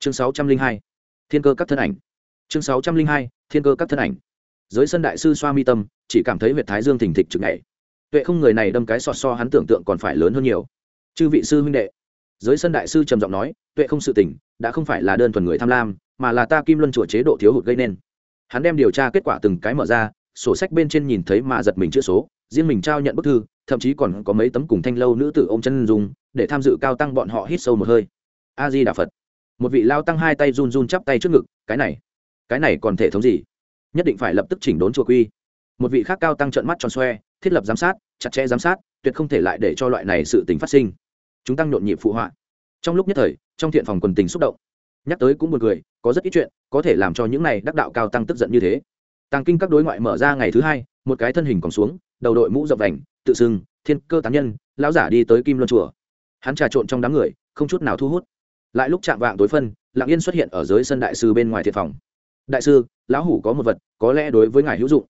chương sáu trăm linh hai, thiên cơ các thân ảnh. Chương sáu trăm linh hai, thiên cơ các thân ảnh. Giới sân đại sư xoa mi tâm, chỉ cảm thấy huyện thái dương thình thịch chừng ngày tuệ không người này đâm cái sọt so hắn tưởng tượng còn phải lớn hơn nhiều. Chư vị sư huynh đệ. Giới sân đại sư trầm giọng nói, tuệ không sự tỉnh đã không phải là đơn thuần người tham lam, mà là ta kim luân chùa chế độ thiếu hụt gây nên. Hắn đem điều tra kết quả từng cái mở ra, sổ sách bên trên nhìn thấy mà giật mình chữa số, riêng mình trao nhận bức thư, thậm chí còn có mấy tấm cùng thanh lâu nữ tử ô m chân dùng để tham dự cao tăng bọn họ hít sâu một hơi. A di đà phật một vị lao tăng hai tay run run chắp tay trước ngực, cái này cái này còn thể thống gì? Nhất định phải lập tức chỉnh đốn chùa quy. Một vị khác cao tăng trợn mắt tròn xoe, thiết lập giám sát, chặt chẽ giám sát, tuyệt không thể lại để cho loại này sự tình phát sinh. Chúng tăng nhộn nhịp phụ họa. Trong lúc nhất thời, trong thiện phòng quần tình xúc động. Nhắc tới cũng một người có rất ít chuyện có thể làm cho những này đắc đạo cao tăng tức giận như thế. Tàng kinh các đối ngoại mở ra ngày thứ hai, một cái thân hình còn xuống, đầu đội mũ dập vành, tự xưng, thiên cơ tán nhân, lão giả đi tới kim luân chùa. Hắn trà trộn trong đám người, không chút nào thu hút lại lúc chạm vạng tối phân, lặng yên xuất hiện ở dưới sân đại sư bên ngoài thiệt phòng. Đại sư, lão hủ có một vật, có lẽ đối với ngài hữu dụng.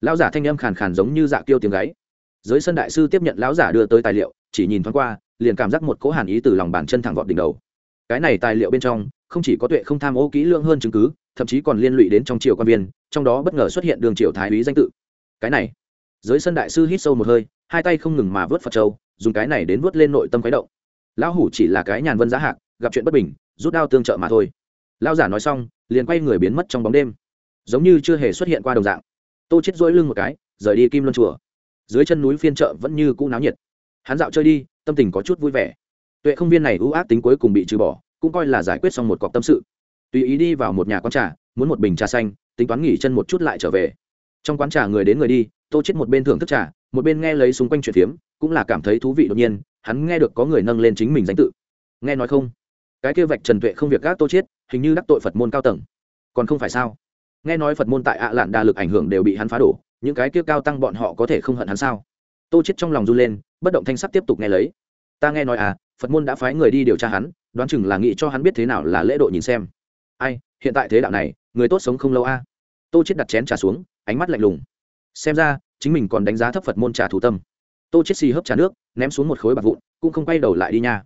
Lão giả thanh âm khàn khàn giống như dạ kêu tiếng gáy. Dưới sân đại sư tiếp nhận lão giả đưa tới tài liệu, chỉ nhìn thoáng qua, liền cảm giác một cỗ hàn ý từ lòng bàn chân thẳng vọt đỉnh đầu. Cái này tài liệu bên trong, không chỉ có tuệ không tham ô kỹ lưỡng hơn chứng cứ, thậm chí còn liên lụy đến trong triều quan viên, trong đó bất ngờ xuất hiện đường triều thái úy danh tự. Cái này, dưới sân đại sư hít sâu một hơi, hai tay không ngừng mà vớt phật châu, dùng cái này đến vớt lên nội tâm quái động. Lão hủ chỉ là cái nhàn vân giá hạc gặp chuyện bất bình, rút đao tương trợ mà thôi. Lão giả nói xong, liền quay người biến mất trong bóng đêm. Giống như chưa hề xuất hiện qua đồng dạng. Tô chết dỗi lưng một cái, rời đi kim luân chùa. Dưới chân núi phiên chợ vẫn như cũ náo nhiệt. Hắn dạo chơi đi, tâm tình có chút vui vẻ. Tuệ không viên này ưu ác tính cuối cùng bị trừ bỏ, cũng coi là giải quyết xong một cọc tâm sự. Tùy ý đi vào một nhà quán trà, muốn một bình trà xanh, tính toán nghỉ chân một chút lại trở về. Trong quán trà người đến người đi, tô chết một bên thưởng thức trà, một bên nghe lấy xung quanh chuyện phiếm, cũng là cảm thấy thú vị đột nhiên, hắn nghe được có người nâng lên chính mình danh tự. Nghe nói không? Cái kia vạch trần tuệ không việc gác tô chết hình như đắc tội phật môn cao tầng. Còn không phải sao? Nghe nói phật môn tại ạ lạn đa lực ảnh hưởng đều bị hắn phá đổ, những cái kia cao tăng bọn họ có thể không hận hắn sao? Tô chết trong lòng run lên, bất động thanh sắc tiếp tục nghe lấy. Ta nghe nói à phật môn đã phái người đi điều tra hắn, đoán chừng là nghĩ cho hắn biết thế nào là lễ độ nhìn xem. Ai, hiện tại thế đạo này, người tốt sống không lâu a. À? tô chết đặt chén trà xuống, ánh mắt lạnh lùng. Xem ra, chính mình còn đánh giá thấp phật môn trà thủ tâm. Tô chết xì hấp trà nước, ném xuống một khối bạc vụn, cũng không quay đầu lại đi nha.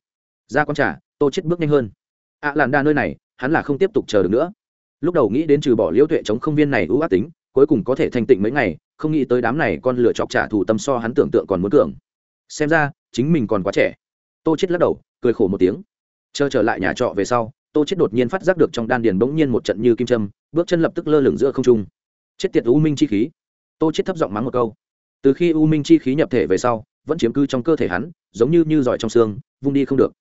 Ra con trà, tô chết bước nhanh hơn ạ à, làn đa nơi này hắn là không tiếp tục chờ được nữa. Lúc đầu nghĩ đến trừ bỏ liễu tuệ chống không viên này ưu ác tính cuối cùng có thể thanh tịnh mấy ngày không nghĩ tới đám này con lửa chọc trả thù tâm so hắn tưởng tượng còn muốn cường. Xem ra chính mình còn quá trẻ. Tô chết lắc đầu cười khổ một tiếng. Chờ trở lại nhà trọ về sau tô chết đột nhiên phát giác được trong đan điền bỗng nhiên một trận như kim châm bước chân lập tức lơ lửng giữa không trung. Chết tiệt u minh chi khí. Tô chết thấp giọng mắng một câu. Từ khi u minh chi khí nhập thể về sau vẫn chiếm cư trong cơ thể hắn giống như như giỏi trong xương vung đi không được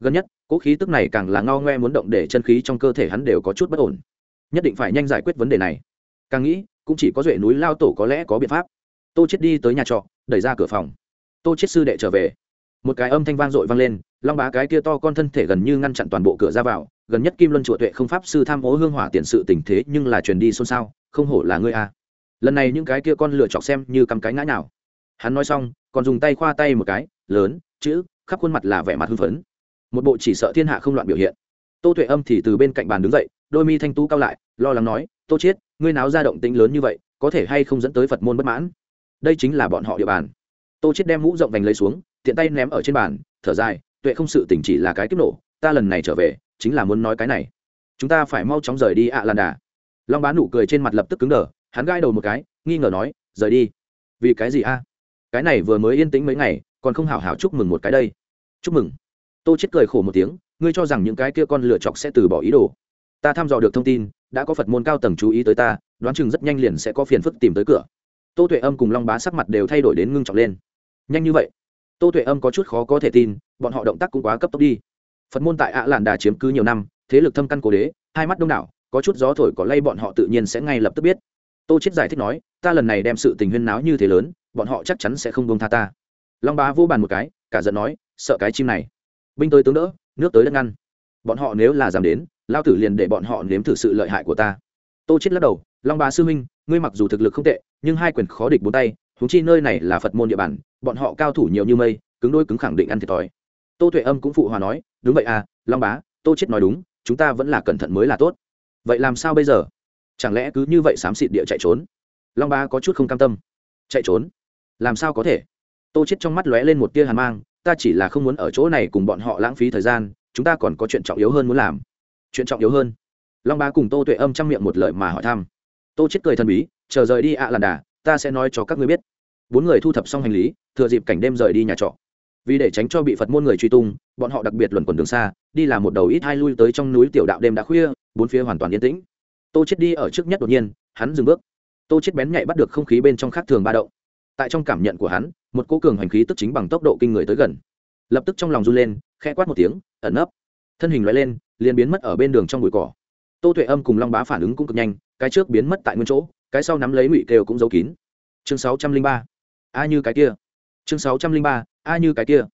gần nhất cỗ khí tức này càng là ngao ngoe muốn động để chân khí trong cơ thể hắn đều có chút bất ổn. Nhất định phải nhanh giải quyết vấn đề này. Càng nghĩ, cũng chỉ có duệ núi lao tổ có lẽ có biện pháp. Tô chết đi tới nhà trọ, đẩy ra cửa phòng. Tô chết sư đệ trở về. Một cái âm thanh vang dội vang lên, long bá cái kia to con thân thể gần như ngăn chặn toàn bộ cửa ra vào. Gần nhất kim luân chùa tuệ không pháp sư tham ô hương hỏa tiền sự tình thế nhưng là truyền đi xôn xao, không hổ là ngươi a. Lần này những cái kia con lựa chọc xem như cầm cái ngã nào hắn nói xong, còn dùng tay khoa tay một cái, lớn, chữ, khắp khuôn mặt là vẻ mặt hưng phấn một bộ chỉ sợ thiên hạ không loạn biểu hiện. Tô tuệ âm thì từ bên cạnh bàn đứng dậy, đôi mi thanh tú cao lại, lo lắng nói, tô chiết, ngươi náo ra động tĩnh lớn như vậy, có thể hay không dẫn tới phật môn bất mãn? Đây chính là bọn họ địa bàn. Tô chiết đem mũ rộng vành lấy xuống, tiện tay ném ở trên bàn, thở dài, tuệ không sự tỉnh chỉ là cái kiếp nổ, ta lần này trở về, chính là muốn nói cái này. Chúng ta phải mau chóng rời đi ạ à lan đà. Long bán nụ cười trên mặt lập tức cứng đờ, hắn gai đầu một cái, nghi ngờ nói, rời đi. Vì cái gì a? Cái này vừa mới yên tĩnh mấy ngày, còn không hảo hảo chúc mừng một cái đây. Chúc mừng? Tô chết cười khổ một tiếng, ngươi cho rằng những cái kia con lựa chọc sẽ từ bỏ ý đồ. Ta thăm dò được thông tin, đã có phật môn cao tầng chú ý tới ta, đoán chừng rất nhanh liền sẽ có phiền phức tìm tới cửa. Tô tuệ âm cùng long bá sắc mặt đều thay đổi đến ngưng trọng lên. Nhanh như vậy? Tô tuệ âm có chút khó có thể tin, bọn họ động tác cũng quá cấp tốc đi. Phật môn tại ạ làn đà chiếm cứ nhiều năm, thế lực thâm căn cố đế, hai mắt đông đảo, có chút gió thổi có lay bọn họ tự nhiên sẽ ngay lập tức biết. Tô chết giải thích nói, ta lần này đem sự tình huyên náo như thế lớn, bọn họ chắc chắn sẽ không buông tha ta. Long bá vô bàn một cái, cả giận nói, sợ cái chim này binh tới tướng đỡ, nước tới đất ngăn. Bọn họ nếu là dám đến, lao tử liền để bọn họ nếm thử sự lợi hại của ta. Tô chết lắc đầu, long bá sư minh ngươi mặc dù thực lực không tệ, nhưng hai quyền khó địch bốn tay húng chi nơi này là phật môn địa bàn, bọn họ cao thủ nhiều như mây, cứng đôi cứng khẳng định ăn thiệt thòi. Tô tuệ âm cũng phụ hòa nói, đúng vậy à long bá, tô chết nói đúng, chúng ta vẫn là cẩn thận mới là tốt. Vậy làm sao bây giờ? Chẳng lẽ cứ như vậy xám xịt địa chạy trốn? Long bá có chút không cam tâm. Chạy trốn? Làm sao có thể? Tô chết trong mắt lóe lên một tia hàn mang ta chỉ là không muốn ở chỗ này cùng bọn họ lãng phí thời gian, chúng ta còn có chuyện trọng yếu hơn muốn làm. Chuyện trọng yếu hơn. Long bá cùng tô tuệ âm chăm miệng một lời mà hỏi thăm. Tô chết cười thần bí, chờ rời đi ạ à làn đà ta sẽ nói cho các ngươi biết. Bốn người thu thập xong hành lý, thừa dịp cảnh đêm rời đi nhà trọ. Vì để tránh cho bị phật môn người truy tung, bọn họ đặc biệt luẩn quẩn đường xa, đi làm một đầu ít hai lui tới trong núi tiểu đạo đêm đã khuya, bốn phía hoàn toàn yên tĩnh. Tô chết đi ở trước nhất đột nhiên, hắn dừng bước. Tô chết bén nhạy bắt được không khí bên trong khác thường ba động tại trong cảm nhận của hắn, một cô cường hành khí tức chính bằng tốc độ kinh người tới gần. Lập tức trong lòng run lên, khẽ quát một tiếng, ẩn nấp. Thân hình loại lên, liền biến mất ở bên đường trong bụi cỏ. Tô tuệ âm cùng long bá phản ứng cũng cực nhanh, cái trước biến mất tại nguyên chỗ, cái sau nắm lấy ngụy kêu cũng giấu kín. Chương sáu trăm linh ba. A như cái kia. Chương sáu trăm linh ba, a như cái kia.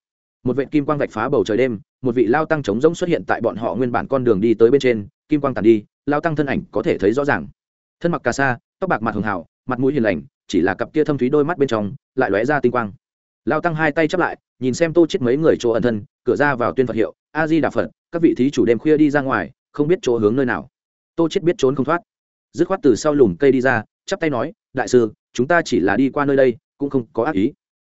Một vệ kim quang vạch phá bầu trời đêm, một vị lao tăng trống rỗng xuất hiện tại bọn họ nguyên bản con đường đi tới bên trên, kim quang tàn đi, lao tăng thân ảnh có thể thấy rõ ràng. Thân mặc cà sa, tóc bạc mặt hường hảo mặt mũi hiền lành chỉ là cặp kia thâm thúy đôi mắt bên trong, lại lóe ra tinh quang. Lao tăng hai tay chắp lại, nhìn xem tô chết mấy người chỗ ẩn thân, cửa ra vào tuyên phật hiệu a di đà phật, các vị thí chủ đêm khuya đi ra ngoài, không biết chỗ hướng nơi nào. Tô chết biết trốn không thoát. Dứt khoát từ sau lùm cây đi ra, chắp tay nói, đại sư, chúng ta chỉ là đi qua nơi đây, cũng không có ác ý.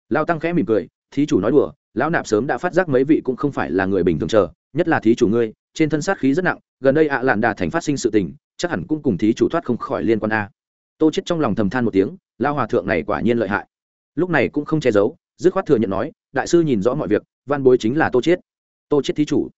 Lao tăng khẽ mỉm cười, thí chủ nói đùa, lão nạp sớm đã phát giác mấy vị cũng không phải là người bình thường chờ, nhất là thí chủ ngươi, trên thân sát khí rất nặng, gần đây ạ à lạn đà thành phát sinh sự tình, chắc hẳn cũng cùng thí chủ thoát không khỏi liên quan a. Tô chết trong lòng thầm than một tiếng lao hòa thượng này quả nhiên lợi hại. Lúc này cũng không che giấu dứt khoát thừa nhận nói đại sư nhìn rõ mọi việc văn bối chính là tô chiết, tô chiết thí chủ.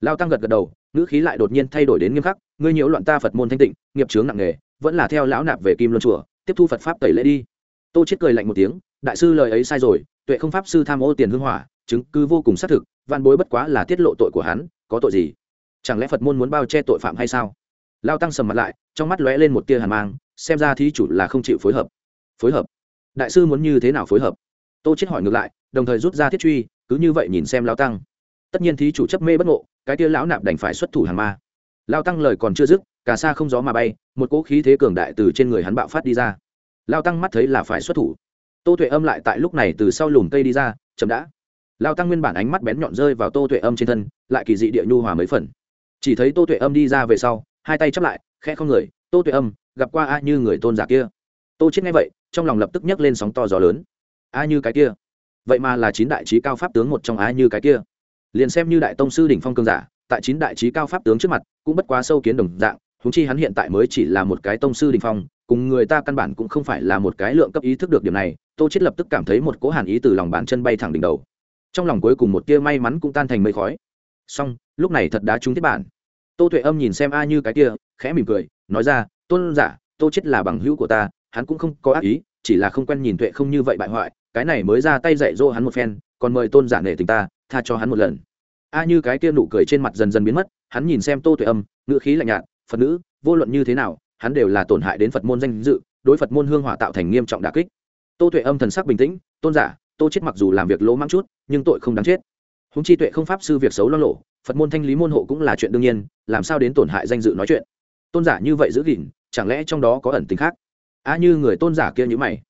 Lao tăng gật gật đầu ngữ khí lại đột nhiên thay đổi đến nghiêm khắc ngươi nhiễu loạn ta phật môn thanh tịnh nghiệp chướng nặng nghề vẫn là theo lão nạp về kim luân chùa tiếp thu phật pháp tẩy lễ đi. Tô chiết cười lạnh một tiếng đại sư lời ấy sai rồi tuệ không pháp sư tham ô tiền hương hỏa chứng cứ vô cùng xác thực văn bối bất quá là tiết lộ tội của hắn có tội gì? Chẳng lẽ phật môn muốn bao che tội phạm hay sao? Lao tăng sầm mặt lại trong mắt lóe lên một tia hàn mang xem ra thí chủ là không chịu phối hợp phối hợp. Đại sư muốn như thế nào phối hợp? Tô chết hỏi ngược lại, đồng thời rút ra thiết truy, cứ như vậy nhìn xem lao tăng. Tất nhiên thí chủ chấp mê bất ngộ, cái kia lão nạp đành phải xuất thủ hàng ma. Lao tăng lời còn chưa dứt, cả xa không gió mà bay, một cỗ khí thế cường đại từ trên người hắn bạo phát đi ra. Lao tăng mắt thấy là phải xuất thủ. Tô tuệ âm lại tại lúc này từ sau lùm cây đi ra, chậm đã. Lao tăng nguyên bản ánh mắt bén nhọn rơi vào tô tuệ âm trên thân, lại kỳ dị địa nhu hòa mấy phần. Chỉ thấy tô tuệ âm đi ra về sau, hai tay chắp lại khe không người, tô tuệ âm, gặp qua a như người tôn giả kia? Tô chết nghe vậy trong lòng lập tức nhấc lên sóng to gió lớn. A như cái kia. Vậy mà là chín đại trí cao pháp tướng một trong a như cái kia. Liền xem như đại tông sư đỉnh phong cương giả, tại chín đại trí cao pháp tướng trước mặt, cũng bất quá sâu kiến đồng dạng húng chi hắn hiện tại mới chỉ là một cái tông sư đỉnh phong, cùng người ta căn bản cũng không phải là một cái lượng cấp ý thức được điểm này, tô chết lập tức cảm thấy một cỗ hàn ý từ lòng bàn chân bay thẳng đỉnh đầu. Trong lòng cuối cùng một tia may mắn cũng tan thành mây khói. Xong, lúc này thật đã trúng thiết bản. Tô tuệ âm nhìn xem a như cái kia, khẽ mỉm cười, nói ra, tôn giả, tô chết là bằng hữu của ta hắn cũng không có ác ý, chỉ là không quen nhìn tuệ không như vậy bại hoại, cái này mới ra tay dạy dỗ hắn một phen, còn mời tôn giả nể tình ta, tha cho hắn một lần. A như cái kia nụ cười trên mặt dần dần biến mất, hắn nhìn xem tô tuệ âm, ngữ khí lạnh nhạt, phật nữ, vô luận như thế nào, hắn đều là tổn hại đến phật môn danh dự, đối phật môn hương hỏa tạo thành nghiêm trọng đà kích. Tô tuệ âm thần sắc bình tĩnh, tôn giả, tô chết mặc dù làm việc lỗ mắng chút, nhưng tội không đáng chết. Húng chi tuệ không pháp sư việc xấu lo lộ, phật môn thanh lý môn hộ cũng là chuyện đương nhiên, làm sao đến tổn hại danh dự nói chuyện. Tôn giả như vậy giữ gìn, chẳng lẽ trong đó có ẩn tình khác? A như người tôn giả kia như mày.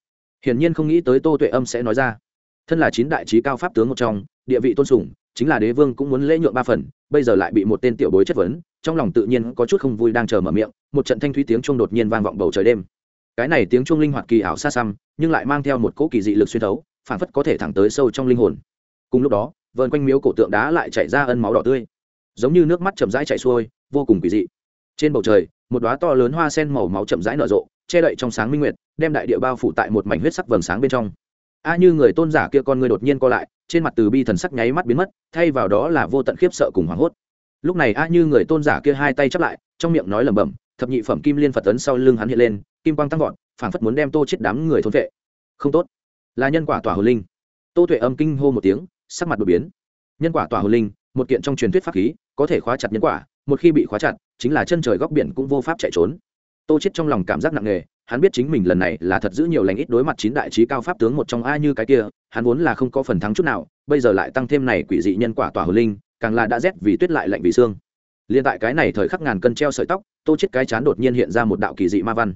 Hiển nhiên không nghĩ tới tô tuệ âm sẽ nói ra. Thân là chín đại trí cao pháp tướng một trong, địa vị tôn sùng, chính là đế vương cũng muốn lễ nhượng ba phần, bây giờ lại bị một tên tiểu bối chất vấn, trong lòng tự nhiên có chút không vui đang chờ mở miệng, một trận thanh thúy tiếng chuông đột nhiên vang vọng bầu trời đêm. Cái này tiếng chuông linh hoạt kỳ ảo xa xăm, nhưng lại mang theo một cỗ kỳ dị lực xuyên thấu, phản phất có thể thẳng tới sâu trong linh hồn. Cùng lúc đó, vờn quanh miếu cổ tượng đá lại chảy ra ân máu đỏ tươi. Giống như nước mắt chậm rãi chảy xuôi, vô cùng kỳ dị. Trên bầu trời, một đóa to lớn hoa sen màu máu chậm rãi nở rộ che đậy trong sáng minh nguyệt, đem đại địa bao phủ tại một mảnh huyết sắc vầng sáng bên trong. A như người tôn giả kia con người đột nhiên co lại, trên mặt từ bi thần sắc nháy mắt biến mất, thay vào đó là vô tận khiếp sợ cùng hoảng hốt. Lúc này a như người tôn giả kia hai tay chắp lại, trong miệng nói lẩm bẩm, thập nhị phẩm kim liên phật tấn sau lưng hắn hiện lên, kim quang tăng vọt, phảng phất muốn đem tô chết đám người thôn vệ. Không tốt. Là nhân quả tỏa hồn linh. Tô tuệ âm kinh hô một tiếng, sắc mặt đột biến. Nhân quả tỏa hồn linh, một kiện trong truyền thuyết pháp khí, có thể khóa chặt nhân quả, một khi bị khóa chặt, chính là chân trời góc biển cũng vô pháp chạy trốn tô chết trong lòng cảm giác nặng nề, hắn biết chính mình lần này là thật giữ nhiều lành ít đối mặt chín đại trí cao pháp tướng một trong ai như cái kia, hắn vốn là không có phần thắng chút nào, bây giờ lại tăng thêm này quỷ dị nhân quả tỏa hồ linh, càng là đã rét vì tuyết lại lạnh vì xương. Liên tại cái này thời khắc ngàn cân treo sợi tóc, tô chết cái chán đột nhiên hiện ra một đạo kỳ dị ma văn.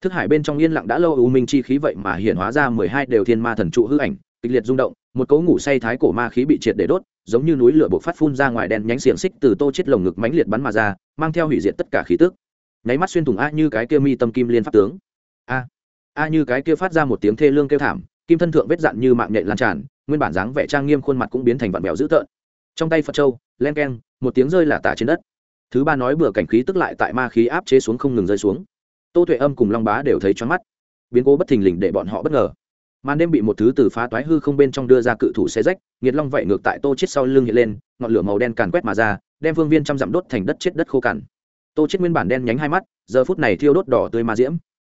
Thức hải bên trong yên lặng đã lâu u minh chi khí vậy mà hiện hóa ra mười hai đều thiên ma thần trụ hư ảnh, kịch liệt rung động, một cấu ngủ say thái cổ ma khí bị triệt để đốt, giống như núi lửa bộc phát phun ra ngoài đèn nhánh xiềng xích từ tô chết lồng ngực mãnh liệt bắn mà ra, mang theo hủy diệt tất cả khí tức nháy mắt xuyên thủng a như cái kia mi tâm kim liên pháp tướng. A a như cái kia phát ra một tiếng thê lương kêu thảm, kim thân thượng vết dạn như mạng nhện lan tràn, nguyên bản dáng vẻ trang nghiêm khuôn mặt cũng biến thành vặn vẹo dữ tợn. Trong tay phật châu, len keng, một tiếng rơi là tả trên đất. Thứ ba nói bừa cảnh khí tức lại tại ma khí áp chế xuống không ngừng rơi xuống. Tô tuệ âm cùng long bá đều thấy choáng mắt. Biến cố bất thình lình để bọn họ bất ngờ. Màn đêm bị một thứ từ phá toái hư không bên trong đưa ra cự thủ xe rách, nghiệt long vậy ngược tại tô chết sau lưng hiện lên, ngọn lửa màu đen càn quét mà ra, đem phương viên trăm dặm đốt thành đất chết đất khô cằn tô chết nguyên bản đen nhánh hai mắt, giờ phút này thiêu đốt đỏ tươi ma diễm.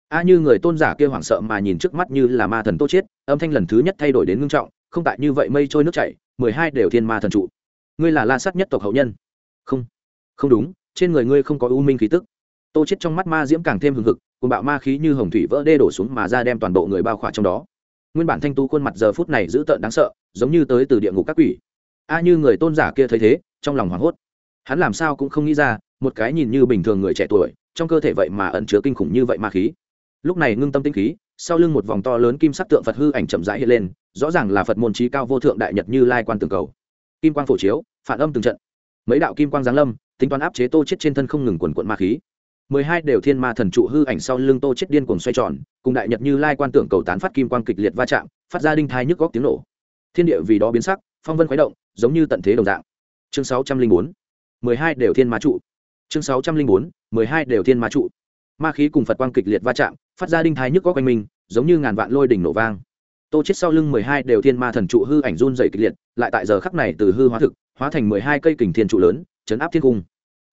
A như người tôn giả kia hoảng sợ mà nhìn trước mắt như là ma thần tô chết, âm thanh lần thứ nhất thay đổi đến ngưng trọng, không tại như vậy mây trôi nước chảy, mười hai đều thiên ma thần trụ. Ngươi là la sát nhất tộc hậu nhân. Không không đúng, trên người ngươi không có u minh khí tức. Tô chết trong mắt ma diễm càng thêm hừng hực cùng bạo ma khí như hồng thủy vỡ đê đổ xuống mà ra đem toàn bộ người bao khỏa trong đó. Nguyên bản thanh tú khuôn mặt giờ phút này dữ tợn đáng sợ, giống như tới từ địa ngục các quỷ. A như người tôn giả kia thấy thế, trong lòng hoảng hốt. Hắn làm sao cũng không nghĩ ra một cái nhìn như bình thường người trẻ tuổi, trong cơ thể vậy mà ẩn chứa kinh khủng như vậy ma khí. Lúc này ngưng tâm tinh khí, sau lưng một vòng to lớn kim sắc tượng phật hư ảnh chậm rãi hiện lên, rõ ràng là phật môn trí cao vô thượng đại nhật như lai quan tường cầu. Kim quang phổ chiếu, phản âm từng trận. Mấy đạo kim quang giáng lâm, tính toán áp chế tô chết trên thân không ngừng quần quận ma khí. Mười hai đều thiên ma thần trụ hư ảnh sau lưng tô chết điên cuồng xoay tròn, cùng đại nhật như lai quan tưởng cầu tán phát kim quang kịch liệt va chạm, phát ra đinh thai nhức góc tiếng nổ. Thiên địa vì đó biến sắc, phong vân khuấy động, giống như tận thế đồng dạng. Chương sáu trăm linh bốn, mười hai đều thiên ma trụ chương sáu trăm linh bốn, mười hai đều thiên ma trụ. Ma khí cùng phật quang kịch liệt va chạm, phát ra đinh thai nhức có quanh mình, giống như ngàn vạn lôi đỉnh nổ vang. Tô chết sau lưng mười hai đều thiên ma thần trụ hư ảnh run dày kịch liệt, lại tại giờ khắc này từ hư hóa thực, hóa thành mười hai cây kình thiên trụ lớn, chấn áp thiên cung.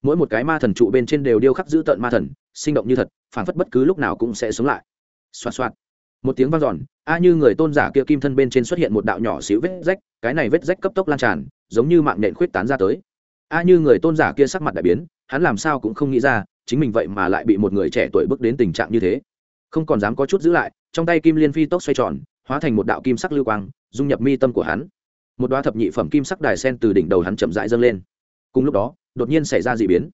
Mỗi một cái ma thần trụ bên trên đều điêu khắc giữ tận ma thần, sinh động như thật phản phất bất cứ lúc nào cũng sẽ sống lại. Xoạt xoạt. Một tiếng vang dọn, a như người tôn giả kia kim thân bên trên xuất hiện một đạo nhỏ xíu vết rách, cái này vết rách cấp tốc lan tràn, giống như mạng nện khuyết tán ra tới. A như người tôn giả kia sắc mặt đại biến hắn làm sao cũng không nghĩ ra, chính mình vậy mà lại bị một người trẻ tuổi bước đến tình trạng như thế. Không còn dám có chút giữ lại, trong tay kim liên phi tốc xoay tròn, hóa thành một đạo kim sắc lưu quang, dung nhập mi tâm của hắn. Một đoá thập nhị phẩm kim sắc đài sen từ đỉnh đầu hắn chậm rãi dâng lên. Cùng lúc đó, đột nhiên xảy ra d ị biến.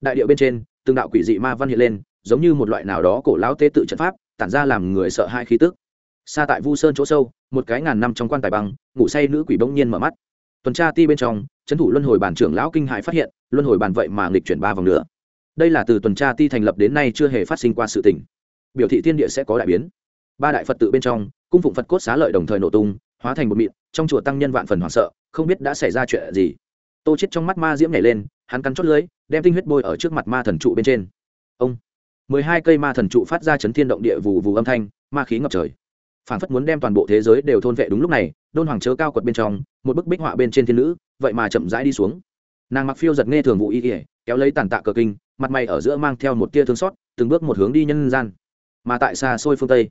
Đại điệu bên trên, từng đạo quỷ dị ma văn hiện lên, giống như một loại nào đó cổ lão tế tự trận pháp, tản ra làm người sợ hai khí tức. Xa tại vu sơn chỗ sâu, một cái ngàn năm trong quan tài băng, ngủ say nữ quỷ bỗng nhiên mở mắt. Tuần tra ti bên trong trấn thủ luân hồi bản trưởng lão kinh hại phát hiện, luân hồi bản vậy mà nghịch chuyển ba vòng nữa. Đây là từ tuần tra ti thành lập đến nay chưa hề phát sinh qua sự tình. Biểu thị thiên địa sẽ có đại biến. Ba đại phật tự bên trong, cung phụng phật cốt xá lợi đồng thời nổ tung, hóa thành một mịn, trong chùa tăng nhân vạn phần hoảng sợ, không biết đã xảy ra chuyện gì. Tô chết trong mắt ma diễm nhảy lên, hắn cắn chót lưới đem tinh huyết bôi ở trước mặt ma thần trụ bên trên. Ông! Mười hai cây ma thần trụ phát ra chấn thiên động địa vù vù âm thanh, ma khí ngập trời phản phất muốn đem toàn bộ thế giới đều thôn vệ đúng lúc này, đôn hoàng chớ cao quật bên trong, một bức bích họa bên trên thiên nữ, vậy mà chậm rãi đi xuống. Nàng mặc phiêu giật nghe thường vụ y ỉa kéo lấy tàn tạ cờ kinh, mặt mày ở giữa mang theo một tia thương xót, từng bước một hướng đi nhân gian. Mà tại xa xôi phương tây,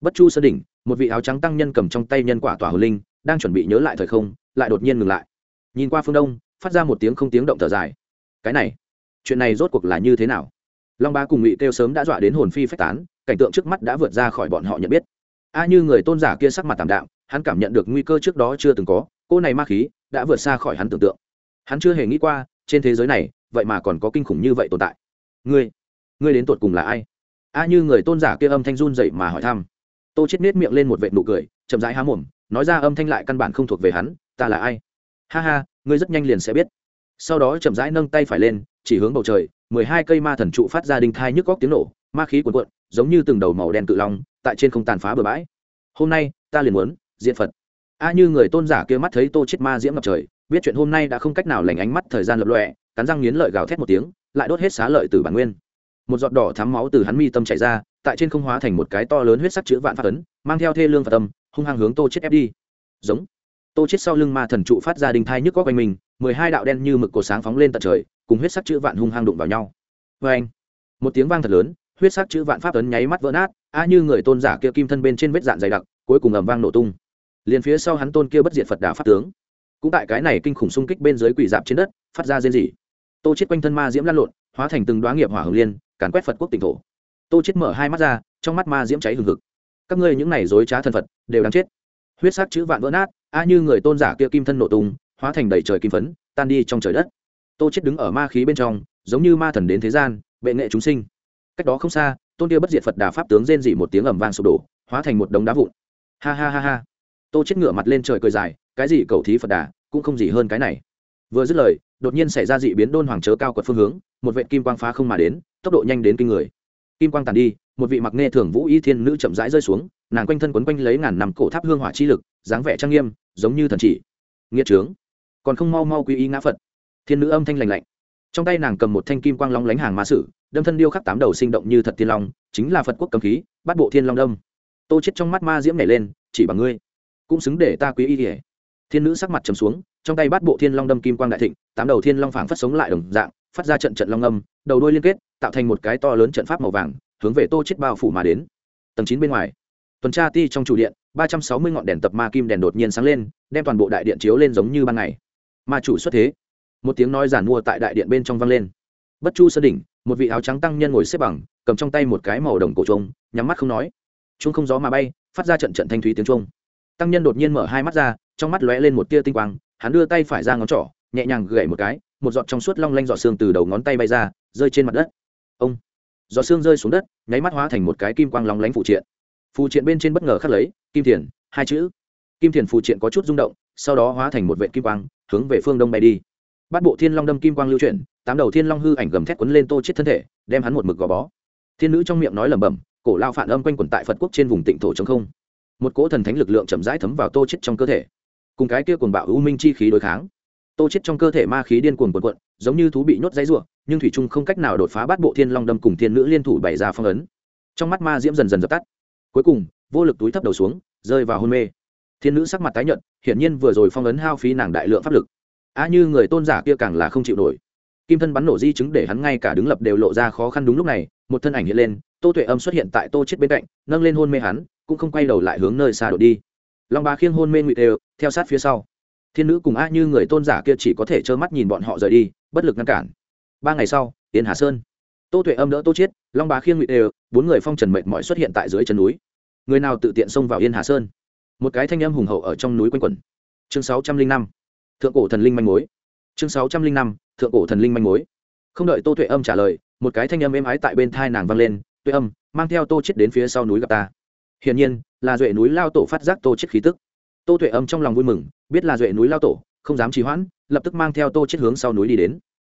bất chu sơ đỉnh, một vị áo trắng tăng nhân cầm trong tay nhân quả tỏa hồ linh, đang chuẩn bị nhớ lại thời không, lại đột nhiên ngừng lại. Nhìn qua phương đông, phát ra một tiếng không tiếng động thở dài. Cái này, chuyện này rốt cuộc là như thế nào? Long ba cùng ngụy kêu sớm đã dọa đến hồn phi phách tán, cảnh tượng trước mắt đã vượt ra khỏi bọn họ nhận biết a như người tôn giả kia sắc mặt tạm đạm, hắn cảm nhận được nguy cơ trước đó chưa từng có, cô này ma khí đã vượt xa khỏi hắn tưởng tượng. Hắn chưa hề nghĩ qua, trên thế giới này, vậy mà còn có kinh khủng như vậy tồn tại. Ngươi ngươi đến tột cùng là ai? A như người tôn giả kia âm thanh run dậy mà hỏi thăm. Tô chết nết miệng lên một vệ nụ cười, chậm rãi há mồm, nói ra âm thanh lại căn bản không thuộc về hắn, ta là ai? Ha ha, ngươi rất nhanh liền sẽ biết. Sau đó chậm rãi nâng tay phải lên, chỉ hướng bầu trời, mười hai cây ma thần trụ phát ra đinh thai nhức góc tiếng nổ ma khí cuồn cuộn, giống như từng đầu màu đen cự long, tại trên không tàn phá bừa bãi. Hôm nay, ta liền muốn diện phật. A như người tôn giả kia mắt thấy tô chết ma diễm ngập trời, biết chuyện hôm nay đã không cách nào lành ánh mắt thời gian lập lọe, cắn răng nghiến lợi gào thét một tiếng, lại đốt hết xá lợi từ bản nguyên. Một giọt đỏ thắm máu từ hắn mi tâm chảy ra, tại trên không hóa thành một cái to lớn huyết sắc chữ vạn phát ấn, mang theo thê lương và tâm, hung hăng hướng tô chết ép đi. Giống. Tô chết sau lưng ma thần trụ phát ra đình thai nhức có quanh mình, mười hai đạo đen như mực cổ sáng phóng lên tận trời, cùng huyết sắc chữ vạn hung hăng đụng vào nhau. Vê anh một tiếng vang thật lớn huyết sắc chữ vạn pháp ấn nháy mắt vỡ nát, a như người tôn giả kia kim thân bên trên vết dạn dày đặc, cuối cùng ầm vang nổ tung. Liền phía sau hắn tôn kia bất diệt phật đà pháp tướng, cũng tại cái này kinh khủng xung kích bên dưới quỷ dạp trên đất, phát ra rên rỉ. Tô chết quanh thân ma diễm lan lộn, hóa thành từng đoá nghiệp hỏa hồng liên, càn quét phật quốc tỉnh thổ. Tô chết mở hai mắt ra, trong mắt ma diễm cháy hừng hực. Các ngươi những này dối trá thân phật, đều đáng chết. Huyết sắc chữ vạn vỡ nát, a như người tôn giả kia kim thân nổ tung, hóa thành đầy trời kim phấn, tan đi trong trời đất. Tô chết đứng ở ma khí bên trong, giống như ma thần đến thế gian, bệ nghệ chúng sinh cách đó không xa, tôn kia bất diệt phật đà pháp tướng rên dị một tiếng ầm vang sụp đổ, hóa thành một đống đá vụn. Ha ha ha ha. Tô chết ngửa mặt lên trời cười dài, cái gì cầu thí phật đà, cũng không gì hơn cái này. Vừa dứt lời, đột nhiên xảy ra dị biến đôn hoàng chớ cao quật phương hướng, một vệ kim quang phá không mà đến, tốc độ nhanh đến kinh người. Kim quang tàn đi, một vị mặc nghe thường vũ y thiên nữ chậm rãi rơi xuống, nàng quanh thân quấn quanh lấy ngàn năm cổ tháp hương hỏa chi lực, dáng vẻ trang nghiêm, giống như thần chỉ. Nghĩa trướng. Còn không mau mau quy y ngã phật. Thiên nữ âm thanh lành lạnh trong tay nàng cầm một thanh kim quang long lánh hàng ma sử, đâm thân điêu khắc tám đầu sinh động như thật thiên long, chính là phật quốc cầm khí, bắt bộ thiên long đông tô chết trong mắt ma diễm nảy lên, chỉ bằng ngươi. Cũng xứng để ta quý y kể thiên nữ sắc mặt trầm xuống, trong tay bắt bộ thiên long đâm kim quang đại thịnh, tám đầu thiên long phảng phất sống lại đồng dạng, phát ra trận trận long âm, đầu đuôi liên kết, tạo thành một cái to lớn trận pháp màu vàng, hướng về tô chết bao phủ mà đến. Tầng chín bên ngoài, tuần tra ti trong chủ điện, ba trăm sáu mươi ngọn đèn tập ma kim đèn đột nhiên sáng lên, đem toàn bộ đại điện chiếu lên giống như ban ngày. Ma chủ xuất thế một tiếng nói giản mua tại đại điện bên trong vang lên. Bất chu sơ đỉnh, một vị áo trắng tăng nhân ngồi xếp bằng, cầm trong tay một cái màu đồng cổ trông nhắm mắt không nói. Chúng không gió mà bay, phát ra trận trận thanh thúy tiếng trung tăng nhân đột nhiên mở hai mắt ra, trong mắt lóe lên một tia tinh quang, hắn đưa tay phải ra ngón trỏ, nhẹ nhàng gậy một cái, một giọt trong suốt long lanh giọt xương từ đầu ngón tay bay ra, rơi trên mặt đất. Ông! Giọt xương rơi xuống đất, nháy mắt hóa thành một cái kim quang long lánh phụ triện. Phụ triện bên trên bất ngờ khắc lấy, kim thiền, hai chữ. Kim thiền phụ triện có chút rung động, sau đó hóa thành một vệ kim quang, hướng về phương đông bay đi bát bộ thiên long đâm kim quang lưu chuyển, tám đầu thiên long hư ảnh gầm thét quấn lên tô chết thân thể, đem hắn một mực gò bó. Thiên nữ trong miệng nói lẩm bẩm, cổ lao phản âm quanh quẩn tại phật quốc trên vùng tịnh thổ chống không. Một cỗ thần thánh lực lượng chậm rãi thấm vào tô chết trong cơ thể. Cùng cái kia cuồng bạo u minh chi khí đối kháng. Tô chết trong cơ thể ma khí điên cuồng cuồn cuộn, giống như thú bị nhốt dãy rủa, nhưng thủy trung không cách nào đột phá bát bộ thiên long đâm cùng thiên nữ liên thủ bày ra phong ấn. Trong mắt ma diễm dần dần dập tắt. Cuối cùng, vô lực túi thấp đầu xuống, rơi vào hôn mê. Thiên nữ sắc mặt tái nhợt, hiển nhiên vừa rồi phong ấn hao phí nàng đại lượng pháp lực a như người tôn giả kia càng là không chịu nổi. Kim thân bắn nổ di chứng để hắn ngay cả đứng lập đều lộ ra khó khăn đúng lúc này, một thân ảnh hiện lên, tô tuệ âm xuất hiện tại tô chết bên cạnh, nâng lên hôn mê hắn, cũng không quay đầu lại hướng nơi xa đổ đi. Long bá khiêng hôn mê ngụy đều, theo sát phía sau. Thiên nữ cùng a như người tôn giả kia chỉ có thể trơ mắt nhìn bọn họ rời đi, bất lực ngăn cản. Ba ngày sau tiến hà sơn. Tô tuệ âm đỡ tô chiết long bá khiêng ngụy đều, bốn người phong trần mệt mỏi xuất hiện tại dưới chân núi. Người nào tự tiện xông vào yên hà sơn? Một cái thanh âm hùng hậu ở trong núi quanh quẩn. Chương sáu trăm linh năm thượng cổ thần linh manh mối. Chương sáu trăm linh năm, thượng cổ thần linh manh mối. Không đợi tô tuệ âm trả lời, một cái thanh âm êm ái tại bên thai nàng vang lên, tuệ âm, mang theo tô chết đến phía sau núi gặp ta. Hiển nhiên, là duệ núi lao tổ phát giác tô chết khí tức. Tô tuệ âm trong lòng vui mừng, biết là duệ núi lao tổ, không dám trì hoãn, lập tức mang theo tô chết hướng sau núi đi đến.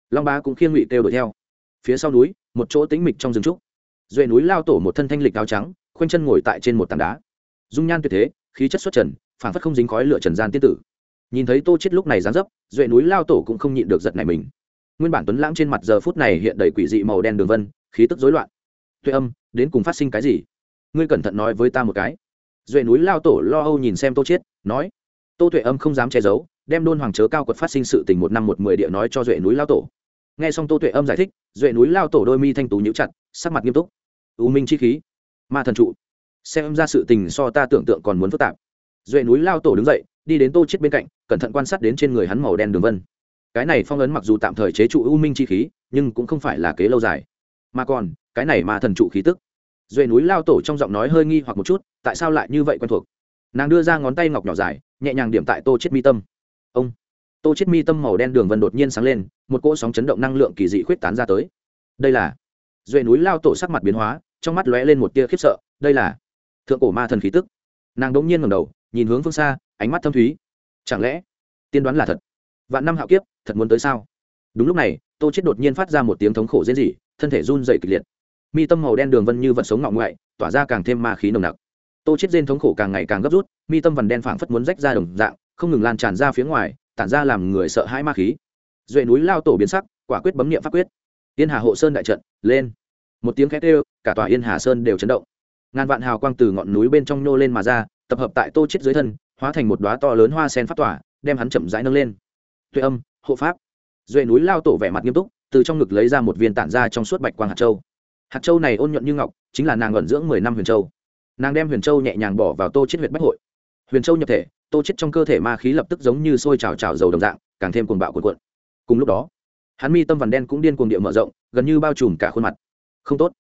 Long ba cũng khiêng ngụy kêu đuổi theo. Phía sau núi, một chỗ tĩnh mịch trong rừng trúc. Duệ núi lao tổ một thân thanh lịch áo trắng, khoanh chân ngồi tại trên một tảng đá. Dung nhan tuyệt thế, khí chất xuất trần phản phất không dính khói lửa trần gian tiên tử nhìn thấy tô chết lúc này dán dấp, duệ núi lao tổ cũng không nhịn được giật này mình. Nguyên bản tuấn lãng trên mặt giờ phút này hiện đầy quỷ dị màu đen đường vân, khí tức rối loạn. Tuệ âm, đến cùng phát sinh cái gì? Ngươi cẩn thận nói với ta một cái. Duệ núi lao tổ lo âu nhìn xem tô chết, nói, tô tuệ âm không dám che giấu, đem đôn hoàng chớ cao quật phát sinh sự tình một năm một mười địa nói cho duệ núi lao tổ. Nghe xong tô tuệ âm giải thích, duệ núi lao tổ đôi mi thanh tú nhíu chặt, sắc mặt nghiêm túc. U minh chi khí, ma thần trụ, xem ra sự tình so ta tưởng tượng còn muốn phức tạp. Duệ núi lao tổ đứng dậy, đi đến tô chết bên cạnh cẩn thận quan sát đến trên người hắn màu đen đường vân. Cái này phong ấn mặc dù tạm thời chế trụ u minh chi khí, nhưng cũng không phải là kế lâu dài. Mà còn, cái này ma thần trụ khí tức. Duệ núi lao tổ trong giọng nói hơi nghi hoặc một chút, tại sao lại như vậy quen thuộc? Nàng đưa ra ngón tay ngọc nhỏ dài, nhẹ nhàng điểm tại tô chết mi tâm. Ông. Tô chết mi tâm màu đen đường vân đột nhiên sáng lên, một cỗ sóng chấn động năng lượng kỳ dị khuyết tán ra tới. Đây là. Duệ núi lao tổ sắc mặt biến hóa, trong mắt lóe lên một tia khiếp sợ. Đây là. Thượng cổ ma thần khí tức. Nàng đống nhiên ngẩng đầu, nhìn hướng phương xa, ánh mắt thâm thúy chẳng lẽ tiên đoán là thật? Vạn năm hạo kiếp, thật muốn tới sao? Đúng lúc này, tô chết đột nhiên phát ra một tiếng thống khổ dễ dỉ thân thể run dày kịch liệt. Mi tâm màu đen đường vân như vật sống ngọng ngoại, tỏa ra càng thêm ma khí nồng nặc. Tô chết rên thống khổ càng ngày càng gấp rút, mi tâm vằn đen phảng phất muốn rách ra đồng dạng, không ngừng lan tràn ra phía ngoài, tản ra làm người sợ hãi ma khí. Duệ núi lao tổ biến sắc, quả quyết bấm niệm pháp quyết. Yên hà hộ sơn đại trận, lên. Một tiếng khét kêu, cả tòa yên hà sơn đều chấn động. Ngàn vạn hào quang từ ngọn núi bên trong nhô lên mà ra, tập hợp tại tô chết dưới thân hóa thành một đóa to lớn hoa sen phát tỏa, đem hắn chậm rãi nâng lên. Tuệ âm, hộ pháp. Duệ núi lao tổ vẻ mặt nghiêm túc, từ trong ngực lấy ra một viên tản ra trong suốt bạch quang hạt châu. Hạt châu này ôn nhuận như ngọc, chính là nàng ẩn dưỡng mười năm huyền châu. Nàng đem huyền châu nhẹ nhàng bỏ vào tô chết huyệt bách hội. Huyền châu nhập thể, tô chết trong cơ thể ma khí lập tức giống như sôi trào trào dầu đồng dạng, càng thêm cuồng bạo cuộn cuộn. Cùng lúc đó, hắn mi tâm vằn đen cũng điên cuồng địa mở rộng, gần như bao trùm cả khuôn mặt. Không tốt.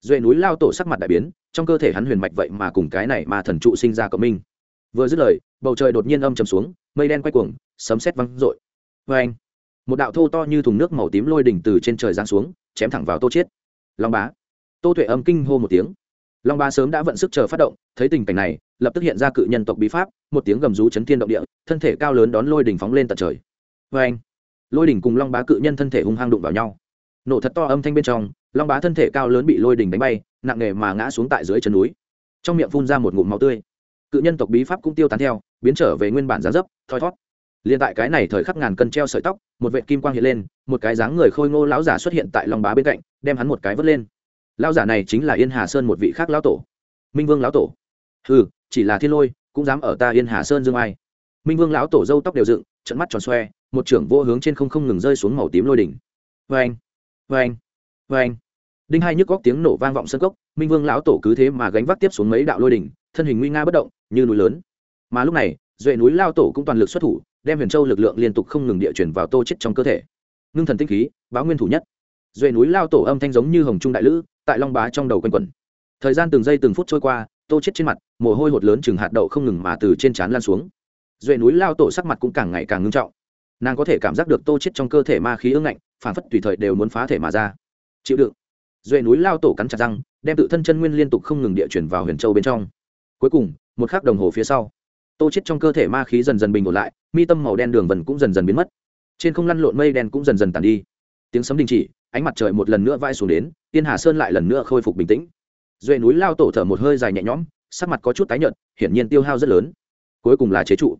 Duệ núi lao tổ sắc mặt đại biến, trong cơ thể hắn huyền mạch vậy mà cùng cái này mà thần trụ sinh ra cộng minh vừa dứt lời, bầu trời đột nhiên âm trầm xuống, mây đen quay cuồng, sấm sét văng rội vê anh, một đạo thô to như thùng nước màu tím lôi đỉnh từ trên trời giáng xuống, chém thẳng vào tô chiết. Long bá. Tô tuệ âm kinh hô một tiếng. Long bá sớm đã vận sức chờ phát động, thấy tình cảnh này, lập tức hiện ra cự nhân tộc bí pháp, một tiếng gầm rú chấn thiên động địa, thân thể cao lớn đón lôi đỉnh phóng lên tận trời. Vê anh, lôi đỉnh cùng long bá cự nhân thân thể hung hăng đụng vào nhau. Nổ thật to âm thanh bên trong, long bá thân thể cao lớn bị lôi đỉnh đánh bay, nặng nề mà ngã xuống tại dưới chân núi. Trong miệng phun ra một ngụm máu tươi cự nhân tộc bí pháp cũng tiêu tán theo, biến trở về nguyên bản giá dấp, thoi thót. Liền tại cái này thời khắc ngàn cân treo sợi tóc, một vệ kim quang hiện lên, một cái dáng người khôi ngô lão giả xuất hiện tại long bá bên cạnh, đem hắn một cái vớt lên. Lão giả này chính là yên hà sơn một vị khác lão tổ. Minh vương lão tổ. Ừ chỉ là thiên lôi, cũng dám ở ta yên hà sơn dương ai. Minh vương lão tổ dâu tóc đều dựng, trận mắt tròn xoe, một trưởng vô hướng trên không không ngừng rơi xuống màu tím lôi đỉnh. Vê anh vê anh vê anh đinh hai nhức góc tiếng nổ vang vọng sân cốc, minh vương lão tổ cứ thế mà gánh vác tiếp xuống mấy đạo lôi đỉnh thân hình nguy nga bất động, như núi lớn. Mà lúc này, duệ núi lao tổ cũng toàn lực xuất thủ, đem huyền châu lực lượng liên tục không ngừng địa chuyển vào tô chết trong cơ thể. Ngưng thần tinh khí, báo nguyên thủ nhất. Duệ núi lao tổ âm thanh giống như hồng trung đại lữ, tại long bá trong đầu quanh quẩn. Thời gian từng giây từng phút trôi qua, tô chết trên mặt, mồ hôi hột lớn chừng hạt đậu không ngừng mà từ trên trán lan xuống. Duệ núi lao tổ sắc mặt cũng càng ngày càng ngưng trọng. Nàng có thể cảm giác được tô chết trong cơ thể ma khí ương ngạnh, phản phất tùy thời đều muốn phá thể mà ra. Chịu đựng. Duệ núi lao tổ cắn chặt răng, đem tự thân chân nguyên liên tục không ngừng địa chuyển vào huyền châu bên trong cuối cùng, một khắc đồng hồ phía sau, tô chết trong cơ thể ma khí dần dần bình ổn lại, mi tâm màu đen đường vần cũng dần dần biến mất. Trên không lăn lộn mây đen cũng dần dần tàn đi. Tiếng sấm đình chỉ, ánh mặt trời một lần nữa vai xuống đến, tiên hà sơn lại lần nữa khôi phục bình tĩnh. Duệ núi lao tổ thở một hơi dài nhẹ nhõm, sắc mặt có chút tái nhợt, hiển nhiên tiêu hao rất lớn. Cuối cùng là chế trụ.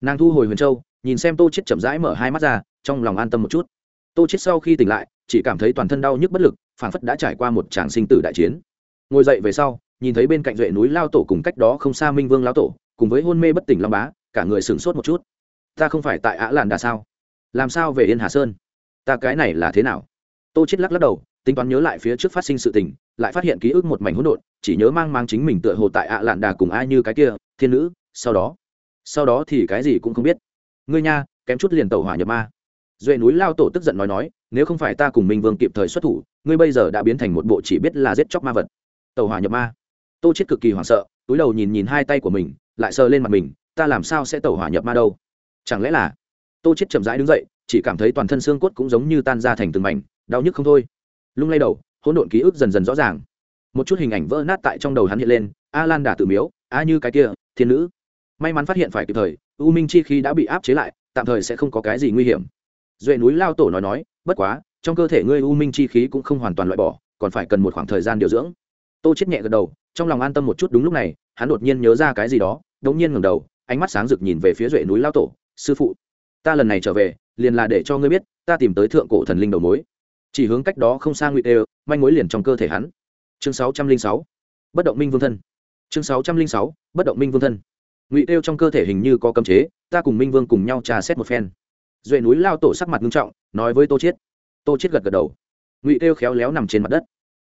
Nàng thu hồi huyền châu, nhìn xem tô chết chậm rãi mở hai mắt ra, trong lòng an tâm một chút. Tô chết sau khi tỉnh lại, chỉ cảm thấy toàn thân đau nhức bất lực, phảng phất đã trải qua một tràng sinh tử đại chiến. Ngồi dậy về sau nhìn thấy bên cạnh duệ núi lao tổ cùng cách đó không xa minh vương lao tổ, cùng với hôn mê bất tỉnh long bá, cả người sửng sốt một chút. Ta không phải tại ả làn đà sao? Làm sao về yên hà sơn? Ta cái này là thế nào? Tô chết lắc lắc đầu, tính toán nhớ lại phía trước phát sinh sự tình, lại phát hiện ký ức một mảnh hỗn độn, chỉ nhớ mang mang chính mình tựa hồ tại ạ lạn đà cùng ai như cái kia, thiên nữ, sau đó. Sau đó thì cái gì cũng không biết. Ngươi nha, kém chút liền tẩu hỏa nhập ma. Duệ núi lao tổ tức giận nói nói, nếu không phải ta cùng minh vương kịp thời xuất thủ, ngươi bây giờ đã biến thành một bộ chỉ biết là giết chóc ma vật. Tẩu hỏa nhập ma tô chết cực kỳ hoảng sợ, túi đầu nhìn nhìn hai tay của mình, lại sờ lên mặt mình, ta làm sao sẽ tẩu hỏa nhập ma đâu? Chẳng lẽ là tô chết chậm rãi đứng dậy, chỉ cảm thấy toàn thân xương cốt cũng giống như tan ra thành từng mảnh, đau nhức không thôi. Lung lay đầu, hỗn độn ký ức dần dần rõ ràng. Một chút hình ảnh vỡ nát tại trong đầu hắn hiện lên a lan đà tự miếu, a như cái kia, thiên nữ. May mắn phát hiện phải kịp thời, u minh chi khí đã bị áp chế lại, tạm thời sẽ không có cái gì nguy hiểm. Duệ núi lao tổ nói nói, bất quá, trong cơ thể ngươi u minh chi khí cũng không hoàn toàn loại bỏ, còn phải cần một khoảng thời gian điều dưỡng. Tô chết nhẹ gật đầu trong lòng an tâm một chút đúng lúc này, hắn đột nhiên nhớ ra cái gì đó đống nhiên ngẩng đầu, ánh mắt sáng rực nhìn về phía duệ núi lao tổ, sư phụ, ta lần này trở về, liền là để cho ngươi biết, ta tìm tới thượng cổ thần linh đầu mối. Chỉ hướng cách đó không xa ngụy đều manh mối liền trong cơ thể hắn. Chương sáu trăm linh sáu, bất động minh vương thân. Chương sáu trăm linh sáu, bất động minh vương thân. Ngụy đều trong cơ thể hình như có cấm chế, ta cùng minh vương cùng nhau trà xét một phen. Duệ núi lao tổ sắc mặt nghiêm trọng, nói với tô chiết. Tô chiết gật gật đầu. Ngụy đều khéo léo nằm trên mặt đất.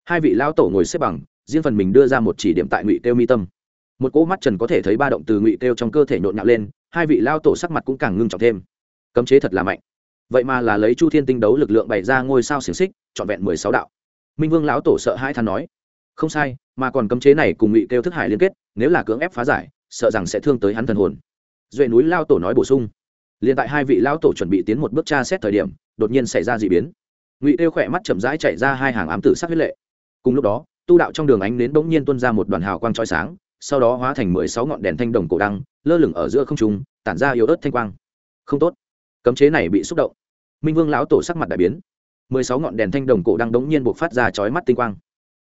Hai vị lao tổ ngồi xếp bằng riêng phần mình đưa ra một chỉ điểm tại ngụy tiêu mi tâm. Một cỗ mắt trần có thể thấy ba động từ ngụy tiêu trong cơ thể nhộn nhạo lên, hai vị lao tổ sắc mặt cũng càng ngưng trọng thêm. Cấm chế thật là mạnh. Vậy mà là lấy chu thiên tinh đấu lực lượng bày ra ngôi sao xiềng xích, trọn vẹn mười sáu đạo. Minh vương lão tổ sợ hai than nói, không sai, mà còn cấm chế này cùng ngụy tiêu thức hải liên kết, nếu là cưỡng ép phá giải, sợ rằng sẽ thương tới hắn thần hồn. Duệ núi lao tổ nói bổ sung liền tại hai vị lao tổ chuẩn bị tiến một bước tra xét thời điểm, đột nhiên xảy ra d ị biến. Ngụy tiêu khỏe mắt chậm rãi chạy ra hai hàng ám tử sắc huyết lệ. Cùng lúc đó tu đạo trong đường ánh đến bỗng nhiên tuôn ra một đoàn hào quang chói sáng, sau đó hóa thành mười sáu ngọn đèn thanh đồng cổ đăng, lơ lửng ở giữa không trung, tản ra yếu ớt thanh quang. Không tốt. Cấm chế này bị xúc động. Minh vương lão tổ sắc mặt đại biến. Mười sáu ngọn đèn thanh đồng cổ đăng đống nhiên bộc phát ra chói mắt tinh quang.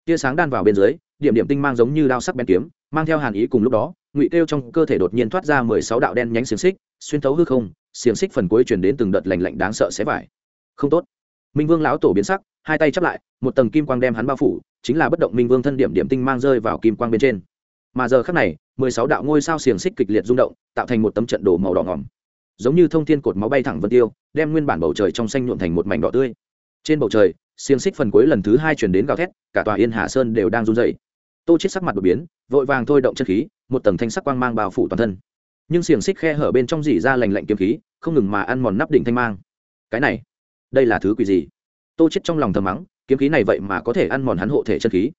Tia sáng đan vào bên dưới, điểm điểm tinh mang giống như đao sắc bén kiếm, mang theo hàn ý cùng lúc đó, ngụy tiêu trong cơ thể đột nhiên thoát ra mười sáu đạo đen nhánh xiềng xích, xuyên thấu hư không, xiềng xích phần cuối truyền đến từng đợt lạnh lạnh đáng sợ xé vải. Không tốt minh vương lão tổ biến sắc, hai tay chắp lại, một tầng kim quang đem hắn bao phủ, chính là bất động minh vương thân điểm điểm tinh mang rơi vào kim quang bên trên. Mà giờ khắc này, mười sáu đạo ngôi sao xiềng xích kịch liệt rung động, tạo thành một tấm trận đổ màu đỏ ngỏm giống như thông thiên cột máu bay thẳng vân tiêu, đem nguyên bản bầu trời trong xanh nhuộn thành một mảnh đỏ tươi. Trên bầu trời, xiềng xích phần cuối lần thứ hai chuyển đến gào thét, cả tòa yên hà sơn đều đang run dày tô chết sắc mặt đột biến, vội vàng thôi động chất khí, một tầng thanh sắc quang mang bao phủ toàn thân. Nhưng xiềng xích khe hở bên trong dỉ ra lành lạnh kiếm khí, không ngừng mà ăn mòn nắp đỉnh thanh mang. Cái này đây là thứ quỷ gì? Tô chết trong lòng thầm mắng, kiếm khí này vậy mà có thể ăn mòn hắn hộ thể chân khí.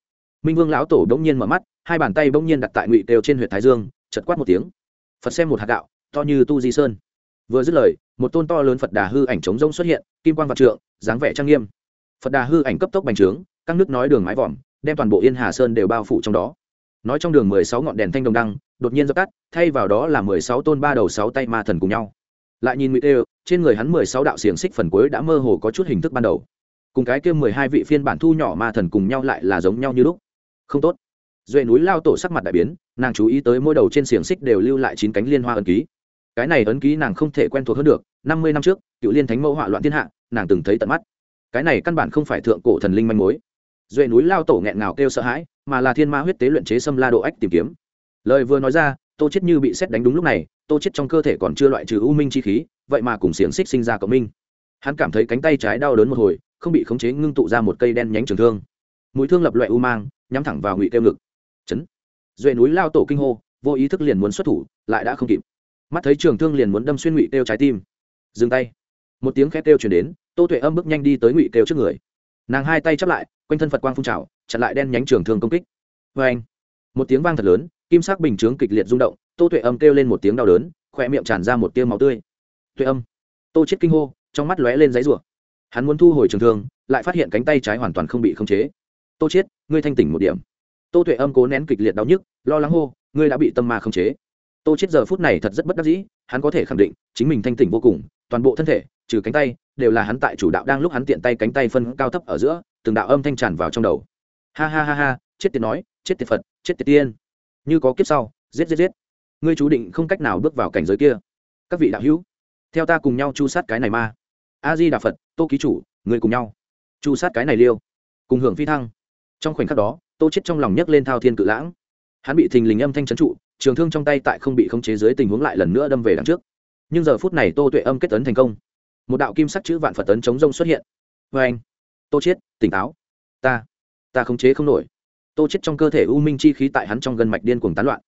Minh vương lão tổ đống nhiên mở mắt, hai bàn tay bỗng nhiên đặt tại ngụy đều trên huyện thái dương chật quát một tiếng. Phật xem một hạt gạo, to như tu di sơn. Vừa dứt lời, một tôn to lớn phật đà hư ảnh trống rông xuất hiện, kim quan g vạn trượng, dáng vẻ trang nghiêm. Phật đà hư ảnh cấp tốc bành trướng, các nước nói đường mái vòm, đem toàn bộ yên hà sơn đều bao phủ trong đó. Nói trong đường mười sáu ngọn đèn thanh đồng đăng, đột nhiên dập tắt, thay vào đó là mười sáu tôn ba đầu sáu tay ma thần cùng nhau lại nhìn mỹ tê, trên người hắn mười sáu đạo xiềng xích phần cuối đã mơ hồ có chút hình thức ban đầu. Cùng cái kia mười hai vị phiên bản thu nhỏ ma thần cùng nhau lại là giống nhau như lúc. Không tốt. Duệ núi lao tổ sắc mặt đại biến, nàng chú ý tới mỗi đầu trên xiềng xích đều lưu lại chín cánh liên hoa ấn ký. Cái này ấn ký nàng không thể quen thuộc hơn được, năm mươi năm trước, cựu liên thánh mẫu hỏa loạn thiên hạ, nàng từng thấy tận mắt. Cái này căn bản không phải thượng cổ thần linh manh mối. Duệ núi lao tổ nghẹn ngào kêu sợ hãi, mà là thiên ma huyết tế luyện chế xâm la độ ách tìm kiếm. Lời vừa nói ra, tô chết như bị xét đánh đúng lúc này tô chết trong cơ thể còn chưa loại trừ u minh chi khí, vậy mà cùng xiềng xích sinh ra cộng minh. Hắn cảm thấy cánh tay trái đau đớn một hồi, không bị khống chế ngưng tụ ra một cây đen nhánh trường thương. Mũi thương lập loại u mang, nhắm thẳng vào ngụy tiêu ngực. Chấn. Duệ núi lao tổ kinh hô, vô ý thức liền muốn xuất thủ, lại đã không kịp. Mắt thấy trường thương liền muốn đâm xuyên ngụy tiêu trái tim. Dừng tay. Một tiếng khét kêu chuyển đến, tô tuệ âm bước nhanh đi tới ngụy kêu trước người. Nàng hai tay chắp lại, quanh thân phật quang phun trào, chặn lại đen nhánh trường thương công kích. Vê anh một tiếng vang thật lớn, kim sắc bình chướng kịch liệt rung động tô tuệ âm kêu lên một tiếng đau đớn khỏe miệng tràn ra một tiêu máu tươi. Tuệ âm. Tô chết kinh hô, trong mắt lóe lên giấy rủa. Hắn muốn thu hồi trường thương, lại phát hiện cánh tay trái hoàn toàn không bị khống chế. Tô chết, ngươi thanh tỉnh một điểm. Tô tuệ âm cố nén kịch liệt đau nhức, lo lắng hô, ngươi đã bị tâm ma khống chế. Tô chết giờ phút này thật rất bất đắc dĩ, hắn có thể khẳng định, chính mình thanh tỉnh vô cùng, toàn bộ thân thể, trừ cánh tay, đều là hắn tại chủ đạo đang lúc hắn tiện tay cánh tay phân cao thấp ở giữa, từng đạo âm thanh tràn vào trong đầu. Ha ha ha ha, chết tiệt nói, chết tiệt phật, chết tiệt tiên. Như có kiếp sau, giết giết giết ngươi chú định không cách nào bước vào cảnh giới kia. Các vị đạo hữu, theo ta cùng nhau chu sát cái này ma. A di đà phật tô ký chủ, người cùng nhau. Chu sát cái này liêu. Cùng hưởng phi thăng. Trong khoảnh khắc đó, tô chết trong lòng nhấc lên thao thiên cự lãng. Hắn bị thình lình âm thanh trấn trụ, trường thương trong tay tại không bị khống chế dưới tình huống lại lần nữa đâm về đằng trước. Nhưng giờ phút này tô tuệ âm kết tấn thành công. Một đạo kim sắc chữ vạn phật tấn chống rông xuất hiện. Vê anh, tô chết, tỉnh táo. Ta ta khống chế không nổi. Tô chết trong cơ thể u minh chi khí tại hắn trong gân mạch điên cuồng tán loạn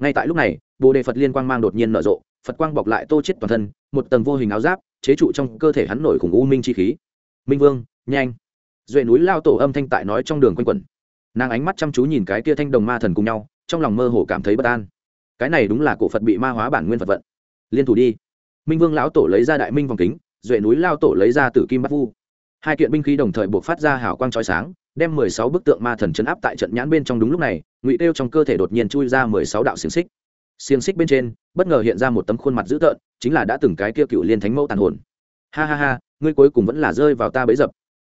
ngay tại lúc này, bồ đề phật liên quang mang đột nhiên nở rộ, phật quang bọc lại tô chết toàn thân, một tầng vô hình áo giáp, chế trụ trong cơ thể hắn nổi khủng u minh chi khí. Minh vương, nhanh! Duệ núi lao tổ âm thanh tại nói trong đường quanh quẩn. Nàng ánh mắt chăm chú nhìn cái kia thanh đồng ma thần cùng nhau, trong lòng mơ hồ cảm thấy bất an. Cái này đúng là cổ phật bị ma hóa bản nguyên phật vận. Liên thủ đi. Minh vương lão tổ lấy ra đại minh vòng kính, duệ núi lao tổ lấy ra tử kim bắt vu. Hai kiện binh khí đồng thời buộc phát ra hào quang trói sáng, đem mười sáu bức tượng ma thần chấn áp tại trận nhãn bên trong đúng lúc này ngụy tiêu trong cơ thể đột nhiên chui ra mười sáu đạo xiềng xích. Xiềng xích bên trên, bất ngờ hiện ra một tấm khuôn mặt dữ tợn, chính là đã từng cái kia cựu liên thánh mẫu tàn hồn. Ha ha ha, ngươi cuối cùng vẫn là rơi vào ta bấy dập.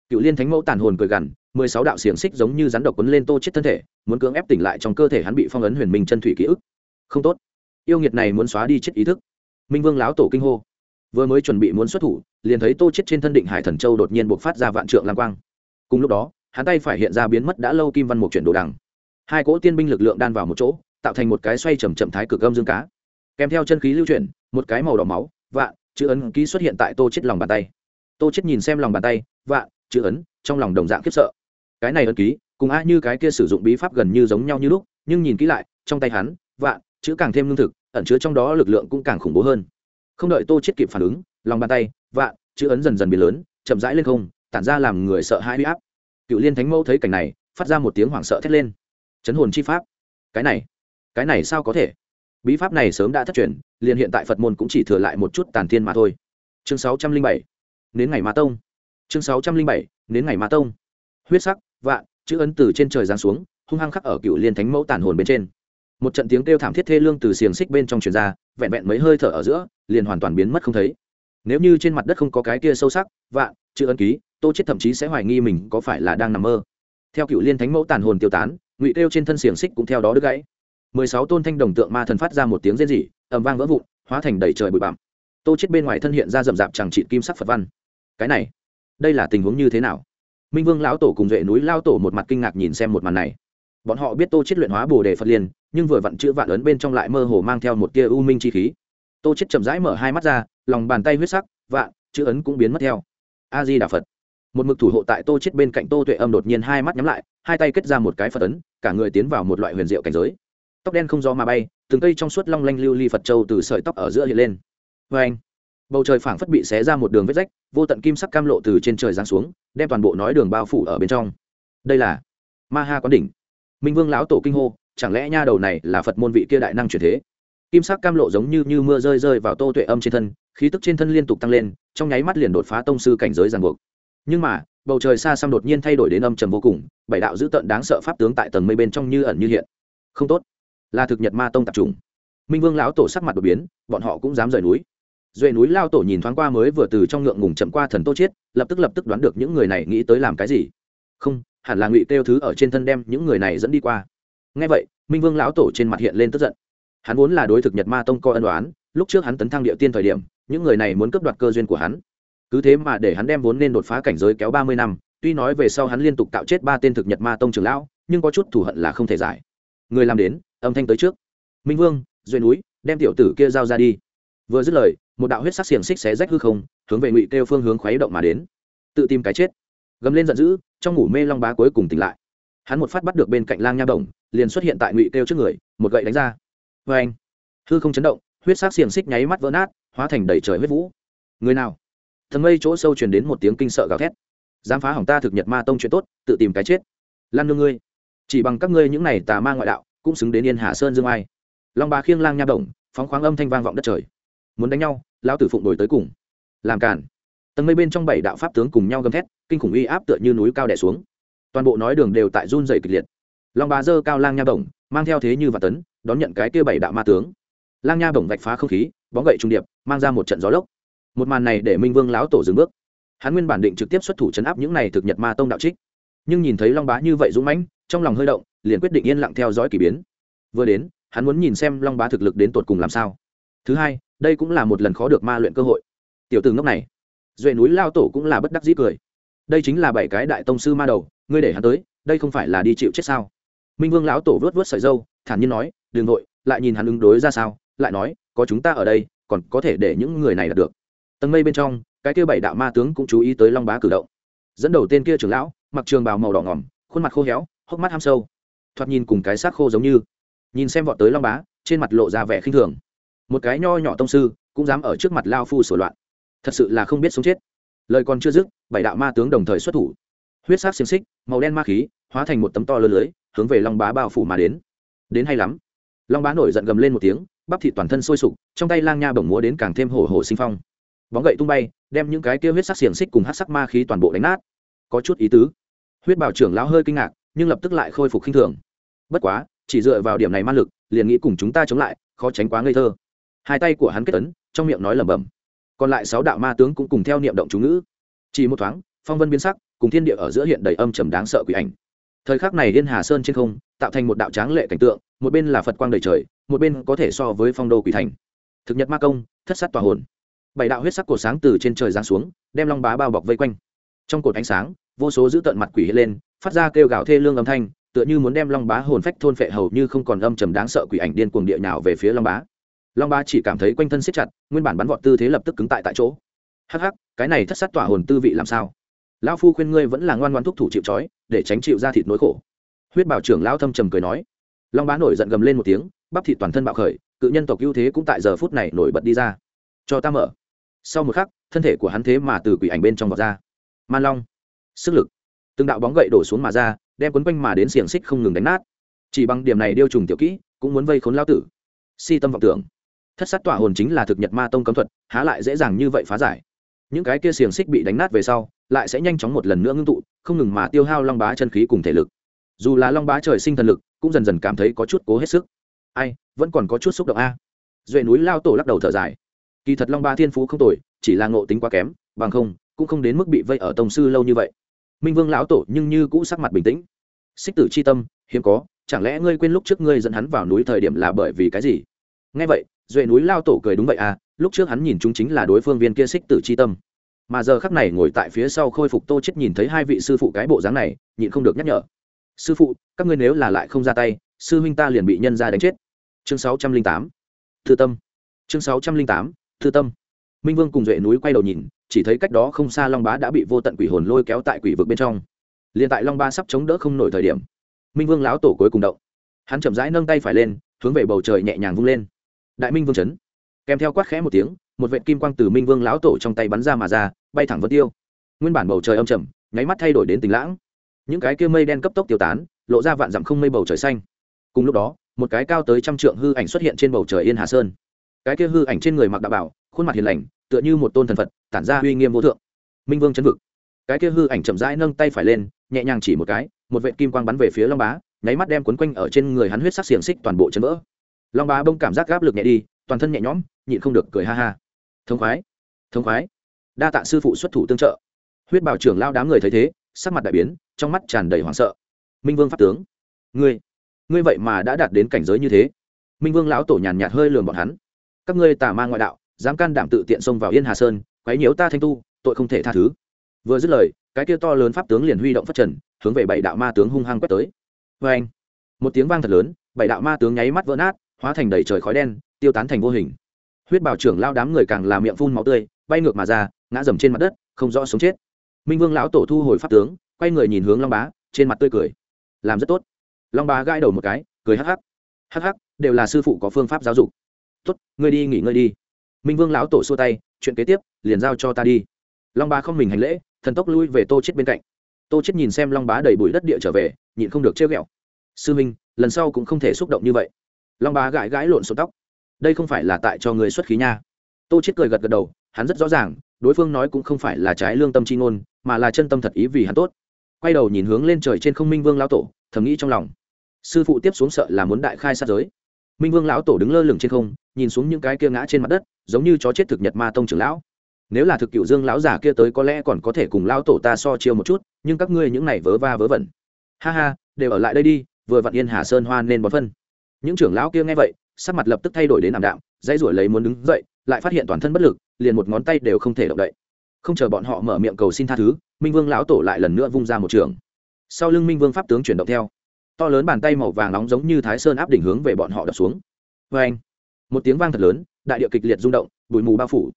Cựu liên thánh mẫu tàn hồn cười gằn, mười sáu đạo xiềng xích giống như rắn độc quấn lên tô chết thân thể, muốn cưỡng ép tỉnh lại trong cơ thể hắn bị phong ấn huyền minh chân thủy ký ức. Không tốt. Yêu nghiệt này muốn xóa đi chết ý thức. Minh vương láo tổ kinh hô. Vừa mới chuẩn bị muốn xuất thủ, liền thấy tô chết trên thân định hải thần châu đột nhiên buộc phát ra vạn trượng lam quang. Cùng lúc đó, hắn tay phải hiện ra biến mất đã lâu kim văn một chuyển đồ đằng hai cỗ tiên binh lực lượng đan vào một chỗ, tạo thành một cái xoay chầm chậm thái cực âm dương cá. Kèm theo chân khí lưu chuyển, một cái màu đỏ máu, vạn, chữ ấn ký xuất hiện tại tô chết lòng bàn tay. Tô chết nhìn xem lòng bàn tay, vạn, chữ ấn, trong lòng đồng dạng khiếp sợ. Cái này ấn ký, cùng a như cái kia sử dụng bí pháp gần như giống nhau như lúc, nhưng nhìn kỹ lại, trong tay hắn, vạn, chữ càng thêm lương thực, ẩn chứa trong đó lực lượng cũng càng khủng bố hơn. Không đợi tô chết kịp phản ứng, lòng bàn tay, vạn, chữ ấn dần dần biến lớn, chậm rãi lên không, tản ra làm người sợ hãi huy áp. Cựu liên thánh mẫu thấy cảnh này, phát ra một tiếng hoảng sợ thét lên chấn hồn chi pháp. Cái này cái này sao có thể? Bí pháp này sớm đã thất truyền, liền hiện tại phật môn cũng chỉ thừa lại một chút tàn thiên mà thôi. Chương sáu trăm linh bảy đến ngày ma tông. Chương sáu trăm linh bảy đến ngày ma tông. Huyết sắc, vạn, chữ ấn từ trên trời giáng xuống, hung hăng khắc ở cựu liên thánh mẫu tàn hồn bên trên. Một trận tiếng kêu thảm thiết thê lương từ xiềng xích bên trong truyền ra, vẹn vẹn mấy hơi thở ở giữa, liền hoàn toàn biến mất không thấy. Nếu như trên mặt đất không có cái kia sâu sắc, vạn, chữ ấn ký, tô chết thậm chí sẽ hoài nghi mình có phải là đang nằm mơ. Theo cựu liên thánh mẫu tàn hồn tiêu tán ngụy kêu trên thân xiềng xích cũng theo đó đứt gãy. Mười sáu tôn thanh đồng tượng ma thần phát ra một tiếng rên rỉ ầm vang vỡ vụn hóa thành đầy trời bụi bặm. Tô chết bên ngoài thân hiện ra rậm rạp chẳng trị kim sắc phật văn. Cái này đây là tình huống như thế nào? Minh vương lão tổ cùng duệ núi lao tổ một mặt kinh ngạc nhìn xem một màn này. Bọn họ biết tô chết luyện hóa bồ đề phật liền, nhưng vừa vặn chữ vạn ấn bên trong lại mơ hồ mang theo một tia u minh chi khí. Tô chết chậm rãi mở hai mắt ra lòng bàn tay huyết sắc vạn chữ ấn cũng biến mất theo. A di đà phật. Một mực thủ hộ tại tô chết bên cạnh tô tuệ âm đột nhiên hai mắt nhắm lại hai tay kết ra một cái phật ấn cả người tiến vào một loại huyền diệu cảnh giới. Tóc đen không gió mà bay, từng cây trong suốt long lanh lưu ly phật châu từ sợi tóc ở giữa hiện lên. Vê anh, bầu trời phảng phất bị xé ra một đường vết rách, vô tận kim sắc cam lộ từ trên trời giáng xuống, đem toàn bộ nói đường bao phủ ở bên trong. Đây là ma ha quán đỉnh. Minh vương lão tổ kinh hô, chẳng lẽ nha đầu này là phật môn vị kia đại năng truyền thế? Kim sắc cam lộ giống như như mưa rơi rơi vào tô tuệ âm trên thân, khí tức trên thân liên tục tăng lên, trong nháy mắt liền đột phá tông sư cảnh giới ràng buộc nhưng mà, bầu trời xa xăm đột nhiên thay đổi đến âm trầm vô cùng, bảy đạo dữ tợn đáng sợ pháp tướng tại tầng mây bên trong như ẩn như hiện. Không tốt, là thực nhật ma tông tập trung minh vương lão tổ sắc mặt đột biến, bọn họ cũng dám rời núi. Duệ núi lao tổ nhìn thoáng qua mới vừa từ trong ngượng ngùng chậm qua thần tô chiết lập tức lập tức đoán được những người này nghĩ tới làm cái gì. Không, hẳn là ngụy tiêu thứ ở trên thân đem những người này dẫn đi qua. Ngay vậy, minh vương lão tổ trên mặt hiện lên tức giận. Hắn vốn là đối thực nhật ma tông coi ân đoán lúc trước hắn tấn thăng địa tiên thời điểm, những người này muốn cướp đoạt cơ duyên của hắn cứ thế mà để hắn đem vốn nên đột phá cảnh giới kéo ba mươi năm, tuy nói về sau hắn liên tục tạo chết ba tên thực nhật ma tông trưởng lão, nhưng có chút thù hận là không thể giải. Người làm đến, âm thanh tới trước. Minh vương duyên núi, đem tiểu tử kia giao ra đi. Vừa dứt lời, một đạo huyết sắc xiềng xích xé rách hư không, hướng về ngụy kêu phương hướng khuấy động mà đến. Tự tìm cái chết. Gầm lên giận dữ, trong ngủ mê long bá cuối cùng tỉnh lại. Hắn một phát bắt được bên cạnh lang nha đồng, liền xuất hiện tại ngụy kêu trước người, một gậy đánh ra. Vê anh hư không chấn động, huyết sắc xiềng xích nháy mắt vỡ nát, hóa thành đầy trời huyết vũ. Người nào? Thần mây chỗ sâu truyền đến một tiếng kinh sợ gào thét. Dám phá hỏng ta thực nhật ma tông chuyện tốt tự tìm cái chết. Lan nương ngươi chỉ bằng các ngươi những này tà ma ngoại đạo cũng xứng đến yên hà sơn dương ai. Long bà khiêng lang nha động, phóng khoáng âm thanh vang vọng đất trời. Muốn đánh nhau lão tử phụng đổi tới cùng. Làm cản tầng mây bên trong bảy đạo pháp tướng cùng nhau gầm thét kinh khủng uy áp tựa như núi cao đè xuống. Toàn bộ nói đường đều tại run dày kịch liệt. Long bà dơ cao lang nha bổng mang theo thế như và tấn đón nhận cái kia bảy đạo ma tướng. Lang nha bổng vạch phá không khí bóng gậy trung điệp mang ra một trận gió lốc một màn này để minh vương lão tổ dừng bước hắn nguyên bản định trực tiếp xuất thủ chấn áp những này thực nhật ma tông đạo trích nhưng nhìn thấy long bá như vậy dũng mãnh trong lòng hơi động liền quyết định yên lặng theo dõi k ỳ biến vừa đến hắn muốn nhìn xem long bá thực lực đến tột cùng làm sao thứ hai đây cũng là một lần khó được ma luyện cơ hội tiểu từ ngốc này duệ núi lao tổ cũng là bất đắc dĩ cười đây chính là bảy cái đại tông sư ma đầu ngươi để hắn tới đây không phải là đi chịu chết sao minh vương lão tổ vớt vớt sợi dâu thản nhiên nói đ ừ n g nội lại nhìn hắn ứng đối ra sao lại nói có chúng ta ở đây còn có thể để những người này đạt được tầng mây bên trong, cái kia bảy đạo ma tướng cũng chú ý tới long bá cử động. Dẫn đầu tên kia trưởng lão, mặc trường bào màu đỏ ngỏm, khuôn mặt khô héo, hốc mắt ham sâu. Thoạt nhìn cùng cái xác khô giống như. Nhìn xem vọt tới long bá, trên mặt lộ ra vẻ khinh thường. Một cái nho nhỏ tông sư, cũng dám ở trước mặt lao phu sổ loạn. Thật sự là không biết sống chết. Lời còn chưa dứt, bảy đạo ma tướng đồng thời xuất thủ. Huyết sắc xiềng xích, màu đen ma khí, hóa thành một tấm to lớn lưới, hướng về long bá bao phủ mà đến. Đến hay lắm. Long bá nổi giận gầm lên một tiếng, bắp thịt toàn thân sôi sục, trong tay lang nha bổng múa đến càng thêm hổ hổ sinh phong bóng gậy tung bay, đem những cái kia huyết sắc xiềng xích cùng hát sắc ma khí toàn bộ đánh nát. Có chút ý tứ. Huyết bảo trưởng lão hơi kinh ngạc, nhưng lập tức lại khôi phục khinh thường. Bất quá, chỉ dựa vào điểm này man lực, liền nghĩ cùng chúng ta chống lại, khó tránh quá ngây thơ. Hai tay của hắn kết ấn, trong miệng nói lẩm bẩm. Còn lại sáu đạo ma tướng cũng cùng theo niệm động chú ngữ. Chỉ một thoáng, phong vân biến sắc, cùng thiên địa ở giữa hiện đầy âm trầm đáng sợ quỷ ảnh. Thời khắc này liên hà sơn trên không, tạo thành một đạo tráng lệ cảnh tượng, một bên là phật quang đầy trời, một bên có thể so với phong đô quỷ thành. Thực nhật ma công, thất sát tòa hồn bảy đạo huyết sắc cột sáng từ trên trời giáng xuống, đem long bá bao bọc vây quanh. Trong cột ánh sáng, vô số dữ tận mặt quỷ hiện lên, phát ra kêu gào thê lương âm thanh, tựa như muốn đem long bá hồn phách thôn phệ hầu như không còn âm trầm đáng sợ quỷ ảnh điên cuồng địa nhào về phía long bá. Long bá chỉ cảm thấy quanh thân siết chặt, nguyên bản bắn vọt tư thế lập tức cứng tại tại chỗ. Hắc hắc, cái này thất sát tỏa hồn tư vị làm sao? Lão phu khuyên ngươi vẫn là ngoan ngoan thúc thủ chịu trói, để tránh chịu ra thịt nỗi khổ. Huyết bảo trưởng lão thâm trầm cười nói. Long bá nổi giận gầm lên một tiếng, bắp thịt toàn thân bạo khởi, cự nhân tộc ưu thế cũng tại giờ phút này nổi bật đi ra. Cho ta mở sau một khắc, thân thể của hắn thế mà từ quỷ ảnh bên trong vọt ra. Man long, sức lực. Từng đạo bóng gậy đổ xuống mà ra, đem quấn quanh mà đến xiềng xích không ngừng đánh nát. Chỉ bằng điểm này điêu trùng tiểu kỹ, cũng muốn vây khốn lao tử. Si tâm vọng tưởng. Thất sát tỏa hồn chính là thực nhật ma tông cấm thuật, há lại dễ dàng như vậy phá giải. Những cái kia xiềng xích bị đánh nát về sau, lại sẽ nhanh chóng một lần nữa ngưng tụ, không ngừng mà tiêu hao long bá chân khí cùng thể lực. Dù là long bá trời sinh thần lực, cũng dần dần cảm thấy có chút cố hết sức. Ai, vẫn còn có chút xúc động a. Duệ núi lao tổ lắc đầu thở dài kỳ thật long ba thiên phú không tồi, chỉ là ngộ tính quá kém, bằng không, cũng không đến mức bị vây ở tổng sư lâu như vậy. Minh vương lão tổ nhưng như cũ sắc mặt bình tĩnh. Xích tử c h i tâm, hiếm có, chẳng lẽ ngươi quên lúc trước ngươi dẫn hắn vào núi thời điểm là bởi vì cái gì? Nghe vậy, duệ núi lao tổ cười đúng vậy à lúc trước hắn nhìn chúng chính là đối phương viên kia xích tử c h i tâm. Mà giờ khắc này ngồi tại phía sau khôi phục tô chết nhìn thấy hai vị sư phụ cái bộ dáng này, nhịn không được nhắc nhở. Sư phụ, các ngươi nếu là lại không ra tay, sư huynh ta liền bị nhân ra đánh chết. Chương sáu trăm linh tám. Thư tâm. Chương sáu trăm linh tám thư tâm. Minh vương cùng duệ núi quay đầu nhìn, chỉ thấy cách đó không xa long bá đã bị vô tận quỷ hồn lôi kéo tại quỷ vực bên trong. Liền tại long ba sắp chống đỡ không nổi thời điểm, minh vương lão tổ cuối cùng động. Hắn chậm rãi nâng tay phải lên, hướng về bầu trời nhẹ nhàng vung lên. Đại minh vương chấn. Kèm theo quát khẽ một tiếng, một vệ kim quang từ minh vương lão tổ trong tay bắn ra mà ra, bay thẳng vân tiêu. Nguyên bản bầu trời âm trầm, nháy mắt thay đổi đến tình lãng. Những cái kia mây đen cấp tốc tiêu tán, lộ ra vạn dặm không mây bầu trời xanh. Cùng lúc đó, một cái cao tới trăm trượng hư ảnh xuất hiện trên bầu trời yên hà sơn cái kia hư ảnh trên người mặc đạo bảo, khuôn mặt hiền lành, tựa như một tôn thần phật, tản ra uy nghiêm vô thượng. Minh vương chấn vực. Cái kia hư ảnh chậm rãi nâng tay phải lên, nhẹ nhàng chỉ một cái, một vệ kim quang bắn về phía long bá, nháy mắt đem quấn quanh ở trên người hắn huyết sắc xiềng xích toàn bộ chấn vỡ. Long bá bông cảm giác gáp lực nhẹ đi, toàn thân nhẹ nhõm, nhịn không được cười ha ha. Thống khoái thống khoái. Đa tạ sư phụ xuất thủ tương trợ. Huyết bảo trưởng lao đám người thấy thế, sắc mặt đại biến, trong mắt tràn đầy hoảng sợ. Minh vương pháp tướng, ngươi ngươi vậy mà đã đạt đến cảnh giới như thế? Minh vương lão tổ nhàn nhạt hơi lườm bọn hắn các ngươi tà ma ngoại đạo, dám can đảm tự tiện xông vào yên hà sơn, quấy nhiễu ta thanh tu, tội không thể tha thứ. Vừa dứt lời, cái kia to lớn pháp tướng liền huy động phát trần, hướng về bảy đạo ma tướng hung hăng quét tới. Vê anh, một tiếng vang thật lớn, bảy đạo ma tướng nháy mắt vỡ nát, hóa thành đầy trời khói đen, tiêu tán thành vô hình. Huyết bảo trưởng lao đám người càng làm miệng phun máu tươi, bay ngược mà ra, ngã dầm trên mặt đất, không rõ sống chết. Minh vương lão tổ thu hồi pháp tướng, quay người nhìn hướng long bá, trên mặt tươi cười. Làm rất tốt. Long bá gãi đầu một cái, cười hắc hắc. Hắc hắc, đều là sư phụ có phương pháp giáo dục tốt, ngươi đi nghỉ ngơi đi. Minh vương lão tổ xua tay, chuyện kế tiếp, liền giao cho ta đi. Long bá không mình hành lễ, thần tốc lui về tô chết bên cạnh. Tô chết nhìn xem long bá đầy bụi đất địa trở về, nhịn không được trêu ghẹo. Sư minh, lần sau cũng không thể xúc động như vậy. Long bá gãi gãi lộn số tóc. Đây không phải là tại cho người xuất khí nha. Tô chết cười gật gật đầu, hắn rất rõ ràng, đối phương nói cũng không phải là trái lương tâm chi ngôn, mà là chân tâm thật ý vì hắn tốt. Quay đầu nhìn hướng lên trời trên không minh vương lão tổ, thầm nghĩ trong lòng. Sư phụ tiếp xuống sợ là muốn đại khai sát giới minh vương lão tổ đứng lơ lửng trên không nhìn xuống những cái kia ngã trên mặt đất giống như chó chết thực nhật ma tông trưởng lão nếu là thực cựu dương lão giả kia tới có lẽ còn có thể cùng lão tổ ta so chiêu một chút nhưng các ngươi những này vớ va vớ vẩn ha ha đều ở lại đây đi vừa vặn yên hà sơn hoa nên bón phân những trưởng lão kia nghe vậy sắc mặt lập tức thay đổi đến ảm đạm dãy ruổi lấy muốn đứng dậy lại phát hiện toàn thân bất lực liền một ngón tay đều không thể động đậy không chờ bọn họ mở miệng cầu xin tha thứ minh vương lão tổ lại lần nữa vung ra một trường sau lưng minh vương pháp tướng chuyển động theo to lớn bàn tay màu vàng nóng giống như thái sơn áp đỉnh hướng về bọn họ đập xuống. Vê anh, một tiếng vang thật lớn, đại địa kịch liệt rung động, bụi mù bao phủ.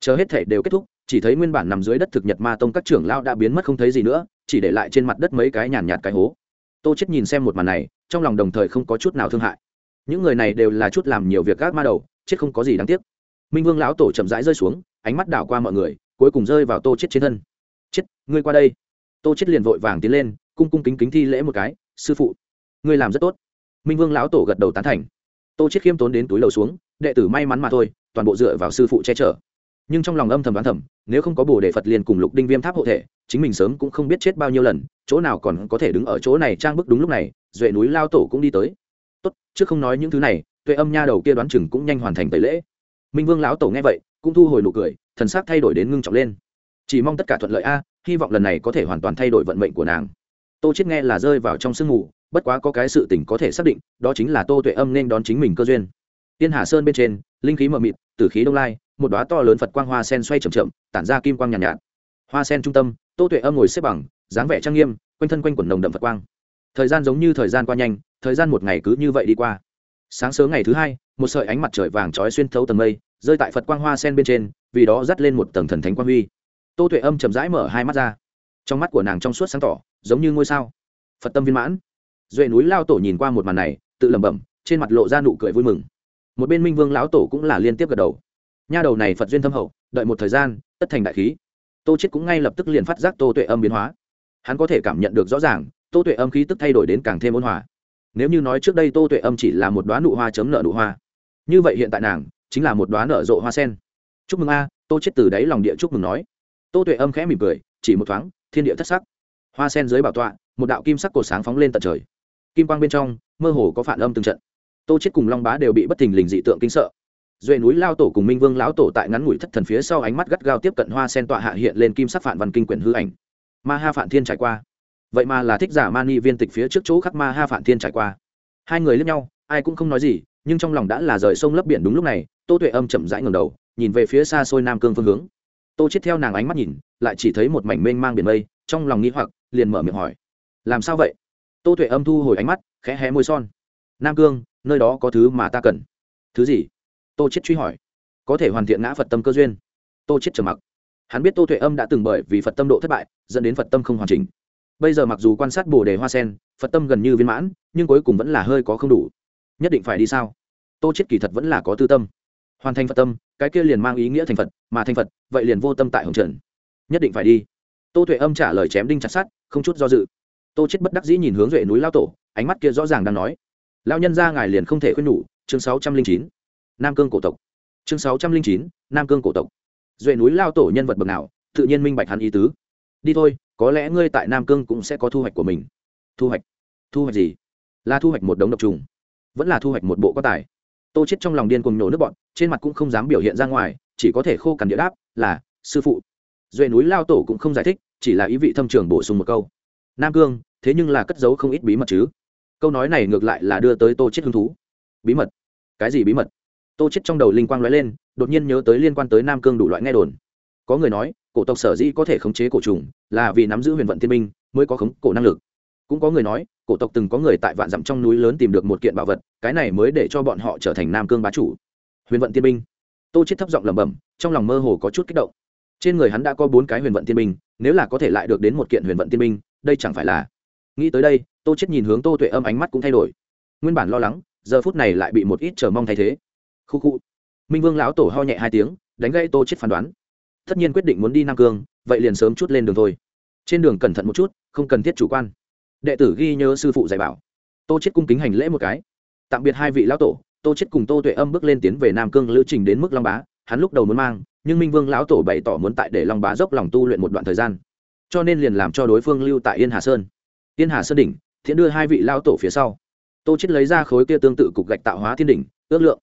Chờ hết thể đều kết thúc, chỉ thấy nguyên bản nằm dưới đất thực nhật ma tông các trưởng lao đã biến mất không thấy gì nữa, chỉ để lại trên mặt đất mấy cái nhàn nhạt cái hố. Tô chết nhìn xem một màn này, trong lòng đồng thời không có chút nào thương hại. Những người này đều là chút làm nhiều việc gác ma đầu, chết không có gì đáng tiếc. Minh vương lão tổ chậm rãi rơi xuống, ánh mắt đảo qua mọi người, cuối cùng rơi vào tô chết trên thân. Chết ngươi qua đây. Tô chết liền vội vàng tiến lên, cung cung kính kính thi lễ một cái, sư phụ ngươi làm rất tốt. Minh vương lão tổ gật đầu tán thành. Tô chết khiêm tốn đến túi lầu xuống, đệ tử may mắn mà thôi, toàn bộ dựa vào sư phụ che chở. Nhưng trong lòng âm thầm đoán thầm, nếu không có bồ đề phật liền cùng lục đinh viêm tháp hộ thể, chính mình sớm cũng không biết chết bao nhiêu lần, chỗ nào còn có thể đứng ở chỗ này trang bức đúng lúc này, duệ núi lao tổ cũng đi tới. Tốt, trước không nói những thứ này, tuệ âm nha đầu kia đoán chừng cũng nhanh hoàn thành tẩy lễ. Minh vương lão tổ nghe vậy, cũng thu hồi nụ cười, thần sắc thay đổi đến ngưng trọng lên. Chỉ mong tất cả thuận lợi a, hy vọng lần này có thể hoàn toàn thay đổi vận mệnh của nàng. Tô chết nghe là rơi vào trong sương mù bất quá có cái sự tình có thể xác định đó chính là tô tuệ âm nên đón chính mình cơ duyên. Tiên hà sơn bên trên linh khí mờ mịt tử khí đông lai một đóa to lớn phật quang hoa sen xoay chậm chậm tản ra kim quang nhàn nhạt, nhạt. Hoa sen trung tâm tô tuệ âm ngồi xếp bằng dáng vẻ trang nghiêm quanh thân quanh quẩn nồng đậm phật quang. Thời gian giống như thời gian qua nhanh thời gian một ngày cứ như vậy đi qua. Sáng sớm ngày thứ hai một sợi ánh mặt trời vàng trói xuyên thấu tầng mây rơi tại phật quang hoa sen bên trên vì đó dắt lên một tầng thần thánh quang huy. Tô tuệ âm chậm rãi mở hai mắt ra. Trong mắt của nàng trong suốt sáng tỏ giống như ngôi sao. Phật tâm viên mãn duệ núi lao tổ nhìn qua một màn này, tự lẩm bẩm, trên mặt lộ ra nụ cười vui mừng. Một bên minh vương lão tổ cũng là liên tiếp gật đầu. Nha đầu này phật duyên thâm hậu, đợi một thời gian, tất thành đại khí. Tô chết cũng ngay lập tức liền phát giác tô tuệ âm biến hóa. Hắn có thể cảm nhận được rõ ràng, tô tuệ âm khí tức thay đổi đến càng thêm ôn hòa. Nếu như nói trước đây tô tuệ âm chỉ là một đoá nụ hoa chấm nợ nụ hoa, như vậy hiện tại nàng chính là một đoá nợ rộ hoa sen. Chúc mừng a, tô chết từ đáy lòng địa chúc mừng nói. Tô tuệ âm khẽ mỉm cười, chỉ một thoáng, thiên địa thất sắc. Hoa sen dưới bảo tọa, một đạo kim sắc cổ sáng phóng lên tận trời kim quang bên trong, mơ hồ có phản âm từng trận. Tô chết cùng long bá đều bị bất thình lình dị tượng kinh sợ. Duệ núi lao tổ cùng minh vương lão tổ tại ngắn ngủi thất thần phía sau ánh mắt gắt gao tiếp cận hoa sen tọa hạ hiện lên kim sắc phản văn kinh quyển hư ảnh. Ma ha phản thiên trải qua. Vậy mà là thích giả mani viên tịch phía trước chỗ khắc ma ha phản thiên trải qua. Hai người lướt nhau, ai cũng không nói gì, nhưng trong lòng đã là rời sông lấp biển đúng lúc này, tô tuệ âm chậm rãi ngầm đầu, nhìn về phía xa xôi nam cương phương hướng. Tô chết theo nàng ánh mắt nhìn, lại chỉ thấy một mảnh mênh mang biển mây, trong lòng nghĩ hoặc, liền mở miệng hỏi, làm sao vậy? Tô tuệ âm thu hồi ánh mắt, khẽ hé môi son. Nam cương, nơi đó có thứ mà ta cần. Thứ gì? Tô chết truy hỏi. Có thể hoàn thiện ngã phật tâm cơ duyên. Tô chết trầm mặc. Hắn biết tô tuệ âm đã từng bởi vì phật tâm độ thất bại, dẫn đến phật tâm không hoàn chỉnh. Bây giờ mặc dù quan sát bồ đề hoa sen, phật tâm gần như viên mãn, nhưng cuối cùng vẫn là hơi có không đủ. Nhất định phải đi sao? Tô chết kỳ thật vẫn là có tư tâm. Hoàn thành phật tâm, cái kia liền mang ý nghĩa thành phật, mà thành phật, vậy liền vô tâm tại hồng trần. Nhất định phải đi. Tô tuệ âm trả lời chém đinh chặt sát không chút do dự tô chết bất đắc dĩ nhìn hướng duệ núi lao tổ, ánh mắt kia rõ ràng đang nói. Lao nhân ra ngài liền không thể khuyên nhủ, chương sáu trăm linh chín, nam cương cổ tộc. Chương sáu trăm linh chín, nam cương cổ tộc. Duệ núi lao tổ nhân vật bậc nào, tự nhiên minh bạch hắn ý tứ. Đi thôi, có lẽ ngươi tại nam cương cũng sẽ có thu hoạch của mình. Thu hoạch? Thu hoạch gì? Là thu hoạch một đống độc trùng. Vẫn là thu hoạch một bộ có tài. Tô chết trong lòng điên cùng nhổ nước bọn trên mặt cũng không dám biểu hiện ra ngoài, chỉ có thể khô cằn địa đáp, là, sư phụ. Duệ núi lao tổ cũng không giải thích, chỉ là ý vị thâm trường bổ sung một câu nam cương thế nhưng là cất giấu không ít bí mật chứ. Câu nói này ngược lại là đưa tới tô chết hứng thú. Bí mật? Cái gì bí mật? Tô chết trong đầu linh quang lóe lên đột nhiên nhớ tới liên quan tới nam cương đủ loại nghe đồn. Có người nói cổ tộc sở dĩ có thể khống chế cổ trùng là vì nắm giữ huyền vận thiên minh mới có khống cổ năng lực. Cũng có người nói cổ tộc từng có người tại vạn dặm trong núi lớn tìm được một kiện bảo vật cái này mới để cho bọn họ trở thành nam cương bá chủ. Huyền vận tiên minh, tô chết thấp giọng lẩm bẩm trong lòng mơ hồ có chút kích động. Trên người hắn đã có bốn cái huyền vận tiên minh, nếu là có thể lại được đến một kiện huyền vận tiên minh đây chẳng phải là nghĩ tới đây, tô chết nhìn hướng tô tuệ âm ánh mắt cũng thay đổi. Nguyên bản lo lắng, giờ phút này lại bị một ít chờ mong thay thế. Khu khu. Minh vương lão tổ ho nhẹ hai tiếng, đánh gây tô chết phán đoán. Tất nhiên quyết định muốn đi nam cương, vậy liền sớm chút lên đường thôi. Trên đường cẩn thận một chút, không cần thiết chủ quan. Đệ tử ghi nhớ sư phụ dạy bảo. Tô chết cung kính hành lễ một cái. Tạm biệt hai vị lão tổ, tô chết cùng tô tuệ âm bước lên tiến về nam cương lữ trình đến mức long bá, hắn lúc đầu muốn mang, nhưng minh vương lão tổ bày tỏ muốn tại để long bá dốc lòng tu luyện một đoạn thời gian cho nên liền làm cho đối phương lưu tại yên hà sơn yên hà sơn đỉnh thiện đưa hai vị lao tổ phía sau tô chết lấy ra khối kia tương tự cục gạch tạo hóa thiên đỉnh ước lượng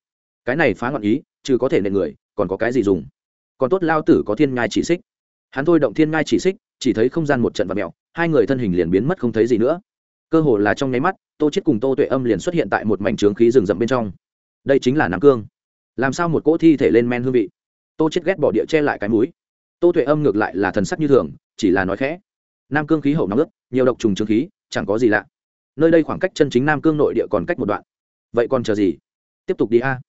cái này phá ngọn ý trừ có thể nện người còn có cái gì dùng còn tốt lao tử có thiên ngai chỉ xích hắn thôi động thiên ngai chỉ xích chỉ thấy không gian một trận và mẹo hai người thân hình liền biến mất không thấy gì nữa cơ hồ là trong nháy mắt tô chết cùng tô tuệ âm liền xuất hiện tại một mảnh trướng khí rừng rậm bên trong đây chính là nam cương làm sao một cỗ thi thể lên men hương vị tô chết ghét bỏ địa che lại cái mũi tô tuệ âm ngược lại là thần sắc như thường chỉ là nói khẽ. Nam cương khí hậu nóng ướt, nhiều độc trùng trướng khí, chẳng có gì lạ. Nơi đây khoảng cách chân chính nam cương nội địa còn cách một đoạn. Vậy còn chờ gì? Tiếp tục đi a.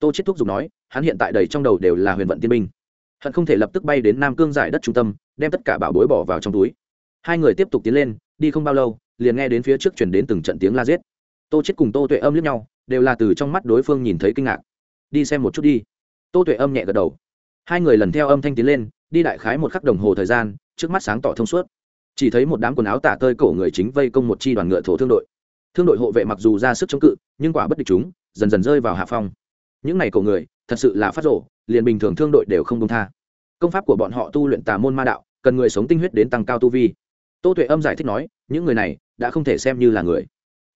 Tô chết thúc giục nói, hắn hiện tại đầy trong đầu đều là huyền vận tiên minh hận không thể lập tức bay đến nam cương giải đất trung tâm, đem tất cả bảo bối bỏ vào trong túi. Hai người tiếp tục tiến lên, đi không bao lâu, liền nghe đến phía trước chuyển đến từng trận tiếng la giết. Tô chết cùng tô tuệ âm lướt nhau, đều là từ trong mắt đối phương nhìn thấy kinh ngạc. Đi xem một chút đi. Tô tuệ âm nhẹ gật đầu. Hai người lần theo âm thanh tiến lên, đi đại khái một khắc đồng hồ thời gian trước mắt sáng tỏ thông suốt. Chỉ thấy một đám quần áo tả tơi cổ người chính vây công một chi đoàn ngựa thổ thương đội. Thương đội hộ vệ mặc dù ra sức chống cự, nhưng quả bất địch chúng, dần dần rơi vào hạ phong. Những này cổ người, thật sự là phát rổ liền bình thường thương đội đều không công tha. Công pháp của bọn họ tu luyện tà môn ma đạo, cần người sống tinh huyết đến tăng cao tu vi. Tô tuệ âm giải thích nói, những người này, đã không thể xem như là người.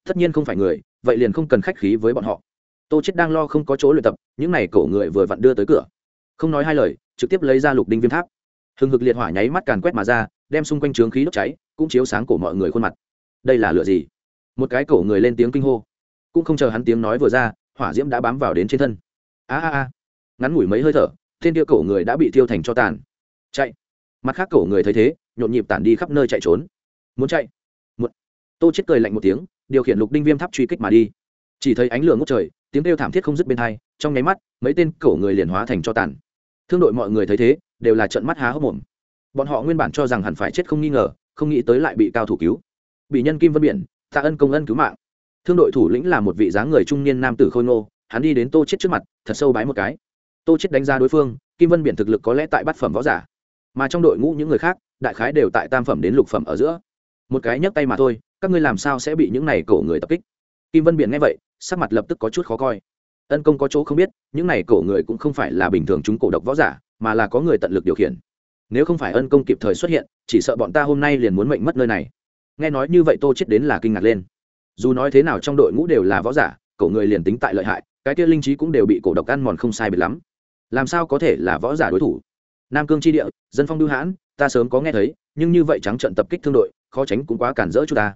Tất nhiên không phải người, vậy liền không cần khách khí với bọn họ. Tô chết đang lo không có chỗ luyện tập, những này cổ người vừa vặn đưa tới cửa. Không nói hai lời, trực tiếp lấy ra lục đinh viêm tháp hừng hực liệt hỏa nháy mắt càn quét mà ra, đem xung quanh trướng khí đốt cháy, cũng chiếu sáng cổ mọi người khuôn mặt. Đây là lửa gì? Một cái cổ người lên tiếng kinh hô. Cũng không chờ hắn tiếng nói vừa ra, hỏa diễm đã bám vào đến trên thân. A a a. Ngắn ngủi mấy hơi thở, thiên tiêu cổ người đã bị thiêu thành cho tàn. Chạy. Mặt khác cổ người thấy thế, nhộn nhịp tản đi khắp nơi chạy trốn. Muốn chạy? Một tô chết cười lạnh một tiếng, điều khiển lục đinh viêm tháp truy kích mà đi. Chỉ thấy ánh lửa ngút trời, tiếng kêu thảm thiết không dứt bên hai, trong nháy mắt, mấy tên cổ người liền hóa thành cho tàn. Thương đội mọi người thấy thế đều là trận mắt há hốc mồm. Bọn họ nguyên bản cho rằng hẳn phải chết không nghi ngờ, không nghĩ tới lại bị cao thủ cứu. Bị nhân kim vân biển, tạ ân công ân cứu mạng. Thương đội thủ lĩnh là một vị dáng người trung niên nam tử khôi ngô, hắn đi đến tô chết trước mặt, thật sâu bái một cái. Tô chết đánh giá đối phương, kim vân biển thực lực có lẽ tại bát phẩm võ giả, mà trong đội ngũ những người khác, đại khái đều tại tam phẩm đến lục phẩm ở giữa. Một cái nhấc tay mà thôi, các ngươi làm sao sẽ bị những này cổ người tập kích? Kim vân biển nghe vậy, sắc mặt lập tức có chút khó coi. Ân công có chỗ không biết, những này cổ người cũng không phải là bình thường chúng cổ độc võ giả mà là có người tận lực điều khiển. Nếu không phải ân công kịp thời xuất hiện, chỉ sợ bọn ta hôm nay liền muốn mệnh mất nơi này. Nghe nói như vậy tô chết đến là kinh ngạc lên. Dù nói thế nào trong đội ngũ đều là võ giả cổ người liền tính tại lợi hại, cái kia linh trí cũng đều bị cổ độc ăn mòn không sai biệt lắm. Làm sao có thể là võ giả đối thủ? Nam cương tri địa, dân phong đưu hãn, ta sớm có nghe thấy, nhưng như vậy trắng trận tập kích thương đội, khó tránh cũng quá cản rỡ chúng ta.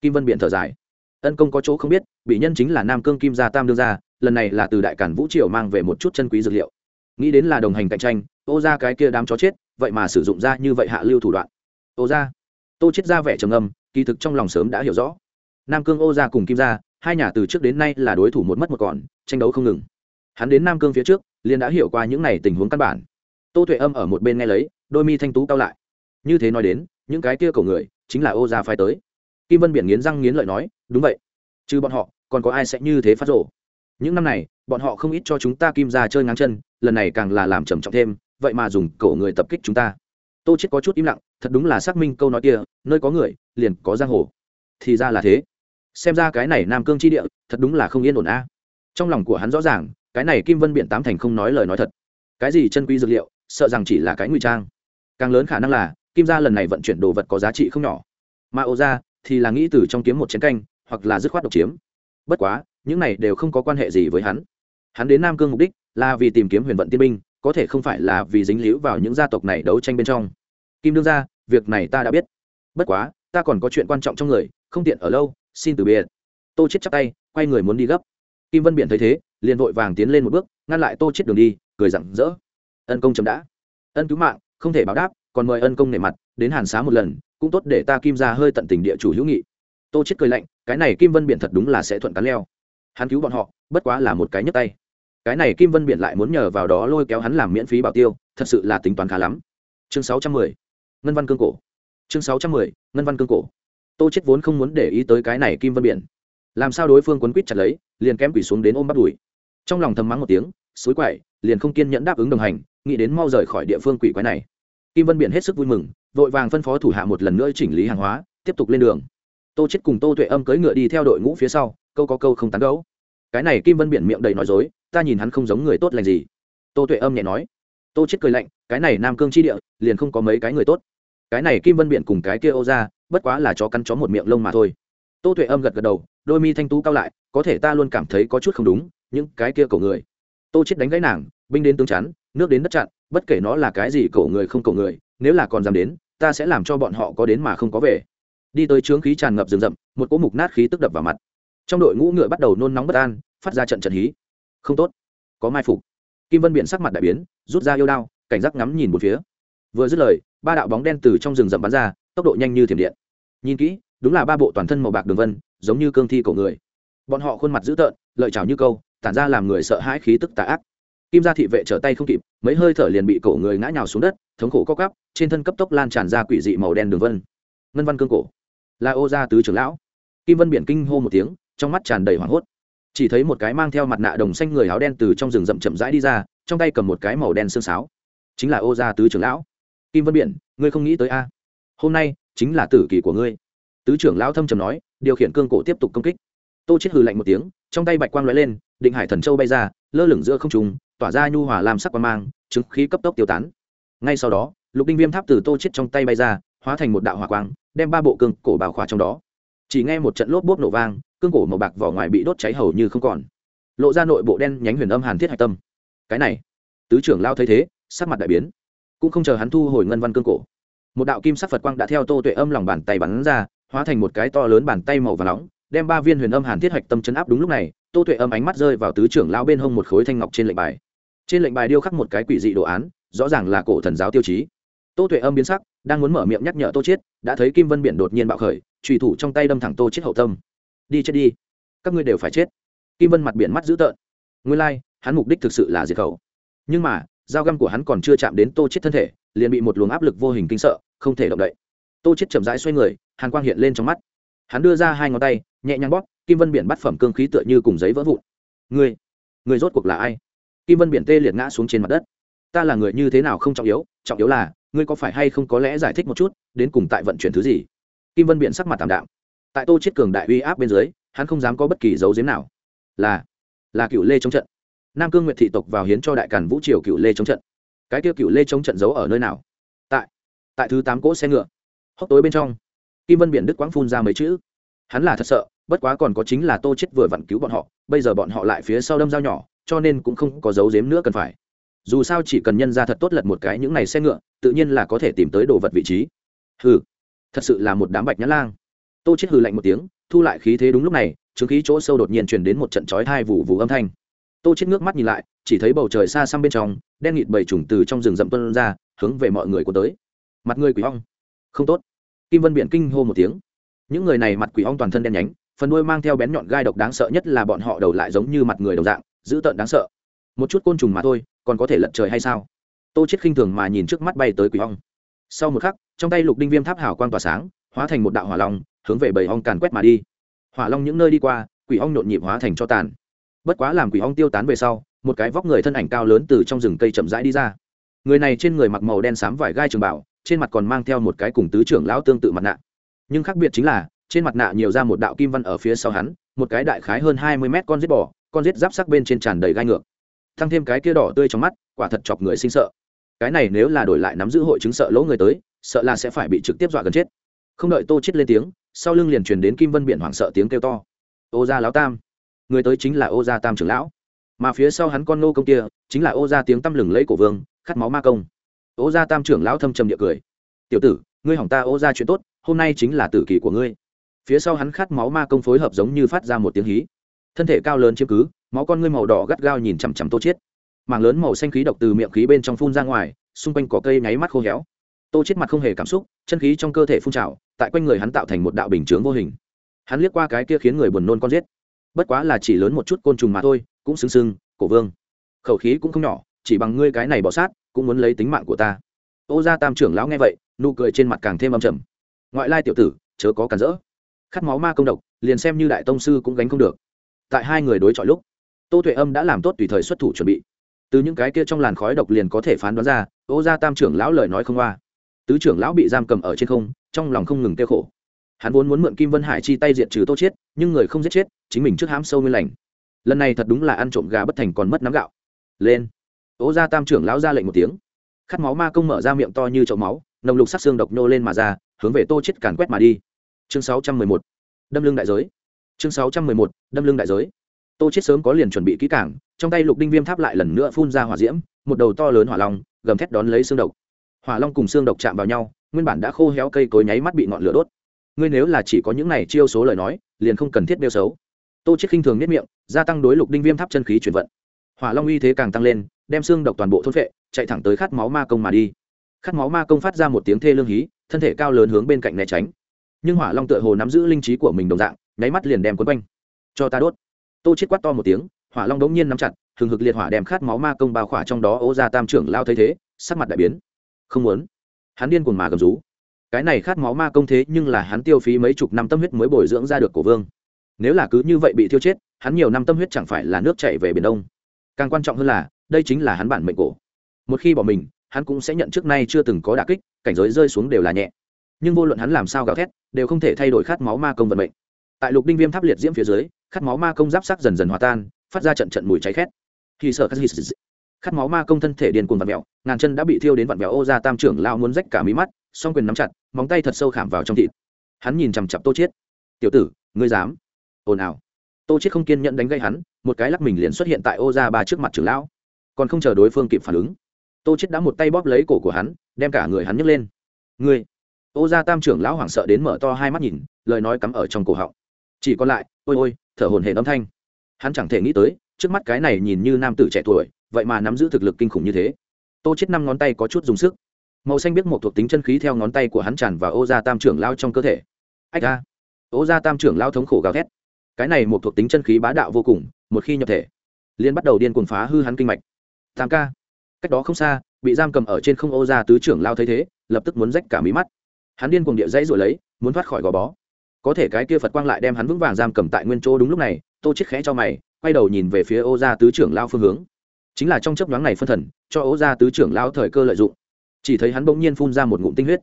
Kim vân biện thở dài. Ân công có chỗ không biết, bị nhân chính là nam cương kim gia tam đương gia, lần này là từ đại cản vũ triều mang về một chút chân quý dược liệu nghĩ đến là đồng hành cạnh tranh ô ra cái kia đám chó chết, vậy mà sử dụng ra như vậy hạ lưu thủ đoạn. Ô ra tô chết ra vẻ trầm âm kỳ thực trong lòng sớm đã hiểu rõ. Nam cương, ô ra cùng kim gia, hai nhà từ trước đến nay là đối thủ một mất một còn, tranh đấu không ngừng. Hắn đến nam cương phía trước, liền đã hiểu qua những này tình huống căn bản. Tô tuệ âm ở một bên nghe lấy, đôi mi thanh tú cao lại. Như thế nói đến, những cái kia cầu người, chính là ô gia phái tới. Kim vân biển nghiến răng nghiến lợi nói, đúng vậy. Chứ bọn họ, còn có ai sẽ như thế phát rộ những năm này, bọn họ không ít cho chúng ta kim ra chơi ngang chân lần này càng là làm trầm trọng thêm, vậy mà dùng cổ người tập kích chúng ta. Tô chết có chút im lặng, thật đúng là xác minh câu nói kia, nơi có người, liền có giang hồ. Thì ra là thế. Xem ra cái này nam cương chi địa, thật đúng là không yên ổn a. Trong lòng của hắn rõ ràng, cái này kim vân biện tám thành không nói lời nói thật. Cái gì chân quý dược liệu, sợ rằng chỉ là cái ngụy trang. Càng lớn khả năng là, kim gia lần này vận chuyển đồ vật có giá trị không nhỏ. Mà ô gia, thì là nghĩ từ trong kiếm một chiến canh, hoặc là dứt khoát độc chiếm. Bất quá, những này đều không có quan hệ gì với hắn. Hắn đến nam cương mục đích là vì tìm kiếm huyền vận tiên binh, có thể không phải là vì dính líu vào những gia tộc này đấu tranh bên trong. Kim đương ra việc này ta đã biết. Bất quá, ta còn có chuyện quan trọng trong người, không tiện ở lâu, xin từ biệt. Tô chết chắp tay, quay người muốn đi gấp. Kim vân biển thấy thế, liền vội vàng tiến lên một bước, ngăn lại tô chết đường đi, cười rặng rỡ. Ân công chấm đã. Ân cứu mạng, không thể báo đáp, còn mời ân công nể mặt, đến hàn xá một lần, cũng tốt để ta kim ra hơi tận tình địa chủ hữu nghị. Tô chết cười lạnh, cái này kim vân biển thật đúng là sẽ thuận cắn leo. Hắn cứu bọn họ, bất quá là một cái nhấc tay cái này kim vân Biện lại muốn nhờ vào đó lôi kéo hắn làm miễn phí bảo tiêu, thật sự là tính toán khá lắm chương 610. ngân văn cương cổ chương 610. ngân văn cương cổ tô chết vốn không muốn để ý tới cái này kim vân Biện. làm sao đối phương quấn quýt chặt lấy, liền kém quỷ xuống đến ôm bắt đùi trong lòng thầm mắng một tiếng, suối quậy, liền không kiên nhẫn đáp ứng đồng hành, nghĩ đến mau rời khỏi địa phương quỷ quái này kim vân Biện hết sức vui mừng, vội vàng phân phó thủ hạ một lần nữa chỉnh lý hàng hóa, tiếp tục lên đường tô chết cùng tô tuệ âm cưỡi ngựa đi theo đội ngũ phía sau, câu có câu không tán gấu cái này kim vân biển miệng đầy nói dối ta nhìn hắn không giống người tốt lành gì. Tô tuệ âm nhẹ nói. Tô chết cười lạnh, cái này nam cương chi địa, liền không có mấy cái người tốt. Cái này kim vân biển cùng cái kia ô ra bất quá là chó cắn chó một miệng lông mà thôi. Tô tuệ âm gật gật đầu, đôi mi thanh tú cao lại, có thể ta luôn cảm thấy có chút không đúng, những cái kia cổ người. Tô chết đánh gãy nàng, binh đến tướng chắn, nước đến đất chặn, bất kể nó là cái gì cổ người không cổ người, nếu là còn dám đến, ta sẽ làm cho bọn họ có đến mà không có về. Đi tới trướng khí tràn ngập rừng rậm, một cỗ mục nát khí tức đập vào mặt. Trong đội ngũ ngựa bắt đầu nôn nóng bất an, phát ra trận trận hí không tốt. Có mai phục. Kim vân biện sắc mặt đại biến, rút ra yêu đao, cảnh giác ngắm nhìn một phía. Vừa dứt lời, ba đạo bóng đen từ trong rừng rậm bắn ra, tốc độ nhanh như thiểm điện. Nhìn kỹ, đúng là ba bộ toàn thân màu bạc đường vân, giống như cương thi cổ người. Bọn họ khuôn mặt dữ tợn, lợi chảo như câu, tản ra làm người sợ hãi khí tức tà ác. Kim gia thị vệ trở tay không kịp, mấy hơi thở liền bị cổ người ngã nhào xuống đất, thống khổ co cắp trên thân cấp tốc lan tràn ra quỷ dị màu đen đường vân. Ngân văn cương cổ. Là ô gia tứ trưởng lão. Kim vân biển kinh hô một tiếng, trong mắt tràn đầy hoảng hốt chỉ thấy một cái mang theo mặt nạ đồng xanh người áo đen từ trong rừng rậm chậm rãi đi ra, trong tay cầm một cái màu đen xương sáo. Chính là ô gia tứ trưởng lão. Kim vân biển, ngươi không nghĩ tới a? Hôm nay, chính là tử kỳ của ngươi. Tứ trưởng lão thâm trầm nói, điều khiển cương cổ tiếp tục công kích. Tô chết hừ lạnh một tiếng, trong tay bạch quang lóe lên, định hải thần châu bay ra, lơ lửng giữa không trung, tỏa ra nhu hòa làm sắc quang mang, chứng khí cấp tốc tiêu tán. Ngay sau đó, lục đinh viêm tháp từ tô chết trong tay bay ra, hóa thành một đạo hỏa quang, đem ba bộ cương cổ bảo khỏa trong đó. Chỉ nghe một trận lốp bốp nổ vang cương cổ màu bạc vỏ ngoài bị đốt cháy hầu như không còn. Lộ ra nội bộ đen nhánh huyền âm hàn thiết hạch tâm. Cái này, tứ trưởng lao thấy thế, sắc mặt đại biến. Cũng không chờ hắn thu hồi ngân văn cương cổ. Một đạo kim sắc phật quang đã theo tô tuệ âm lòng bàn tay bắn ra, hóa thành một cái to lớn bàn tay màu và nóng, đem ba viên huyền âm hàn thiết hạch tâm chấn áp đúng lúc này, tô tuệ âm ánh mắt rơi vào tứ trưởng lao bên hông một khối thanh ngọc trên lệnh bài. Trên lệnh bài điêu khắc một cái quỷ dị đồ án, rõ ràng là cổ thần giáo tiêu chí. Tô tuệ âm biến sắc, đang muốn mở miệng nhắc nhở tô chiết, đã thấy kim vân biển đột nhiên bạo khởi, trùy thủ trong tay đâm thẳng tô chiết hậu tâm đi chết đi. Các ngươi đều phải chết. Kim vân mặt biển mắt dữ tợn. Nguyên lai like, hắn mục đích thực sự là diệt khẩu. Nhưng mà dao găm của hắn còn chưa chạm đến tô chiết thân thể liền bị một luồng áp lực vô hình kinh sợ không thể động đậy. Tô chiết chậm rãi xoay người hàn quang hiện lên trong mắt. Hắn đưa ra hai ngón tay nhẹ nhàng bóp kim vân biển bắt phẩm cương khí tựa như cùng giấy vỡ vụn. Ngươi ngươi rốt cuộc là ai? Kim vân biển tê liệt ngã xuống trên mặt đất. Ta là người như thế nào không trọng yếu trọng yếu là ngươi có phải hay không có lẽ giải thích một chút đến cùng tại vận chuyển thứ gì? Kim vân Biển sắc mặt tảm đạm tại tô chiết cường đại uy áp bên dưới, hắn không dám có bất kỳ dấu giếm nào. Là là cựu lê chống trận. Nam cương nguyệt thị tộc vào hiến cho đại càn vũ triều cựu lê chống trận. Cái tiêu cựu lê chống trận giấu ở nơi nào? Tại tại thứ tám cỗ xe ngựa. Hốc tối bên trong, kim vân biển đức quang phun ra mấy chữ. Hắn là thật sợ, bất quá còn có chính là tô chết vừa vặn cứu bọn họ, bây giờ bọn họ lại phía sau đâm dao nhỏ, cho nên cũng không có dấu giếm nữa cần phải. Dù sao chỉ cần nhân ra thật tốt lật một cái những này xe ngựa, tự nhiên là có thể tìm tới đồ vật vị trí. Hừ, thật sự là một đám bạch nhã lang tô chết hừ lạnh một tiếng, thu lại khí thế đúng lúc này, chứng khí chỗ sâu đột nhiên truyền đến một trận chói thai vụ vụ âm thanh. Tô chết ngước mắt nhìn lại, chỉ thấy bầu trời xa xăm bên trong, đen nghịt bầy trùng từ trong rừng rậm tuân ra, hướng về mọi người của tới. Mặt người quỷ ong. Không tốt. Kim vân biện kinh hô một tiếng. Những người này mặt quỷ ong toàn thân đen nhánh, phần đuôi mang theo bén nhọn gai độc đáng sợ nhất là bọn họ đầu lại giống như mặt người đầu dạng, dữ tợn đáng sợ. Một chút côn trùng mà thôi, còn có thể lật trời hay sao? Tô chết khinh thường mà nhìn trước mắt bay tới quỷ ong. Sau một khắc, trong tay lục đinh viêm tháp hào quang tỏa sáng, hóa thành một đạo hỏa long hướng về bầy ong càn quét mà đi. Hỏa long những nơi đi qua, quỷ ong nhộn nhịp hóa thành cho tàn. Bất quá làm quỷ ong tiêu tán về sau, một cái vóc người thân ảnh cao lớn từ trong rừng cây chậm rãi đi ra. Người này trên người mặc màu đen xám vải gai trường bảo, trên mặt còn mang theo một cái cùng tứ trưởng lão tương tự mặt nạ. Nhưng khác biệt chính là, trên mặt nạ nhiều ra một đạo kim văn ở phía sau hắn, một cái đại khái hơn hai mươi mét con giết bò, con giết giáp sắc bên trên tràn đầy gai ngược. Thăng thêm cái kia đỏ tươi trong mắt, quả thật chọc người sinh sợ. Cái này nếu là đổi lại nắm giữ hội chứng sợ lỗ người tới, sợ là sẽ phải bị trực tiếp dọa gần chết. Không đợi tô chết lên tiếng sau lưng liền truyền đến kim vân biển hoảng sợ tiếng kêu to. Ô gia lão tam, người tới chính là ô gia tam trưởng lão. Mà phía sau hắn con nô công kia, chính là ô gia tiếng tăm lừng lẫy cổ vương, khát máu ma công. Ô gia tam trưởng lão thâm trầm địa cười. Tiểu tử, ngươi hỏng ta ô gia chuyện tốt, hôm nay chính là tử kỳ của ngươi. Phía sau hắn khát máu ma công phối hợp giống như phát ra một tiếng hí. Thân thể cao lớn chiếm cứ, máu con ngươi màu đỏ gắt gao nhìn chằm chằm tô chiết. Mảng lớn màu xanh khí độc từ miệng khí bên trong phun ra ngoài, xung quanh cỏ cây nháy mắt khô héo tô chết mặt không hề cảm xúc, chân khí trong cơ thể phun trào, tại quanh người hắn tạo thành một đạo bình chướng vô hình. Hắn liếc qua cái kia khiến người buồn nôn con giết. Bất quá là chỉ lớn một chút côn trùng mà thôi, cũng xứng xưng, cổ vương. Khẩu khí cũng không nhỏ, chỉ bằng ngươi cái này bỏ sát, cũng muốn lấy tính mạng của ta. Ô gia tam trưởng lão nghe vậy, nụ cười trên mặt càng thêm âm trầm. Ngoại lai tiểu tử, chớ có cản rỡ. Khát máu ma công độc, liền xem như đại tông sư cũng gánh không được. Tại hai người đối chọi lúc, tô tuệ âm đã làm tốt tùy thời xuất thủ chuẩn bị. Từ những cái kia trong làn khói độc liền có thể phán đoán ra ô gia tam trưởng lão lời nói không qua tứ trưởng lão bị giam cầm ở trên không, trong lòng không ngừng kêu khổ. Hắn vốn muốn mượn kim vân hải chi tay diệt trừ tô chết nhưng người không giết chết, chính mình trước hãm sâu nguyên lành. Lần này thật đúng là ăn trộm gà bất thành còn mất nắm gạo. Lên. Ố gia tam trưởng lão ra lệnh một tiếng. Khát máu ma công mở ra miệng to như chậu máu, nồng lục sắc xương độc nô lên mà ra, hướng về tô chết càn quét mà đi. Chương 611. đâm lưng đại giới. Chương 611. đâm lưng đại giới. Tô chết sớm có liền chuẩn bị kỹ càng, trong tay lục đinh viêm tháp lại lần nữa phun ra hỏa diễm, một đầu to lớn hỏa long, gầm thét đón lấy xương độc hỏa long cùng xương độc chạm vào nhau, nguyên bản đã khô héo cây cối nháy mắt bị ngọn lửa đốt. Ngươi nếu là chỉ có những này chiêu số lời nói, liền không cần thiết đeo xấu. Tô chết khinh thường nếp miệng, gia tăng đối lục đinh viêm tháp chân khí chuyển vận. Hỏa long uy thế càng tăng lên, đem xương độc toàn bộ thôn vệ chạy thẳng tới khát máu ma công mà đi. Khát máu ma công phát ra một tiếng thê lương hí, thân thể cao lớn hướng bên cạnh né tránh. Nhưng hỏa long tựa hồ nắm giữ linh trí của mình đồng dạng, nháy mắt liền đem quấn quanh. Cho ta đốt. Tô chết quát to một tiếng, hỏa long đống nhiên nắm chặt, hừng hực liệt hỏa đem khát máu ma công bao khỏa trong đó, ô ra tam trưởng lao thấy thế, sắc mặt đại biến không muốn hắn điên cuồng mà gầm rú cái này khát máu ma công thế nhưng là hắn tiêu phí mấy chục năm tâm huyết mới bồi dưỡng ra được cổ vương nếu là cứ như vậy bị thiêu chết hắn nhiều năm tâm huyết chẳng phải là nước chảy về biển đông càng quan trọng hơn là đây chính là hắn bản mệnh cổ một khi bỏ mình hắn cũng sẽ nhận trước nay chưa từng có đả kích cảnh giới rơi xuống đều là nhẹ nhưng vô luận hắn làm sao gào thét đều không thể thay đổi khát máu ma công vận mệnh tại lục đinh viêm tháp liệt diễm phía dưới khát máu ma công giáp sắc dần dần hòa tan phát ra trận trận mùi cháy khét khi sợ khát khát máu ma công thân thể điên cuồng vặn vẹo, ngàn chân đã bị thiêu đến vặn vẹo, ô ra tam trưởng lao muốn rách cả mí mắt, song quyền nắm chặt, móng tay thật sâu khảm vào trong thịt. Hắn nhìn chằm chặp tô chiết. Tiểu tử, ngươi dám? Ồn ào. Tô chiết không kiên nhẫn đánh gây hắn, một cái lắc mình liền xuất hiện tại ô ra ba trước mặt trưởng lão. Còn không chờ đối phương kịp phản ứng, tô chiết đã một tay bóp lấy cổ của hắn, đem cả người hắn nhấc lên. Ngươi! Ô ra tam trưởng lão hoảng sợ đến mở to hai mắt nhìn, lời nói cắm ở trong cổ họng. Chỉ còn lại, ôi ôi, thở hồn hển âm thanh. Hắn chẳng thể nghĩ tới, trước mắt cái này nhìn như nam tử trẻ tuổi vậy mà nắm giữ thực lực kinh khủng như thế. Tô chết năm ngón tay có chút dùng sức. Màu xanh biết một thuộc tính chân khí theo ngón tay của hắn tràn vào ô gia tam trưởng lao trong cơ thể. Ách a. Ô gia tam trưởng lao thống khổ gào thét. Cái này một thuộc tính chân khí bá đạo vô cùng, một khi nhập thể liên bắt đầu điên cuồng phá hư hắn kinh mạch. Tam ca. Cách đó không xa, bị giam cầm ở trên không ô gia tứ trưởng lao thấy thế, lập tức muốn rách cả mí mắt. Hắn điên cuồng địa dãy rồi lấy, muốn thoát khỏi gò bó. Có thể cái kia phật quang lại đem hắn vững vàng giam cầm tại nguyên chỗ đúng lúc này, tô chết khẽ cho mày, quay đầu nhìn về phía ô gia tứ trưởng lao phương hướng chính là trong chấp nhoáng này phân thần, cho ố gia tứ trưởng lao thời cơ lợi dụng. Chỉ thấy hắn bỗng nhiên phun ra một ngụm tinh huyết.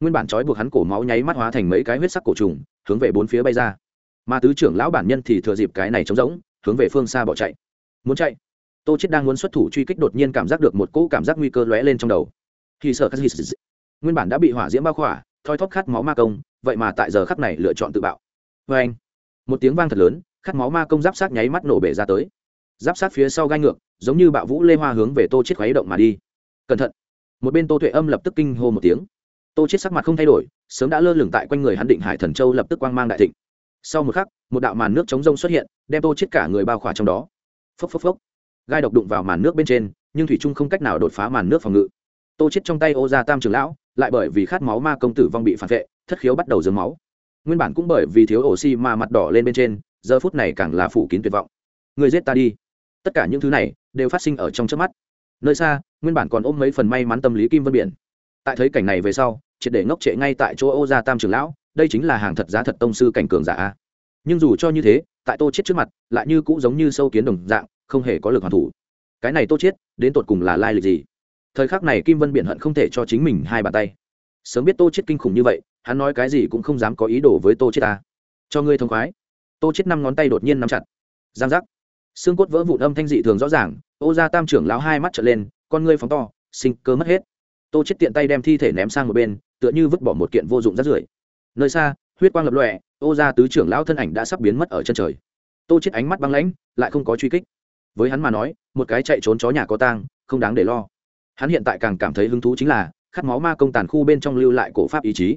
Nguyên bản trói buộc hắn cổ máu nháy mắt hóa thành mấy cái huyết sắc cổ trùng, hướng về bốn phía bay ra. Mà tứ trưởng lão bản nhân thì thừa dịp cái này trống rỗng, hướng về phương xa bỏ chạy. Muốn chạy? Tô chết đang muốn xuất thủ truy kích đột nhiên cảm giác được một cỗ cảm giác nguy cơ lóe lên trong đầu. Khi sợ các nguyên bản đã bị hỏa diễm bao khỏa, thoi thóp khát máu ma công, vậy mà tại giờ khắc này lựa chọn tự bạo. Vê anh một tiếng vang thật lớn, khát máu ma công giáp sát nháy mắt nổ bể ra tới giáp sát phía sau gai ngược, giống như bạo vũ lê hoa hướng về tô chết khuấy động mà đi. Cẩn thận. Một bên tô tuệ âm lập tức kinh hô một tiếng. Tô chết sắc mặt không thay đổi, sớm đã lơ lửng tại quanh người hắn định hải thần châu lập tức quang mang đại thịnh. Sau một khắc, một đạo màn nước chống rông xuất hiện, đem tô chết cả người bao khỏa trong đó. Phốc phốc phốc. Gai độc đụng vào màn nước bên trên, nhưng thủy trung không cách nào đột phá màn nước phòng ngự. Tô chết trong tay ô ra tam trường lão, lại bởi vì khát máu ma công tử vong bị phản vệ, thất khiếu bắt đầu dướng máu. Nguyên bản cũng bởi vì thiếu oxy mà mặt đỏ lên bên trên, giờ phút này càng là phủ kín tuyệt vọng. Người giết ta đi tất cả những thứ này đều phát sinh ở trong trước mắt. Nơi xa, nguyên bản còn ôm mấy phần may mắn tâm lý kim vân biển. Tại thấy cảnh này về sau, triệt để ngốc trệ ngay tại chỗ ô gia tam trường lão, đây chính là hàng thật giá thật tông sư cảnh cường giả nhưng dù cho như thế, tại tô chết trước mặt, lại như cũ giống như sâu kiến đồng dạng, không hề có lực hoàn thủ. Cái này tô chết đến tột cùng là lai lịch gì? Thời khắc này kim vân biển hận không thể cho chính mình hai bàn tay. Sớm biết tô chết kinh khủng như vậy, hắn nói cái gì cũng không dám có ý đồ với tô chết ta. Cho ngươi thông khoái. Tô chết năm ngón tay đột nhiên nắm chặt. Giang giác xương cốt vỡ vụn âm thanh dị thường rõ ràng, ô gia tam trưởng lão hai mắt trở lên, con ngươi phóng to, sinh cơ mất hết. Tô chết tiện tay đem thi thể ném sang một bên, tựa như vứt bỏ một kiện vô dụng rác rưởi. Nơi xa, huyết quang lập lòe, ô gia tứ trưởng lão thân ảnh đã sắp biến mất ở chân trời. Tô chết ánh mắt băng lãnh, lại không có truy kích. Với hắn mà nói, một cái chạy trốn chó nhà có tang, không đáng để lo. Hắn hiện tại càng cảm thấy hứng thú chính là, khát máu ma công tàn khu bên trong lưu lại cổ pháp ý chí.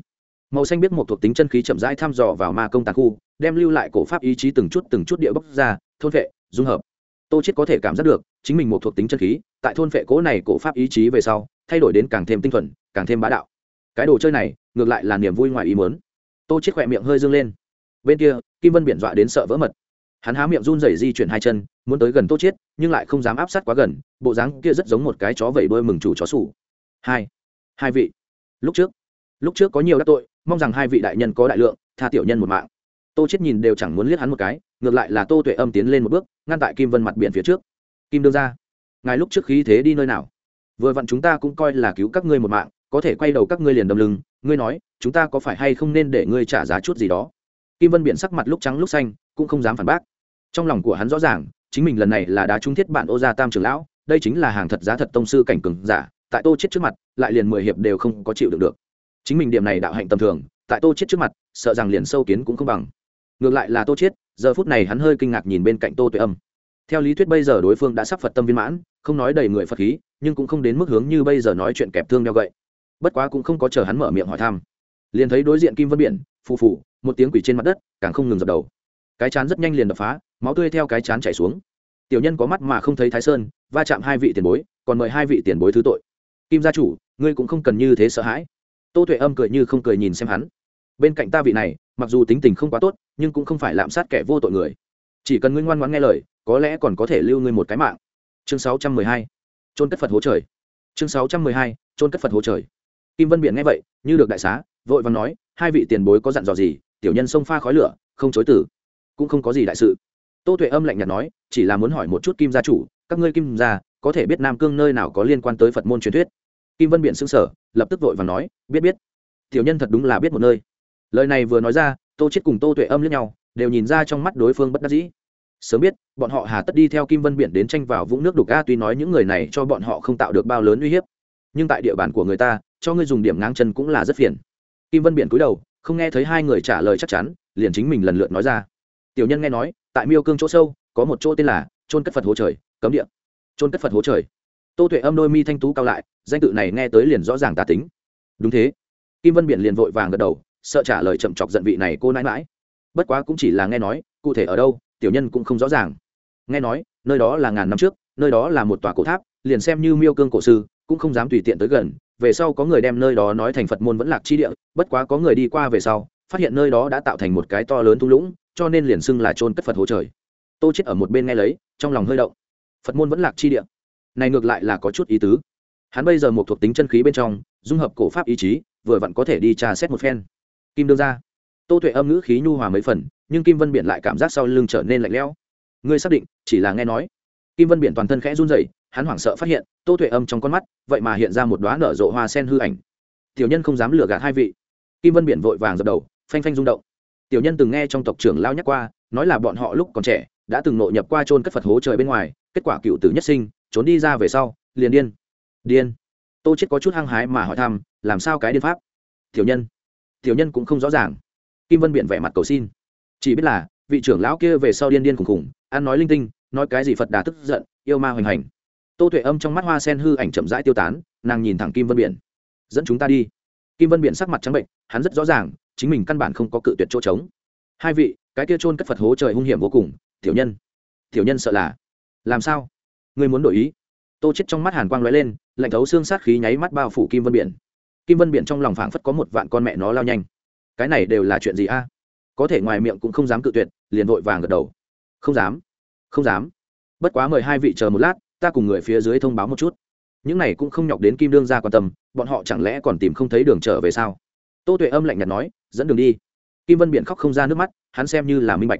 Màu xanh biết một thuộc tính chân khí chậm rãi thăm dò vào ma công tàn khu, đem lưu lại cổ pháp ý chí từng chút từng chút địa bốc ra, thôn vệ dung hợp. Tô chết có thể cảm giác được, chính mình một thuộc tính chân khí, tại thôn phệ cố này cổ pháp ý chí về sau, thay đổi đến càng thêm tinh thuần, càng thêm bá đạo. Cái đồ chơi này, ngược lại là niềm vui ngoài ý muốn. Tô chết khỏe miệng hơi dương lên. Bên kia, kim vân biển dọa đến sợ vỡ mật. Hắn há miệng run rẩy di chuyển hai chân, muốn tới gần tô chết nhưng lại không dám áp sát quá gần, bộ dáng kia rất giống một cái chó vẩy đuôi mừng chủ chó sủ. Hai hai vị. Lúc trước lúc trước có nhiều đắc tội, mong rằng hai vị đại nhân có đại lượng, tha tiểu nhân một mạng tô chết nhìn đều chẳng muốn liếc hắn một cái, ngược lại là tô tuệ âm tiến lên một bước, ngăn tại kim vân mặt biển phía trước. Kim đương ra ngài lúc trước khí thế đi nơi nào? Vừa vặn chúng ta cũng coi là cứu các ngươi một mạng, có thể quay đầu các ngươi liền đâm lưng, ngươi nói, chúng ta có phải hay không nên để ngươi trả giá chút gì đó? Kim vân biển sắc mặt lúc trắng lúc xanh, cũng không dám phản bác. Trong lòng của hắn rõ ràng, chính mình lần này là đá trung thiết bạn ô gia tam trưởng lão, đây chính là hàng thật giá thật tông sư cảnh cường giả, tại tô chết trước mặt, lại liền mười hiệp đều không có chịu được được. Chính mình điểm này đạo hạnh tầm thường, tại tô chết trước mặt, sợ rằng liền sâu kiến cũng không bằng ngược lại là tô chết giờ phút này hắn hơi kinh ngạc nhìn bên cạnh tô tuệ âm. Theo lý thuyết bây giờ đối phương đã sắp phật tâm viên mãn, không nói đầy người phật khí, nhưng cũng không đến mức hướng như bây giờ nói chuyện kẹp thương đeo gậy. Bất quá cũng không có chờ hắn mở miệng hỏi thăm. Liền thấy đối diện kim vân biển, phù phù, một tiếng quỷ trên mặt đất, càng không ngừng dập đầu. Cái chán rất nhanh liền đập phá, máu tươi theo cái chán chảy xuống. Tiểu nhân có mắt mà không thấy thái sơn, va chạm hai vị tiền bối, còn mời hai vị tiền bối thứ tội. Kim gia chủ, ngươi cũng không cần như thế sợ hãi. Tô tuệ âm cười như không cười nhìn xem hắn. Bên cạnh ta vị này mặc dù tính tình không quá tốt, nhưng cũng không phải lạm sát kẻ vô tội người. Chỉ cần ngươi ngoan ngoãn nghe lời, có lẽ còn có thể lưu ngươi một cái mạng. Chương sáu trăm mười hai. Trôn cất phật hố trời. Chương sáu trăm mười hai. Trôn cất phật hố trời. Kim vân biển nghe vậy, như được đại xá, vội vàng nói, hai vị tiền bối có dặn dò gì, tiểu nhân xông pha khói lửa, không chối tử cũng không có gì đại sự. Tô tuệ âm lạnh nhạt nói, chỉ là muốn hỏi một chút kim gia chủ, các ngươi kim gia, có thể biết nam cương nơi nào có liên quan tới phật môn truyền thuyết? Kim vân biển xưng sở lập tức vội và nói, biết biết. Tiểu nhân thật đúng là biết một nơi lời này vừa nói ra, tô chết cùng tô tuệ âm lẫn nhau, đều nhìn ra trong mắt đối phương bất đắc dĩ. Sớm biết, bọn họ hà tất đi theo kim vân biển đến tranh vào vũng nước đục a, tuy nói những người này cho bọn họ không tạo được bao lớn uy hiếp. Nhưng tại địa bàn của người ta, cho ngươi dùng điểm ngang chân cũng là rất phiền. Kim vân biển cúi đầu, không nghe thấy hai người trả lời chắc chắn, liền chính mình lần lượt nói ra. Tiểu nhân nghe nói, tại miêu cương chỗ sâu, có một chỗ tên là trôn cất phật hố trời, cấm địa. Trôn cất phật hố trời. Tô tuệ âm đôi mi thanh tú cao lại, danh tự này nghe tới liền rõ ràng tà tính. Đúng thế. Kim vân biển liền vội vàng gật đầu sợ trả lời chậm chọc giận vị này cô nãi mãi. Bất quá cũng chỉ là nghe nói, cụ thể ở đâu, tiểu nhân cũng không rõ ràng. Nghe nói, nơi đó là ngàn năm trước, nơi đó là một tòa cổ tháp, liền xem như miêu cương cổ sư, cũng không dám tùy tiện tới gần, về sau có người đem nơi đó nói thành phật môn vẫn lạc chi địa, bất quá có người đi qua về sau, phát hiện nơi đó đã tạo thành một cái to lớn thung lũng, cho nên liền xưng là trôn cất phật hồ trời. Tô chết ở một bên nghe lấy, trong lòng hơi động. Phật môn vẫn lạc chi địa. Này ngược lại là có chút ý tứ. Hắn bây giờ một thuộc tính chân khí bên trong, dung hợp cổ pháp ý chí, vừa vặn có thể đi trà xét một phen kim đương ra. Tô tuệ âm ngữ khí nhu hòa mấy phần, nhưng kim vân biển lại cảm giác sau lưng trở nên lạnh lẽo. Ngươi xác định, chỉ là nghe nói. Kim vân biển toàn thân khẽ run rẩy, hắn hoảng sợ phát hiện, tô tuệ âm trong con mắt, vậy mà hiện ra một đoá nở rộ hoa sen hư ảnh. Tiểu nhân không dám lừa gạt hai vị. Kim vân biển vội vàng dập đầu, phanh phanh rung động. Tiểu nhân từng nghe trong tộc trưởng lao nhắc qua, nói là bọn họ lúc còn trẻ, đã từng nội nhập qua trôn cất phật hố trời bên ngoài, kết quả cựu tử nhất sinh, trốn đi ra về sau, liền điên. Điên. Tô chết có chút hăng hái mà hỏi thăm, làm sao cái điên pháp? Tiểu nhân tiểu nhân cũng không rõ ràng. Kim vân biện vẻ mặt cầu xin. Chỉ biết là, vị trưởng lão kia về sau điên điên khùng khùng, ăn nói linh tinh, nói cái gì phật đà tức giận, yêu ma hoành hành. Tô tuệ âm trong mắt hoa sen hư ảnh chậm rãi tiêu tán, nàng nhìn thẳng kim vân biển. Dẫn chúng ta đi. Kim vân biển sắc mặt trắng bệnh, hắn rất rõ ràng, chính mình căn bản không có cự tuyệt chỗ trống. Hai vị, cái kia trôn cất phật hố trời hung hiểm vô cùng, tiểu nhân. Tiểu nhân sợ là. Làm sao? Ngươi muốn đổi ý? Tô chết trong mắt hàn quang lóe lên, lạnh thấu xương sát khí nháy mắt bao phủ kim vân biển kim vân Biện trong lòng phảng phất có một vạn con mẹ nó lao nhanh. Cái này đều là chuyện gì a? Có thể ngoài miệng cũng không dám cự tuyệt, liền vội vàng gật đầu. Không dám không dám. Bất quá mời hai vị chờ một lát, ta cùng người phía dưới thông báo một chút. Những này cũng không nhọc đến kim đương ra quan tâm, bọn họ chẳng lẽ còn tìm không thấy đường trở về sao? Tô tuệ âm lạnh nhạt nói, dẫn đường đi. Kim vân Biện khóc không ra nước mắt, hắn xem như là minh bạch.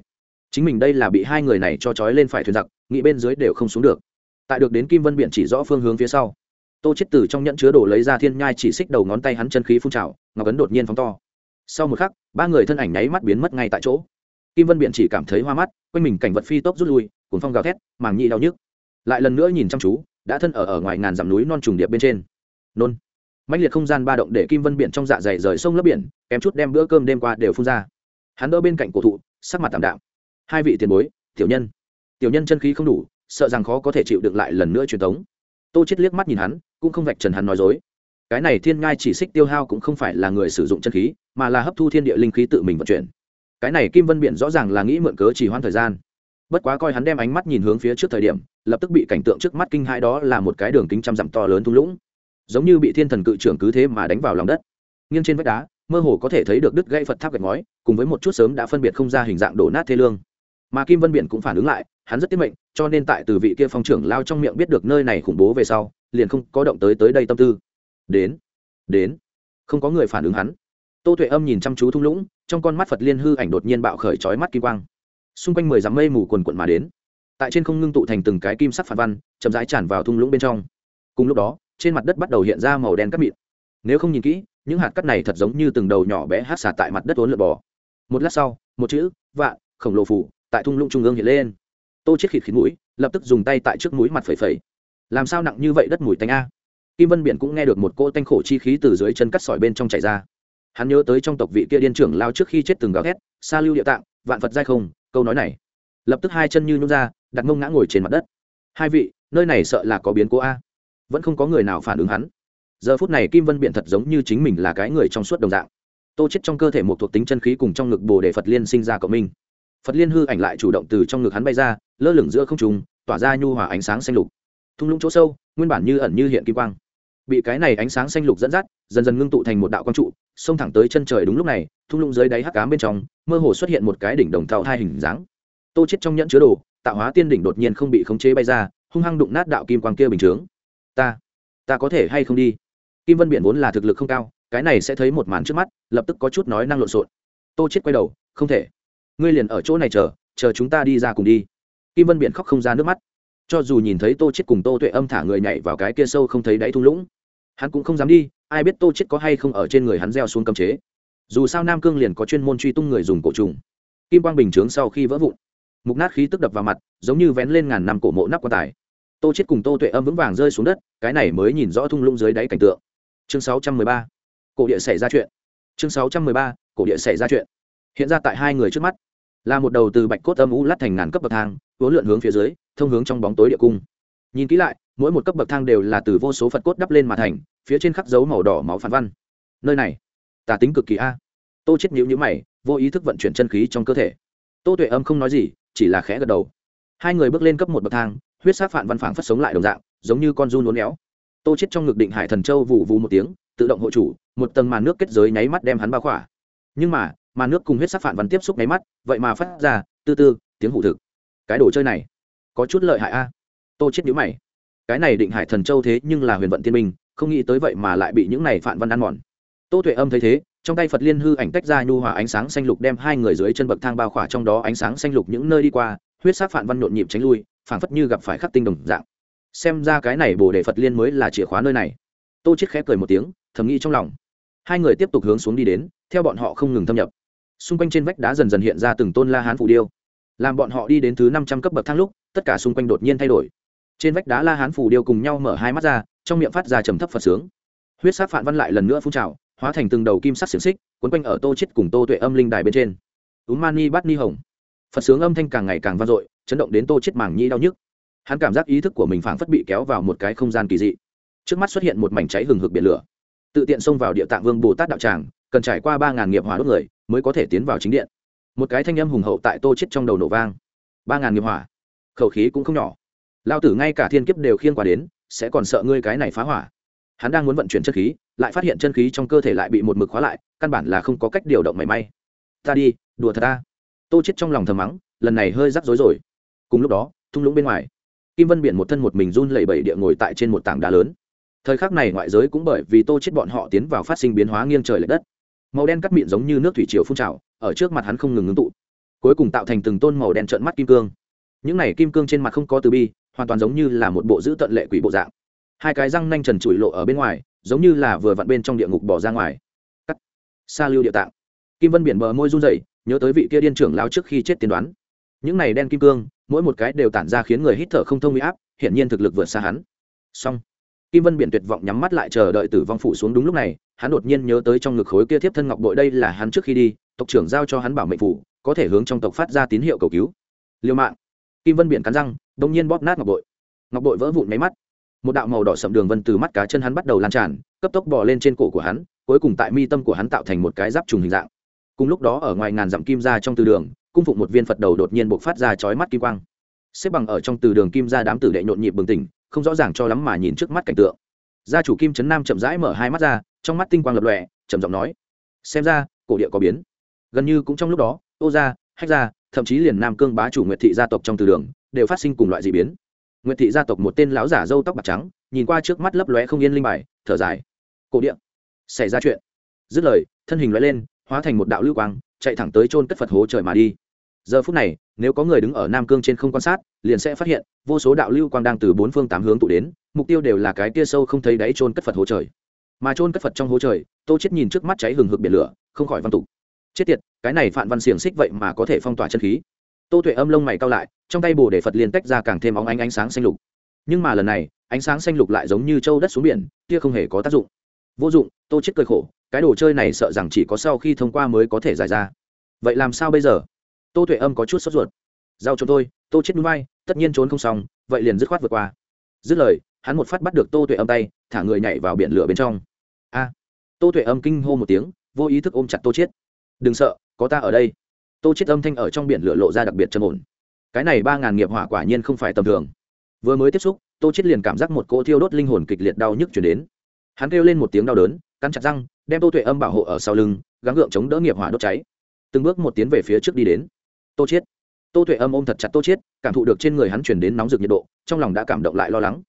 Chính mình đây là bị hai người này cho trói lên phải thuyền giặc, nghĩ bên dưới đều không xuống được. Tại được đến kim vân Biện chỉ rõ phương hướng phía sau tô chết từ trong nhẫn chứa đổ lấy ra thiên nhai chỉ xích đầu ngón tay hắn chân khí phun trào, ngọc ấn đột nhiên phóng to. Sau một khắc, ba người thân ảnh nháy mắt biến mất ngay tại chỗ. Kim vân biện chỉ cảm thấy hoa mắt, quanh mình cảnh vật phi tốc rút lui cuốn phong gào thét, màng nhị đau nhức. Lại lần nữa nhìn chăm chú, đã thân ở ở ngoài ngàn dặm núi non trùng điệp bên trên. Nôn. Mãnh liệt không gian ba động để kim vân biển trong dạ dày rời sông lấp biển, kém chút đem bữa cơm đêm qua đều phun ra. Hắn đỡ bên cạnh cổ thụ, sắc mặt tạm đạm. Hai vị tiền bối, tiểu nhân. Tiểu nhân chân khí không đủ, sợ rằng khó có thể chịu được lại lần nữa truyền thống tô chết liếc mắt nhìn hắn cũng không vạch trần hắn nói dối. Cái này thiên ngai chỉ xích tiêu hao cũng không phải là người sử dụng chân khí, mà là hấp thu thiên địa linh khí tự mình vận chuyển. Cái này kim vân biện rõ ràng là nghĩ mượn cớ chỉ hoãn thời gian. Bất quá coi hắn đem ánh mắt nhìn hướng phía trước thời điểm, lập tức bị cảnh tượng trước mắt kinh hãi đó là một cái đường kính trăm dặm to lớn thung lũng. Giống như bị thiên thần cự trưởng cứ thế mà đánh vào lòng đất. Nghiêng trên vách đá, mơ hồ có thể thấy được đứt gãy phật tháp gạch ngói, cùng với một chút sớm đã phân biệt không ra hình dạng đổ nát thê lương. Mà kim vân biển cũng phản ứng lại hắn rất tiết mệnh, cho nên tại từ vị kia phong trưởng lao trong miệng biết được nơi này khủng bố về sau, liền không có động tới tới đây tâm tư. Đến đến, không có người phản ứng hắn. Tô tuệ âm nhìn chăm chú thung lũng, trong con mắt phật liên hư ảnh đột nhiên bạo khởi trói mắt kim quang. Xung quanh mười dặm mây mù quần quận mà đến. Tại trên không ngưng tụ thành từng cái kim sắc phản văn, chậm rãi tràn vào thung lũng bên trong. Cùng lúc đó, trên mặt đất bắt đầu hiện ra màu đen cắt mịn. Nếu không nhìn kỹ, những hạt cắt này thật giống như từng đầu nhỏ bé hát xả tại mặt đất vốn lượt bò. Một lát sau, một chữ, vạn, khổng lồ phủ, tại thung lũng trung ương hiện lên tô chết khịt khịt mũi, lập tức dùng tay tại trước mũi mặt phẩy phẩy. Làm sao nặng như vậy đất mùi tanh a? Kim vân biển cũng nghe được một cỗ tanh khổ chi khí từ dưới chân cắt sỏi bên trong chảy ra. Hắn nhớ tới trong tộc vị kia điên trưởng lao trước khi chết từng gào thét xa lưu địa tạng, vạn phật giai không, câu nói này. Lập tức hai chân như nhún ra, đặt mông ngã ngồi trên mặt đất. Hai vị, nơi này sợ là có biến cố a. Vẫn không có người nào phản ứng hắn. Giờ phút này kim vân biện thật giống như chính mình là cái người trong suốt đồng dạng. Tô chết trong cơ thể một thuộc tính chân khí cùng trong ngực bồ đề phật liên sinh ra cộng minh phật liên hư ảnh lại chủ động từ trong ngực hắn bay ra, lơ lửng giữa không trùng tỏa ra nhu hòa ánh sáng xanh lục. Thung lũng chỗ sâu, nguyên bản như ẩn như hiện kim quang. Bị cái này ánh sáng xanh lục dẫn dắt, dần dần ngưng tụ thành một đạo quang trụ, xông thẳng tới chân trời đúng lúc này, thung lũng dưới đáy hắc cám bên trong, mơ hồ xuất hiện một cái đỉnh đồng thau hai hình dáng. Tô chết trong nhẫn chứa đồ, tạo hóa tiên đỉnh đột nhiên không bị khống chế bay ra, hung hăng đụng nát đạo kim quang kia bình chướng. Ta ta có thể hay không đi? Kim vân biển vốn là thực lực không cao, cái này sẽ thấy một màn trước mắt, lập tức có chút nói năng lộn xộn. Tô chết quay đầu, không thể ngươi liền ở chỗ này chờ chờ chúng ta đi ra cùng đi. Kim vân Biện khóc không ra nước mắt. Cho dù nhìn thấy tô chết cùng tô tuệ âm thả người nhảy vào cái kia sâu không thấy đáy thung lũng, hắn cũng không dám đi, ai biết tô chết có hay không ở trên người hắn gieo xuống cấm chế. Dù sao nam cương liền có chuyên môn truy tung người dùng cổ trùng. Kim quang bình chướng sau khi vỡ vụn, mục nát khí tức đập vào mặt, giống như vén lên ngàn năm cổ mộ nắp quan tài. Tô chết cùng tô tuệ âm vững vàng rơi xuống đất, cái này mới nhìn rõ thung lũng dưới đáy cảnh tượng. Chương 613. cổ địa xảy ra chuyện. Chương 613. cổ địa xảy ra chuyện. Hiện ra tại hai người trước mắt là một đầu từ bạch cốt âm u lát thành ngàn cấp bậc thang uốn lượn hướng phía dưới, thông hướng trong bóng tối địa cung. Nhìn kỹ lại, mỗi một cấp bậc thang đều là từ vô số phật cốt đắp lên mà thành, phía trên khắc dấu màu đỏ máu phản văn. Nơi này, tà tính cực kỳ a. Tô chết nhíu nhíu mày, vô ý thức vận chuyển chân khí trong cơ thể. Tô tuệ âm không nói gì, chỉ là khẽ gật đầu. Hai người bước lên cấp một bậc thang, huyết sát phản văn phảng phất sống lại đồng dạng, giống như con run uốn éo. Tô chết trong ngực định hải thần châu vụ vụ một tiếng, tự động hộ chủ, một tầng màn nước kết giới nháy mắt đem hắn bao khỏa. Nhưng mà mà nước cùng huyết sắc phản văn tiếp xúc nháy mắt, vậy mà phát ra, tư tư, tiếng hụ thực. Cái đồ chơi này, có chút lợi hại a. Tô chết nhíu mày. Cái này định hải thần châu thế nhưng là huyền vận tiên minh không nghĩ tới vậy mà lại bị những này phản văn ăn mòn. Tô tuệ âm thấy thế, trong tay phật liên hư ảnh tách ra nhu hòa ánh sáng xanh lục đem hai người dưới chân bậc thang bao khỏa trong đó ánh sáng xanh lục những nơi đi qua, huyết sắc phản văn nhộn nhịp tránh lui, phảng phất như gặp phải khắc tinh đồng dạng. Xem ra cái này bồ đề phật liên mới là chìa khóa nơi này. Tô chết khẽ cười một tiếng, thầm nghĩ trong lòng. Hai người tiếp tục hướng xuống đi đến, theo bọn họ không ngừng thâm nhập xung quanh trên vách đá dần dần hiện ra từng tôn la hán phù điêu. Làm bọn họ đi đến thứ năm trăm cấp bậc thang lúc, tất cả xung quanh đột nhiên thay đổi. Trên vách đá la hán phù điêu cùng nhau mở hai mắt ra, trong miệng phát ra trầm thấp phật sướng. Huyết sát phản văn lại lần nữa phun trào, hóa thành từng đầu kim sắc xiềng xích quấn quanh ở tô chết cùng tô tuệ âm linh đài bên trên. Úm mani bắt ni hồng. Phật sướng âm thanh càng ngày càng vang dội, chấn động đến tô chết màng nhĩ đau nhức. Hắn cảm giác ý thức của mình phảng phất bị kéo vào một cái không gian kỳ dị. Trước mắt xuất hiện một mảnh cháy hừng hực biển lửa. Tự tiện xông vào địa tạng vương bồ tát đạo tràng, cần trải qua ba ngàn nghiệp hỏa đốt người mới có thể tiến vào chính điện. Một cái thanh âm hùng hậu tại tô chết trong đầu nổ vang. Ba ngàn nghiệp hỏa. Khẩu khí cũng không nhỏ. Lao tử ngay cả thiên kiếp đều khiên qua đến, sẽ còn sợ ngươi cái này phá hỏa. Hắn đang muốn vận chuyển chân khí, lại phát hiện chân khí trong cơ thể lại bị một mực khóa lại, căn bản là không có cách điều động mảy may. Ta đi, đùa thật ta. Tô chết trong lòng thầm mắng, lần này hơi rắc rối rồi. Cùng lúc đó, thung lũng bên ngoài, kim vân biển một thân một mình run lẩy bẩy địa ngồi tại trên một tảng đá lớn. Thời khắc này ngoại giới cũng bởi vì tô chết bọn họ tiến vào phát sinh biến hóa nghiêng trời lệch đất màu đen cắt mịn giống như nước thủy triều phun trào, ở trước mặt hắn không ngừng ngưng tụ. Cuối cùng tạo thành từng tôn màu đen trợn mắt kim cương. Những này kim cương trên mặt không có từ bi, hoàn toàn giống như là một bộ giữ tận lệ quỷ bộ dạng. Hai cái răng nanh trần trụi lộ ở bên ngoài, giống như là vừa vặn bên trong địa ngục bỏ ra ngoài. Cắt. Xa lưu địa tạng. Kim vân biển bờ môi run rẩy, nhớ tới vị kia điên trưởng lao trước khi chết tiên đoán. Những này đen kim cương, mỗi một cái đều tản ra khiến người hít thở không thông huy áp, hiển nhiên thực lực vượt xa hắn. Song kim vân biển tuyệt vọng nhắm mắt lại chờ đợi tử vong phủ xuống đúng lúc này, hắn đột nhiên nhớ tới trong ngực khối kia thiếp thân ngọc bội đây là hắn trước khi đi, tộc trưởng giao cho hắn bảo mệnh phủ, có thể hướng trong tộc phát ra tín hiệu cầu cứu. Liêu mạng. Kim vân biển cắn răng, đông nhiên bóp nát ngọc bội. Ngọc bội vỡ vụn máy mắt. Một đạo màu đỏ sậm đường vân từ mắt cá chân hắn bắt đầu lan tràn, cấp tốc bò lên trên cổ của hắn, cuối cùng tại mi tâm của hắn tạo thành một cái giáp trùng hình dạng. Cùng lúc đó ở ngoài ngàn dặm kim ra trong từ đường, cung phụng một viên phật đầu đột nhiên bộc phát ra chói mắt kim quang. Xếp bằng ở trong từ đường kim ra đám tử đệ nhộn nhịp bừng tỉnh không rõ ràng cho lắm mà nhìn trước mắt cảnh tượng. Gia chủ kim trấn nam chậm rãi mở hai mắt ra, trong mắt tinh quang lập lòe, trầm giọng nói, xem ra, cổ địa có biến. Gần như cũng trong lúc đó ô gia, hách gia, thậm chí liền nam cương bá chủ nguyệt thị gia tộc trong từ đường, đều phát sinh cùng loại d ị biến. Nguyệt thị gia tộc một tên lão giả râu tóc bạc trắng, nhìn qua trước mắt lấp lóe không yên linh bài, thở dài, cổ địa, xảy ra chuyện. Dứt lời, thân hình lóe lên, hóa thành một đạo lưu quang, chạy thẳng tới chôn cất phật hố trời mà đi giờ phút này, nếu có người đứng ở nam cương trên không quan sát, liền sẽ phát hiện, vô số đạo lưu quang đang từ bốn phương tám hướng tụ đến, mục tiêu đều là cái tia sâu không thấy đáy trôn cất phật hố trời. Mà trôn cất phật trong hố trời, tô chết nhìn trước mắt cháy hừng hực biển lửa, không khỏi văn tục. Chết tiệt, cái này phản văn xiềng xích vậy mà có thể phong tỏa chân khí. Tô tuệ âm lông mày cao lại, trong tay bồ để phật liên tách ra càng thêm óng ánh ánh sáng xanh lục. Nhưng mà lần này, ánh sáng xanh lục lại giống như châu đất xuống biển, kia không hề có tác dụng. Vô dụng, tô chết cười khổ, cái đồ chơi này sợ rằng chỉ có sau khi thông qua mới có thể giải ra. Vậy làm sao bây giờ? Tô tuệ âm có chút sốt ruột. Giao cho tôi tô chết núi bay, tất nhiên trốn không xong, vậy liền dứt khoát vượt qua. Dứt lời, hắn một phát bắt được tô tuệ âm tay, thả người nhảy vào biển lửa bên trong. A! Tô tuệ âm kinh hô một tiếng, vô ý thức ôm chặt tô chết. Đừng sợ, có ta ở đây. Tô chết âm thanh ở trong biển lửa lộ ra đặc biệt trầm ổn. Cái này ba ngàn nghiệp hỏa quả nhiên không phải tầm thường. Vừa mới tiếp xúc, tô chết liền cảm giác một cỗ thiêu đốt linh hồn kịch liệt đau nhức chuyển đến. Hắn kêu lên một tiếng đau đớn, cắn chặt răng, đem tô tuệ âm bảo hộ ở sau lưng, gắng gượng chống đỡ nghiệp hỏa đốt cháy. Từng bước một tiến về phía trước đi đến tô chết tô tuệ âm ôm thật chặt tô chết cảm thụ được trên người hắn chuyển đến nóng rực nhiệt độ, trong lòng đã cảm động lại lo lắng.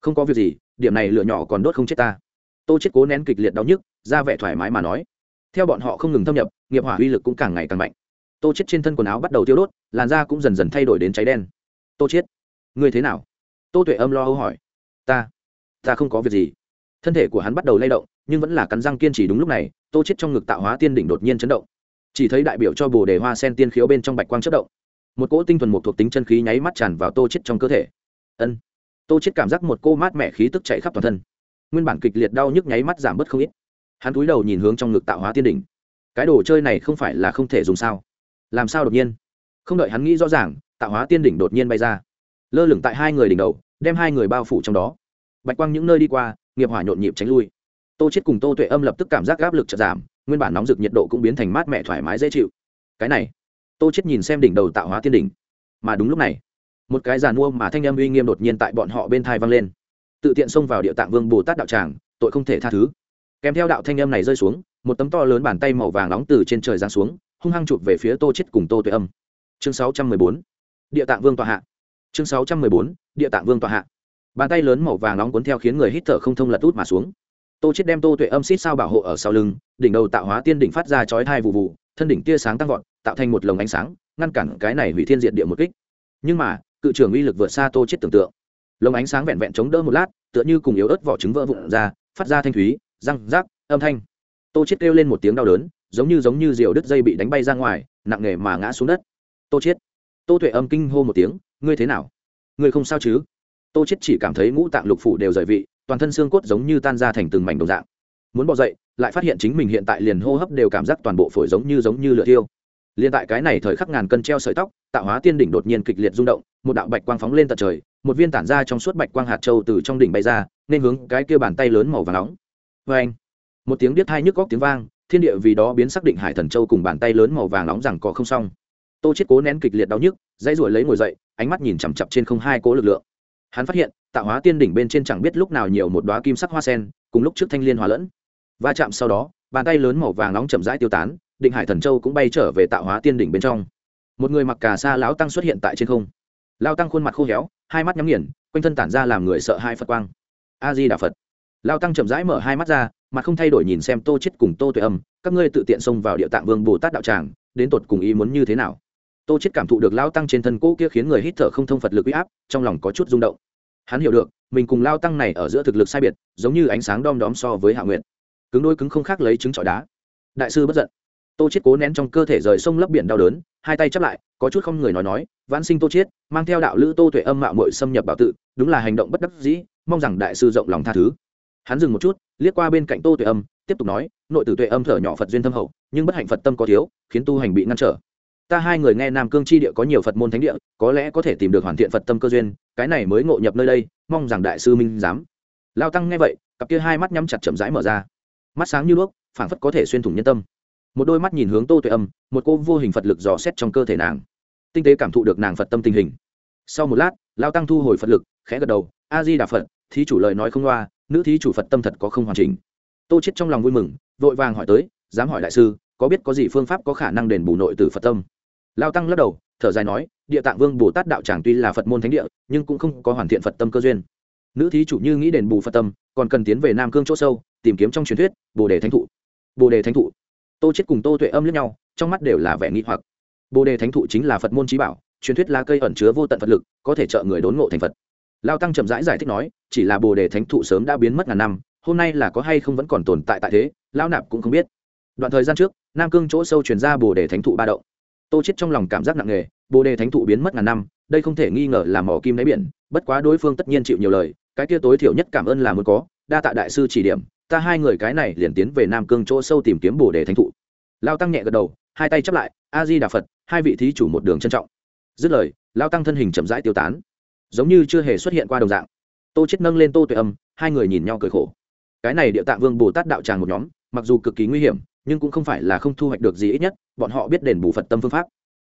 Không có việc gì, điểm này lửa nhỏ còn đốt không chết ta. Tô chết cố nén kịch liệt đau nhức, ra vẻ thoải mái mà nói. Theo bọn họ không ngừng thâm nhập, nghiệp hỏa uy lực cũng càng ngày càng mạnh. Tô chết trên thân quần áo bắt đầu tiêu đốt, làn da cũng dần dần thay đổi đến cháy đen. Tô chết ngươi thế nào? Tô tuệ âm lo âu hỏi. Ta ta không có việc gì. Thân thể của hắn bắt đầu lay động, nhưng vẫn là cắn răng kiên trì đúng lúc này, tô chết trong ngực tạo hóa tiên đỉnh đột nhiên chấn động chỉ thấy đại biểu cho bồ đề hoa sen tiên khiếu bên trong bạch quang chất động. Một cỗ tinh thuần một thuộc tính chân khí nháy mắt tràn vào tô chết trong cơ thể. Ân. Tô chết cảm giác một cô mát mẻ khí tức chạy khắp toàn thân. Nguyên bản kịch liệt đau nhức nháy mắt giảm bớt không ít. Hắn cúi đầu nhìn hướng trong ngực tạo hóa tiên đỉnh. Cái đồ chơi này không phải là không thể dùng sao? Làm sao đột nhiên? Không đợi hắn nghĩ rõ ràng, tạo hóa tiên đỉnh đột nhiên bay ra. Lơ lửng tại hai người đỉnh đầu, đem hai người bao phủ trong đó. Bạch quang những nơi đi qua, nghiệp hỏa nhộn nhịp tránh lui. Tô chết cùng tô tuệ âm lập tức cảm giác áp lực chợt giảm nguyên bản nóng rực nhiệt độ cũng biến thành mát mẻ thoải mái dễ chịu. Cái này, tô chết nhìn xem đỉnh đầu tạo hóa tiên đỉnh. Mà đúng lúc này, một cái giàn mua mà thanh âm uy nghiêm đột nhiên tại bọn họ bên thai vang lên. Tự tiện xông vào địa tạng vương bồ tát đạo tràng, tội không thể tha thứ. Kèm theo đạo thanh âm này rơi xuống, một tấm to lớn bàn tay màu vàng nóng từ trên trời giáng xuống, hung hăng chụp về phía tô chết cùng tô tuệ âm. Chương 614 địa tạng vương tòa hạ. Chương 614 địa tạng vương tòa hạ. Bàn tay lớn màu vàng nóng cuốn theo khiến người hít thở không thông lật út mà xuống tô chết đem tô tuệ âm xít sao bảo hộ ở sau lưng, đỉnh đầu tạo hóa tiên đỉnh phát ra chói thai vụ vụ thân đỉnh tia sáng tăng vọt, tạo thành một lồng ánh sáng, ngăn cản cái này hủy thiên diệt địa một kích. Nhưng mà, cự trưởng uy lực vượt xa tô chết tưởng tượng. Lồng ánh sáng vẹn vẹn chống đỡ một lát, tựa như cùng yếu ớt vỏ trứng vỡ vụn ra, phát ra thanh thúy, răng rác âm thanh. Tô chết kêu lên một tiếng đau đớn, giống như giống như diều đứt dây bị đánh bay ra ngoài, nặng nề mà ngã xuống đất. Tô chết tô tuệ âm kinh hô một tiếng, ngươi thế nào? Ngươi không sao chứ? Tô chết chỉ cảm thấy ngũ tạng lục phủ đều rời vị toàn thân xương cốt giống như tan ra thành từng mảnh đồng dạng. Muốn bỏ dậy, lại phát hiện chính mình hiện tại liền hô hấp đều cảm giác toàn bộ phổi giống như giống như lửa thiêu. Liền tại cái này thời khắc ngàn cân treo sợi tóc, tạo hóa tiên đỉnh đột nhiên kịch liệt rung động, một đạo bạch quang phóng lên tận trời, một viên tản ra trong suốt bạch quang hạt châu từ trong đỉnh bay ra, nên hướng cái kia bàn tay lớn màu vàng nóng. Vê anh một tiếng biết hai nhức góc tiếng vang, thiên địa vì đó biến xác định hải thần châu cùng bàn tay lớn màu vàng nóng rằng có không xong. Tô chết cố nén kịch liệt đau nhức, dãy ruổi lấy ngồi dậy, ánh mắt nhìn chằm chặp trên không hai cố lực lượng. Hắn phát hiện tạo hóa tiên đỉnh bên trên chẳng biết lúc nào nhiều một đóa kim sắc hoa sen, cùng lúc trước thanh liên hòa lẫn. Va chạm sau đó, bàn tay lớn màu vàng nóng chậm rãi tiêu tán, định hải thần châu cũng bay trở về tạo hóa tiên đỉnh bên trong. Một người mặc cà sa lão tăng xuất hiện tại trên không. Lao tăng khuôn mặt khô héo, hai mắt nhắm nghiền, quanh thân tản ra làm người sợ hai phật quang. A di đà phật. Lao tăng chậm rãi mở hai mắt ra, mặt không thay đổi nhìn xem tô chết cùng tô tuệ âm, các ngươi tự tiện xông vào địa tạng vương bồ tát đạo tràng, đến tột cùng ý muốn như thế nào? Tô chết cảm thụ được lao tăng trên thân cỗ kia khiến người hít thở không thông phật lực uy áp, trong lòng có chút rung động hắn hiểu được, mình cùng lao tăng này ở giữa thực lực sai biệt, giống như ánh sáng đom đóm so với hạ nguyện cứng đôi cứng không khác lấy trứng trọi đá. Đại sư bất giận. Tô chết cố nén trong cơ thể rời sông lấp biển đau đớn, hai tay chắp lại, có chút không người nói nói, vãn sinh tô chết mang theo đạo lữ tô tuệ âm mạo muội xâm nhập bảo tự, đúng là hành động bất đắc dĩ, mong rằng đại sư rộng lòng tha thứ. Hắn dừng một chút, liếc qua bên cạnh tô tuệ âm, tiếp tục nói, nội tử tuệ âm thở nhỏ phật duyên thâm hậu, nhưng bất hạnh phật tâm có thiếu, khiến tu hành bị ngăn trở ta hai người nghe nam cương chi địa có nhiều phật môn thánh địa, có lẽ có thể tìm được hoàn thiện phật tâm cơ duyên, cái này mới ngộ nhập nơi đây, mong rằng đại sư minh dám. Lao tăng nghe vậy, cặp kia hai mắt nhắm chặt chậm rãi mở ra. Mắt sáng như đuốc, phảng phất có thể xuyên thủng nhân tâm. Một đôi mắt nhìn hướng tô tuệ âm, một cô vô hình phật lực dò xét trong cơ thể nàng. Tinh tế cảm thụ được nàng phật tâm tình hình. Sau một lát, lao tăng thu hồi phật lực, khẽ gật đầu, a di đà phật, thí chủ lời nói không loa, nữ thí chủ phật tâm thật có không hoàn chỉnh. Tô chết trong lòng vui mừng, vội vàng hỏi tới, dám hỏi đại sư, có biết có gì phương pháp có khả năng đền bù nội từ phật tâm? Lao tăng lắc đầu thở dài nói địa tạng vương bồ tát đạo tràng tuy là phật môn thánh địa nhưng cũng không có hoàn thiện phật tâm cơ duyên. Nữ thí chủ như nghĩ đền bù phật tâm còn cần tiến về nam cương chỗ sâu tìm kiếm trong truyền thuyết bồ đề thánh thụ. Bồ đề thánh thụ. Tô chết cùng tô tuệ âm lẫn nhau trong mắt đều là vẻ nghi hoặc. Bồ đề thánh thụ chính là phật môn trí bảo truyền thuyết là cây ẩn chứa vô tận phật lực có thể trợ người đốn ngộ thành phật. Lao tăng chậm rãi giải, giải thích nói chỉ là bồ đề thánh thụ sớm đã biến mất ngàn năm hôm nay là có hay không vẫn còn tồn tại tại thế lão nạp cũng không biết. Đoạn thời gian trước nam cương chỗ sâu truyền ra bồ đề thánh thụ ba động tô chết trong lòng cảm giác nặng nề, bồ đề thánh thụ biến mất ngàn năm, đây không thể nghi ngờ là mỏ kim đáy biển, bất quá đối phương tất nhiên chịu nhiều lời, cái kia tối thiểu nhất cảm ơn là muốn có, đa tạ đại sư chỉ điểm, ta hai người cái này liền tiến về nam cương chỗ sâu tìm kiếm bồ đề thánh thụ. Lao tăng nhẹ gật đầu, hai tay chắp lại, a di đà phật, hai vị thí chủ một đường trân trọng. Dứt lời, lao tăng thân hình chậm rãi tiêu tán, giống như chưa hề xuất hiện qua đồng dạng. Tô chết nâng lên tô tuệ âm, hai người nhìn nhau cười khổ. Cái này địa tạng vương bồ tát đạo tràng một nhóm, mặc dù cực kỳ nguy hiểm nhưng cũng không phải là không thu hoạch được gì ít nhất, bọn họ biết đền bù phật tâm phương pháp.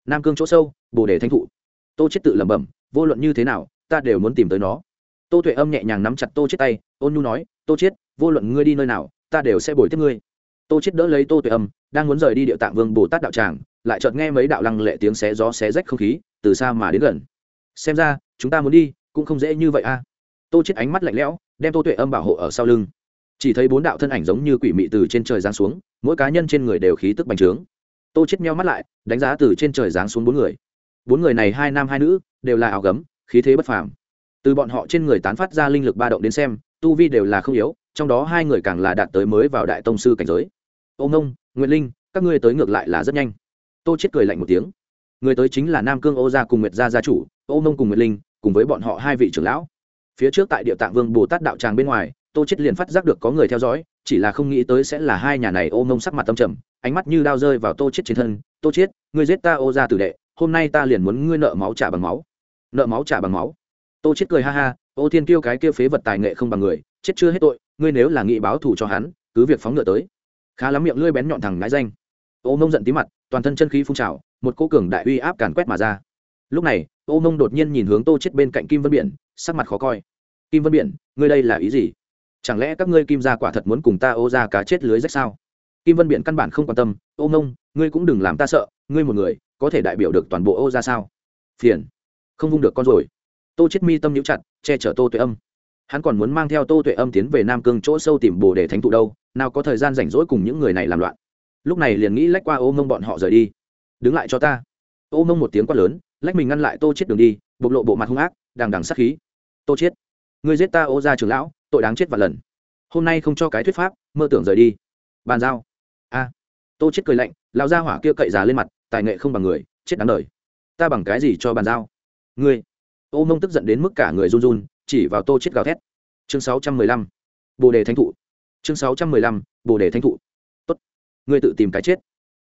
Nam cương chỗ sâu, bồ đề thanh thụ. Tô chết tự lẩm bẩm, vô luận như thế nào, ta đều muốn tìm tới nó. Tô tuệ âm nhẹ nhàng nắm chặt tô chết tay, ôn nhu nói, tô chết, vô luận ngươi đi nơi nào, ta đều sẽ bồi tiếp ngươi. Tô chết đỡ lấy tô tuệ âm, đang muốn rời đi địa tạng vương bồ tát đạo tràng, lại chợt nghe mấy đạo lăng lệ tiếng xé gió xé rách không khí, từ xa mà đến gần. Xem ra, chúng ta muốn đi, cũng không dễ như vậy a. Tô chết ánh mắt lạnh lẽo, đem tô tuệ âm bảo hộ ở sau lưng chỉ thấy bốn đạo thân ảnh giống như quỷ mị từ trên trời giáng xuống, mỗi cá nhân trên người đều khí tức bành trướng. Tô chết meo mắt lại, đánh giá từ trên trời giáng xuống bốn người. Bốn người này hai nam hai nữ, đều là áo gấm, khí thế bất phàm. Từ bọn họ trên người tán phát ra linh lực ba động đến xem, tu vi đều là không yếu, trong đó hai người càng là đạt tới mới vào đại tông sư cảnh giới. Ô ngông nguyệt linh, các ngươi tới ngược lại là rất nhanh. Tô chết cười lạnh một tiếng. Người tới chính là nam cương ô gia cùng nguyệt gia gia chủ ô ngông cùng nguyệt linh, cùng với bọn họ hai vị trưởng lão. Phía trước tại địa tạng vương bồ tát đạo tràng bên ngoài tô chết liền phát giác được có người theo dõi, chỉ là không nghĩ tới sẽ là hai nhà này ô mông sắc mặt tâm trầm, ánh mắt như đao rơi vào tô chết trên thân. Tô chết ngươi giết ta ô gia tử đệ, hôm nay ta liền muốn ngươi nợ máu trả bằng máu. Nợ máu trả bằng máu? Tô chết cười ha ha, ô thiên kiêu cái kia phế vật tài nghệ không bằng người, chết chưa hết tội, ngươi nếu là nghị báo thù cho hắn, cứ việc phóng ngựa tới. Khá lắm miệng lưỡi bén nhọn thẳng ngãi danh. Ô mông giận tí mặt, toàn thân chân khí phun trào, một cô cường đại uy áp càn quét mà ra. Lúc này, ô mông đột nhiên nhìn hướng tô chết bên cạnh kim vân biển, sắc mặt khó coi. Kim vân biển, ngươi đây là ý gì? Chẳng lẽ các ngươi kim gia quả thật muốn cùng ta ô ra cá chết lưới rách sao? Kim vân biện căn bản không quan tâm. Ô mông ngươi cũng đừng làm ta sợ, ngươi một người, có thể đại biểu được toàn bộ ô ra sao? Phiền. Không vung được con rồi. Tô chết mi tâm nhũ chặt, che chở tô tuệ âm. Hắn còn muốn mang theo tô tuệ âm tiến về nam cương chỗ sâu tìm bồ để thánh tụ đâu, nào có thời gian rảnh rỗi cùng những người này làm loạn. Lúc này liền nghĩ lách qua ô mông bọn họ rời đi. Đứng lại cho ta. Ô mông một tiếng quát lớn, lách mình ngăn lại tô chết đường đi, bộc lộ bộ mặt hung ác, đằng đằng sát khí. Tô chết ngươi giết ta ô gia trưởng lão tội đáng chết vạn lần. Hôm nay không cho cái thuyết pháp, mơ tưởng rời đi. Bàn giao. A. Tô chết cười lạnh, lão gia hỏa kia cậy già lên mặt, tài nghệ không bằng người, chết đáng đời. Ta bằng cái gì cho bàn giao? Ngươi. Ô mông tức giận đến mức cả người run run, chỉ vào tô chết gào thét. Chương 615. bồ đề thánh thụ. Chương 615. bồ đề thánh thụ. Tốt. Ngươi tự tìm cái chết.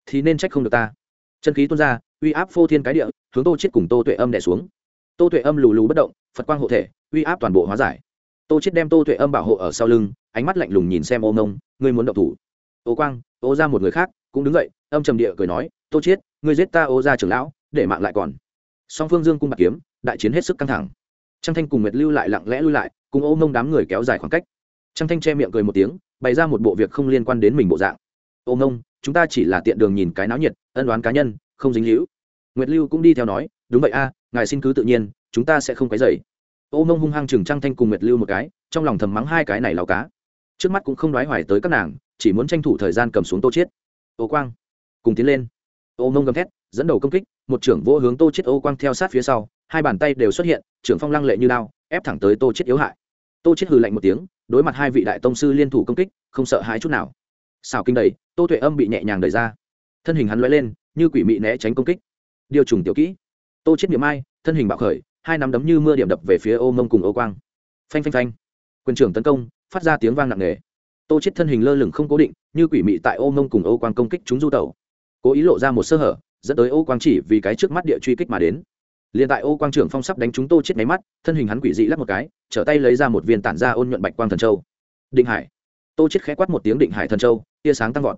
Thì nên trách không được ta. Chân khí tuôn ra, uy áp phô thiên cái địa, hướng tô chết cùng tô tuệ âm đè xuống. Tô tuệ âm lù lù bất động, phật quang hộ thể, uy áp toàn bộ hóa giải tô chết đem tô tuệ âm bảo hộ ở sau lưng, ánh mắt lạnh lùng nhìn xem ô mông ngươi muốn động thủ? Ô quang, ô ra một người khác cũng đứng dậy, âm trầm địa cười nói, tô chết ngươi giết ta ô ra trưởng lão, để mạng lại còn. Song phương dương cung bạc kiếm, đại chiến hết sức căng thẳng. Trang thanh cùng nguyệt lưu lại lặng lẽ lui lại, cùng ô mông đám người kéo dài khoảng cách. Trang thanh che miệng cười một tiếng, bày ra một bộ việc không liên quan đến mình bộ dạng. Ô mông chúng ta chỉ là tiện đường nhìn cái náo nhiệt, ân đoán cá nhân, không dính hữu nguyệt lưu cũng đi theo nói, đúng vậy a, ngài xin cứ tự nhiên, chúng ta sẽ không cái dày ô mông hung hăng chừng trăng thanh cùng nguyệt lưu một cái trong lòng thầm mắng hai cái này lao cá. Trước mắt cũng không đoái hoài tới các nàng chỉ muốn tranh thủ thời gian cầm xuống tô chiết. Ô quang cùng tiến lên. Ô mông gầm thét dẫn đầu công kích một trưởng vô hướng tô chiết ô quang theo sát phía sau hai bàn tay đều xuất hiện trưởng phong lăng lệ như đao, ép thẳng tới tô chiết yếu hại. Tô chiết hừ lạnh một tiếng đối mặt hai vị đại tông sư liên thủ công kích không sợ hãi chút nào. Xào kinh đầy tô tuệ âm bị nhẹ nhàng đẩy ra. Thân hình hắn lóe lên như quỷ mị né tránh công kích. Điều trùng tiểu kỹ. Tô chiết niệm ai thân hình bạo khởi hai nắm đấm như mưa điểm đập về phía ô mông cùng ô quang. Phanh phanh phanh. Quyền trưởng tấn công, phát ra tiếng vang nặng nề. Tô chết thân hình lơ lửng không cố định, như quỷ mị tại ô mông cùng ô quang công kích chúng du tẩu. Cố ý lộ ra một sơ hở, dẫn tới ô quang chỉ vì cái trước mắt địa truy kích mà đến. Liền tại ô quang trưởng phong sắp đánh chúng tô chết máy mắt, thân hình hắn quỷ dị lắc một cái, trở tay lấy ra một viên tản ra ôn nhuận bạch quang thần châu. Định hải. Tô chết khẽ quát một tiếng định hải thần châu, tia sáng tăng vọt.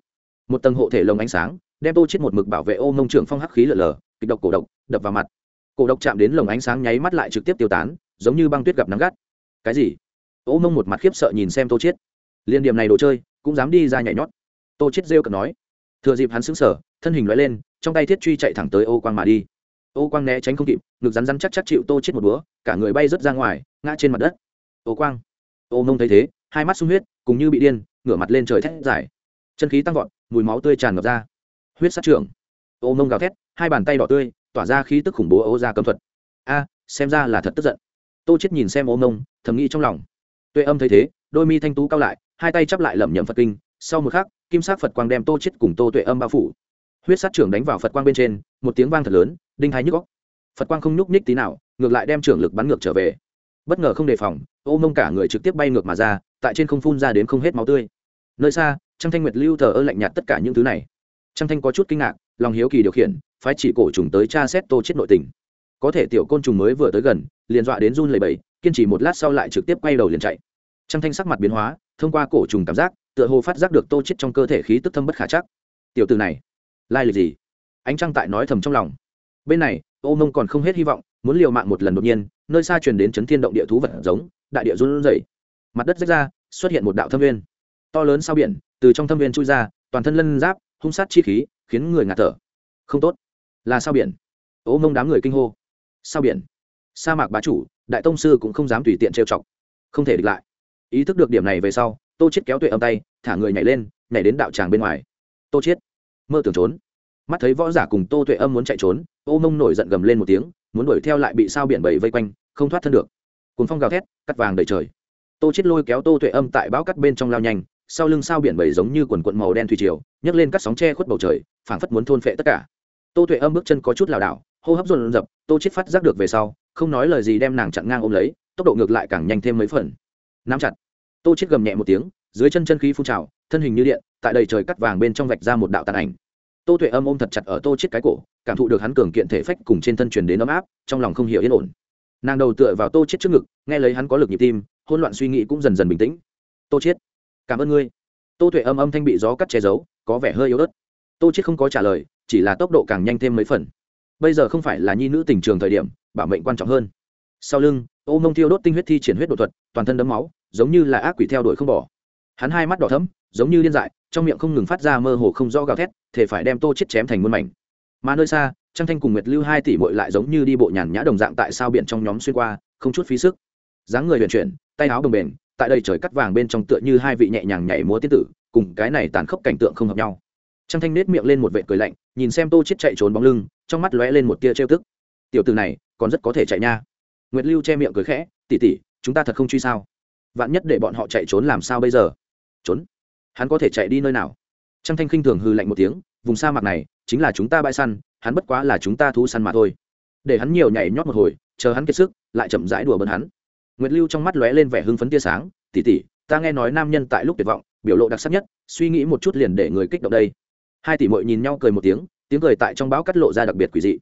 Một tầng hộ thể lồng ánh sáng, đem tô chết một mực bảo vệ ô mông trưởng phong hắc khí lở lở, kịch độc cổ độc, đập vào mặt cổ độc chạm đến lồng ánh sáng nháy mắt lại trực tiếp tiêu tán, giống như băng tuyết gặp nắng gắt. Cái gì? Ô mông một mặt khiếp sợ nhìn xem tô chết liên điểm này đồ chơi, cũng dám đi ra nhảy nhót. Tô chết rêu cợt nói. Thừa dịp hắn sững sờ, thân hình lóe lên, trong tay thiết truy chạy thẳng tới ô quang mà đi. Ô quang né tránh không kịp, ngực rắn rắn chắc chắc chịu tô chết một búa, cả người bay rớt ra ngoài, ngã trên mặt đất. Ô quang. Ô mông thấy thế, hai mắt sung huyết, cùng như bị điên, ngửa mặt lên trời thét dài. Chân khí tăng vọt, mùi máu tươi tràn ngập ra. Huyết sát trưởng. Ô mông gào thét, hai bàn tay đỏ tươi tỏa ra khí tức khủng bố ô ra cấm thuật. A, xem ra là thật tức giận. Tô chết nhìn xem ô mông, thầm nghĩ trong lòng. Tuệ âm thấy thế, đôi mi thanh tú cao lại, hai tay chắp lại lẩm nhẩm phật kinh. Sau một khắc, kim sắc phật quang đem tô chết cùng tô tuệ âm bao phủ. Huyết sát trưởng đánh vào phật quang bên trên, một tiếng vang thật lớn, đinh thái nhức góc phật quang không nhúc nhích tí nào, ngược lại đem trưởng lực bắn ngược trở về. Bất ngờ không đề phòng, ô mông cả người trực tiếp bay ngược mà ra, tại trên không phun ra đến không hết máu tươi. Nơi xa, trăng thanh nguyệt lưu thờ ơ lạnh nhạt tất cả những thứ này. Trăng thanh có chút kinh ngạc lòng hiếu kỳ điều khiển phái chỉ cổ trùng tới tra xét tô chết nội tình. Có thể tiểu côn trùng mới vừa tới gần liền dọa đến run lẩy bẩy, kiên trì một lát sau lại trực tiếp quay đầu liền chạy. Trăng thanh sắc mặt biến hóa thông qua cổ trùng cảm giác tựa hồ phát giác được tô chết trong cơ thể khí tức thâm bất khả chắc. Tiểu từ này lai lịch gì? Ánh trăng tại nói thầm trong lòng. Bên này ô mông còn không hết hy vọng muốn liều mạng một lần đột nhiên nơi xa truyền đến chấn thiên động địa thú vật giống đại địa run rẩy. Mặt đất rách ra xuất hiện một đạo thâm viên to lớn sao biển từ trong thâm viên chui ra toàn thân lân giáp hung sát chi khí khiến người ngạt thở. Không tốt. Là sao biển? Ố mông đám người kinh hô. Sao biển? Sa mạc bá chủ, đại tông sư cũng không dám tùy tiện trêu chọc. Không thể địch lại. Ý thức được điểm này về sau, tô chết kéo tuệ âm tay, thả người nhảy lên, nhảy đến đạo tràng bên ngoài. Tô chết mơ tưởng trốn. Mắt thấy võ giả cùng tô tuệ âm muốn chạy trốn, ô mông nổi giận gầm lên một tiếng, muốn đuổi theo lại bị sao biển bầy vây quanh, không thoát thân được. Cuốn phong gào thét, cắt vàng đầy trời. Tô chết lôi kéo tô tuệ âm tại bão cắt bên trong lao nhanh sau lưng sao biển bầy giống như quần quận màu đen thủy triều, nhấc lên các sóng tre khuất bầu trời, phảng phất muốn thôn phệ tất cả. Tô tuệ âm bước chân có chút lảo đảo, hô hấp dồn dập, tô chết phát giác được về sau, không nói lời gì đem nàng chặn ngang ôm lấy, tốc độ ngược lại càng nhanh thêm mấy phần. Nắm chặt. Tô chết gầm nhẹ một tiếng, dưới chân chân khí phun trào, thân hình như điện, tại đầy trời cắt vàng bên trong vạch ra một đạo tàn ảnh. Tô tuệ âm ôm thật chặt ở tô chết cái cổ, cảm thụ được hắn cường kiện thể phách cùng trên thân truyền đến ấm áp, trong lòng không hiểu yên ổn. Nàng đầu tựa vào tô chết trước ngực, nghe lấy hắn có lực nhịp tim, hỗn loạn suy nghĩ cũng dần dần bình tĩnh. Tô chết cảm ơn ngươi. Tô tuệ âm âm thanh bị gió cắt che giấu, có vẻ hơi yếu ớt. Tô chết không có trả lời, chỉ là tốc độ càng nhanh thêm mấy phần. Bây giờ không phải là nhi nữ tình trường thời điểm, bảo mệnh quan trọng hơn. Sau lưng, ô mông thiêu đốt tinh huyết thi triển huyết đột thuật, toàn thân đấm máu, giống như là ác quỷ theo đuổi không bỏ. Hắn hai mắt đỏ thẫm, giống như điên dại, trong miệng không ngừng phát ra mơ hồ không rõ gào thét, thể phải đem tô chết chém thành muôn mảnh. Mà nơi xa trang thanh cùng nguyệt lưu hai tỷ bội lại giống như đi bộ nhàn nhã đồng dạng tại sao biển trong nhóm xuyên qua, không chút phí sức. Dáng người huyền chuyển, tay áo đồng bền tại đây trời cắt vàng bên trong tựa như hai vị nhẹ nhàng nhảy múa tiên tử, cùng cái này tàn khốc cảnh tượng không hợp nhau. Trăng thanh nết miệng lên một vệ cười lạnh, nhìn xem tô chết chạy trốn bóng lưng, trong mắt lóe lên một tia trêu tức. Tiểu tử này, còn rất có thể chạy nha. Nguyệt lưu che miệng cười khẽ tỉ tỉ chúng ta thật không truy sao? Vạn nhất để bọn họ chạy trốn làm sao bây giờ? Trốn? Hắn có thể chạy đi nơi nào? Trăng thanh khinh thường hư lạnh một tiếng, vùng sa mạc này, chính là chúng ta bãi săn, hắn bất quá là chúng ta thú săn mà thôi. Để hắn nhiều nhảy nhót một hồi, chờ hắn kiệt sức, lại chậm rãi đùa bỡn hắn nguyệt lưu trong mắt lóe lên vẻ hưng phấn tia sáng tỉ tỉ ta nghe nói nam nhân tại lúc tuyệt vọng, biểu lộ đặc sắc nhất, suy nghĩ một chút liền để người kích động đây. Hai tỷ mội nhìn nhau cười một tiếng tiếng cười tại trong bão cắt lộ ra đặc biệt quỷ dị.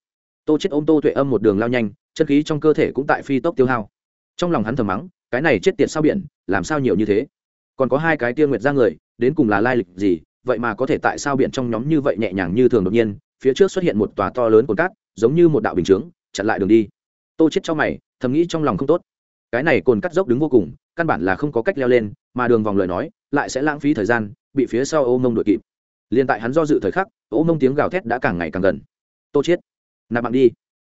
Tô chết ôm tô tuệ âm một đường lao nhanh, chân khí trong cơ thể cũng tại phi tốc tiêu hao. Trong lòng hắn thầm mắng, cái này chết tiệt sao biển, làm sao nhiều như thế? Còn có hai cái tiên nguyệt ra người, đến cùng là lai lịch gì, vậy mà có thể tại sao biển trong nhóm như vậy nhẹ nhàng như thường đột nhiên, phía trước xuất hiện một tòa to lớn cồn cát, giống như một đạo bình chướng, chặn lại đường đi. Tô chết cho mày, thầm nghĩ trong lòng không tốt cái này cồn cắt dốc đứng vô cùng, căn bản là không có cách leo lên, mà đường vòng lời nói, lại sẽ lãng phí thời gian, bị phía sau ô mông đuổi kịp. Liền tại hắn do dự thời khắc, ô mông tiếng gào thét đã càng ngày càng gần. Tô chết nạp mạng đi.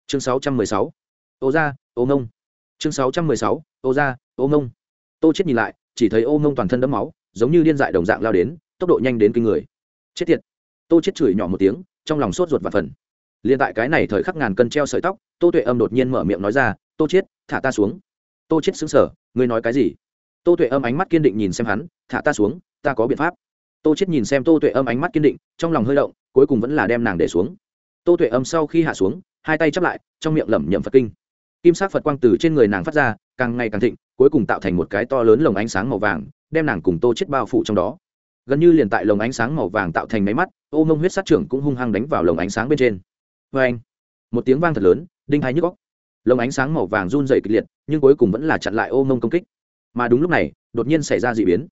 Chương 616. ô ra ô mông. Chương 616. ô ra ô mông. Tô chết nhìn lại, chỉ thấy ô mông toàn thân đẫm máu, giống như điên dại đồng dạng lao đến, tốc độ nhanh đến kinh người. Chết tiệt. Tô chết chửi nhỏ một tiếng, trong lòng sốt ruột và phần liền tại cái này thời khắc ngàn cân treo sợi tóc, tô tuệ âm đột nhiên mở miệng nói ra, tô chết thả ta xuống tô chết xứng sở ngươi nói cái gì? Tô tuệ âm ánh mắt kiên định nhìn xem hắn, thả ta xuống, ta có biện pháp. Tô chết nhìn xem tô tuệ âm ánh mắt kiên định, trong lòng hơi động, cuối cùng vẫn là đem nàng để xuống. Tô tuệ âm sau khi hạ xuống, hai tay chắp lại, trong miệng lẩm nhẩm phật kinh. Kim sắc phật quang từ trên người nàng phát ra, càng ngày càng thịnh, cuối cùng tạo thành một cái to lớn lồng ánh sáng màu vàng, đem nàng cùng tô chết bao phủ trong đó. Gần như liền tại lồng ánh sáng màu vàng tạo thành máy mắt, ô mông huyết sát trưởng cũng hung hăng đánh vào lồng ánh sáng bên trên. Vê anh một tiếng vang thật lớn, đinh hai nhức góc lồng ánh sáng màu vàng run dày kịch liệt, nhưng cuối cùng vẫn là chặn lại ô mông công kích. Mà đúng lúc này, đột nhiên xảy ra d ị biến.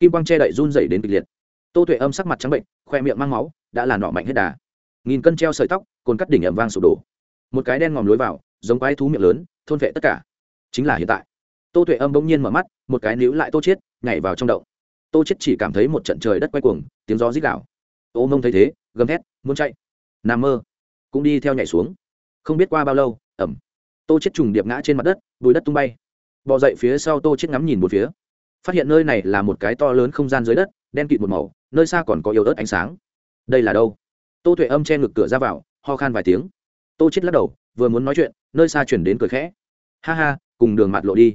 Kim quang che đậy run dày đến kịch liệt. Tô tuệ âm sắc mặt trắng bệnh, khoe miệng mang máu, đã là nọ mạnh hết đà. Nghìn cân treo sợi tóc, cồn cắt đỉnh ẩm vang sụp đổ. Một cái đen ngòm lối vào, giống quái thú miệng lớn, thôn vệ tất cả. Chính là hiện tại. Tô tuệ âm bỗng nhiên mở mắt, một cái níu lại tô chết, nhảy vào trong động. Tô chết chỉ cảm thấy một trận trời đất quay cuồng, tiếng gió rít đảo ô mông thấy thế, gầm thét, muốn chạy. Nằm mơ. Cũng đi theo nhảy xuống. Không biết qua bao lâu, ẩm tô chết trùng điệp ngã trên mặt đất, bùi đất tung bay. Bò dậy phía sau tô chết ngắm nhìn một phía. Phát hiện nơi này là một cái to lớn không gian dưới đất, đen kịt một màu, nơi xa còn có yếu ớt ánh sáng. Đây là đâu? Tô tuệ âm che ngực cửa ra vào, ho khan vài tiếng. Tô chết lắc đầu, vừa muốn nói chuyện, nơi xa chuyển đến cười khẽ. Ha ha, cùng đường mạt lộ đi.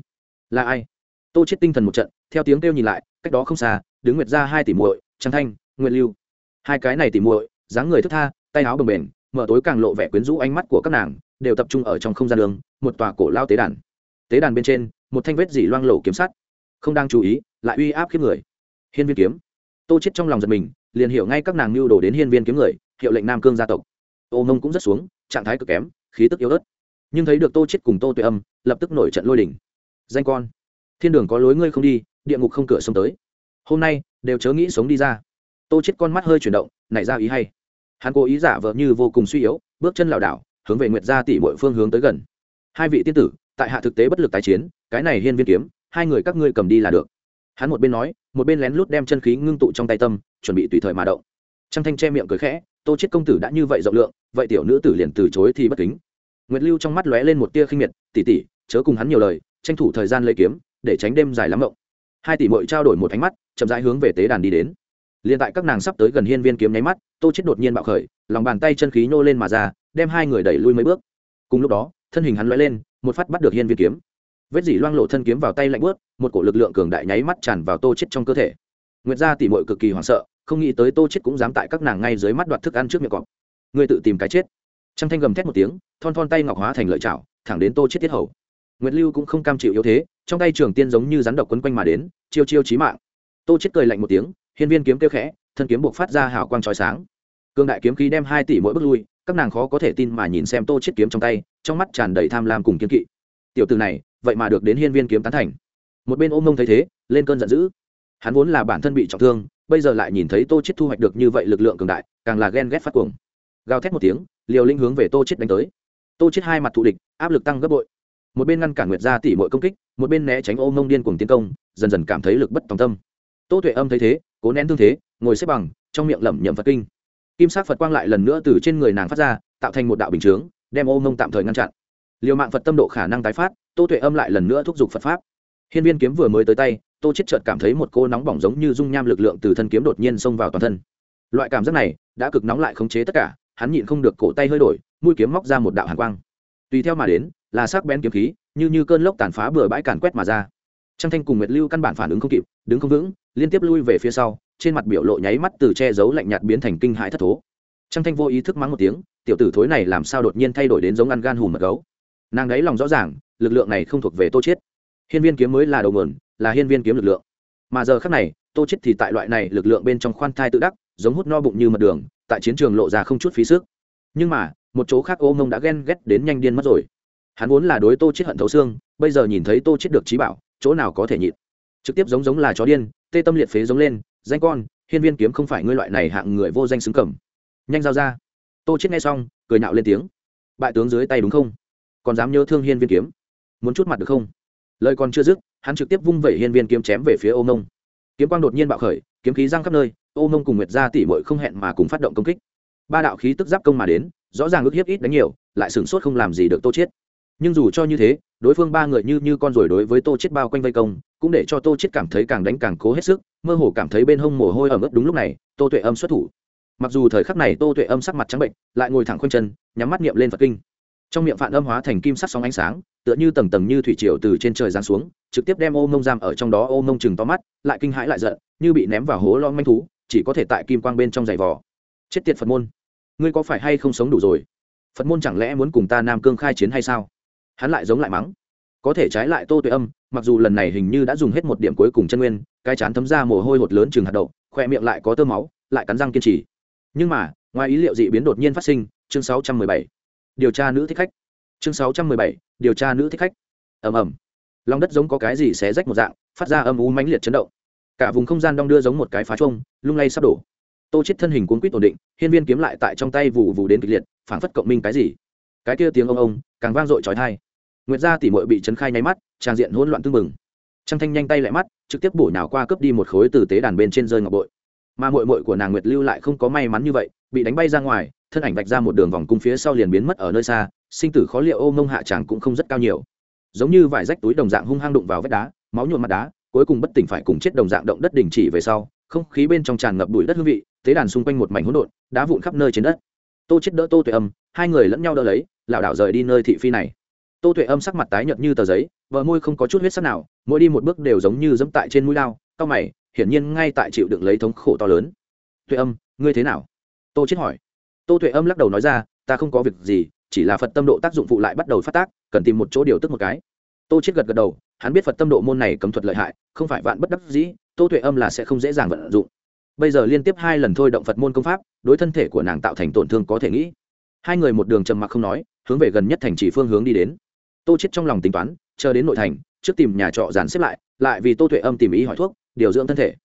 Là ai? Tô chết tinh thần một trận, theo tiếng kêu nhìn lại, cách đó không xa, đứng nguyệt ra hai tỷ muội trang thanh, nguyệt lưu. Hai cái này tỷ muội, dáng người thức tha, tay áo bồng bềnh, mở tối càng lộ vẻ quyến rũ ánh mắt của các nàng đều tập trung ở trong không gian đường, một tòa cổ lao tế đàn. Tế đàn bên trên, một thanh vết dỉ loang lổ kiếm sắt. Không đang chú ý, lại uy áp khiếp người. Hiên viên kiếm. Tô chết trong lòng giật mình, liền hiểu ngay các nàng lưu đồ đến hiên viên kiếm người, hiệu lệnh nam cương gia tộc. Ô mông cũng rất xuống, trạng thái cực kém, khí tức yếu ớt. Nhưng thấy được tô chết cùng tô tuệ âm, lập tức nổi trận lôi đỉnh danh con, thiên đường có lối ngươi không đi, địa ngục không cửa xông tới. Hôm nay, đều chớ nghĩ sống đi ra. Tô chết con mắt hơi chuyển động, nảy ra ý hay. Hắn cố ý giả vờ như vô cùng suy yếu, bước chân lảo đảo hướng về nguyệt gia tỷ bội phương hướng tới gần. Hai vị tiên tử, tại hạ thực tế bất lực tái chiến, cái này hiên viên kiếm, hai người các ngươi cầm đi là được. Hắn một bên nói, một bên lén lút đem chân khí ngưng tụ trong tay tâm, chuẩn bị tùy thời mà động. Trăng thanh che miệng cười khẽ, tô chết công tử đã như vậy rộng lượng, vậy tiểu nữ tử liền từ chối thì bất kính. Nguyệt lưu trong mắt lóe lên một tia khinh miệt tỉ tỉ chớ cùng hắn nhiều lời, tranh thủ thời gian lấy kiếm, để tránh đêm dài lắm mộng. Hai tỷ muội trao đổi một ánh mắt, chậm rãi hướng về tế đàn đi đến. Liền tại các nàng sắp tới gần hiên viên kiếm nháy mắt, tô chết đột nhiên bạo khởi, lòng bàn tay chân khí nô lên mà ra đem hai người đẩy lui mấy bước. Cùng lúc đó, thân hình hắn lóe lên, một phát bắt được hiên viên kiếm. Vết dỉ loang lộ thân kiếm vào tay lạnh bớt một cổ lực lượng cường đại nháy mắt tràn vào tô chết trong cơ thể. Nguyệt gia tỷ muội cực kỳ hoảng sợ, không nghĩ tới tô chết cũng dám tại các nàng ngay dưới mắt đoạt thức ăn trước miệng cọp. Ngươi tự tìm cái chết. Trăng thanh gầm thét một tiếng, thon thon tay ngọc hóa thành lợi chảo, thẳng đến tô chết tiết hầu. Nguyệt lưu cũng không cam chịu yếu thế, trong tay trường tiên giống như rắn độc quấn quanh mà đến, chiêu chiêu chí mạng. Tô chết cười lạnh một tiếng, hiên viên kiếm kêu khẽ, thân kiếm buộc phát ra hào quang chói sáng. Cương đại kiếm khí đem hai tỷ mỗi bước lui các nàng khó có thể tin mà nhìn xem tô chết kiếm trong tay, trong mắt tràn đầy tham lam cùng kiên kỵ. Tiểu tử này, vậy mà được đến hiên viên kiếm tán thành. Một bên ôm mông thấy thế, lên cơn giận dữ. Hắn vốn là bản thân bị trọng thương, bây giờ lại nhìn thấy tô chết thu hoạch được như vậy lực lượng cường đại, càng là ghen ghét phát cuồng. Gào thét một tiếng, liều linh hướng về tô chết đánh tới. Tô chết hai mặt thù địch, áp lực tăng gấp bội. Một bên ngăn cản nguyệt gia tỷ mọi công kích, một bên né tránh ôm mông điên cuồng tiến công, dần dần cảm thấy lực bất tòng tâm. Tô tuệ âm thấy thế, cố nén thương thế, ngồi xếp bằng, trong miệng lẩm nhẩm phật kinh kim sắc phật quang lại lần nữa từ trên người nàng phát ra, tạo thành một đạo bình chướng, đem ôm mông tạm thời ngăn chặn. Liều mạng phật tâm độ khả năng tái phát, tô tuệ âm lại lần nữa thúc giục phật pháp. Hiên viên kiếm vừa mới tới tay, tô chết chợt cảm thấy một cô nóng bỏng giống như dung nham lực lượng từ thân kiếm đột nhiên xông vào toàn thân. Loại cảm giác này đã cực nóng lại khống chế tất cả, hắn nhịn không được cổ tay hơi đổi, mũi kiếm móc ra một đạo hàn quang. Tùy theo mà đến, là sắc bén kiếm khí, như như cơn lốc tàn phá bừa bãi càn quét mà ra. Trang thanh cùng nguyệt lưu căn bản phản ứng không kịp, đứng không vững liên tiếp lui về phía sau, trên mặt biểu lộ nháy mắt từ che giấu lạnh nhạt biến thành kinh hãi thất thố. Trang thanh vô ý thức mắng một tiếng, tiểu tử thối này làm sao đột nhiên thay đổi đến giống ăn gan hùm mật gấu. Nàng ấy lòng rõ ràng, lực lượng này không thuộc về tô chiết. Hiên viên kiếm mới là đầu nguồn, là hiên viên kiếm lực lượng. Mà giờ khắc này, tô chiết thì tại loại này lực lượng bên trong khoan thai tự đắc, giống hút no bụng như mật đường, tại chiến trường lộ ra không chút phí sức. Nhưng mà, một chỗ khác ô mông đã ghen ghét đến nhanh điên mất rồi. Hắn vốn là đối tô chết hận thấu xương, bây giờ nhìn thấy tô chết được trí bảo, chỗ nào có thể nhịn. Trực tiếp giống giống là chó điên tê tâm liệt phế giống lên, danh con, hiên viên kiếm không phải ngươi loại này hạng người vô danh xứng cẩm nhanh giao ra. Tô chết nghe xong, cười nhạo lên tiếng. Bại tướng dưới tay đúng không? Còn dám nhớ thương hiên viên kiếm? Muốn chút mặt được không? Lời còn chưa dứt, hắn trực tiếp vung vẩy hiên viên kiếm chém về phía ô mông. Kiếm quang đột nhiên bạo khởi, kiếm khí giang khắp nơi, ô mông cùng nguyệt gia tỉ mội không hẹn mà cùng phát động công kích. Ba đạo khí tức giáp công mà đến, rõ ràng ước hiếp ít đánh nhiều, lại sửng sốt không làm gì được tô chết nhưng dù cho như thế, đối phương ba người như như con rồi đối với tô chết bao quanh vây công, cũng để cho tô chết cảm thấy càng đánh càng cố hết sức, mơ hồ cảm thấy bên hông mồ hôi ở mức đúng lúc này, tô tuệ âm xuất thủ. Mặc dù thời khắc này tô tuệ âm sắc mặt trắng bệnh, lại ngồi thẳng khoanh chân, nhắm mắt niệm lên phật kinh. Trong miệng phản âm hóa thành kim sắc sóng ánh sáng, tựa như tầng tầng như thủy triều từ trên trời giáng xuống, trực tiếp đem ô mông giam ở trong đó, ô mông chừng to mắt, lại kinh hãi lại giận, như bị ném vào hố lon manh thú, chỉ có thể tại kim quang bên trong giày vò. Chết tiệt phật môn, ngươi có phải hay không sống đủ rồi? Phật môn chẳng lẽ muốn cùng ta nam cương khai chiến hay sao? Hắn lại giống lại mắng. Có thể trái lại tô tuệ âm mặc dù lần này hình như đã dùng hết một điểm cuối cùng chân nguyên cái chán thấm ra mồ hôi hột lớn chừng hạt đậu khoe miệng lại có tơ máu lại cắn răng kiên trì. Nhưng mà ngoài ý liệu dị biến đột nhiên phát sinh chương 617. điều tra nữ thích khách. Chương 617, điều tra nữ thích khách. Ầm ầm. Lòng đất giống có cái gì xé rách một dạng phát ra âm u mãnh liệt chấn động. Cả vùng không gian đong đưa giống một cái phá trông lung lay sắp đổ. Tô chết thân hình cuốn quýt ổn định hiên viên kiếm lại tại trong tay vụ vụ đến kịch liệt phảng phất cộng minh cái gì. Cái kia tiếng ông ông càng vang dội chói tai nguyệt gia tỉ muội bị chấn khai nháy mắt, trang diện hỗn loạn tương mừng Trang thanh nhanh tay lại mắt, trực tiếp bổ nhào qua cướp đi một khối từ tế đàn bên trên rơi ngọc bội. Mà muội muội của nàng nguyệt lưu lại không có may mắn như vậy, bị đánh bay ra ngoài, thân ảnh vạch ra một đường vòng cung phía sau liền biến mất ở nơi xa, sinh tử khó liệu ô mông hạ tràng cũng không rất cao nhiều. Giống như vải rách túi đồng dạng hung hăng đụng vào vách đá, máu nhuộm mặt đá, cuối cùng bất tỉnh phải cùng chết đồng dạng động đất đình chỉ về sau, không khí bên trong tràn ngập bụi đất hương vị, tế đàn xung quanh một mảnh hỗn độn, đá vụn khắp nơi trên đất. Tô chết đỡ tô tuệ âm, hai người lẫn nhau đỡ lấy, lảo đảo rời đi nơi thị phi này tô tuệ âm sắc mặt tái nhợt như tờ giấy vợ môi không có chút huyết sắc nào, mỗi đi một bước đều giống như dẫm tại trên mũi lao, cao mày, hiển nhiên ngay tại chịu đựng lấy thống khổ to lớn. Tuệ âm, ngươi thế nào? Tô chết hỏi. Tô tuệ âm lắc đầu nói ra, ta không có việc gì, chỉ là phật tâm độ tác dụng phụ lại bắt đầu phát tác, cần tìm một chỗ điều tức một cái. Tô chết gật gật đầu, hắn biết phật tâm độ môn này cấm thuật lợi hại, không phải vạn bất đắc dĩ, tô tuệ âm là sẽ không dễ dàng vận dụng. Bây giờ liên tiếp hai lần thôi động phật môn công pháp, đối thân thể của nàng tạo thành tổn thương có thể nghĩ. Hai người một đường trầm mặc không nói, hướng về gần nhất thành trì phương hướng đi đến tô chết trong lòng tính toán, chờ đến nội thành, trước tìm nhà trọ dàn xếp lại lại vì tô tuệ âm tìm ý hỏi thuốc, điều dưỡng thân thể.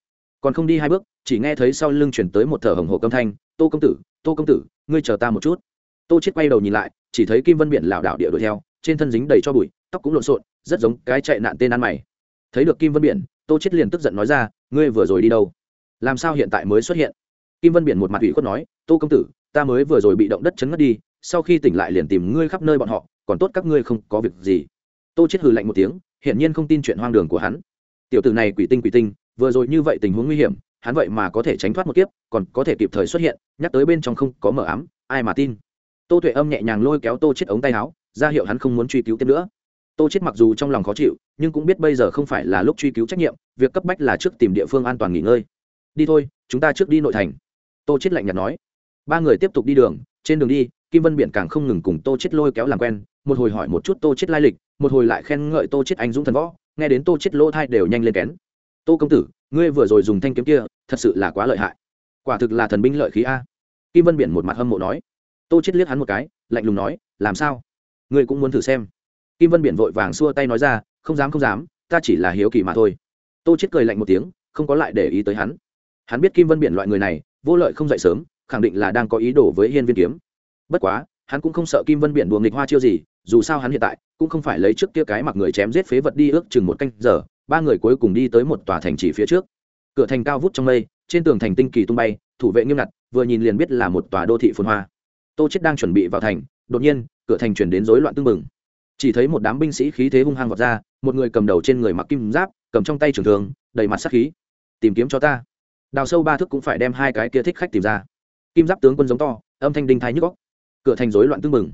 Còn không đi hai bước, chỉ nghe thấy sau lưng chuyển tới một thở hồng hồ âm thanh, tô công tử, tô công tử, ngươi chờ ta một chút. Tô chết quay đầu nhìn lại, chỉ thấy kim vân biển lảo đảo địa đuổi theo, trên thân dính đầy cho bụi, tóc cũng lộn xộn, rất giống cái chạy nạn tên ăn mày. Thấy được kim vân biển, tô chết liền tức giận nói ra, ngươi vừa rồi đi đâu? Làm sao hiện tại mới xuất hiện? Kim vân biển một mặt ủy khuất nói, tô công tử, ta mới vừa rồi bị động đất chấn ngất đi, sau khi tỉnh lại liền tìm ngươi khắp nơi bọn họ còn tốt các ngươi không có việc gì. Tô chết hừ lạnh một tiếng, hiển nhiên không tin chuyện hoang đường của hắn. Tiểu tử này quỷ tinh quỷ tinh, vừa rồi như vậy tình huống nguy hiểm, hắn vậy mà có thể tránh thoát một kiếp, còn có thể kịp thời xuất hiện, nhắc tới bên trong không có mở ám, ai mà tin. Tô tuệ âm nhẹ nhàng lôi kéo tô chết ống tay áo, ra hiệu hắn không muốn truy cứu tiếp nữa. Tô chết mặc dù trong lòng khó chịu, nhưng cũng biết bây giờ không phải là lúc truy cứu trách nhiệm, việc cấp bách là trước tìm địa phương an toàn nghỉ ngơi. Đi thôi, chúng ta trước đi nội thành. Tô chết lạnh nhạt nói. Ba người tiếp tục đi đường, trên đường đi, kim vân biển càng không ngừng cùng tô chết lôi kéo làm quen một hồi hỏi một chút tô chết lai lịch, một hồi lại khen ngợi tô chết anh dũng thần võ, nghe đến tô chết lỗ thai đều nhanh lên kén. Tô công tử, ngươi vừa rồi dùng thanh kiếm kia, thật sự là quá lợi hại. Quả thực là thần binh lợi khí a. Kim vân biển một mặt hâm mộ nói. Tô chết liếc hắn một cái, lạnh lùng nói, làm sao? Ngươi cũng muốn thử xem. Kim vân biển vội vàng xua tay nói ra, không dám không dám, ta chỉ là hiếu kỳ mà thôi. Tô chết cười lạnh một tiếng, không có lại để ý tới hắn. Hắn biết kim vân biển loại người này, vô lợi không dậy sớm, khẳng định là đang có ý đồ với hiên viên kiếm. Bất quá hắn cũng không sợ kim vân biển đùa nghịch hoa chiêu gì, dù sao hắn hiện tại cũng không phải lấy trước kia cái mặc người chém giết phế vật đi ước chừng một canh giờ, ba người cuối cùng đi tới một tòa thành chỉ phía trước. Cửa thành cao vút trong mây, trên tường thành tinh kỳ tung bay, thủ vệ nghiêm ngặt, vừa nhìn liền biết là một tòa đô thị phồn hoa. Tô chết đang chuẩn bị vào thành, đột nhiên, cửa thành chuyển đến rối loạn tương mừng chỉ thấy một đám binh sĩ khí thế hung hăng vọt ra, một người cầm đầu trên người mặc kim giáp, cầm trong tay trường thường đầy mặt sắc khí. Tìm kiếm cho ta. Đào sâu ba thước cũng phải đem hai cái kia thích khách tìm ra. Kim giáp tướng quân giống to, âm thanh đinh thái nhức góc cửa thành rối loạn tương mừng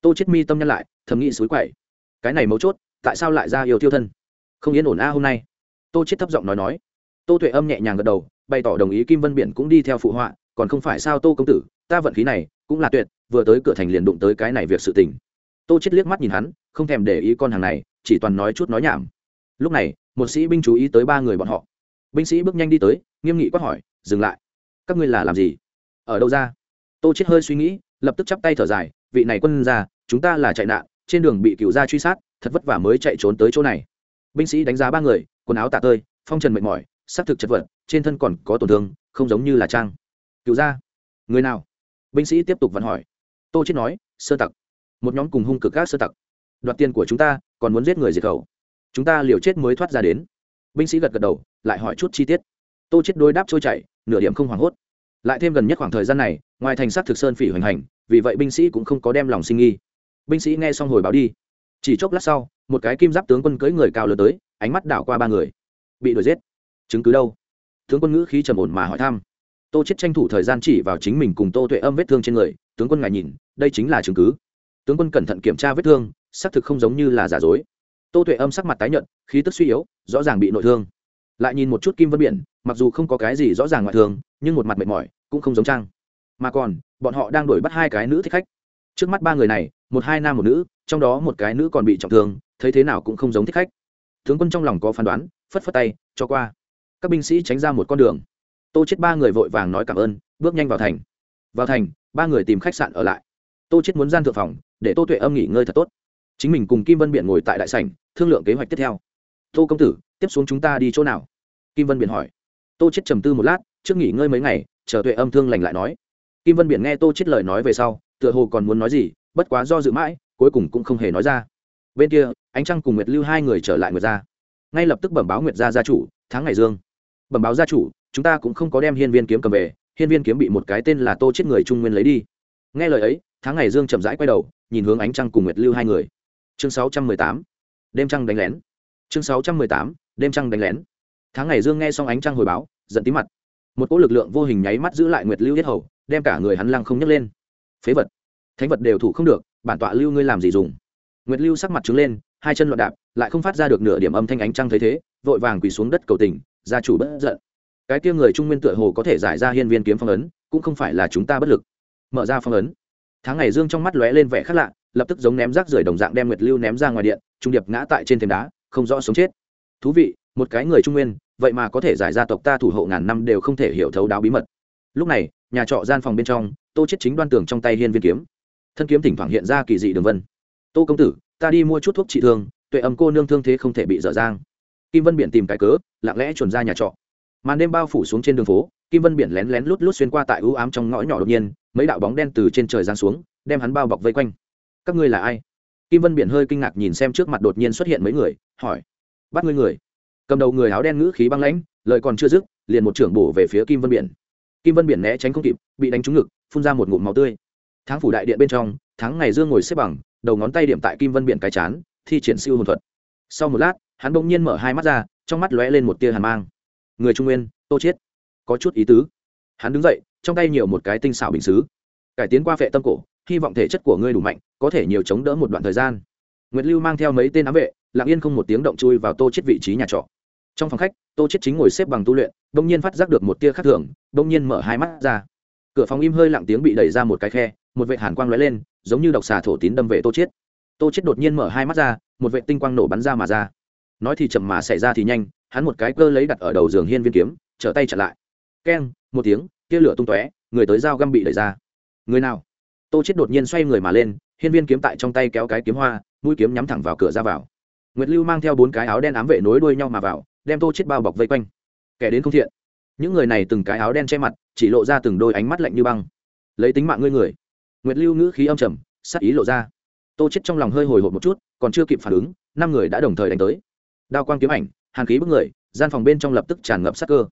tô chết mi tâm nhân lại, thầm nghĩ suối quậy. Cái này mấu chốt, tại sao lại ra yêu tiêu thân? Không yên ổn a hôm nay. Tô chết thấp giọng nói nói. Tô tuệ âm nhẹ nhàng gật đầu, bày tỏ đồng ý kim vân biển cũng đi theo phụ họa, còn không phải sao tô công tử, ta vận khí này cũng là tuyệt, vừa tới cửa thành liền đụng tới cái này việc sự tình. Tô chết liếc mắt nhìn hắn, không thèm để ý con hàng này, chỉ toàn nói chút nói nhảm. Lúc này, một sĩ binh chú ý tới ba người bọn họ. Binh sĩ bước nhanh đi tới, nghiêm nghị quát hỏi, dừng lại. Các ngươi là làm gì? Ở đâu ra? Tô chết hơi suy nghĩ lập tức chắp tay thở dài, vị này quân ra chúng ta là chạy nạn, trên đường bị cựu gia truy sát, thật vất vả mới chạy trốn tới chỗ này. Binh sĩ đánh giá ba người, quần áo tạ tơi, phong trần mệt mỏi xác thực chật vật, trên thân còn có tổn thương, không giống như là trang. Cựu gia, người nào? Binh sĩ tiếp tục vẫn hỏi. Tô chết nói, sơ tặc. Một nhóm cùng hung cực các sơ tặc. Đoạt tiền của chúng ta, còn muốn giết người diệt khẩu. Chúng ta liều chết mới thoát ra đến. Binh sĩ gật gật đầu, lại hỏi chút chi tiết. Tô chết đôi đáp trôi chảy, nửa điểm không hoảng hốt lại thêm gần nhất khoảng thời gian này, ngoài thành sát thực sơn phỉ hoành hành, vì vậy binh sĩ cũng không có đem lòng sinh nghi. Binh sĩ nghe xong hồi báo đi. Chỉ chốc lát sau, một cái kim giáp tướng quân cưỡi người cao lớn tới, ánh mắt đảo qua ba người. Bị đuổi giết. Chứng cứ đâu? Tướng quân ngữ khí trầm ổn mà hỏi thăm. Tô chết tranh thủ thời gian chỉ vào chính mình cùng tô tuệ âm vết thương trên người, tướng quân ngài nhìn, đây chính là chứng cứ. Tướng quân cẩn thận kiểm tra vết thương, xác thực không giống như là giả dối. Tô tuệ âm sắc mặt tái nhợt, khí tức suy yếu, rõ ràng bị nội thương lại nhìn một chút kim vân biển mặc dù không có cái gì rõ ràng ngoại thường, nhưng một mặt mệt mỏi cũng không giống trang mà còn bọn họ đang đuổi bắt hai cái nữ thích khách. Trước mắt ba người này một hai nam một nữ trong đó một cái nữ còn bị trọng thương thấy thế nào cũng không giống thích khách. Tướng quân trong lòng có phán đoán phất phất tay cho qua. Các binh sĩ tránh ra một con đường. Tô chết ba người vội vàng nói cảm ơn bước nhanh vào thành. Vào thành ba người tìm khách sạn ở lại. Tô chết muốn gian thượng phòng để tô tuệ âm nghỉ ngơi thật tốt. Chính mình cùng kim vân biện ngồi tại đại sảnh thương lượng kế hoạch tiếp theo tô công tử, tiếp xuống chúng ta đi chỗ nào? Kim vân biện hỏi. Tô chết trầm tư một lát, trước nghỉ ngơi mấy ngày, chờ tuệ âm thương lành lại nói. Kim vân biển nghe tô chết lời nói về sau, tựa hồ còn muốn nói gì, bất quá do dự mãi, cuối cùng cũng không hề nói ra. Bên kia, ánh trăng cùng nguyệt lưu hai người trở lại nguyệt gia. Ngay lập tức bẩm báo nguyệt gia gia chủ, tháng ngày dương. Bẩm báo gia chủ, chúng ta cũng không có đem hiên viên kiếm cầm về, hiên viên kiếm bị một cái tên là tô chết người trung nguyên lấy đi. Nghe lời ấy, tháng ngày dương chậm rãi quay đầu, nhìn hướng ánh trăng cùng nguyệt lưu hai người. Chương 618. đêm trăng đánh lén chương 618. đêm trăng đánh lén. Tháng ngày dương nghe xong ánh trăng hồi báo, giận tí mặt. Một cỗ lực lượng vô hình nháy mắt giữ lại nguyệt lưu yết hầu, đem cả người hắn lăng không nhấc lên. Phế vật. Thánh vật đều thủ không được, bản tọa lưu ngươi làm gì dùng? Nguyệt lưu sắc mặt trứng lên, hai chân loạn đạp, lại không phát ra được nửa điểm âm thanh ánh trăng thấy thế, vội vàng quỳ xuống đất cầu tình, gia chủ bất giận. Cái kia người trung nguyên tựa hồ có thể giải ra hiên viên kiếm phong ấn, cũng không phải là chúng ta bất lực. Mở ra phong ấn. Tháng ngày dương trong mắt lóe lên vẻ khác lạ, lập tức giống ném rác rưởi đồng dạng đem nguyệt lưu ném ra ngoài điện, trung điệp ngã tại trên thềm đá không rõ sống chết. Thú vị, một cái người trung nguyên, vậy mà có thể giải ra tộc ta thủ hộ ngàn năm đều không thể hiểu thấu đáo bí mật. Lúc này, nhà trọ gian phòng bên trong, tô chết chính đoan tường trong tay hiên viên kiếm. Thân kiếm thỉnh thoảng hiện ra kỳ dị đường vân. Tô công tử, ta đi mua chút thuốc trị thương, tuệ âm cô nương thương thế không thể bị dở dang. Kim vân biển tìm cái cớ, lặng lẽ chuồn ra nhà trọ. Màn đêm bao phủ xuống trên đường phố, kim vân biển lén lén lút lút xuyên qua tại ưu ám trong ngõ nhỏ đột nhiên, mấy đạo bóng đen từ trên trời giáng xuống, đem hắn bao bọc vây quanh. Các ngươi là ai? Kim vân biển hơi kinh ngạc nhìn xem trước mặt đột nhiên xuất hiện mấy người, hỏi, bắt ngươi người? Cầm đầu người áo đen ngữ khí băng lãnh, lời còn chưa dứt, liền một trưởng bổ về phía kim vân biển. Kim vân biển né tránh không kịp, bị đánh trúng ngực, phun ra một ngụm máu tươi. Tháng phủ đại điện bên trong, tháng ngày dương ngồi xếp bằng, đầu ngón tay điểm tại kim vân biển cái chán, thi triển siêu hồn thuật. Sau một lát, hắn bỗng nhiên mở hai mắt ra, trong mắt lóe lên một tia hàn mang. Người trung nguyên, tô chết. Có chút ý tứ. Hắn đứng dậy, trong tay nhiều một cái tinh xảo bình xứ. Cải tiến qua vệ tâm cổ hy vọng thể chất của ngươi đủ mạnh, có thể nhiều chống đỡ một đoạn thời gian. Nguyệt lưu mang theo mấy tên ám vệ, lặng yên không một tiếng động chui vào tô chết vị trí nhà trọ. Trong phòng khách, tô chết chính ngồi xếp bằng tu luyện bỗng nhiên phát giác được một tia khác thường bỗng nhiên mở hai mắt ra. Cửa phòng im hơi lặng tiếng bị đẩy ra một cái khe, một vệ hàn quang lóe lên, giống như độc xà thổ tín đâm về tô chết tô chết đột nhiên mở hai mắt ra, một vệ tinh quang nổ bắn ra mà ra. Nói thì chậm mà xảy ra thì nhanh, hắn một cái cơ lấy đặt ở đầu giường hiên viên kiếm, trở tay chặn lại. Keng, một tiếng, tia lửa tung tóe, người tới dao găm bị đẩy ra. Người nào? Tô chết đột nhiên xoay người mà lên, hiên viên kiếm tại trong tay kéo cái kiếm hoa, mũi kiếm nhắm thẳng vào cửa ra vào. Nguyệt lưu mang theo bốn cái áo đen ám vệ nối đuôi nhau mà vào, đem tô chết bao bọc vây quanh. Kẻ đến không thiện. Những người này từng cái áo đen che mặt, chỉ lộ ra từng đôi ánh mắt lạnh như băng. Lấy tính mạng ngươi người. Nguyệt lưu ngữ khí âm trầm, sắc ý lộ ra. Tô chết trong lòng hơi hồi hộp một chút, còn chưa kịp phản ứng, năm người đã đồng thời đánh tới. Đao quang kiếm ảnh, hàn khí bức người, gian phòng bên trong lập tức tràn ngập sát cơ.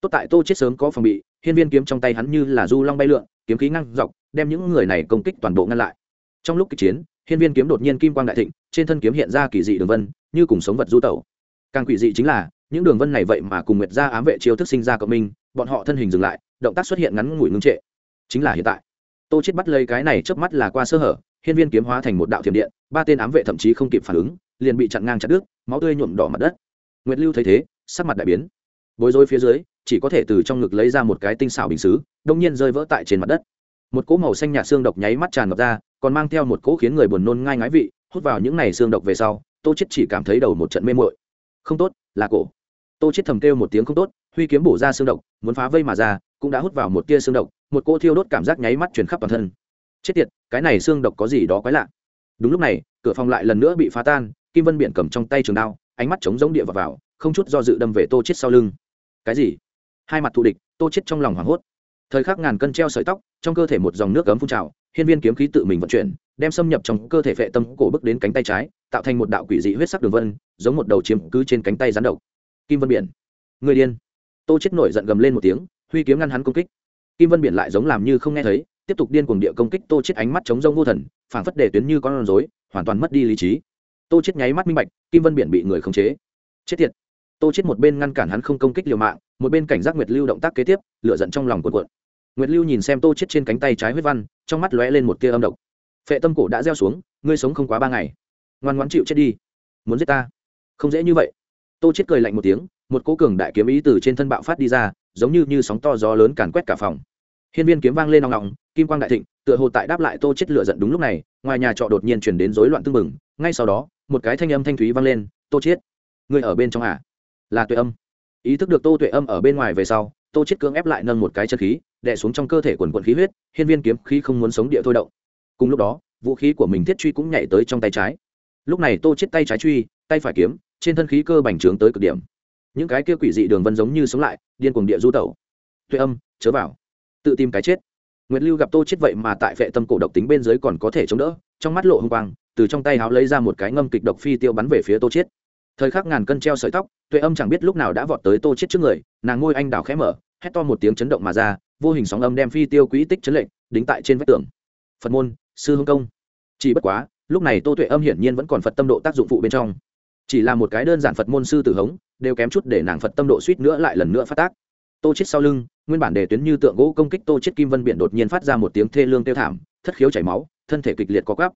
Tốt tại tô chết sớm có phòng bị hiên viên kiếm trong tay hắn như là du long bay lượn, kiếm khí ngăn dọc, đem những người này công kích toàn bộ ngăn lại. Trong lúc kịch chiến, hiên viên kiếm đột nhiên kim quang đại thịnh, trên thân kiếm hiện ra kỳ dị đường vân, như cùng sống vật du tẩu. Càng quỷ dị chính là, những đường vân này vậy mà cùng nguyệt gia ám vệ chiêu thức sinh ra cộng minh, bọn họ thân hình dừng lại, động tác xuất hiện ngắn ngủi ngưng trệ. Chính là hiện tại. Tô chết bắt lấy cái này trước mắt là qua sơ hở, hiên viên kiếm hóa thành một đạo thiểm điện, ba tên ám vệ thậm chí không kịp phản ứng, liền bị chặn ngang chặt đứt, máu tươi nhuộm đỏ mặt đất. Nguyệt lưu thấy thế, sắc mặt đại biến. Bối rối phía dưới chỉ có thể từ trong ngực lấy ra một cái tinh xảo bình xứ đông nhiên rơi vỡ tại trên mặt đất. Một cỗ màu xanh nhạt xương độc nháy mắt tràn ngập ra còn mang theo một cỗ khiến người buồn nôn ngai ngái vị hút vào những này xương độc về sau tô chết chỉ cảm thấy đầu một trận mê muội. Không tốt là cổ. Tô chết thầm kêu một tiếng không tốt huy kiếm bổ ra xương độc muốn phá vây mà ra cũng đã hút vào một tia xương độc một cỗ thiêu đốt cảm giác nháy mắt truyền khắp toàn thân. Chết tiệt cái này xương độc có gì đó quái lạ. Đúng lúc này cửa phòng lại lần nữa bị phá tan kim vân biển cầm trong tay trường đao ánh mắt chống giống địa vào, vào không chút do dự đâm về tô chết sau lưng. Cái gì? Hai mặt thù địch, tô chết trong lòng hoảng hốt. Thời khắc ngàn cân treo sợi tóc, trong cơ thể một dòng nước cấm phun trào, hiên viên kiếm khí tự mình vận chuyển, đem xâm nhập trong cơ thể phệ tâm cổ bức đến cánh tay trái, tạo thành một đạo quỷ dị huyết sắc đường vân, giống một đầu chiếm cứ trên cánh tay rắn độc. Kim vân biển. Người điên. Tô chết nổi giận gầm lên một tiếng, huy kiếm ngăn hắn công kích. Kim vân biển lại giống làm như không nghe thấy, tiếp tục điên cuồng địa công kích tô chết ánh mắt chống rông vô thần, phảng phất để tuyến như con rối, hoàn toàn mất đi lý trí. Tô chết nháy mắt minh bạch, kim vân biển bị người khống chế. Chết tiệt. Tô chết một bên ngăn cản hắn không công kích liều mạng một bên cảnh giác nguyệt lưu động tác kế tiếp, lửa giận trong lòng cuộn cuộn. Nguyệt lưu nhìn xem tô chết trên cánh tay trái huyết văn, trong mắt lóe lên một tia âm độc. Phệ tâm cổ đã gieo xuống, ngươi sống không quá ba ngày. Ngoan ngoãn chịu chết đi. Muốn giết ta? Không dễ như vậy. Tô chết cười lạnh một tiếng, một cỗ cường đại kiếm ý từ trên thân bạo phát đi ra, giống như như sóng to gió lớn càn quét cả phòng. Hiên viên kiếm vang lên nòng nòng, kim quang đại thịnh, tựa hồ tại đáp lại tô chết lửa giận đúng lúc này, ngoài nhà trọ đột nhiên chuyển đến rối loạn tương mừng ngay sau đó, một cái thanh âm thanh thúy vang lên, tô chết, ngươi ở bên trong à? Là tuệ âm ý thức được tô tuệ âm ở bên ngoài về sau tô chết cưỡng ép lại nâng một cái chân khí đè xuống trong cơ thể quần quần khí huyết hiên viên kiếm khí không muốn sống địa thôi động. Cùng lúc đó vũ khí của mình thiết truy cũng nhảy tới trong tay trái. Lúc này tô chết tay trái truy tay phải kiếm trên thân khí cơ bành trướng tới cực điểm. Những cái kia quỷ dị đường vân giống như sống lại điên cuồng địa du tẩu. Tuệ âm chớ vào. Tự tìm cái chết. Nguyệt Lưu gặp Tô chết vậy mà tại vệ tâm cổ độc tính bên dưới còn có thể chống đỡ, trong mắt lộ hung quang, từ trong tay háo lấy ra một cái ngâm kịch độc phi tiêu bắn về phía Tô chết. Thời khắc ngàn cân treo sợi tóc, Tuệ Âm chẳng biết lúc nào đã vọt tới Tô chết trước người, nàng ngôi anh đào khẽ mở, hét to một tiếng chấn động mà ra, vô hình sóng âm đem phi tiêu quỹ tích chấn lệnh, đính tại trên vách tường. Phật môn, sư hương công. Chỉ bất quá, lúc này Tô Tuệ Âm hiển nhiên vẫn còn Phật tâm độ tác dụng phụ bên trong. Chỉ là một cái đơn giản Phật môn sư tử hống, đều kém chút để nàng Phật tâm độ suýt nữa lại lần nữa phát tác tô chết sau lưng nguyên bản đề tuyến như tượng gỗ công kích tô chết kim vân biển đột nhiên phát ra một tiếng thê lương tiêu thảm thất khiếu chảy máu thân thể kịch liệt có gắp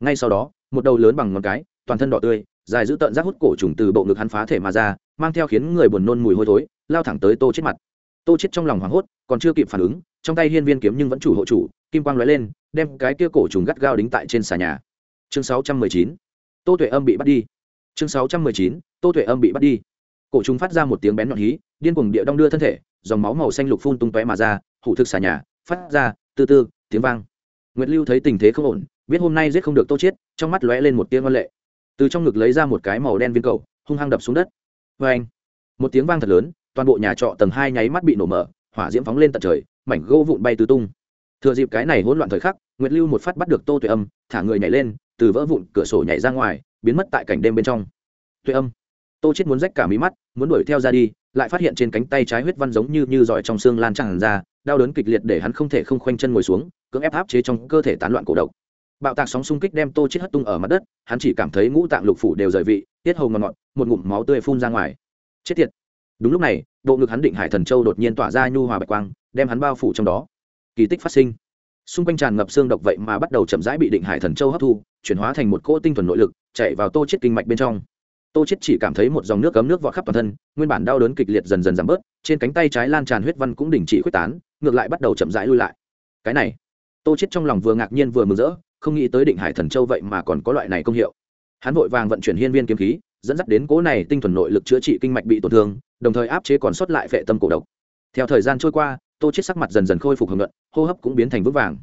ngay sau đó một đầu lớn bằng ngón cái toàn thân đỏ tươi, dài giữ tợn rác hút cổ trùng từ bộ ngực hắn phá thể mà ra, mang theo khiến người buồn nôn mùi hôi thối, lao thẳng tới tô chết mặt. Tô chết trong lòng hoảng hốt, còn chưa kịp phản ứng, trong tay hiên viên kiếm nhưng vẫn chủ hộ chủ, kim quang lóe lên, đem cái kia cổ trùng gắt gao đính tại trên xà nhà. Chương 619 tô tuệ âm bị bắt đi. Chương 619 tô tuệ âm bị bắt đi. Cổ trùng phát ra một tiếng bén nhọn hí, điên cuồng địa đong đưa thân thể, dòng máu màu xanh lục phun tung tóe mà ra, hủ thực xà nhà, phát ra, từ từ, tiếng vang. Nguyệt lưu thấy tình thế không ổn, biết hôm nay giết không được tô chết, trong mắt lóe lên một tia ngoan lệ từ trong ngực lấy ra một cái màu đen viên cầu, hung hăng đập xuống đất. Vê anh, một tiếng vang thật lớn, toàn bộ nhà trọ tầng hai nháy mắt bị nổ mở, hỏa diễm phóng lên tận trời, mảnh gỗ vụn bay tứ tung. Thừa dịp cái này hỗn loạn thời khắc, nguyệt lưu một phát bắt được tô tuệ âm, thả người nhảy lên, từ vỡ vụn cửa sổ nhảy ra ngoài, biến mất tại cảnh đêm bên trong. Tuệ âm, tô chết muốn rách cả mí mắt, muốn đuổi theo ra đi, lại phát hiện trên cánh tay trái huyết văn giống như như giỏi trong xương lan tràn ra, đau đớn kịch liệt để hắn không thể không khoanh chân ngồi xuống, cưỡng ép áp chế trong cơ thể tán loạn cổ độc bạo tạc sóng xung kích đem tô chết hất tung ở mặt đất, hắn chỉ cảm thấy ngũ tạng lục phủ đều rời vị, tiết hầu ngọt ngọt, một ngụm máu tươi phun ra ngoài. Chết tiệt. Đúng lúc này, bộ ngực hắn định hải thần châu đột nhiên tỏa ra nhu hòa bạch quang, đem hắn bao phủ trong đó. Kỳ tích phát sinh. Xung quanh tràn ngập xương độc vậy mà bắt đầu chậm rãi bị định hải thần châu hấp thu, chuyển hóa thành một cỗ tinh thuần nội lực, chạy vào tô chết kinh mạch bên trong. Tô chết chỉ cảm thấy một dòng nước cấm nước vọt khắp toàn thân, nguyên bản đau đớn kịch liệt dần dần giảm bớt, trên cánh tay trái lan tràn huyết văn cũng đình chỉ khuếch tán, ngược lại bắt đầu chậm rãi lui lại. Cái này, tô chết trong lòng vừa ngạc nhiên vừa mừng rỡ không nghĩ tới định hải thần châu vậy mà còn có loại này công hiệu. Hắn vội vàng vận chuyển hiên viên kiếm khí, dẫn dắt đến cố này tinh thuần nội lực chữa trị kinh mạch bị tổn thương, đồng thời áp chế còn sót lại vệ tâm cổ độc. Theo thời gian trôi qua, tô chết sắc mặt dần dần khôi phục hưởng luận hô hấp cũng biến thành vững vàng.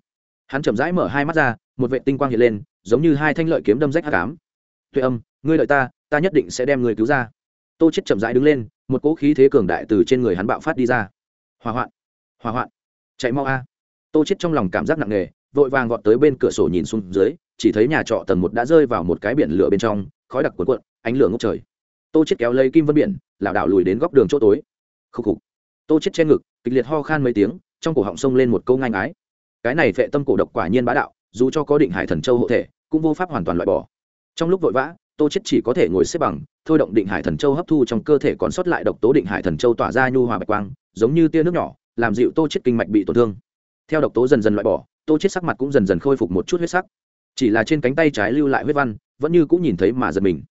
Hắn chậm rãi mở hai mắt ra, một vệ tinh quang hiện lên, giống như hai thanh lợi kiếm đâm rách hắc ám. Tuệ âm, ngươi lợi ta ta nhất định sẽ đem người cứu ra. Tô chết chậm rãi đứng lên, một cỗ khí thế cường đại từ trên người hắn bạo phát đi ra. Hỏa hoạn hỏa hoạn, chạy mau a. Tô chết trong lòng cảm giác nặng nề vội vàng gọt tới bên cửa sổ nhìn xuống dưới, chỉ thấy nhà trọ tầng một đã rơi vào một cái biển lửa bên trong, khói đặc cuộn cuộn, ánh lửa ngốc trời. Tô chết kéo lấy kim vân biển, lảo đảo lùi đến góc đường chỗ tối. Khúc khục. Tô chết che ngực, kịch liệt ho khan mấy tiếng, trong cổ họng sông lên một câu ngang ái cái này vệ tâm cổ độc quả nhiên bá đạo, dù cho có định hải thần châu hộ thể, cũng vô pháp hoàn toàn loại bỏ. Trong lúc vội vã, tô chết chỉ có thể ngồi xếp bằng, thôi động định hải thần châu hấp thu trong cơ thể còn sót lại độc tố định hải thần châu tỏa ra nhu hòa bạch quang, giống như tia nước nhỏ, làm dịu tô chết kinh mạch bị tổn thương. Theo độc tố dần dần loại bỏ tô chết sắc mặt cũng dần dần khôi phục một chút huyết sắc. Chỉ là trên cánh tay trái lưu lại huyết văn, vẫn như cũng nhìn thấy mà giật mình.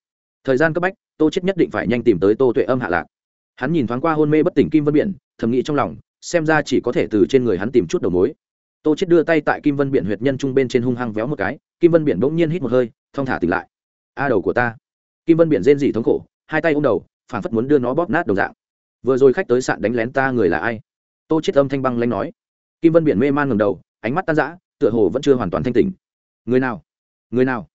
Thời gian cấp bách, tô chết nhất định phải nhanh tìm tới tô tuệ âm hạ lạc. Hắn nhìn thoáng qua hôn mê bất tỉnh kim vân biển, thầm nghĩ trong lòng, xem ra chỉ có thể từ trên người hắn tìm chút đầu mối. Tô chết đưa tay tại kim vân biển huyệt nhân trung bên trên hung hăng véo một cái, kim vân biển bỗng nhiên hít một hơi, thong thả tỉnh lại. A đầu của ta. Kim vân biển rên rỉ thống khổ, hai tay ôm đầu phản phất muốn đưa nó bóp nát đồng dạng. Vừa rồi khách tới sạn đánh lén ta người là ai? Tô chết âm thanh băng lanh nói. Kim vân biển mê man ngầm đầu ánh mắt tan rã, tựa hồ vẫn chưa hoàn toàn thanh tỉnh. Người nào? Người nào?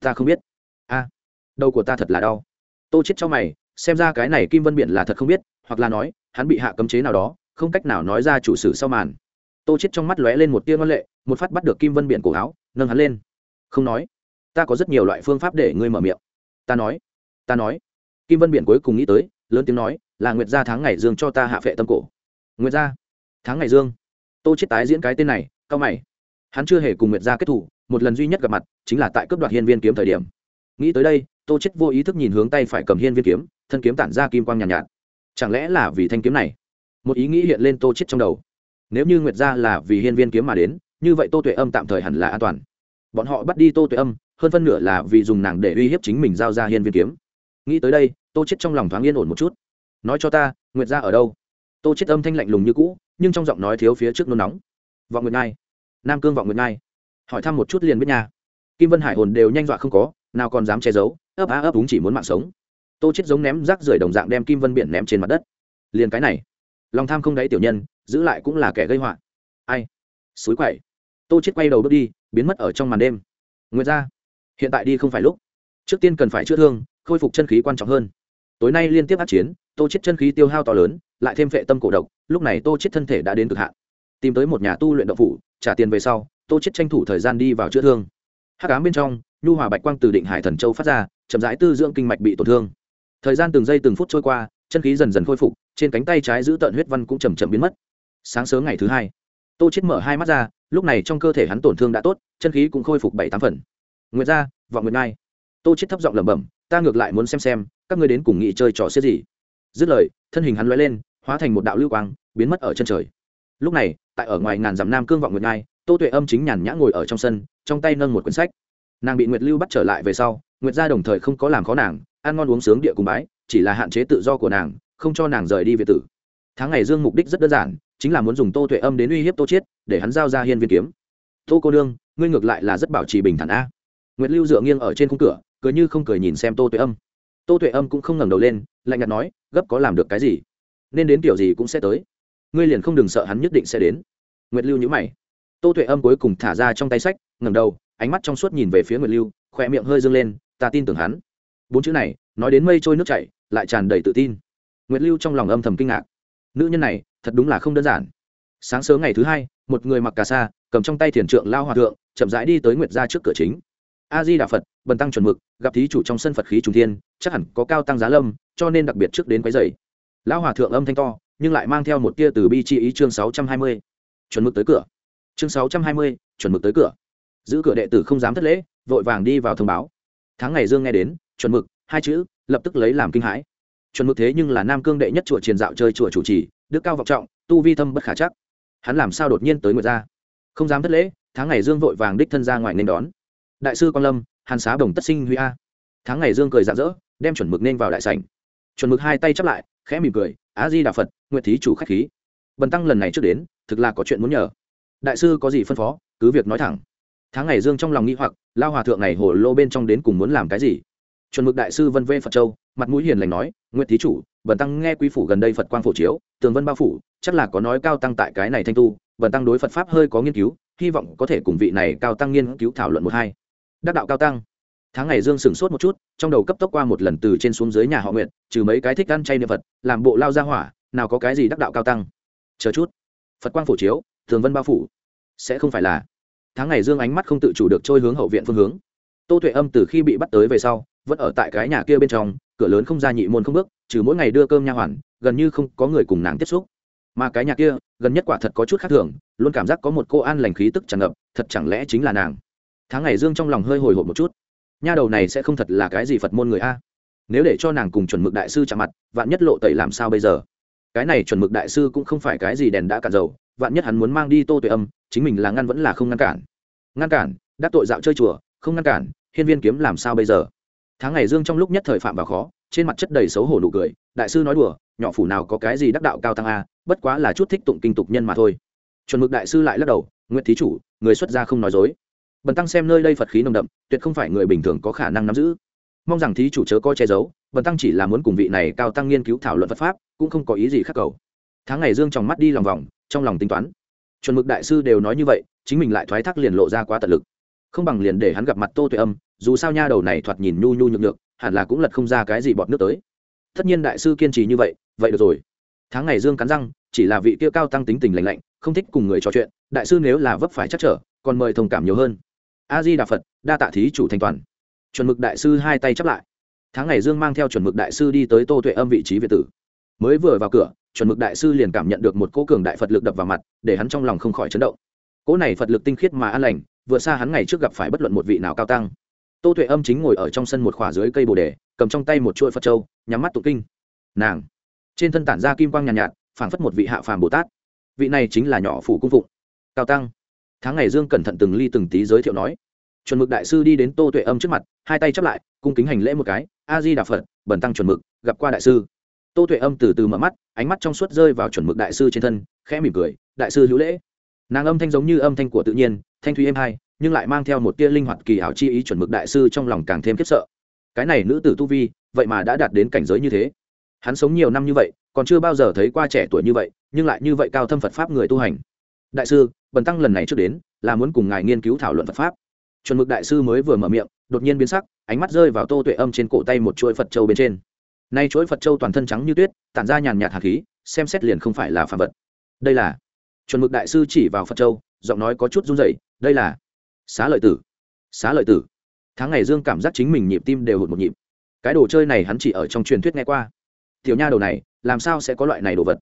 Ta không biết. A, đầu của ta thật là đau. Tô chết cho mày, xem ra cái này kim vân biển là thật không biết, hoặc là nói, hắn bị hạ cấm chế nào đó, không cách nào nói ra chủ sử sau màn. Tô chết trong mắt lóe lên một tia ngân lệ, một phát bắt được kim vân biển cổ áo, nâng hắn lên. Không nói. Ta có rất nhiều loại phương pháp để ngươi mở miệng. Ta nói. Ta nói. Kim vân biển cuối cùng nghĩ tới, lớn tiếng nói, là nguyệt gia tháng ngày dương cho ta hạ phệ tâm cổ. Nguyệt gia tháng ngày dương. Tô chết tái diễn cái tên này cao mày. Hắn chưa hề cùng nguyệt gia kết thủ một lần duy nhất gặp mặt chính là tại cấp đoạt hiên viên kiếm thời điểm. Nghĩ tới đây tô chết vô ý thức nhìn hướng tay phải cầm hiên viên kiếm thân kiếm tản ra kim quang nhàn nhạt, nhạt. Chẳng lẽ là vì thanh kiếm này? Một ý nghĩ hiện lên tô chết trong đầu. Nếu như nguyệt gia là vì hiên viên kiếm mà đến như vậy tô tuệ âm tạm thời hẳn là an toàn. Bọn họ bắt đi tô tuệ âm hơn phân nửa là vì dùng nàng để uy hiếp chính mình giao ra hiên viên kiếm. Nghĩ tới đây tô chết trong lòng thoáng yên ổn một chút. Nói cho ta nguyệt gia ở đâu? Tô chết âm thanh lạnh lùng như cũ nhưng trong giọng nói thiếu phía trước nôn nóng vọng nguyệt ngai nam cương vọng nguyệt ngai hỏi thăm một chút liền biết nha. Kim vân hải hồn đều nhanh dọa không có, nào còn dám che giấu, ấp á ấp đúng chỉ muốn mạng sống. Tô chết giống ném rác rưởi đồng dạng đem kim vân biển ném trên mặt đất. Liền cái này, lòng tham không đáy tiểu nhân, giữ lại cũng là kẻ gây họa. Ai? Suối quậy. Tô chết quay đầu bước đi, biến mất ở trong màn đêm. Nguyệt gia hiện tại đi không phải lúc. Trước tiên cần phải chữa thương, khôi phục chân khí quan trọng hơn. Tối nay liên tiếp át chiến, tô chết chân khí tiêu hao to lớn, lại thêm vệ tâm cổ độc, lúc này tô chết thân thể đã đến cực hạn tìm tới một nhà tu luyện động phủ, trả tiền về sau, tô chết tranh thủ thời gian đi vào chữa thương. Hắc ám bên trong, nhu hòa bạch quang từ định hải thần châu phát ra, chậm rãi tư dưỡng kinh mạch bị tổn thương. Thời gian từng giây từng phút trôi qua, chân khí dần dần khôi phục, trên cánh tay trái giữ tận huyết văn cũng chầm chậm biến mất. Sáng sớm ngày thứ hai, tô chết mở hai mắt ra, lúc này trong cơ thể hắn tổn thương đã tốt, chân khí cũng khôi phục bảy tám phần. Nguyệt ra vọng nguyệt ngai. Tô chết thấp giọng lẩm bẩm, ta ngược lại muốn xem xem, các ngươi đến cùng nghị chơi trò xiết gì. Dứt lời, thân hình hắn lóe lên, hóa thành một đạo lưu quang, biến mất ở chân trời lúc này, tại ở ngoài ngàn dặm nam cương vọng nguyệt ngai, tô tuệ âm chính nhàn nhã ngồi ở trong sân, trong tay nâng một quyển sách. Nàng bị nguyệt lưu bắt trở lại về sau, nguyệt gia đồng thời không có làm khó nàng, ăn ngon uống sướng địa cùng bái, chỉ là hạn chế tự do của nàng, không cho nàng rời đi về tử. Tháng ngày dương mục đích rất đơn giản, chính là muốn dùng tô tuệ âm đến uy hiếp tô chiết, để hắn giao ra hiên viên kiếm. Tô cô đương ngươi ngược lại là rất bảo trì bình thản a. Nguyệt lưu dựa nghiêng ở trên khung cửa, cười như không cười nhìn xem tô tuệ âm. Tô tuệ âm cũng không ngẩng đầu lên, lạnh nhạt nói, gấp có làm được cái gì? Nên đến kiểu gì cũng sẽ tới ngươi liền không đừng sợ hắn nhất định sẽ đến. Nguyệt lưu nhữ mày. Tô tuệ âm cuối cùng thả ra trong tay sách, ngẩng đầu, ánh mắt trong suốt nhìn về phía nguyệt lưu khoe miệng hơi dâng lên, ta tin tưởng hắn. Bốn chữ này, nói đến mây trôi nước chảy, lại tràn đầy tự tin. Nguyệt lưu trong lòng âm thầm kinh ngạc. Nữ nhân này, thật đúng là không đơn giản. Sáng sớm ngày thứ hai, một người mặc cà sa, cầm trong tay thiền trượng lao hòa thượng, chậm rãi đi tới nguyệt ra trước cửa chính. A di đà phật, bần tăng chuẩn mực, gặp thí chủ trong sân phật khí trung thiên, chắc hẳn có cao tăng giá lâm, cho nên đặc biệt trước đến quấy dày lão hòa thượng âm thanh to nhưng lại mang theo một tia từ bi chi ý chương sáu trăm hai mươi. Chuẩn mực tới cửa. Chương sáu trăm hai mươi, chuẩn mực tới cửa. Giữ cửa đệ tử không dám thất lễ, vội vàng đi vào thông báo. Tháng ngày dương nghe đến, chuẩn mực, hai chữ, lập tức lấy làm kinh hãi. Chuẩn mực thế nhưng là nam cương đệ nhất chùa triền dạo chơi chùa chủ trì, đức cao vọng trọng, tu vi thâm bất khả chắc. Hắn làm sao đột nhiên tới nguyệt ra? Không dám thất lễ, tháng ngày dương vội vàng đích thân ra ngoài nên đón. Đại sư quan lâm, hàn xá đồng tất sinh huy a. Tháng ngày dương cười rạng rỡ, đem chuẩn mực nên vào đại sảnh. Chuẩn mực hai tay chắp lại, khẽ mỉm cười á di đà phật nguyệt thí chủ khách khí. Bần tăng lần này trước đến thực là có chuyện muốn nhờ. Đại sư có gì phân phó cứ việc nói thẳng. Tháng ngày dương trong lòng nghĩ hoặc lao hòa thượng này hồ lô bên trong đến cùng muốn làm cái gì? Chuẩn mực đại sư vân vê phật châu mặt mũi hiền lành nói nguyệt thí chủ bần tăng nghe quý phủ gần đây phật quang phổ chiếu tường vân bao phủ chắc là có nói cao tăng tại cái này thanh tu bần tăng đối phật pháp hơi có nghiên cứu hy vọng có thể cùng vị này cao tăng nghiên cứu thảo luận một hai. Đắc đạo cao tăng tháng ngày dương sửng sốt một chút trong đầu cấp tốc qua một lần từ trên xuống dưới nhà họ nguyện trừ mấy cái thích ăn chay niệm Phật, làm bộ lao ra hỏa nào có cái gì đắc đạo cao tăng? Chờ chút. Phật quang phổ chiếu, thường vân bao phủ. Sẽ không phải là. Tháng ngày dương ánh mắt không tự chủ được trôi hướng hậu viện phương hướng. Tô tuệ âm từ khi bị bắt tới về sau, vẫn ở tại cái nhà kia bên trong, cửa lớn không ra nhị môn không bước, trừ mỗi ngày đưa cơm nha hoàn, gần như không có người cùng nàng tiếp xúc. Mà cái nhà kia, gần nhất quả thật có chút khác thường, luôn cảm giác có một cô an lành khí tức tràn ngập, thật chẳng lẽ chính là nàng? Tháng ngày dương trong lòng hơi hồi hộp một chút. Nha đầu này sẽ không thật là cái gì phật môn người a. Nếu để cho nàng cùng chuẩn mực đại sư chạm mặt, vạn nhất lộ tẩy làm sao bây giờ? Cái này chuẩn mực đại sư cũng không phải cái gì đèn đã cạn dầu, vạn nhất hắn muốn mang đi tô tuệ âm, chính mình là ngăn vẫn là không ngăn cản. Ngăn cản, đắc tội dạo chơi chùa, không ngăn cản, hiên viên kiếm làm sao bây giờ? Tháng ngày dương trong lúc nhất thời phạm vào khó, trên mặt chất đầy xấu hổ nụ cười, đại sư nói đùa, nhỏ phủ nào có cái gì đắc đạo cao tăng a, bất quá là chút thích tụng kinh tục nhân mà thôi. Chuẩn mực đại sư lại lắc đầu nguyễn thí chủ, người xuất gia không nói dối. Bần tăng xem nơi đây phật khí nồng đậm, tuyệt không phải người bình thường có khả năng nắm giữ mong rằng thí chủ chớ coi che giấu, bần tăng chỉ là muốn cùng vị này cao tăng nghiên cứu thảo luận phật pháp, cũng không có ý gì khác cầu. Tháng ngày dương trong mắt đi lòng vòng, trong lòng tính toán. Chuẩn mực đại sư đều nói như vậy, chính mình lại thoái thác liền lộ ra quá tận lực. Không bằng liền để hắn gặp mặt tô tuệ âm, dù sao nha đầu này thoạt nhìn nhu nhu nhược nhược, hẳn là cũng lật không ra cái gì bọt nước tới. Tất nhiên đại sư kiên trì như vậy vậy được rồi. Tháng ngày dương cắn răng, chỉ là vị kia cao tăng tính tình lành lạnh, không thích cùng người trò chuyện, đại sư nếu là vấp phải chắc trở, còn mời thông cảm nhiều hơn. A di đà phật, đa tạ thí chủ thành toàn chuẩn mực đại sư hai tay chắp lại. Tháng ngày dương mang theo chuẩn mực đại sư đi tới tô tuệ âm vị trí việt tử. Mới vừa vào cửa chuẩn mực đại sư liền cảm nhận được một cỗ cường đại phật lực đập vào mặt để hắn trong lòng không khỏi chấn động. Cỗ này phật lực tinh khiết mà an lành vừa xa hắn ngày trước gặp phải bất luận một vị nào cao tăng. Tô tuệ âm chính ngồi ở trong sân một khỏa dưới cây bồ đề cầm trong tay một chuỗi phật trâu nhắm mắt tụ kinh. Nàng trên thân tản ra kim quang nhàn nhạt, nhạt phảng phất một vị hạ phàm bồ tát. Vị này chính là nhỏ phủ cung phụng. Cao tăng tháng ngày dương cẩn thận từng ly từng tí giới thiệu nói chuẩn mực đại sư đi đến tô tuệ âm trước mặt, hai tay chắp lại, cung kính hành lễ một cái, a di đà phật bẩn tăng chuẩn mực, gặp qua đại sư. Tô tuệ âm từ từ mở mắt, ánh mắt trong suốt rơi vào chuẩn mực đại sư trên thân, khẽ mỉm cười, đại sư hữu lễ. Nàng âm thanh giống như âm thanh của tự nhiên, thanh thúy êm hai nhưng lại mang theo một tia linh hoạt kỳ ảo chi ý chuẩn mực đại sư trong lòng càng thêm khiếp sợ. Cái này nữ tử tu vi, vậy mà đã đạt đến cảnh giới như thế. Hắn sống nhiều năm như vậy, còn chưa bao giờ thấy qua trẻ tuổi như vậy, nhưng lại như vậy cao thâm phật pháp người tu hành. Đại sư, bần tăng lần này trước đến, là muốn cùng ngài nghiên cứu thảo luận phật pháp chuẩn mực đại sư mới vừa mở miệng, đột nhiên biến sắc, ánh mắt rơi vào tô tuệ âm trên cổ tay một chuỗi phật châu bên trên. Nay chuỗi phật châu toàn thân trắng như tuyết, tản ra nhàn nhạt hạt khí, xem xét liền không phải là phàm vật. Đây là, chuẩn mực đại sư chỉ vào phật châu, giọng nói có chút run rẩy, đây là, xá lợi tử, xá lợi tử. Tháng ngày dương cảm giác chính mình nhịp tim đều hụt một nhịp. Cái đồ chơi này hắn chỉ ở trong truyền thuyết nghe qua. Tiểu nha đầu này, làm sao sẽ có loại này đồ vật?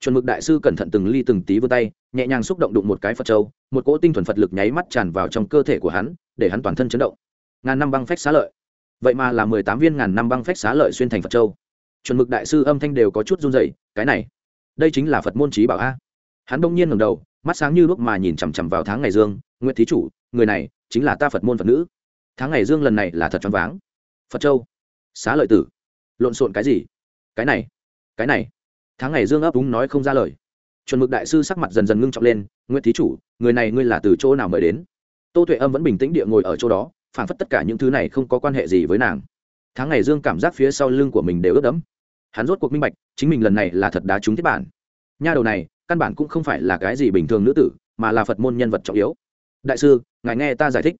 Chuẩn mực đại sư cẩn thận từng ly từng tí vươn tay, nhẹ nhàng xúc động đụng một cái phật châu, một cỗ tinh thuần phật lực nháy mắt tràn vào trong cơ thể của hắn, để hắn toàn thân chấn động. Ngàn năm băng phách xá lợi. Vậy mà là mười tám viên ngàn năm băng phách xá lợi xuyên thành phật châu. Chuẩn mực đại sư âm thanh đều có chút run dậy cái này, đây chính là phật môn trí bảo a. Hắn đông nhiên ngầm đầu, mắt sáng như lúc mà nhìn chằm chằm vào tháng ngày dương nguyễn thí chủ, người này chính là ta phật môn phật nữ. Tháng ngày dương lần này là thật choáng váng. Phật châu, xá lợi tử, lộn xộn cái gì? Cái này cái này tháng ngày dương ấp úng nói không ra lời. Chuẩn mực đại sư sắc mặt dần dần ngưng trọng lên nguyễn thí chủ, người này ngươi là từ chỗ nào mời đến? Tô tuệ âm vẫn bình tĩnh địa ngồi ở chỗ đó phản phất tất cả những thứ này không có quan hệ gì với nàng. Tháng ngày dương cảm giác phía sau lưng của mình đều ướt đẫm. Hắn rốt cuộc minh bạch, chính mình lần này là thật đá trúng thiết bản. Nha đầu này, căn bản cũng không phải là cái gì bình thường nữ tử, mà là phật môn nhân vật trọng yếu. Đại sư, ngài nghe ta giải thích.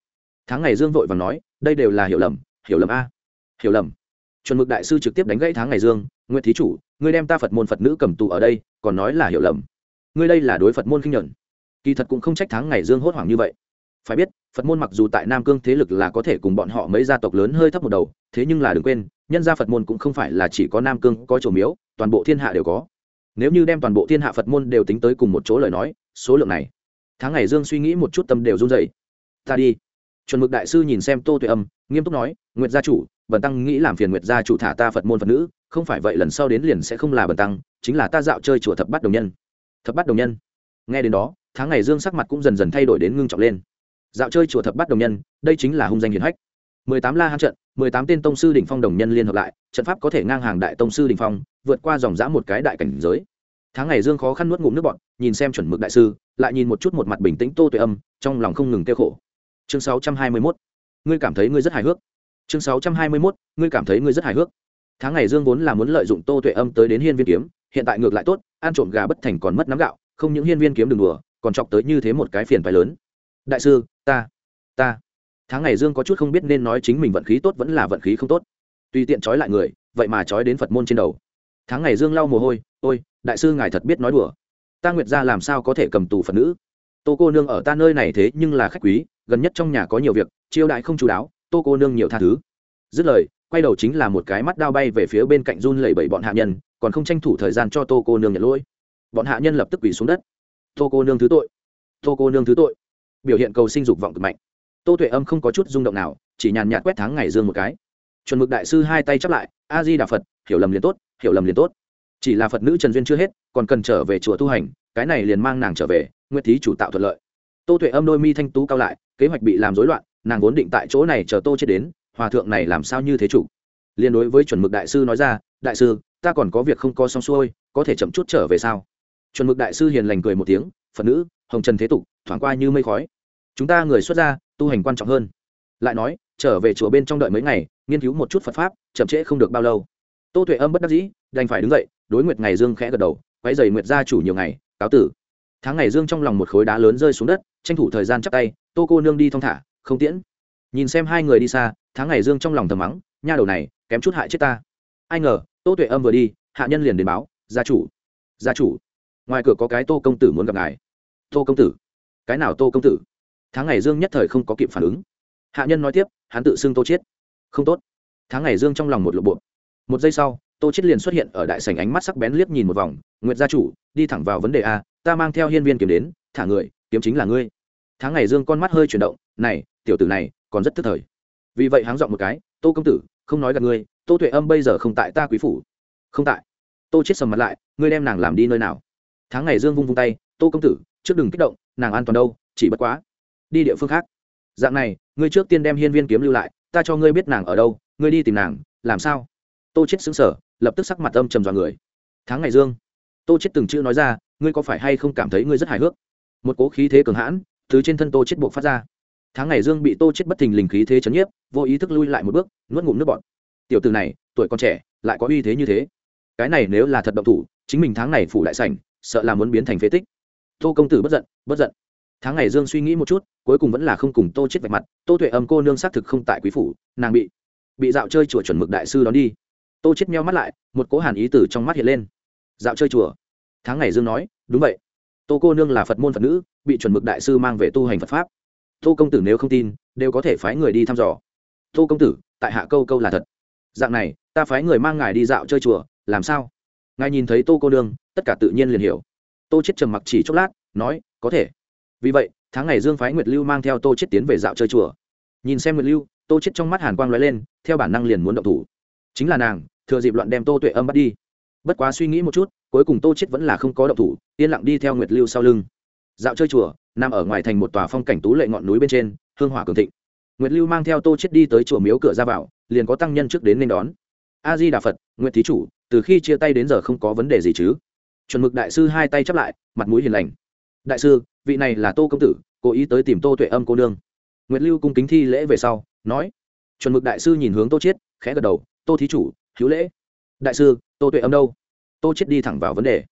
Tháng ngày dương vội và nói, đây đều là hiểu lầm hiểu lầm a, hiểu lầm chuẩn mực đại sư trực tiếp đánh gãy tháng ngày dương nguyễn thí chủ, ngươi đem ta phật môn phật nữ cầm tù ở đây, còn nói là hiểu lầm. Ngươi đây là đối phật môn khinh nhuận. Kỳ thật cũng không trách tháng ngày dương hốt hoảng như vậy. Phải biết, phật môn mặc dù tại nam cương thế lực là có thể cùng bọn họ mấy gia tộc lớn hơi thấp một đầu, thế nhưng là đừng quên, nhân gia phật môn cũng không phải là chỉ có nam cương có chỗ miếu, toàn bộ thiên hạ đều có. Nếu như đem toàn bộ thiên hạ phật môn đều tính tới cùng một chỗ lời nói, số lượng này, tháng ngày dương suy nghĩ một chút tâm đều run dậy ta đi. Chuẩn mực đại sư nhìn xem tô tuệ âm, nghiêm túc nói, nguyệt gia chủ bần tăng nghĩ làm phiền nguyệt gia chủ thả ta phật môn phật nữ, không phải vậy lần sau đến liền sẽ không là bần tăng, chính là ta dạo chơi chùa thập bát đồng nhân. Thập bát đồng nhân? Nghe đến đó, tháng ngày dương sắc mặt cũng dần dần thay đổi đến ngưng trọng lên. Dạo chơi chùa thập bát đồng nhân, đây chính là hung danh hiền hách. Mười tám la hán trận, mười tám tên tông sư đỉnh phong đồng nhân liên hợp lại, trận pháp có thể ngang hàng đại tông sư đỉnh phong, vượt qua dòng dã một cái đại cảnh giới. Tháng ngày dương khó khăn nuốt ngụm nước bọn nhìn xem chuẩn mực đại sư, lại nhìn một chút một mặt bình tĩnh tô tuệ âm, trong lòng không ngừng kêu khổ. Chương sáu trăm hai mươi mốt. Ngươi cảm thấy ngươi rất hài hước chương sáu trăm hai mươi 621. ngươi cảm thấy ngươi rất hài hước. Tháng ngày dương vốn là muốn lợi dụng tô tuệ âm tới đến hiên viên kiếm, hiện tại ngược lại tốt, ăn trộm gà bất thành còn mất nắm gạo, không những hiên viên kiếm đừng đùa, còn chọc tới như thế một cái phiền phái lớn. Đại sư, ta ta. Tháng ngày dương có chút không biết nên nói chính mình vận khí tốt vẫn là vận khí không tốt. Tùy tiện trói lại người, vậy mà trói đến phật môn trên đầu. Tháng ngày dương lau mồ hôi, ôi, đại sư ngài thật biết nói đùa. Ta nguyệt ra làm sao có thể cầm tù phật nữ? Tô cô nương ở ta nơi này thế nhưng là khách quý, gần nhất trong nhà có nhiều việc chiêu đại không chú đáo tô cô nương nhiều tha thứ. Dứt lời, quay đầu chính là một cái mắt đao bay về phía bên cạnh run lẩy bẩy bọn hạ nhân, còn không tranh thủ thời gian cho tô cô nương nhận lỗi. Bọn hạ nhân lập tức quỳ xuống đất. Tô cô nương thứ tội. Tô cô nương thứ tội. Biểu hiện cầu sinh dục vọng cực mạnh. Tô tuệ âm không có chút rung động nào, chỉ nhàn nhạt quét tháng ngày dương một cái. Chuẩn mực đại sư hai tay chắp lại, a di đà phật, hiểu lầm liền tốt, hiểu lầm liền tốt. Chỉ là phật nữ trần duyên chưa hết, còn cần trở về chùa tu hành, cái này liền mang nàng trở về nguyệt thí chủ tạo thuận lợi. Tô tuệ âm đôi mi thanh tú cao lại, kế hoạch bị làm rối loạn nàng vốn định tại chỗ này chờ tô chết đến, hòa thượng này làm sao như thế chủ? Liên đối với chuẩn mực đại sư nói ra, đại sư, ta còn có việc không có xong xuôi, có thể chậm chút trở về sao? Chuẩn mực đại sư hiền lành cười một tiếng, phật nữ, hồng trần thế tục thoáng qua như mây khói. Chúng ta người xuất gia, tu hành quan trọng hơn. Lại nói, trở về chùa bên trong đợi mấy ngày, nghiên cứu một chút phật pháp, chậm trễ không được bao lâu. Tô tuệ âm bất đắc dĩ, đành phải đứng dậy, đối nguyệt ngày dương khẽ gật đầu, quấy dày nguyệt gia chủ nhiều ngày, cáo tử. Tháng ngày dương trong lòng một khối đá lớn rơi xuống đất, tranh thủ thời gian chắp tay, tô cô nương đi thong thả không tiễn. Nhìn xem hai người đi xa tháng ngày dương trong lòng thầm mắng, nha đầu này, kém chút hại chết ta. Ai ngờ, tô tuệ âm vừa đi, hạ nhân liền đến báo, gia chủ gia chủ, ngoài cửa có cái tô công tử muốn gặp ngài. Tô công tử? Cái nào tô công tử? Tháng ngày dương nhất thời không có kịp phản ứng. Hạ nhân nói tiếp, hắn tự xưng tô chiết. Không tốt. Tháng ngày dương trong lòng một lộ bộ. Một giây sau, tô chiết liền xuất hiện ở đại sảnh ánh mắt sắc bén liếc nhìn một vòng, nguyệt gia chủ, đi thẳng vào vấn đề a, ta mang theo hiên viên kiếm đến, thả người, kiếm chính là ngươi. Tháng ngày dương con mắt hơi chuyển động, này tiểu tử này còn rất thức thời. Vì vậy háng dọn một cái, tô công tử, không nói gặp ngươi, tô tuệ âm bây giờ không tại ta quý phủ. Không tại. Tô chết sầm mặt lại, ngươi đem nàng làm đi nơi nào? Tháng ngày dương vung vung tay, tô công tử, trước đừng kích động, nàng an toàn đâu, chỉ bất quá, đi địa phương khác. Dạng này, ngươi trước tiên đem hiên viên kiếm lưu lại, ta cho ngươi biết nàng ở đâu, ngươi đi tìm nàng, làm sao? Tô chết xứng sở lập tức sắc mặt âm trầm dọa người. Tháng ngày dương. Tô chết từng chữ nói ra, ngươi có phải hay không cảm thấy ngươi rất hài hước? Một cố khí thế cường hãn từ trên thân tô chết buộc phát ra tháng ngày dương bị tô chết bất thình lình khí thế chấn nhiếp, vô ý thức lui lại một bước, nuốt ngụm nước bọt. Tiểu tử này, tuổi còn trẻ, lại có uy thế như thế. Cái này nếu là thật động thủ, chính mình tháng này phủ đại sảnh, sợ là muốn biến thành phế tích. Tô công tử bất giận bất giận. Tháng ngày dương suy nghĩ một chút, cuối cùng vẫn là không cùng tô chết vạch mặt. Tô tuệ âm cô nương xác thực không tại quý phủ, nàng bị bị dạo chơi chùa chuẩn mực đại sư đón đi. Tô chết meo mắt lại, một cố hàn ý tử trong mắt hiện lên. Dạo chơi chùa. Tháng ngày dương nói, đúng vậy. Tô cô nương là phật môn phật nữ, bị chuẩn mực đại sư mang về tu hành phật pháp tô công tử nếu không tin, đều có thể phái người đi thăm dò. Tô công tử, tại hạ câu câu là thật. Dạng này, ta phái người mang ngài đi dạo chơi chùa, làm sao? Ngài nhìn thấy tô cô đương tất cả tự nhiên liền hiểu. Tô chết trầm mặc chỉ chốc lát, nói, có thể. Vì vậy, tháng ngày dương phái nguyệt lưu mang theo tô chết tiến về dạo chơi chùa. Nhìn xem nguyệt lưu, tô chết trong mắt hàn quang lóe lên, theo bản năng liền muốn động thủ. Chính là nàng, thừa dịp loạn đem tô tuệ âm bắt đi. Bất quá suy nghĩ một chút, cuối cùng tô chết vẫn là không có động thủ, yên lặng đi theo nguyệt lưu sau lưng dạo chơi chùa, nằm ở ngoài thành một tòa phong cảnh tú lệ ngọn núi bên trên, hương hỏa cường thịnh. Nguyệt lưu mang theo tô chết đi tới chùa miếu cửa ra vào, liền có tăng nhân trước đến nên đón. A di đà phật, nguyệt thí chủ, từ khi chia tay đến giờ không có vấn đề gì chứ? Chuẩn mực đại sư hai tay chắp lại, mặt mũi hiền lành. Đại sư, vị này là tô công tử, cố ý tới tìm tô tuệ âm cô nương. Nguyệt lưu cung kính thi lễ về sau, nói. Chuẩn mực đại sư nhìn hướng tô chiết, khẽ gật đầu, tô thí chủ, hữu lễ. Đại sư, tô tuệ âm đâu? Tô chiết đi thẳng vào vấn đề.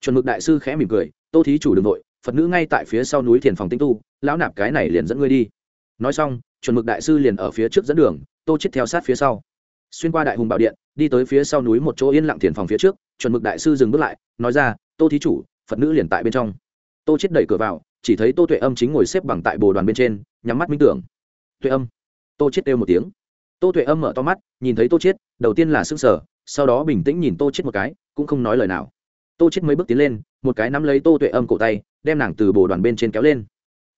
Chuẩn mực đại sư khẽ mỉm cười, tô thí chủ đừng nội phật nữ ngay tại phía sau núi thiền phòng tinh tu lão nạp cái này liền dẫn ngươi đi nói xong chuẩn mực đại sư liền ở phía trước dẫn đường tô chiết theo sát phía sau xuyên qua đại hùng bảo điện đi tới phía sau núi một chỗ yên lặng thiền phòng phía trước chuẩn mực đại sư dừng bước lại nói ra tô thí chủ phật nữ liền tại bên trong tô chết đẩy cửa vào chỉ thấy tô tuệ âm chính ngồi xếp bằng tại bồ đoàn bên trên nhắm mắt minh tưởng tuệ âm tô chết kêu một tiếng tô tuệ âm mở to mắt nhìn thấy tô chết đầu tiên là sững sờ sau đó bình tĩnh nhìn tô chết một cái cũng không nói lời nào tô chết mấy bước tiến lên một cái nắm lấy tô tuệ âm cổ tay đem nàng từ bồ đoàn bên trên kéo lên.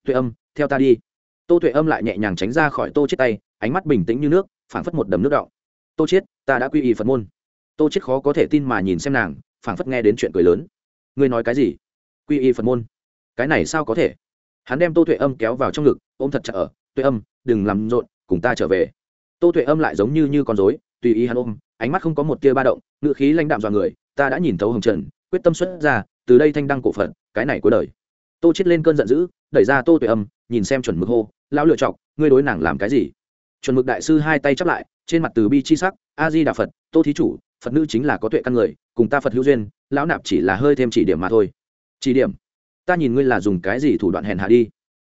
Tuệ âm, theo ta đi. Tô tuệ âm lại nhẹ nhàng tránh ra khỏi tô chết tay, ánh mắt bình tĩnh như nước, phảng phất một đầm nước đọng. Tô chết, ta đã quy y phật môn. Tô chết khó có thể tin mà nhìn xem nàng, phảng phất nghe đến chuyện cười lớn. Ngươi nói cái gì? Quy y phật môn? Cái này sao có thể? Hắn đem tô tuệ âm kéo vào trong ngực, ôm thật chặt ở, tuệ âm, đừng làm rộn, cùng ta trở về. Tô tuệ âm lại giống như như con dối tùy ý hắn ôm, ánh mắt không có một tia ba động ngự khí lãnh đạm dọa người, ta đã nhìn thấu hồng trần, quyết tâm xuất ra từ đây thanh đăng cổ phận cái này cuối đời. Tô chết lên cơn giận dữ, đẩy ra tô tuệ âm, nhìn xem chuẩn mực hô, lão lựa chọc, ngươi đối nàng làm cái gì? Chuẩn mực đại sư hai tay chắp lại, trên mặt từ bi chi sắc, a di đà phật, tô thí chủ, phật nữ chính là có tuệ căn người, cùng ta phật hữu duyên, lão nạp chỉ là hơi thêm chỉ điểm mà thôi. Chỉ điểm? Ta nhìn ngươi là dùng cái gì thủ đoạn hèn hạ đi?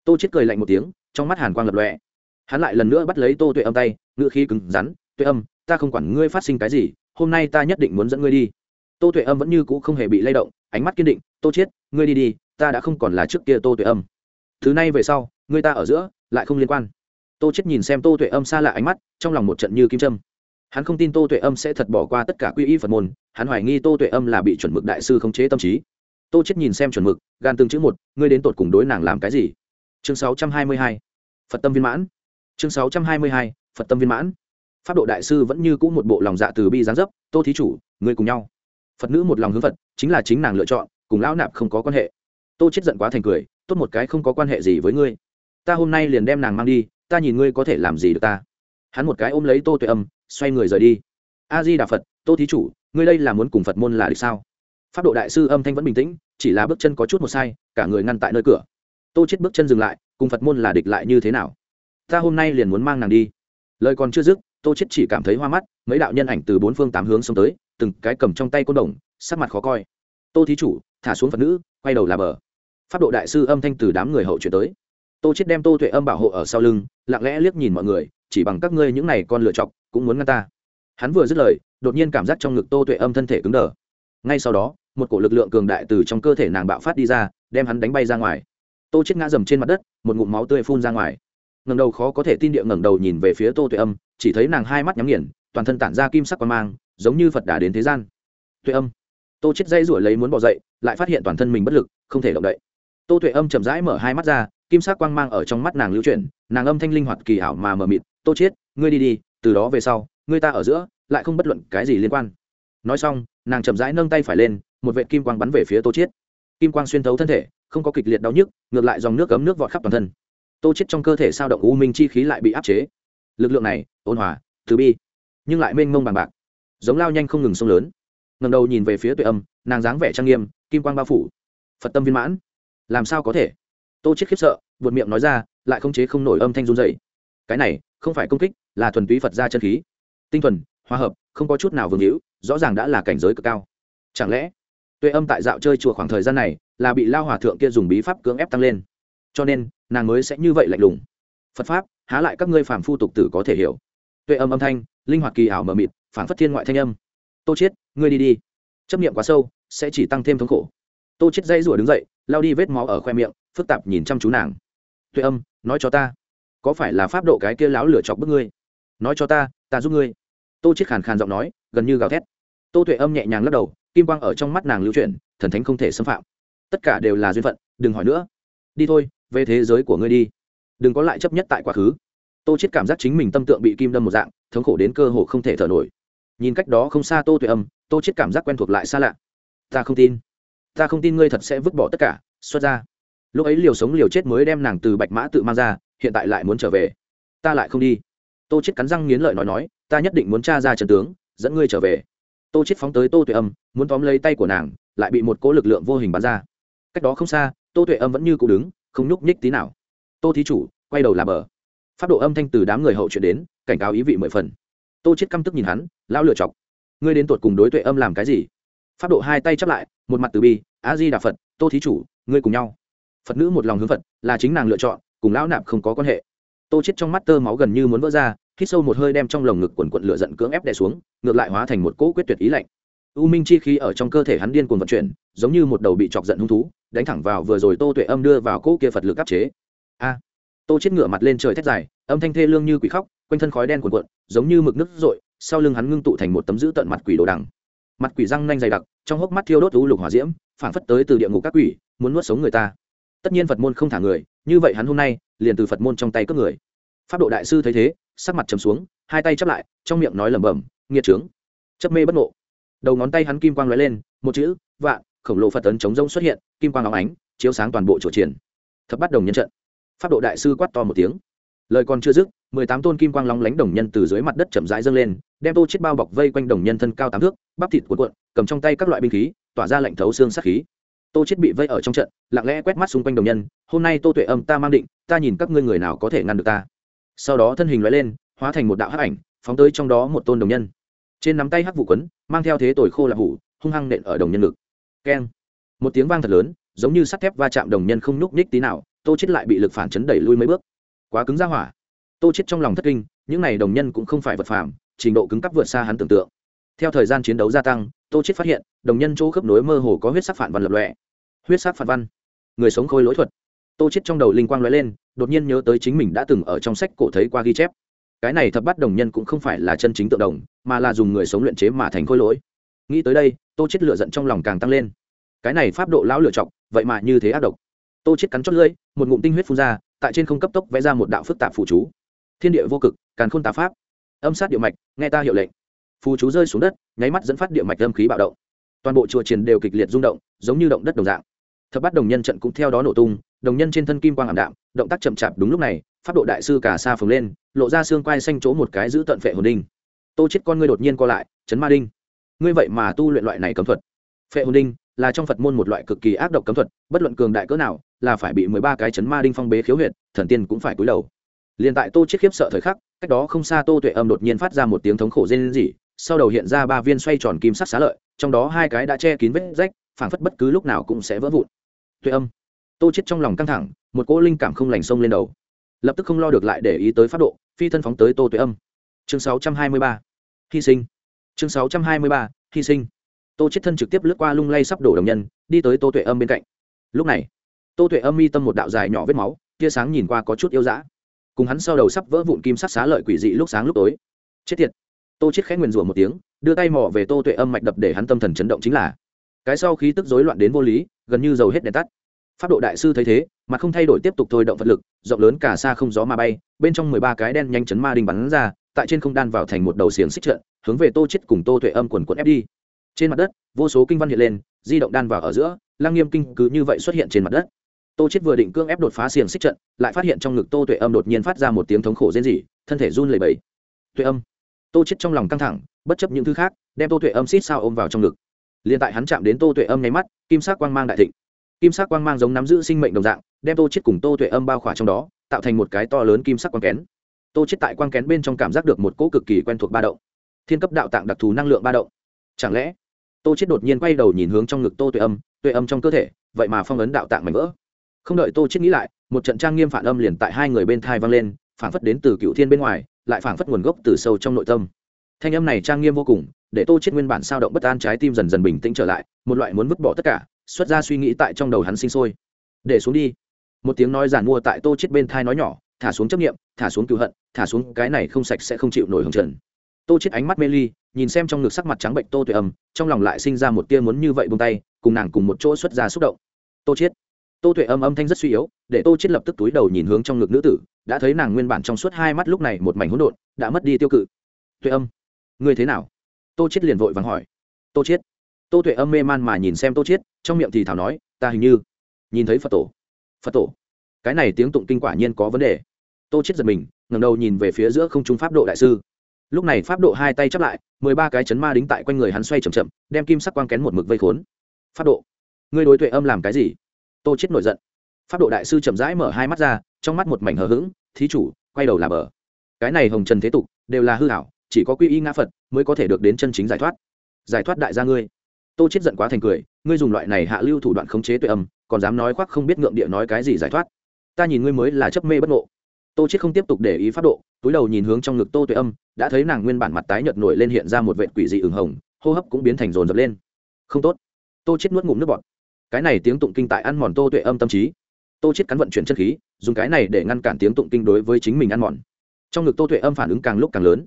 Tô chết cười lạnh một tiếng, trong mắt hàn quang lập lòe. Hắn lại lần nữa bắt lấy tô tuệ âm tay ngựa khí cứng rắn, tuệ âm, ta không quản ngươi phát sinh cái gì, hôm nay ta nhất định muốn dẫn ngươi đi. Tô tuệ âm vẫn như cũ không hề bị lay động ánh mắt kiên định, tô chết ngươi đi đi, ta đã không còn là trước kia tô tuệ âm. Thứ này về sau, ngươi ta ở giữa, lại không liên quan. Tô chết nhìn xem tô tuệ âm xa lạ ánh mắt, trong lòng một trận như kim trâm hắn không tin tô tuệ âm sẽ thật bỏ qua tất cả quy y phật môn, hắn hoài nghi tô tuệ âm là bị chuẩn mực đại sư khống chế tâm trí. Tô chết nhìn xem chuẩn mực, gan từng chữ một, ngươi đến tột cùng đối nàng làm cái gì? Chương 622 phật tâm viên mãn. Chương 622 phật tâm viên mãn. Pháp độ đại sư vẫn như cũ một bộ lòng dạ từ bi giáng dấp, tô thí chủ, ngươi cùng nhau phật nữ một lòng hướng phật, chính là chính nàng lựa chọn, cùng lão nạp không có quan hệ. Tô chết giận quá thành cười, tốt một cái không có quan hệ gì với ngươi. Ta hôm nay liền đem nàng mang đi, ta nhìn ngươi có thể làm gì được ta. Hắn một cái ôm lấy tô tuệ âm, xoay người rời đi. A di đà phật, tô thí chủ, ngươi đây là muốn cùng phật môn là được sao? Pháp độ đại sư âm thanh vẫn bình tĩnh, chỉ là bước chân có chút một sai, cả người ngăn tại nơi cửa. Tô chết bước chân dừng lại, cùng phật môn là địch lại như thế nào? Ta hôm nay liền muốn mang nàng đi. Lời còn chưa dứt, tô chết chỉ cảm thấy hoa mắt, mấy đạo nhân ảnh từ bốn phương tám hướng xông tới từng cái cầm trong tay côn đồng, sắc mặt khó coi. Tô thí chủ, thả xuống phật nữ, quay đầu là bờ. Pháp độ đại sư âm thanh từ đám người hậu chuyển tới. Tô chết đem tô tuệ âm bảo hộ ở sau lưng, lặng lẽ liếc nhìn mọi người, chỉ bằng các ngươi những này con lựa chọc, cũng muốn ngăn ta. Hắn vừa dứt lời, đột nhiên cảm giác trong ngực tô tuệ âm thân thể cứng đờ. Ngay sau đó, một cổ lực lượng cường đại từ trong cơ thể nàng bạo phát đi ra, đem hắn đánh bay ra ngoài. Tô chết ngã dầm trên mặt đất, một ngụm máu tươi phun ra ngoài. Ngẩng đầu khó có thể tin địa ngẩng đầu nhìn về phía tô tuệ âm, chỉ thấy nàng hai mắt nhắm nghiền, toàn thân tản ra kim sắc quang mang giống như phật đà đến thế gian. Tuệ âm. Tô chết dây rủi lấy muốn bỏ dậy, lại phát hiện toàn thân mình bất lực, không thể động đậy. Tô tuệ âm chậm rãi mở hai mắt ra, kim sắc quang mang ở trong mắt nàng lưu chuyển, nàng âm thanh linh hoạt kỳ ảo mà mờ mịt, tô chết ngươi đi đi, từ đó về sau, ngươi ta ở giữa, lại không bất luận cái gì liên quan. Nói xong, nàng chậm rãi nâng tay phải lên, một vệt kim quang bắn về phía tô chết. kim quang xuyên thấu thân thể, không có kịch liệt đau nhức, ngược lại dòng nước cấm nước vọt khắp toàn thân. Tô chết trong cơ thể sao động u minh chi khí lại bị áp chế. Lực lượng này, ôn hòa, từ bi, nhưng lại mênh mông bằng bạc giống lao nhanh không ngừng sông lớn. Ngẩng đầu nhìn về phía tuệ âm, nàng dáng vẻ trang nghiêm, kim quang bao phủ. Phật tâm viên mãn. Làm sao có thể? Tô chiết khiếp sợ, buột miệng nói ra, lại không chế không nổi âm thanh run rẩy. Cái này, không phải công kích, là thuần túy phật gia chân khí. Tinh thuần, hòa hợp, không có chút nào vương hữu, rõ ràng đã là cảnh giới cực cao. Chẳng lẽ, tuệ âm tại dạo chơi chùa khoảng thời gian này, là bị lao hòa thượng kia dùng bí pháp cưỡng ép tăng lên? Cho nên, nàng mới sẽ như vậy lạnh lùng. Phật pháp, há lại các ngươi phàm phu tục tử có thể hiểu. Tuệ âm âm thanh, linh hoạt kỳ ảo mờ mịt phản phất thiên ngoại thanh âm. Tô chết, ngươi đi đi. Chấp niệm quá sâu sẽ chỉ tăng thêm thống khổ. Tô chết dây rủa đứng dậy lao đi vết máu ở khoe miệng phức tạp nhìn chăm chú nàng. Tuệ âm nói cho ta có phải là pháp độ cái kia láo lửa chọc bức ngươi? Nói cho ta ta giúp ngươi. Tô chết khàn khàn giọng nói gần như gào thét. Tô tuệ âm nhẹ nhàng lắc đầu kim quang ở trong mắt nàng lưu chuyển thần thánh không thể xâm phạm. Tất cả đều là duyên phận đừng hỏi nữa. Đi thôi về thế giới của ngươi đi. Đừng có lại chấp nhất tại quá khứ. Tô chết cảm giác chính mình tâm tượng bị kim đâm một dạng thống khổ đến cơ hồ không thể thở nổi nhìn cách đó không xa tô tuệ âm, tô chết cảm giác quen thuộc lại xa lạ. Ta không tin. Ta không tin ngươi thật sẽ vứt bỏ tất cả, xuất ra. Lúc ấy liều sống liều chết mới đem nàng từ bạch mã tự mang ra, hiện tại lại muốn trở về. Ta lại không đi. Tô chết cắn răng nghiến lợi nói nói, ta nhất định muốn tra ra trần tướng, dẫn ngươi trở về. Tô chết phóng tới tô tuệ âm, muốn tóm lấy tay của nàng, lại bị một cỗ lực lượng vô hình bắn ra. Cách đó không xa, tô tuệ âm vẫn như cụ đứng, không nhúc nhích tí nào. Tô thí chủ, quay đầu là bờ. Pháp độ âm thanh từ đám người hậu chuyển đến, cảnh cáo ý vị mười phần tô chết căm tức nhìn hắn, lao lựa chọc. Ngươi đến tuột cùng đối tuệ âm làm cái gì? Pháp độ hai tay chắp lại, một mặt từ bi, a di đà phật, tô thí chủ, ngươi cùng nhau. Phật nữ một lòng hướng phật, là chính nàng lựa chọn, cùng lão nạp không có quan hệ. Tô chết trong mắt tơ máu gần như muốn vỡ ra, hít sâu một hơi đem trong lồng ngực quần quận lửa giận cưỡng ép đè xuống, ngược lại hóa thành một cỗ quyết tuyệt ý lạnh. U minh chi khí ở trong cơ thể hắn điên cuồng vận chuyển, giống như một đầu bị chọc giận hung thú, đánh thẳng vào vừa rồi tô tuệ âm đưa vào cỗ kia phật lực áp chế. A! Tô chết ngửa mặt lên trời thét dài, âm thanh thê lương như quỷ khóc quanh thân khói đen cuồn cuộn, giống như mực nước rội, sau lưng hắn ngưng tụ thành một tấm giữ tận mặt quỷ đồ đằng. Mặt quỷ răng nanh dày đặc, trong hốc mắt thiêu đốt u lục hỏa diễm phản phất tới từ địa ngục các quỷ, muốn nuốt sống người ta. Tất nhiên phật môn không thả người, như vậy hắn hôm nay, liền từ phật môn trong tay cướp người. Pháp độ đại sư thấy thế, sắc mặt trầm xuống, hai tay chắp lại, trong miệng nói lẩm bẩm, nghiệt trướng. Chấp mê bất ngộ. Đầu ngón tay hắn kim quang lóe lên, một chữ, vạn, khổng lồ phật tấn chống rông xuất hiện, kim quang óng ánh, chiếu sáng toàn bộ chỗ triển thập bắt đồng nhân trận. Pháp độ đại sư quát to một tiếng lời còn chưa dứt mười tám tôn kim quang lóng lánh đồng nhân từ dưới mặt đất chậm rãi dâng lên đem tô chết bao bọc vây quanh đồng nhân thân cao tám thước bắp thịt cuộn cuộn cầm trong tay các loại binh khí tỏa ra lệnh thấu xương sát khí. Tô chết bị vây ở trong trận lặng lẽ quét mắt xung quanh đồng nhân hôm nay tô tuệ âm ta mang định ta nhìn các ngươi người nào có thể ngăn được ta. Sau đó thân hình lóe lên hóa thành một đạo hắc ảnh phóng tới trong đó một tôn đồng nhân. Trên nắm tay hắc vụ quấn mang theo thế tồi khô là hủ, hung hăng nện ở đồng nhân ngực. Keng. Một tiếng vang thật lớn giống như sắt thép va chạm đồng nhân không nhúc nhích tí nào tô chết lại bị lực phản chấn đẩy lui mấy bước quá cứng ra hỏa. Tô chết trong lòng thất kinh, những này đồng nhân cũng không phải vật phàm, trình độ cứng cấp vượt xa hắn tưởng tượng. Theo thời gian chiến đấu gia tăng, tô chết phát hiện, đồng nhân chỗ khớp nối mơ hồ có huyết sắc phản văn lập lòe. Huyết sắc phản văn. Người sống khôi lỗi thuật. Tô chết trong đầu linh quang lóe lên, đột nhiên nhớ tới chính mình đã từng ở trong sách cổ thấy qua ghi chép. Cái này thập bắt đồng nhân cũng không phải là chân chính tự đồng, mà là dùng người sống luyện chế mà thành khôi lỗi. Nghĩ tới đây, tô chết lửa giận trong lòng càng tăng lên. Cái này pháp độ lão lựa chọc, vậy mà như thế ác độc. Tô chết cắn chót lưỡi, một ngụm tinh huyết phun ra tại trên không cấp tốc vẽ ra một đạo phức tạp phù chú. Thiên địa vô cực, càn khôn tá pháp. Âm sát địa mạch, nghe ta hiệu lệnh. Phù chú rơi xuống đất, nháy mắt dẫn phát địa mạch âm khí bạo động. Toàn bộ chùa triền đều kịch liệt rung động, giống như động đất đồng dạng. Thập bát đồng nhân trận cũng theo đó nổ tung, đồng nhân trên thân kim quang ảm đạm, động tác chậm chạp đúng lúc này, pháp độ đại sư cả xa phồng lên, lộ ra xương quai xanh chỗ một cái giữ tận phệ hồn đinh. Tô chết con ngươi đột nhiên co lại, chấn ma đinh. Ngươi vậy mà tu luyện loại này cấm thuật. Phệ hồn đinh là trong phật môn một loại cực kỳ ác độc cấm thuật, bất luận cường đại cỡ nào là phải bị mười ba cái chấn ma đinh phong bế khiếu huyệt, thần tiên cũng phải cúi đầu. Liền tại tô chết khiếp sợ thời khắc, cách đó không xa tô tuệ âm đột nhiên phát ra một tiếng thống khổ rên rỉ, sau đầu hiện ra ba viên xoay tròn kim sắc xá lợi, trong đó hai cái đã che kín vết rách, phảng phất bất cứ lúc nào cũng sẽ vỡ vụn. Tuệ âm. Tô chết trong lòng căng thẳng, một cỗ linh cảm không lành sông lên đầu. Lập tức không lo được lại để ý tới pháp độ, phi thân phóng tới tô tuệ âm. Chương 623. hy sinh. Chương 623. hy sinh. Tô chết thân trực tiếp lướt qua lung lay sắp đổ đồng nhân, đi tới tô tuệ âm bên cạnh. Lúc này tô tuệ âm mi tâm một đạo dài nhỏ vết máu, tia sáng nhìn qua có chút yêu dã. Cùng hắn sau đầu sắp vỡ vụn kim sắc xá lợi quỷ dị lúc sáng lúc tối. Chết tiệt. Tô chết khẽ nguyền rủa một tiếng, đưa tay mò về tô tuệ âm mạch đập để hắn tâm thần chấn động chính là. Cái sau khí tức rối loạn đến vô lý, gần như dầu hết đèn tắt. Pháp độ đại sư thấy thế mà không thay đổi tiếp tục thôi động vật lực, rộng lớn cả xa không gió mà bay, bên trong mười ba cái đen nhanh chấn ma đình bắn ra, tại trên không đan vào thành một đầu xiềng xích trận hướng về tô chết cùng tô tuệ âm quần quần ép đi. Trên mặt đất, vô số kinh văn hiện lên, di động đan vào ở giữa lang nghiêm kinh cứ như vậy xuất hiện trên mặt đất tô chết vừa định cương ép đột phá xiềng xích trận, lại phát hiện trong ngực tô tuệ âm đột nhiên phát ra một tiếng thống khổ rên rỉ, thân thể run lẩy bẩy. Tuệ âm! Tô chết trong lòng căng thẳng, bất chấp những thứ khác, đem tô tuệ âm xít sao ôm vào trong ngực. Liền tại hắn chạm đến tô tuệ âm nháy mắt, kim sắc quang mang đại thịnh. Kim sắc quang mang giống nắm giữ sinh mệnh đồng dạng, đem tô chết cùng tô tuệ âm bao khỏa trong đó, tạo thành một cái to lớn kim sắc quang kén. Tô chết tại quang kén bên trong cảm giác được một cỗ cực kỳ quen thuộc ba động. Thiên cấp đạo tạng đặc thù năng lượng ba động. Chẳng lẽ, tô chết đột nhiên quay đầu nhìn hướng trong ngực tô tuệ âm tuệ âm trong cơ thể, vậy mà phong ấn đạo tạng mảnh vỡ không đợi tô chết nghĩ lại, một trận trang nghiêm phản âm liền tại hai người bên thai vang lên, phảng phất đến từ cựu thiên bên ngoài, lại phảng phất nguồn gốc từ sâu trong nội tâm. Thanh âm này trang nghiêm vô cùng, để tô chết nguyên bản sao động bất an trái tim dần dần bình tĩnh trở lại, một loại muốn vứt bỏ tất cả, xuất ra suy nghĩ tại trong đầu hắn sinh sôi. Để xuống đi. Một tiếng nói giản mua tại tô chết bên thai nói nhỏ, thả xuống chấp nghiệm thả xuống cựu hận, thả xuống cái này không sạch sẽ không chịu nổi hồng trần. Tô chết ánh mắt mê ly, nhìn xem trong ngực sắc mặt trắng bệnh tô tuệ âm, trong lòng lại sinh ra một tia muốn như vậy buông tay, cùng nàng cùng một chỗ xuất ra xúc động. Tô chết tô tuệ âm âm thanh rất suy yếu, để tô chết lập tức túi đầu nhìn hướng trong ngực nữ tử, đã thấy nàng nguyên bản trong suốt hai mắt lúc này một mảnh hỗn độn, đã mất đi tiêu cự. Tuệ âm, ngươi thế nào? Tô chết liền vội vàng hỏi. Tô chết tô tuệ âm mê man mà nhìn xem tô chết trong miệng thì thảo nói, ta hình như nhìn thấy phật tổ. Phật tổ? Cái này tiếng tụng kinh quả nhiên có vấn đề. Tô chết giật mình, ngẩng đầu nhìn về phía giữa không trung pháp độ đại sư. Lúc này pháp độ hai tay chắp lại, mười ba cái chấn ma đính tại quanh người hắn xoay chậm chậm, đem kim sắc quang kén một mực vây khốn. Pháp độ, ngươi đối tuệ âm làm cái gì? Tô chết nổi giận. Pháp độ đại sư chậm rãi mở hai mắt ra, trong mắt một mảnh hờ hững, thí chủ, quay đầu là bờ. Cái này hồng trần thế tục, đều là hư hảo, chỉ có quy y ngã phật mới có thể được đến chân chính giải thoát. Giải thoát đại gia ngươi. Tô chết giận quá thành cười, ngươi dùng loại này hạ lưu thủ đoạn khống chế tuệ âm, còn dám nói khoác không biết ngượng địa nói cái gì giải thoát. Ta nhìn ngươi mới là chấp mê bất ngộ. Tô chết không tiếp tục để ý pháp độ, túi đầu nhìn hướng trong ngực tô tuệ âm, đã thấy nàng nguyên bản mặt tái nhợt nổi lên hiện ra một vệt quỷ dị ửng hồng, hô hấp cũng biến thành rồn rập lên. Không tốt. Tô chết nuốt ngụm nước bọt cái này tiếng tụng kinh tại ăn mòn tô tuệ âm tâm trí. Tô chết cắn vận chuyển chân khí, dùng cái này để ngăn cản tiếng tụng kinh đối với chính mình ăn mòn. Trong ngực tô tuệ âm phản ứng càng lúc càng lớn.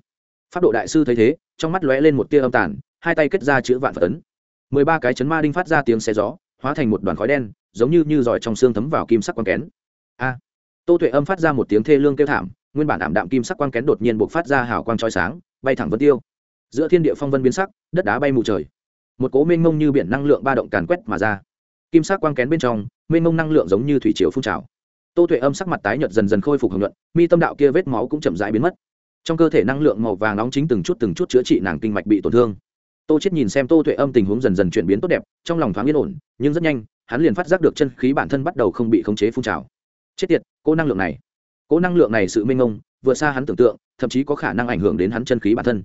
Pháp độ đại sư thấy thế, trong mắt lóe lên một tia âm tàn, hai tay kết ra chữ vạn phật ấn. Mười ba cái chấn ma đinh phát ra tiếng xe gió, hóa thành một đoàn khói đen, giống như như giỏi trong xương thấm vào kim sắc quang kén. A! Tô tuệ âm phát ra một tiếng thê lương kêu thảm, nguyên bản ảm đạm kim sắc quang kén đột nhiên buộc phát ra hào quang trói sáng, bay thẳng vân tiêu. Giữa thiên địa phong vân biến sắc, đất đá bay mù trời. Một cố mênh mông như biển năng lượng ba động càn quét mà ra kim sắc quang kén bên trong, mênh mông năng lượng giống như thủy triều phun trào. Tô tuệ âm sắc mặt tái nhợt dần dần khôi phục hồng nhuận, mi tâm đạo kia vết máu cũng chậm rãi biến mất. Trong cơ thể năng lượng màu vàng nóng chính từng chút từng chút chữa trị nàng kinh mạch bị tổn thương. Tô chết nhìn xem tô tuệ âm tình huống dần dần chuyển biến tốt đẹp, trong lòng thoáng yên ổn, nhưng rất nhanh, hắn liền phát giác được chân khí bản thân bắt đầu không bị khống chế phun trào. Chết tiệt, cô năng lượng này. Cô năng lượng này sự mênh mông vượt xa hắn tưởng tượng, thậm chí có khả năng ảnh hưởng đến hắn chân khí bản thân.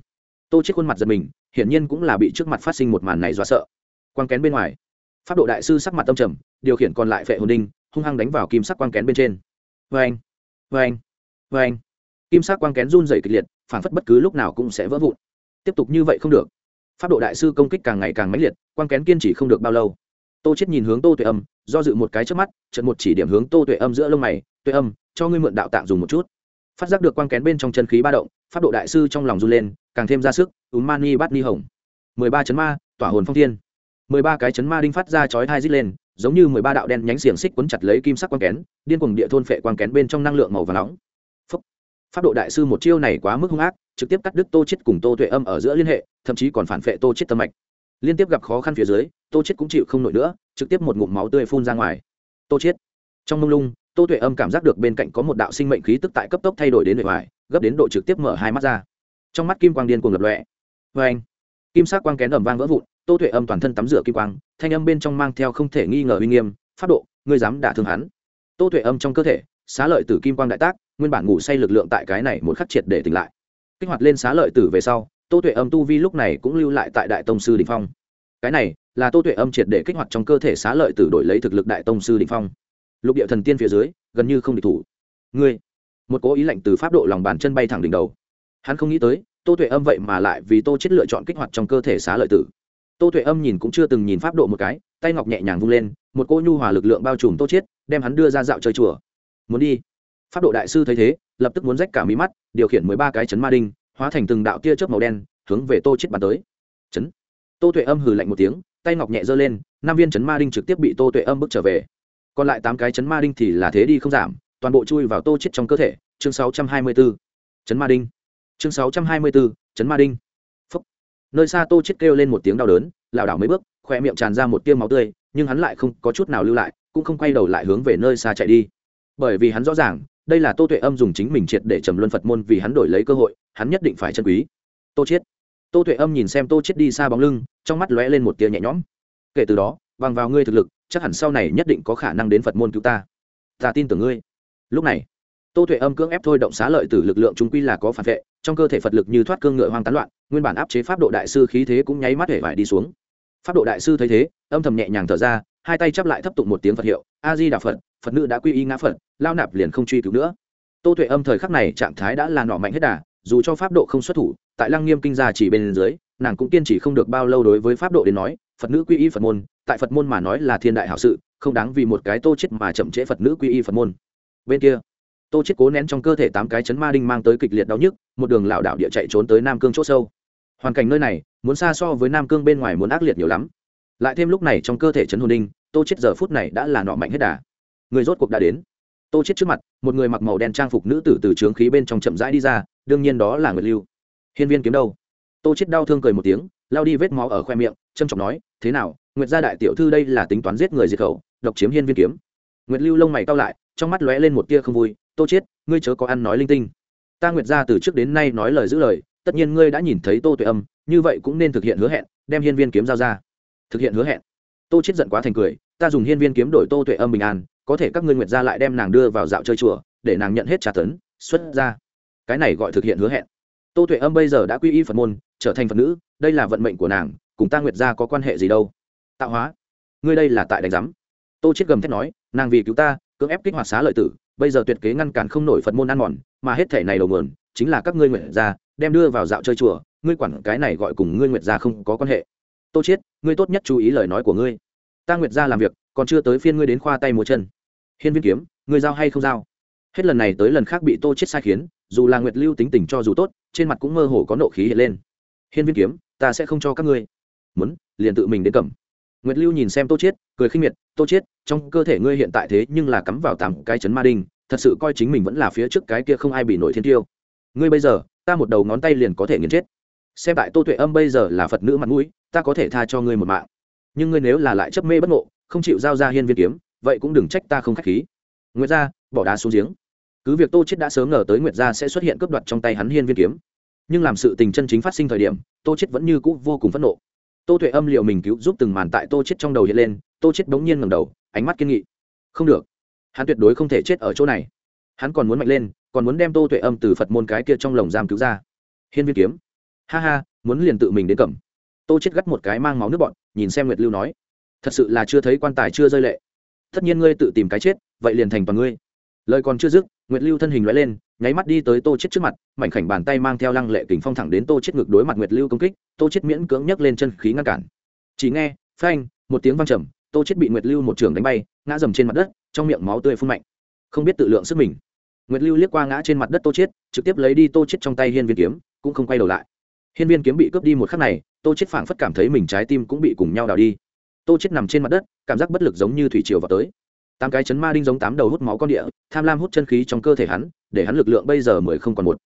Tô chết khuôn mặt giật mình, hiển nhiên cũng là bị trước mặt phát sinh một màn này do sợ. Quang kén bên ngoài pháp độ đại sư sắc mặt tâm trầm, điều khiển còn lại phệ hồn đinh, hung hăng đánh vào kim sắc quang kén bên trên. Vê anh vê anh vê anh kim sắc quang kén run dày kịch liệt, phản phất bất cứ lúc nào cũng sẽ vỡ vụn. Tiếp tục như vậy không được. Pháp độ đại sư công kích càng ngày càng mãnh liệt, quang kén kiên trì không được bao lâu. Tô chết nhìn hướng tô tuệ âm, do dự một cái trước mắt trận một chỉ điểm hướng tô tuệ âm giữa lông mày, tuệ âm, cho ngươi mượn đạo tạng dùng một chút. Phát giác được quang kén bên trong chân khí ba động, pháp độ đại sư trong lòng run lên, càng thêm ra sức úm mani bát ni hồng. mười ba chấn ma, tỏa hồn phong thiên mười ba cái chấn ma đinh phát ra chói thai rít lên, giống như mười ba đạo đen nhánh xiềng xích quấn chặt lấy kim sắc quang kén, điên cuồng địa thôn phệ quang kén bên trong năng lượng màu và nóng. Pháp độ đại sư một chiêu này quá mức hung ác, trực tiếp cắt đứt tô chết cùng tô tuệ âm ở giữa liên hệ, thậm chí còn phản phệ tô chết tâm mạch. Liên tiếp gặp khó khăn phía dưới, tô chết cũng chịu không nổi nữa, trực tiếp một ngụm máu tươi phun ra ngoài. Tô chết trong mông lung, tô tuệ âm cảm giác được bên cạnh có một đạo sinh mệnh khí tức tại cấp tốc thay đổi đến bề ngoài, gấp đến độ trực tiếp mở hai mắt ra. Trong mắt kim quang điên cuồng lập lọe vê anh kim sắc quang kén ầm vang vỡ vụn tô tuệ âm toàn thân tắm rửa kim quang, thanh âm bên trong mang theo không thể nghi ngờ uy nghiêm phát độ, ngươi dám đả thương hắn? Tô tuệ âm trong cơ thể, xá lợi tử kim quang đại tác, nguyên bản ngủ say lực lượng tại cái này một khắc triệt để tỉnh lại. Kích hoạt lên xá lợi tử về sau, tô tuệ âm tu vi lúc này cũng lưu lại tại đại tông sư đình phong. Cái này là tô tuệ âm triệt để kích hoạt trong cơ thể xá lợi tử đổi lấy thực lực đại tông sư đình phong. Lục địa thần tiên phía dưới, gần như không địch thủ. Ngươi, một cố ý lạnh từ pháp độ lòng bàn chân bay thẳng đỉnh đầu. Hắn không nghĩ tới, tô tuệ âm vậy mà lại vì tô chết lựa chọn kích hoạt trong cơ thể xá lợi tử tô tuệ âm nhìn cũng chưa từng nhìn pháp độ một cái tay ngọc nhẹ nhàng vung lên một cô nhu hòa lực lượng bao trùm tô Chiết, đem hắn đưa ra dạo chơi chùa. Muốn đi. Pháp độ đại sư thấy thế lập tức muốn rách cả mí mắt điều khiển mười ba cái chấn ma đinh hóa thành từng đạo tia chớp màu đen hướng về tô Chiết bắn tới. Chấn. Tô tuệ âm hừ lạnh một tiếng tay ngọc nhẹ giơ lên năm viên chấn ma đinh trực tiếp bị tô tuệ âm bước trở về. Còn lại tám cái chấn ma đinh thì là thế đi không giảm toàn bộ chui vào tô Chiết trong cơ thể. Chương 624. chấn ma đinh. Chương 624, chấn ma đinh nơi xa tô chết kêu lên một tiếng đau đớn, lảo đảo mấy bước khoe miệng tràn ra một tiêu máu tươi, nhưng hắn lại không có chút nào lưu lại, cũng không quay đầu lại hướng về nơi xa chạy đi. Bởi vì hắn rõ ràng, đây là tô tuệ âm dùng chính mình triệt để trầm luân phật môn vì hắn đổi lấy cơ hội, hắn nhất định phải chân quý. Tô chết. Tô tuệ âm nhìn xem tô chết đi xa bóng lưng, trong mắt lóe lên một tia nhẹ nhõm. Kể từ đó, bằng vào ngươi thực lực, chắc hẳn sau này nhất định có khả năng đến phật môn cứu ta. Ta tin tưởng ngươi. Lúc này tô tuệ âm cưỡng ép thôi động xá lợi từ lực lượng chúng quy là có phản vệ, trong cơ thể phật lực như thoát cương ngựa hoang tán loạn, nguyên bản áp chế pháp độ đại sư khí thế cũng nháy mắt hể vải đi xuống. Pháp độ đại sư thấy thế, âm thầm nhẹ nhàng thở ra, hai tay chắp lại thấp tụng một tiếng phật hiệu, a di đà phật phật nữ đã quy y ngã phật, lao nạp liền không truy cứu nữa. Tô tuệ âm thời khắc này trạng thái đã là nọ mạnh hết đà, dù cho pháp độ không xuất thủ, tại lăng nghiêm kinh gia chỉ bên dưới, nàng cũng kiên trì không được bao lâu đối với pháp độ đến nói, phật nữ quy y phật môn, tại phật môn mà nói là thiên đại hảo sự, không đáng vì một cái tô chết mà chậm trễ phật nữ quy y phật môn. Bên kia tô chết cố nén trong cơ thể tám cái chấn ma đinh mang tới kịch liệt đau nhức, một đường lảo đảo địa chạy trốn tới nam cương chỗ sâu. Hoàn cảnh nơi này, muốn xa so với nam cương bên ngoài muốn ác liệt nhiều lắm. Lại thêm lúc này trong cơ thể chấn hồn đinh, tô chết giờ phút này đã là nọ mạnh hết đà. Người rốt cuộc đã đến. Tô chết trước mặt, một người mặc màu đen trang phục nữ tử từ trướng khí bên trong chậm rãi đi ra, đương nhiên đó là người lưu. Hiên viên kiếm đâu? Tô chết đau thương cười một tiếng lao đi vết máu ở khoe miệng trâm trọng nói, thế nào, nguyệt gia đại tiểu thư đây là tính toán giết người diệt khẩu, độc chiếm hiên viên kiếm. Nguyệt lưu lông mày cau lại, trong mắt lóe lên một tia không vui tô chết ngươi chớ có ăn nói linh tinh. Ta nguyệt gia từ trước đến nay nói lời giữ lời, tất nhiên ngươi đã nhìn thấy tô tuệ âm, như vậy cũng nên thực hiện hứa hẹn, đem hiên viên kiếm giao ra. Thực hiện hứa hẹn. Tô chết giận quá thành cười, ta dùng hiên viên kiếm đổi tô tuệ âm bình an, có thể các ngươi nguyệt gia lại đem nàng đưa vào dạo chơi chùa, để nàng nhận hết trả tấn, xuất ra. Cái này gọi thực hiện hứa hẹn. Tô tuệ âm bây giờ đã quy y phật môn, trở thành phật nữ, đây là vận mệnh của nàng, cùng ta nguyệt gia có quan hệ gì đâu? Tạo hóa. Ngươi đây là tại đánh giám. Tô chết gầm thét nói, nàng vì cứu ta, cưỡng ép kích hoạt xá lợi tử bây giờ tuyệt kế ngăn cản không nổi phật môn ăn mòn, mà hết thể này đầu nguồn, chính là các ngươi nguyệt gia đem đưa vào dạo chơi chùa, ngươi quản cái này gọi cùng ngươi nguyệt gia không có quan hệ. Tô chết ngươi tốt nhất chú ý lời nói của ngươi. Ta nguyệt gia làm việc, còn chưa tới phiên ngươi đến khoa tay múa chân. Hiên viên kiếm, ngươi giao hay không giao? Hết lần này tới lần khác bị tô chết sai khiến, dù là nguyệt lưu tính tình cho dù tốt, trên mặt cũng mơ hồ có nộ khí hiện lên. Hiên viên kiếm, ta sẽ không cho các ngươi. Muốn, liền tự mình đến cầm. Nguyệt lưu nhìn xem tô chết cười khinh miệt tô chết, trong cơ thể ngươi hiện tại thế nhưng là cắm vào tám cái chấn ma đinh, thật sự coi chính mình vẫn là phía trước cái kia không ai bị nổi thiên tiêu. Ngươi bây giờ, ta một đầu ngón tay liền có thể nghiền chết. Xem tại tô tuệ âm bây giờ là phật nữ mặt mũi, ta có thể tha cho ngươi một mạng. Nhưng ngươi nếu là lại chấp mê bất ngộ, không chịu giao ra hiên viên kiếm, vậy cũng đừng trách ta không khách khí. Nguyệt gia, bỏ đá xuống giếng. Cứ việc tô chết đã sớm ngờ tới nguyệt gia sẽ xuất hiện cướp đoạt trong tay hắn hiên viên kiếm. Nhưng làm sự tình chân chính phát sinh thời điểm, tô chết vẫn như cũ vô cùng phẫn nộ. Tô tuệ âm liệu mình cứu giúp từng màn tại tô chết trong đầu hiện lên tô chết đống nhiên ngẩng đầu, ánh mắt kiên nghị. Không được. Hắn tuyệt đối không thể chết ở chỗ này. Hắn còn muốn mạnh lên, còn muốn đem tô tuệ âm từ phật môn cái kia trong lồng giam cứu ra. Hiên viên kiếm. Ha ha, muốn liền tự mình đến cầm. Tô chết gắt một cái mang máu nước bọn, nhìn xem nguyệt lưu nói. Thật sự là chưa thấy quan tài chưa rơi lệ. Tất nhiên ngươi tự tìm cái chết, vậy liền thành toàn ngươi. Lời còn chưa dứt, nguyệt lưu thân hình lóe lên, nháy mắt đi tới tô chết trước mặt, mảnh khảnh bàn tay mang theo lăng lệ kình phong thẳng đến tô chết ngược đối mặt nguyệt lưu công kích, tô chết miễn cưỡng nhấc lên chân khí ngăn cản. Chỉ nghe, phanh, một tiếng vang trầm tô chết bị nguyệt lưu một trường đánh bay, ngã dầm trên mặt đất, trong miệng máu tươi phun mạnh. Không biết tự lượng sức mình. Nguyệt lưu liếc qua ngã trên mặt đất tô chết, trực tiếp lấy đi tô chết trong tay hiên viên kiếm, cũng không quay đầu lại. Hiên viên kiếm bị cướp đi một khắc này, tô chết phảng phất cảm thấy mình trái tim cũng bị cùng nhau đào đi. Tô chết nằm trên mặt đất, cảm giác bất lực giống như thủy triều vào tới. Tám cái chấn ma đinh giống tám đầu hút máu con địa, tham lam hút chân khí trong cơ thể hắn, để hắn lực lượng bây giờ mười không còn một.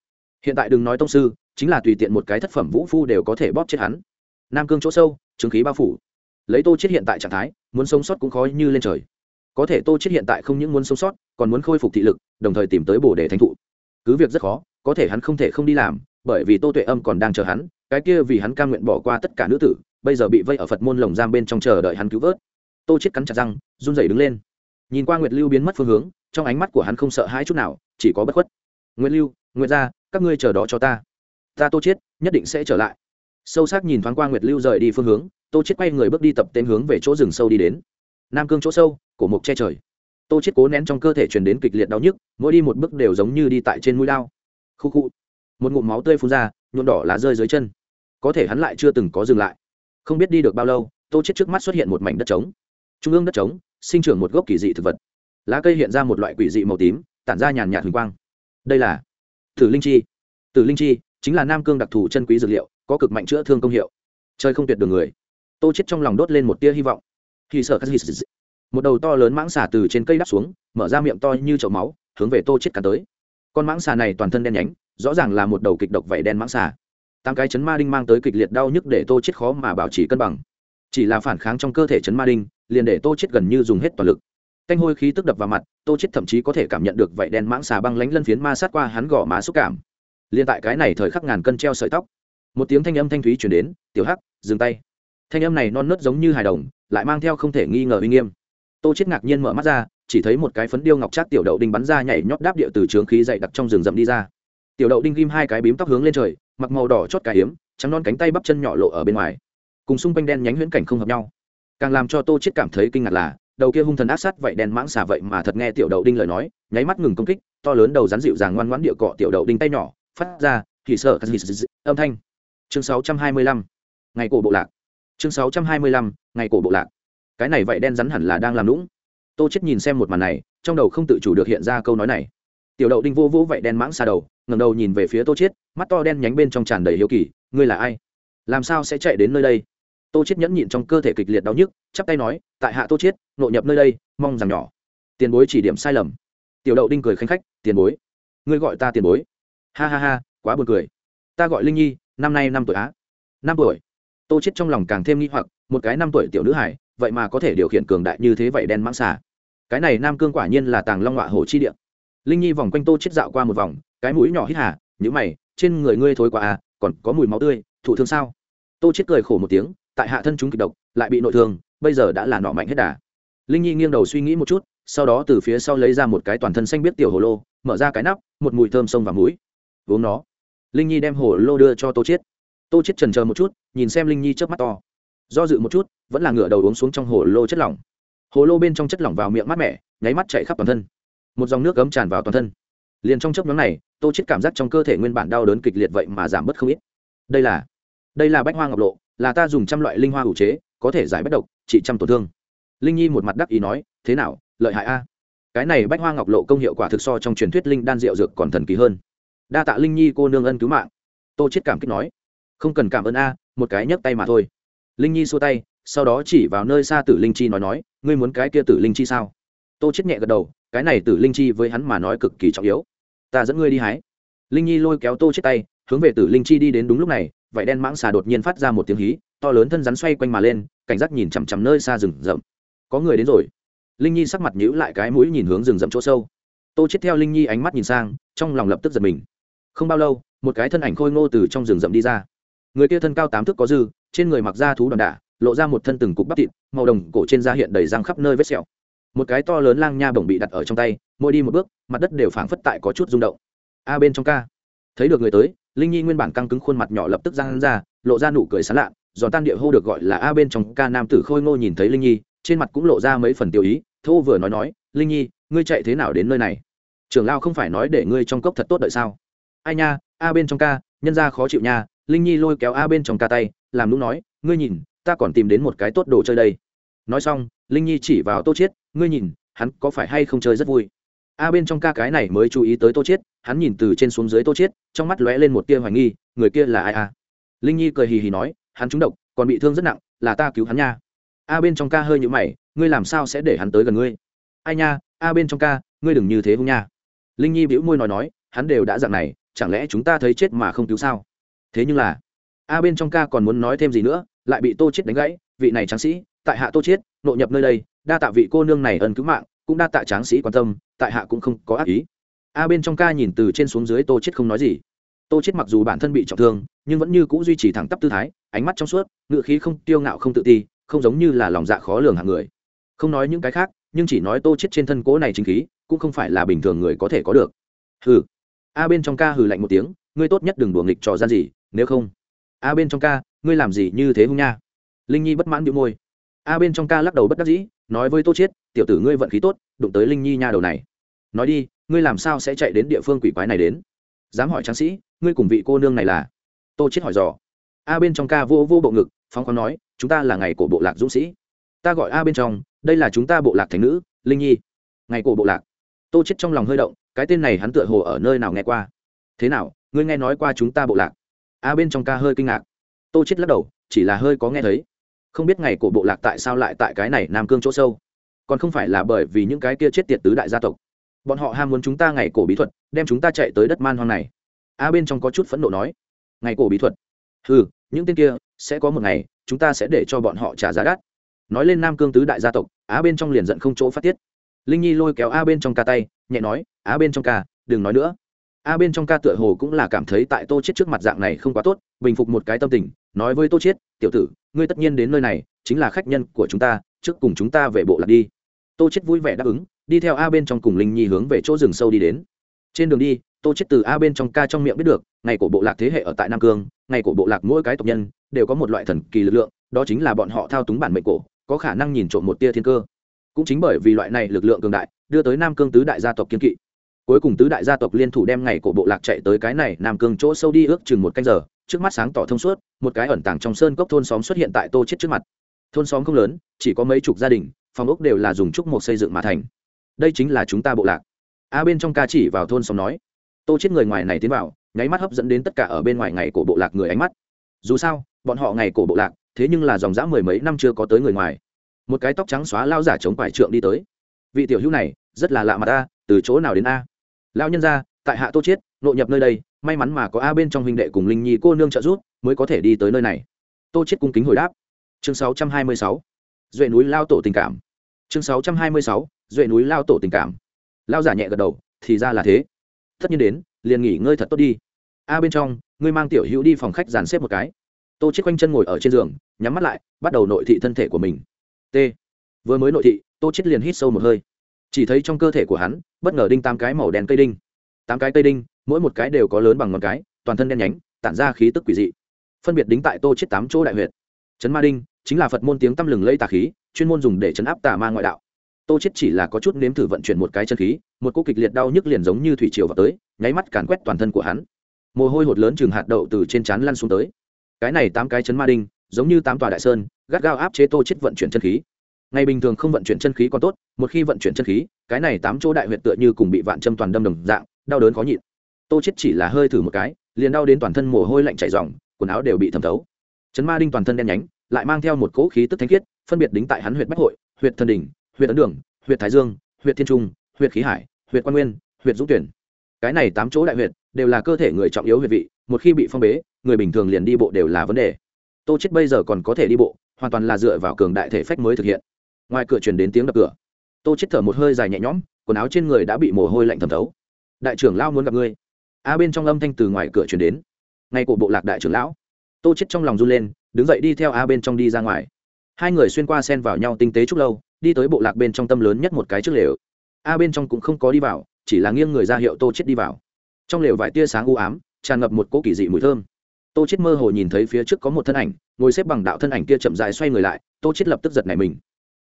Hiện tại đừng nói tông sư, chính là tùy tiện một cái thất phẩm vũ phu đều có thể bóp chết hắn. Nam cương chỗ sâu, chứng khí bao phủ lấy tô chết hiện tại trạng thái, muốn sống sót cũng khó như lên trời. Có thể tô chết hiện tại không những muốn sống sót, còn muốn khôi phục thị lực, đồng thời tìm tới bổ để thánh thụ. Cứ việc rất khó, có thể hắn không thể không đi làm, bởi vì tô tuệ âm còn đang chờ hắn, cái kia vì hắn cam nguyện bỏ qua tất cả nữ tử, bây giờ bị vây ở phật môn lồng giam bên trong chờ đợi hắn cứu vớt. Tô chết cắn chặt răng, run rẩy đứng lên. Nhìn qua nguyệt lưu biến mất phương hướng, trong ánh mắt của hắn không sợ hãi chút nào, chỉ có bất khuất. Nguyệt lưu, nguyệt gia, các ngươi chờ đó cho ta. Ta tô chết nhất định sẽ trở lại. Sâu sắc nhìn thoáng qua nguyệt lưu rời đi phương hướng tô chết quay người bước đi tập tên hướng về chỗ rừng sâu đi đến. Nam cương chỗ sâu, cổ mục che trời. Tô chết cố nén trong cơ thể truyền đến kịch liệt đau nhức, mỗi đi một bước đều giống như đi tại trên mũi lao. Khu khu. Một ngụm máu tươi phun ra, nhuộm đỏ lá rơi dưới chân. Có thể hắn lại chưa từng có dừng lại. Không biết đi được bao lâu, tô chết trước mắt xuất hiện một mảnh đất trống. Trung ương đất trống, sinh trưởng một gốc kỳ dị thực vật. Lá cây hiện ra một loại quỷ dị màu tím, tản ra nhàn nhạt huỳnh quang. Đây là tử linh chi. Tử linh chi chính là nam cương đặc thù chân quý dược liệu, có cực mạnh chữa thương công hiệu. Chơi không tuyệt đường người tô chết trong lòng đốt lên một tia hy vọng. Khi sợ các một đầu to lớn mãng xà từ trên cây đắp xuống, mở ra miệng to như chậu máu, hướng về tô chết cắn tới. Con mãng xà này toàn thân đen nhánh, rõ ràng là một đầu kịch độc vảy đen mãng xà. Tám cái chấn ma đinh mang tới kịch liệt đau nhức để tô chết khó mà bảo trì cân bằng. Chỉ là phản kháng trong cơ thể chấn ma đinh, liền để tô chết gần như dùng hết toàn lực. Canh hôi khí tức đập vào mặt, tô chết thậm chí có thể cảm nhận được vảy đen mãng xà băng lánh lân phiến ma sát qua hắn gò má xúc cảm. Liền tại cái này thời khắc ngàn cân treo sợi tóc, một tiếng thanh âm thanh thúy truyền đến, tiểu hắc, dừng tay thanh âm này non nớt giống như hài đồng, lại mang theo không thể nghi ngờ uy nghiêm. Tô chết ngạc nhiên mở mắt ra, chỉ thấy một cái phấn điêu ngọc trác tiểu đậu đinh bắn ra nhảy nhót đáp địa từ trướng khí dậy đặc trong rừng rậm đi ra. Tiểu đậu đinh ghim hai cái bím tóc hướng lên trời, mặc màu đỏ chót cả hiếm trắng non cánh tay bắp chân nhỏ lộ ở bên ngoài. Cùng xung quanh đen nhánh huyễn cảnh không hợp nhau. Càng làm cho tô chết cảm thấy kinh ngạc là, đầu kia hung thần ác sát vậy đen mãng xà vậy mà thật nghe tiểu đậu đinh lời nói, nháy mắt ngừng công kích, to lớn đầu rắn dịu dàng ngoan ngoãn địa cọ tiểu đậu đinh tay nhỏ, phát ra thì sợ âm thanh. Chương 625. ngày cổ bộ lạc chương 625. ngày cổ bộ lạc. Cái này vậy đen rắn hẳn là đang làm lũng tô chết nhìn xem một màn này, trong đầu không tự chủ được hiện ra câu nói này. Tiểu đậu đinh vô vô vậy đen mãng xa đầu, ngẩng đầu nhìn về phía tô chết, mắt to đen nhánh bên trong tràn đầy hiếu kỳ, ngươi là ai? Làm sao sẽ chạy đến nơi đây? Tô chết nhẫn nhịn trong cơ thể kịch liệt đau nhức, chắp tay nói, tại hạ tô chết nội nhập nơi đây, mong rằng nhỏ. Tiền bối chỉ điểm sai lầm. Tiểu đậu đinh cười khanh khách, tiền bối, ngươi gọi ta tiền bối. Ha ha ha, quá buồn cười. Ta gọi linh nhi, năm nay năm tuổi á. Năm tuổi? Tô chết trong lòng càng thêm nghi hoặc, một cái năm tuổi tiểu nữ hải vậy mà có thể điều khiển cường đại như thế vậy đen mãng xà. Cái này nam cương quả nhiên là tàng long Ngọa hồ chi địa. Linh nhi vòng quanh tô chết dạo qua một vòng, cái mũi nhỏ hít hà nhữ mày, trên người ngươi thối quá à còn có mùi máu tươi, thụ thương sao? Tô chết cười khổ một tiếng, tại hạ thân chúng kịch độc, lại bị nội thương, bây giờ đã là nọ mạnh hết đà. Linh nhi nghiêng đầu suy nghĩ một chút, sau đó từ phía sau lấy ra một cái toàn thân xanh biết tiểu hồ lô, mở ra cái nắp, một mùi thơm sông và mũi. Uống nó. Linh nhi đem hồ lô đưa cho tô chiết. Tô chiết trần chờ một chút nhìn xem linh nhi chớp mắt to. Do dự một chút, vẫn là ngửa đầu uống xuống trong hồ lô chất lỏng. Hồ lô bên trong chất lỏng vào miệng mát mẻ, nháy mắt chạy khắp toàn thân. Một dòng nước cấm tràn vào toàn thân. Liền trong chớp nhóm này, tô chết cảm giác trong cơ thể nguyên bản đau đớn kịch liệt vậy mà giảm bớt không ít. Đây là đây là bách hoa ngọc lộ, là ta dùng trăm loại linh hoa hữu chế, có thể giải bất độc, trị trăm tổn thương. Linh nhi một mặt đắc ý nói, thế nào, lợi hại a? Cái này bách hoa ngọc lộ công hiệu quả thực so trong truyền thuyết linh đan rượu dược còn thần kỳ hơn. Đa tạ linh nhi cô nương ân cứu mạng. Tô chết cảm kích nói, không cần cảm ơn a một cái nhấc tay mà thôi. Linh nhi xua tay, sau đó chỉ vào nơi xa tử linh chi nói nói, ngươi muốn cái kia tử linh chi sao? Tô chết nhẹ gật đầu, cái này tử linh chi với hắn mà nói cực kỳ trọng yếu. Ta dẫn ngươi đi hái. Linh nhi lôi kéo tô chết tay, hướng về tử linh chi đi đến đúng lúc này vậy đen mãng xà đột nhiên phát ra một tiếng hí, to lớn thân rắn xoay quanh mà lên, cảnh giác nhìn chằm chằm nơi xa rừng rậm. Có người đến rồi. Linh nhi sắc mặt nhíu lại cái mũi nhìn hướng rừng rậm chỗ sâu. Tô chết theo linh nhi ánh mắt nhìn sang, trong lòng lập tức giật mình. Không bao lâu, một cái thân ảnh khôi ngô từ trong rừng rậm đi ra người kia thân cao tám thước có dư, trên người mặc da thú đòn đả, lộ ra một thân từng cục bắp thịt, màu đồng cổ trên da hiện đầy răng khắp nơi vết sẹo. Một cái to lớn lang nha bổng bị đặt ở trong tay, mỗi đi một bước, mặt đất đều phảng phất tại có chút rung động. A bên trong ca. Thấy được người tới, linh nhi nguyên bản căng cứng khuôn mặt nhỏ lập tức răng ra, lộ ra nụ cười sán lạ, giòn tan địa hô được gọi là a bên trong ca nam tử khôi ngô nhìn thấy linh nhi, trên mặt cũng lộ ra mấy phần tiêu ý, thô vừa nói nói, linh nhi, ngươi chạy thế nào đến nơi này? Trưởng lao không phải nói để ngươi trong cốc thật tốt đợi sao? Ai nha, a bên trong ca, nhân ra khó chịu nha linh nhi lôi kéo a bên trong ca tay, làm lúc nói, ngươi nhìn, ta còn tìm đến một cái tốt đồ chơi đây. Nói xong, linh nhi chỉ vào tô chiết, ngươi nhìn, hắn có phải hay không chơi rất vui? A bên trong ca cái này mới chú ý tới tô chiết, hắn nhìn từ trên xuống dưới tô chiết, trong mắt lóe lên một tia hoài nghi, người kia là ai a linh nhi cười hì hì nói, hắn trúng độc, còn bị thương rất nặng, là ta cứu hắn nha. A bên trong ca hơi nhũ mày, ngươi làm sao sẽ để hắn tới gần ngươi? Ai nha, a bên trong ca, ngươi đừng như thế hung nha. Linh nhi bĩu môi nói nói, hắn đều đã dạng này, chẳng lẽ chúng ta thấy chết mà không cứu sao? Thế nhưng là, a bên trong ca còn muốn nói thêm gì nữa, lại bị tô chết đánh gãy, vị này tráng sĩ, tại hạ tô chết nội nhập nơi đây, đa tạ vị cô nương này ân cứu mạng, cũng đa tạ tráng sĩ quan tâm, tại hạ cũng không có ác ý. A bên trong ca nhìn từ trên xuống dưới tô chết không nói gì. Tô chết mặc dù bản thân bị trọng thương, nhưng vẫn như cũ duy trì thẳng tắp tư thái, ánh mắt trong suốt, ngựa khí không tiêu ngạo không tự ti, không giống như là lòng dạ khó lường hạng người. Không nói những cái khác, nhưng chỉ nói tô chết trên thân cố này chính khí, cũng không phải là bình thường người có thể có được. Hừ. A bên trong ca hừ lạnh một tiếng, ngươi tốt nhất đừng đùa nghịch trò gian gì nếu không. A bên trong ca, ngươi làm gì như thế hung nha? Linh nhi bất mãn bị môi. A bên trong ca lắc đầu bất đắc dĩ, nói với tô chiết, tiểu tử ngươi vận khí tốt, đụng tới linh nhi nha đầu này. Nói đi, ngươi làm sao sẽ chạy đến địa phương quỷ quái này đến? Dám hỏi tráng sĩ, ngươi cùng vị cô nương này là? Tô chết hỏi dò. A bên trong ca vô vô bộ ngực, phóng khoáng nói, chúng ta là ngày của bộ lạc dũng sĩ. Ta gọi a bên trong, đây là chúng ta bộ lạc thành nữ, linh nhi. Ngày cổ bộ lạc. Tô chết trong lòng hơi động, cái tên này hắn tựa hồ ở nơi nào nghe qua. Thế nào, ngươi nghe nói qua chúng ta bộ lạc? A bên trong ca hơi kinh ngạc. Tô chết lắc đầu, chỉ là hơi có nghe thấy. Không biết ngày cổ bộ lạc tại sao lại tại cái này nam cương chỗ sâu. Còn không phải là bởi vì những cái kia chết tiệt tứ đại gia tộc. Bọn họ ham muốn chúng ta ngày cổ bí thuật, đem chúng ta chạy tới đất man hoang này. A bên trong có chút phẫn nộ nói. Ngày cổ bí thuật? Ừ những tên kia, sẽ có một ngày, chúng ta sẽ để cho bọn họ trả giá đắt. Nói lên nam cương tứ đại gia tộc, á, bên trong liền giận không chỗ phát tiết. Linh nhi lôi kéo a bên trong ca tay, nhẹ nói, á, bên trong ca, đừng nói nữa a bên trong ca tựa hồ cũng là cảm thấy tại tô chết trước mặt dạng này không quá tốt, bình phục một cái tâm tình, nói với tô chết tiểu tử, ngươi tất nhiên đến nơi này, chính là khách nhân của chúng ta, trước cùng chúng ta về bộ lạc đi. Tô chết vui vẻ đáp ứng, đi theo a bên trong cùng linh nhi hướng về chỗ rừng sâu đi đến. Trên đường đi, tô chết từ a bên trong ca trong miệng biết được, ngày của bộ lạc thế hệ ở tại nam cương, ngày của bộ lạc mỗi cái tộc nhân đều có một loại thần kỳ lực lượng, đó chính là bọn họ thao túng bản mệnh cổ, có khả năng nhìn trộm một tia thiên cơ. Cũng chính bởi vì loại này lực lượng cường đại, đưa tới nam cương tứ đại gia tộc kiên kỵ cuối cùng tứ đại gia tộc liên thủ đem ngày cổ bộ lạc chạy tới cái này nam cương chỗ sâu đi ước chừng một canh giờ, trước mắt sáng tỏ thông suốt, một cái ẩn tàng trong sơn cốc thôn xóm xuất hiện tại tô chết trước mặt. Thôn xóm không lớn, chỉ có mấy chục gia đình, phòng ốc đều là dùng trúc một xây dựng mà thành. Đây chính là chúng ta bộ lạc. A bên trong ca chỉ vào thôn xóm nói. Tô chết người ngoài này tiến vào, nháy mắt hấp dẫn đến tất cả ở bên ngoài ngày cổ bộ lạc người ánh mắt. Dù sao, bọn họ ngày cổ bộ lạc, thế nhưng là dòng dã mười mấy năm chưa có tới người ngoài. Một cái tóc trắng xóa lao giả chống quải trượng đi tới. Vị tiểu hữu này, rất là lạ mặt ta từ chỗ nào đến a? Lao nhân ra tại hạ tô chiết nội nhập nơi đây, may mắn mà có a bên trong huynh đệ cùng linh nhi cô nương trợ giúp, mới có thể đi tới nơi này. Tô chiết cung kính hồi đáp. Chương 626 duệ núi lao tổ tình cảm. Chương 626 duệ núi lao tổ tình cảm. Lao giả nhẹ gật đầu, thì ra là thế. Tất nhiên đến, liền nghỉ ngơi thật tốt đi. A bên trong, ngươi mang tiểu hữu đi phòng khách dàn xếp một cái. Tô chiết quanh chân ngồi ở trên giường, nhắm mắt lại, bắt đầu nội thị thân thể của mình. T. Vừa mới nội thị, tô chiết liền hít sâu một hơi chỉ thấy trong cơ thể của hắn, bất ngờ đinh tám cái màu đen cây đinh. Tám cái cây đinh, mỗi một cái đều có lớn bằng ngón cái, toàn thân đen nhánh, tản ra khí tức quỷ dị. Phân biệt đính tại tô chết tám chỗ đại huyệt. Chấn ma đinh, chính là phật môn tiếng tăm lừng lây tà khí, chuyên môn dùng để chấn áp tà ma ngoại đạo. Tô chết chỉ là có chút nếm thử vận chuyển một cái chân khí, một cô kịch liệt đau nhức liền giống như thủy triều vào tới, nháy mắt càn quét toàn thân của hắn. Mồ hôi hột lớn chừng hạt đậu từ trên trán lăn xuống tới. Cái này tám cái chấn ma đinh, giống như tám tòa đại sơn, gắt gao áp chế tô chết vận chuyển chân khí ngày bình thường không vận chuyển chân khí còn tốt, một khi vận chuyển chân khí, cái này tám chỗ đại huyệt tựa như cùng bị vạn châm toàn đâm đồng dạng, đau đớn khó nhịn. Tô chết chỉ là hơi thử một cái, liền đau đến toàn thân mồ hôi lạnh chảy ròng, quần áo đều bị thấm thấu. Chấn ma đinh toàn thân đen nhánh, lại mang theo một cỗ khí tức thanh khiết, phân biệt đính tại hắn huyệt bách hội, huyệt thần đỉnh, huyệt ấn đường, huyệt thái dương, huyệt thiên trung, huyệt khí hải, huyệt quan nguyên, huyệt dũng tuyển. Cái này tám chỗ đại huyệt đều là cơ thể người trọng yếu huyệt vị, một khi bị phong bế, người bình thường liền đi bộ đều là vấn đề. Tô chết bây giờ còn có thể đi bộ, hoàn toàn là dựa vào cường đại thể phách mới thực hiện ngoài cửa truyền đến tiếng đập cửa. Tô chết thở một hơi dài nhẹ nhõm, quần áo trên người đã bị mồ hôi lạnh thấm thấu. Đại trưởng lão muốn gặp ngươi. A bên trong âm thanh từ ngoài cửa truyền đến. Ngay cổ bộ lạc đại trưởng lão. Tô chết trong lòng run lên, đứng dậy đi theo a bên trong đi ra ngoài. Hai người xuyên qua xen vào nhau tinh tế chút lâu, đi tới bộ lạc bên trong tâm lớn nhất một cái trước lều. A bên trong cũng không có đi vào, chỉ là nghiêng người ra hiệu tô chết đi vào. Trong lều vải tia sáng u ám, tràn ngập một cỗ kỳ dị mùi thơm. Tô chết mơ hồ nhìn thấy phía trước có một thân ảnh, ngồi xếp bằng đạo thân ảnh kia chậm dài xoay người lại, tô chết lập tức giật nảy mình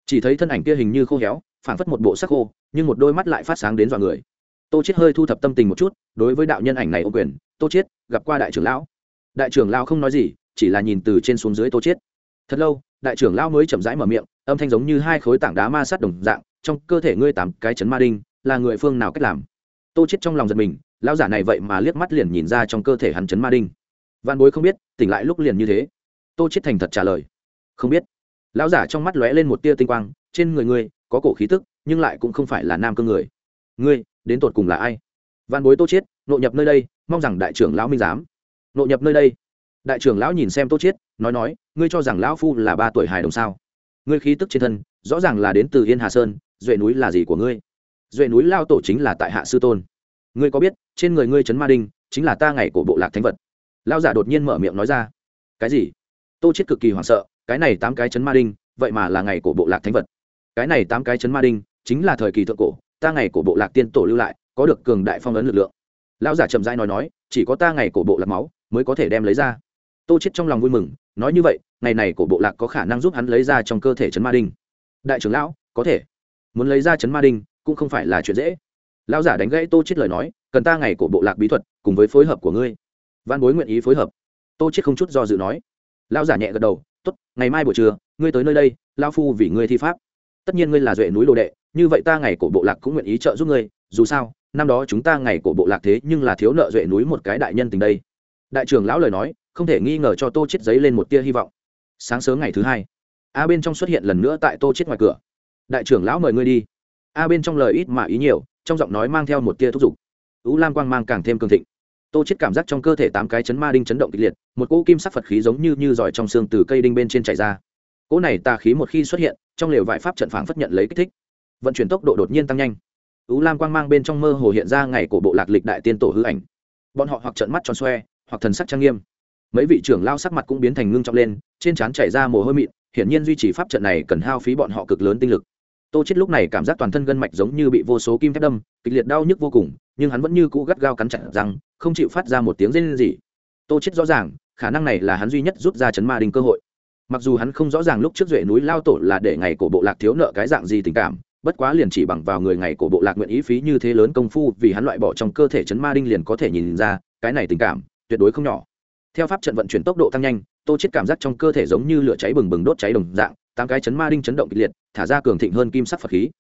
chỉ thấy thân ảnh kia hình như khô héo, phảng phất một bộ sắc khô, nhưng một đôi mắt lại phát sáng đến dọa người. Tô chết hơi thu thập tâm tình một chút, đối với đạo nhân ảnh này ô quyền, tô chết gặp qua đại trưởng lão. Đại trưởng lão không nói gì, chỉ là nhìn từ trên xuống dưới tô chết thật lâu, đại trưởng lão mới chậm rãi mở miệng, âm thanh giống như hai khối tảng đá ma sát đồng dạng, trong cơ thể ngươi tám cái chấn ma đinh, là người phương nào cách làm? Tô chết trong lòng giật mình, lão giả này vậy mà liếc mắt liền nhìn ra trong cơ thể hắn chấn ma đinh. Văn bối không biết, tỉnh lại lúc liền như thế. Tô chết thành thật trả lời. Không biết lão giả trong mắt lóe lên một tia tinh quang, trên người ngươi có cổ khí tức, nhưng lại cũng không phải là nam cương người. Ngươi, đến tột cùng là ai? Văn bối tô chiết nội nhập nơi đây, mong rằng đại trưởng lão minh giám. Nội nhập nơi đây. Đại trưởng lão nhìn xem tô chiết, nói nói, ngươi cho rằng lão phu là ba tuổi hài đồng sao? Ngươi khí tức trên thân, rõ ràng là đến từ yên hà sơn, duệ núi là gì của ngươi? Duệ núi lao tổ chính là tại hạ sư tôn. Ngươi có biết, trên người ngươi trấn ma đinh, chính là ta ngày của bộ lạc thánh vật. Lao giả đột nhiên mở miệng nói ra. Cái gì? Tô chết cực kỳ hoảng sợ cái này tám cái chấn ma đinh, vậy mà là ngày của bộ lạc thánh vật. Cái này tám cái chấn ma đinh chính là thời kỳ thượng cổ, ta ngày của bộ lạc tiên tổ lưu lại, có được cường đại phong ấn lực lượng. Lão giả chậm rãi nói nói, chỉ có ta ngày của bộ lạc máu mới có thể đem lấy ra. Tô chết trong lòng vui mừng, nói như vậy, ngày này của bộ lạc có khả năng giúp hắn lấy ra trong cơ thể chấn ma đinh. Đại trưởng lão, có thể. Muốn lấy ra chấn ma đinh cũng không phải là chuyện dễ. Lão giả đánh gãy tô chết lời nói, cần ta ngày của bộ lạc bí thuật cùng với phối hợp của ngươi. Văn bối nguyện ý phối hợp. Tô chết không chút do dự nói. Lão giả nhẹ gật đầu tốt, ngày mai buổi trưa, ngươi tới nơi đây lao phu vì ngươi thi pháp. Tất nhiên ngươi là duệ núi đồ đệ, như vậy ta ngày cổ bộ lạc cũng nguyện ý trợ giúp ngươi. Dù sao, năm đó chúng ta ngày cổ bộ lạc thế nhưng là thiếu nợ duệ núi một cái đại nhân tình đây. Đại trưởng lão lời nói, không thể nghi ngờ cho tô chết giấy lên một tia hy vọng. Sáng sớm ngày thứ hai, a bên trong xuất hiện lần nữa tại tô chết ngoài cửa. Đại trưởng lão mời ngươi đi. A bên trong lời ít mà ý nhiều, trong giọng nói mang theo một tia thúc giục. Ú lam quang mang càng thêm cường thịnh tô chết cảm giác trong cơ thể tám cái chấn ma đinh chấn động kịch liệt, một cỗ kim sắc phật khí giống như như giỏi trong xương từ cây đinh bên trên chảy ra. Cỗ này tà khí một khi xuất hiện, trong lều vải pháp trận phảng phất nhận lấy kích thích. Vận chuyển tốc độ đột nhiên tăng nhanh. Ú lam quang mang bên trong mơ hồ hiện ra ngày của bộ lạc lịch đại tiên tổ hư ảnh. Bọn họ hoặc trận mắt tròn xoe, hoặc thần sắc trang nghiêm. Mấy vị trưởng lao sắc mặt cũng biến thành ngưng trọng lên, trên trán chảy ra mồ hôi mịn, hiển nhiên duy trì pháp trận này cần hao phí bọn họ cực lớn tinh lực. Tô chết lúc này cảm giác toàn thân gân mạch giống như bị vô số kim thép đâm, kịch liệt đau nhức vô cùng, nhưng hắn vẫn như cũ gắt gao cắn chặt răng không chịu phát ra một tiếng rên gì tô chết rõ ràng, khả năng này là hắn duy nhất rút ra chấn ma đinh cơ hội. Mặc dù hắn không rõ ràng lúc trước duệ núi lao tổ là để ngày cổ bộ lạc thiếu nợ cái dạng gì tình cảm, bất quá liền chỉ bằng vào người ngày cổ bộ lạc nguyện ý phí như thế lớn công phu vì hắn loại bỏ trong cơ thể chấn ma đinh liền có thể nhìn ra, cái này tình cảm, tuyệt đối không nhỏ. Theo pháp trận vận chuyển tốc độ tăng nhanh, tô chết cảm giác trong cơ thể giống như lửa cháy bừng bừng đốt cháy đồng dạng, tám cái chấn ma đinh chấn động kịch liệt, thả ra cường thịnh hơn kim sắc phật khí.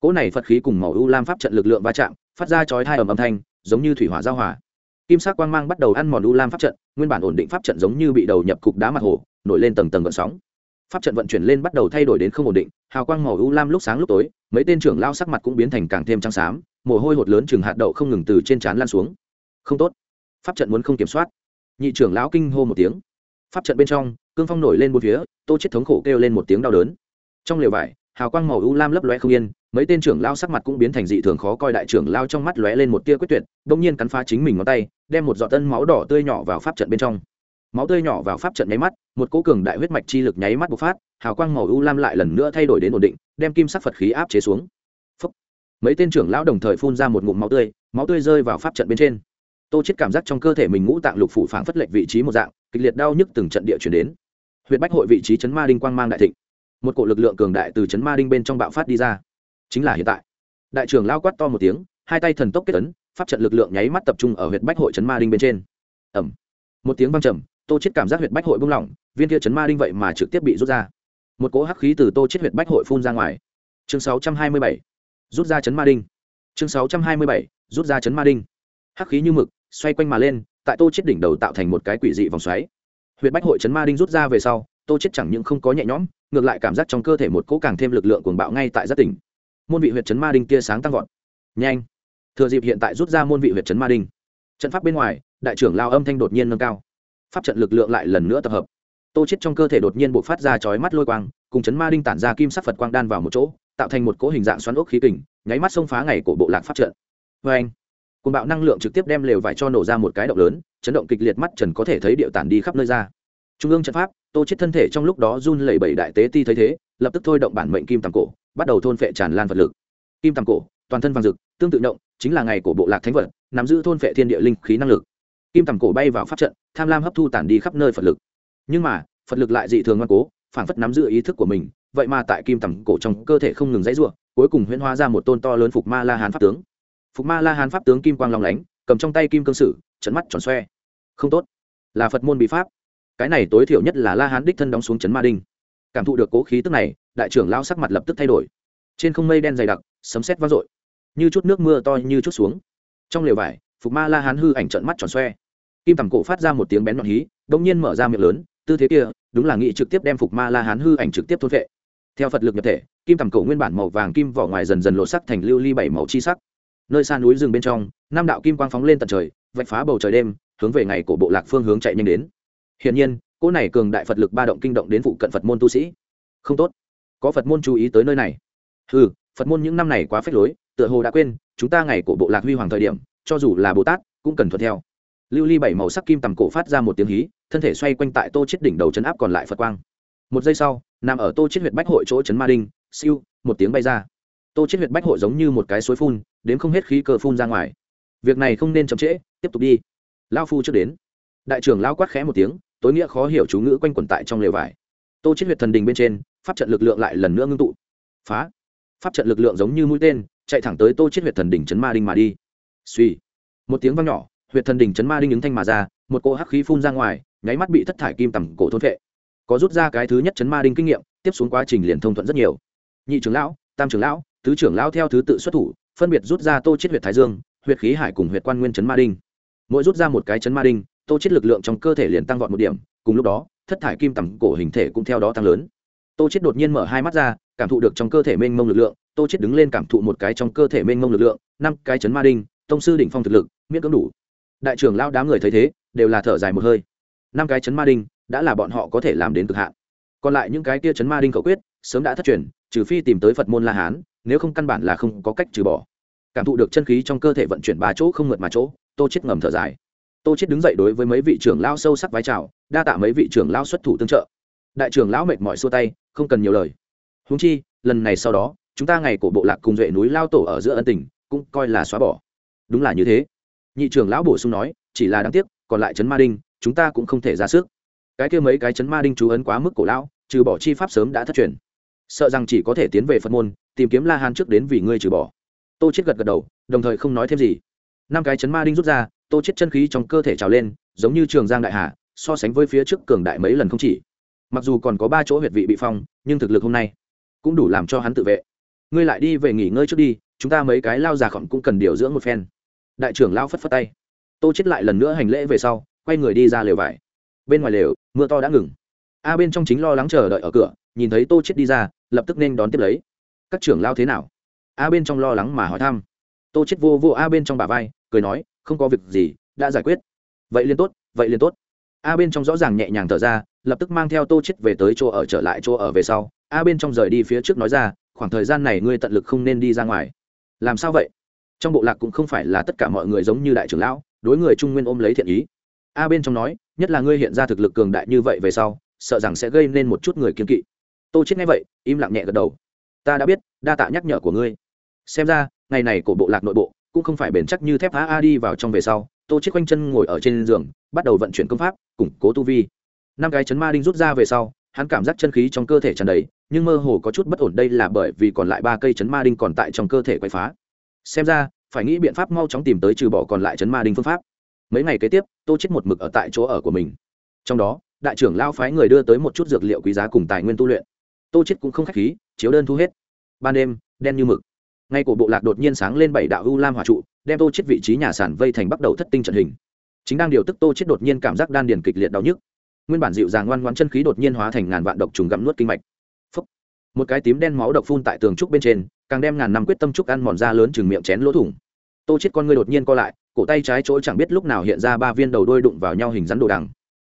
Cỗ này phật khí cùng màu u lam pháp trận lực lượng va chạm, phát ra chói hai ầm âm thanh, giống như thủy hỏa giao hỏa kim sắc quang mang bắt đầu ăn mòn u lam pháp trận, nguyên bản ổn định pháp trận giống như bị đầu nhập cục đá mặt hồ, nổi lên tầng tầng gợn sóng. Pháp trận vận chuyển lên bắt đầu thay đổi đến không ổn định, hào quang màu u lam lúc sáng lúc tối, mấy tên trưởng lao sắc mặt cũng biến thành càng thêm trắng xám, mồ hôi hột lớn chừng hạt đậu không ngừng từ trên trán lan xuống. Không tốt. Pháp trận muốn không kiểm soát. Nhị trưởng lão kinh hô một tiếng. Pháp trận bên trong, cương phong nổi lên một phía, tô chết thống khổ kêu lên một tiếng đau đớn. Trong lều vải, hào quang màu u lam lấp loe không yên mấy tên trưởng lao sắc mặt cũng biến thành dị thường khó coi, đại trưởng lao trong mắt lóe lên một tia quyết tuyệt đông nhiên cắn phá chính mình ngón tay, đem một giọt tân máu đỏ tươi nhỏ vào pháp trận bên trong. Máu tươi nhỏ vào pháp trận nháy mắt, một cỗ cường đại huyết mạch chi lực nháy mắt bộc phát, hào quang màu u lam lại lần nữa thay đổi đến ổn định, đem kim sắc phật khí áp chế xuống. Phúc. mấy tên trưởng lão đồng thời phun ra một ngụm máu tươi máu tươi rơi vào pháp trận bên trên. Tô chết cảm giác trong cơ thể mình ngũ tạng lục phủ phảng phất lệch vị trí một dạng, kịch liệt đau nhức từng trận địa chuyển đến. Huyệt bách hội vị trí chấn ma đinh quang mang đại thịnh. Một cổ lực lượng cường đại từ chấn ma đinh bên trong bạo phát đi ra chính là hiện tại. Đại trưởng lao quát to một tiếng, hai tay thần tốc kết ấn, pháp trận lực lượng nháy mắt tập trung ở huyệt bách hội chấn ma đinh bên trên. Ẩm một tiếng vang trầm, tô chết cảm giác huyệt bách hội bung lỏng, viên kia chấn ma đinh vậy mà trực tiếp bị rút ra. Một cỗ hắc khí từ tô chết huyệt bách hội phun ra ngoài. Chương 627. rút ra chấn ma đinh. Chương 627. rút ra chấn ma đinh. Hắc khí như mực, xoay quanh mà lên, tại tô chết đỉnh đầu tạo thành một cái quỷ dị vòng xoáy. Huyệt bách hội chấn ma đinh rút ra về sau, tô chết chẳng những không có nhẹ nhõm, ngược lại cảm giác trong cơ thể một cỗ càng thêm lực lượng cuồng bạo ngay tại giác tỉnh môn vị huyệt chấn ma đinh tia sáng tăng vọt. Nhanh. Thừa dịp hiện tại rút ra môn vị huyệt chấn ma đinh. Trận pháp bên ngoài, đại trưởng lao âm thanh đột nhiên nâng cao. Pháp trận lực lượng lại lần nữa tập hợp. Tô chết trong cơ thể đột nhiên bộc phát ra chói mắt lôi quang, cùng chấn ma đinh tản ra kim sắc phật quang đan vào một chỗ, tạo thành một cỗ hình dạng xoắn ốc khí kình, nháy mắt xông phá ngày của bộ lạc pháp trận. Vê anh côn bạo năng lượng trực tiếp đem lều vải cho nổ ra một cái động lớn, chấn động kịch liệt mắt trần có thể thấy điệu tản đi khắp nơi ra. Trung ương trận pháp, tô chết thân thể trong lúc đó run lẩy bẩy đại tế ti thấy thế, lập tức thôi động bản mệnh kim tàng cổ bắt đầu thôn phệ tràn lan vật lực. Kim tầm cổ, toàn thân vàng rực, tương tự động, chính là ngày của bộ lạc thánh vật, nắm giữ thôn phệ thiên địa linh khí năng lực. Kim tầm cổ bay vào pháp trận, tham lam hấp thu tản đi khắp nơi phật lực. Nhưng mà, phật lực lại dị thường ngoan cố, phản phất nắm giữ ý thức của mình, vậy mà tại kim tầm cổ trong cơ thể không ngừng dãy r u ộ cuối cùng huyễn hóa ra một tôn to lớn phục ma la hán pháp tướng. Phục ma la hán pháp tướng kim quang long lánh, cầm trong tay kim cương sử chấn mắt tròn xoe. Không tốt. Là phật môn bị pháp. Cái này tối thiểu nhất là la hán đích thân đóng xuống chấn ma đinh cảm thụ được cố khí tức này, đại trưởng lao sắc mặt lập tức thay đổi. Trên không mây đen dày đặc, sấm sét vang dội. Như chút nước mưa to như chút xuống. Trong lều vải, phục ma la hán hư ảnh trận mắt tròn xoe. Kim tầm cổ phát ra một tiếng bén nhọn hí đông nhiên mở ra miệng lớn, tư thế kia, đúng là nghị trực tiếp đem phục ma la hán hư ảnh trực tiếp thôn vệ. Theo phật lực nhập thể, kim tầm cổ nguyên bản màu vàng kim vỏ ngoài dần dần lộ sắc thành lưu ly bảy màu chi sắc. Nơi xa núi rừng bên trong, năm đạo kim quang phóng lên tận trời, vạch phá bầu trời đêm, hướng về ngày của bộ lạc phương hướng chạy nhanh đến. Hiển nhiên cỗ này cường đại phật lực ba động kinh động đến phụ cận phật môn tu sĩ. Không tốt. Có phật môn chú ý tới nơi này. Ừ phật môn những năm này quá phết lối, tựa hồ đã quên, chúng ta ngày của bộ lạc huy hoàng thời điểm, cho dù là bồ tát, cũng cần thuận theo. Lưu ly bảy màu sắc kim tầm cổ phát ra một tiếng hí, thân thể xoay quanh tại tô chết đỉnh đầu chấn áp còn lại phật quang. Một giây sau, nằm ở tô chết huyệt bách hội chỗ chấn ma đinh, siêu, một tiếng bay ra. Tô chết huyệt bách hội giống như một cái suối phun đến không hết khí cơ phun ra ngoài. Việc này không nên chậm trễ, tiếp tục đi. Lao phu trước đến. Đại trưởng lao quát khẽ một tiếng tối nghĩa khó hiểu chú ngữ quanh quẩn tại trong lều vải. Tô chết huyệt thần đình bên trên, pháp trận lực lượng lại lần nữa ngưng tụ. Phá. Pháp trận lực lượng giống như mũi tên, chạy thẳng tới tô chết huyệt thần đỉnh chấn ma đinh mà đi. Suy một tiếng vang nhỏ, huyệt thần đỉnh chấn ma đinh ứng thanh mà ra, một cỗ hắc khí phun ra ngoài, nháy mắt bị thất thải kim tầm cổ thôn vệ có rút ra cái thứ nhất chấn ma đinh kinh nghiệm, tiếp xuống quá trình liền thông thuận rất nhiều. Nhị trưởng lão, tam trưởng lão, tứ trưởng lão theo thứ tự xuất thủ, phân biệt rút ra tô chết huyệt thái dương, huyệt khí hải cùng huyệt quan nguyên chấn ma đinh. Mỗi rút ra một cái chấn ma đinh tô chết lực lượng trong cơ thể liền tăng vọt một điểm, cùng lúc đó, thất thải kim tầm cổ hình thể cũng theo đó tăng lớn. Tô chết đột nhiên mở hai mắt ra, cảm thụ được trong cơ thể mênh mông lực lượng, tô chết đứng lên cảm thụ một cái trong cơ thể mênh mông lực lượng, năm cái chấn ma đinh, tông sư đỉnh phong thực lực, miễn cưỡng đủ. Đại trưởng lao đám người thấy thế, đều là thở dài một hơi. Năm cái chấn ma đinh, đã là bọn họ có thể làm đến cực hạn. Còn lại những cái kia chấn ma đinh khẩu quyết, sớm đã thất truyền, trừ phi tìm tới phật môn la hán, nếu không căn bản là không có cách trừ bỏ. Cảm thụ được chân khí trong cơ thể vận chuyển ba chỗ không ngượt mà chỗ, tô chết ngầm thở dài tô chết đứng dậy đối với mấy vị trưởng lao sâu sắc vái chào, đa tạ mấy vị trưởng lao xuất thủ tương trợ. Đại trưởng lão mệt mỏi xua tay, không cần nhiều lời. Húng chi, lần này sau đó, chúng ta ngày cổ bộ lạc cùng duệ núi lao tổ ở giữa ân tình, cũng coi là xóa bỏ. Đúng là như thế. Nhị trưởng lão bổ sung nói, chỉ là đáng tiếc, còn lại chấn ma đinh, chúng ta cũng không thể ra sức. Cái kia mấy cái chấn ma đinh chú ấn quá mức cổ lão, trừ bỏ chi pháp sớm đã thất truyền. Sợ rằng chỉ có thể tiến về phật môn, tìm kiếm la hán trước đến vì ngươi trừ bỏ. Tô chết gật gật đầu, đồng thời không nói thêm gì năm cái chấn ma đinh rút ra, tô chết chân khí trong cơ thể trào lên, giống như trường giang đại hà, so sánh với phía trước cường đại mấy lần không chỉ. Mặc dù còn có ba chỗ huyệt vị bị phong, nhưng thực lực hôm nay cũng đủ làm cho hắn tự vệ. Ngươi lại đi về nghỉ ngơi trước đi, chúng ta mấy cái lao già khỏng cũng cần điều dưỡng một phen. Đại trưởng lao phất phất tay. Tô chết lại lần nữa hành lễ về sau, quay người đi ra lều vải. Bên ngoài lều, mưa to đã ngừng. A bên trong chính lo lắng chờ đợi ở cửa, nhìn thấy tô chết đi ra, lập tức nên đón tiếp lấy. Các trưởng lao thế nào? A bên trong lo lắng mà hỏi thăm tô chết vô vô a bên trong bà vai, cười nói, không có việc gì, đã giải quyết. Vậy liền tốt, vậy liền tốt. A bên trong rõ ràng nhẹ nhàng thở ra, lập tức mang theo tô chết về tới chỗ ở trở lại chỗ ở về sau. A bên trong rời đi phía trước nói ra, khoảng thời gian này ngươi tận lực không nên đi ra ngoài. Làm sao vậy? Trong bộ lạc cũng không phải là tất cả mọi người giống như đại trưởng lão, đối người trung nguyên ôm lấy thiện ý. A bên trong nói, nhất là ngươi hiện ra thực lực cường đại như vậy về sau, sợ rằng sẽ gây nên một chút người kiên kỵ. Tô chết nghe vậy, im lặng nhẹ gật đầu. Ta đã biết, đa tạ nhắc nhở của ngươi. Xem ra ngày này cổ bộ lạc nội bộ cũng không phải bền chắc như thép phá a đi vào trong về sau, tô chết quanh chân ngồi ở trên giường, bắt đầu vận chuyển công pháp, củng cố tu vi. Năm cái chấn ma đinh rút ra về sau, hắn cảm giác chân khí trong cơ thể tràn đầy, nhưng mơ hồ có chút bất ổn đây là bởi vì còn lại ba cây chấn ma đinh còn tại trong cơ thể quay phá. Xem ra, phải nghĩ biện pháp mau chóng tìm tới trừ bỏ còn lại chấn ma đinh phương pháp. Mấy ngày kế tiếp, tô chết một mực ở tại chỗ ở của mình. Trong đó, đại trưởng lao phái người đưa tới một chút dược liệu quý giá cùng tài nguyên tu luyện. Tô chết cũng không khách khí, chiếu đơn thu hết. Ban đêm, đen như mực ngay cổ bộ lạc đột nhiên sáng lên bảy đạo u lam hỏa trụ, đem tô chết vị trí nhà sản vây thành bắt đầu thất tinh trận hình. Chính đang điều tức tô chết đột nhiên cảm giác đan điền kịch liệt đau nhức. Nguyên bản dịu dàng ngoan ngoãn chân khí đột nhiên hóa thành ngàn vạn độc trùng gặm nuốt kinh mạch. Phúc. một cái tím đen máu độc phun tại tường trúc bên trên, càng đem ngàn năm quyết tâm trúc ăn mòn ra lớn chừng miệng chén lỗ thủng. Tô chết con ngươi đột nhiên co lại, cổ tay trái chỗ chẳng biết lúc nào hiện ra ba viên đầu đôi đụng vào nhau hình rắn đồ đằng.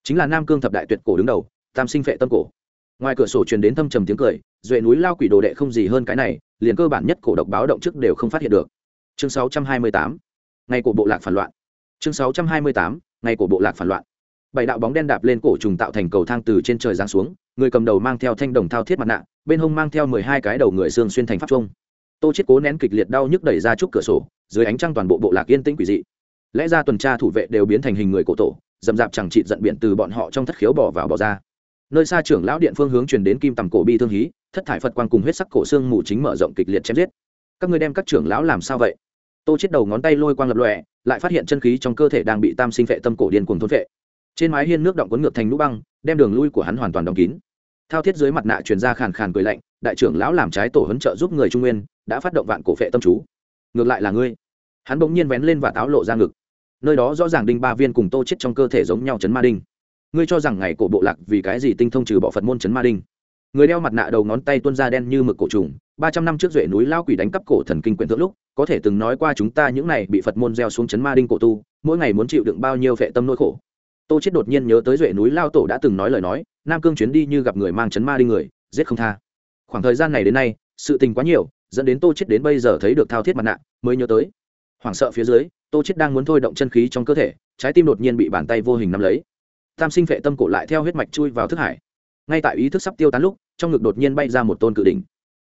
Chính là nam cương thập đại tuyệt cổ đứng đầu, tam sinh phệ tâm cổ. Ngoài cửa sổ truyền đến thâm trầm tiếng cười, duệ núi lao quỷ đồ đệ không gì hơn cái này liền cơ bản nhất cổ độc báo động trước đều không phát hiện được. Chương 628 ngày cổ bộ lạc phản loạn. Chương 628 ngày cổ bộ lạc phản loạn. Bảy đạo bóng đen đạp lên cổ trùng tạo thành cầu thang từ trên trời giáng xuống, người cầm đầu mang theo thanh đồng thao thiết mặt nạ, bên hông mang theo mười hai cái đầu người xương xuyên thành pháp trung tô chết cố nén kịch liệt đau nhức đẩy ra chút cửa sổ, dưới ánh trăng toàn bộ bộ lạc yên tĩnh quỷ dị. Lẽ ra tuần tra thủ vệ đều biến thành hình người cổ tổ, dầm dạp chẳng trị giận biển từ bọn họ trong thất khiếu bỏ vào bỏ ra. Nơi xa trưởng lão điện phương hướng truyền đến kim tầm cổ bi thương hí thất thải phật quang cùng huyết sắc cổ xương mù chính mở rộng kịch liệt chém giết. Các ngươi đem các trưởng lão làm sao vậy? Tô chết đầu ngón tay lôi quang lập lòe, lại phát hiện chân khí trong cơ thể đang bị tam sinh vệ tâm cổ điên cuồng thôn vệ. Trên mái hiên nước động cuốn ngược thành lũ băng, đem đường lui của hắn hoàn toàn đóng kín. Thao thiết dưới mặt nạ truyền ra khàn khàn cười lạnh, đại trưởng lão làm trái tổ hấn trợ giúp người trung nguyên, đã phát động vạn cổ phệ tâm chú. Ngược lại là ngươi. Hắn bỗng nhiên vén lên và táo lộ ra ngực. Nơi đó rõ ràng đinh ba viên cùng tô chết trong cơ thể giống nhau chấn ma đinh. Ngươi cho rằng ngày cổ bộ lạc vì cái gì tinh thông trừ bỏ phật môn chấn ma đinh? Người đeo mặt nạ đầu ngón tay tuôn ra đen như mực cổ trùng, ba trăm năm trước duệ núi lao quỷ đánh cắp cổ thần kinh quyển thượng lúc, có thể từng nói qua chúng ta những này bị phật môn gieo xuống chấn ma đinh cổ tu, mỗi ngày muốn chịu đựng bao nhiêu vệ tâm nỗi khổ. Tô chết đột nhiên nhớ tới duệ núi lao tổ đã từng nói lời nói, nam cương chuyến đi như gặp người mang chấn ma đinh người, giết không tha. Khoảng thời gian này đến nay, sự tình quá nhiều, dẫn đến tô chết đến bây giờ thấy được thao thiết mặt nạ, mới nhớ tới. Hoảng sợ phía dưới, tô chết đang muốn thôi động chân khí trong cơ thể, trái tim đột nhiên bị bàn tay vô hình nắm lấy. Tam sinh vệ tâm cổ lại theo huyết mạch chui vào thức hải. Ngay tại ý thức sắp tiêu tán lúc trong ngực đột nhiên bay ra một tôn cự đỉnh.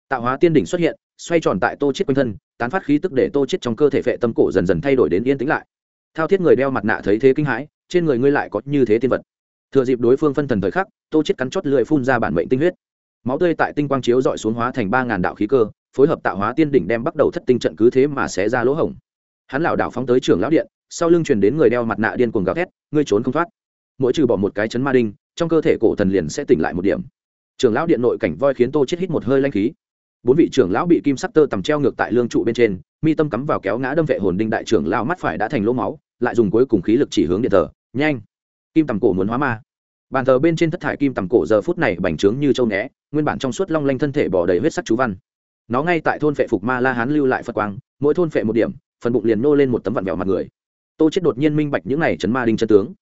Tạo hóa tiên đỉnh xuất hiện, xoay tròn tại tô chết quanh thân, tán phát khí tức để tô chết trong cơ thể phệ tâm cổ dần dần thay đổi đến yên tĩnh lại. Thao thiết người đeo mặt nạ thấy thế kinh hãi, trên người ngươi lại có như thế tiên vật. Thừa dịp đối phương phân thần thời khắc, tô chết cắn chót lưỡi phun ra bản mệnh tinh huyết. Máu tươi tại tinh quang chiếu dọi xuống hóa thành ba ngàn đạo khí cơ, phối hợp tạo hóa tiên đỉnh đem bắt đầu thất tinh trận cứ thế mà sẽ ra lỗ hổng. Hắn lảo đảo phóng tới trưởng lão điện, sau lưng truyền đến người đeo mặt nạ điên cuồng gào thét, ngươi trốn không thoát. Mỗi trừ bỏ một cái chấn ma đinh, trong cơ thể cổ thần liền sẽ tỉnh lại một điểm trưởng lão điện nội cảnh voi khiến tô chết hít một hơi lanh khí. Bốn vị trưởng lão bị kim sắc tơ tầm treo ngược tại lương trụ bên trên, mi tâm cắm vào kéo ngã đâm vệ hồn đinh đại trưởng lão mắt phải đã thành lỗ máu, lại dùng cuối cùng khí lực chỉ hướng điện thờ. Nhanh! Kim tầm cổ muốn hóa ma. Bàn thờ bên trên thất thải kim tầm cổ giờ phút này bành trướng như châu né, nguyên bản trong suốt long lanh thân thể bỏ đầy huyết sắc chú văn. Nó ngay tại thôn phệ phục ma la hán lưu lại phật quang, mỗi thôn phệ một điểm, phần bụng liền nô lên một tấm vặn vẹo mặt người. Tô chết đột nhiên minh bạch những này chấn ma đinh chân tướng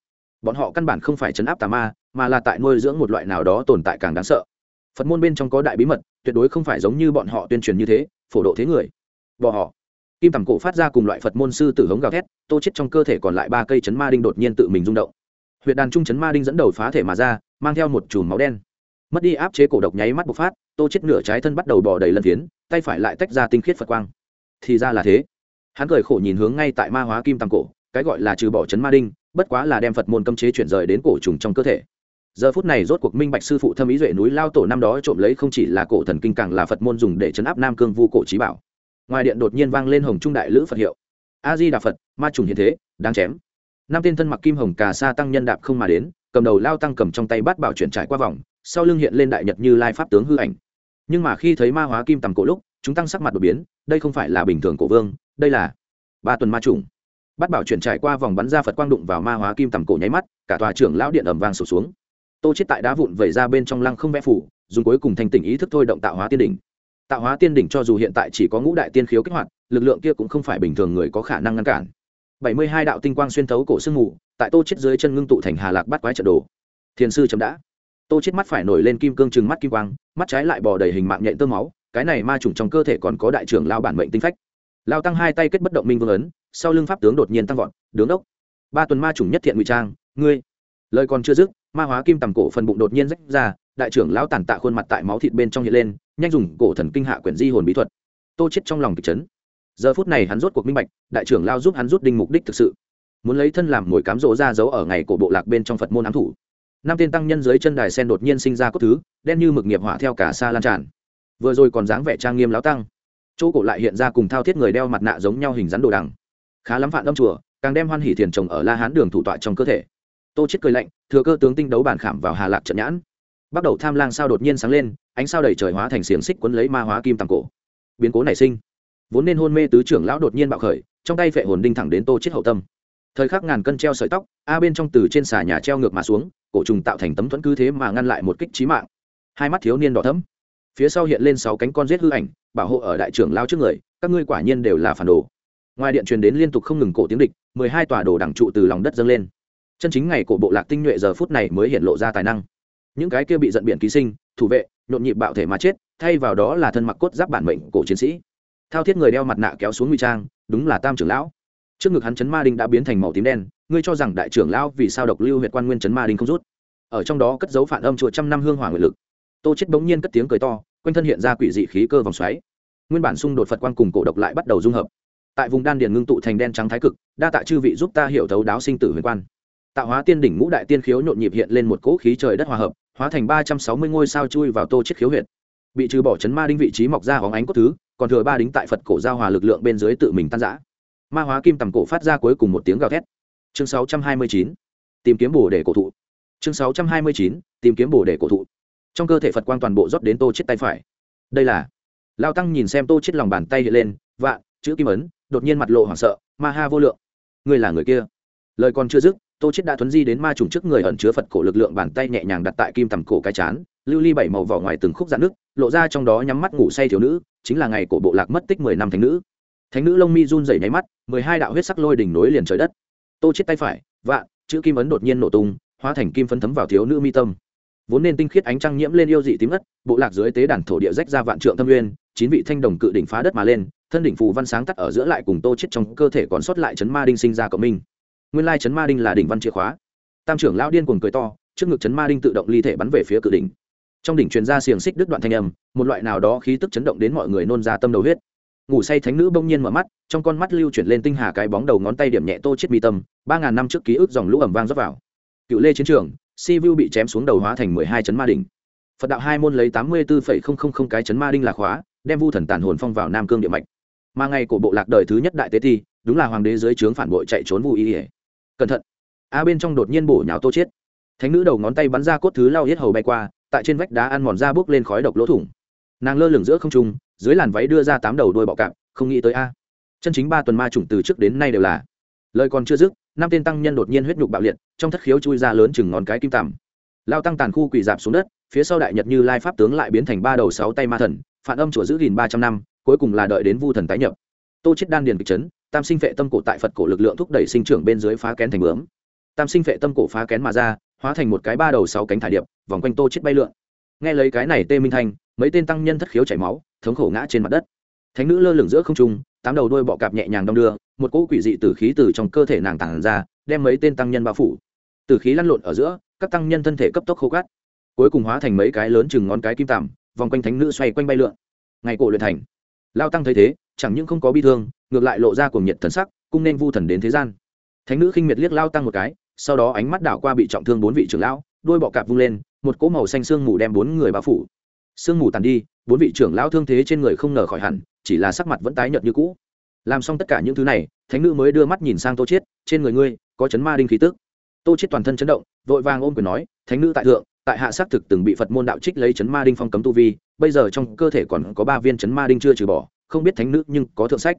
bọn họ căn bản không phải chấn áp tà ma, mà là tại nuôi dưỡng một loại nào đó tồn tại càng đáng sợ. Phật môn bên trong có đại bí mật, tuyệt đối không phải giống như bọn họ tuyên truyền như thế, phổ độ thế người. Bỏ họ. Kim tầm cổ phát ra cùng loại phật môn sư tử hống gào thét, tô chết trong cơ thể còn lại ba cây chấn ma đinh đột nhiên tự mình rung động. Huyện đàn trung chấn ma đinh dẫn đầu phá thể mà ra, mang theo một chùm máu đen. Mất đi áp chế cổ độc nháy mắt bộc phát, tô chết nửa trái thân bắt đầu bò đầy lần phiến, tay phải lại tách ra tinh khiết phật quang. Thì ra là thế. Hắn cười khổ nhìn hướng ngay tại ma hóa kim tầm cổ, cái gọi là trừ bỏ chấn ma đinh bất quá là đem phật môn cấm chế chuyển rời đến cổ trùng trong cơ thể. Giờ phút này rốt cuộc minh bạch sư phụ thâm ý duệ núi lao tổ năm đó trộm lấy không chỉ là cổ thần kinh càng là phật môn dùng để chấn áp nam cương vu cổ trí bảo. Ngoài điện đột nhiên vang lên hồng trung đại lữ phật hiệu. A di đà phật, ma trùng hiện thế, đáng chém. Năm tên thân mặc kim hồng cà sa tăng nhân đạp không mà đến, cầm đầu lao tăng cầm trong tay bát bảo chuyển trải qua vòng, sau lưng hiện lên đại nhật như lai pháp tướng hư ảnh. Nhưng mà khi thấy ma hóa kim tầm cổ lúc, chúng tăng sắc mặt đột biến, đây không phải là bình thường cổ vương, đây là ba tuần ma trùng bát bảo chuyển trải qua vòng bắn ra phật quang đụng vào ma hóa kim tầm cổ nháy mắt, cả tòa trưởng lão điện ầm vang sụp xuống. Tô chết tại đá vụn vẩy ra bên trong lăng không vẽ phủ, dùng cuối cùng thành tỉnh ý thức thôi động tạo hóa tiên đỉnh. Tạo hóa tiên đỉnh cho dù hiện tại chỉ có ngũ đại tiên khiếu kích hoạt, lực lượng kia cũng không phải bình thường người có khả năng ngăn cản. Bảy mươi hai đạo tinh quang xuyên thấu cổ sương mù, tại tô chết dưới chân ngưng tụ thành hà lạc bắt quái trận đồ. Thiền sư chấm đã. Tô chết mắt phải nổi lên kim cương trừng mắt kim quang, mắt trái lại bò đầy hình mạng nhện tơ máu, cái này ma trùng trong cơ thể còn có đại trưởng lao bản mệnh tinh phách lao tăng hai tay kết bất động minh vương ấn, sau lưng pháp tướng đột nhiên tăng vọt đứng đốc, ba tuần ma trùng nhất thiện ngụy trang, ngươi. Lời còn chưa dứt, ma hóa kim tầm cổ phần bụng đột nhiên rách ra, đại trưởng lão tàn tạ khuôn mặt tại máu thịt bên trong hiện lên, nhanh dùng cổ thần kinh hạ quyển di hồn bí thuật. Tô chết trong lòng kịch chấn. Giờ phút này hắn rốt cuộc minh bạch, đại trưởng lao giúp hắn rút đinh mục đích thực sự. Muốn lấy thân làm mồi cám rỗ ra giấu ở ngày cổ bộ lạc bên trong phật môn ám thủ. Năm tên tăng nhân dưới chân đài sen đột nhiên sinh ra cốt thứ, đen như mực nghiệp hỏa theo cả xa lan tràn. Vừa rồi còn dáng vẻ trang nghiêm lão tăng chỗ cổ lại hiện ra cùng thao thiết người đeo mặt nạ giống nhau hình rắn đồ đằng. Khá lắm phản âm chùa, càng đem hoan hỉ thiền trồng ở la hán đường thủ tọa trong cơ thể. Tô chết cười lạnh, thừa cơ tướng tinh đấu bản khảm vào hà lạc trận nhãn. Bắt đầu tham lang sao đột nhiên sáng lên, ánh sao đầy trời hóa thành xiềng xích quấn lấy ma hóa kim tàng cổ. Biến cố nảy sinh. Vốn nên hôn mê tứ trưởng lão đột nhiên bạo khởi, trong tay phệ hồn đinh thẳng đến tô chết hậu tâm. Thời khắc ngàn cân treo sợi tóc, a bên trong từ trên xà nhà treo ngược mà xuống, cổ trùng tạo thành tấm thuẫn cứ thế mà ngăn lại một kích trí mạng. Hai mắt thiếu niên đỏ thẫm phía sau hiện lên sáu cánh con rết hư ảnh, bảo hộ ở đại trưởng lao trước người, các ngươi quả nhiên đều là phản đồ. Ngoài điện truyền đến liên tục không ngừng cổ tiếng địch, mười hai tòa đồ đẳng trụ từ lòng đất dâng lên. Chân chính ngày cổ bộ lạc tinh nhuệ giờ phút này mới hiện lộ ra tài năng. Những cái kia bị giận biển ký sinh, thủ vệ, nhộn nhịp bạo thể mà chết, thay vào đó là thân mặc cốt giáp bản mệnh cổ chiến sĩ. Thao thiết người đeo mặt nạ kéo xuống nguy trang, đúng là tam trưởng lão. Trước ngực hắn chấn ma đinh đã biến thành màu tím đen, ngươi cho rằng đại trưởng lão vì sao độc lưu huyện quan nguyên chấn ma đinh không rút? Ở trong đó cất dấu phản âm chùa trăm năm hương hỏa nguyện lực tô chết bỗng nhiên cất tiếng cười to, quanh thân hiện ra quỷ dị khí cơ vòng xoáy. Nguyên bản xung đột phật quan cùng cổ độc lại bắt đầu dung hợp. Tại vùng đan điền ngưng tụ thành đen trắng thái cực, đa tạ chư vị giúp ta hiểu thấu đáo sinh tử huyền quan. Tạo hóa tiên đỉnh ngũ đại tiên khiếu nhộn nhịp hiện lên một cỗ khí trời đất hòa hợp, hóa thành ba trăm sáu mươi ngôi sao chui vào tô chết khiếu huyệt. Bị trừ bỏ chấn ma đinh vị trí mọc ra hóng ánh cốt thứ, còn thừa ba đính tại phật cổ giao hòa lực lượng bên dưới tự mình tan giã ma hóa kim tầm cổ phát ra cuối cùng một tiếng gào thét. Chương sáu trăm hai mươi chín, tìm kiếm bồ để cổ thụ. Chương sáu trăm hai mươi chín, tìm kiếm bồ để cổ thụ trong cơ thể phật quang toàn bộ rót đến tô chết tay phải đây là lao tăng nhìn xem tô chết lòng bàn tay hiện lên vạn chữ kim ấn đột nhiên mặt lộ hoảng sợ ma ha vô lượng ngươi là người kia lời còn chưa dứt tô chết đã thuấn di đến ma trùng trước người ẩn chứa phật cổ lực lượng bàn tay nhẹ nhàng đặt tại kim tầm cổ cái chán lưu ly bảy màu vỏ ngoài từng khúc dạn nước lộ ra trong đó nhắm mắt ngủ say thiếu nữ chính là ngày cổ bộ lạc mất tích mười năm thánh nữ thánh nữ lông mi run rẩy nháy mắt mười hai đạo huyết sắc lôi đỉnh nối liền trời đất tô chết tay phải vạn chữ kim ấn đột nhiên nổ tung hóa thành kim phấn thấm vào thiếu nữ mi tâm vốn nên tinh khiết ánh trăng nhiễm lên yêu dị tím ất bộ lạc dưới tế đàn thổ địa rách ra vạn trượng thâm nguyên, chín vị thanh đồng cự đỉnh phá đất mà lên, thân đỉnh phù văn sáng tắt ở giữa lại cùng tô chết trong cơ thể còn sót lại chấn ma đinh sinh ra cộng minh. Nguyên lai chấn ma đinh là đỉnh văn chìa khóa. Tam trưởng lão điên cuồng cười to, trước ngực chấn ma đinh tự động ly thể bắn về phía cự đỉnh. Trong đỉnh truyền ra xiềng xích đứt đoạn thanh âm, một loại nào đó khí tức chấn động đến mọi người nôn ra tâm đầu huyết. Ngủ say thánh nữ bỗng nhiên mở mắt, trong con mắt lưu chuyển lên tinh hà cái bóng đầu ngón tay điểm nhẹ tô chết mi tâm, ba ngàn năm trước ký ức dòng lũ ẩm vang rót vào. Cựu lê chiến trường si vu bị chém xuống đầu hóa thành mười hai chấn ma đỉnh. Phật đạo hai môn lấy tám mươi bốn cái chấn ma đinh là khóa, đem vu thần tàn hồn phong vào nam cương địa mạch. Mà ngày của bộ lạc đời thứ nhất đại tế thi, đúng là hoàng đế dưới trướng phản bội chạy trốn vu y ỉa cẩn thận. A bên trong đột nhiên bổ nhào tô chết. Thánh nữ đầu ngón tay bắn ra cốt thứ lao hết hầu bay qua, tại trên vách đá ăn mòn ra bước lên khói độc lỗ thủng. Nàng lơ lửng giữa không trung, dưới làn váy đưa ra tám đầu đuôi bọ cạp, không nghĩ tới a. Chân chính ba tuần ma chủng từ trước đến nay đều là. Lời còn chưa dứt năm tên tăng nhân đột nhiên huyết nhục bạo liệt, trong thất khiếu chui ra lớn chừng ngón cái kim tằm. Lao tăng tàn khu quỳ dạp xuống đất, phía sau đại nhật như lai pháp tướng lại biến thành ba đầu sáu tay ma thần, phản âm chùa giữ gìn ba trăm năm, cuối cùng là đợi đến vu thần tái nhập. Tô chết đan điền kịch chấn, tam sinh vệ tâm cổ tại phật cổ lực lượng thúc đẩy sinh trưởng bên dưới phá kén thành bướm. Tam sinh vệ tâm cổ phá kén mà ra, hóa thành một cái ba đầu sáu cánh thải điệp, vòng quanh tô chết bay lượn. Nghe lấy cái này tê minh thanh, mấy tên tăng nhân thất khiếu chảy máu, thống khổ ngã trên mặt đất. Thánh nữ lơ lửng giữa không trung tám đầu đuôi bọ cạp nhẹ nhàng đong đưa, một cỗ quỷ dị tử khí từ trong cơ thể nàng tản ra, đem mấy tên tăng nhân bao phủ. Tử khí lăn lộn ở giữa, các tăng nhân thân thể cấp tốc khô cát. Cuối cùng hóa thành mấy cái lớn chừng ngón cái kim tằm vòng quanh thánh nữ xoay quanh bay lượn. Ngày cổ luyện thành. Lao tăng thấy thế, chẳng những không có bi thương, ngược lại lộ ra cuồng nhiệt thần sắc, cung nên vu thần đến thế gian. Thánh nữ khinh miệt liếc lao tăng một cái, sau đó ánh mắt đảo qua bị trọng thương bốn vị trưởng lão đôi bọ cạp vung lên, một cỗ màu xanh sương mù đem bốn người bao phủ. Sương mù tàn đi bốn vị trưởng lão thương thế trên người không ngờ khỏi hẳn, chỉ là sắc mặt vẫn tái nhợt như cũ. Làm xong tất cả những thứ này, thánh nữ mới đưa mắt nhìn sang tô chiết, trên người ngươi có chấn ma đinh khí tức. Tô chiết toàn thân chấn động, vội vàng ôm quyền nói, thánh nữ tại thượng, tại hạ xác thực từng bị phật môn đạo trích lấy chấn ma đinh phong cấm tu vi, bây giờ trong cơ thể còn có ba viên chấn ma đinh chưa trừ bỏ, không biết thánh nữ nhưng có thượng sách.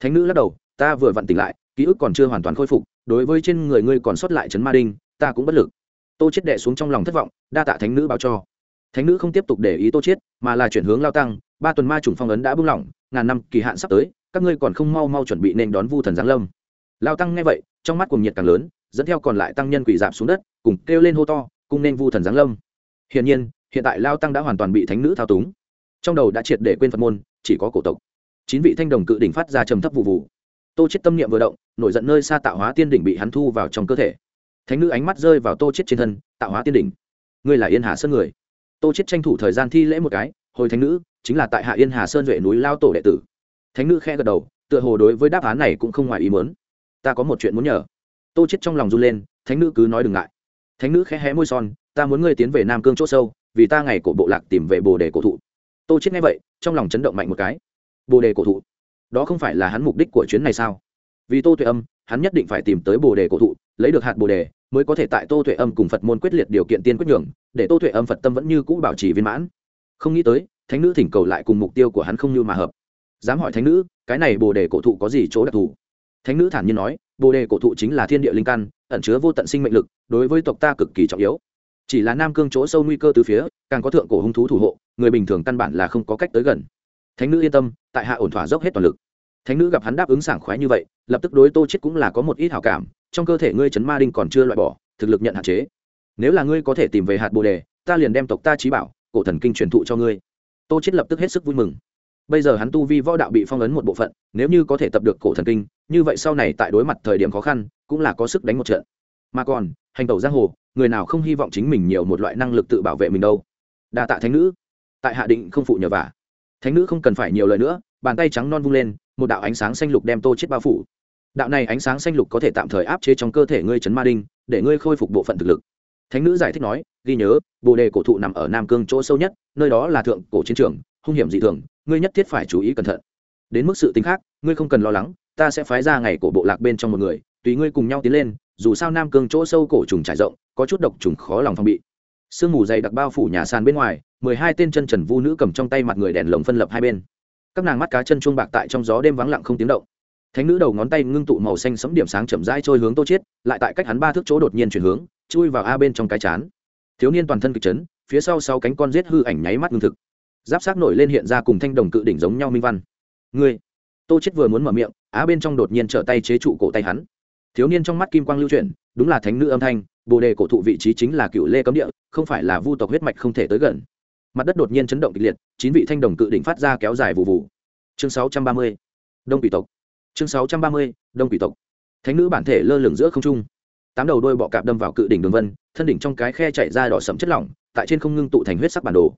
Thánh nữ lắc đầu, ta vừa vặn tỉnh lại, ký ức còn chưa hoàn toàn khôi phục, đối với trên người ngươi còn sót lại chấn ma đinh, ta cũng bất lực. Tô chết đệ xuống trong lòng thất vọng, đa tạ thánh nữ báo cho thánh nữ không tiếp tục để ý tô chết mà là chuyển hướng lao tăng, ba tuần ma trùng phong ấn đã buông lỏng, ngàn năm kỳ hạn sắp tới, các ngươi còn không mau mau chuẩn bị nên đón vu thần giáng lâm. Lao tăng nghe vậy, trong mắt cuồng nhiệt càng lớn, dẫn theo còn lại tăng nhân quỷ dạp xuống đất, cùng kêu lên hô to cùng nên vu thần giáng lâm. Hiển nhiên, hiện tại lao tăng đã hoàn toàn bị thánh nữ thao túng. Trong đầu đã triệt để quên phật môn, chỉ có cổ tộc. Chín vị thanh đồng cự đỉnh phát ra trầm thấp vụ vụ. Tô chết tâm niệm vừa động, nổi giận nơi xa tạo hóa tiên đỉnh bị hắn thu vào trong cơ thể. Thánh nữ ánh mắt rơi vào tô chết trên thân tạo hóa tiên đỉnh, ngươi là yên hà sơn người tô chết tranh thủ thời gian thi lễ một cái, hồi thánh nữ, chính là tại hạ yên hà sơn duệ núi lao tổ đệ tử. Thánh nữ khẽ gật đầu, tựa hồ đối với đáp án này cũng không ngoài ý muốn. Ta có một chuyện muốn nhờ. Tô chết trong lòng run lên, thánh nữ cứ nói đừng ngại. Thánh nữ khẽ hé môi son, ta muốn ngươi tiến về nam cương chỗ sâu, vì ta ngày cổ bộ lạc tìm về bồ đề cổ thụ. Tô chết nghe vậy, trong lòng chấn động mạnh một cái. Bồ đề cổ thụ? Đó không phải là hắn mục đích của chuyến này sao? Vì tô tuệ âm, hắn nhất định phải tìm tới bồ đề cổ thụ, lấy được hạt bồ đề, mới có thể tại tô tuệ âm cùng phật môn quyết liệt điều kiện tiên quyết nhường để tô tuệ âm phật tâm vẫn như cũ bảo trì viên mãn. Không nghĩ tới, thánh nữ thỉnh cầu lại cùng mục tiêu của hắn không như mà hợp. Dám hỏi thánh nữ, cái này bồ đề cổ thụ có gì chỗ đặc thù? Thánh nữ thản nhiên nói, bồ đề cổ thụ chính là thiên địa linh căn, ẩn chứa vô tận sinh mệnh lực, đối với tộc ta cực kỳ trọng yếu. Chỉ là nam cương chỗ sâu nguy cơ từ phía, càng có thượng cổ hung thú thủ hộ, người bình thường căn bản là không có cách tới gần. Thánh nữ yên tâm, tại hạ ổn thỏa dốc hết toàn lực. Thánh nữ gặp hắn đáp ứng sảng khoái như vậy, lập tức đối tô chết cũng là có một ít hảo cảm, trong cơ thể ngươi chấn ma đinh còn chưa loại bỏ, thực lực nhận hạn chế nếu là ngươi có thể tìm về hạt bồ đề, ta liền đem tộc ta trí bảo, cổ thần kinh truyền thụ cho ngươi. Tô chết lập tức hết sức vui mừng. Bây giờ hắn tu vi võ đạo bị phong ấn một bộ phận, nếu như có thể tập được cổ thần kinh, như vậy sau này tại đối mặt thời điểm khó khăn, cũng là có sức đánh một trận. Mà còn, hành tẩu giang hồ, người nào không hy vọng chính mình nhiều một loại năng lực tự bảo vệ mình đâu. Đa tạ thánh nữ. Tại hạ định không phụ nhờ vả. Thánh nữ không cần phải nhiều lời nữa, bàn tay trắng non vung lên, một đạo ánh sáng xanh lục đem tô chết bao phủ. Đạo này ánh sáng xanh lục có thể tạm thời áp chế trong cơ thể ngươi chấn ma đinh, để ngươi khôi phục bộ phận thực lực thánh nữ giải thích nói, ghi nhớ, bồ đề cổ thụ nằm ở nam cương chỗ sâu nhất, nơi đó là thượng cổ chiến trường, hung hiểm dị thường, ngươi nhất thiết phải chú ý cẩn thận. Đến mức sự tính khác, ngươi không cần lo lắng, ta sẽ phái ra ngày cổ bộ lạc bên trong một người, tùy ngươi cùng nhau tiến lên, dù sao nam cương chỗ sâu cổ trùng trải rộng, có chút độc trùng khó lòng phòng bị. Sương mù dày đặc bao phủ nhà sàn bên ngoài, mười hai tên chân trần vu nữ cầm trong tay mặt người đèn lồng phân lập hai bên. Các nàng mắt cá chân chuông bạc tại trong gió đêm vắng lặng không tiếng động. Thánh nữ đầu ngón tay ngưng tụ màu xanh sấm điểm sáng chậm rãi trôi hướng tô chiết, lại tại cách hắn ba thước chỗ đột nhiên chuyển hướng chui vào a bên trong cái chán. Thiếu niên toàn thân kịch chấn, phía sau sau cánh con giết hư ảnh nháy mắt ngưng thực. Giáp sát nổi lên hiện ra cùng thanh đồng cự đỉnh giống nhau minh văn. Ngươi, tô chết vừa muốn mở miệng á bên trong đột nhiên trở tay chế trụ cổ tay hắn. Thiếu niên trong mắt kim quang lưu chuyển, đúng là thánh nữ âm thanh, bồ đề cổ thụ vị trí chính là cựu lê cấm địa, không phải là vu tộc huyết mạch không thể tới gần. Mặt đất đột nhiên chấn động kịch liệt, chín vị thanh đồng cự đỉnh phát ra kéo dài vụ vụ chương 630. đông quỷ tộc. Chương 630. đông quỷ tộc. Thánh nữ bản thể lơ lửng giữa không trung tám đầu đôi bọ cạp đâm vào cự đỉnh đường vân, thân đỉnh trong cái khe chạy ra đỏ sẫm chất lỏng, tại trên không ngưng tụ thành huyết sắc bản đồ.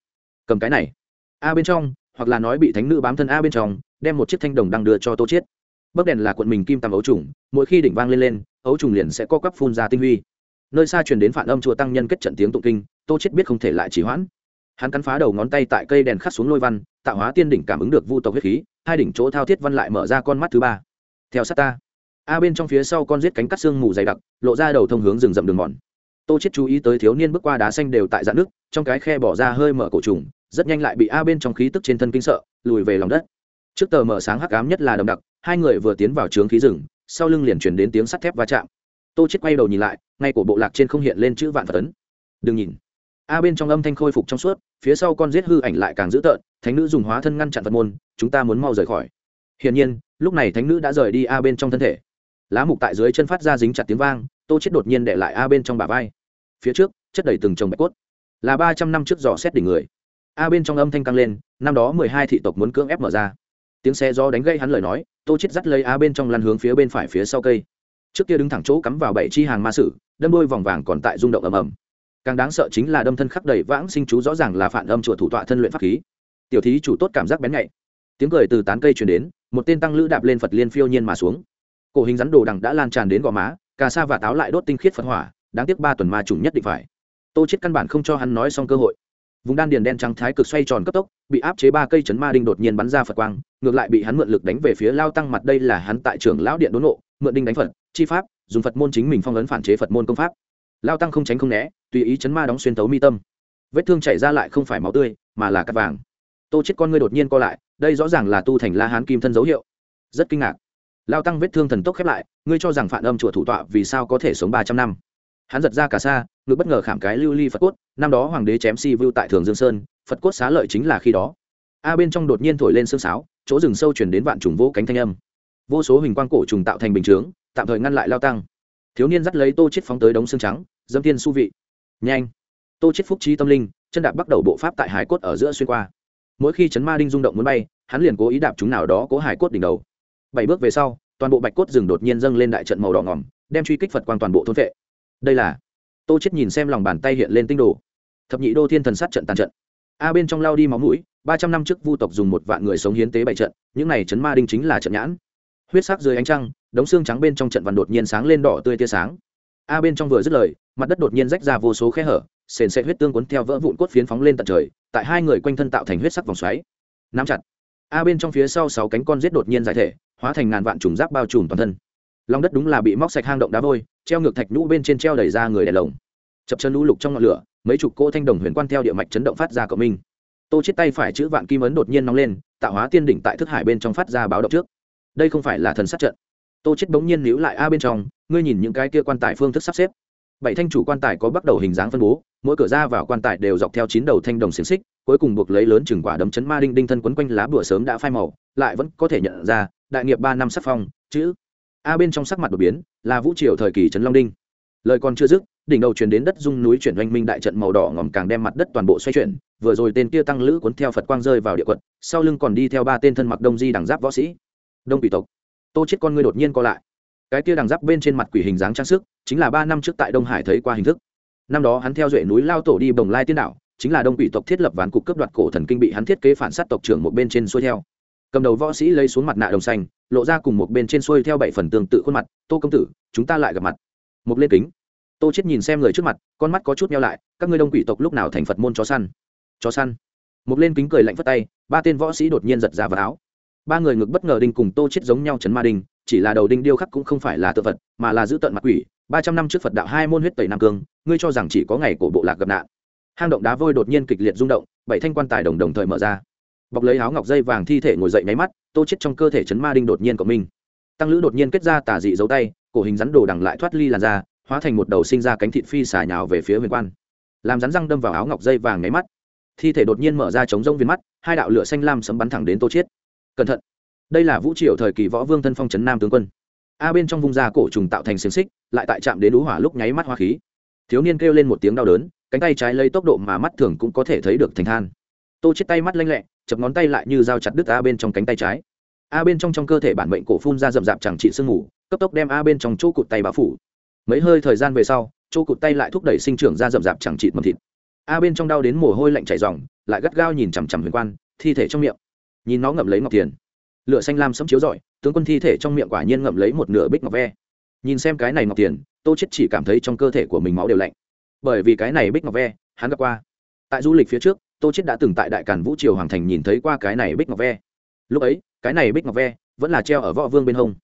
Cầm cái này. A bên trong, hoặc là nói bị thánh nữ bám thân a bên trong, đem một chiếc thanh đồng đang đưa cho tô chiết. Bấc đèn là cuộn mình kim tầm ấu trùng, mỗi khi đỉnh vang lên lên, ấu trùng liền sẽ co quắp phun ra tinh huy. Nơi xa truyền đến phản âm chùa tăng nhân kết trận tiếng tụng kinh, tô chiết biết không thể lại chỉ hoãn. Hắn cắn phá đầu ngón tay tại cây đèn khắc xuống lôi văn, tạo hóa tiên đỉnh cảm ứng được vu tộc huyết khí, hai đỉnh chỗ thao thiết văn lại mở ra con mắt thứ ba. Theo sát ta a bên trong phía sau con giết cánh cắt xương mù dày đặc, lộ ra đầu thông hướng rừng rậm đường mòn. Tô chết chú ý tới thiếu niên bước qua đá xanh đều tại dạn nước, trong cái khe bỏ ra hơi mở cổ trùng, rất nhanh lại bị a bên trong khí tức trên thân kinh sợ, lùi về lòng đất. Trước tờ mở sáng hắc ám nhất là đậm đặc, hai người vừa tiến vào trướng khí rừng, sau lưng liền truyền đến tiếng sắt thép va chạm. Tô chết quay đầu nhìn lại, ngay cổ bộ lạc trên không hiện lên chữ vạn phật ấn. Đừng nhìn. A bên trong âm thanh khôi phục trong suốt, phía sau con giết hư ảnh lại càng dữ tợn, thánh nữ dùng hóa thân ngăn chặn phật môn, chúng ta muốn mau rời khỏi. Hiển nhiên, lúc này thánh nữ đã rời đi a bên trong thân thể lá mục tại dưới chân phát ra dính chặt tiếng vang, tô chết đột nhiên đệ lại a bên trong bả vai. Phía trước, chất đầy từng chồng bạch cốt. Là ba trăm năm trước dò xét đỉnh người. A bên trong âm thanh căng lên, năm đó mười hai thị tộc muốn cưỡng ép mở ra. Tiếng xe do đánh gây hắn lời nói, tô chết dắt lấy a bên trong lăn hướng phía bên phải phía sau cây. Trước kia đứng thẳng chỗ cắm vào bảy chi hàng ma sử, đâm đôi vòng vàng còn tại rung động ầm ầm. Càng đáng sợ chính là đâm thân khắc đầy vãng sinh chú rõ ràng là phản âm chùa thủ tọa thân luyện pháp khí. Tiểu thí chủ tốt cảm giác bén nhạy. Tiếng cười từ tán cây truyền đến, một tên tăng lữ đạp lên phật liên phiêu nhiên mà xuống cổ hình rắn đồ đằng đã lan tràn đến gò má, cà sa và táo lại đốt tinh khiết phật hỏa, đáng tiếc ba tuần ma trùng nhất định phải. Tô chết căn bản không cho hắn nói xong cơ hội. Vùng đan điền đen trắng thái cực xoay tròn cấp tốc, bị áp chế ba cây chấn ma đinh đột nhiên bắn ra phật quang, ngược lại bị hắn mượn lực đánh về phía lao tăng mặt đây là hắn tại trưởng lão điện đốn nộ, mượn đinh đánh phật, chi pháp, dùng phật môn chính mình phong ấn phản chế phật môn công pháp. Lao tăng không tránh không né, tùy ý chấn ma đóng xuyên tấu mi tâm. Vết thương chảy ra lại không phải máu tươi, mà là cắt vàng. Tô chết con ngươi đột nhiên co lại, đây rõ ràng là tu thành la hán kim thân dấu hiệu. Rất kinh ngạc lao tăng vết thương thần tốc khép lại, ngươi cho rằng phản âm chùa thủ tọa vì sao có thể sống ba trăm năm? Hắn giật ra cả xa, ngực bất ngờ khảm cái lưu ly phật cốt, năm đó hoàng đế chém si vưu tại thường dương sơn, phật cốt xá lợi chính là khi đó. A bên trong đột nhiên thổi lên sương sáo, chỗ rừng sâu chuyển đến vạn trùng vỗ cánh thanh âm. Vô số hình quang cổ trùng tạo thành bình chướng, tạm thời ngăn lại lao tăng. Thiếu niên dắt lấy tô chết phóng tới đống xương trắng dâm tiên su vị. Nhanh! Tô chết phúc trí tâm linh, chân đạp bắt đầu bộ pháp tại hải cốt ở giữa xuyên qua. Mỗi khi chấn ma đinh rung động muốn bay, hắn liền cố ý đạp chúng nào đó cố hải cốt đỉnh đầu bảy bước về sau, toàn bộ bạch cốt rừng đột nhiên dâng lên đại trận màu đỏ ngỏm đem truy kích phật quang toàn bộ thôn vệ. Đây là tô chết nhìn xem lòng bàn tay hiện lên tinh đồ. Thập nhị đô thiên thần sát trận tàn trận. A bên trong lao đi máu mũi, ba trăm năm trước vu tộc dùng một vạn người sống hiến tế bảy trận, những này chấn ma đinh chính là trận nhãn. Huyết sắc dưới ánh trăng, đống xương trắng bên trong trận vằn đột nhiên sáng lên đỏ tươi tia sáng. A bên trong vừa dứt lời, mặt đất đột nhiên rách ra vô số khe hở, sền sệt huyết tương cuốn theo vỡ vụn cốt phiến phóng lên tận trời, tại hai người quanh thân tạo thành huyết sắc vòng xoáy. Nắm chặt a bên trong phía sau sáu cánh con rết đột nhiên giải thể, hóa thành ngàn vạn trùng giáp bao trùm toàn thân. Lòng đất đúng là bị móc sạch hang động đá vôi, treo ngược thạch nhũ bên trên treo đẩy ra người đèn lồng. Chập chân lũ lục trong ngọn lửa, mấy chục cỗ thanh đồng huyền quan theo địa mạch chấn động phát ra cộng minh. Tô chết tay phải chữ vạn kim ấn đột nhiên nóng lên, tạo hóa tiên đỉnh tại thức hải bên trong phát ra báo động trước. Đây không phải là thần sát trận. Tô chết bỗng nhiên níu lại a bên trong, ngươi nhìn những cái kia quan tài phương thức sắp xếp. Bảy thanh chủ quan tài có bắt đầu hình dáng phân bố mỗi cửa ra vào quan tài đều dọc theo chín đầu thanh đồng xiềng xích, cuối cùng buộc lấy lớn chừng quả đấm chấn ma đinh đinh thân quấn quanh lá bùa sớm đã phai màu, lại vẫn có thể nhận ra, đại nghiệp ba năm sắc phong, chữ. A bên trong sắc mặt đột biến, là vũ triều thời kỳ trấn long đinh. Lời còn chưa dứt, đỉnh đầu chuyển đến đất dung núi chuyển oanh minh đại trận màu đỏ ngòm càng đem mặt đất toàn bộ xoay chuyển, vừa rồi tên kia tăng lữ cuốn theo phật quang rơi vào địa quận sau lưng còn đi theo ba tên thân mặc đông di đằng giáp võ sĩ. Đông quỷ tộc. Tô chết con ngươi đột nhiên co lại. Cái kia đằng giáp bên trên mặt quỷ hình dáng trang sức, chính là ba năm trước tại đông hải thấy qua hình thức năm đó hắn theo duệ núi lao tổ đi bồng lai tiên đảo, chính là đông quỷ tộc thiết lập ván cục cấp đoạt cổ thần kinh bị hắn thiết kế phản sát tộc trưởng một bên trên xuôi theo. Cầm đầu võ sĩ lấy xuống mặt nạ đồng xanh, lộ ra cùng một bên trên xuôi theo bảy phần tương tự khuôn mặt, tô công tử, chúng ta lại gặp mặt. Một lên kính. Tô chết nhìn xem người trước mặt, con mắt có chút nhau lại, các ngươi đông quỷ tộc lúc nào thành phật môn chó săn? Chó săn? Một lên kính cười lạnh phất tay, ba tên võ sĩ đột nhiên giật ra vào áo. Ba người ngực bất ngờ đinh cùng tô chết giống nhau chấn ma đinh, chỉ là đầu đinh điêu khắc cũng không phải là tự vật, mà là giữ tận mặt quỷ ba trăm năm trước phật đạo hai môn huyết tẩy nam cương, ngươi cho rằng chỉ có ngày cổ bộ lạc gặp nạn. Hang động đá vôi đột nhiên kịch liệt rung động, bảy thanh quan tài đồng đồng thời mở ra. Bọc lấy áo ngọc dây vàng thi thể ngồi dậy nháy mắt, tô chết trong cơ thể chấn ma đinh đột nhiên cộng mình. tăng lữ đột nhiên kết ra tà dị dấu tay, cổ hình rắn đồ đằng lại thoát ly làn ra hóa thành một đầu sinh ra cánh thịt phi xả nhào về phía huyền quan. Làm rắn răng đâm vào áo ngọc dây vàng nháy mắt, thi thể đột nhiên mở ra chống rông viên mắt, hai đạo lửa xanh lam sấm bắn thẳng đến tô chiết cẩn thận, đây là vũ triều thời kỳ võ vương thân phong trấn nam tướng quân a bên trong vùng da cổ trùng tạo thành xiềng xích, lại tại chạm đến đũ hỏa lúc nháy mắt hoa khí. Thiếu niên kêu lên một tiếng đau đớn, cánh tay trái lấy tốc độ mà mắt thường cũng có thể thấy được thành than. Tô chết tay mắt lanh lẹ, chập ngón tay lại như dao chặt đứt a bên trong cánh tay trái. A bên trong trong cơ thể bản mệnh cổ phun ra rậm rạp chẳng trị sương ngủ cấp tốc đem a bên trong chỗ cụt tay bao phủ. Mấy hơi thời gian về sau, chỗ cụt tay lại thúc đẩy sinh trưởng ra rậm rạp chẳng trị mầm thịt. A bên trong đau đến mồ hôi lạnh chảy ròng, lại gắt gao nhìn chằm chằm huyền quan, thi thể trong miệng. Nhìn nó ngậm lấy ngọc tiền lửa xanh lam sấm chiếu rọi, tướng quân thi thể trong miệng quả nhiên ngậm lấy một nửa bích ngọc ve. Nhìn xem cái này ngọc tiền, tô chết chỉ cảm thấy trong cơ thể của mình máu đều lạnh. Bởi vì cái này bích ngọc ve, hắn gặp qua. Tại du lịch phía trước, tô chết đã từng tại đại càn vũ triều hoàng thành nhìn thấy qua cái này bích ngọc ve. Lúc ấy, cái này bích ngọc ve vẫn là treo ở võ vương bên hông.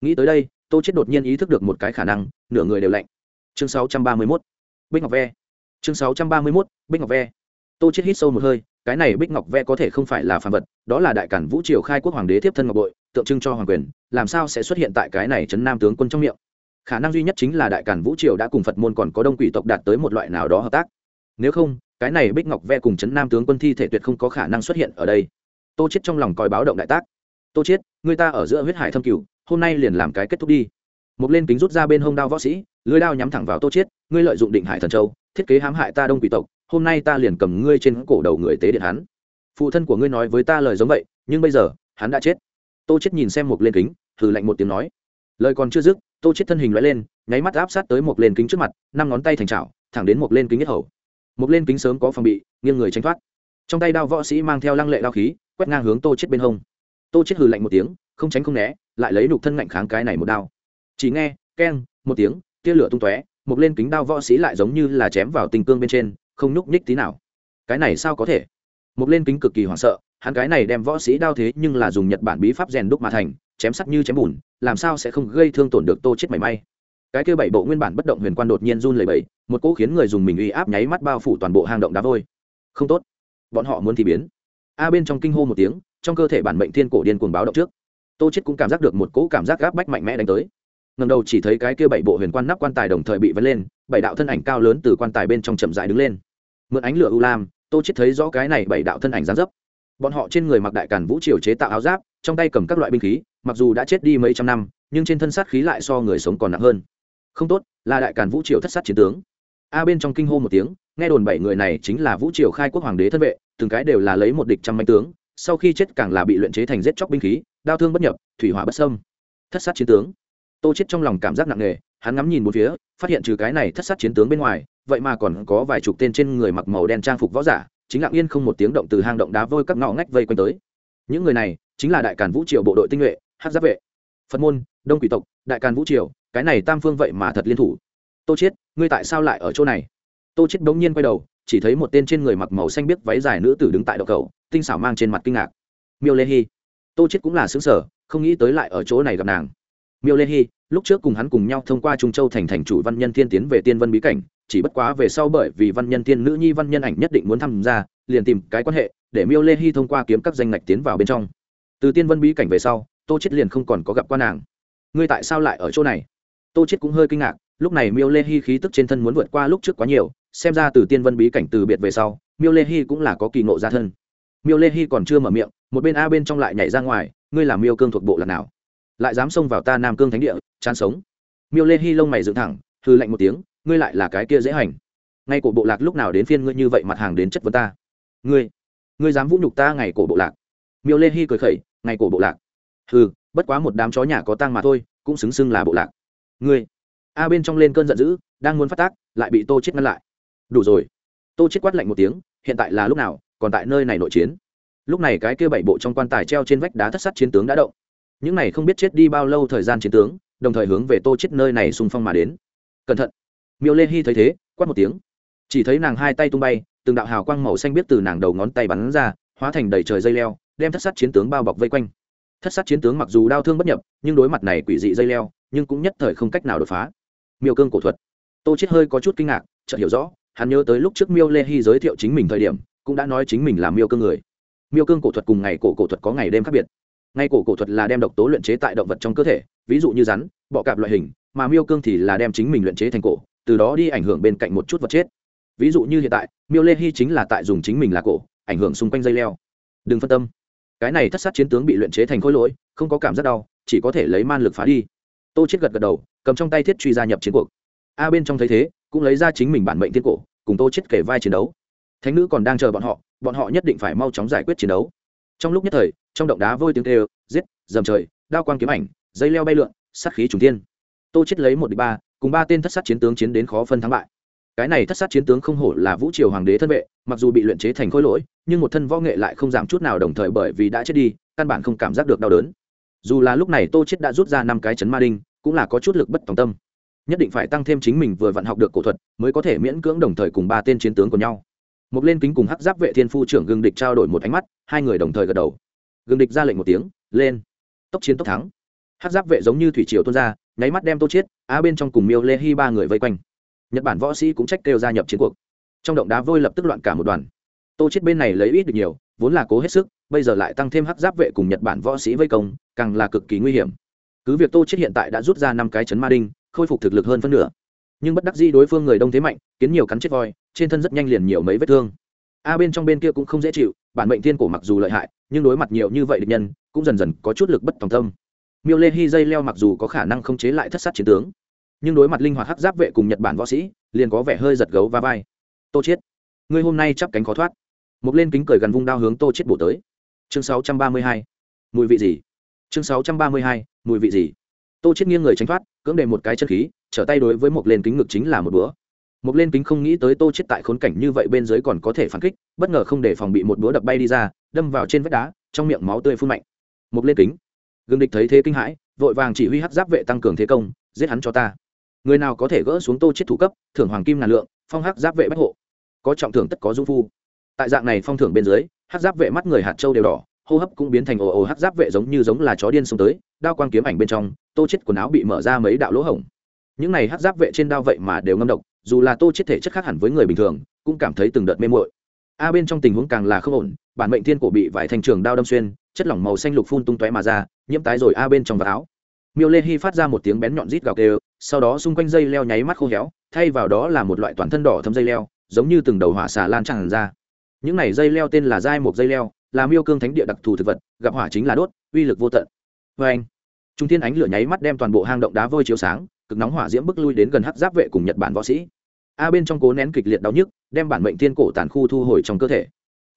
Nghĩ tới đây, tô chết đột nhiên ý thức được một cái khả năng, nửa người đều lạnh. Chương 631 bích ngọc ve. Chương 631 bích ngọc ve tô chết hít sâu một hơi, cái này bích ngọc ve có thể không phải là phàm vật, đó là đại cản vũ triều khai quốc hoàng đế tiếp thân ngọc bội, tượng trưng cho hoàng quyền, làm sao sẽ xuất hiện tại cái này trấn nam tướng quân trong miệng? Khả năng duy nhất chính là đại cản vũ triều đã cùng phật môn còn có đông quỷ tộc đạt tới một loại nào đó hợp tác. Nếu không, cái này bích ngọc ve cùng trấn nam tướng quân thi thể tuyệt không có khả năng xuất hiện ở đây. Tô chết trong lòng coi báo động đại tác. Tô chết người ta ở giữa huyết hải thâm cửu, hôm nay liền làm cái kết thúc đi. Một lên kính rút ra bên hông đao võ sĩ, lưới đao nhắm thẳng vào tô chết ngươi lợi dụng định hải thần châu, thiết kế hãm hại ta đông quỷ tộc hôm nay ta liền cầm ngươi trên cổ đầu người tế điện hắn. Phụ thân của ngươi nói với ta lời giống vậy, nhưng bây giờ, hắn đã chết. Tô chết nhìn xem một lên kính thử lạnh một tiếng nói. Lời còn chưa dứt, tô chết thân hình loại lên, nháy mắt áp sát tới một lên kính trước mặt, năm ngón tay thành chảo thẳng đến một lên kính nhất hầu. Một lên kính sớm có phòng bị, nghiêng người tránh thoát. Trong tay đao võ sĩ mang theo lăng lệ đao khí, quét ngang hướng tô chết bên hông. Tô chết hừ lạnh một tiếng, không tránh không né, lại lấy nục thân ngạnh kháng cái này một đao. Chỉ nghe, keng, một tiếng, tia lửa tung tóe một lên kính đao võ sĩ lại giống như là chém vào tình cương bên trên không nhúc nhích tí nào. Cái này sao có thể? Một lên kính cực kỳ hoảng sợ, hắn cái này đem võ sĩ đao thế nhưng là dùng nhật bản bí pháp rèn đúc mà thành, chém sắt như chém bùn, làm sao sẽ không gây thương tổn được tô chết mảy may. Cái kia bảy bộ nguyên bản bất động huyền quan đột nhiên run lẩy bẩy, một cỗ khiến người dùng mình uy áp nháy mắt bao phủ toàn bộ hang động đá vôi. Không tốt. Bọn họ muốn thì biến. A bên trong kinh hô một tiếng, trong cơ thể bản mệnh thiên cổ điên cuồng báo động trước. Tô chết cũng cảm giác được một cỗ cảm giác gáp bách mạnh mẽ đánh tới. Ngầm đầu chỉ thấy cái kia bảy bộ huyền quan nắp quan tài đồng thời bị vấn lên, bảy đạo thân ảnh cao lớn từ quan tài bên trong chậm rãi đứng lên mượn ánh lửa u lam, tô chết thấy rõ cái này bảy đạo thân ảnh gián dấp. Bọn họ trên người mặc đại càn vũ triều chế tạo áo giáp, trong tay cầm các loại binh khí, mặc dù đã chết đi mấy trăm năm, nhưng trên thân sát khí lại so người sống còn nặng hơn. Không tốt, là đại càn vũ triều thất sát chiến tướng. A bên trong kinh hô một tiếng, nghe đồn bảy người này chính là vũ triều khai quốc hoàng đế thân vệ, từng cái đều là lấy một địch trăm manh tướng, sau khi chết càng là bị luyện chế thành giết chóc binh khí, đao thương bất nhập, thủy hỏa bất sâm thất sát chiến tướng. Tô chết trong lòng cảm giác nặng nề, hắn ngắm nhìn một phía, phát hiện trừ cái này thất sát chiến tướng bên ngoài vậy mà còn có vài chục tên trên người mặc màu đen trang phục võ giả, chính lặng yên không một tiếng động từ hang động đá vôi các ngõ ngách vây quanh tới. Những người này chính là đại càn vũ triều bộ đội tinh nhuệ hát giáp vệ. Phật môn, đông quỷ tộc, đại càn vũ triều, cái này tam phương vậy mà thật liên thủ. Tô chết ngươi tại sao lại ở chỗ này? Tô chết đống nhiên quay đầu, chỉ thấy một tên trên người mặc màu xanh biếc váy dài nữ tử đứng tại đầu cầu, tinh xảo mang trên mặt kinh ngạc. Miêu lê hy tô chết cũng là xứng sở không nghĩ tới lại ở chỗ này gặp nàng. Miêu lê hy lúc trước cùng hắn cùng nhau thông qua trung châu thành thành chủ văn nhân thiên tiến về tiên vân bí cảnh chỉ bất quá về sau bởi vì văn nhân thiên nữ nhi văn nhân ảnh nhất định muốn tham gia, liền tìm cái quan hệ để miêu lê hy thông qua kiếm các danh ngạch tiến vào bên trong. Từ tiên vân bí cảnh về sau, tô chết liền không còn có gặp qua nàng. Ngươi tại sao lại ở chỗ này? Tô chết cũng hơi kinh ngạc, lúc này miêu lê hy khí tức trên thân muốn vượt qua lúc trước quá nhiều, xem ra từ tiên vân bí cảnh từ biệt về sau, miêu lê hy cũng là có kỳ ngộ ra thân. Miêu lê hy còn chưa mở miệng, một bên a bên trong lại nhảy ra ngoài, ngươi làm miêu cương thuộc bộ lần nào? Lại dám xông vào ta nam cương thánh địa, chán sống. Miêu lê hy lông mày dựng thẳng hư lạnh một tiếng ngươi lại là cái kia dễ hành. Ngay cổ bộ lạc lúc nào đến phiên ngươi như vậy mặt hàng đến chất vấn ta? Ngươi ngươi dám vũ nhục ta ngày cổ bộ lạc? Miêu lê hy cười khẩy, ngày cổ bộ lạc. Ừ bất quá một đám chó nhà có tang mà thôi, cũng xứng xưng là bộ lạc. Ngươi, a bên trong lên cơn giận dữ, đang muốn phát tác, lại bị tô chết ngăn lại. Đủ rồi. Tô chết quát lạnh một tiếng, hiện tại là lúc nào, còn tại nơi này nội chiến. Lúc này cái kia bảy bộ trong quan tài treo trên vách đá thất sát chiến tướng đã động. Những này không biết chết đi bao lâu thời gian chiến tướng, đồng thời hướng về tô chết nơi này xung phong mà đến. Cẩn thận miêu lê hy thấy thế, quát một tiếng. Chỉ thấy nàng hai tay tung bay, từng đạo hào quang màu xanh biết từ nàng đầu ngón tay bắn ra, hóa thành đầy trời dây leo, đem thất sát chiến tướng bao bọc vây quanh. Thất sát chiến tướng mặc dù đau thương bất nhập, nhưng đối mặt này quỷ dị dây leo, nhưng cũng nhất thời không cách nào đột phá. Miêu cương cổ thuật. Tô chết hơi có chút kinh ngạc, chợt hiểu rõ, hắn nhớ tới lúc trước miêu lê hy giới thiệu chính mình thời điểm, cũng đã nói chính mình là miêu cương người. Miêu cương cổ thuật cùng ngày cổ cổ thuật có ngày đêm khác biệt. Ngày cổ cổ thuật là đem độc tố luyện chế tại động vật trong cơ thể, ví dụ như rắn, bọ cạp loại hình, mà miêu cương thì là đem chính mình luyện chế thành cổ từ đó đi ảnh hưởng bên cạnh một chút vật chết. Ví dụ như hiện tại, miêu lê hy chính là tại dùng chính mình là cổ, ảnh hưởng xung quanh dây leo. Đừng phân tâm. Cái này thất sát chiến tướng bị luyện chế thành khối lỗi, không có cảm giác đau, chỉ có thể lấy man lực phá đi. Tô chết gật gật đầu, cầm trong tay thiết truy gia nhập chiến cuộc. A bên trong thấy thế, cũng lấy ra chính mình bản mệnh thiên cổ, cùng tô chết kể vai chiến đấu. Thánh nữ còn đang chờ bọn họ bọn họ nhất định phải mau chóng giải quyết chiến đấu. Trong lúc nhất thời, trong động đá vôi tiếng kêu, giết, dầm trời, đao quang kiếm ảnh, dây leo bay lượn, sát khí trùng thiên. Tô chết lấy một địch ba cùng ba tên thất sát chiến tướng chiến đến khó phân thắng bại. Cái này thất sát chiến tướng không hổ là vũ triều hoàng đế thân vệ, mặc dù bị luyện chế thành khối lỗi, nhưng một thân võ nghệ lại không giảm chút nào đồng thời bởi vì đã chết đi, căn bản không cảm giác được đau đớn. Dù là lúc này tô chết đã rút ra năm cái chấn ma đinh, cũng là có chút lực bất tòng tâm. Nhất định phải tăng thêm chính mình vừa vận học được cổ thuật, mới có thể miễn cưỡng đồng thời cùng ba tên chiến tướng của nhau. Một lên kính cùng hắc giáp vệ thiên phu trưởng gương địch trao đổi một ánh mắt, hai người đồng thời gật đầu. Gương địch ra lệnh một tiếng, lên, tốc chiến tốc thắng. Hắc giáp vệ giống như thủy triều tuôn ra nháy mắt đem tô chiết, á bên trong cùng miêu lê hy ba người vây quanh. Nhật bản võ sĩ cũng trách kêu gia nhập chiến cuộc. Trong động đá vôi lập tức loạn cả một đoàn. Tô chiết bên này lấy ít được nhiều, vốn là cố hết sức, bây giờ lại tăng thêm hắc giáp vệ cùng nhật bản võ sĩ vây công, càng là cực kỳ nguy hiểm. Cứ việc tô chiết hiện tại đã rút ra năm cái chấn ma đinh, khôi phục thực lực hơn phân nửa, nhưng bất đắc dĩ đối phương người đông thế mạnh, kiến nhiều cắn chết voi, trên thân rất nhanh liền nhiều mấy vết thương. A bên trong bên kia cũng không dễ chịu, bản mệnh thiên cổ mặc dù lợi hại, nhưng đối mặt nhiều như vậy địch nhân, cũng dần dần có chút lực bất tòng tâm miêu lê hy dây leo mặc dù có khả năng không chế lại thất sát chiến tướng, nhưng đối mặt linh hoạt hắc giáp vệ cùng nhật bản võ sĩ, liền có vẻ hơi giật gấu và vai. Tô chết ngươi hôm nay chắp cánh khó thoát. Một lên kính cười gần vung đao hướng tô chết bổ tới. Chương 632. mùi vị gì? Chương 632. mùi vị gì? Tô chết nghiêng người tránh thoát, cưỡng đề một cái chân khí, trở tay đối với một lên kính ngực chính là một bữa. Một lên kính không nghĩ tới tô chết tại khốn cảnh như vậy bên dưới còn có thể phản kích, bất ngờ không để phòng bị một búa đập bay đi ra, đâm vào trên vách đá, trong miệng máu tươi phun mạnh. Một lên kính gương địch thấy thế kinh hãi, vội vàng chỉ huy hắc giáp vệ tăng cường thế công, giết hắn cho ta. Người nào có thể gỡ xuống tô chết thủ cấp, thưởng hoàng kim ngàn lượng, phong hắc giáp vệ bách hộ. Có trọng thưởng tất có dung phu. Tại dạng này phong thưởng bên dưới, hắc giáp vệ mắt người hạt châu đều đỏ, hô hấp cũng biến thành ồ ồ hắc giáp vệ giống như giống là chó điên xông tới, đao quang kiếm ảnh bên trong, tô chết quần áo bị mở ra mấy đạo lỗ hổng. Những này hắc giáp vệ trên đao vậy mà đều ngâm độc, dù là tô chết thể chất khác hẳn với người bình thường, cũng cảm thấy từng đợt mê muội. A bên trong tình huống càng là không ổn, bản mệnh thiên cổ bị vải thành trường đao đâm xuyên, chất lỏng màu xanh lục phun tung tóe mà ra nhiễm tái rồi a bên trong vạt áo. Miêu lê hy phát ra một tiếng bén nhọn rít gào kêu, sau đó xung quanh dây leo nháy mắt khô héo, thay vào đó là một loại toàn thân đỏ thấm dây leo, giống như từng đầu hỏa xà lan tràn ra. Những này dây leo tên là dai một dây leo, là miêu cương thánh địa đặc thù thực vật, gặp hỏa chính là đốt, uy lực vô tận. Vê anh, trung thiên ánh lửa nháy mắt đem toàn bộ hang động đá vôi chiếu sáng, cực nóng hỏa diễm bức lui đến gần hắc giáp vệ cùng nhật bản võ sĩ. A bên trong cố nén kịch liệt đau nhức, đem bản mệnh thiên cổ tàn khu thu hồi trong cơ thể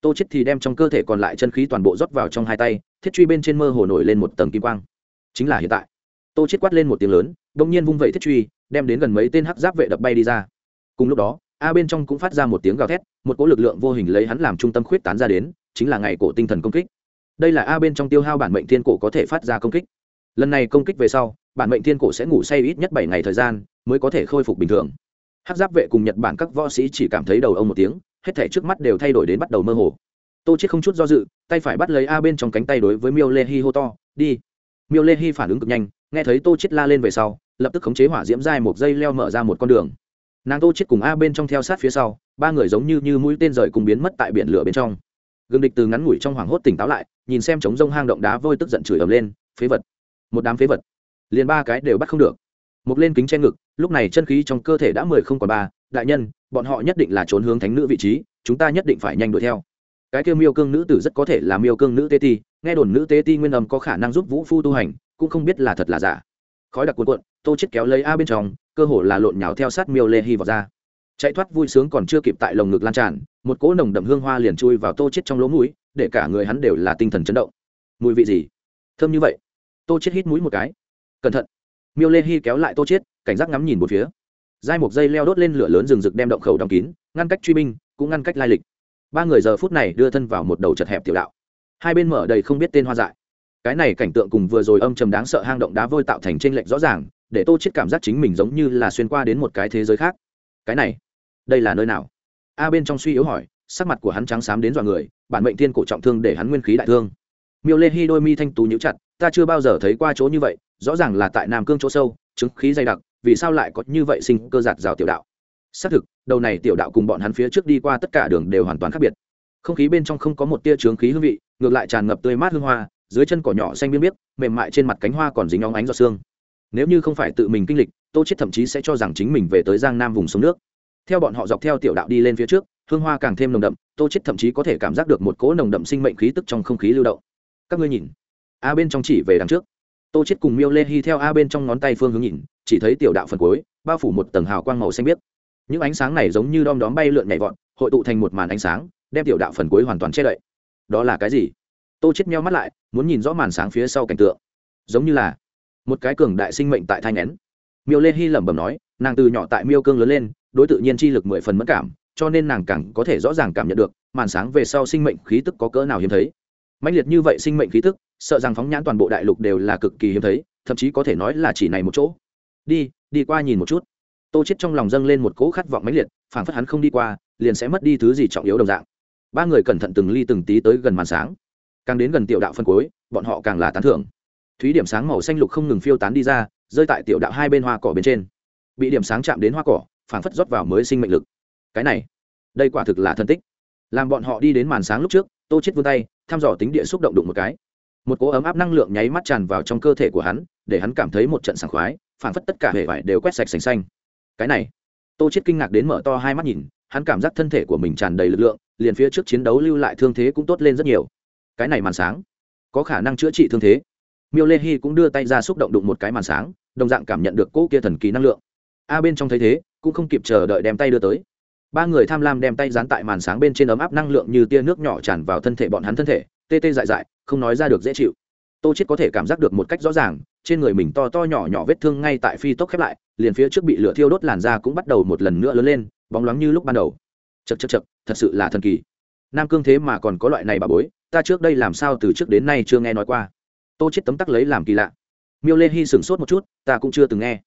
tô chết thì đem trong cơ thể còn lại chân khí toàn bộ rót vào trong hai tay, thiết truy bên trên mơ hồ nổi lên một tầng kim quang. Chính là hiện tại. Tô chết quát lên một tiếng lớn đông nhiên vung vẩy thiết truy, đem đến gần mấy tên hắc giáp vệ đập bay đi ra. Cùng lúc đó, a bên trong cũng phát ra một tiếng gào thét, một cỗ lực lượng vô hình lấy hắn làm trung tâm khuyết tán ra đến, chính là ngày cổ tinh thần công kích. Đây là a bên trong tiêu hao bản mệnh thiên cổ có thể phát ra công kích. Lần này công kích về sau, bản mệnh thiên cổ sẽ ngủ say ít nhất bảy ngày thời gian, mới có thể khôi phục bình thường hát giáp vệ cùng nhật bản các võ sĩ chỉ cảm thấy đầu ông một tiếng, hết thể trước mắt đều thay đổi đến bắt đầu mơ hồ. Tô chết không chút do dự, tay phải bắt lấy a bên trong cánh tay đối với miêu lê hi hô to, đi. Miêu lê hi phản ứng cực nhanh, nghe thấy tô chết la lên về sau, lập tức khống chế hỏa diễm dai một dây leo mở ra một con đường. Nàng tô chết cùng a bên trong theo sát phía sau, ba người giống như như mũi tên rời cùng biến mất tại biển lửa bên trong. Gương địch từ ngắn ngủi trong hoảng hốt tỉnh táo lại, nhìn xem trống rông hang động đá vôi tức giận chửi ầm lên, phế vật! Một đám phế vật! Liền ba cái đều bắt không được! Một lên kính che ngực, lúc này chân khí trong cơ thể đã mười không còn ba, đại nhân, bọn họ nhất định là trốn hướng thánh nữ vị trí, chúng ta nhất định phải nhanh đuổi theo. Cái kêu miêu cương nữ tử rất có thể là miêu cương nữ tê ti, nghe đồn nữ tê ti nguyên âm có khả năng giúp vũ phu tu hành, cũng không biết là thật là giả. Khói đặc cuộn cuộn, tô chết kéo lấy a bên trong, cơ hồ là lộn nhào theo sát miêu lê hy vào ra chạy thoát vui sướng còn chưa kịp tại lồng ngực lan tràn, một cỗ nồng đậm hương hoa liền chui vào tô chết trong lỗ mũi, để cả người hắn đều là tinh thần chấn động. Mùi vị gì? Thơm như vậy. Tô chết hít mũi một cái. Cẩn thận miêu lê hy kéo lại tô chết cảnh giác ngắm nhìn một phía. Dai một dây leo đốt lên lửa lớn rừng rực đem động khẩu đóng kín, ngăn cách truy binh, cũng ngăn cách lai lịch. Ba người giờ phút này đưa thân vào một đầu chật hẹp tiểu đạo. Hai bên mở đầy không biết tên hoa dại. Cái này cảnh tượng cùng vừa rồi âm trầm đáng sợ hang động đá vôi tạo thành trên lệch rõ ràng, để tô chết cảm giác chính mình giống như là xuyên qua đến một cái thế giới khác. Cái này, đây là nơi nào? A bên trong suy yếu hỏi, sắc mặt của hắn trắng xám đến dọa người, bản mệnh thiên cổ trọng thương để hắn nguyên khí đại thương. Miêu lê hi đôi mi thanh tú nhíu chặt ta chưa bao giờ thấy qua chỗ như vậy, rõ ràng là tại nam cương chỗ sâu, chứng khí dày đặc, vì sao lại có như vậy sinh cơ giạt rào tiểu đạo? Xác thực, đầu này tiểu đạo cùng bọn hắn phía trước đi qua tất cả đường đều hoàn toàn khác biệt. Không khí bên trong không có một tia trướng khí hương vị, ngược lại tràn ngập tươi mát hương hoa, dưới chân cỏ nhỏ xanh biên biết mềm mại trên mặt cánh hoa còn dính óng ánh giọt xương nếu như không phải tự mình kinh lịch, tô chết thậm chí sẽ cho rằng chính mình về tới giang nam vùng sông nước. Theo bọn họ dọc theo tiểu đạo đi lên phía trước, hương hoa càng thêm nồng đậm, tô chết thậm chí có thể cảm giác được một cỗ nồng đậm sinh mệnh khí tức trong không khí lưu động. Các ngươi nhìn a bên trong chỉ về đằng trước. Tô chết cùng miêu lê hy theo a bên trong ngón tay phương hướng nhìn, chỉ thấy tiểu đạo phần cuối, bao phủ một tầng hào quang màu xanh biếc. Những ánh sáng này giống như đom đóm bay lượn nhảy vọt, hội tụ thành một màn ánh sáng, đem tiểu đạo phần cuối hoàn toàn che đậy. Đó là cái gì? Tô chết meo mắt lại, muốn nhìn rõ màn sáng phía sau cảnh tượng. Giống như là một cái cường đại sinh mệnh tại thai nén miêu lê hy lẩm bẩm nói, nàng từ nhỏ tại miêu cương lớn lên, đối tự nhiên chi lực mười phần mất cảm, cho nên nàng càng có thể rõ ràng cảm nhận được, màn sáng về sau sinh mệnh khí tức có cỡ nào hiếm thấy mãnh liệt như vậy sinh mệnh khí tức, sợ rằng phóng nhãn toàn bộ đại lục đều là cực kỳ hiếm thấy, thậm chí có thể nói là chỉ này một chỗ. Đi đi qua nhìn một chút. Tô chết trong lòng dâng lên một cỗ khát vọng mãnh liệt, phảng phất hắn không đi qua, liền sẽ mất đi thứ gì trọng yếu đồng dạng. Ba người cẩn thận từng ly từng tí tới gần màn sáng. Càng đến gần tiểu đạo phân cuối, bọn họ càng là tán thưởng. Thúy điểm sáng màu xanh lục không ngừng phiêu tán đi ra, rơi tại tiểu đạo hai bên hoa cỏ bên trên. Bị điểm sáng chạm đến hoa cỏ, phảng phất rót vào mới sinh mệnh lực. Cái này, đây quả thực là thân tích. Làm bọn họ đi đến màn sáng lúc trước, tô chết vươn tay thăm dò tính địa xúc động đụng một cái. Một cỗ ấm áp năng lượng nháy mắt tràn vào trong cơ thể của hắn, để hắn cảm thấy một trận sảng khoái phản phất tất cả hệ vải đều quét sạch sành xanh. Cái này, tô chết kinh ngạc đến mở to hai mắt nhìn, hắn cảm giác thân thể của mình tràn đầy lực lượng, liền phía trước chiến đấu lưu lại thương thế cũng tốt lên rất nhiều. Cái này màn sáng, có khả năng chữa trị thương thế. Miêu lê hy cũng đưa tay ra xúc động đụng một cái màn sáng, đồng dạng cảm nhận được cỗ kia thần kỳ năng lượng. A bên trong thấy thế, cũng không kịp chờ đợi đem tay đưa tới ba người tham lam đem tay dán tại màn sáng bên trên ấm áp năng lượng như tia nước nhỏ tràn vào thân thể bọn hắn thân thể, tê tê dại dại, không nói ra được dễ chịu. Tô chết có thể cảm giác được một cách rõ ràng, trên người mình to to nhỏ nhỏ vết thương ngay tại phi tốc khép lại, liền phía trước bị lửa thiêu đốt làn da cũng bắt đầu một lần nữa lớn lên, bóng loáng như lúc ban đầu. Chật chật chật thật sự là thần kỳ. Nam cương thế mà còn có loại này bà bối, ta trước đây làm sao từ trước đến nay chưa nghe nói qua. Tô chết tấm tắc lấy làm kỳ lạ. Miêu lê hy sửng sốt một chút, ta cũng chưa từng nghe.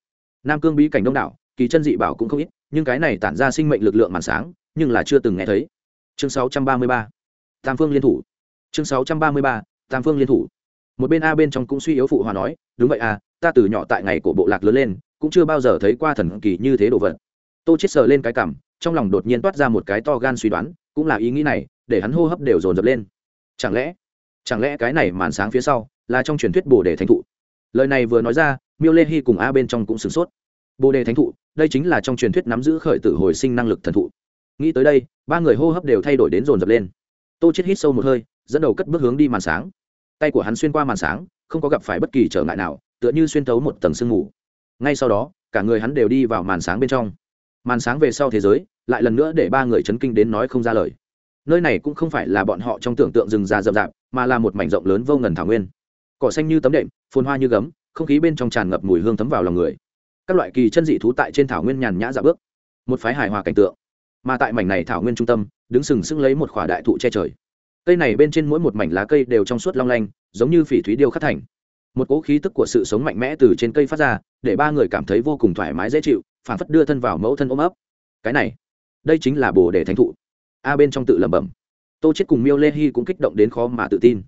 Nam cương bí cảnh đông đảo kỳ chân dị bảo cũng không ít, nhưng cái này tản ra sinh mệnh lực lượng màn sáng, nhưng là chưa từng nghe thấy. Chương 633 tam phương liên thủ. Chương 633 tam phương liên thủ. Một bên a bên trong cũng suy yếu phụ hòa nói, đúng vậy à ta từ nhỏ tại ngày của bộ lạc lớn lên, cũng chưa bao giờ thấy qua thần kỳ như thế đồ vật. Tô chết sờ lên cái cảm, trong lòng đột nhiên toát ra một cái to gan suy đoán, cũng là ý nghĩ này, để hắn hô hấp đều dồn dập lên. Chẳng lẽ chẳng lẽ cái này màn sáng phía sau là trong truyền thuyết bồ đề thánh thụ? Lời này vừa nói ra, miêu lê hy cùng a bên trong cũng sửng sốt. Bồ đề thánh thụ đây chính là trong truyền thuyết nắm giữ khởi tử hồi sinh năng lực thần thụ. Nghĩ tới đây, ba người hô hấp đều thay đổi đến dồn dập lên. Tô chết hít sâu một hơi, dẫn đầu cất bước hướng đi màn sáng. Tay của hắn xuyên qua màn sáng, không có gặp phải bất kỳ trở ngại nào, tựa như xuyên thấu một tầng sương mù. Ngay sau đó, cả người hắn đều đi vào màn sáng bên trong. Màn sáng về sau thế giới, lại lần nữa để ba người chấn kinh đến nói không ra lời. Nơi này cũng không phải là bọn họ trong tưởng tượng rừng già rậm rạp, mà là một mảnh rộng lớn vô ngần thảo nguyên. Cỏ xanh như tấm đệm, phồn hoa như gấm, không khí bên trong tràn ngập mùi hương thấm vào lòng người các loại kỳ chân dị thú tại trên thảo nguyên nhàn nhã dạ bước, một phái hài hòa cảnh tượng. Mà tại mảnh này thảo nguyên trung tâm, đứng sừng sững lấy một khỏa đại thụ che trời. Cây này bên trên mỗi một mảnh lá cây đều trong suốt long lanh, giống như phỉ thúy điêu khắc thành. Một cỗ khí tức của sự sống mạnh mẽ từ trên cây phát ra, để ba người cảm thấy vô cùng thoải mái dễ chịu, phản phất đưa thân vào mẫu thân ôm ấp. Cái này, đây chính là bồ đề thánh thụ. A bên trong tự lẩm bẩm. Tô chết cùng miêu lê hy cũng kích động đến khó mà tự tin.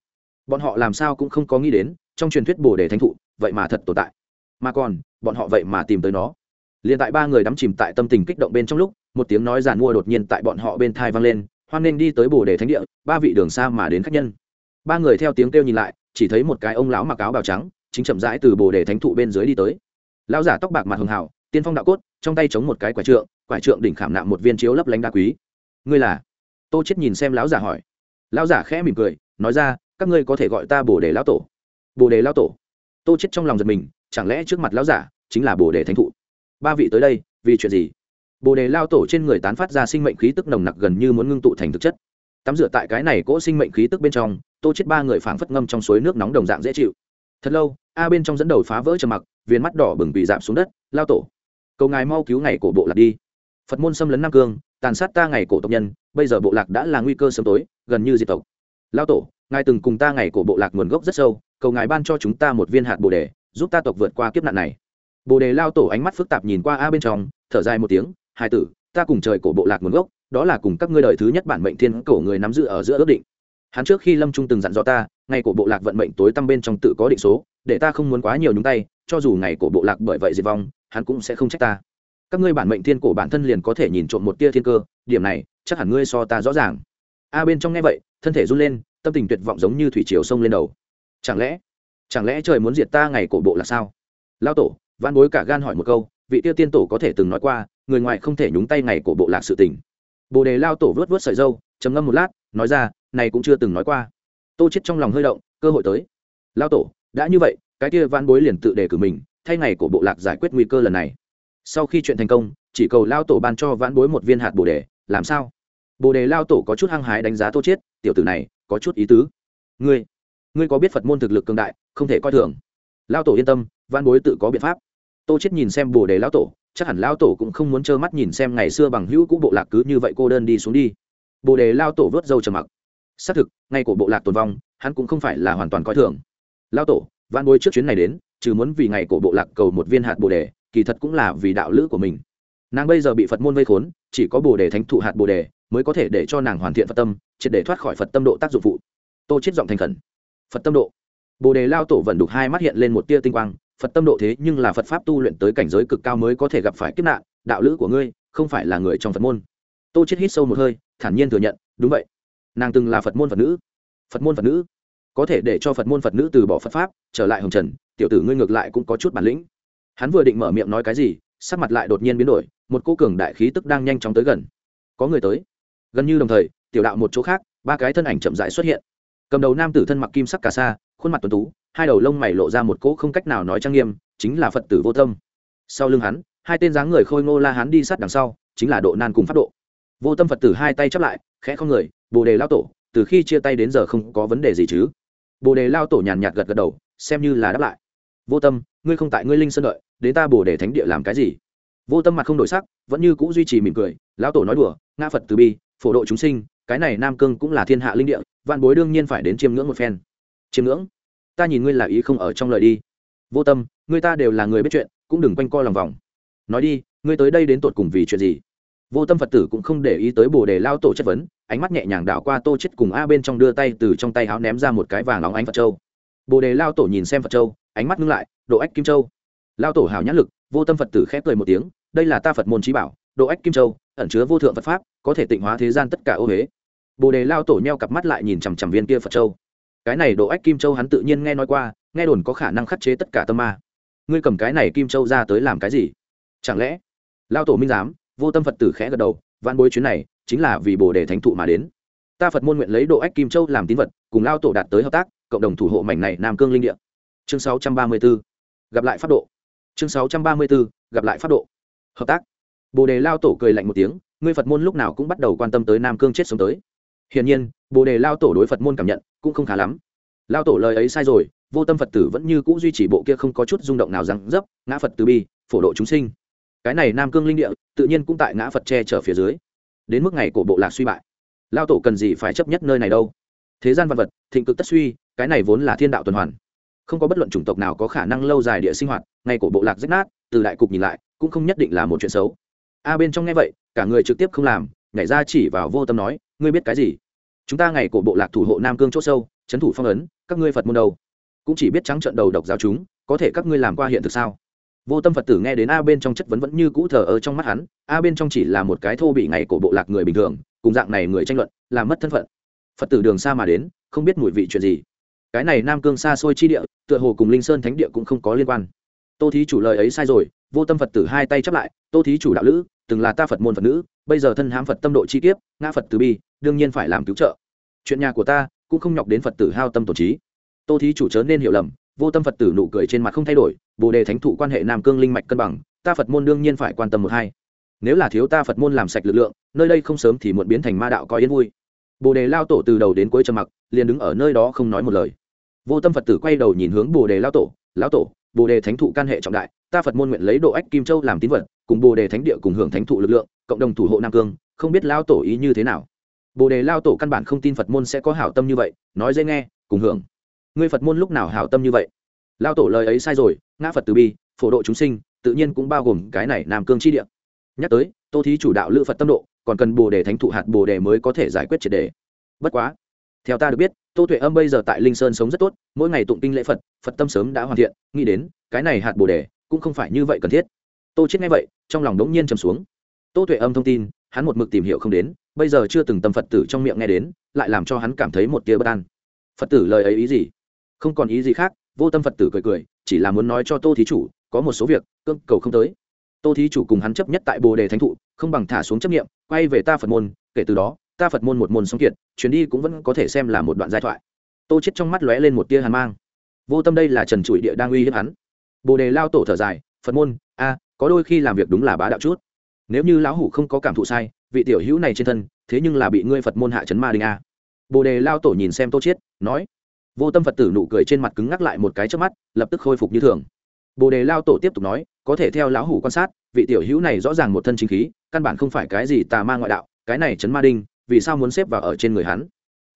Bọn họ làm sao cũng không có nghĩ đến, trong truyền thuyết bồ đề thánh thụ, vậy mà thật tồn tại mà còn, bọn họ vậy mà tìm tới nó. Liền tại ba người đắm chìm tại tâm tình kích động bên trong lúc, một tiếng nói giàn mua đột nhiên tại bọn họ bên thai vang lên, hoan nên đi tới bồ đề thánh địa, ba vị đường xa mà đến khách nhân. Ba người theo tiếng kêu nhìn lại, chỉ thấy một cái ông lão mặc áo bào trắng, chính chậm rãi từ bồ đề thánh thụ bên dưới đi tới. Lão giả tóc bạc mặt hường hảo, tiên phong đạo cốt, trong tay chống một cái quả trượng quả trượng đỉnh khảm nạm một viên chiếu lấp lánh đá quý. Ngươi là? Tô chết nhìn xem lão giả hỏi. Lão giả khẽ mỉm cười, nói ra, các ngươi có thể gọi ta bồ đề lão tổ. Bồ đề lão tổ? Tô chết trong lòng giật mình, chẳng lẽ trước mặt lão giả chính là bồ đề thánh thụ? Ba vị tới đây, vì chuyện gì? Bồ đề lao tổ trên người tán phát ra sinh mệnh khí tức nồng nặc gần như muốn ngưng tụ thành thực chất. Tắm rửa tại cái này cỗ sinh mệnh khí tức bên trong, tô chết ba người phảng phất ngâm trong suối nước nóng đồng dạng dễ chịu. Thật lâu, a bên trong dẫn đầu phá vỡ trầm mặc viên mắt đỏ bừng bị giảm xuống đất, lao tổ, cầu ngài mau cứu ngày cổ bộ lạc đi. Phật môn xâm lấn nam cương, tàn sát ta ngày cổ tộc nhân, bây giờ bộ lạc đã là nguy cơ sớm tối, gần như diệt tộc. Lao tổ, ngài từng cùng ta ngày cổ bộ lạc nguồn gốc rất sâu cầu ngài ban cho chúng ta một viên hạt bồ đề, giúp ta tộc vượt qua kiếp nạn này. Bồ đề lao tổ ánh mắt phức tạp nhìn qua a bên trong, thở dài một tiếng, hai tử, ta cùng trời cổ bộ lạc nguồn gốc, đó là cùng các ngươi đời thứ nhất bản mệnh thiên cổ người nắm giữ ở giữa ước định. Hắn trước khi lâm trung từng dặn dò ta, ngày cổ bộ lạc vận mệnh tối tăm bên trong tự có định số, để ta không muốn quá nhiều nhúng tay, cho dù ngày cổ bộ lạc bởi vậy diệt vong, hắn cũng sẽ không trách ta. Các ngươi bản mệnh thiên cổ bản thân liền có thể nhìn trộm một tia thiên cơ, điểm này, chắc hẳn ngươi so ta rõ ràng. A bên trong nghe vậy, thân thể run lên, tâm tình tuyệt vọng giống như thủy triều sông lên đầu chẳng lẽ chẳng lẽ trời muốn diệt ta ngày cổ bộ là sao? Lao tổ văn bối cả gan hỏi một câu, vị tiêu tiên tổ có thể từng nói qua, người ngoài không thể nhúng tay ngày cổ bộ lạc sự tình. Bồ đề lao tổ vớt vớt sợi dâu, trầm ngâm một lát, nói ra, này cũng chưa từng nói qua. Tô chết trong lòng hơi động, cơ hội tới. Lao tổ, đã như vậy, cái kia văn bối liền tự đề cử mình, thay ngày cổ bộ lạc giải quyết nguy cơ lần này. Sau khi chuyện thành công, chỉ cầu lao tổ ban cho vãn bối một viên hạt bồ đề, làm sao? Bồ đề lao tổ có chút hăng hái đánh giá tô chết, tiểu tử này, có chút ý tứ. Ngươi ngươi có biết phật môn thực lực cường đại, không thể coi thường. Lao tổ yên tâm văn bối tự có biện pháp. Tô chết nhìn xem bồ đề lao tổ, chắc hẳn lao tổ cũng không muốn trơ mắt nhìn xem ngày xưa bằng hữu cũ bộ lạc cứ như vậy cô đơn đi xuống đi. Bồ đề lao tổ vớt dâu trầm mặc. Xác thực, ngay của bộ lạc tồn vong, hắn cũng không phải là hoàn toàn coi thường. Lao tổ văn bối trước chuyến này đến, trừ muốn vì ngày cổ bộ lạc cầu một viên hạt bồ đề, kỳ thật cũng là vì đạo lữ của mình. Nàng bây giờ bị phật môn vây khốn, chỉ có bồ đề thánh thụ hạt bồ đề mới có thể để cho nàng hoàn thiện phật tâm, triệt để thoát khỏi phật tâm độ tác dụng phụ. Tô chết giọng thành khẩn phật tâm độ. Bồ đề lao tổ vận đục hai mắt hiện lên một tia tinh quang, phật tâm độ thế nhưng là phật pháp tu luyện tới cảnh giới cực cao mới có thể gặp phải kiếp nạn, đạo lữ của ngươi không phải là người trong phật môn. Tô chết hít sâu một hơi, thản nhiên thừa nhận, đúng vậy. Nàng từng là phật môn phật nữ. Phật môn phật nữ. Có thể để cho phật môn phật nữ từ bỏ phật pháp, trở lại hồng trần, tiểu tử ngươi ngược lại cũng có chút bản lĩnh. Hắn vừa định mở miệng nói cái gì, sắc mặt lại đột nhiên biến đổi, một cô cường đại khí tức đang nhanh chóng tới gần. Có người tới. Gần như đồng thời, tiểu đạo một chỗ khác, ba cái thân ảnh chậm rãi xuất hiện cầm đầu nam tử thân mặc kim sắc cà sa, khuôn mặt tuấn tú, hai đầu lông mày lộ ra một cỗ không cách nào nói trang nghiêm, chính là phật tử vô tâm. Sau lưng hắn, hai tên dáng người khôi ngô la hắn đi sát đằng sau, chính là độ nan cùng pháp độ. Vô tâm phật tử hai tay chắp lại, khẽ không người, bồ đề lao tổ, từ khi chia tay đến giờ không có vấn đề gì chứ? Bồ đề lao tổ nhàn nhạt gật gật đầu, xem như là đáp lại. Vô tâm, ngươi không tại ngươi linh sơn đợi, đến ta bồ đề thánh địa làm cái gì? Vô tâm mặt không đổi sắc, vẫn như c ũ duy trì mỉm cười lão tổ nói đùa nga phật từ bi, phổ độ chúng sinh cái này nam cương cũng là thiên hạ linh địa, vạn bối đương nhiên phải đến chiêm ngưỡng một phen. Chiêm ngưỡng? Ta nhìn ngươi là ý không ở trong lời đi. Vô tâm, ngươi ta đều là người biết chuyện, cũng đừng quanh co lòng vòng. Nói đi, ngươi tới đây đến tột cùng vì chuyện gì? Vô tâm phật tử cũng không để ý tới bồ đề lao tổ chất vấn, ánh mắt nhẹ nhàng đảo qua tô chết cùng a bên trong đưa tay từ trong tay háo ném ra một cái vàng óng ánh phật châu. Bồ đề lao tổ nhìn xem phật châu, ánh mắt ngưng lại, độ ách kim châu. Lao tổ hào nhãn lực, vô tâm phật tử khép cười một tiếng, đây là ta phật môn trí bảo, độ ách kim châu ẩn chứa vô thượng phật pháp, có thể tịnh hóa thế gian tất cả ô huế. Bồ đề lao tổ nheo cặp mắt lại nhìn chằm chằm viên kia phật châu. Cái này độ ách kim châu hắn tự nhiên nghe nói qua, nghe đồn có khả năng khắc chế tất cả tâm ma. Ngươi cầm cái này kim châu ra tới làm cái gì? Chẳng lẽ? Lao tổ minh giám, vô tâm phật tử khẽ gật đầu văn bối chuyến này, chính là vì bồ đề thánh thụ mà đến. Ta phật môn nguyện lấy độ ách kim châu làm tín vật, cùng lao tổ đạt tới hợp tác, cộng đồng thủ hộ mảnh này nam cương linh địa. Chương 634. gặp lại pháp độ. Chương 634. gặp lại pháp độ. Hợp tác bồ đề lao tổ cười lạnh một tiếng, ngươi phật môn lúc nào cũng bắt đầu quan tâm tới nam cương chết sống tới. Hiển nhiên, bồ đề lao tổ đối phật môn cảm nhận cũng không khá lắm. Lao tổ lời ấy sai rồi, vô tâm phật tử vẫn như c ũ duy trì bộ kia không có chút rung động nào rằng dấp, ngã phật từ bi, phổ độ chúng sinh. Cái này nam cương linh địa, tự nhiên cũng tại ngã phật che chở phía dưới. Đến mức ngày cổ bộ lạc suy bại. Lao tổ cần gì phải chấp nhất nơi này đâu? Thế gian vật vật, thịnh cực tất suy, cái này vốn là thiên đạo tuần hoàn. Không có bất luận chủng tộc nào có khả năng lâu dài địa sinh hoạt, ngày cổ bộ lạc rách nát, từ đại cục nhìn lại, cũng không nhất định là một chuyện xấu a bên trong nghe vậy, cả người trực tiếp không làm, nhảy ra chỉ vào vô tâm nói, ngươi biết cái gì? Chúng ta ngày cổ bộ lạc thủ hộ nam cương c h ỗ sâu trấn thủ phong ấn, các ngươi phật môn đầu cũng chỉ biết trắng trận đầu độc giáo chúng, có thể các ngươi làm qua hiện thực sao? Vô tâm phật tử nghe đến a bên trong chất vấn vẫn như cũ thờ ơ trong mắt hắn, a bên trong chỉ là một cái thô bị ngày cổ bộ lạc người bình thường, cùng dạng này người tranh luận làm mất thân phận. Phật tử đường xa mà đến, không biết mùi vị chuyện gì. Cái này nam cương xa xôi chi địa, tựa hồ cùng linh sơn thánh địa cũng không có liên quan. Tô thí chủ lời ấy sai rồi vô tâm phật tử hai tay chắp lại, tô thí chủ đạo lữ, từng là ta phật môn phật nữ, bây giờ thân hám phật tâm độ chi tiết ngã phật từ bi, đương nhiên phải làm cứu trợ. Chuyện nhà của ta cũng không nhọc đến phật tử hao tâm tổ trí. Tô thí chủ chớ nên hiểu lầm, vô tâm phật tử nụ cười trên mặt không thay đổi, bồ đề thánh thụ quan hệ nam cương linh mạch cân bằng, ta phật môn đương nhiên phải quan tâm một hai. Nếu là thiếu ta phật môn làm sạch lực lượng, nơi đây không sớm thì muộn biến thành ma đạo có yên vui. Bồ đề lao tổ từ đầu đến cuối trầm mặc, liền đứng ở nơi đó không nói một lời. Vô tâm phật tử quay đầu nhìn hướng bồ đề lao tổ, lão tổ bồ đề thánh thụ can hệ trọng đại, ta phật môn nguyện lấy độ ách kim châu làm tín vật, cùng bồ đề thánh địa cùng hưởng thánh thụ lực lượng, cộng đồng thủ hộ nam cương, không biết lao tổ ý như thế nào. Bồ đề lao tổ căn bản không tin phật môn sẽ có hảo tâm như vậy, nói dễ nghe, cùng hưởng. Ngươi phật môn lúc nào hảo tâm như vậy? Lao tổ lời ấy sai rồi, ngã phật từ bi, phổ độ chúng sinh, tự nhiên cũng bao gồm cái này nam cương chi địa. Nhắc tới, tô thí chủ đạo lữ phật tâm độ, còn cần bồ đề thánh thụ hạt bồ đề mới có thể giải quyết triệt đề. Bất quá theo ta được biết, tô tuệ âm bây giờ tại linh sơn sống rất tốt, mỗi ngày tụng kinh lễ phật phật tâm sớm đã hoàn thiện, nghĩ đến, cái này hạt bồ đề, cũng không phải như vậy cần thiết. Tô chết nghe vậy, trong lòng đống nhiên trầm xuống. Tô tuệ âm thông tin, hắn một mực tìm hiểu không đến, bây giờ chưa từng tâm phật tử trong miệng nghe đến, lại làm cho hắn cảm thấy một tia bất an. Phật tử lời ấy ý gì? Không còn ý gì khác, vô tâm phật tử cười cười, chỉ là muốn nói cho tô thí chủ, có một số việc, cương cầu không tới. Tô thí chủ cùng hắn chấp nhất tại bồ đề thánh thụ, không bằng thả xuống chấp nghiệm quay về ta phật môn, kể từ đó ta phật môn một môn song kiệt, chuyến đi cũng vẫn có thể xem là một đoạn giai thoại. Tô chết trong mắt lóe lên một tia hàn mang. Vô tâm đây là trần trụi địa đang uy hiếp hắn. Bồ đề lao tổ thở dài, phật môn, a, có đôi khi làm việc đúng là bá đạo chút. Nếu như lão hủ không có cảm thụ sai, vị tiểu hữu này trên thân, thế nhưng là bị ngươi phật môn hạ chấn ma đình a. Bồ đề lao tổ nhìn xem tô chiết, nói. Vô tâm phật tử nụ cười trên mặt cứng ngắc lại một cái trước mắt, lập tức khôi phục như thường. Bồ đề lao tổ tiếp tục nói, có thể theo lão hủ quan sát, vị tiểu hữu này rõ ràng một thân chính khí, căn bản không phải cái gì tà ma ngoại đạo, cái này chấn ma đinh vì sao muốn xếp vào ở trên người hắn?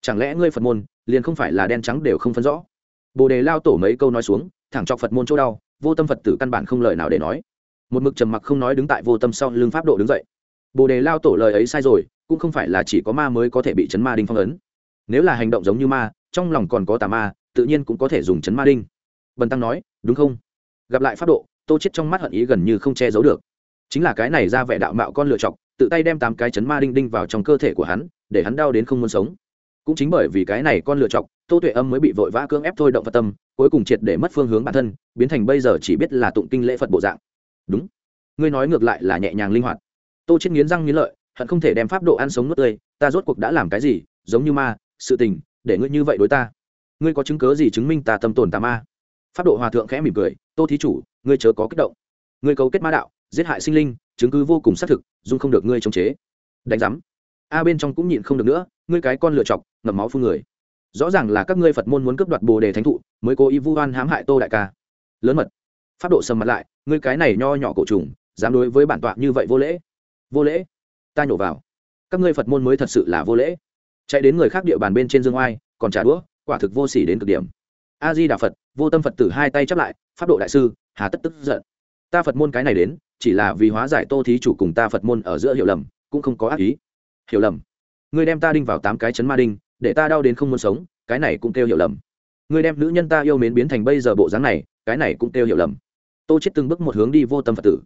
Chẳng lẽ ngươi phật môn, liền không phải là đen trắng đều không phân rõ? Bồ đề lao tổ mấy câu nói xuống, thẳng chọc phật môn chỗ đau, vô tâm phật tử căn bản không lời nào để nói. Một mực trầm mặc không nói đứng tại vô tâm sau lưng pháp độ đứng dậy. Bồ đề lao tổ lời ấy sai rồi, cũng không phải là chỉ có ma mới có thể bị chấn ma đinh phong ấn. Nếu là hành động giống như ma, trong lòng còn có tà ma, tự nhiên cũng có thể dùng chấn ma đinh. Bần tăng nói, đúng không? Gặp lại pháp độ, tô chết trong mắt hận ý gần như không che giấu được. Chính là cái này ra vẻ đạo mạo con lựa chọc tự tay đem tám cái chấn ma đinh đinh vào trong cơ thể của hắn, để hắn đau đến không muốn sống. Cũng chính bởi vì cái này con lựa chọc, tô tuệ âm mới bị vội vã cưỡng ép thôi động phật tâm, cuối cùng triệt để mất phương hướng bản thân, biến thành bây giờ chỉ biết là tụng kinh lễ phật bộ dạng. Đúng. Ngươi nói ngược lại là nhẹ nhàng linh hoạt. Tô chết nghiến răng nghiến lợi, hận không thể đem pháp độ ăn sống nuốt tươi, ta rốt cuộc đã làm cái gì, giống như ma, sự tình, để ngươi như vậy đối ta? Ngươi có chứng cớ gì chứng minh ta tâm tồn tà ma? Pháp độ hòa thượng khẽ mỉm cười, tô thí chủ, ngươi chớ có kích động. Ngươi cấu kết ma đạo, giết hại sinh linh chứng cứ vô cùng xác thực dung không được ngươi chống chế. Đánh giám. A bên trong cũng nhịn không được nữa, ngươi cái con lựa chọc, ngậm máu phun người. Rõ ràng là các ngươi phật môn muốn cướp đoạt bồ đề thánh thụ, mới cố ý vu oan hãm hại tô đại ca. Lớn mật. Pháp độ sầm mặt lại, ngươi cái này nho nhỏ cổ trùng, dám đối với bản tọa như vậy vô lễ? Vô lễ? Ta nhổ vào. Các ngươi phật môn mới thật sự là vô lễ. Chạy đến người khác địa bàn bên trên dương oai, còn trả đũa, quả thực vô sỉ đến cực điểm. A di đà phật, vô tâm phật tử hai tay chắp lại, pháp độ đại sư, hà tất tức giận. Ta phật môn cái này đến chỉ là vì hóa giải tô thí chủ cùng ta phật môn ở giữa hiểu lầm, cũng không có ác ý. Hiểu lầm. Ngươi đem ta đinh vào tám cái chấn ma đinh, để ta đau đến không muốn sống, cái này cũng kêu hiểu lầm. Ngươi đem nữ nhân ta yêu mến biến thành bây giờ bộ dáng này, cái này cũng kêu hiểu lầm. Tô chết từng bước một hướng đi vô tâm phật tử.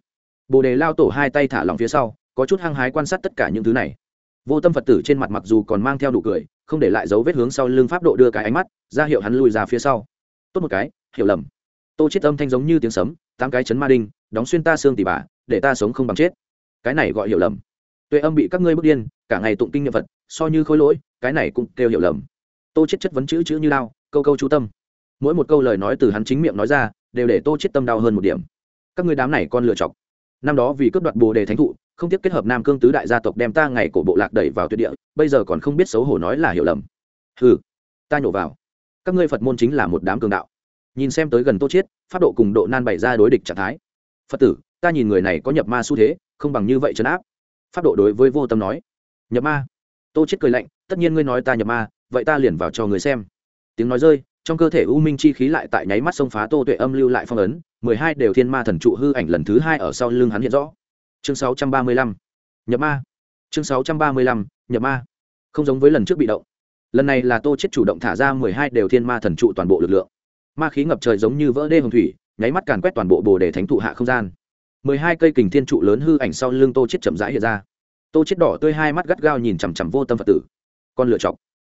Bồ đề lao tổ hai tay thả lỏng phía sau, có chút hăng hái quan sát tất cả những thứ này. Vô tâm phật tử trên mặt mặc dù còn mang theo nụ cười, không để lại dấu vết hướng sau lưng pháp độ đưa cái ánh mắt, ra hiệu hắn lùi ra phía sau. Tốt một cái, hiểu lầm. Tô chết âm thanh giống như tiếng sấm, tám cái chấn ma đinh đóng xuyên ta xương tỉ bà, để ta sống không bằng chết. Cái này gọi hiểu lầm. Tuệ âm bị các ngươi bước điên, cả ngày tụng kinh nghiệm vật so như khối lỗi, cái này cũng kêu hiểu lầm. Tô chết chất vấn chữ chữ như lao, câu câu chú tâm. Mỗi một câu lời nói từ hắn chính miệng nói ra, đều để tô chết tâm đau hơn một điểm. Các ngươi đám này con lựa chọc. Năm đó vì cướp đoạt bồ đề thánh thụ, không tiếp kết hợp nam cương tứ đại gia tộc đem ta ngày cổ bộ lạc đẩy vào tuyệt địa, bây giờ còn không biết xấu hổ nói là hiểu lầm. Hừ, ta nhổ vào. Các ngươi phật môn chính là một đám cường đạo. Nhìn xem tới gần tô chiết pháp độ cùng độ nan bày ra đối địch trạng thái phật tử, ta nhìn người này có nhập ma xu thế, không bằng như vậy chấn áp. Pháp độ đối với vô tâm nói. Nhập ma. Tô chiết cười lạnh, tất nhiên ngươi nói ta nhập ma, vậy ta liền vào cho người xem. Tiếng nói rơi, trong cơ thể u minh chi khí lại tại nháy mắt xông phá tô tuệ âm lưu lại phong ấn, mười hai đều thiên ma thần trụ hư ảnh lần thứ hai ở sau lưng hắn hiện rõ. Chương sáu trăm ba mươi lăm. Nhập ma. Chương sáu trăm ba mươi lăm. Nhập ma. Không giống với lần trước bị động. Lần này là tô chết chủ động thả ra mười hai đều thiên ma thần trụ toàn bộ lực lượng. Ma khí ngập trời giống như vỡ đê hồng thủy nháy mắt càn quét toàn bộ bồ đề thánh thụ hạ không gian. Mười hai cây kình thiên trụ lớn hư ảnh sau lưng tô chết chậm rãi hiện ra. Tô chết đỏ tươi hai mắt gắt gao nhìn chằm chằm vô tâm phật tử. Con lựa chọc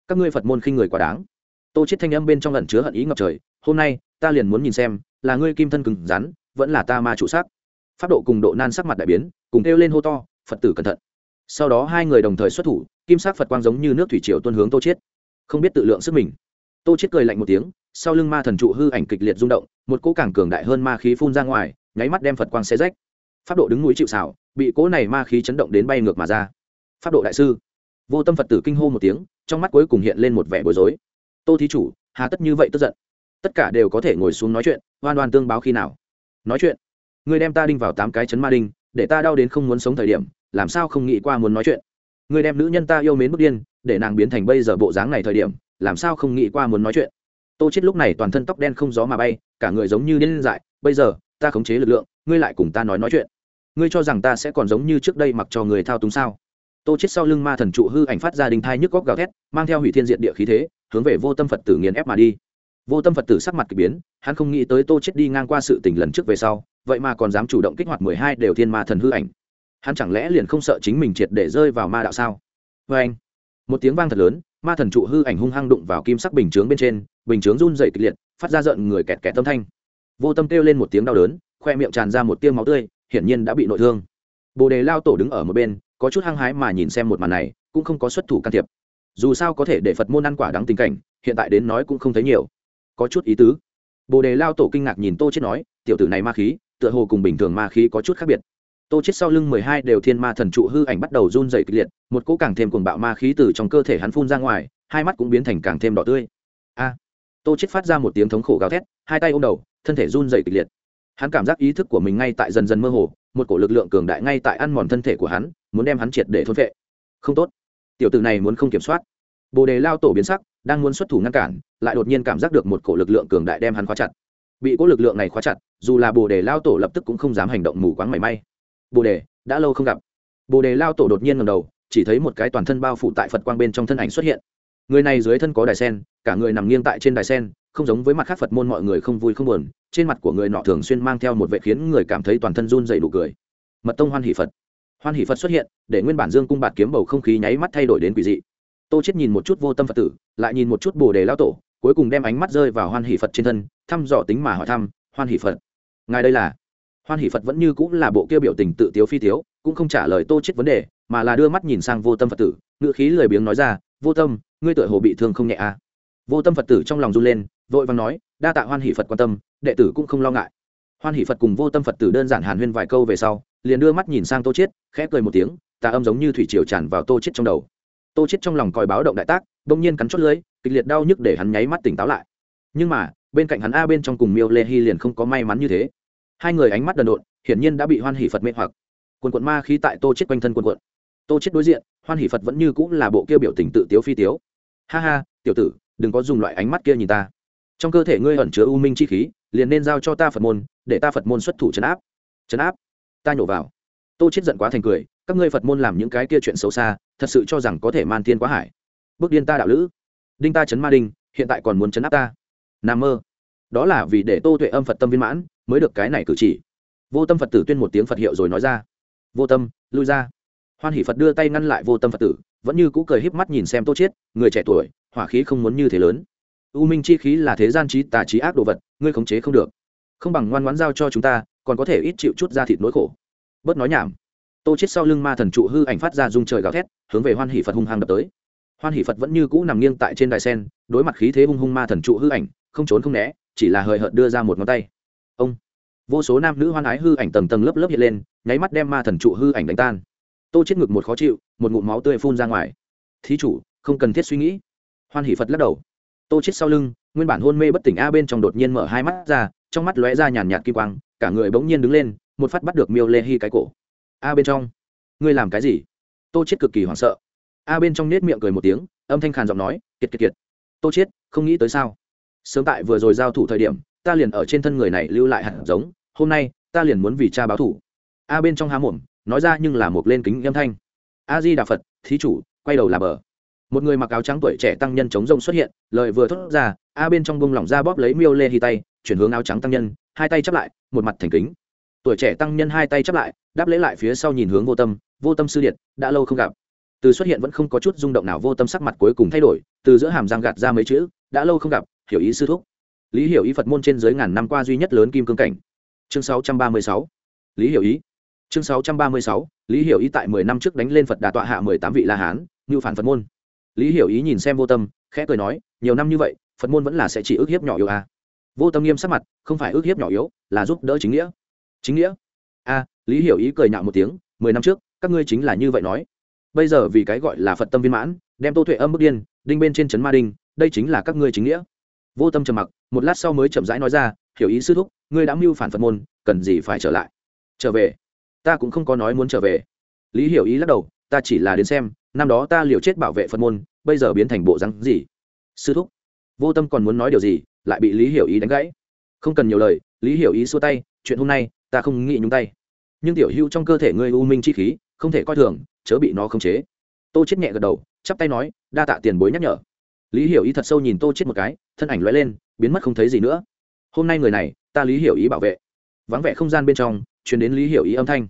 các ngươi phật môn khinh người quá đáng. Tô chết thanh âm bên trong lần chứa hận ý ngập trời. Hôm nay, ta liền muốn nhìn xem, là ngươi kim thân cứng rắn, vẫn là ta ma trụ sắc pháp độ cùng độ nan sắc mặt đại biến, cùng kêu lên hô to, phật tử cẩn thận. Sau đó hai người đồng thời xuất thủ, kim sắc phật quang giống như nước thủy triều tuôn hướng tô chết không biết tự lượng sức mình tô chết cười lạnh một tiếng, sau lưng ma thần trụ hư ảnh kịch liệt rung động, một cỗ càng cường đại hơn ma khí phun ra ngoài, nháy mắt đem phật quang xé rách. Pháp độ đứng núi chịu xảo bị cỗ này ma khí chấn động đến bay ngược mà ra. Pháp độ đại sư. Vô tâm phật tử kinh hô một tiếng, trong mắt cuối cùng hiện lên một vẻ bối rối. Tô thí chủ, hà tất như vậy tức giận. Tất cả đều có thể ngồi xuống nói chuyện, oan oan tương báo khi nào. Nói chuyện. Ngươi đem ta đinh vào tám cái chấn ma đinh, để ta đau đến không muốn sống thời điểm, làm sao không nghĩ qua muốn nói chuyện. Ngươi đem nữ nhân ta yêu mến bức điên, để nàng biến thành bây giờ bộ dáng này thời điểm làm sao không nghĩ qua muốn nói chuyện? Tô chết lúc này toàn thân tóc đen không gió mà bay, cả người giống như điên dại, bây giờ, ta khống chế lực lượng, ngươi lại cùng ta nói nói chuyện. Ngươi cho rằng ta sẽ còn giống như trước đây mặc cho người thao túng sao? Tô chết sau lưng ma thần trụ hư ảnh phát ra đình thai nhức góc gào thét, mang theo hủy thiên diện địa khí thế, hướng về vô tâm phật tử nghiền ép mà đi. Vô tâm phật tử sắc mặt k ỳ biến, hắn không nghĩ tới tô chết đi ngang qua sự tình lần trước về sau, vậy mà còn dám chủ động kích hoạt mười hai đều thiên ma thần hư ảnh. Hắn chẳng lẽ liền không sợ chính mình triệt để rơi vào ma đạo sao? Vê anh một tiếng vang thật lớn ma thần trụ hư ảnh hung hăng đụng vào kim sắc bình chướng bên trên, bình chướng run dày kịch liệt, phát ra giận người kẹt kẹt tâm thanh. Vô tâm kêu lên một tiếng đau đớn, khoe miệng tràn ra một tiêu máu tươi, hiển nhiên đã bị nội thương. Bồ đề lao tổ đứng ở một bên, có chút hăng hái mà nhìn xem một màn này, cũng không có xuất thủ can thiệp. Dù sao có thể để phật môn ăn quả đắng tình cảnh, hiện tại đến nói cũng không thấy nhiều. Có chút ý tứ. Bồ đề lao tổ kinh ngạc nhìn tô chết nói, tiểu tử này ma khí, tựa hồ cùng bình thường ma khí có chút khác biệt tô chết sau lưng mười hai đều thiên ma thần trụ hư ảnh bắt đầu run rẩy kịch liệt, một cỗ càng thêm cuồng bạo ma khí từ trong cơ thể hắn phun ra ngoài, hai mắt cũng biến thành càng thêm đỏ tươi. A! Tô chết phát ra một tiếng thống khổ gào thét, hai tay ôm đầu, thân thể run rẩy kịch liệt. Hắn cảm giác ý thức của mình ngay tại dần dần mơ hồ, một cổ lực lượng cường đại ngay tại ăn mòn thân thể của hắn, muốn đem hắn triệt để thôn vệ không tốt. Tiểu tử này muốn không kiểm soát. Bồ đề lao tổ biến sắc, đang muốn xuất thủ ngăn cản, lại đột nhiên cảm giác được một cổ lực lượng cường đại đem hắn khóa chặt. Bị cỗ lực lượng này khóa chặt, dù là bồ đề lao tổ lập tức cũng không dám hành động mù quáng mảy may bồ đề, đã lâu không gặp. Bồ đề lao tổ đột nhiên ngầm đầu, chỉ thấy một cái toàn thân bao phủ tại phật quang bên trong thân ảnh xuất hiện. Người này dưới thân có đài sen, cả người nằm nghiêng tại trên đài sen, không giống với mặt khác phật môn mọi người không vui không buồn, trên mặt của người nọ thường xuyên mang theo một vệ khiến người cảm thấy toàn thân run dày đủ cười. Mật tông hoan hỷ phật. Hoan hỷ phật xuất hiện, để nguyên bản dương cung bạt kiếm bầu không khí nháy mắt thay đổi đến quỷ dị. Tô chết nhìn một chút vô tâm phật tử, lại nhìn một chút bồ đề lao tổ, cuối cùng đem ánh mắt rơi vào hoan hỷ phật trên thân, thăm dò tính mà hỏi thăm, hoan hỷ phật, ngài đây là? Hoan hỷ phật vẫn như cũng là bộ kia biểu tình tự tiếu phi tiếu cũng không trả lời tô chết vấn đề mà là đưa mắt nhìn sang vô tâm phật tử ngựa khí lười biếng nói ra vô tâm ngươi tựa hồ bị thương không nhẹ à? Vô tâm phật tử trong lòng run lên vội vàng nói đa tạ hoan hỷ phật quan tâm đệ tử cũng không lo ngại. Hoan hỷ phật cùng vô tâm phật tử đơn giản hàn huyên vài câu về sau liền đưa mắt nhìn sang tô chết khẽ cười một tiếng tà âm giống như thủy triều tràn vào tô chết trong đầu. Tô chết trong lòng còi báo động đại tác bỗng nhiên cắn chót lưỡi, kịch liệt đau nhức để hắn nháy mắt tỉnh táo lại. Nhưng mà bên cạnh hắn a bên trong cùng miêu lê hy liền không có may mắn như thế hai người ánh mắt đần độn, hiển nhiên đã bị hoan hỷ phật mê hoặc. Quần quận ma khí tại tô chết quanh thân quần quận tô chết đối diện, hoan hỷ phật vẫn như cũng là bộ kia biểu tình tự tiếu phi tiếu. Ha ha, tiểu tử, đừng có dùng loại ánh mắt kia nhìn ta. Trong cơ thể ngươi ẩn chứa u minh chi khí, liền nên giao cho ta phật môn, để ta phật môn xuất thủ chấn áp. Chấn áp. Ta nhổ vào. Tô chết giận quá thành cười, các ngươi phật môn làm những cái kia chuyện xấu xa, thật sự cho rằng có thể man thiên quá hải. Bước điên ta đạo lữ. Đinh ta chấn ma đinh, hiện tại còn muốn chấn áp ta. Nam mơ đó là vì để tô tuệ âm phật tâm viên mãn mới được cái này cử chỉ. Vô tâm phật tử tuyên một tiếng phật hiệu rồi nói ra. Vô tâm, lui ra. Hoan hỷ phật đưa tay ngăn lại vô tâm phật tử, vẫn như cũ cười híp mắt nhìn xem tô chiết, người trẻ tuổi, hỏa khí không muốn như thế lớn. U minh chi khí là thế gian trí, tà trí ác đồ vật, ngươi khống chế không được. Không bằng ngoan ngoãn giao cho chúng ta, còn có thể ít chịu chút ra thịt nỗi khổ. Bớt nói nhảm. Tô chết sau lưng ma thần trụ hư ảnh phát ra dung trời gào thét, hướng về hoan hỷ phật hung hăng đập tới. Hoan hỷ phật vẫn như cũ nằm nghiêng tại trên đài sen, đối mặt khí thế hung hung ma thần trụ hư ảnh, không trốn không né chỉ là hời hợt đưa ra một ngón tay. Ông. Vô số nam nữ hoan ái hư ảnh tầng tầng lớp lớp hiện lên, nháy mắt đem ma thần trụ hư ảnh đánh tan. Tô chết ngực một khó chịu, một ngụm máu tươi phun ra ngoài. Thí chủ, không cần thiết suy nghĩ. Hoan hỷ phật lắc đầu. Tô chết sau lưng, nguyên bản hôn mê bất tỉnh a bên trong đột nhiên mở hai mắt ra, trong mắt lóe ra nhàn nhạt kim quang, cả người bỗng nhiên đứng lên, một phát bắt được miêu lê hi cái cổ. A bên trong, ngươi làm cái gì? Tô chết cực kỳ hoảng sợ. A bên trong nết miệng cười một tiếng, âm thanh khàn giọng nói, kiệt kiệt kiệt. Tô chết, không nghĩ tới sao? Sớm tại vừa rồi giao thủ thời điểm, ta liền ở trên thân người này lưu lại hạt giống, hôm nay, ta liền muốn vì cha báo thủ. A bên trong há mồm, nói ra nhưng là một lên kính âm thanh. A di đà phật thí chủ, quay đầu là bờ. Một người mặc áo trắng tuổi trẻ tăng nhân chống rông xuất hiện, lời vừa thốt ra, a bên trong bông lỏng ra bóp lấy miêu lê hi tay, chuyển hướng áo trắng tăng nhân, hai tay chắp lại, một mặt thành kính. Tuổi trẻ tăng nhân hai tay chắp lại, đáp lễ lại phía sau nhìn hướng vô tâm vô tâm sư điện, đã lâu không gặp. Từ xuất hiện vẫn không có chút rung động nào, vô tâm sắc mặt cuối cùng thay đổi, từ giữa hàm răng gạt ra mấy chữ, đã lâu không gặp hiểu ý sư thúc. Lý hiểu ý phật môn trên dưới ngàn năm qua duy nhất lớn kim cương cảnh. Chương 636. lý hiểu ý. Chương 636. lý hiểu ý tại mười năm trước đánh lên phật đà tọa hạ mười tám vị la hán như phản phật môn. Lý hiểu ý nhìn xem vô tâm, khẽ cười nói, nhiều năm như vậy, phật môn vẫn là sẽ chỉ ước hiếp nhỏ yếu à. vô tâm nghiêm sắc mặt, không phải ước hiếp nhỏ yếu, là giúp đỡ chính nghĩa. Chính nghĩa? A lý hiểu ý cười nhạo một tiếng, mười năm trước, các ngươi chính là như vậy nói. Bây giờ vì cái gọi là phật tâm viên mãn, đem tô tuệ âm bức điên, đinh bên trên trấn ma đinh, đây chính là các ngươi chính nghĩa vô tâm trầm mặc, một lát sau mới chậm rãi nói ra, hiểu ý sư thúc, ngươi đã mưu phản phật môn, cần gì phải trở lại? Trở về? Ta cũng không có nói muốn trở về. Lý hiểu ý lắc đầu, ta chỉ là đến xem, năm đó ta liều chết bảo vệ phật môn, bây giờ biến thành bộ rắn gì? Sư thúc. Vô tâm còn muốn nói điều gì, lại bị lý hiểu ý đánh gãy. Không cần nhiều lời, lý hiểu ý xua tay, chuyện hôm nay, ta không nghĩ nhúng tay. Nhưng tiểu hữu trong cơ thể ngươi u minh chi khí, không thể coi thường, chớ bị nó khống chế. Tô chết nhẹ gật đầu, chắp tay nói, đa tạ tiền bối nhắc nhở lý hiểu ý thật sâu nhìn tô chết một cái, thân ảnh lóe lên, biến mất không thấy gì nữa. Hôm nay người này, ta lý hiểu ý bảo vệ. Vắng vẻ không gian bên trong, truyền đến lý hiểu ý âm thanh.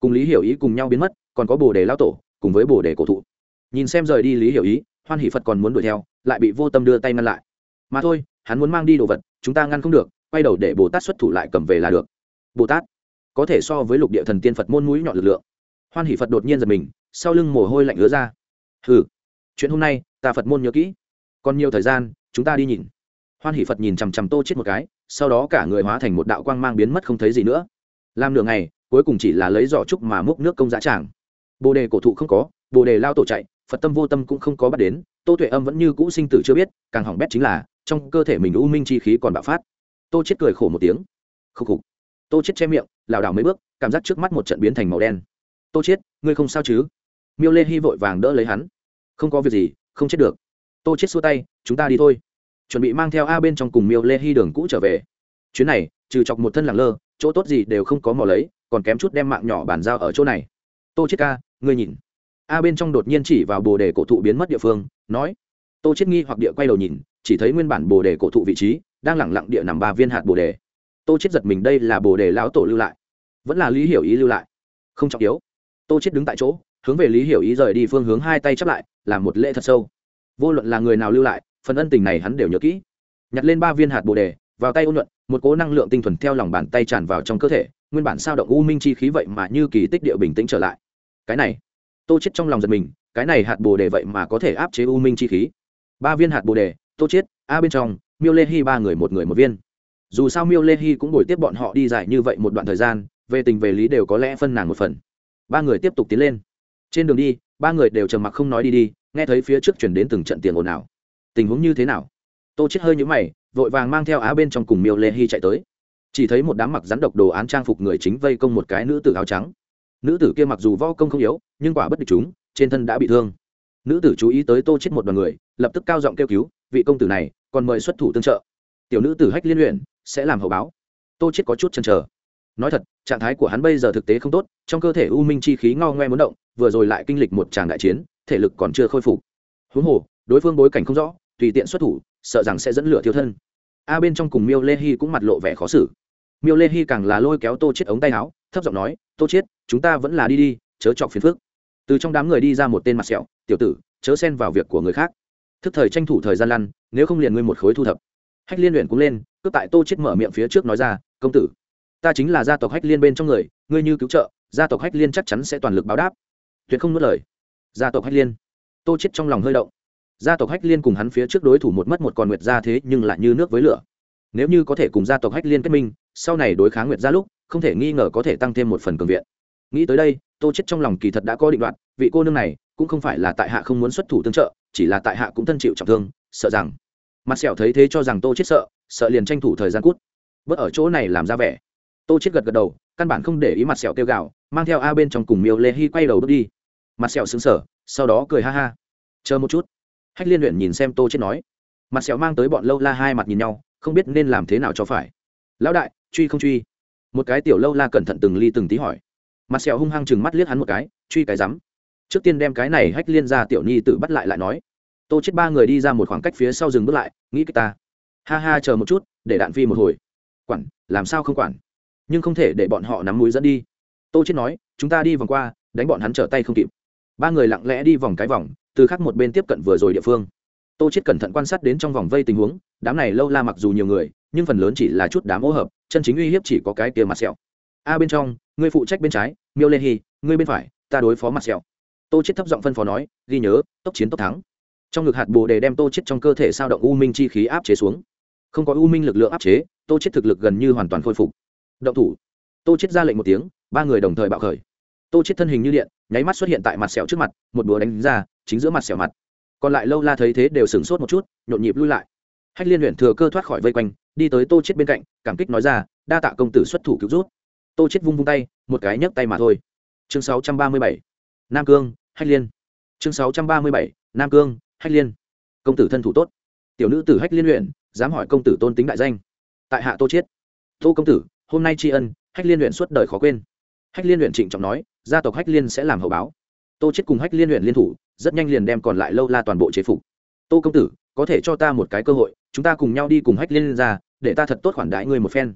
Cùng lý hiểu ý cùng nhau biến mất, còn có bồ đề lao tổ, cùng với bồ đề cổ thụ. Nhìn xem rời đi lý hiểu ý, hoan hỷ phật còn muốn đuổi theo, lại bị vô tâm đưa tay ngăn lại. Mà thôi, hắn muốn mang đi đồ vật, chúng ta ngăn không được, quay đầu để bồ tát xuất thủ lại cầm về là được. Bồ tát, có thể so với lục địa thần tiên phật môn mũi nhọn lực lượng. Hoan hỷ phật đột nhiên giật mình, sau lưng mồ hôi lạnh ứa ra. Ừ chuyện hôm nay, ta phật môn nhớ kỹ còn nhiều thời gian, chúng ta đi nhìn. Hoan hỷ phật nhìn chằm chằm tô chết một cái, sau đó cả người hóa thành một đạo quang mang biến mất không thấy gì nữa. Làm nửa ngày, cuối cùng chỉ là lấy giỏ trúc mà múc nước công giá tràng. Bồ đề cổ thụ không có, bồ đề lao tổ chạy, phật tâm vô tâm cũng không có bắt đến, tô tuệ âm vẫn như cũ sinh tử chưa biết, càng hỏng bét chính là, trong cơ thể mình u minh chi khí còn bạo phát. Tô chết cười khổ một tiếng. Khúc khục. Tô chết che miệng, lảo đảo mấy bước, cảm giác trước mắt một trận biến thành màu đen. Tô chết ngươi không sao chứ? Miêu lê hy vội vàng đỡ lấy hắn. Không có việc gì, không chết được tô chết xua tay, chúng ta đi thôi. Chuẩn bị mang theo a bên trong cùng miêu lê hy đường cũ trở về. Chuyến này, trừ chọc một thân làng lơ, chỗ tốt gì đều không có mò lấy, còn kém chút đem mạng nhỏ bàn giao ở chỗ này. Tô chết ca, ngươi nhìn. A bên trong đột nhiên chỉ vào bồ đề cổ thụ biến mất địa phương, nói. Tô chết nghi hoặc địa quay đầu nhìn, chỉ thấy nguyên bản bồ đề cổ thụ vị trí, đang lẳng lặng địa nằm ba viên hạt bồ đề. Tô chết giật mình, đây là bồ đề lão tổ lưu lại. Vẫn là lý hiểu ý lưu lại. Không trọng yếu. Tô chết đứng tại chỗ, hướng về lý hiểu ý rời đi phương hướng, hai tay chắp lại, làm một lễ thật sâu vô luận là người nào lưu lại, phần ân tình này hắn đều nhớ kỹ. Nhặt lên ba viên hạt bồ đề, vào tay ôn nhuận, một cố năng lượng tinh thuần theo lòng bàn tay tràn vào trong cơ thể, nguyên bản sao động u minh chi khí vậy mà như kỳ tích địa bình tĩnh trở lại. Cái này, tô chết trong lòng giật mình, cái này hạt bồ đề vậy mà có thể áp chế u minh chi khí. Ba viên hạt bồ đề, tô chết a bên trong, miêu lê hy ba người một người một viên. Dù sao miêu lê hy cũng bồi tiếp bọn họ đi dài như vậy một đoạn thời gian, về tình về lý đều có lẽ phân nàng một phần. Ba người tiếp tục tiến lên. Trên đường đi, ba người đều trầm mặc không nói đi đi nghe thấy phía trước chuyển đến từng trận tiền ồn ào. Tình huống như thế nào? Tô chết hơi nhũ mày, vội vàng mang theo á bên trong cùng miêu lê hy chạy tới. Chỉ thấy một đám mặc rắn độc đồ án trang phục người chính vây công một cái nữ tử áo trắng. Nữ tử kia mặc dù võ công không yếu, nhưng quả bất địch chúng, trên thân đã bị thương. Nữ tử chú ý tới tô chết một đoàn người, lập tức cao giọng kêu cứu, vị công tử này, còn mời xuất thủ tương trợ. Tiểu nữ tử hách liên luyện, sẽ làm hậu báo. Tô chết có chút chần chờ nói thật, trạng thái của hắn bây giờ thực tế không tốt, trong cơ thể u minh chi khí ngao ngoe muốn động, vừa rồi lại kinh lịch một tràng đại chiến, thể lực còn chưa khôi phục. Huống hồ, đối phương bối cảnh không rõ, tùy tiện xuất thủ, sợ rằng sẽ dẫn lửa thiêu thân. A bên trong cùng miêu lê hy cũng mặt lộ vẻ khó xử. Miêu lê hy càng là lôi kéo tô chết ống tay áo, thấp giọng nói, tô chết chúng ta vẫn là đi đi, chớ chọc phiền phức. Từ trong đám người đi ra một tên mặt sẹo, tiểu tử, chớ xen vào việc của người khác. Thức thời tranh thủ thời gian lăn, nếu không liền ngươi một khối thu thập. Hách liên luyện cũng lên, cướp tại tô chết mở miệng phía trước nói ra, công tử ta chính là gia tộc hách liên bên trong người, ngươi như cứu trợ, gia tộc hách liên chắc chắn sẽ toàn lực báo đáp. Tuyệt không nuốt lời. Gia tộc hách liên. Tô chết trong lòng hơi động. Gia tộc hách liên cùng hắn phía trước đối thủ một mất một còn nguyệt gia thế nhưng lại như nước với lửa. Nếu như có thể cùng gia tộc hách liên kết minh, sau này đối kháng nguyệt gia lúc, không thể nghi ngờ có thể tăng thêm một phần cường viện. Nghĩ tới đây, tô chết trong lòng kỳ thật đã có định đoạn vị cô nương này cũng không phải là tại hạ không muốn xuất thủ tương trợ, chỉ là tại hạ cũng thân chịu trọng thương, sợ rằng. Mặt sẹo thấy thế cho rằng tô chết sợ sợ liền tranh thủ thời gian cút. Bớt ở chỗ này làm ra vẻ tô chết gật gật đầu, căn bản không để ý mặt sẹo kêu gào, mang theo a bên trong cùng miêu lê hy quay đầu bước đi. Mặt sẹo sững sờ, sau đó cười ha ha. Chờ một chút. Hách liên luyện nhìn xem tô chết nói. Mặt sẹo mang tới bọn lâu la hai mặt nhìn nhau, không biết nên làm thế nào cho phải. Lão đại, truy không truy? Một cái tiểu lâu la cẩn thận từng ly từng tí hỏi. Mặt sẹo hung hăng chừng mắt liếc hắn một cái, truy cái rắm. Trước tiên đem cái này hách liên ra tiểu nhi tự bắt lại lại nói. Tô chết ba người đi ra một khoảng cách phía sau dừng bước lại, nghĩ cái ta. Ha ha, chờ một chút, để đạn phi một hồi. Quản, làm sao không quản? Nhưng không thể để bọn họ nắm mũi dẫn đi. Tô chết nói, chúng ta đi vòng qua, đánh bọn hắn trở tay không kịp. Ba người lặng lẽ đi vòng cái vòng, từ khác một bên tiếp cận vừa rồi địa phương. Tô chết cẩn thận quan sát đến trong vòng vây tình huống, đám này lâu la mặc dù nhiều người, nhưng phần lớn chỉ là chút đám ô hợp, chân chính uy hiếp chỉ có cái kia mặt sẹo. A, bên trong ngươi phụ trách bên trái, miêu lê hi ngươi bên phải, ta đối phó mặt sẹo. Tô chết thấp giọng phân phó nói, ghi nhớ, tốc chiến tốc thắng. Trong ngực hạt bồ đề đem tô chết trong cơ thể sao động u minh chi khí áp chế xuống. Không có u minh lực lượng áp chế, tô chết thực lực gần như hoàn toàn khôi phục động thủ. Tô chết ra lệnh một tiếng, ba người đồng thời bạo khởi. Tô chết thân hình như điện, nháy mắt xuất hiện tại mặt sẹo trước mặt, một búa đánh ra, chính giữa mặt sẹo mặt. Còn lại lâu la thấy thế đều sửng sốt một chút, nhộn nhịp lui lại. Hách liên luyện thừa cơ thoát khỏi vây quanh, đi tới tô chết bên cạnh, cảm kích nói ra, đa tạ công tử xuất thủ cứu rút tô chết vung vung tay, một cái nhấc tay mà thôi. Chương 637 nam cương, hách liên. Chương 637 nam cương, hách liên. Công tử thân thủ tốt. Tiểu nữ tử hách liên luyện dám hỏi công tử tôn tính đại danh. Tại hạ tô chiết. Tô công tử hôm nay tri ân, hách liên luyện suốt đời khó quên. Hách liên luyện trịnh trọng nói, gia tộc hách liên sẽ làm hậu báo. Tô chết cùng hách liên luyện liên thủ, rất nhanh liền đem còn lại lâu la toàn bộ chế phục. Tô công tử, có thể cho ta một cái cơ hội, chúng ta cùng nhau đi cùng hách liên ra, để ta thật tốt khoản đãi ngươi một phen.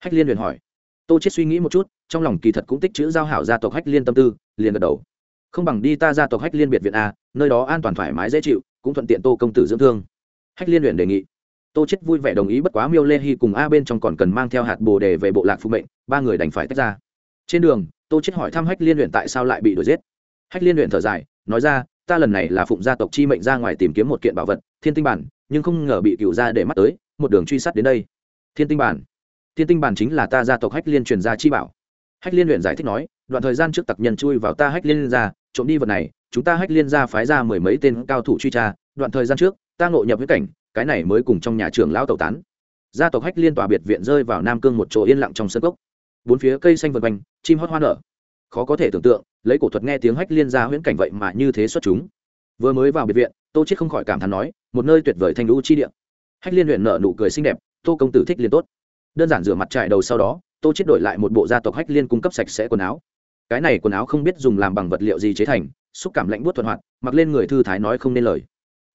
Hách liên luyện hỏi. Tô chết suy nghĩ một chút, trong lòng kỳ thật cũng tích chữ giao hảo gia tộc hách liên tâm tư, liền gật đầu. Không bằng đi ta gia tộc hách liên biệt viện a, nơi đó an toàn thoải mái dễ chịu, cũng thuận tiện tô công tử dưỡng thương. Hách liên luyện đề nghị tô chết vui vẻ đồng ý bất quá miêu lê hy cùng a bên trong còn cần mang theo hạt bồ đề về bộ lạc phụ mệnh, ba người đành phải tách ra. Trên đường, tô chết hỏi thăm hách liên luyện tại sao lại bị đuổi giết. Hách liên luyện thở dài, nói ra, ta lần này là phụng gia tộc chi mệnh ra ngoài tìm kiếm một kiện bảo vật, thiên tinh bản, nhưng không ngờ bị cựu gia để mắt tới, một đường truy sát đến đây. Thiên tinh bản? Thiên tinh bản chính là ta gia tộc hách liên truyền gia chi bảo. Hách liên luyện giải thích nói, đoạn thời gian trước tặc nhân chui vào ta hách liên gia, trộm đi vật này, chúng ta hách liên gia phái ra mười mấy tên cao thủ truy tra, đoạn thời gian trước, ta ngộ nhập với cảnh cái này mới cùng trong nhà trường lão tẩu tán. Gia tộc hách liên tòa biệt viện rơi vào nam cương một chỗ yên lặng trong sân cốc. Bốn phía cây xanh vần quanh, chim hót hoa nở. Khó có thể tưởng tượng, lấy cổ thuật nghe tiếng hách liên ra huyễn cảnh vậy mà như thế xuất chúng. Vừa mới vào biệt viện, tô chết không khỏi cảm thán nói, một nơi tuyệt vời thanh lũ chi địa. Hách liên huyện nở nụ cười xinh đẹp, tô công tử thích liên tốt. Đơn giản rửa mặt trải đầu sau đó, tô chết đổi lại một bộ gia tộc hách liên cung cấp sạch sẽ quần áo. Cái này quần áo không biết dùng làm bằng vật liệu gì chế thành, xúc cảm lạnh buốt thuận hoạt, mặc lên người thư thái nói không nên lời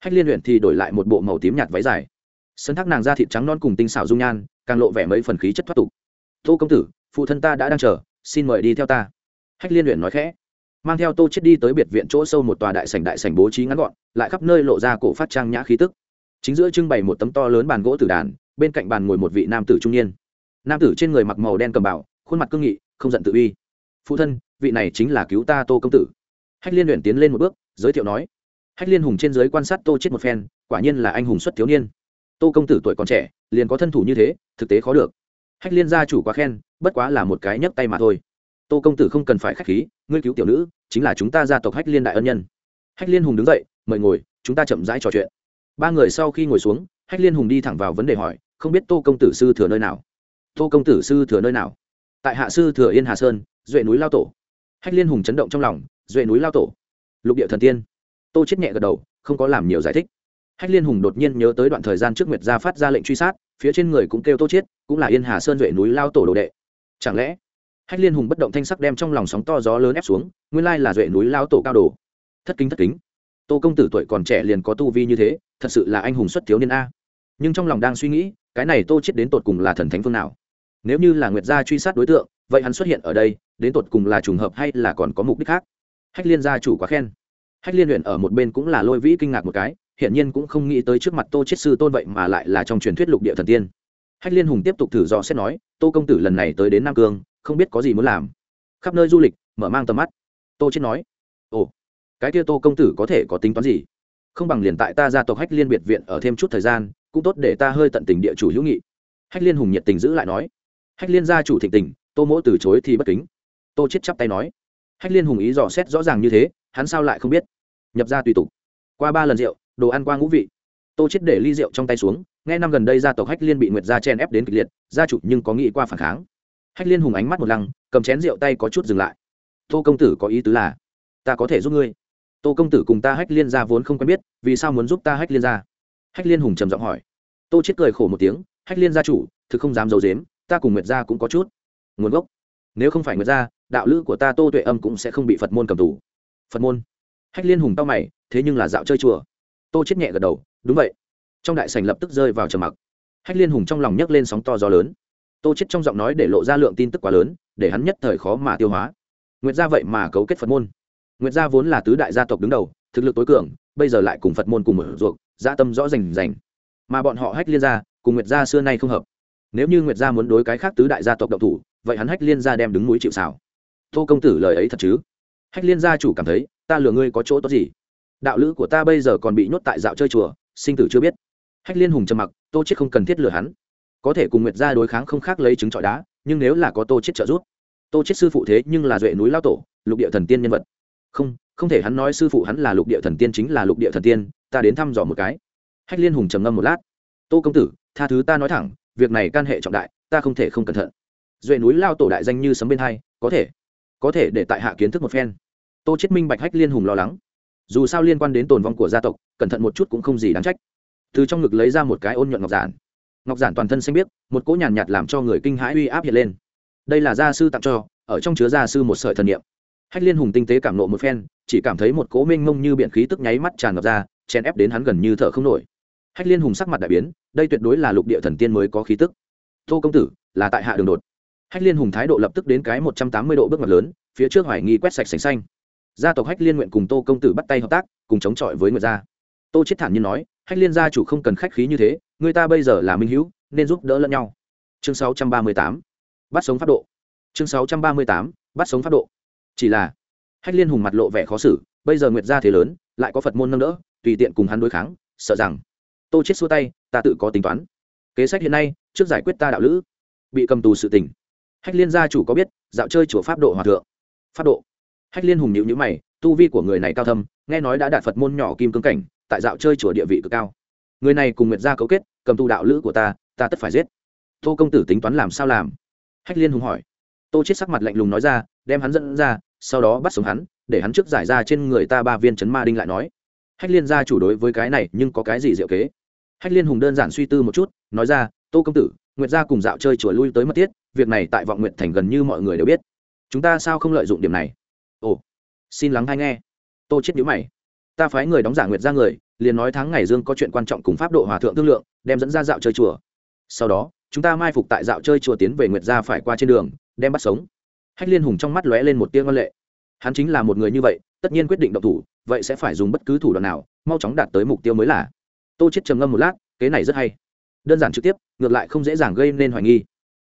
hách liên luyện thì đổi lại một bộ màu tím nhạt váy dài. Sân thác nàng da thịt trắng non cùng tinh xảo dung nhan, càng lộ vẻ mấy phần khí chất thoát tục. Tô công tử, phụ thân ta đã đang chờ, xin mời đi theo ta. Hách liên luyện nói khẽ. Mang theo tô chết đi tới biệt viện chỗ sâu một tòa đại sảnh đại sảnh bố trí ngắn gọn, lại khắp nơi lộ ra cổ phát trang nhã khí tức. Chính giữa trưng bày một tấm to lớn bàn gỗ tử đàn, bên cạnh bàn ngồi một vị nam tử trung niên. Nam tử trên người mặc màu đen cầm bảo khuôn mặt cương nghị, không giận tự uy. Phụ thân, vị này chính là cứu ta tô công tử. Hách liên luyện tiến lên một bước, giới thiệu nói hách liên hùng trên giới quan sát tô chết một phen, quả nhiên là anh hùng xuất thiếu niên. Tô công tử tuổi còn trẻ, liền có thân thủ như thế, thực tế khó được. Hách liên gia chủ quá khen, bất quá là một cái nhấc tay mà thôi. Tô công tử không cần phải khách khí, ngươi cứu tiểu nữ, chính là chúng ta gia tộc hách liên đại ân nhân. Hách liên hùng đứng dậy, mời ngồi, chúng ta chậm rãi trò chuyện. Ba người sau khi ngồi xuống, hách liên hùng đi thẳng vào vấn đề hỏi, không biết tô công tử sư thừa nơi nào? Tô công tử sư thừa nơi nào? Tại hạ sư thừa yên hà sơn, duệ núi lao tổ. Hách liên hùng chấn động trong lòng, duệ núi lao tổ. Lục địa thần tiên tô chết nhẹ gật đầu, không có làm nhiều giải thích. Hách liên hùng đột nhiên nhớ tới đoạn thời gian trước nguyệt gia phát ra lệnh truy sát, phía trên người cũng kêu tô chết, cũng là yên hà sơn duệ núi lao tổ đồ đệ. Chẳng lẽ, hách liên hùng bất động thanh sắc đem trong lòng sóng to gió lớn ép xuống, nguyên lai là duệ núi lao tổ cao đồ. Thất kính thất kính. Tô công tử tuổi còn trẻ liền có tu vi như thế, thật sự là anh hùng xuất thiếu niên a. Nhưng trong lòng đang suy nghĩ, cái này tô chết đến tột cùng là thần thánh phương nào? Nếu như là nguyệt gia truy sát đối tượng, vậy hắn xuất hiện ở đây, đến tột cùng là trùng hợp hay là còn có mục đích khác? Hách liên gia chủ quá khen hách liên luyện ở một bên cũng là lôi vĩ kinh ngạc một cái, hiển nhiên cũng không nghĩ tới trước mặt tô chết sư tôn vậy mà lại là trong truyền thuyết lục địa thần tiên. Hách liên hùng tiếp tục thử dò xét nói, tô công tử lần này tới đến nam cương, không biết có gì muốn làm. Khắp nơi du lịch, mở mang tầm mắt. Tô chết nói, ồ, cái kia tô công tử có thể có tính toán gì? Không bằng liền tại ta gia tộc hách liên biệt viện ở thêm chút thời gian, cũng tốt để ta hơi tận tình địa chủ hữu nghị. Hách liên hùng nhiệt tình giữ lại nói, hách liên gia chủ thịnh tình, tô mỗ từ chối thì bất kính. Tô chết chắp tay nói, hách liên hùng ý dò xét rõ ràng như thế, hắn sao lại không biết? Nhập ra tùy tục. Qua ba lần rượu, đồ ăn qua ngũ vị. Tô chết để ly rượu trong tay xuống, nghe năm gần đây gia tộc hách liên bị nguyệt gia chen ép đến kịch liệt, gia chủ nhưng có nghĩ qua phản kháng. Hách liên hùng ánh mắt một lăng, cầm chén rượu tay có chút dừng lại. Tô công tử có ý tứ là, ta có thể giúp ngươi. Tô công tử cùng ta hách liên gia vốn không quen biết, vì sao muốn giúp ta hách liên gia? Hách liên hùng trầm giọng hỏi. Tô chết cười khổ một tiếng, hách liên gia chủ, thực không dám giấu dếm ta cùng nguyệt gia cũng có chút. Nguồn gốc. Nếu không phải nguyệt gia, đạo lữ của ta tô tuệ âm cũng sẽ không bị phật môn cầm tù. Phật môn hách liên hùng tao mày, thế nhưng là dạo chơi chùa. Tô chết nhẹ gật đầu, đúng vậy. Trong đại sảnh lập tức rơi vào trầm mặc. Hách liên hùng trong lòng nhấc lên sóng to gió lớn. Tô chết trong giọng nói để lộ ra lượng tin tức quá lớn, để hắn nhất thời khó mà tiêu hóa. Nguyệt gia vậy mà cấu kết phật môn. Nguyệt gia vốn là tứ đại gia tộc đứng đầu, thực lực tối cường, bây giờ lại cùng phật môn cùng mở ruột gia tâm rõ rành rành. Mà bọn họ hách liên gia cùng nguyệt gia xưa nay không hợp. Nếu như nguyệt gia muốn đối cái khác tứ đại gia tộc động thủ, vậy hắn hách liên gia đem đứng núi chịu sào. tô công tử lời ấy thật chứ? Hách liên gia chủ cảm thấy, ta lừa ngươi có chỗ tốt gì? Đạo lữ của ta bây giờ còn bị nhốt tại dạo chơi chùa, sinh tử chưa biết. Hách liên hùng trầm mặc, tô chết không cần thiết lừa hắn. Có thể cùng nguyệt gia đối kháng không khác lấy trứng trọi đá, nhưng nếu là có tô chết trợ giúp. Tô chết sư phụ thế nhưng là duệ núi lao tổ, lục địa thần tiên nhân vật. Không không thể hắn nói sư phụ hắn là lục địa thần tiên chính là lục địa thần tiên, ta đến thăm dò một cái. Hách liên hùng trầm ngâm một lát. Tô công tử, tha thứ ta nói thẳng, việc này can hệ trọng đại, ta không thể không cẩn thận. Duệ núi lao tổ đại danh như sấm bên hai, có thể có thể để tại hạ kiến thức một phen tô chết minh bạch hách liên hùng lo lắng. Dù sao liên quan đến tồn vong của gia tộc, cẩn thận một chút cũng không gì đáng trách. Từ trong ngực lấy ra một cái ôn nhuận ngọc giản. Ngọc giản toàn thân xanh biếc, một cỗ nhàn nhạt làm cho người kinh hãi uy áp hiện lên. Đây là gia sư tặng cho, ở trong chứa gia sư một sợi thần niệm. Hách liên hùng tinh tế cảm nộ một phen, chỉ cảm thấy một cỗ mênh mông như biện khí tức nháy mắt tràn ngập ra, chèn ép đến hắn gần như thở không nổi. Hách liên hùng sắc mặt đại biến, đây tuyệt đối là lục địa thần tiên mới có khí tức. Tô công tử, là tại hạ đường đột. Hách liên hùng thái độ lập tức đến cái một trăm tám mươi độ bước ngoặt lớn, phía trước hoài nghi quét sạch sành xanh gia tộc hách liên nguyện cùng tô công tử bắt tay hợp tác, cùng chống chọi với người gia. Tô chết thản nhiên nói, hách liên gia chủ không cần khách khí như thế, người ta bây giờ là minh hữu, nên giúp đỡ lẫn nhau. Chương 638 bắt sống pháp độ. Chương 638 bắt sống pháp độ. Chỉ là, hách liên hùng mặt lộ vẻ khó xử, bây giờ nguyệt gia thế lớn, lại có phật môn nâng đỡ, tùy tiện cùng hắn đối kháng, sợ rằng, tô chết xua tay, ta tự có tính toán. Kế sách hiện nay, trước giải quyết ta đạo lữ. Bị cầm tù sự tình. Hách liên gia chủ có biết, dạo chơi chùa pháp độ hòa thượng. Pháp độ hách liên hùng nhịu nhữ mày, tu vi của người này cao thâm, nghe nói đã đạt phật môn nhỏ kim cương cảnh, tại dạo chơi chùa địa vị cực cao. Người này cùng nguyệt gia cấu kết, cầm tu đạo lữ của ta ta tất phải giết. Tô công tử tính toán làm sao làm? Hách liên hùng hỏi. Tô chết sắc mặt lạnh lùng nói ra, đem hắn dẫn ra, sau đó bắt sống hắn, để hắn trước giải ra trên người ta ba viên chấn ma đinh lại nói. Hách liên gia chủ đối với cái này, nhưng có cái gì diệu kế? Hách liên hùng đơn giản suy tư một chút, nói ra, tô công tử, nguyệt gia cùng dạo chơi chùa lui tới mất tiết việc này tại vọng nguyện thành gần như mọi người đều biết. Chúng ta sao không lợi dụng điểm này? Ồ, xin lắng hay nghe. Tô chết nhữ mày. Ta phái người đóng giả nguyệt ra người, liền nói tháng ngày dương có chuyện quan trọng cùng pháp độ hòa thượng thương lượng, đem dẫn ra dạo chơi chùa. Sau đó, chúng ta mai phục tại dạo chơi chùa tiến về nguyệt gia phải qua trên đường, đem bắt sống. Hách liên hùng trong mắt lóe lên một tia ngân lệ. Hắn chính là một người như vậy, tất nhiên quyết định động thủ, vậy sẽ phải dùng bất cứ thủ đoạn nào, mau chóng đạt tới mục tiêu mới là. Tô chết trầm ngâm một lát, kế này rất hay. Đơn giản trực tiếp, ngược lại không dễ dàng gây nên hoài nghi.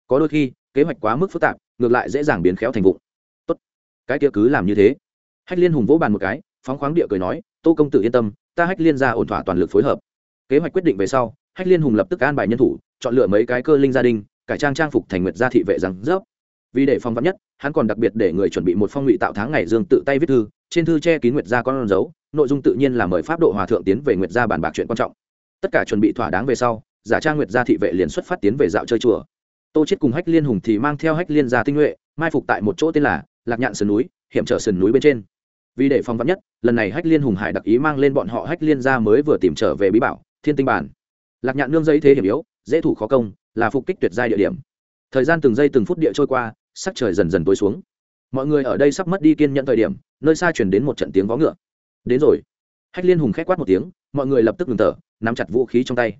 Có đôi khi, kế hoạch quá mức phức tạp, ngược lại dễ dàng biến khéo thành vụng cái kia cứ làm như thế. Hách liên hùng vỗ bàn một cái, phóng khoáng địa cười nói, tô công tử yên tâm, ta hách liên ra ổn thỏa toàn lực phối hợp. Kế hoạch quyết định về sau, hách liên hùng lập tức an bài nhân thủ, chọn lựa mấy cái cơ linh gia đình, cải trang trang phục thành nguyệt gia thị vệ rằng rớp. Vì để phong vắn nhất, hắn còn đặc biệt để người chuẩn bị một phong ngụy tạo tháng ngày dương tự tay viết thư, trên thư che kín nguyệt gia con dấu, nội dung tự nhiên là mời pháp độ hòa thượng tiến về nguyệt gia bàn bạc chuyện quan trọng. Tất cả chuẩn bị thỏa đáng về sau, giả trang nguyệt gia thị vệ liền xuất phát tiến về dạo chơi chùa. Tô chết cùng hách liên hùng thì mang theo hách liên gia tinh nhuệ, mai phục tại một chỗ tên là lạc nhạn sườn núi, hiểm trở sườn núi bên trên. Vì để phòng vắn nhất, lần này hách liên hùng hải đặc ý mang lên bọn họ hách liên gia mới vừa tìm trở về bí bảo, thiên tinh bản. Lạc nhạn nương giấy thế hiểm yếu, dễ thủ khó công, là phục kích tuyệt giai địa điểm. Thời gian từng giây từng phút địa trôi qua, sắc trời dần dần tối xuống. Mọi người ở đây sắp mất đi kiên nhận thời điểm, nơi xa chuyển đến một trận tiếng vó ngựa. Đến rồi. Hách liên hùng k h é c quát một tiếng, mọi người lập tức ngừng thở, nắm chặt vũ khí trong tay.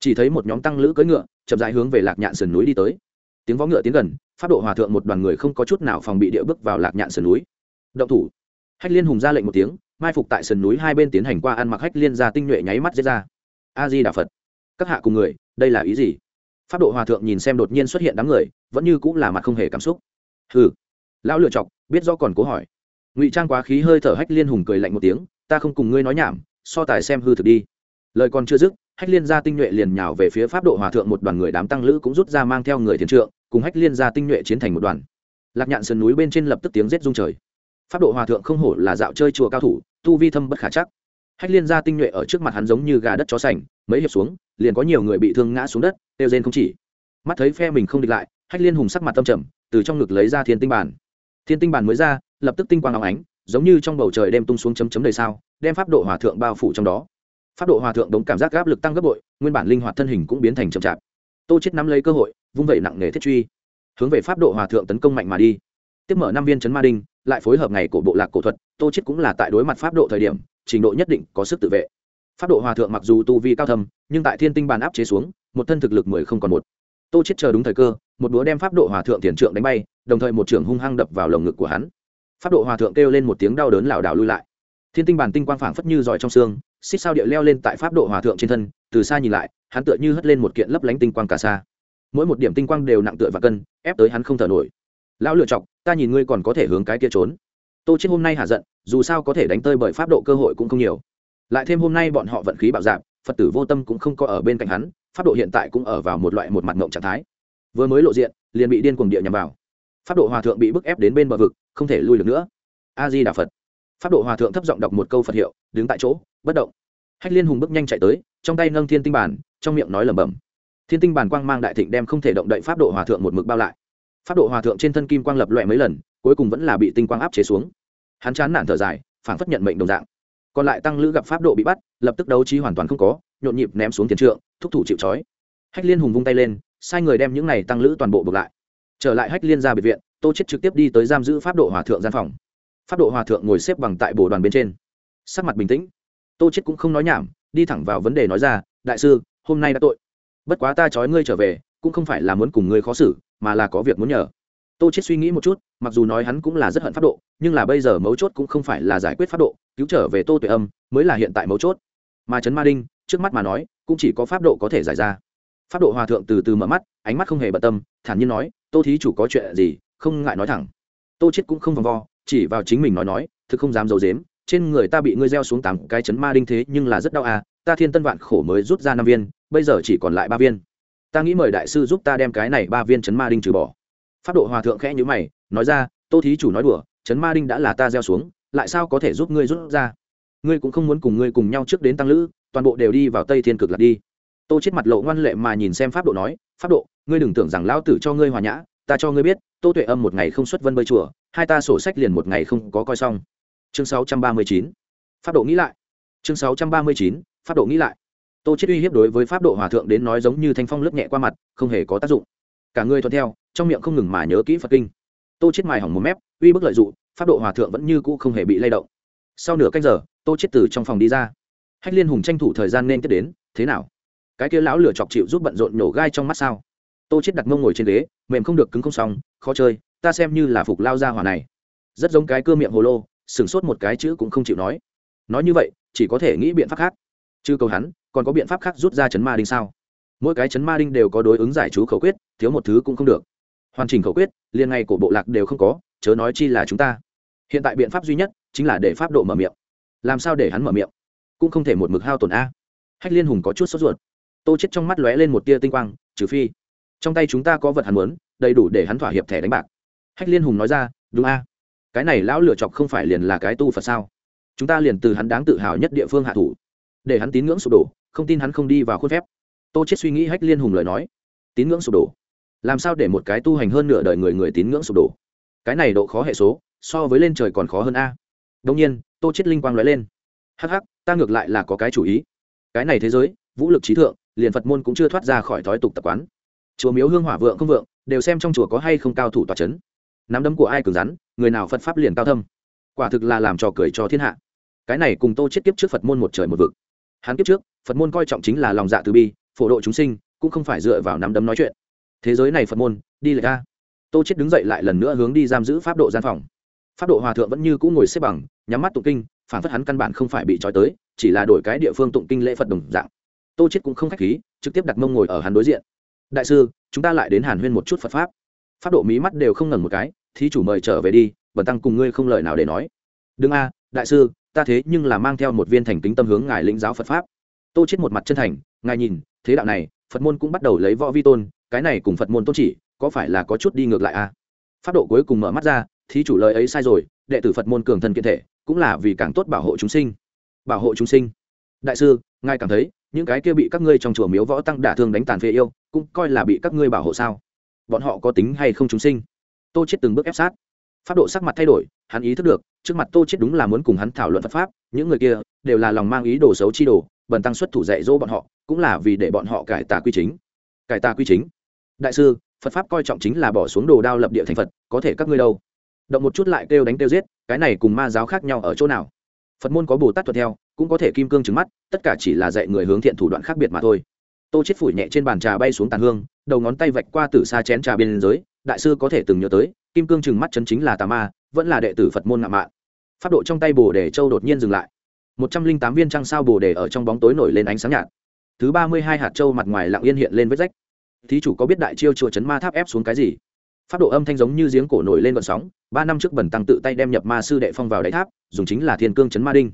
Chỉ thấy một nhóm tăng lữ cưỡi ngựa, chậm rãi hướng về lạc nhạn sườn núi đi tới tiếng vó ngựa tiến gần, pháp độ hòa thượng một đoàn người không có chút nào phòng bị địa bước vào lạc nhạn sườn núi. Động thủ. Hách liên hùng ra lệnh một tiếng, mai phục tại sườn núi hai bên tiến hành qua ăn mặc hách liên ra tinh nhuệ nháy mắt giết ra. A di đà phật các hạ cùng người, đây là ý gì? Pháp độ hòa thượng nhìn xem đột nhiên xuất hiện đám người, vẫn như cũng là mặt không hề cảm xúc. Hừ. Lão lựa chọc, biết do còn cố hỏi. Ngụy trang quá khí hơi thở hách liên hùng cười lạnh một tiếng, ta không cùng ngươi nói nhảm, so tài xem hư thực đi. Lời còn chưa dứt hách liên gia tinh nhuệ liền nhào về phía pháp độ hòa thượng, một đoàn người đám tăng lữ cũng rút ra mang theo người thiền trượng, cùng hách liên gia tinh nhuệ chiến thành một đoàn. Lạc nhạn sườn núi bên trên lập tức tiếng rết rung trời. Pháp độ hòa thượng không hổ là dạo chơi chùa cao thủ, tu vi thâm bất khả chắc. Hách liên gia tinh nhuệ ở trước mặt hắn giống như gà đất chó sành, mấy hiệp xuống, liền có nhiều người bị thương ngã xuống đất tiêu rên không chỉ. Mắt thấy phe mình không địch lại, hách liên hùng sắc mặt tâm trầm, từ trong ngực lấy ra thiên tinh bản thiên tinh bản mới ra, lập tức tinh quang áo ánh, giống như trong bầu trời đem tung xuống chấm chấm đầy sao, đem pháp độ hòa thượng bao phủ trong đó pháp độ hòa thượng đống cảm giác áp lực tăng gấp bội, nguyên bản linh hoạt thân hình cũng biến thành chậm chạp. Tô chết nắm lấy cơ hội, vung vẩy nặng nề thiết truy, hướng về pháp độ hòa thượng tấn công mạnh mà đi. Tiếp mở năm viên chấn ma đinh, lại phối hợp ngày của bộ lạc cổ thuật, tô chết cũng là tại đối mặt pháp độ thời điểm, trình độ nhất định có sức tự vệ. Pháp độ hòa thượng mặc dù tu vi cao thâm, nhưng tại thiên tinh bàn áp chế xuống, một thân thực lực mười không còn một. Tô chết chờ đúng thời cơ, một búa đem pháp độ hòa thượng tiền trượng đánh bay, đồng thời một trưởng hung hăng đập vào lồng ngực của hắn. Pháp độ hòa thượng kêu lên một tiếng đau đớn lảo đảo lui lại thiên tinh bàn tinh quang phảng phất như giỏi trong xương xích sao địa leo lên tại pháp độ hòa thượng trên thân từ xa nhìn lại hắn tựa như hất lên một kiện lấp lánh tinh quang cả xa. Mỗi một điểm tinh quang đều nặng tựa và cân ép tới hắn không thở nổi. Lão lựa chọc ta nhìn ngươi còn có thể hướng cái kia trốn. Tô chết hôm nay hạ giận dù sao có thể đánh tơi bởi pháp độ cơ hội cũng không nhiều. Lại thêm hôm nay bọn họ vận khí bạo giảm, phật tử vô tâm cũng không có ở bên cạnh hắn pháp độ hiện tại cũng ở vào một loại một mặt ngộng trạng thái. Vừa mới lộ diện liền bị điên cuồng địa nhằm vào. Pháp độ hòa thượng bị bức ép đến bên bờ vực không thể lui được nữa. A di đà phật pháp độ hòa thượng thấp giọng đọc một câu phật hiệu, đứng tại chỗ, bất động. Hách liên hùng bước nhanh chạy tới, trong tay nâng thiên tinh bản trong miệng nói lẩm bẩm. Thiên tinh bản quang mang đại thịnh đem không thể động đậy pháp độ hòa thượng một mực bao lại. Pháp độ hòa thượng trên thân kim quang lập loẹ mấy lần, cuối cùng vẫn là bị tinh quang áp chế xuống. Hắn chán nản thở dài phản phất nhận mệnh đồng dạng. Còn lại tăng lữ gặp pháp độ bị bắt, lập tức đấu trí hoàn toàn không có, nhộn nhịp ném xuống tiền trượng, thúc thủ chịu trói. Hách liên hùng vung tay lên, sai người đem những này tăng lữ toàn bộ bực lại. Trở lại hách liên ra biệt viện, tô chết trực tiếp đi tới giam giữ pháp độ hòa thượng gian phòng pháp độ hòa thượng ngồi xếp bằng tại bồ đoàn bên trên. Sắc mặt bình tĩnh. Tô chết cũng không nói nhảm, đi thẳng vào vấn đề nói ra, đại sư, hôm nay đã tội. Bất quá ta trói ngươi trở về, cũng không phải là muốn cùng ngươi khó xử, mà là có việc muốn nhờ. Tô chết suy nghĩ một chút, mặc dù nói hắn cũng là rất hận pháp độ, nhưng là bây giờ mấu chốt cũng không phải là giải quyết pháp độ, cứu trở về tô tuệ âm, mới là hiện tại mấu chốt. Mà trấn ma đinh, trước mắt mà nói, cũng chỉ có pháp độ có thể giải ra. Pháp độ hòa thượng từ từ mở mắt, ánh mắt không hề bận tâm, thản nhiên nói, tô thí chủ có chuyện gì? Không ngại nói thẳng. Tô chết cũng không vòng vo chỉ vào chính mình nói nói, thực không dám d i dếm trên người ta bị ngươi gieo xuống tám cái chấn ma đinh thế nhưng là rất đau à ta thiên tân vạn khổ mới rút ra năm viên, bây giờ chỉ còn lại ba viên. Ta nghĩ mời đại sư giúp ta đem cái này ba viên chấn ma đinh trừ bỏ. Pháp độ hòa thượng khẽ nhữ mày, nói ra, tô thí chủ nói đùa, chấn ma đinh đã là ta gieo xuống, lại sao có thể giúp ngươi rút ra? Ngươi cũng không muốn cùng ngươi cùng nhau trước đến tăng lữ, toàn bộ đều đi vào tây thiên cực lạc đi. Tô chết mặt lộ ngoan lệ mà nhìn xem pháp độ nói, pháp độ, ngươi đừng tưởng rằng lão tử cho ngươi hòa nhã, ta cho ngươi biết, tô tuệ âm một ngày không xuất vân bơi chùa hai ta sổ sách liền một ngày không có coi xong. Chương 639. pháp độ nghĩ lại. Chương 639. pháp độ nghĩ lại. Tô chết uy hiếp đối với pháp độ hòa thượng đến nói giống như thanh phong lướt nhẹ qua mặt, không hề có tác dụng. Cả người thuận theo, trong miệng không ngừng mà nhớ kỹ phật kinh. Tô chết mài hỏng một mép, uy bức lợi dụng, pháp độ hòa thượng vẫn như cũ không hề bị lay động. Sau nửa canh giờ, tô chết từ trong phòng đi ra. Hách liên hùng tranh thủ thời gian nên tiếp đến, thế nào? Cái kia lão lửa chọc chịu giúp bận rộn nhổ gai trong mắt sao? Tô chết đặt mông ngồi trên ghế, mềm không được cứng không xong, khó chơi ta xem như là phục lao ra hỏa này. Rất giống cái cưa miệng hồ lô sửng sốt một cái chữ cũng không chịu nói. Nói như vậy, chỉ có thể nghĩ biện pháp khác. Chứ câu hắn, còn có biện pháp khác rút ra chấn ma đinh sao? Mỗi cái chấn ma đinh đều có đối ứng giải chú khẩu quyết, thiếu một thứ cũng không được. Hoàn chỉnh khẩu quyết, liền ngay của bộ lạc đều không có, chớ nói chi là chúng ta. Hiện tại biện pháp duy nhất chính là để pháp độ mở miệng. Làm sao để hắn mở miệng? Cũng không thể một mực hao tổn a. Hách liên hùng có chút sốt ruột. Tô chết trong mắt lóe lên một tia tinh quang, trừ phi trong tay chúng ta có vật hắn muốn, đầy đủ để hắn thỏa hiệp thẻ đánh bạc hách liên hùng nói ra, đúng a. Cái này lão lựa chọc không phải liền là cái tu phật sao? Chúng ta liền từ hắn đáng tự hào nhất địa phương hạ thủ, để hắn tín ngưỡng sụp đổ, không tin hắn không đi vào khuôn phép. Tô chết suy nghĩ hách liên hùng lời nói, tín ngưỡng sụp đổ? Làm sao để một cái tu hành hơn nửa đời người người tín ngưỡng sụp đổ? Cái này độ khó hệ số, so với lên trời còn khó hơn a. Đông nhiên, tô chết linh quang lóe lên. Hắc hắc, ta ngược lại là có cái chủ ý. Cái này thế giới, vũ lực trí thượng, liền phật môn cũng chưa thoát ra khỏi thói tục tập quán. Chùa miếu hương hỏa vượng không vượng, đều xem trong chùa có hay không cao thủ tòa c h ấ n nắm đấm của ai cứng rắn, người nào phật pháp liền cao thâm. Quả thực là làm trò cười cho thiên hạ. Cái này cùng tô chết kiếp trước phật môn một trời một vực. Hắn kiếp trước, phật môn coi trọng chính là lòng dạ từ bi, phổ độ chúng sinh, cũng không phải dựa vào nắm đấm nói chuyện. Thế giới này phật môn, đi lại ca tô chết đứng dậy lại lần nữa hướng đi giam giữ pháp độ gian phòng. Pháp độ hòa thượng vẫn như cũ ngồi xếp bằng, nhắm mắt tụng kinh phản phất hắn căn bản không phải bị trói tới, chỉ là đổi cái địa phương tụng kinh lễ phật đồng dạng. Tô chết cũng không khách khí, trực tiếp đặt mông ngồi ở hắn đối diện. Đại sư, chúng ta lại đến hàn huyên một chút phật pháp pháp độ mí mắt đều không ngẩng một cái, thí chủ mời trở về đi, bần tăng cùng ngươi không lời nào để nói. Đừng a, đại sư, ta thế nhưng là mang theo một viên thành kính tâm hướng ngài lĩnh giáo phật pháp. Tô chết một mặt chân thành, ngài nhìn, thế đạo này, phật môn cũng bắt đầu lấy võ vi tôn, cái này cùng phật môn tôn chỉ, có phải là có chút đi ngược lại a? Pháp độ cuối cùng mở mắt ra, thí chủ lời ấy sai rồi, đệ tử phật môn cường thân kiện thể, cũng là vì càng tốt bảo hộ chúng sinh. Bảo hộ chúng sinh. Đại sư, ngài cảm thấy, những cái kia bị các ngươi trong chùa miếu võ tăng đả thương đánh tàn phê yêu, cũng coi là bị các ngươi bảo hộ sao? Bọn họ có tính hay không chúng sinh. Tô chết từng bước ép sát. Pháp độ sắc mặt thay đổi, hắn ý thức được, trước mặt tô chết đúng là muốn cùng hắn thảo luận phật pháp, những người kia đều là lòng mang ý đồ xấu chi đồ, bần tăng xuất thủ dạy dỗ bọn họ, cũng là vì để bọn họ cải tà quy chính. Cải tà quy chính. Đại sư, phật pháp coi trọng chính là bỏ xuống đồ đao lập địa thành phật, có thể các ngươi đâu? Động một chút lại kêu đánh kêu giết, cái này cùng ma giáo khác nhau ở chỗ nào? Phật môn có bồ tát thuật theo, cũng có thể kim cương trứng mắt, tất cả chỉ là dạy người hướng thiện thủ đoạn khác biệt mà thôi. Tô chết phủi nhẹ trên bàn trà bay xuống tàn hương đầu ngón tay vạch qua từ xa chén trà bên giới đại sư có thể từng nhớ tới, kim cương trừng mắt chân chính là tà ma, vẫn là đệ tử phật môn ngạ mạn. Pháp độ trong tay bồ đề châu đột nhiên dừng lại. Một trăm linh tám viên trăng sao bồ đề ở trong bóng tối nổi lên ánh sáng nhạt. Thứ ba mươi hai hạt châu mặt ngoài lặng yên hiện lên vết rách. Thí chủ có biết đại chiêu chùa chấn ma tháp ép xuống cái gì? Pháp độ âm thanh giống như giếng cổ nổi lên vận sóng, ba năm trước bẩn tăng tự tay đem nhập ma sư đệ phong vào đáy tháp, dùng chính là thiên cương chấn ma đinh.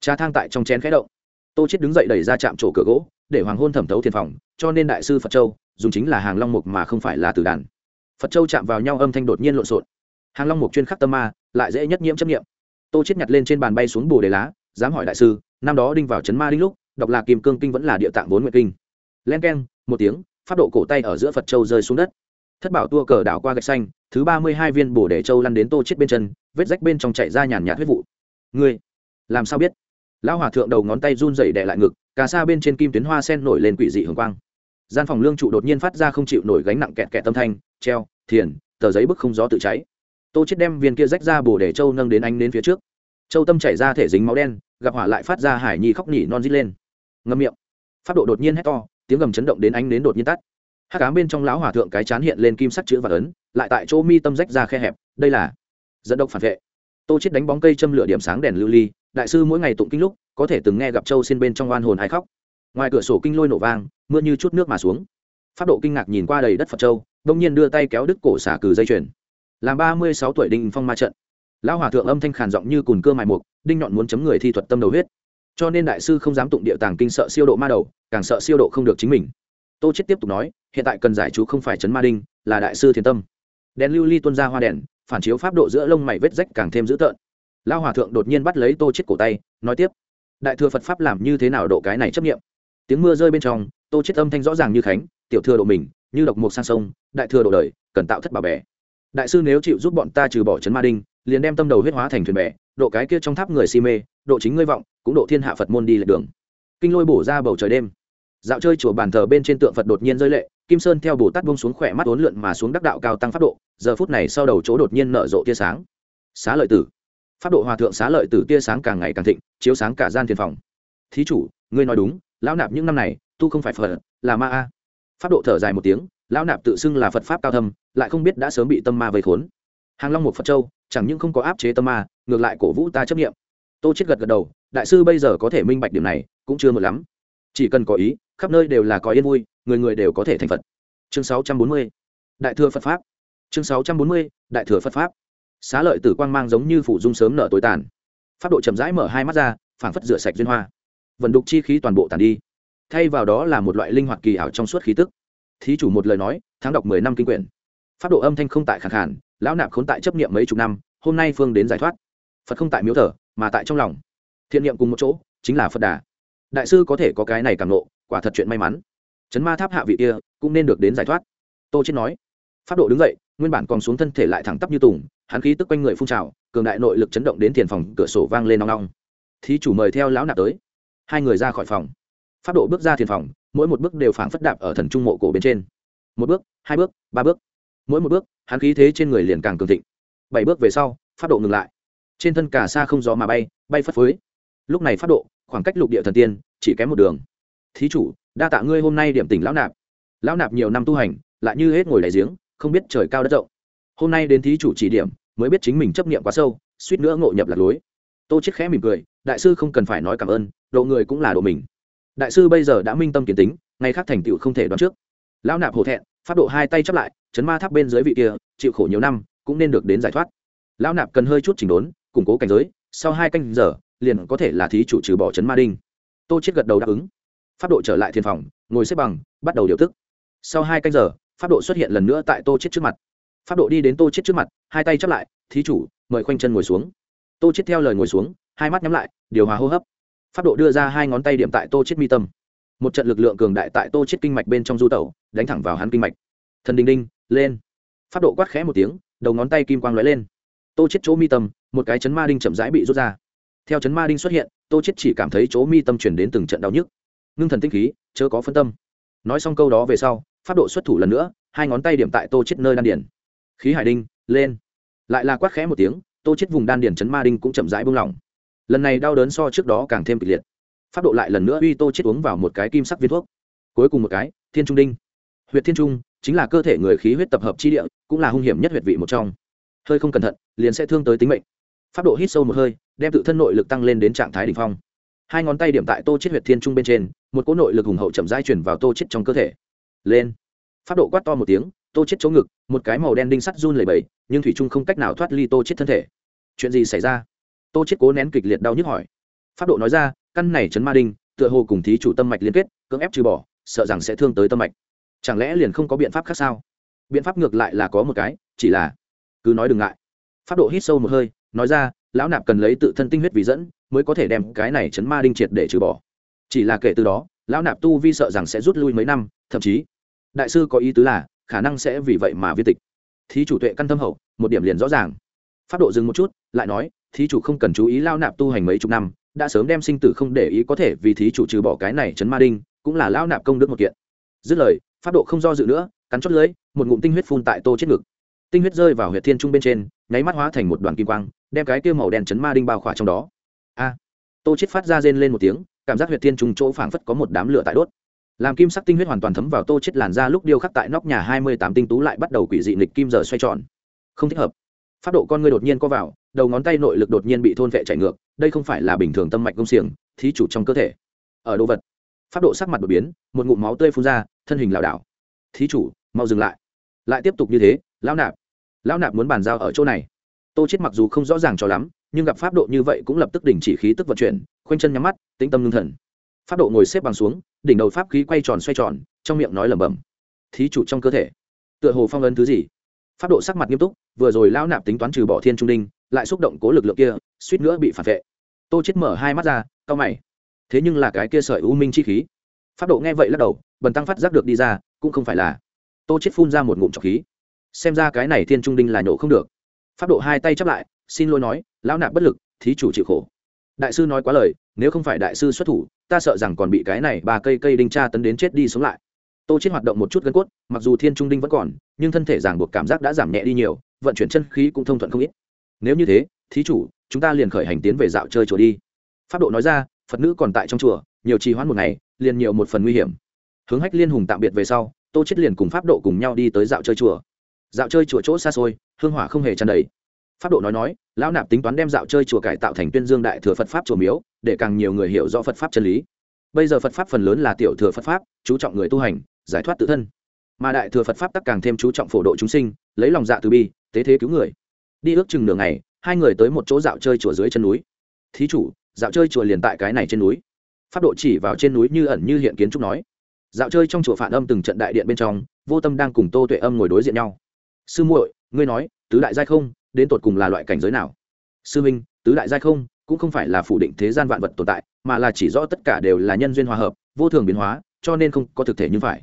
Cha thang tại trong chén khẽ động. Tô chết đứng dậy đẩy ra chạm chỗ cửa gỗ để hoàng hôn thẩm thấu thiền phòng, cho nên đại sư phật châu, dùng chính là hàng long mục mà không phải là tử đàn. Phật châu chạm vào nhau âm thanh đột nhiên lộn xộn. Hàng long mục chuyên khắc tâm ma, lại dễ nhất nhiễm chấp nghiệm tô chết nhặt lên trên bàn bay xuống bồ đề lá, dám hỏi đại sư, năm đó đinh vào chấn ma đinh lúc đọc là kim cương kinh vẫn là địa tạng vốn nguyện kinh. Len keng, một tiếng phát độ cổ tay ở giữa phật châu rơi xuống đất. Thất bảo tua cờ đảo qua gạch xanh, thứ ba mươi hai viên bồ đề châu lăn đến tô chết bên chân, vết rách bên trong chạy ra nhàn nhạt huyết vụ. Ngươi, làm sao biết? Lão hòa thượng đầu ngón tay run rẩy đè lại ngực cà sa bên trên kim tuyến hoa sen nổi lên quỷ dị hường quang. Gian phòng lương trụ đột nhiên phát ra không chịu nổi gánh nặng kẹt kẹt tâm thanh, treo, thiền, tờ giấy bức không gió tự cháy. Tô chết đem viên kia rách ra bồ để châu nâng đến anh đến phía trước. Châu tâm chảy ra thể dính máu đen, gặp hỏa lại phát ra hải nhi khóc nỉ non rít lên. Ngâm miệng. Pháp độ đột nhiên hét to, tiếng gầm chấn động đến anh đến đột nhiên tắt. Hắc ám bên trong lão hòa thượng cái chán hiện lên kim sắc chữ và ấn, lại tại chỗ mi tâm rách ra khe hẹp, đây là dẫn độc phản vệ. Tô chết đánh bóng cây châm lửa điểm sáng đèn lưu ly đại sư mỗi ngày tụng kinh lúc, có thể từng nghe gặp châu xin bên trong oan hồn hay khóc. Ngoài cửa sổ kinh lôi nổ vang, mưa như chút nước mà xuống. Pháp độ kinh ngạc nhìn qua đầy đất phật châu, đông nhiên đưa tay kéo đứt cổ xả cừ dây chuyền. Làm ba mươi sáu tuổi đinh phong ma trận. Lão hòa thượng âm thanh khàn giọng như cùn cơ mài mục, đinh nhọn muốn chấm người thi thuật tâm đầu huyết. Cho nên đại sư không dám tụng địa tàng kinh sợ siêu độ ma đầu, càng sợ siêu độ không được chính mình. Tô chết tiếp tục nói, hiện tại cần giải chú không phải chấn ma đinh, là đại sư thiền tâm. Đèn lưu ly tuôn ra hoa đèn, phản chiếu pháp độ giữa lông mày vết rách càng thêm dữ tợn lao hòa thượng đột nhiên bắt lấy tô chết cổ tay, nói tiếp, đại thừa phật pháp làm như thế nào độ cái này chấp nghiệm tiếng mưa rơi bên trong, tô chết âm thanh rõ ràng như khánh, tiểu thừa độ mình, như độc mục sang sông, đại thừa độ đời, cần tạo thất bà bè. Đại sư nếu chịu giúp bọn ta trừ bỏ chấn ma đinh, liền đem tâm đầu huyết hóa thành thuyền bè, độ cái kia trong tháp người si mê, độ chính ngươi vọng, cũng độ thiên hạ phật môn đi lệch đường. Kinh lôi bổ ra bầu trời đêm. Dạo chơi chùa bàn thờ bên trên tượng phật đột nhiên rơi lệ, kim sơn theo bồ tát bông xuống khỏe mắt ốn lượn mà xuống đắc đạo cao tăng pháp độ, giờ phút này sau đầu chỗ đột nhiên nở rộ tia sáng. Xá lợi tử pháp độ hòa thượng xá lợi tử tia sáng càng ngày càng thịnh, chiếu sáng cả gian thiền phòng. Thí chủ, ngươi nói đúng, lão nạp những năm này, tu không phải phật, là ma a. Pháp độ thở dài một tiếng, lão nạp tự xưng là phật pháp cao thâm, lại không biết đã sớm bị tâm ma vây khốn. Hàng long một phật châu, chẳng những không có áp chế tâm ma, ngược lại cổ vũ ta chấp nghiệm tô chết gật gật đầu, đại sư bây giờ có thể minh bạch điểm này, cũng chưa một lắm. Chỉ cần có ý, khắp nơi đều là có yên vui, người người đều có thể thành phật. Chương 640 đại thừa phật pháp. Chương 640 đại thừa phật pháp xá lợi tử quang mang giống như phủ dung sớm nở tối tàn. Pháp độ chậm rãi mở hai mắt ra, phảng phất rửa sạch duyên hoa. Vận đục chi khí toàn bộ tàn đi. Thay vào đó là một loại linh hoạt kỳ ảo trong suốt khí tức. Thí chủ một lời nói, tháng đọc mười năm kinh quyển. Pháp độ âm thanh không tại khẳng khản lão nạp khốn tại chấp niệm mấy chục năm, hôm nay phương đến giải thoát. Phật không tại miếu thờ, mà tại trong lòng. Thiện niệm cùng một chỗ, chính là phật đà. Đại sư có thể có cái này càng lộ quả thật chuyện may mắn. Chấn ma tháp hạ vị kia, cũng nên được đến giải thoát. Tô chết nói. Pháp độ đứng dậy nguyên bản còn xuống thân thể lại thẳng tắp như tùng, hắn khí tức quanh người phun trào, cường đại nội lực chấn động đến tiền phòng, cửa sổ vang lên nong nong. Thí chủ mời theo lão nạp tới. Hai người ra khỏi phòng. Pháp độ bước ra thiền phòng, mỗi một bước đều phảng phất đạp ở thần trung mộ cổ bên trên. Một bước, hai bước, ba bước. Mỗi một bước, hắn khí thế trên người liền càng cường thịnh. Bảy bước về sau, pháp độ ngừng lại. Trên thân cả xa không gió mà bay bay phất phới. Lúc này pháp độ, khoảng cách lục địa thần tiên, chỉ kém một đường. Thí chủ, đa tạ ngươi hôm nay điểm tỉnh lão nạp. Lão nạp nhiều năm tu hành, lại như hết ngồi đại giếng không biết trời cao đất rộng. Hôm nay đến thí chủ chỉ điểm, mới biết chính mình chấp niệm quá sâu, suýt nữa ngộ nhập lạc lối. Tô chết khẽ mỉm cười, đại sư không cần phải nói cảm ơn, độ người cũng là độ mình. Đại sư bây giờ đã minh tâm kiến tính, ngày khác thành tựu không thể đoán trước. Lão nạp hổ thẹn, pháp độ hai tay chắp lại, chấn ma tháp bên dưới vị kia, chịu khổ nhiều năm, cũng nên được đến giải thoát. Lão nạp cần hơi chút chỉnh đốn, củng cố cảnh giới, sau hai canh giờ, liền có thể là thí chủ trừ bỏ chấn ma đinh. Tô chết gật đầu đáp ứng. Pháp độ trở lại thiên phòng, ngồi xếp bằng, bắt đầu điều tức sau hai canh giờ pháp độ xuất hiện lần nữa tại tô chết trước mặt. Pháp độ đi đến tô chết trước mặt, hai tay chắp lại, thí chủ, mời khoanh chân ngồi xuống. Tô chết theo lời ngồi xuống, hai mắt nhắm lại, điều hòa hô hấp. Pháp độ đưa ra hai ngón tay điểm tại tô chết mi tâm. Một trận lực lượng cường đại tại tô chết kinh mạch bên trong du tẩu, đánh thẳng vào hắn kinh mạch. Thần đình đinh, lên. Pháp độ quát khẽ một tiếng, đầu ngón tay kim quang lóe lên. Tô chết chỗ mi tâm, một cái chấn ma đinh chậm rãi bị rút ra. Theo chấn ma đinh xuất hiện, tô chết chỉ cảm thấy chỗ mi tâm chuyển đến từng trận đau nhức. Ngưng thần tinh khí, chớ có phân tâm. Nói xong câu đó về sau pháp độ xuất thủ lần nữa, hai ngón tay điểm tại tô chết nơi đan điển khí hải đinh, lên. Lại là quát khẽ một tiếng, tô chết vùng đan điển chấn ma đinh cũng chậm rãi buông lỏng. Lần này đau đớn so trước đó càng thêm kịch liệt. Pháp độ lại lần nữa uy tô chết uống vào một cái kim sắc viên thuốc. Cuối cùng một cái, thiên trung đinh. Huyệt thiên trung chính là cơ thể người khí huyết tập hợp chi địa, cũng là hung hiểm nhất huyệt vị một trong. Hơi không cẩn thận, liền sẽ thương tới tính mệnh. Pháp độ hít sâu một hơi, đem tự thân nội lực tăng lên đến trạng thái đ ỉ n h phong. Hai ngón tay điểm tại tô chết huyệt thiên trung bên trên, một cỗ nội lực hùng hậu chậm rãi chuyển vào tô chết trong cơ thể lên. Phát độ quát to một tiếng, tô chết chỗ ngực, một cái màu đen đinh sắt run lẩy bẩy, nhưng thủy trung không cách nào thoát ly tô chết thân thể. Chuyện gì xảy ra? Tô chết cố nén kịch liệt đau nhức hỏi. Pháp độ nói ra, căn này chấn ma đinh, tựa hồ cùng thí chủ tâm mạch liên kết, cưỡng ép trừ bỏ, sợ rằng sẽ thương tới tâm mạch. Chẳng lẽ liền không có biện pháp khác sao? Biện pháp ngược lại là có một cái, chỉ là, cứ nói đừng ngại. Pháp độ hít sâu một hơi, nói ra, lão nạp cần lấy tự thân tinh huyết vì dẫn, mới có thể đem cái này chấn ma đinh triệt để trừ bỏ. Chỉ là kể từ đó, lão nạp tu vi sợ rằng sẽ rút lui mấy năm, thậm chí đại sư có ý tứ là, khả năng sẽ vì vậy mà viết tịch. Thí chủ tuệ căn tâm hậu, một điểm liền rõ ràng. Pháp độ dừng một chút, lại nói, thí chủ không cần chú ý lao nạp tu hành mấy chục năm, đã sớm đem sinh tử không để ý có thể vì thí chủ trừ bỏ cái này chấn ma đinh, cũng là lao nạp công đức một kiện. Dứt lời, pháp độ không do dự nữa, cắn chót lưỡi, một ngụm tinh huyết phun tại tô chết ngực. Tinh huyết rơi vào huyệt thiên trung bên trên, nháy mắt hóa thành một đoàn kim quang, đem cái kia màu đen chấn ma đinh bao khỏa trong đó. A! Tô chết phát ra rên lên một tiếng, cảm giác huyệt thiên trung chỗ phảng phất có một đám lửa tại đốt làm kim sắc tinh huyết hoàn toàn thấm vào tô chết làn ra lúc điêu khắc tại nóc nhà hai mươi tám tinh tú lại bắt đầu quỷ dị nghịch kim giờ xoay tròn. Không thích hợp. Pháp độ con người đột nhiên co vào, đầu ngón tay nội lực đột nhiên bị thôn vệ chạy ngược, đây không phải là bình thường tâm mạch công xiềng, thí chủ trong cơ thể. Ở đồ vật, pháp độ sắc mặt đột biến, một ngụm máu tươi phun ra, thân hình lảo đảo. Thí chủ, mau dừng lại. Lại tiếp tục như thế, lão nạp lão nạp muốn bàn giao ở chỗ này. Tô chết mặc dù không rõ ràng cho lắm, nhưng gặp pháp độ như vậy cũng lập tức đình chỉ khí tức vận chuyển, khoanh chân nhắm mắt, tĩnh tâm ngưng thần. Pháp độ ngồi xếp bằng xuống đỉnh đầu pháp khí quay tròn xoay tròn, trong miệng nói lẩm bẩm, thí chủ trong cơ thể. Tựa hồ phong ấn thứ gì. Pháp độ sắc mặt nghiêm túc, vừa rồi lão nạp tính toán trừ bỏ thiên trung đinh, lại xúc động cố lực lượng kia, suýt nữa bị phản vệ. Tô chết mở hai mắt ra, cau mày. Thế nhưng là cái kia sợi u minh chi khí. Pháp độ nghe vậy lắc đầu, bần tăng phát giác được đi ra, cũng không phải là. Tô chết phun ra một ngụm trọc khí. Xem ra cái này thiên trung đinh là nhổ không được. Pháp độ hai tay chắp lại, xin lỗi nói, lão nạp bất lực, thí chủ chịu khổ đại sư nói quá lời, nếu không phải đại sư xuất thủ, ta sợ rằng còn bị cái này ba cây cây đinh tra tấn đến chết đi sống lại. Tô chết hoạt động một chút gân cốt, mặc dù thiên trung đinh vẫn còn, nhưng thân thể ràng buộc cảm giác đã giảm nhẹ đi nhiều, vận chuyển chân khí cũng thông thuận không ít. Nếu như thế, thí chủ, chúng ta liền khởi hành tiến về dạo chơi chùa đi. Pháp độ nói ra, phật nữ còn tại trong chùa, nhiều trì hoãn một ngày, liền nhiều một phần nguy hiểm. Hướng hách liên hùng tạm biệt về sau, tô chết liền cùng pháp độ cùng nhau đi tới dạo chơi chùa. Dạo chơi chùa chỗ xa xôi, hương hỏa không hề tràn đầy pháp độ nói nói, lão nạp tính toán đem dạo chơi chùa cải tạo thành tuyên dương đại thừa phật pháp chùa miếu, để càng nhiều người hiểu rõ phật pháp chân lý. Bây giờ phật pháp phần lớn là tiểu thừa phật pháp, chú trọng người tu hành, giải thoát tự thân. Mà đại thừa phật pháp tắc càng thêm chú trọng phổ độ chúng sinh, lấy lòng dạ từ bi, tế thế cứu người. Đi ước chừng nửa ngày, hai người tới một chỗ dạo chơi chùa dưới chân núi. Thí chủ, dạo chơi chùa liền tại cái này trên núi. Pháp độ chỉ vào trên núi như ẩn như hiện kiến trúc nói. Dạo chơi trong chùa phản âm từng trận đại điện bên trong, vô tâm đang cùng tô tuệ âm ngồi đối diện nhau. Sư muội, ngươi nói, tứ đại giai không? Đến tột cùng là loại cảnh giới nào? Sư minh, tứ đại giai không, cũng không phải là phủ định thế gian vạn vật tồn tại, mà là chỉ rõ tất cả đều là nhân duyên hòa hợp, vô thường biến hóa, cho nên không có thực thể như phải.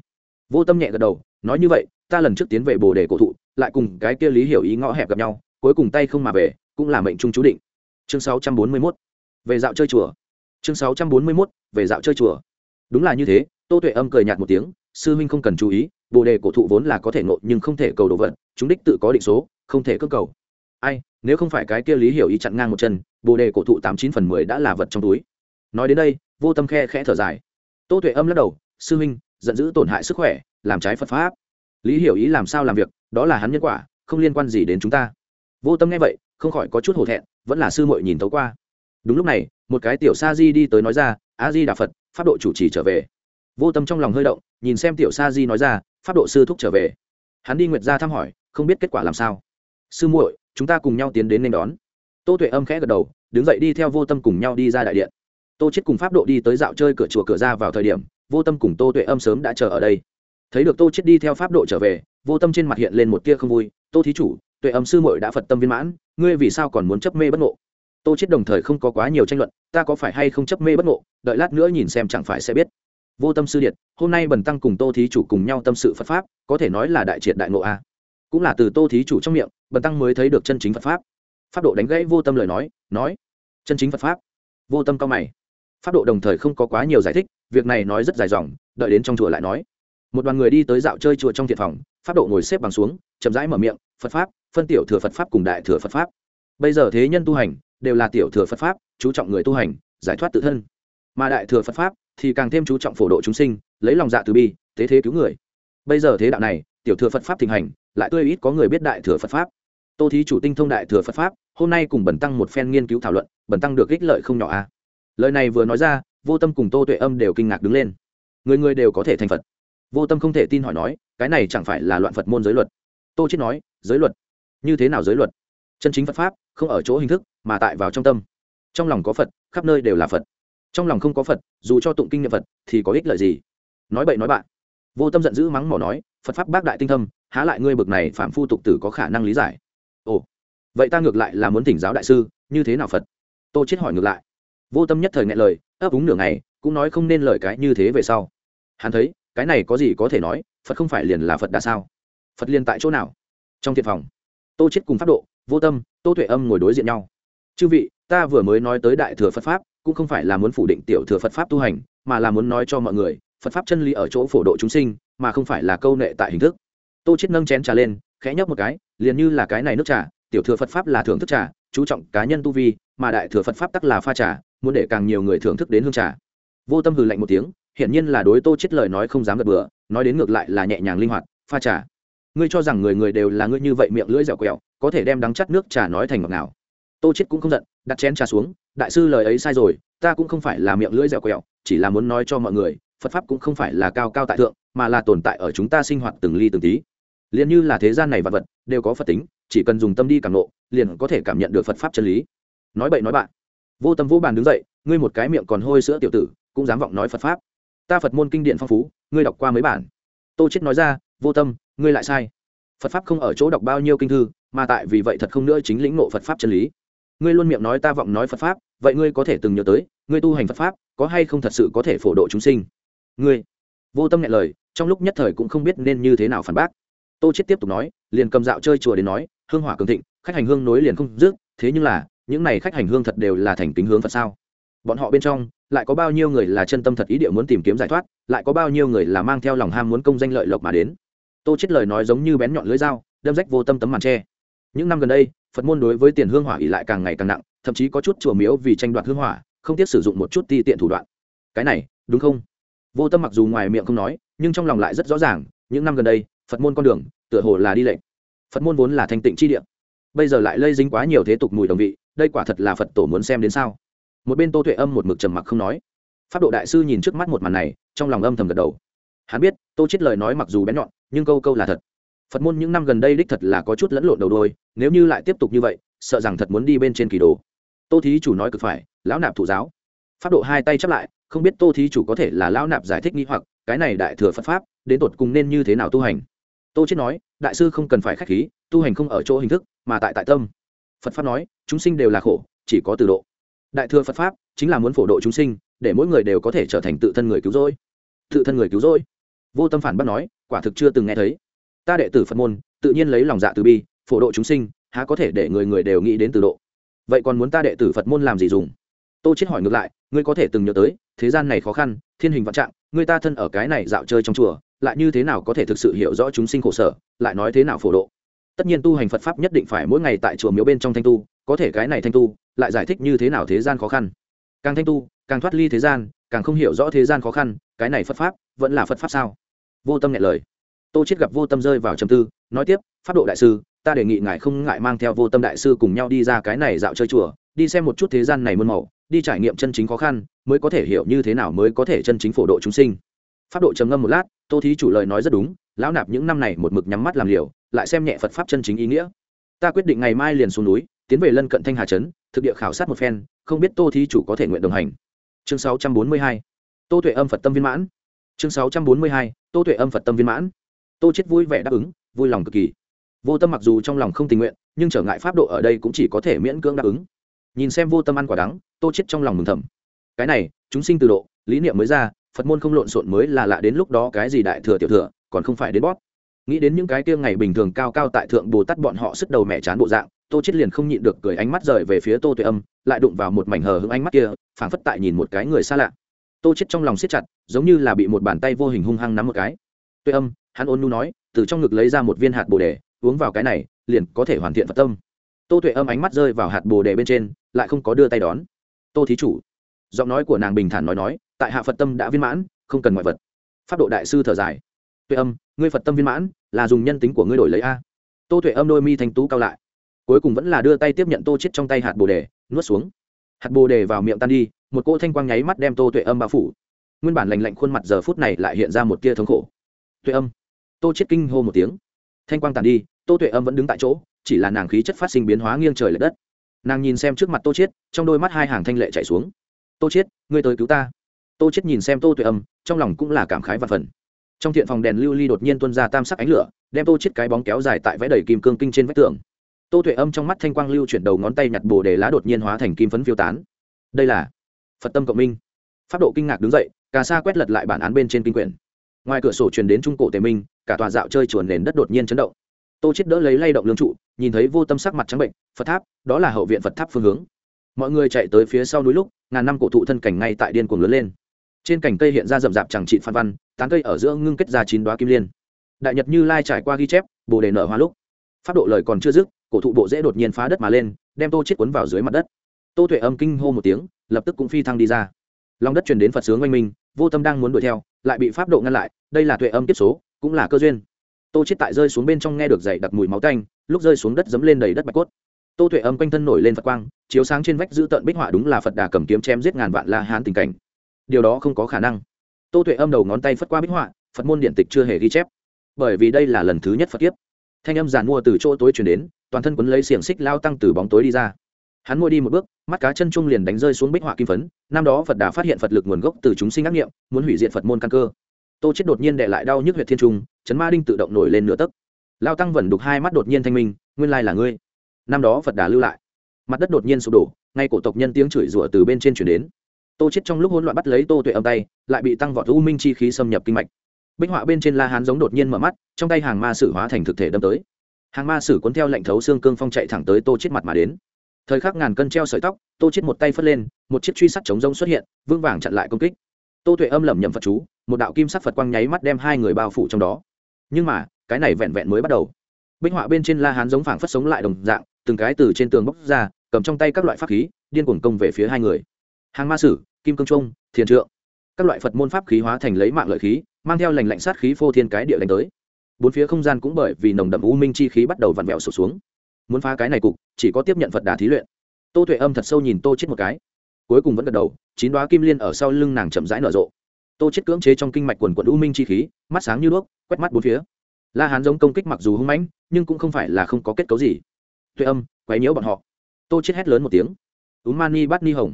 Vô tâm nhẹ gật đầu, nói như vậy, ta lần trước tiến về bồ đề cổ thụ, lại cùng cái kia lý hiểu ý ngõ hẹp gặp nhau, cuối cùng tay không mà về, cũng là mệnh trung chú định. Chương 641 về dạo chơi chùa. Chương 641 về dạo chơi chùa. Đúng là như thế, tô tuệ âm cười nhạt một tiếng, sư huynh không cần chú ý, bồ đề cổ thụ vốn là có thể ngộ nhưng không thể cầu đồ vật, chúng đích tự có định số, không thể cơ cầu ai, nếu không phải cái kia lý hiểu ý chặn ngang một chân, bồ đề cổ thụ tám chín phần mười đã là vật trong túi. Nói đến đây, vô tâm khe khẽ thở dài. Tô tuệ âm lắc đầu, sư huynh, giận dữ tổn hại sức khỏe, làm trái phật pháp. Lý hiểu ý làm sao làm việc, đó là hắn nhân quả, không liên quan gì đến chúng ta. Vô tâm nghe vậy, không khỏi có chút hổ thẹn, vẫn là sư muội nhìn tấu qua. Đúng lúc này, một cái tiểu sa di đi tới nói ra, a di đà phật, pháp độ chủ trì trở về. Vô tâm trong lòng hơi động, nhìn xem tiểu sa di nói ra, pháp độ sư thúc trở về. Hắn đi nguyệt ra thăm hỏi, không biết kết quả làm sao. Sư muội chúng ta cùng nhau tiến đến nên đón. Tô tuệ âm khẽ gật đầu, đứng dậy đi theo vô tâm cùng nhau đi ra đại điện. Tô chết cùng pháp độ đi tới dạo chơi cửa chùa cửa ra vào thời điểm, vô tâm cùng tô tuệ âm sớm đã chờ ở đây. Thấy được tô chết đi theo pháp độ trở về, vô tâm trên mặt hiện lên một tia không vui, tô thí chủ, tuệ âm sư muội đã phật tâm viên mãn, ngươi vì sao còn muốn chấp mê bất ngộ? Tô chết đồng thời không có quá nhiều tranh luận, ta có phải hay không chấp mê bất ngộ, đợi lát nữa nhìn xem chẳng phải sẽ biết. Vô tâm sư điện hôm nay bần tăng cùng tô thí chủ cùng nhau tâm sự phật pháp, có thể nói là đại triệt đại ngộ a cũng là từ tô thí chủ trong miệng, bần tăng mới thấy được chân chính phật pháp. Pháp độ đánh gãy vô tâm lời nói nói, chân chính phật pháp. Vô tâm cao mày. Pháp độ đồng thời không có quá nhiều giải thích, việc này nói rất dài dòng, đợi đến trong chùa lại nói. Một đoàn người đi tới dạo chơi chùa trong thiện phòng, pháp độ ngồi xếp bằng xuống, chậm rãi mở miệng, phật pháp, phân tiểu thừa phật pháp cùng đại thừa phật pháp. Bây giờ thế nhân tu hành, đều là tiểu thừa phật pháp, chú trọng người tu hành, giải thoát tự thân. Mà đại thừa phật pháp thì càng thêm chú trọng phổ độ chúng sinh, lấy lòng dạ từ bi thế thế cứu người. Bây giờ thế đạo này tiểu thừa phật pháp thịnh hành, lại tươi ít có người biết đại thừa phật pháp. Tô thí chủ tinh thông đại thừa phật pháp, hôm nay cùng bẩn tăng một phen nghiên cứu thảo luận bẩn tăng được ích lợi không nhỏ a. À. lời này vừa nói ra, vô tâm cùng tô tuệ âm đều kinh ngạc đứng lên. Người người đều có thể thành phật. Vô tâm không thể tin hỏi nói, cái này chẳng phải là loạn phật môn giới luật? Tô chết nói, giới luật. Như thế nào giới luật? Chân chính phật pháp, không ở chỗ hình thức, mà tại vào trong tâm. Trong lòng có phật, khắp nơi đều là phật. Trong lòng không có phật, dù cho tụng kinh niệm phật, thì có ích lợi gì? Nói bậy nói bạn. Vô tâm giận dữ mắng mỏ nói phật pháp bác đại tinh thâm, há lại ngươi bực này phạm phu tục tử có khả năng lý giải? Ồ, vậy ta ngược lại là muốn thỉnh giáo đại sư, như thế nào phật? Tô chết hỏi ngược lại. Vô tâm nhất thời nghe lời, ấp úng nửa ngày, cũng nói không nên lời cái như thế về sau. Hắn thấy, cái này có gì có thể nói, phật không phải liền là phật đã sao? Phật liền tại chỗ nào? Trong thiện phòng. Tô chết cùng pháp độ, vô tâm, tô tuệ âm ngồi đối diện nhau. Chư vị, ta vừa mới nói tới đại thừa phật pháp, cũng không phải là muốn phủ định tiểu thừa phật pháp tu hành, mà là muốn nói cho mọi người, phật pháp chân lý ở chỗ phổ độ chúng sinh mà không phải là câu nệ tại hình thức. Tô chết nâng chén trà lên, khẽ nhấp một cái, liền như là cái này nước trà, tiểu thừa phật pháp là thưởng thức trà, chú trọng cá nhân tu vi, mà đại thừa phật pháp tắc là pha trà, muốn để càng nhiều người thưởng thức đến hương trà. Vô tâm hừ lạnh một tiếng, hiển nhiên là đối tô chết lời nói không dám gật bừa, nói đến ngược lại là nhẹ nhàng linh hoạt, pha trà. Ngươi cho rằng người người đều là ngươi như vậy miệng lưỡi dẻo quẹo, có thể đem đắng chắt nước trà nói thành ngọt ngào? tô chết cũng không giận, đặt chén trà xuống, đại sư lời ấy sai rồi, ta cũng không phải là miệng lưỡi dẻo quẹo, chỉ là muốn nói cho mọi người, phật pháp cũng không phải là cao cao tại thượng mà là tồn tại ở chúng ta sinh hoạt từng ly từng tí. Liền như là thế gian này vật vật, đều có phật tính, chỉ cần dùng tâm đi cảm nộ liền có thể cảm nhận được phật pháp chân lý. Nói bậy nói bạn. Vô tâm vô bàn đứng dậy, ngươi một cái miệng còn hôi sữa tiểu tử, cũng dám vọng nói phật pháp. Ta phật môn kinh điển phong phú, ngươi đọc qua mấy bản. Tô chết nói ra, vô tâm, ngươi lại sai. Phật pháp không ở chỗ đọc bao nhiêu kinh thư, mà tại vì vậy thật không nữa chính lĩnh ngộ phật pháp chân lý. Ngươi luôn miệng nói ta vọng nói phật pháp, vậy ngươi có thể từng nhớ tới, ngươi tu hành phật pháp, có hay không thật sự có thể phổ độ chúng sinh? Ngươi. Vô tâm nhẹ lời trong lúc nhất thời cũng không biết nên như thế nào phản bác. Tô chết tiếp tục nói, liền cầm dạo chơi chùa đến nói, hương hỏa cường thịnh, khách hành hương nối liền không dứt, thế nhưng là, những này khách hành hương thật đều là thành kính hướng phật sao? Bọn họ bên trong, lại có bao nhiêu người là chân tâm thật ý địa muốn tìm kiếm giải thoát, lại có bao nhiêu người là mang theo lòng ham muốn công danh lợi lộc mà đến? Tô chết lời nói giống như bén nhọn lưỡi dao, đâm rách vô tâm tấm màn tre. Những năm gần đây, phật môn đối với tiền hương hỏa ỉ lại càng ngày càng nặng, thậm chí có chút chùa miếu vì tranh đoạt hương hỏa, không tiếc sử dụng một chút ti tiện thủ đoạn. Cái này, đúng không? Vô tâm mặc dù ngoài miệng không nói nhưng trong lòng lại rất rõ ràng, những năm gần đây, phật môn con đường, tựa hồ là đi lệnh phật môn vốn là thanh tịnh chi địa. Bây giờ lại lây dính quá nhiều thế tục mùi đồng vị, đây quả thật là phật tổ muốn xem đến sao? Một bên tô tuệ âm một mực trầm mặc không nói. Pháp độ đại sư nhìn trước mắt một màn này, trong lòng âm thầm gật đầu. Hắn biết, tô chết lời nói mặc dù bén nhọn, nhưng câu câu là thật. Phật môn những năm gần đây đích thật là có chút lẫn lộn đầu đôi, nếu như lại tiếp tục như vậy, sợ rằng thật muốn đi bên trên kỳ đồ. Tô thí chủ nói cực phải, lão nạp thụ giáo. Pháp độ hai tay chắp lại, không biết tô thí chủ có thể là lão nạp giải thích nghi hoặc cái này đại thừa phật pháp, đến tột cùng nên như thế nào tu hành? Tô chết nói, đại sư không cần phải khách khí, tu hành không ở chỗ hình thức, mà tại tại tâm. Phật pháp nói, chúng sinh đều là khổ, chỉ có từ độ. Đại thừa phật pháp chính là muốn phổ độ chúng sinh, để mỗi người đều có thể trở thành tự thân người cứu rỗi. Tự thân người cứu rỗi. Vô tâm phản bác nói, quả thực chưa từng nghe thấy. Ta đệ tử phật môn, tự nhiên lấy lòng dạ từ bi, phổ độ chúng sinh, há có thể để người người đều nghĩ đến từ độ. Vậy còn muốn ta đệ tử phật môn làm gì dùng? Tô chết hỏi ngược lại, ngươi có thể từng nhớ tới, thế gian này khó khăn, thiên hình vạn trạng Người ta thân ở cái này dạo chơi trong chùa, lại như thế nào có thể thực sự hiểu rõ chúng sinh khổ sở, lại nói thế nào phổ độ? Tất nhiên tu hành phật pháp nhất định phải mỗi ngày tại chùa miếu bên trong thanh tu, có thể cái này thanh tu, lại giải thích như thế nào thế gian khó khăn. Càng thanh tu, càng thoát ly thế gian, càng không hiểu rõ thế gian khó khăn, cái này phật pháp vẫn là phật pháp sao? Vô tâm nhẹ lời. Tô chết gặp vô tâm rơi vào trầm tư, nói tiếp, pháp độ đại sư, ta đề nghị ngài không ngại mang theo vô tâm đại sư cùng nhau đi ra cái này dạo chơi chùa, đi xem một chút thế gian này muôn màu đi trải nghiệm chân chính khó khăn, mới có thể hiểu như thế nào mới có thể chân chính phổ độ chúng sinh. Pháp độ trầm ngâm một lát, tô thí chủ lời nói rất đúng, lão nạp những năm này một mực nhắm mắt làm liều, lại xem nhẹ phật pháp chân chính ý nghĩa. Ta quyết định ngày mai liền xuống núi, tiến về lân cận thanh hà trấn, thực địa khảo sát một phen, không biết tô thí chủ có thể nguyện đồng hành. Chương 642. tô tuệ âm phật tâm viên mãn. Chương 642. tô tuệ âm phật tâm viên mãn. Tô chết vui vẻ đáp ứng, vui lòng cực kỳ. Vô tâm mặc dù trong lòng không tình nguyện, nhưng trở ngại pháp độ ở đây cũng chỉ có thể miễn cưỡng đáp ứng nhìn xem vô tâm ăn quả đắng, tô chết trong lòng mừng thầm. Cái này, chúng sinh từ độ, lý niệm mới ra, phật môn không lộn xộn mới là lạ đến lúc đó cái gì đại thừa tiểu thừa, còn không phải đến bóp. Nghĩ đến những cái kia ngày bình thường cao cao tại thượng bồ tát bọn họ sức đầu mẹ chán bộ dạng, tô chết liền không nhịn được cười ánh mắt rời về phía tô tuệ âm, lại đụng vào một mảnh hờ hững ánh mắt kia, phảng phất tại nhìn một cái người xa lạ. Tô chết trong lòng siết chặt, giống như là bị một bàn tay vô hình hung hăng nắm một cái. Tuệ âm, hắn ôn nu nói, từ trong ngực lấy ra một viên hạt bồ đề, uống vào cái này, liền có thể hoàn thiện phật tâm tô tuệ âm ánh mắt rơi vào hạt bồ đề bên trên, lại không có đưa tay đón. Tô thí chủ. Giọng nói của nàng bình thản nói nói, tại hạ phật tâm đã viên mãn, không cần ngoại vật. Pháp độ đại sư thở dài. Tuệ âm, ngươi phật tâm viên mãn, là dùng nhân tính của ngươi đổi lấy a. Tô tuệ âm đôi mi thanh tú cao lại. Cuối cùng vẫn là đưa tay tiếp nhận tô chết trong tay hạt bồ đề, nuốt xuống. Hạt bồ đề vào miệng tan đi, một cỗ thanh quang nháy mắt đem tô tuệ âm bao phủ. Nguyên bản lành lạnh khuôn mặt giờ phút này lại hiện ra một tia thống khổ. Tuệ âm. Tô chết kinh hô một tiếng. Thanh quang tàn đi, tô tuệ âm vẫn đứng tại chỗ chỉ là nàng khí chất phát sinh biến hóa nghiêng trời l ệ đất. Nàng nhìn xem trước mặt tô chiết, trong đôi mắt hai hàng thanh lệ chảy xuống. Tô chiết, ngươi tới cứu ta. Tô chiết nhìn xem tô tuệ âm, trong lòng cũng là cảm khái và phần. Trong thiện phòng đèn lưu ly đột nhiên tuôn ra tam sắc ánh lửa, đem tô chiết cái bóng kéo dài tại vẽ đầy kim cương kinh trên vách tường. Tô tuệ âm trong mắt thanh quang lưu chuyển đầu ngón tay nhặt bồ đề lá đột nhiên hóa thành kim phấn phiêu tán. Đây là phật tâm cộng minh. Pháp độ kinh ngạc đứng dậy, cà sa quét lật lại bản án bên trên kinh quyển. Ngoài cửa sổ truyền đến trung cổ tề minh, cả tòa dạo chơi chuồn nền đất đột nhiên chấn động tô chết đỡ lấy lay động lương trụ, nhìn thấy vô tâm sắc mặt trắng bệnh, phật tháp, đó là hậu viện phật tháp phương hướng. Mọi người chạy tới phía sau núi lúc, ngàn năm cổ thụ thân cảnh ngay tại điên cuồng lớn lên. Trên cành cây hiện ra rậm rạp chẳng trị phan văn, tán cây ở giữa ngưng kết ra chín đoá kim liên. Đại nhật như lai trải qua ghi chép, bồ đề nở hoa lúc. Pháp độ lời còn chưa dứt, cổ thụ bộ dễ đột nhiên phá đất mà lên, đem tô chết cuốn vào dưới mặt đất. Tô tuệ âm kinh hô một tiếng, lập tức cũng phi thăng đi ra. Lòng đất truyền đến phật sướng oanh minh, vô tâm đang muốn đuổi theo, lại bị pháp độ ngăn lại, đây là tuệ âm tiếp số, cũng là cơ duyên tô chết tại rơi xuống bên trong nghe được dày đặc mùi máu tanh, lúc rơi xuống đất dấm lên đầy đất bạch cốt. Tô tuệ âm quanh thân nổi lên phật quang, chiếu sáng trên vách giữ tận bích họa đúng là phật đà cầm kiếm chém giết ngàn vạn la hán tình cảnh. Điều đó không có khả năng. Tô tuệ âm đầu ngón tay phất qua bích họa, phật môn điện tịch chưa hề ghi chép. Bởi vì đây là lần thứ nhất phật kiếp. Thanh âm giàn mua từ chỗ tối chuyển đến, toàn thân quấn lấy xiềng xích lao tăng từ bóng tối đi ra. Hắn môi đi một bước, mắt cá chân trung liền đánh rơi xuống bích họa kim phấn, năm đó phật Đà phát hiện phật lực nguồn gốc từ chúng sinh ác nghiệm, muốn hủy diệt phật môn căn cơ. Tô chết đột nhiên đệ lại đau nhức huyệt thiên trung chấn ma đinh tự động nổi lên nửa tấc. Lao tăng vẩn đục hai mắt đột nhiên thanh minh, nguyên lai là ngươi. Năm đó phật đà lưu lại. Mặt đất đột nhiên sụp đổ, ngay cổ tộc nhân tiếng chửi rủa từ bên trên chuyển đến. Tô chết trong lúc hỗn loạn bắt lấy tô tuệ âm tay, lại bị tăng vọt u minh chi khí xâm nhập kinh mạch. Bích họa bên trên la hán giống đột nhiên mở mắt, trong tay hàng ma sử hóa thành thực thể đâm tới. Hàng ma sử cuốn theo lệnh thấu xương cương phong chạy thẳng tới tô chết mặt mà đến. Thời khắc ngàn cân treo sợi tóc, tô chết một tay phất lên, một chiếc truy sắt chống rông xuất hiện, vững vàng chặn lại công kích. Tô tuệ âm lẩm nhẩm phật chú, một đạo kim sắc phật quang nháy mắt đem hai người bao phủ trong đó nhưng mà, cái này vẹn vẹn mới bắt đầu. Bích họa bên trên la hán giống phảng phất sống lại đồng dạng, từng cái từ trên tường bốc ra, cầm trong tay các loại pháp khí, điên cuồng công về phía hai người. Hàng ma sử, kim cương trung, thiền trượng. Các loại phật môn pháp khí hóa thành lấy mạng lợi khí, mang theo lành lạnh sát khí phô thiên cái địa đánh tới. Bốn phía không gian cũng bởi vì nồng đậm u minh chi khí bắt đầu vặn vẹo sụt xuống. Muốn phá cái này cục, chỉ có tiếp nhận phật đà thí luyện. Tô tuệ âm thật sâu nhìn tô chết một cái. Cuối cùng vẫn gật đầu, chín đoá kim liên ở sau lưng nàng chậm rãi nở rộ tô chết cưỡng chế trong kinh mạch quần quận u minh chi khí, mắt sáng như đuốc, quét mắt bốn phía. La hán giống công kích mặc dù hung mãnh, nhưng cũng không phải là không có kết cấu gì. Tuệ âm, quấy nhiễu bọn họ. Tô chết hét lớn một tiếng. Úm mani bát ni hồng.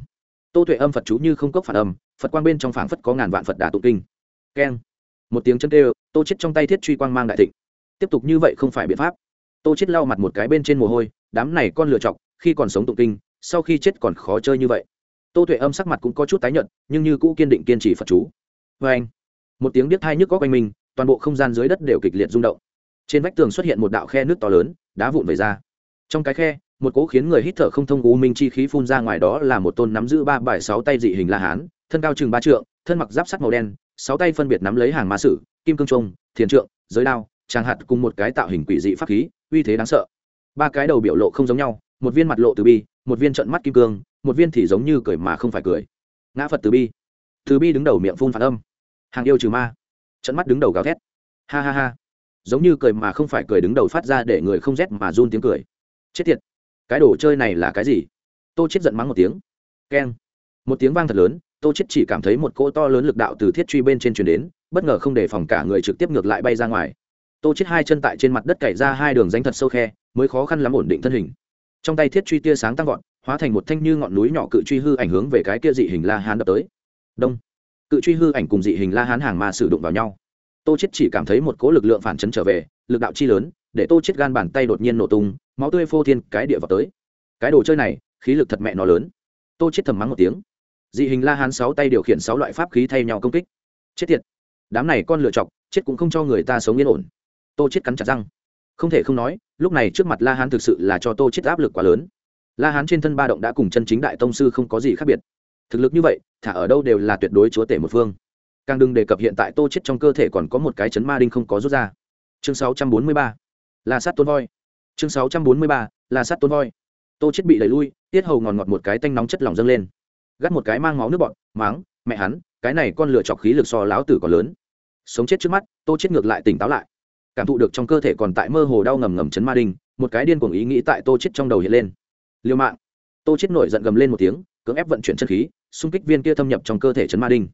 Tô tuệ âm phật chú như không cốc phản âm, phật quang bên trong phảng phất có ngàn vạn phật đà tụ kinh. Keng. Một tiếng chân tê tô chết trong tay thiết truy quang mang đại thịnh. Tiếp tục như vậy không phải biện pháp. Tô chết lau mặt một cái bên trên mồ hôi, đám này con lựa chọc, khi còn sống tụng kinh, sau khi chết còn khó chơi như vậy. Tô tuệ âm sắc mặt cũng có chút tái nhợt, nhưng như cũ kiên định kiên trì phật chú vê anh, một tiếng biết thai nhức có quanh mình, toàn bộ không gian dưới đất đều kịch liệt rung động. Trên vách tường xuất hiện một đạo khe nước to lớn, đá vụn về ra. Trong cái khe, một cỗ khiến người hít thở không thông u minh chi khí phun ra ngoài đó là một tôn nắm giữ ba bài sáu tay dị hình la hán, thân cao chừng ba trượng, thân mặc giáp sắt màu đen, sáu tay phân biệt nắm lấy hàng ma sử, kim cương trung, thiền trượng, giới đao, tràng hạt cùng một cái tạo hình quỷ dị pháp khí, uy thế đáng sợ. Ba cái đầu biểu lộ không giống nhau, một viên mặt lộ từ bi, một viên trận mắt kim cương, một viên thì giống như cười mà không phải cười. Ngã phật từ bi. Từ bi đứng đầu miệng phun phản âm hàng yêu trừ ma. Trận mắt đứng đầu gào thét. Ha ha ha. Giống như cười mà không phải cười đứng đầu phát ra để người không rét mà run tiếng cười. Chết tiệt. Cái đồ chơi này là cái gì? Tô chết giận mắng một tiếng. Keng. Một tiếng vang thật lớn, tô chết chỉ cảm thấy một cỗ to lớn lực đạo từ thiết truy bên trên truyền đến, bất ngờ không đề phòng cả người trực tiếp ngược lại bay ra ngoài. Tô chết hai chân tại trên mặt đất cày ra hai đường danh thật sâu khe, mới khó khăn lắm ổn định thân hình. Trong tay thiết truy tia sáng tăng vọt, hóa thành một thanh như ngọn núi nhỏ cự truy hư ảnh hướng về cái kia dị hình la hán đập tới. Đông cự truy hư ảnh cùng dị hình la hán hàng ma sử dụng vào nhau. Tô chết chỉ cảm thấy một cố lực lượng phản chấn trở về, lực đạo chi lớn, để tô chết gan bàn tay đột nhiên nổ tung, máu tươi phô thiên, cái địa vào tới. Cái đồ chơi này, khí lực thật mẹ nó lớn. Tô chết thầm mắng một tiếng. Dị hình la hán sáu tay điều khiển sáu loại pháp khí thay nhau công kích. Chết tiệt. Đám này con lựa chọc, chết cũng không cho người ta sống yên ổn. Tô chết cắn chặt răng. Không thể không nói, lúc này trước mặt la hán thực sự là cho tô chết áp lực quá lớn. La hán trên thân ba động đã cùng chân chính đại tông sư không có gì khác biệt thực lực như vậy, thả ở đâu đều là tuyệt đối chúa tể một phương. Càng đừng đề cập hiện tại tô chết trong cơ thể còn có một cái chấn ma đinh không có rút ra. Chương 643 là sát tôn voi. Chương 643 là sát tôn voi. Tô chết bị đẩy lui, tiết hầu ngòn ngọt một cái tanh nóng chất lỏng dâng lên. Gắt một cái mang máu nước bọt, máng, mẹ hắn, cái này con lửa chọc khí lực so láo tử còn lớn. Sống chết trước mắt, tô chết ngược lại tỉnh táo lại. Cảm thụ được trong cơ thể còn tại mơ hồ đau ngầm ngầm chấn ma đinh, một cái điên cuồng ý nghĩ tại tô chết trong đầu hiện lên. Liều mạng. Tô chết nổi giận gầm lên một tiếng, cưỡng ép vận chuyển chân khí xung kích viên kia thâm nhập trong cơ thể chấn ma đinh.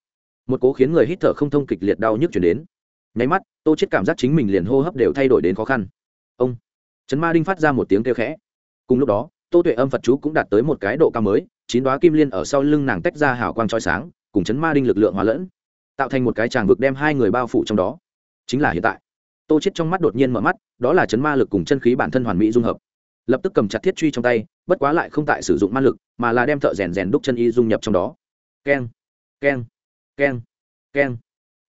Một cố khiến người hít thở không thông kịch liệt đau nhức chuyển đến. Nháy mắt, tô chết cảm giác chính mình liền hô hấp đều thay đổi đến khó khăn. Ông! Chấn ma đinh phát ra một tiếng kêu khẽ. Cùng lúc đó, tô tuệ âm phật chú cũng đạt tới một cái độ cao mới, chín đoá kim liên ở sau lưng nàng tách ra hào quang trói sáng, cùng chấn ma đinh lực lượng hòa lẫn, tạo thành một cái tràng vực đem hai người bao phủ trong đó. Chính là hiện tại. Tô chết trong mắt đột nhiên mở mắt, đó là chấn ma lực cùng chân khí bản thân hoàn mỹ dung hợp lập tức cầm chặt thiết truy trong tay, bất quá lại không tại sử dụng ma lực, mà là đem thợ rèn rèn đúc chân y dung nhập trong đó. Keng keng keng keng.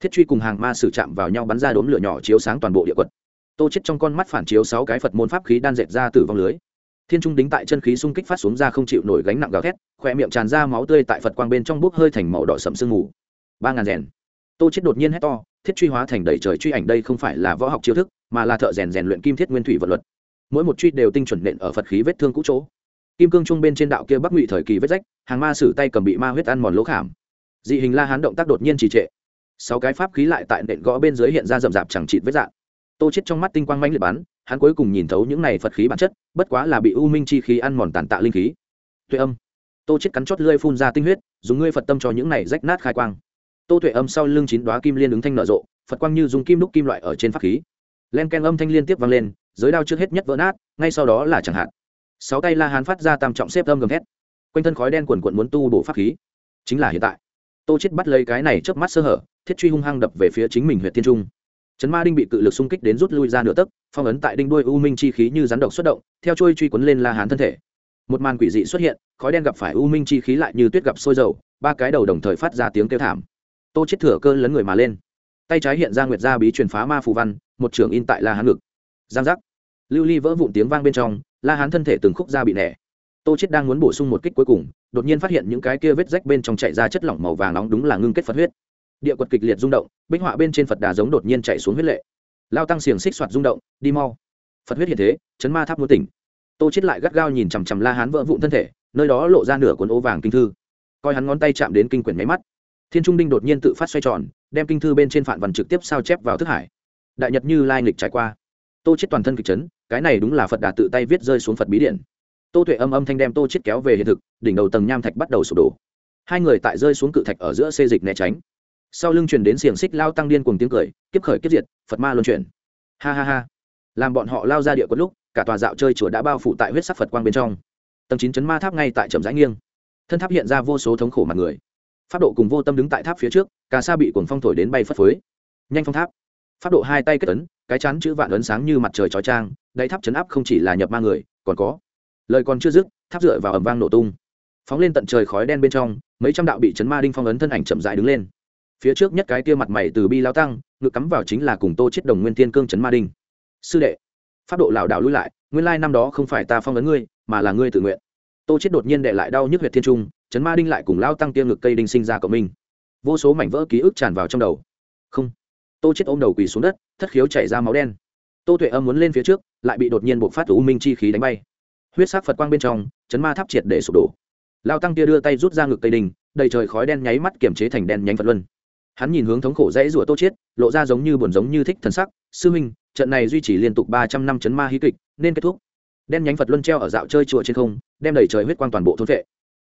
Thiết truy cùng hàng ma sử chạm vào nhau bắn ra đốm lửa nhỏ chiếu sáng toàn bộ địa quật. Tô chết trong con mắt phản chiếu sáu cái phật môn pháp khí đan dệt ra từ vong lưới. Thiên trung đính tại chân khí xung kích phát xuống ra không chịu nổi gánh nặng gào thét khoe miệng tràn ra máu tươi tại phật quang bên trong bốc hơi thành màu đỏ sậm sương mù. Ba ngàn rèn. Tô chết đột nhiên hét to, thiết truy hóa thành đầy trời truy ảnh đây không phải là võ học chiêu thức, mà là thợ rèn rèn luyện kim thiết nguyên thủy vật luật mỗi một truy đều tinh chuẩn nện ở phật khí vết thương cũ chỗ. Kim cương trung bên trên đạo kia bắc ngụy thời kỳ vết rách, hàng ma sử tay cầm bị ma huyết ăn mòn lỗ khảm. Dị hình la hán động tác đột nhiên trì trệ. Sáu cái pháp khí lại tại nện gõ bên dưới hiện ra rậm rạp chẳng trị vết dạng. Tô chết trong mắt tinh quang mãnh liệt bắn, hắn cuối cùng nhìn thấu những này phật khí bản chất, bất quá là bị u minh chi khí ăn mòn tàn tạ linh khí. Tuệ âm. Tô chết cắn chót lưỡi phun ra tinh huyết, dùng ngươi phật tâm cho những này rách nát khai quang. Tô tuệ âm sau lưng chín đóa kim liên ứng thanh nở rộ, phật quang như dùng kim đúc kim loại ở trên pháp khí. Len ken âm thanh liên tiếp vang lên giới đao trước hết nhất vỡ nát, ngay sau đó là chẳng hạn. Sáu tay la hán phát ra tam trọng xếp âm gầm thét. Quanh thân khói đen quần quận muốn tu bổ pháp khí. Chính là hiện tại. Tô chết bắt lấy cái này trước mắt sơ hở, thiết truy hung hăng đập về phía chính mình huyện thiên trung. Trấn ma đinh bị cự lực xung kích đến rút lui ra nửa tấc, phong ấn tại đinh đuôi u minh chi khí như rắn độc xuất động, theo trôi truy quấn lên la hán thân thể. Một màn quỷ dị xuất hiện, khói đen gặp phải u minh chi khí lại như tuyết gặp sôi dầu, ba cái đầu đồng thời phát ra tiếng kêu thảm. Tô chết thừa cơ lấn người mà lên. Tay trái hiện ra nguyệt gia bí truyền phá ma phù văn, một trường in tại la hán ngực. Giang giác lưu ly vỡ vụn tiếng vang bên trong, la hán thân thể từng khúc ra bị nẻ. Tô chết đang muốn bổ sung một kích cuối cùng, đột nhiên phát hiện những cái kia vết rách bên trong chạy ra chất lỏng màu vàng nóng đúng là ngưng kết phật huyết. Địa quật kịch liệt rung động, bích họa bên trên phật đà giống đột nhiên chạy xuống huyết lệ. Lao tăng xiềng xích soạt rung động, đi mau. Phật huyết hiện thế, chấn ma tháp muốn tỉnh. Tô chết lại gắt gao nhìn chằm chằm la hán vỡ vụn thân thể, nơi đó lộ ra nửa cuốn ố vàng kinh thư. Coi hắn ngón tay chạm đến kinh quyển máy mắt. Thiên trung đinh đột nhiên tự phát xoay tròn, đem kinh thư bên trên phản văn trực tiếp sao chép vào thức hải. Đại nhật như lai nghịch trải qua tô chết toàn thân kịch chấn, cái này đúng là phật đà tự tay viết rơi xuống phật bí điện tô tuệ âm âm thanh đem tô chết kéo về hiện thực, đỉnh đầu tầng nham thạch bắt đầu sụp đổ. Hai người tại rơi xuống cự thạch ở giữa xê dịch né tránh. Sau lưng truyền đến xiềng xích lao tăng điên cùng tiếng cười, kiếp khởi kiếp diệt, phật ma luân chuyển. Ha ha ha. Làm bọn họ lao ra địa quất lúc, cả tòa dạo chơi chùa đã bao phủ tại huyết sắc phật quang bên trong. Tầng chín chấn ma tháp ngay tại trầm rãi nghiêng. Thân tháp hiện ra vô số thống khổ mặt người. Pháp độ cùng vô tâm đứng tại tháp phía trước cả sa bị cuồng phong thổi đến bay phất phới. Nhanh phong tháp pháp độ hai tay kết ấn, cái chắn chữ vạn ấn sáng như mặt trời trói trang đáy tháp chấn áp không chỉ là nhập ma người, còn có. Lời còn chưa dứt, tháp dựa vào ẩm vang nổ tung. Phóng lên tận trời khói đen bên trong, mấy trăm đạo bị chấn ma đinh phong ấn thân ảnh chậm dại đứng lên. Phía trước nhất cái kia mặt mày từ bi lao tăng ngự cắm vào chính là cùng tô chết đồng nguyên tiên cương chấn ma đinh. Sư đệ, pháp độ lảo đảo lui lại, nguyên lai năm đó không phải ta phong ấn ngươi, mà là ngươi tự nguyện. Tô chết đột nhiên đệ lại đau nhức huyệt thiên trung, chấn ma đinh lại cùng lao tăng tiêm ngực cây đinh sinh ra cộng minh. Vô số mảnh vỡ ký ức tràn vào trong đầu. Không tô chết ôm đầu quỳ xuống đất, thất khiếu chảy ra máu đen. Tô tuệ âm muốn lên phía trước, lại bị đột nhiên bộc phát u minh chi khí đánh bay. Huyết sắc phật quang bên trong, chấn ma tháp triệt để sụp đổ. Lao tăng kia đưa tay rút ra ngực tây đình, đầy trời khói đen nháy mắt kiểm chế thành đen nhánh phật luân. Hắn nhìn hướng thống khổ dãy rủa tô chiết lộ ra giống như buồn giống như thích thần sắc, sư minh trận này duy trì liên tục ba trăm năm chấn ma hí kịch, nên kết thúc. Đen nhánh phật luân treo ở dạo chơi chùa trên không, đem đầy trời huyết quang toàn bộ thôn vệ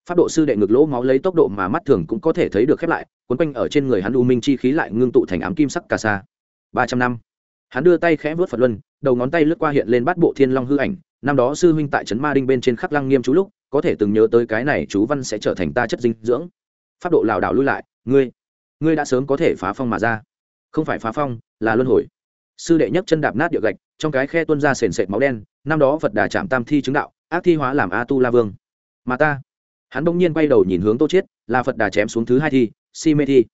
pháp độ sư đệ ngực lỗ máu lấy tốc độ mà mắt thường cũng có thể thấy được khép lại quấn quanh ở trên người hắn u minh chi khí lại ngưng tụ thành ám kim sắc cà sa. Ba trăm năm. Hắn đưa tay khẽ vớt phật luân, đầu ngón tay lướt qua hiện lên bát bộ thiên long hư ảnh. Năm đó sư huynh tại trấn ma đinh bên trên khắc lăng nghiêm chú lúc, có thể từng nhớ tới cái này chú văn sẽ trở thành ta chất dinh dưỡng. Pháp độ lảo đảo lui lại, ngươi ngươi đã sớm có thể phá phong mà ra. Không phải phá phong, là luân hồi. Sư đệ nhấc chân đạp nát địa gạch, trong cái khe tuôn ra sền sệt máu đen, năm đó phật đà chạm tam thi chứng đạo, ác thi hóa làm a tu la vương. Mà ta hắn bỗng nhiên quay đầu nhìn hướng tô chết, là phật đà chém xuống thứ hai thi si mê thi.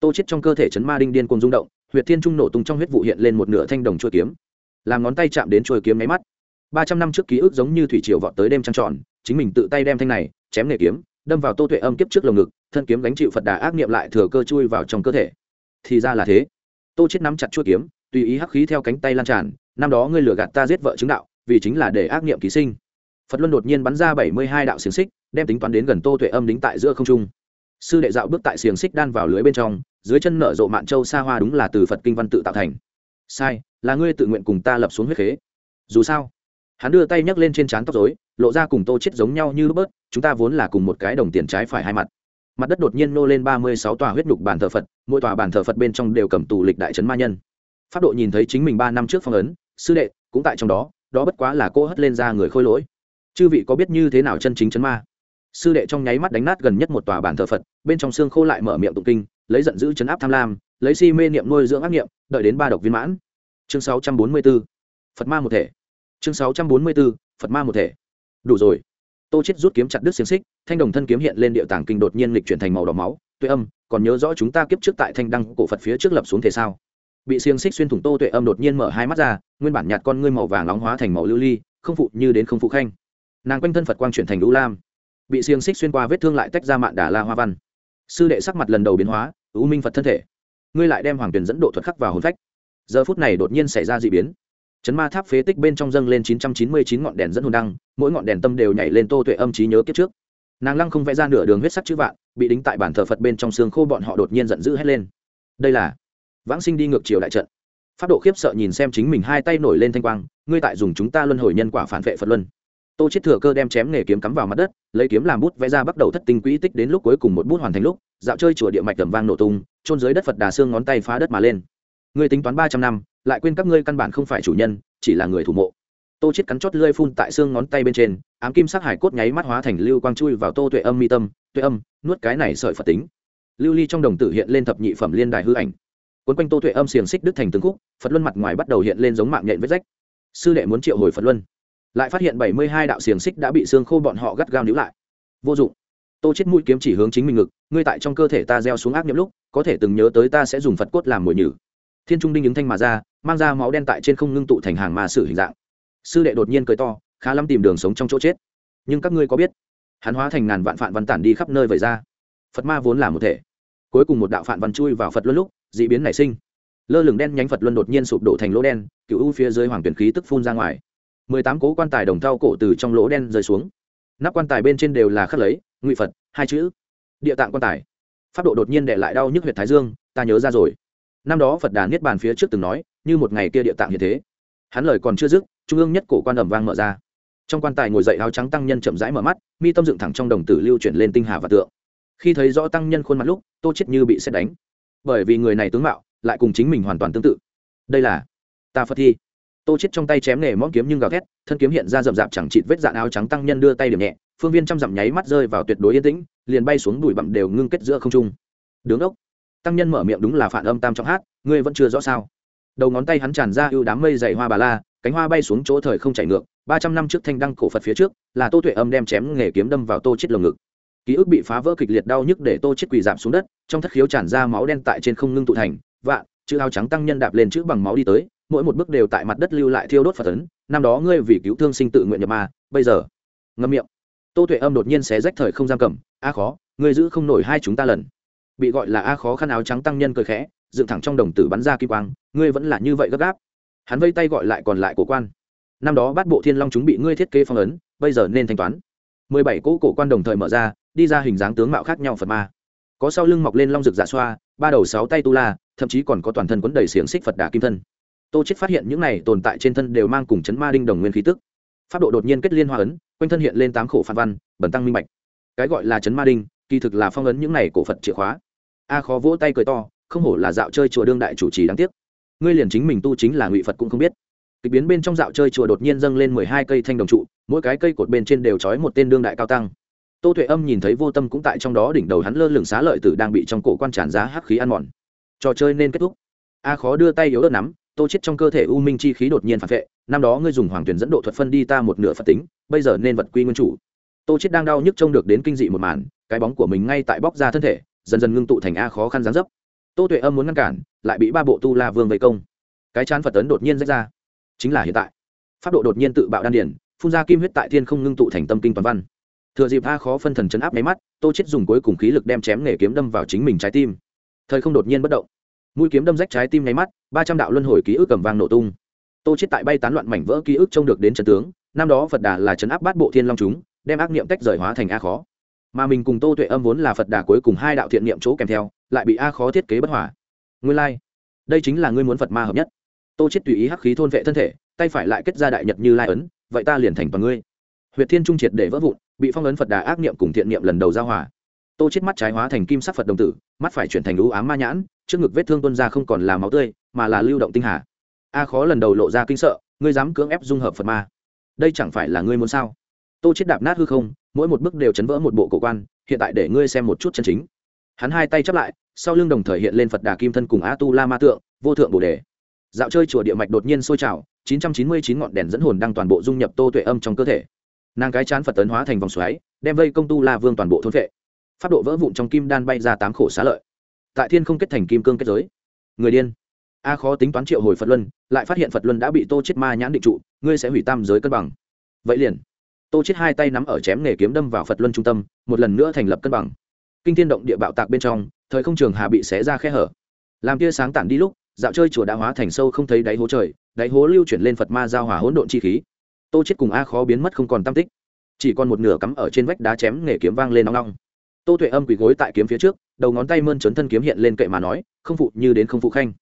Tô chết trong cơ thể chấn ma đinh điên cuồng rung động huyệt thiên trung nổ tung trong huyết vụ hiện lên một nửa thanh đồng chuôi kiếm. Làm ngón tay chạm đến chuôi kiếm nháy mắt. Ba trăm năm trước ký ức giống như thủy triều vọt tới đêm trăng tròn chính mình tự tay đem thanh này chém nghề kiếm đâm vào tô tuệ âm kiếp trước lồng ngực thân kiếm gánh chịu phật đà ác niệm lại thừa cơ chui vào trong cơ thể. Thì ra là thế. Tô chết nắm chặt chuôi kiếm tùy ý hắc khí theo cánh tay lan tràn năm đó ngươi lừa gạt ta giết vợ chứng đạo vì chính là để ác niệm ký sinh phật luân đột nhiên bắn ra bảy mươi hai đạo xiềng xích, đem tính toán đến gần tô tuệ âm đính tại giữa không trung. Sư đệ dạo bước tại xiềng xích đan vào lưới bên trong, dưới chân nở rộ mạn châu xa hoa đúng là từ phật kinh văn tự tạo thành. Sai, là ngươi tự nguyện cùng ta lập xuống huyết khế. Dù sao, hắn đưa tay nhấc lên trên trán tóc dối lộ ra cùng tô chết giống nhau như lúc bớt, chúng ta vốn là cùng một cái đồng tiền trái phải hai mặt. Mặt đất đột nhiên nô lên ba mươi sáu tòa huyết nhục bàn thờ phật, mỗi tòa bàn thờ phật bên trong đều cầm tù lịch đại trấn ma nhân. Pháp độ nhìn thấy chính mình ba năm trước phong ấn, sư đệ cũng tại trong đó đó bất quá là cô hất lên ra người khôi lỗi chư vị có biết như thế nào chân chính chấn ma? Sư đệ trong nháy mắt đánh nát gần nhất một tòa bàn thờ phật, bên trong xương khô lại mở miệng tụng kinh, lấy giận dữ chấn áp tham lam, lấy si mê niệm nuôi dưỡng ác niệm, đợi đến ba độc viên mãn. Chương sáu trăm bốn mươi 644 phật ma một thể. Chương sáu trăm bốn mươi 644 phật ma một thể. Đủ rồi. Tô chết rút kiếm chặt đứt xiềng xích, thanh đồng thân kiếm hiện lên địa tàng kinh đột nhiên lịch chuyển thành màu đỏ máu, tuệ âm, còn nhớ rõ chúng ta kiếp trước tại thanh đăng cổ phật phía trước lập xuống thể sao? Bị xiềng xích xuyên thủng tô tuệ âm đột nhiên mở hai mắt ra, nguyên bản nhạt con ngươi màu vàng nóng hóa thành màu lưu ly, không phụ như đến không phụ khanh nàng quanh thân phật quang chuyển thành lũ lam bị xiềng xích xuyên qua vết thương lại tách ra mạn đà la hoa văn sư đệ sắc mặt lần đầu biến hóa u minh phật thân thể ngươi lại đem hoàng tuyền dẫn độ thuật khắc vào hồn phách giờ phút này đột nhiên xảy ra d ị biến chấn ma tháp phế tích bên trong dâng lên chín trăm chín mươi chín ngọn đèn dẫn hồn đăng mỗi ngọn đèn tâm đều nhảy lên tô tuệ âm trí nhớ kiếp trước nàng lăng không vẽ ra nửa đường huyết sắc chữ vạn bị đính tại bản thờ phật bên trong xương khô bọn họ đột nhiên giận dữ hét lên đây là vãng sinh đi ngược chiều đại trận pháp độ khiếp sợ nhìn xem chính mình hai tay nổi lên thanh quang ngươi tại dùng chúng ta luân hồi nhân quả phản vệ phật luân tô chết thừa cơ đem chém nghề kiếm cắm vào mặt đất, lấy kiếm làm bút vẽ ra bắt đầu thất tinh quỹ tích đến lúc cuối cùng một bút hoàn thành lúc, dạo chơi chùa địa mạch tầm vang nổ tung trôn dưới đất phật đà xương ngón tay phá đất mà lên. Ngươi tính toán ba trăm năm, lại quên các ngươi căn bản không phải chủ nhân, chỉ là người thủ mộ. Tô chết cắn chót lưỡi phun tại xương ngón tay bên trên, ám kim sắc hải cốt nháy mắt hóa thành lưu quang chui vào tô tuệ âm mi tâm, tuệ âm, nuốt cái này sợi phật tính. Lưu ly trong đồng tử hiện lên thập nhị phẩm liên đài hư ảnh. Quấn quanh tô tuệ âm xiềng xích đứt thành từng khúc, phật luân mặt ngoài bắt đầu hiện lên giống mạng nhện vết rách. Sư đệ muốn triệu hồi phật luân lại phát hiện bảy mươi hai đạo xiềng xích đã bị xương khô bọn họ gắt gao níu lại. Vô dụng. Tô chết mũi kiếm chỉ hướng chính mình ngực, ngươi tại trong cơ thể ta gieo xuống ác niệm lúc, có thể từng nhớ tới ta sẽ dùng phật cốt làm mồi nhử. Thiên trung đinh ứng thanh mà ra, mang ra máu đen tại trên không ngưng tụ thành hàng ma sử hình dạng. Sư đệ đột nhiên cười to, khá lắm tìm đường sống trong chỗ chết. Nhưng các ngươi có biết, hắn hóa thành ngàn vạn phạn văn tản đi khắp nơi vậy ra. Phật ma vốn là một thể. Cuối cùng một đạo phạn văn chui vào phật luân lúc, d ị biến nảy sinh. Lơ lửng đen nhánh phật luân đột nhiên sụp đổ thành lỗ đen, cựu u phía dưới hoàng tuyển khí tức phun ra ngoài mười tám cố quan tài đồng thau cổ từ trong lỗ đen rơi xuống. Nắp quan tài bên trên đều là khắc lấy, ngụy phật, hai chữ. Địa tạng quan tài. Pháp độ đột nhiên đệ lại đau nhức huyệt thái dương, ta nhớ ra rồi. Năm đó phật đà niết bàn phía trước từng nói, như một ngày kia địa tạng như thế. Hắn lời còn chưa dứt, trung ương nhất cổ quan ẩm vang mở ra. Trong quan tài ngồi dậy áo trắng tăng nhân chậm rãi mở mắt, mi tâm dựng thẳng trong đồng tử lưu chuyển lên tinh hà và tượng. Khi thấy rõ tăng nhân khuôn mặt lúc, tô chết như bị xét đánh. Bởi vì người này tướng mạo, lại cùng chính mình hoàn toàn tương tự. Đây là ta phật thi tô chết trong tay chém nghề món kiếm nhưng gào thét, thân kiếm hiện ra rậm rạp chẳng chịt vết dạn áo trắng tăng nhân đưa tay điểm nhẹ, phương viên trăm dặm nháy mắt rơi vào tuyệt đối yên tĩnh, liền bay xuống bụi bặm đều ngưng kết giữa không trung. Đứng ốc. Tăng nhân mở miệng đúng là phản âm tam trọng hát, ngươi vẫn chưa rõ sao? Đầu ngón tay hắn tràn ra ưu đám mây dày hoa bà la, cánh hoa bay xuống chỗ thời không chạy ngược, ba trăm năm trước thanh đăng cổ phật phía trước, là tô tuệ âm đem chém nghề kiếm đâm vào tô chết lồng ngực. Ký ức bị phá vỡ kịch liệt đau nhức để tô chết quỳ giảm xuống đất, trong thất khiếu tràn ra máu đen tại trên không ngưng tụ thành vạn chữ áo trắng tăng nhân đạp lên chữ bằng máu đi tới mỗi một bước đều tại mặt đất lưu lại thiêu đốt phật tấn năm đó ngươi vì cứu thương sinh tự nguyện nhập ma, bây giờ, ngâm miệng. Tô tuệ âm đột nhiên xé rách thời không giam cầm, a khó, ngươi giữ không nổi hai chúng ta lần. Bị gọi là a khó khăn áo trắng tăng nhân cười khẽ, dựng thẳng trong đồng tử bắn ra kim quang, ngươi vẫn là như vậy gấp gáp. Hắn vây tay gọi lại còn lại cổ quan. Năm đó bát bộ thiên long chúng bị ngươi thiết kế phong ấn, bây giờ nên thanh toán. Mười bảy cỗ cổ quan đồng thời mở ra, đi ra hình dáng tướng mạo khác nhau phật ma. Có sau lưng mọc lên long rực dạ xoa, ba đầu sáu tay tu la, thậm chí còn có toàn thân quấn đầy xiềng xích phật đà kim thân tô chết phát hiện những này tồn tại trên thân đều mang cùng chấn ma đinh đồng nguyên khí tức. Pháp độ đột nhiên kết liên hoa ấn, quanh thân hiện lên tám khổ phản văn, bẩn tăng minh bạch. Cái gọi là chấn ma đinh, kỳ thực là phong ấn những này cổ phật chìa khóa. A khó vỗ tay cười to, không hổ là dạo chơi chùa đương đại chủ trì đáng tiếc. Ngươi liền chính mình tu chính là ngụy phật cũng không biết. Kịch biến bên trong dạo chơi chùa đột nhiên dâng lên mười hai cây thanh đồng trụ, mỗi cái cây cột bên trên đều trói một tên đương đại cao tăng. Tô tuệ âm nhìn thấy vô tâm cũng tại trong đó đỉnh đầu hắn lơ lửng xá lợi tử đang bị trong cổ quan tràn giá hắc khí ăn mòn. Trò chơi nên kết thúc. A khó đưa tay yếu ớt nắm tô chết trong cơ thể u minh chi khí đột nhiên phản vệ, năm đó ngươi dùng hoàng tuyển dẫn độ thuật phân đi ta một nửa phật tính, bây giờ nên vật quy nguyên chủ. Tô chết đang đau nhức trông được đến kinh dị một màn, cái bóng của mình ngay tại bóc ra thân thể, dần dần ngưng tụ thành a khó khăn gián dấp. Tô tuệ âm muốn ngăn cản, lại bị ba bộ tu la vương vây công. Cái chán phật tấn đột nhiên rách ra. Chính là hiện tại. Pháp độ đột nhiên tự bạo đan điển, phun ra kim huyết tại thiên không ngưng tụ thành tâm kinh toàn văn. Thừa dịp a khó phân thần chấn áp máy mắt, tô chết dùng cuối cùng khí lực đem chém nghề kiếm đâm vào chính mình trái tim. Thời không đột nhiên bất động mũi kiếm đâm rách trái tim nháy mắt, ba trăm đạo luân hồi ký ức cầm vang nổ tung. Tô chết tại bay tán loạn mảnh vỡ ký ức trông được đến trận tướng, năm đó phật đà là trấn áp bát bộ thiên long chúng, đem ác niệm tách rời hóa thành a khó. Mà mình cùng tô tuệ âm vốn là phật đà cuối cùng hai đạo thiện niệm chỗ kèm theo, lại bị a khó thiết kế bất hỏa nguyên lai、like. đây chính là ngươi muốn phật ma hợp nhất. Tô chết tùy ý hắc khí thôn vệ thân thể, tay phải lại kết ra đại nhật như lai ấn, vậy ta liền thành toàn ngươi. Huyệt thiên trung triệt để vỡ vụn, bị phong ấn phật đà ác niệm cùng thiện niệm lần đầu giao hòa tô chết mắt trái hóa thành kim sắc phật đồng tử, mắt phải chuyển thành lũ ám ma nhãn, trước ngực vết thương tuân ra không còn là máu tươi, mà là lưu động tinh hà. A khó lần đầu lộ ra kinh sợ, ngươi dám cưỡng ép dung hợp phật ma. Đây chẳng phải là ngươi muốn sao? Tô chết đạp nát hư không, mỗi một bước đều chấn vỡ một bộ cổ quan, hiện tại để ngươi xem một chút chân chính. Hắn hai tay chắp lại, sau lưng đồng thời hiện lên phật đà kim thân cùng a tu la ma tượng, vô thượng bồ đề. Dạo chơi chùa địa mạch đột nhiên sôi trào 999 ngọn đèn dẫn hồn đang toàn bộ dung nhập tô tuệ âm trong cơ thể. Nàng cái chán phật tấn hóa thành vòng xoáy, đem vây công tu la vương toàn bộ thôn vệ phát độ vỡ vụn trong kim đan bay ra tám khổ xá lợi. Tại thiên không kết thành kim cương kết giới. Người điên. A khó tính toán triệu hồi phật luân, lại phát hiện phật luân đã bị tô chết ma nhãn định trụ, ngươi sẽ hủy tam giới cân bằng. Vậy liền. Tô chết hai tay nắm ở chém nghề kiếm đâm vào phật luân trung tâm, một lần nữa thành lập cân bằng. Kinh thiên động địa bạo tạc bên trong, thời không trường hà bị xé ra khe hở. Làm tia sáng tản đi lúc, dạo chơi chùa đã hóa thành sâu không thấy đáy hố trời, đáy hố lưu chuyển lên phật ma giao hòa hỗn độn chi khí. Tô chết cùng a khó biến mất không còn tam tích. Chỉ còn một nửa cắm ở trên vách đá chém nghề kiếm vang lên nóng nóng tô tuệ âm quỳ gối tại kiếm phía trước, đầu ngón tay mơn trớn thân kiếm hiện lên kệ mà nói, không phụ, như đến không phụ khanh.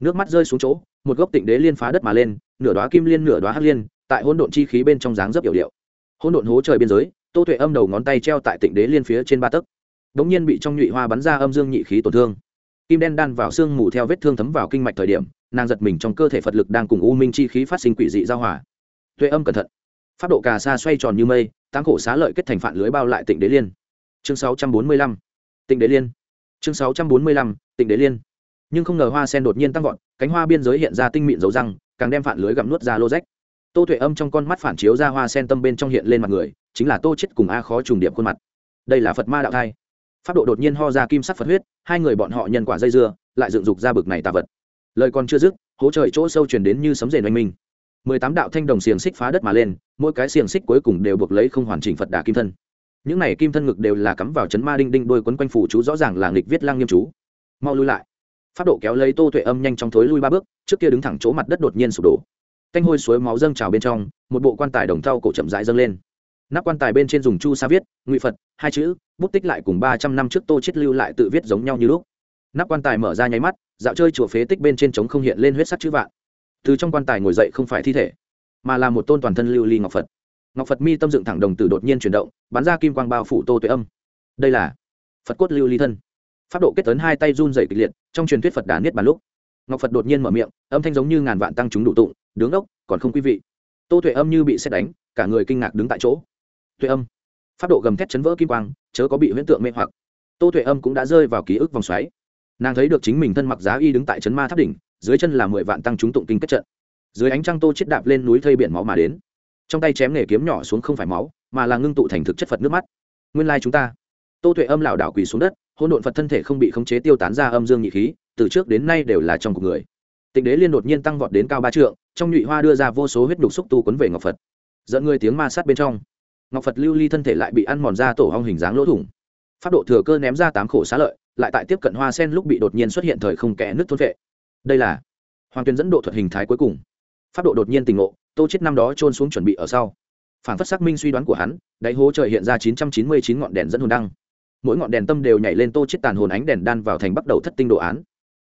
Nước mắt rơi xuống chỗ, một gốc tịnh đế liên phá đất mà lên, nửa đoá kim liên, nửa đoá hắc liên, tại hỗn độn chi khí bên trong dáng dấp yểu điệu. Hỗn độn hố trời biên giới, tô tuệ âm đầu ngón tay treo tại tịnh đế liên phía trên ba tấc. Đống nhiên bị trong nhụy hoa bắn ra âm dương nhị khí tổn thương. Kim đen đan vào xương mù theo vết thương thấm vào kinh mạch thời điểm, nàng giật mình trong cơ thể phật lực đang cùng u minh chi khí phát sinh quỷ dị giao hòa. Tuệ âm cẩn thận. Pháp độ cà sa xoay tròn như mây tăng khổ xá lợi kết thành phản lưới bao lại tịnh đế liên chương 645. tịnh đế liên. Chương 645. tịnh đế liên. Nhưng không ngờ hoa sen đột nhiên tăng vọt, cánh hoa biên giới hiện ra tinh mịn dấu răng, càng đem phản lưới gặm nuốt ra lô rách. Tô tuệ âm trong con mắt phản chiếu ra hoa sen tâm bên trong hiện lên mặt người, chính là tô chết cùng a khó trùng điệp khuôn mặt. Đây là phật ma đạo thai. Pháp độ đột nhiên ho ra kim sắc phật huyết, hai người bọn họ nhân quả dây dưa, lại dựng dục ra bực này tà vật. Lời còn chưa dứt, hố trời chỗ sâu truyền đến như sấm rền oanh minh. Mười tám đạo thanh đồng xiềng xích phá đất mà lên, mỗi cái xiềng xích cuối cùng đều buộc lấy không hoàn chỉnh phật đà kim thân những này kim thân ngực đều là cắm vào chấn ma đinh đinh đôi quấn quanh phủ chú, rõ ràng là nghịch viết lang nghiêm chú. Mau lui lại. Pháp độ kéo lấy tô tuệ âm nhanh trong thối lui ba bước, trước kia đứng thẳng chỗ mặt đất đột nhiên sụp đổ. Canh hôi suối máu dâng trào bên trong, một bộ quan tài đồng thau cổ chậm rãi dâng lên. Nắp quan tài bên trên dùng chu sa viết, ngụy phật, hai chữ, bút tích lại cùng ba trăm năm trước tô chết lưu lại tự viết giống nhau như lúc. Nắp quan tài mở ra nháy mắt, dạo chơi chùa phế tích bên trên trống không hiện lên huyết sắc chữ vạn. Từ trong quan tài ngồi dậy không phải thi thể, mà là một tôn toàn thân lưu ly ngọc phật ngọc phật mi tâm dựng thẳng đồng tử đột nhiên chuyển động, bắn ra kim quang bao phủ tô tuệ âm. Đây là phật cốt lưu ly thân. Pháp độ kết tấn hai tay run dày kịch liệt, trong truyền thuyết phật đà niết bàn lúc. Ngọc phật đột nhiên mở miệng, âm thanh giống như ngàn vạn tăng chúng đủ tụng, đứng ốc, còn không quý vị. Tô tuệ âm như bị xét đánh, cả người kinh ngạc đứng tại chỗ. Tuệ âm. Pháp độ gầm thét chấn vỡ kim quang, chớ có bị huyễn tượng mê hoặc. Tô tuệ âm cũng đã rơi vào ký ức vòng xoáy. Nàng thấy được chính mình thân mặc giá y đứng tại trấn ma tháp đỉnh, dưới chân là mười vạn tăng chúng tụng kinh kết trận. Dưới ánh trăng tô chết đạp lên núi thây biển máu mà đến trong tay chém nghề kiếm nhỏ xuống không phải máu, mà là ngưng tụ thành thực chất phật nước mắt. Nguyên lai chúng ta, tô tuệ âm lảo đảo quỳ xuống đất, hôn độn phật thân thể không bị khống chế tiêu tán ra âm dương nhị khí, từ trước đến nay đều là trong cuộc người. Tịnh đế liên đột nhiên tăng vọt đến cao ba trượng, trong nhụy hoa đưa ra vô số huyết đục xúc tu quấn về ngọc phật. Dẫn người tiếng ma sát bên trong, ngọc phật lưu ly thân thể lại bị ăn mòn ra tổ hong hình dáng lỗ thủng. Pháp độ thừa cơ ném ra tám khổ xá lợi, lại tại tiếp cận hoa sen lúc bị đột nhiên xuất hiện thời không kẽ nước thôn vệ. Đây là hoàng tuyến dẫn độ thuật hình thái cuối cùng pháp độ đột nhiên tình ngộ, tô chết năm đó trôn xuống chuẩn bị ở sau. Phản phất xác minh suy đoán của hắn, đáy hố trời hiện ra 999 ngọn đèn dẫn hồn đăng. Mỗi ngọn đèn tâm đều nhảy lên tô chết tàn hồn ánh đèn đan vào thành bắt đầu thất tinh đồ án.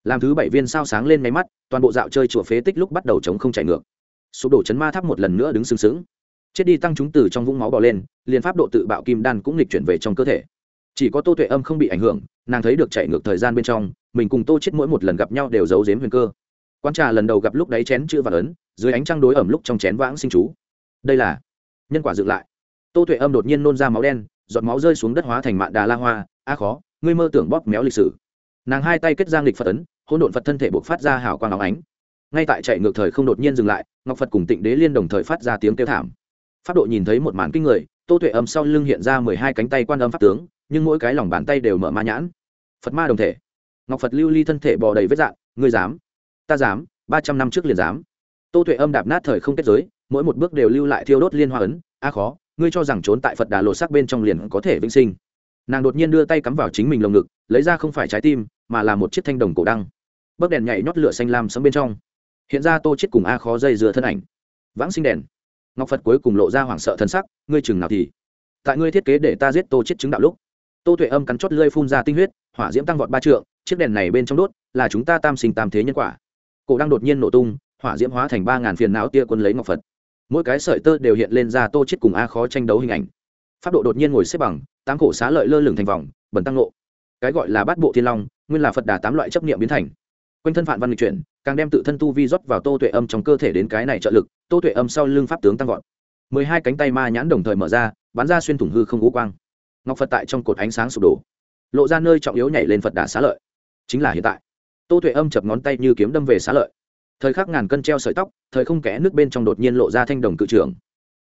Làm thứ bảy viên sao sáng lên máy mắt, toàn bộ dạo chơi chùa phế tích lúc bắt đầu chống không chạy ngược. Sụp đổ chấn ma tháp một lần nữa đứng sừng sững. Chết đi tăng chúng từ trong vũng máu bò lên, liền pháp độ tự bạo kim đan cũng lịch chuyển về trong cơ thể. Chỉ có tô tuệ âm không bị ảnh hưởng, nàng thấy được chạy ngược thời gian bên trong, mình cùng tô chết mỗi một lần gặp nhau đều giấu giếm huyền cơ. Quan trà lần đầu gặp lúc đáy chén chữ và ấn dưới ánh trăng đối ẩm lúc trong chén vãng sinh chú. Đây là nhân quả dựng lại. Tô tuệ âm đột nhiên nôn ra máu đen, giọt máu rơi xuống đất hóa thành mạn đà la hoa. A khó, ngươi mơ tưởng bóp méo lịch sử. Nàng hai tay kết giang lịch phật ấn, hỗn độn phật thân thể buộc phát ra hào quang áo ánh. Ngay tại chạy ngược thời không đột nhiên dừng lại, ngọc phật cùng tịnh đế liên đồng thời phát ra tiếng kêu thảm. Pháp độ nhìn thấy một màn kinh người, tô tuệ âm sau lưng hiện ra mười hai cánh tay quan âm pháp tướng, nhưng mỗi cái lòng bàn tay đều mở ma nhãn. Phật ma đồng thể. Ngọc phật lưu ly thân thể bò đầy vết dạng, ngươi dám, ta dám, ba trăm năm trước liền dám tô tuệ âm đạp nát thời không kết giới, mỗi một bước đều lưu lại thiêu đốt liên hoa ấn. A khó, ngươi cho rằng trốn tại phật đà lộ sắc bên trong liền có thể vĩnh sinh. Nàng đột nhiên đưa tay cắm vào chính mình lồng ngực, lấy ra không phải trái tim, mà là một chiếc thanh đồng cổ đăng. Bấc đèn nhảy nhót lửa xanh lam sấm bên trong. Hiện ra tô chết cùng a khó dây dưa thân ảnh. Vãng sinh đèn. Ngọc phật cuối cùng lộ ra hoảng sợ thân sắc, ngươi chừng nào thì? Tại ngươi thiết kế để ta giết tô chết chứng đạo lúc, tô tuệ âm cắn chót lơi phun ra tinh huyết, hỏa diễm tăng vọt ba trượng, chiếc đèn này bên trong đốt, là chúng ta tam sinh tam thế nhân quả. Cổ đang đột nhiên nổ tung hỏa diễm hóa thành ba ngàn phiền não tia quân lấy ngọc phật. Mỗi cái sợi tơ đều hiện lên ra tô chết cùng a khó tranh đấu hình ảnh. Pháp độ đột nhiên ngồi xếp bằng, tám cổ xá lợi lơ lửng thành vòng bẩn tăng nộ cái gọi là bát bộ thiên long, nguyên là phật đà tám loại chấp niệm biến thành. Quanh thân phản văn lịch chuyển, càng đem tự thân tu vi rót vào tô tuệ âm trong cơ thể đến cái này trợ lực, tô tuệ âm sau lưng pháp tướng tăng vọt. Mười hai cánh tay ma nhãn đồng thời mở ra, bắn ra xuyên thủng hư không ngũ quang. Ngọc phật tại trong cột ánh sáng sụp đổ, lộ ra nơi trọng yếu nhảy lên phật đà xá lợi. Chính là hiện tại. Tô tuệ âm chập ngón tay như kiếm đâm về xá lợi thời khắc ngàn cân treo sợi tóc, thời không kẽ nước bên trong đột nhiên lộ ra thanh đồng cự trưởng.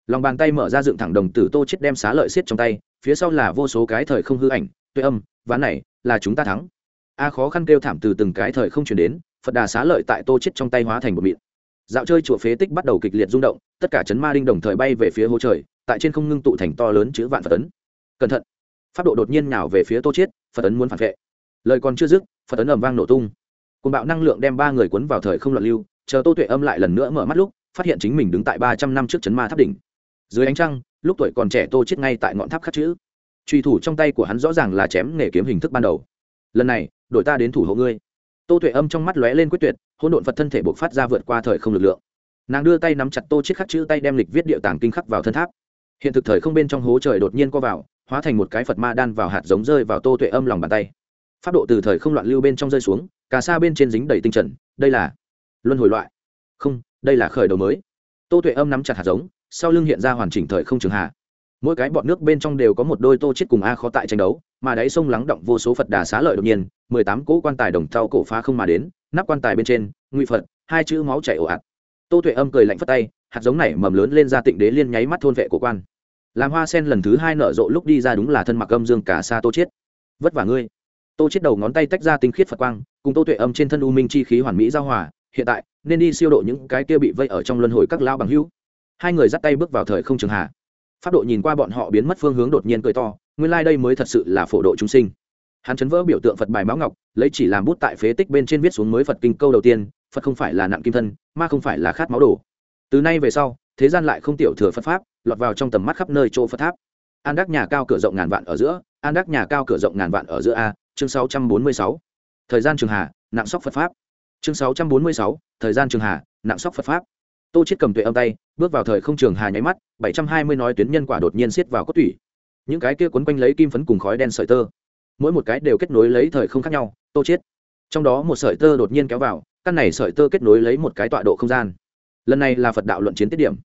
Lòng bàn tay mở ra dựng thẳng đồng tử tô chết đem xá lợi xiết trong tay, phía sau là vô số cái thời không hư ảnh, tuệ âm, ván này là chúng ta thắng. A khó khăn kêu thảm từ từng cái thời không chuyển đến, phật đà xá lợi tại tô chết trong tay hóa thành một mịn. Dạo chơi chùa phế tích bắt đầu kịch liệt rung động, tất cả chấn ma đinh đồng thời bay về phía hố trời, tại trên không ngưng tụ thành to lớn chữ vạn phật ấn. Cẩn thận. Pháp độ đột nhiên nhào về phía tô chiết, phật ấn muốn phản vệ. Lời còn chưa dứt, phật ấn ầm vang nổ tung cùng bạo năng lượng đem ba người cuốn vào thời không loạn lưu, chờ tô tuệ âm lại lần nữa mở mắt lúc, phát hiện chính mình đứng tại ba trăm năm trước chấn ma tháp đỉnh. Dưới ánh trăng, lúc tuổi còn trẻ tô chết ngay tại ngọn tháp khắc chữ. Trùy thủ trong tay của hắn rõ ràng là chém nghề kiếm hình thức ban đầu. Lần này đội ta đến thủ hộ ngươi. Tô tuệ âm trong mắt lóe lên quyết tuyệt, hỗn độn phật thân thể buộc phát ra vượt qua thời không lực lượng. Nàng đưa tay nắm chặt tô chết khắc chữ tay đem lịch viết địa tàng kinh khắc vào thân tháp. Hiện thực thời không bên trong hố trời đột nhiên co vào, hóa thành một cái phật ma đan vào hạt giống rơi vào tô tuệ âm lòng bàn tay. Pháp độ từ thời không loạn lưu bên trong rơi xuống cả xa bên trên dính đầy tinh trần, đây là luân hồi loại. Không, đây là khởi đầu mới. Tô tuệ âm nắm chặt hạt giống, sau lưng hiện ra hoàn chỉnh thời không trường hạ. Mỗi cái bọn nước bên trong đều có một đôi tô chết cùng a khó tại tranh đấu, mà đáy sông lắng động vô số phật đà xá lợi đột nhiên, mười tám cỗ quan tài đồng thau cổ phá không mà đến, nắp quan tài bên trên, ngụy phật, hai chữ máu chảy ồ ạt. Tô tuệ âm cười lạnh phất tay, hạt giống này mầm lớn lên ra tịnh đế liên nháy mắt thôn vệ của quan. Làm hoa sen lần thứ hai nở rộ lúc đi ra đúng là thân mặc âm dương cả xa tô chết. Vất vả ngươi tô chết đầu ngón tay tách ra tinh khiết phật quang, cùng tô tuệ âm trên thân u minh chi khí hoàn mỹ giao hòa, hiện tại, nên đi siêu độ những cái kia bị vây ở trong luân hồi các lao bằng hữu. Hai người dắt tay bước vào thời không trường hạ. Pháp độ nhìn qua bọn họ biến mất phương hướng đột nhiên cười to, nguyên lai、like、đây mới thật sự là phổ độ chúng sinh. Hắn chấn vỡ biểu tượng phật bài máu ngọc, lấy chỉ làm bút tại phế tích bên trên viết xuống mới phật kinh câu đầu tiên, phật không phải là nặng kim thân ma không phải là khát máu đổ từ nay về sau, thế gian lại không tiểu thừa phật pháp, lọt vào trong tầm mắt khắp nơi chỗ phật tháp. An đắc nhà cao cửa rộng ngàn vạn ở giữa, an đắc nhà cao cửa rộng ngàn vạn ở giữa a chương sáu trăm bốn mươi sáu. Thời gian trường hà, nặng sóc phật pháp. Chương sáu trăm bốn mươi sáu. Thời gian trường hà, nặng sóc phật pháp. Tô chết cầm tuệ âm tay, bước vào thời không trường hà nháy mắt, bảy trăm hai mươi nói tuyến nhân quả đột nhiên xiết vào cốt tủy. Những cái kia quấn quanh lấy kim phấn cùng khói đen sợi tơ. Mỗi một cái đều kết nối lấy thời không khác nhau, tô chết trong đó một sợi tơ đột nhiên kéo vào, căn này sợi tơ kết nối lấy một cái tọa độ không gian. Lần này là phật đạo luận chiến tiết điểm.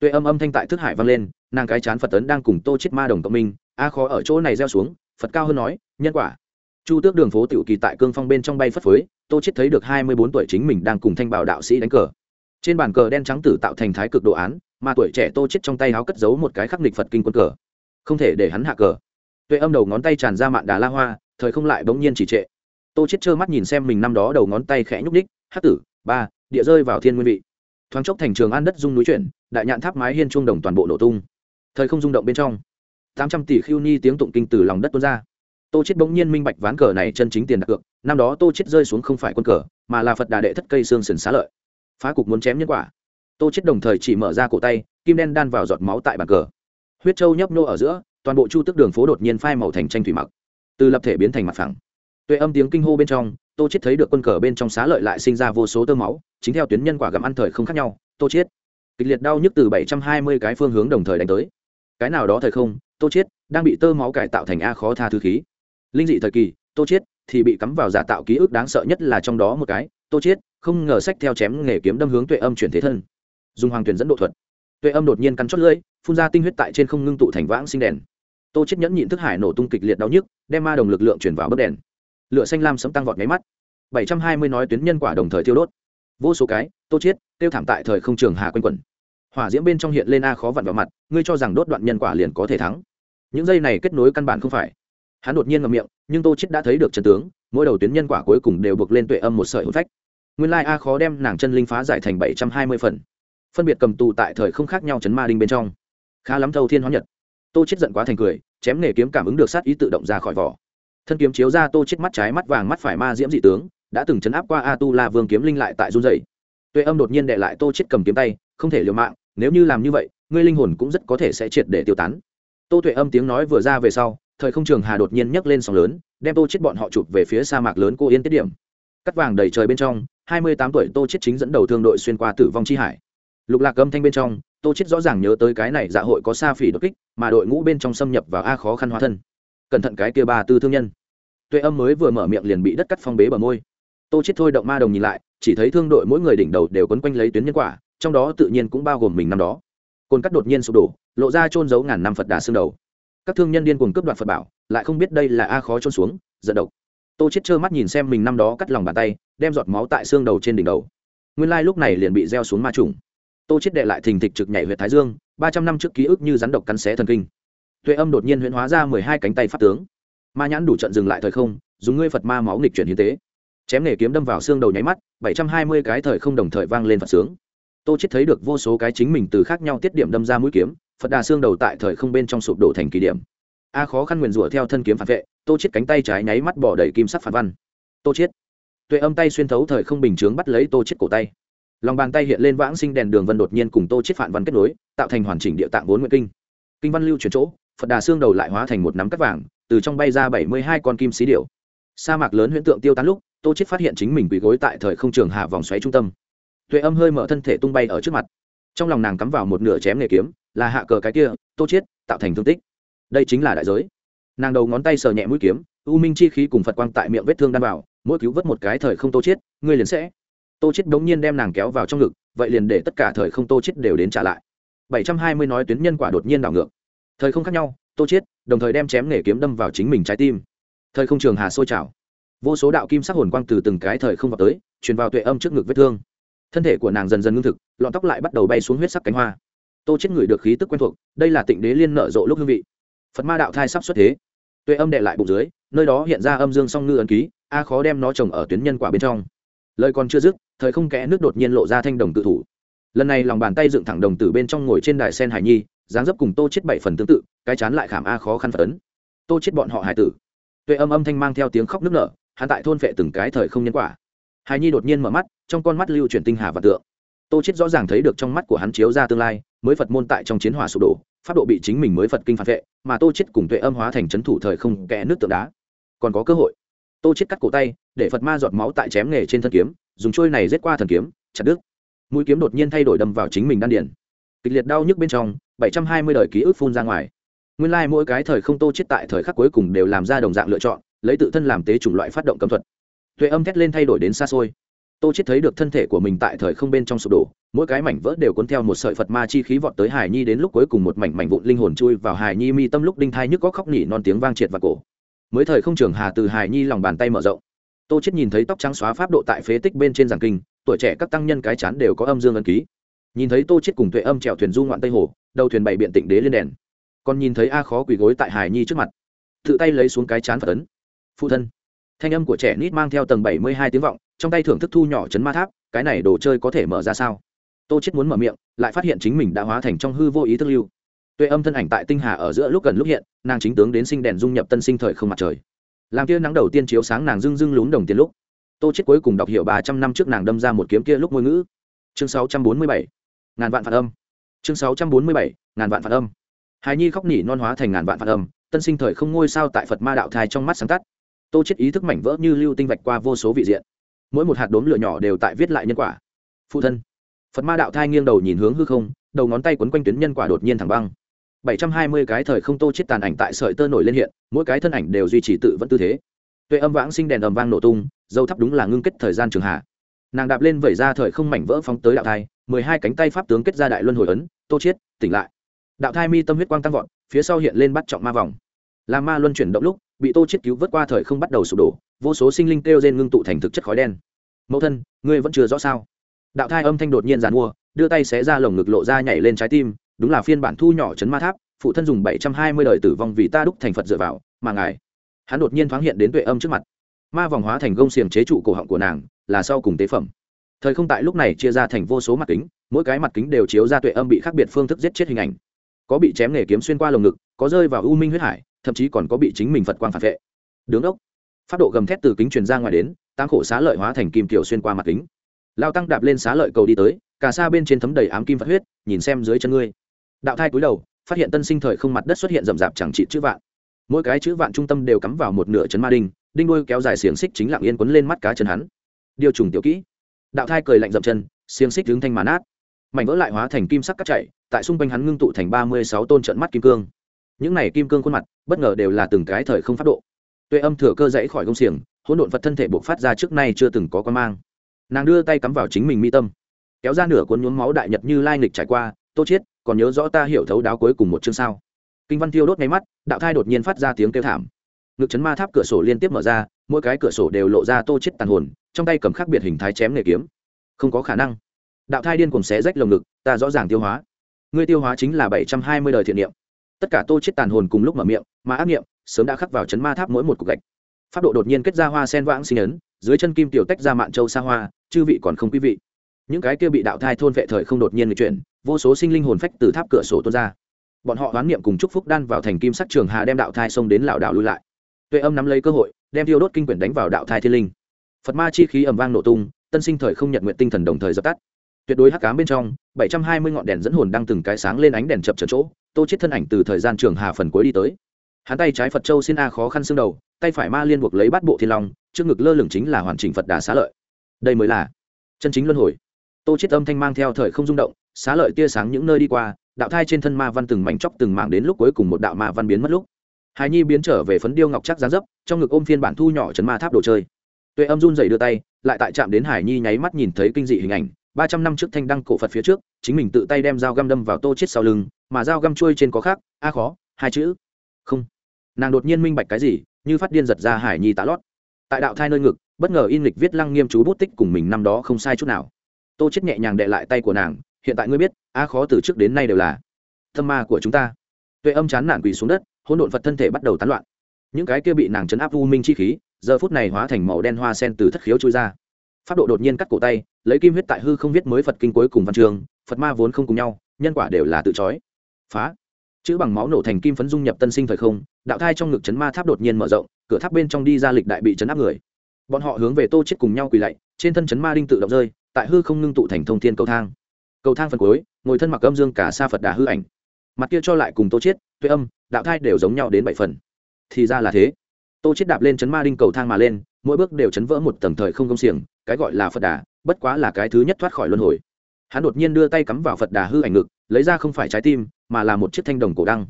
Tuệ âm âm thanh tại thức hải vang lên, nàng cái chán phật tấn đang cùng tô chết ma đồng cộng minh, a khó ở chỗ này gieo xuống, phật cao hơn nói, nhân quả chu tước đường phố tiểu kỳ tại cương phong bên trong bay phất phới, tô chết thấy được hai mươi bốn tuổi chính mình đang cùng thanh bảo đạo sĩ đánh cờ. Trên bàn cờ đen trắng tử tạo thành thái cực đồ án, mà tuổi trẻ tô chết trong tay háo cất giấu một cái khắc nghịch phật kinh quân cờ. Không thể để hắn hạ cờ. Tuệ âm đầu ngón tay tràn ra mạn đà la hoa, thời không lại bỗng nhiên chỉ trệ. Tô chết trơ mắt nhìn xem mình năm đó đầu ngón tay khẽ nhúc ních hát tử, ba, địa rơi vào thiên nguyên vị. Thoáng chốc thành trường an đất dung núi chuyển, đại nhạn tháp mái hiên chuông đồng toàn bộ nổ tung. Thời không rung động bên trong, tám trăm tỷ khiêu ni tiếng tụng kinh từ lòng đất tuôn ra tô chết bỗng nhiên minh bạch ván cờ này chân chính tiền đặt cược, năm đó tô chết rơi xuống không phải quân cờ, mà là phật đà đệ thất cây xương sườn xá lợi. Phá cục muốn chém nhân quả. Tô chết đồng thời chỉ mở ra cổ tay, kim đen đan vào giọt máu tại bàn cờ. Huyết châu nhấp nô ở giữa, toàn bộ chu tức đường phố đột nhiên phai màu thành tranh thủy mặc. Từ lập thể biến thành mặt phẳng. Tuệ âm tiếng kinh hô bên trong, tô chết thấy được quân cờ bên trong xá lợi lại sinh ra vô số tơ máu, chính theo tuyến nhân quả gặm ăn thời không khác nhau, tô chết kịch liệt đau nhức từ 720 cái phương hướng đồng thời đánh tới. Cái nào đó thời không, tô chết đang bị tơ máu cải tạo thành a khó tha thứ khí linh dị thời kỳ, tô Chiết thì bị cắm vào giả tạo ký ức đáng sợ nhất là trong đó một cái, tô Chiết, không ngờ sách theo chém nghề kiếm đâm hướng tuệ âm chuyển thế thân. Dùng hoàng tuyển dẫn độ thuật. Tuệ âm đột nhiên cắn chót lưỡi, phun ra tinh huyết tại trên không ngưng tụ thành vãng sinh đèn. Tô chết nhẫn nhịn thức hải nổ tung kịch liệt đau nhức, đem ma đồng lực lượng chuyển vào bức đèn. Lửa xanh lam sấm tăng vọt máy mắt. 720 nói tuyến nhân quả đồng thời tiêu đốt. Vô số cái, tô chết tiêu thảm tại thời không trường hà quanh quẩn. Hỏa diễm bên trong hiện lên a khó vặn vào mặt, ngươi cho rằng đốt đoạn nhân quả liền có thể thắng. Những dây này kết nối căn bản không phải hắn đột nhiên ngậm miệng, nhưng tô chết đã thấy được chân tướng, mỗi đầu tuyến nhân quả cuối cùng đều buộc lên tuệ âm một sợi hồn phách. Nguyên lai a khó đem nàng chân linh phá giải thành bảy trăm hai mươi phần. Phân biệt cầm tù tại thời không khác nhau chấn ma đinh bên trong. Khá lắm thâu thiên hóa nhật. Tô chết giận quá thành cười, chém nghề kiếm cảm ứng được sát ý tự động ra khỏi vỏ. Thân kiếm chiếu ra tô chết mắt trái mắt vàng mắt phải ma diễm dị tướng, đã từng chấn áp qua a tu la vương kiếm linh lại tại run dày tuệ âm đột nhiên đệ lại tô chết cầm kiếm tay, không thể liều mạng, nếu như làm như vậy, ngươi linh hồn cũng rất có thể sẽ triệt để tiêu tán. Tô tuệ âm tiếng nói vừa ra về sau thời không trường hà đột nhiên nhấc lên sóng lớn, đem tô chết bọn họ chụp về phía sa mạc lớn cô yên tiết điểm. Cắt vàng đầy trời bên trong, hai mươi tám tuổi tô chết chính dẫn đầu thương đội xuyên qua tử vong chi hải. Lục lạc âm thanh bên trong, tô chết rõ ràng nhớ tới cái này dạ hội có sa phỉ đột kích, mà đội ngũ bên trong xâm nhập vào a khó khăn hóa thân. Cẩn thận cái kia ba tư thương nhân. Tuệ âm mới vừa mở miệng liền bị đất cắt phong bế bờ môi. Tô chết thôi động ma đồng nhìn lại, chỉ thấy thương đội mỗi người đỉnh đầu đều quấn quanh lấy tuyến nhân quả, trong đó tự nhiên cũng bao gồm mình năm đó. Côn cắt đột nhiên sụp đổ, lộ ra trôn giấu ngàn năm phật đà xương đầu các thương nhân điên cuồng cướp đoạt phật bảo, lại không biết đây là a khó trôn xuống, giận độc. Tô chết trơ mắt nhìn xem mình năm đó cắt lòng bàn tay, đem giọt máu tại xương đầu trên đỉnh đầu. Nguyên lai lúc này liền bị gieo xuống ma trùng. Tô chết đệ lại thình thịch trực nhảy huyệt thái dương, ba trăm năm trước ký ức như rắn độc cắn xé thần kinh. Tuệ âm đột nhiên huyễn hóa ra mười hai cánh tay pháp tướng. Ma nhãn đủ trận dừng lại thời không, dùng ngươi phật ma máu nghịch chuyển hiến tế. Chém nghề kiếm đâm vào xương đầu nháy mắt, bảy trăm hai mươi cái thời không đồng thời vang lên phật sướng. Tô chết thấy được vô số cái chính mình từ khác nhau tiết điểm đâm ra mũi kiếm phật đà xương đầu tại thời không bên trong sụp đổ thành kỳ điểm. A khó khăn nguyền rủa theo thân kiếm phản vệ, tô chết cánh tay trái nháy mắt bỏ đầy kim sắc phản văn. Tô chết tuệ âm tay xuyên thấu thời không bình chướng bắt lấy tô chết cổ tay. Lòng bàn tay hiện lên vãng sinh đèn đường vân đột nhiên cùng tô chết phản văn kết nối, tạo thành hoàn chỉnh địa tạng vốn nguyện kinh. Kinh văn lưu chuyển chỗ, phật đà xương đầu lại hóa thành một nắm cắt vàng, từ trong bay ra bảy mươi hai con kim xí điểu. Sa mạc lớn huyễn tượng tiêu tán lúc, tô chết phát hiện chính mình quỳ gối tại thời không trường hạ vòng xoáy trung tâm. Tuệ âm hơi mở thân thể tung bay ở trước mặt. Trong lòng nàng cắm vào một nửa chém nghề kiếm là hạ cờ cái kia, tô chết tạo thành thương tích. Đây chính là đại giới. Nàng đầu ngón tay sờ nhẹ mũi kiếm, u minh chi khí cùng phật quang tại miệng vết thương đan vào, mỗi cứu vớt một cái thời không tô chết ngươi liền sẽ. Tô chết đống nhiên đem nàng kéo vào trong ngực, vậy liền để tất cả thời không tô chết đều đến trả lại. 720 nói tuyến nhân quả đột nhiên đảo ngược. Thời không khác nhau, tô chết đồng thời đem chém nghề kiếm đâm vào chính mình trái tim. Thời không trường hà sôi trào. Vô số đạo kim sắc hồn quang từ từng cái thời không vào tới, truyền vào tuệ âm trước ngực vết thương. Thân thể của nàng dần dần ngưng thực, lọn tóc lại bắt đầu bay xuống huyết sắc cánh hoa tô chết người được khí tức quen thuộc, đây là tịnh đế liên nở rộ lúc hương vị. Phật ma đạo thai sắp xuất thế. Tuệ âm đệ lại bụng dưới, nơi đó hiện ra âm dương song ngư ấn ký, a khó đem nó trồng ở tuyến nhân quả bên trong. Lời còn chưa dứt, thời không kẽ nước đột nhiên lộ ra thanh đồng tự thủ. Lần này lòng bàn tay dựng thẳng đồng tử bên trong ngồi trên đài sen hải nhi, dáng dấp cùng tô chết bảy phần tương tự, cái chán lại khảm a khó khăn phật ấn. Tô chết bọn họ hải tử. Tuệ âm âm thanh mang theo tiếng khóc nức nở, hắn tại thôn phệ từng cái thời không nhân quả. Hải nhi đột nhiên mở mắt, trong con mắt lưu chuyển tinh hà và tượng. Tô chết rõ ràng thấy được trong mắt của hắn chiếu ra tương lai mới phật môn tại trong chiến hỏa sụp đổ pháp độ bị chính mình mới phật kinh phản vệ mà tô chết cùng tuệ âm hóa thành chấn thủ thời không kẽ nước tượng đá. Còn có cơ hội. Tô chết cắt cổ tay để phật ma giọt máu tại chém nghề trên thân kiếm dùng trôi này giết qua thần kiếm chặt đứt. Mũi kiếm đột nhiên thay đổi đâm vào chính mình đan điển, kịch liệt đau nhức bên trong 720 đời ký ức phun ra ngoài. Nguyên lai mỗi cái thời không tô chết tại thời khắc cuối cùng đều làm ra đồng dạng lựa chọn lấy tự thân làm tế chủng loại phát động cấm thuật. Tuệ âm thét lên thay đổi đến xa xôi tô chết thấy được thân thể của mình tại thời không bên trong sụp đổ, mỗi cái mảnh vỡ đều cuốn theo một sợi phật ma chi khí vọt tới hải nhi đến lúc cuối cùng một mảnh mảnh vụn linh hồn chui vào hải nhi mi tâm lúc đinh thai nhức có khóc nỉ non tiếng vang triệt vào cổ. Mới thời không trường hà từ hải nhi lòng bàn tay mở rộng. Tô chết nhìn thấy tóc trắng xóa pháp độ tại phế tích bên trên giảng kinh, tuổi trẻ các tăng nhân cái chán đều có âm dương ấn ký. Nhìn thấy tô chết cùng tuệ âm trèo thuyền du ngoạn tây hồ, đầu thuyền bảy biện tịnh đế lên đèn. Còn nhìn thấy a khó quỳ gối tại hải nhi trước mặt. Tự tay lấy xuống cái chán phật ấn. Phụ thân. Thanh âm của trẻ nít mang theo tầng bảy mươi hai tiếng vọng trong tay thưởng thức thu nhỏ chấn ma tháp, cái này đồ chơi có thể mở ra sao? Tô chết muốn mở miệng, lại phát hiện chính mình đã hóa thành trong hư vô ý thức lưu. Tuệ âm thân ảnh tại tinh hà ở giữa lúc gần lúc hiện, nàng chính tướng đến sinh đèn dung nhập tân sinh thời không mặt trời. Làm tia nắng đầu tiên chiếu sáng nàng dưng dưng lún đồng tiền lúc. Tô chết cuối cùng đọc hiểu ba trăm năm trước nàng đâm ra một kiếm kia lúc ngôn ngữ. Chương sáu trăm bốn mươi bảy, ngàn vạn phản âm. Chương sáu trăm bốn mươi bảy, ngàn vạn phản âm. Hài nhi khóc nỉ non hóa thành ngàn vạn phản âm, tân sinh thời không ngôi sao tại phật ma đạo thai trong mắt sáng tắt. Tô chết ý thức mảnh vỡ như lưu tinh vạch qua vô số vị diện mỗi một hạt đốm lửa nhỏ đều tại viết lại nhân quả. Phụ thân. Phật ma đạo thai nghiêng đầu nhìn hướng hư không, đầu ngón tay quấn quanh tuyến nhân quả đột nhiên thẳng băng. Bảy trăm hai mươi cái thời không tô chết tàn ảnh tại sợi tơ nổi lên hiện, mỗi cái thân ảnh đều duy trì tự vẫn tư thế. Tuệ âm vãng sinh đèn ầm vang nổ tung, dâu thắp đúng là ngưng kết thời gian trường hạ. Nàng đạp lên vẩy ra thời không mảnh vỡ phóng tới đạo thai, mười hai cánh tay pháp tướng kết ra đại luân hồi ấn, tô chiết tỉnh lại. Đạo thai mi tâm huyết quang tăng vọt, phía sau hiện lên bắt trọng ma vòng. Làm ma luân chuyển động lúc bị tô chiết cứu vớt qua thời không bắt đầu sụp đổ, vô số sinh linh kêu rên ngưng tụ thành thực chất khói đen. Mẫu thân, ngươi vẫn chưa rõ sao? Đạo thai âm thanh đột nhiên giàn mua, đưa tay xé ra lồng ngực lộ ra nhảy lên trái tim, đúng là phiên bản thu nhỏ chấn ma tháp, phụ thân dùng bảy trăm hai mươi đời tử vong vì ta đúc thành phật dựa vào, mà ngài, hắn đột nhiên thoáng hiện đến tuệ âm trước mặt. Ma vòng hóa thành gông xiềng chế trụ cổ họng của nàng, là sau cùng tế phẩm. Thời không tại lúc này chia ra thành vô số mặt kính, mỗi cái mặt kính đều chiếu ra tuệ âm bị khác biệt phương thức giết chết hình ảnh. Có bị chém nghề kiếm xuyên qua lồng ngực, có rơi vào u minh huyết hải thậm chí còn có bị chính mình phật quang phản vệ. Đứng ốc. Phát độ gầm thét từ kính truyền ra ngoài đến tăng khổ xá lợi hóa thành kim tiểu xuyên qua mặt kính. Lao tăng đạp lên xá lợi cầu đi tới, cả xa bên trên thấm đầy ám kim phật huyết, nhìn xem dưới chân ngươi. Đạo thai cúi đầu, phát hiện tân sinh thời không mặt đất xuất hiện rậm rạp chẳng trị chữ vạn. Mỗi cái chữ vạn trung tâm đều cắm vào một nửa chấn ma đinh đinh đuôi kéo dài xiềng xích chính lặng yên quấn lên mắt cá chân hắn. Điều trùng tiểu kỹ. Đạo thai cười lạnh dậm chân, xiềng xích đứng thanh màn át mảnh vỡ lại hóa thành kim sắc cắt chạy tại xung quanh hắn ngưng tụ thành ba mươi sáu tôn trận mắt kim cương những này kim cương khuôn mặt, bất ngờ đều là từng cái thời không phát độ. Tuệ âm thừa cơ dãy khỏi công xiềng, hỗn độn vật thân thể buộc phát ra trước nay chưa từng có quan mang. Nàng đưa tay cắm vào chính mình mi tâm, kéo ra nửa cuốn nhuốm máu đại nhật như lai nghịch trải qua, tô chiết, còn nhớ rõ ta hiểu thấu đáo cuối cùng một chương sao? Kinh văn tiêu đốt ngay mắt, đạo thai đột nhiên phát ra tiếng kêu thảm. Ngực chấn ma tháp cửa sổ liên tiếp mở ra, mỗi cái cửa sổ đều lộ ra tô chết tàn hồn, trong tay cầm khác biệt hình thái chém nghề kiếm. Không có khả năng. Đạo thai điên cùng xé rách lồng ngực, ta rõ ràng tiêu hóa. Ngươi tiêu hóa chính là bảy trăm hai mươi đời thiện niệm tất cả tô chết tàn hồn cùng lúc mở miệng, mà ác niệm sớm đã khắc vào chấn ma tháp mỗi một cục gạch. Pháp độ đột nhiên kết ra hoa sen vãng sinh ấn, dưới chân kim tiểu tách ra mạn châu xa hoa, chư vị còn không quý vị. Những cái kia bị đạo thai thôn vệ thời không đột nhiên người chuyển, vô số sinh linh hồn phách từ tháp cửa sổ tuôn ra. Bọn họ đoán niệm cùng chúc phúc đan vào thành kim sắc trường hà đem đạo thai xông đến lão đạo lui lại. Tuệ âm nắm lấy cơ hội, đem tiêu đốt kinh quyển đánh vào đạo thai thiên linh. Phật ma chi khí ầm vang nổ tung, tân sinh thời không nhận nguyện tinh thần đồng thời dập tắt. Tuyệt đối hắc cám bên trong, bảy trăm hai mươi ngọn đèn dẫn hồn đang từng cái sáng lên ánh đèn chập trần chỗ tô chết thân ảnh từ thời gian trường hà phần cuối đi tới. Hắn tay trái phật châu xin a khó khăn xương đầu, tay phải ma liên buộc lấy bát bộ thiên long, trước ngực lơ lửng chính là hoàn chỉnh phật đà xá lợi. Đây mới là chân chính luân hồi. Tô chết âm thanh mang theo thời không rung động, xá lợi tia sáng những nơi đi qua, đạo thai trên thân ma văn từng mảnh chóc từng mảng đến lúc cuối cùng một đạo ma văn biến mất lúc. Hài nhi biến trở về phấn điêu ngọc chắc giá dấp, trong ngực ôm phiên bản thu nhỏ chấn ma tháp đồ chơi. Tuệ âm run dày đưa tay, lại tại chạm đến hải nhi nháy mắt nhìn thấy kinh dị hình ảnh, ba trăm năm trước thanh đăng cổ phật phía trước, chính mình tự tay đem dao găm đâm vào tô chết sau lưng mà dao găm trôi trên có khác, a khó, hai chữ. Không. Nàng đột nhiên minh bạch cái gì, như phát điên giật ra hải nhi tá lót. Tại đạo thai nơi ngực, bất ngờ in lịch viết lăng nghiêm chú bút tích cùng mình năm đó không sai chút nào. Tô chết nhẹ nhàng đệ lại tay của nàng, hiện tại ngươi biết, a khó từ trước đến nay đều là thâm ma của chúng ta. Tuệ âm chán nản quỳ xuống đất, hỗn độn phật thân thể bắt đầu tán loạn. Những cái kia bị nàng chấn áp u minh chi khí, giờ phút này hóa thành màu đen hoa sen từ thất khiếu trôi ra. Pháp độ đột nhiên cắt cổ tay, lấy kim huyết tại hư không viết mới phật kinh cuối cùng văn trường phật ma vốn không cùng nhau, nhân quả đều là tự chói phá. Chữ bằng máu nổ thành kim phấn dung nhập tân sinh thời không, đạo thai trong ngực chấn ma tháp đột nhiên mở rộng, cửa tháp bên trong đi ra lịch đại bị chấn áp người. Bọn họ hướng về tô chết cùng nhau quỳ lạy, trên thân chấn ma đinh tự động rơi, tại hư không ngưng tụ thành thông thiên cầu thang. Cầu thang phần cuối, ngồi thân mặc âm dương cả sa phật đà hư ảnh. Mặt kia cho lại cùng tô chiết tuệ âm, đạo thai đều giống nhau đến bảy phần. Thì ra là thế. Tô chiết đạp lên chấn ma đinh cầu thang mà lên, mỗi bước đều chấn vỡ một tầng thời không công xiềng, cái gọi là phật đà, bất quá là cái thứ nhất thoát khỏi luân hồi. Hắn đột nhiên đưa tay cắm vào phật đà hư ảnh ngực lấy ra không phải trái tim, mà là một chiếc thanh đồng cổ đăng.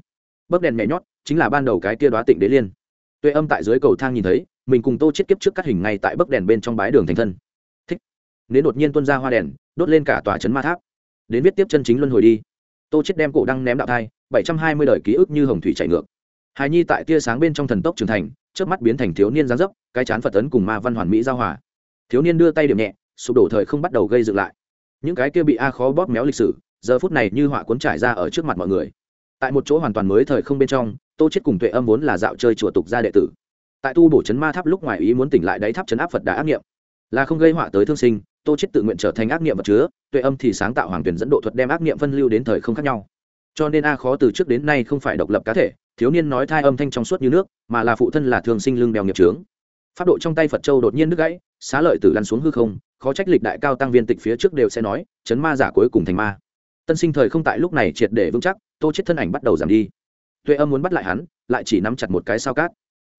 Bấc đèn nhẹ nhót, chính là ban đầu cái kia đoá tịnh đế liên. Tuệ âm tại dưới cầu thang nhìn thấy, mình cùng tô chiết kiếp trước cắt hình ngay tại bấc đèn bên trong bái đường thành thân. Thích. Nếu đột nhiên tuôn ra hoa đèn, đốt lên cả tòa chấn ma tháp. Đến viết tiếp chân chính luân hồi đi. Tô chết đem cổ đăng ném đạo thai, bảy trăm hai mươi đời ký ức như hồng thủy chạy ngược. Hài nhi tại tia sáng bên trong thần tốc trưởng thành trước mắt biến thành thiếu niên giáng dấp, cái chán phật tấn cùng ma văn hoàn mỹ giao hòa. Thiếu niên đưa tay điểm nhẹ, sụp đổ thời không bắt đầu gây dựng lại. Những cái kia bị a khó bóp méo lịch sử giờ phút này như họa cuốn trải ra ở trước mặt mọi người. Tại một chỗ hoàn toàn mới thời không bên trong, tô chết cùng tuệ âm vốn là dạo chơi chùa tục gia đệ tử. Tại tu bổ chấn ma tháp lúc ngoài ý muốn tỉnh lại đáy tháp chấn áp phật đã ác nghiệm là không gây họa tới thương sinh, tô chết tự nguyện trở thành ác nghiệm vật chứa, tuệ âm thì sáng tạo hoàng tuyển dẫn độ thuật đem ác nghiệm phân lưu đến thời không khác nhau. Cho nên a khó từ trước đến nay không phải độc lập cá thể, thiếu niên nói thai âm thanh trong suốt như nước, mà là phụ thân là thường sinh lưng đèo nghiệp trướng pháp độ trong tay phật châu đột nhiên đứt gãy, xá lợi tử lăn xuống hư không, khó trách lịch đại cao tăng viên tịch phía trước đều sẽ nói, chấn ma giả cuối cùng thành ma tân sinh thời không tại lúc này triệt để vững chắc, tô chết thân ảnh bắt đầu giảm đi. Tuệ âm muốn bắt lại hắn, lại chỉ nắm chặt một cái sao cát.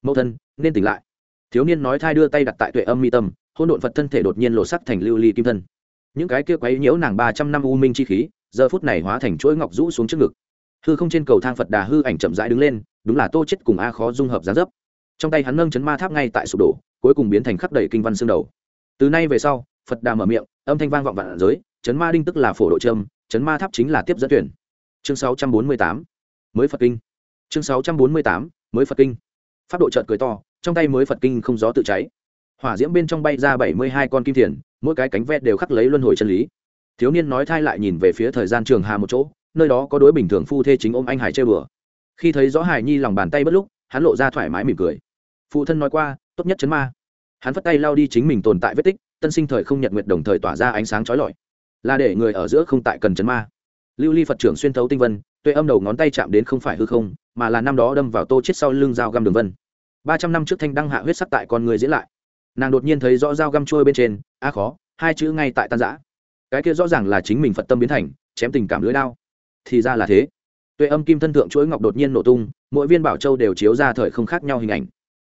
Mẫu thân, nên tỉnh lại. Thiếu niên nói thai đưa tay đặt tại tuệ âm mi tâm hôn độn phật thân thể đột nhiên lộ sắc thành lưu ly kim thân. Những cái kia quấy nhiễu nàng ba trăm năm u minh chi khí, giờ phút này hóa thành chuỗi ngọc rũ xuống trước ngực. Hư không trên cầu thang phật đà hư ảnh chậm rãi đứng lên, đúng là tô chết cùng a khó dung hợp giá dấp. Trong tay hắn nâng chấn ma tháp ngay tại sụp đổ, cuối cùng biến thành khắc đầy kinh văn xương đầu. Từ nay về sau, phật đà mở miệng, âm thanh vang vọng vạn giới, chấn ma đinh tức là phổ độ trâm chấn ma tháp chính là tiếp dẫn tuyển chương 648 mới phật kinh. Chương 648 mới phật kinh. Pháp độ trợt cười to, trong tay mới phật kinh không gió tự cháy. Hỏa diễm bên trong bay ra bảy mươi hai con kim thiền, mỗi cái cánh ve đều khắc lấy luân hồi chân lý. Thiếu niên nói thai lại nhìn về phía thời gian trường hà một chỗ, nơi đó có đối bình thường phu thê chính ôm anh hải chơi bừa. Khi thấy rõ hải nhi lòng bàn tay bất lúc, hắn lộ ra thoải mái mỉm cười. Phụ thân nói qua, tốt nhất chấn ma. Hắn phất tay lao đi chính mình tồn tại vết tích, tân sinh thời không nhật nguyệt đồng thời tỏa ra ánh sáng trói lọi là để người ở giữa không tại cần chấn ma. Lưu ly phật trưởng xuyên thấu tinh vân, tuệ âm đầu ngón tay chạm đến không phải hư không, mà là năm đó đâm vào tô chết sau lưng dao găm đường vân. Ba trăm năm trước thanh đăng hạ huyết sắc tại con người diễn lại. Nàng đột nhiên thấy rõ dao găm trôi bên trên, a khó, hai chữ ngay tại tan giã cái kia rõ ràng là chính mình phật tâm biến thành, chém tình cảm lưới đao. Thì ra là thế. Tuệ âm kim thân thượng chuỗi ngọc đột nhiên nổ tung, mỗi viên bảo châu đều chiếu ra thời không khác nhau hình ảnh.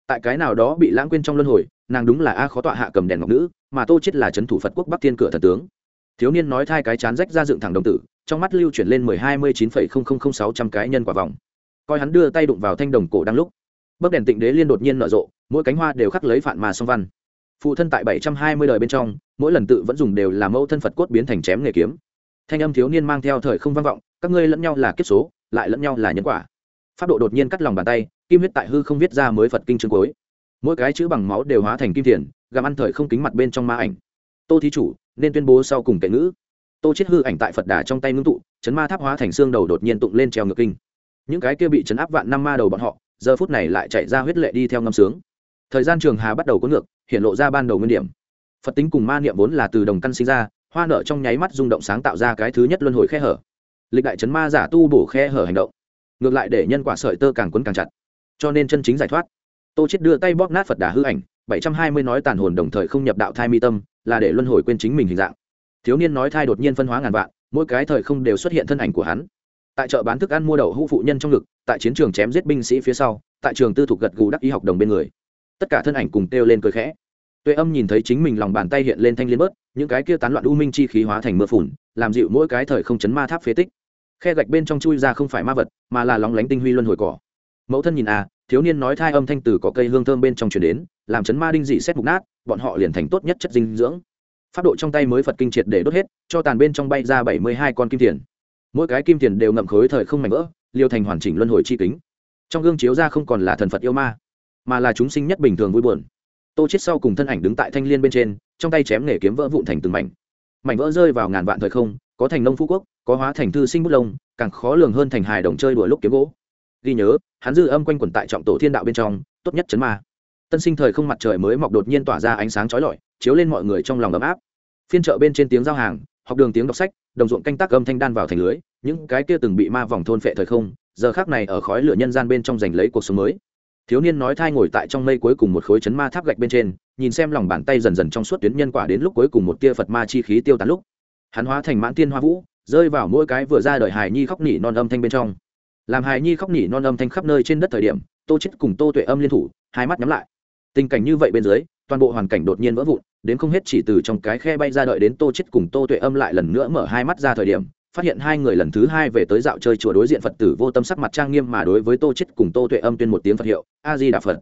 Tại cái nào đó bị lãng quên trong luân hồi, nàng đúng là a khó tọa hạ cầm đèn ngọc nữ, mà tô chết là c thủ phật quốc bắc thiên cửa thần tướng thiếu niên nói thai cái chán rách ra dựng thẳng đồng tử, trong mắt lưu chuyển lên mười hai mươi chín phẩy không không không sáu trăm cái nhân quả vòng. Coi hắn đưa tay đụng vào thanh đồng cổ đang lúc bấc đèn tịnh đế liên đột nhiên nở rộ, mỗi cánh hoa đều khắc lấy phản mà song văn. Phụ thân tại bảy trăm hai mươi đời bên trong, mỗi lần tự vẫn dùng đều là mẫu thân phật cốt biến thành chém nghề kiếm. Thanh âm thiếu niên mang theo thời không vang vọng, các ngươi lẫn nhau là kiếp số, lại lẫn nhau là nhân quả. Pháp độ đột nhiên cắt lòng bàn tay, kim huyết tại hư không viết ra mới phật kinh chương cuối. Mỗi cái chữ bằng máu đều hóa thành kim tiền gặm ăn thời không kính mặt bên trong ma ảnh tô thí chủ, nên tuyên bố sau cùng kệ ngữ. Tô chết hư ảnh tại phật đà trong tay ngưng tụ, chấn ma tháp hóa thành xương đầu đột nhiên tụng lên treo ngược kinh. Những cái kia bị chấn áp vạn năm ma đầu bọn họ, giờ phút này lại chạy ra huyết lệ đi theo ngâm sướng. Thời gian trường hà bắt đầu có ngược, hiện lộ ra ban đầu nguyên điểm. Phật tính cùng ma niệm vốn là từ đồng căn sinh ra, hoa nở trong nháy mắt rung động sáng tạo ra cái thứ nhất luân hồi khe hở. Lịch đại chấn ma giả tu bổ khe hở hành động. Ngược lại để nhân quả sợi tơ càng quấn càng chặt. Cho nên chân chính giải thoát. Tô chết đưa tay bóp nát phật đà hư ảnh, bảy trăm hai mươi nói tàn hồn đồng thời không nhập đạo thai mi tâm là để luân hồi quên chính mình hình dạng. Thiếu niên nói thai đột nhiên phân hóa ngàn vạn, mỗi cái thời không đều xuất hiện thân ảnh của hắn. Tại chợ bán thức ăn mua đậu hũ phụ nhân trong ngực, tại chiến trường chém giết binh sĩ phía sau, tại trường tư thục gật gù đắc y học đồng bên người. Tất cả thân ảnh cùng kêu lên cười khẽ. Tuệ âm nhìn thấy chính mình lòng bàn tay hiện lên thanh liên bớt, những cái kia tán loạn u minh chi khí hóa thành mưa phùn, làm dịu mỗi cái thời không chấn ma tháp phế tích. Khe gạch bên trong chui ra không phải ma vật, mà là lóng lánh tinh huy luân hồi cỏ. Mẫu thân nhìn à thiếu niên nói thai âm thanh từ có cây hương thơm bên trong chuyển đến, làm chấn ma đinh dị xét mục nát bọn họ liền thành tốt nhất chất dinh dưỡng. Pháp độ trong tay mới phật kinh triệt để đốt hết, cho tàn bên trong bay ra bảy mươi hai con kim tiền. Mỗi cái kim tiền đều ngậm khối thời không mảnh vỡ, liêu thành hoàn chỉnh luân hồi chi kính. Trong gương chiếu ra không còn là thần phật yêu ma, mà là chúng sinh nhất bình thường vui buồn. Tô chết sau cùng thân ảnh đứng tại thanh liên bên trên, trong tay chém nghề kiếm vỡ vụn thành từng mảnh. Mảnh vỡ rơi vào ngàn vạn thời không, có thành nông phú quốc, có hóa thành thư sinh bút lông, càng khó lường hơn thành hài đồng chơi đùa lúc kiếm gỗ. Ghi nhớ, hắn dư âm quanh quẩn tại trọng tổ thiên đạo bên trong, tốt nhất chấn ma tân sinh thời không mặt trời mới mọc đột nhiên tỏa ra ánh sáng chói lọi, chiếu lên mọi người trong lòng ấm áp. Phiên chợ bên trên tiếng giao hàng, học đường tiếng đọc sách, đồng ruộng canh tác âm thanh đan vào thành lưới, những cái kia từng bị ma vòng thôn phệ thời không, giờ khác này ở khói lửa nhân gian bên trong giành lấy cuộc sống mới. Thiếu niên nói thai ngồi tại trong mây cuối cùng một khối chấn ma tháp gạch bên trên, nhìn xem lòng bàn tay dần dần trong suốt tuyến nhân quả đến lúc cuối cùng một tia phật ma chi khí tiêu tán lúc. Hắn hóa thành mãn tiên hoa vũ, rơi vào mỗi cái vừa ra đời hài nhi khóc nỉ non âm thanh bên trong. Làm hài nhi khóc nỉ non âm thanh khắp nơi trên đất thời điểm, tô chết cùng tô tuệ âm liên thủ, hai mắt nhắm lại tình cảnh như vậy bên dưới, toàn bộ hoàn cảnh đột nhiên vỡ vụn, đến không hết chỉ từ trong cái khe bay ra đợi đến tô chết cùng tô tuệ âm lại lần nữa mở hai mắt ra thời điểm, phát hiện hai người lần thứ hai về tới dạo chơi chùa đối diện phật tử vô tâm sắc mặt trang nghiêm mà đối với tô chết cùng tô tuệ âm tuyên một tiếng phật hiệu, a di đà phật.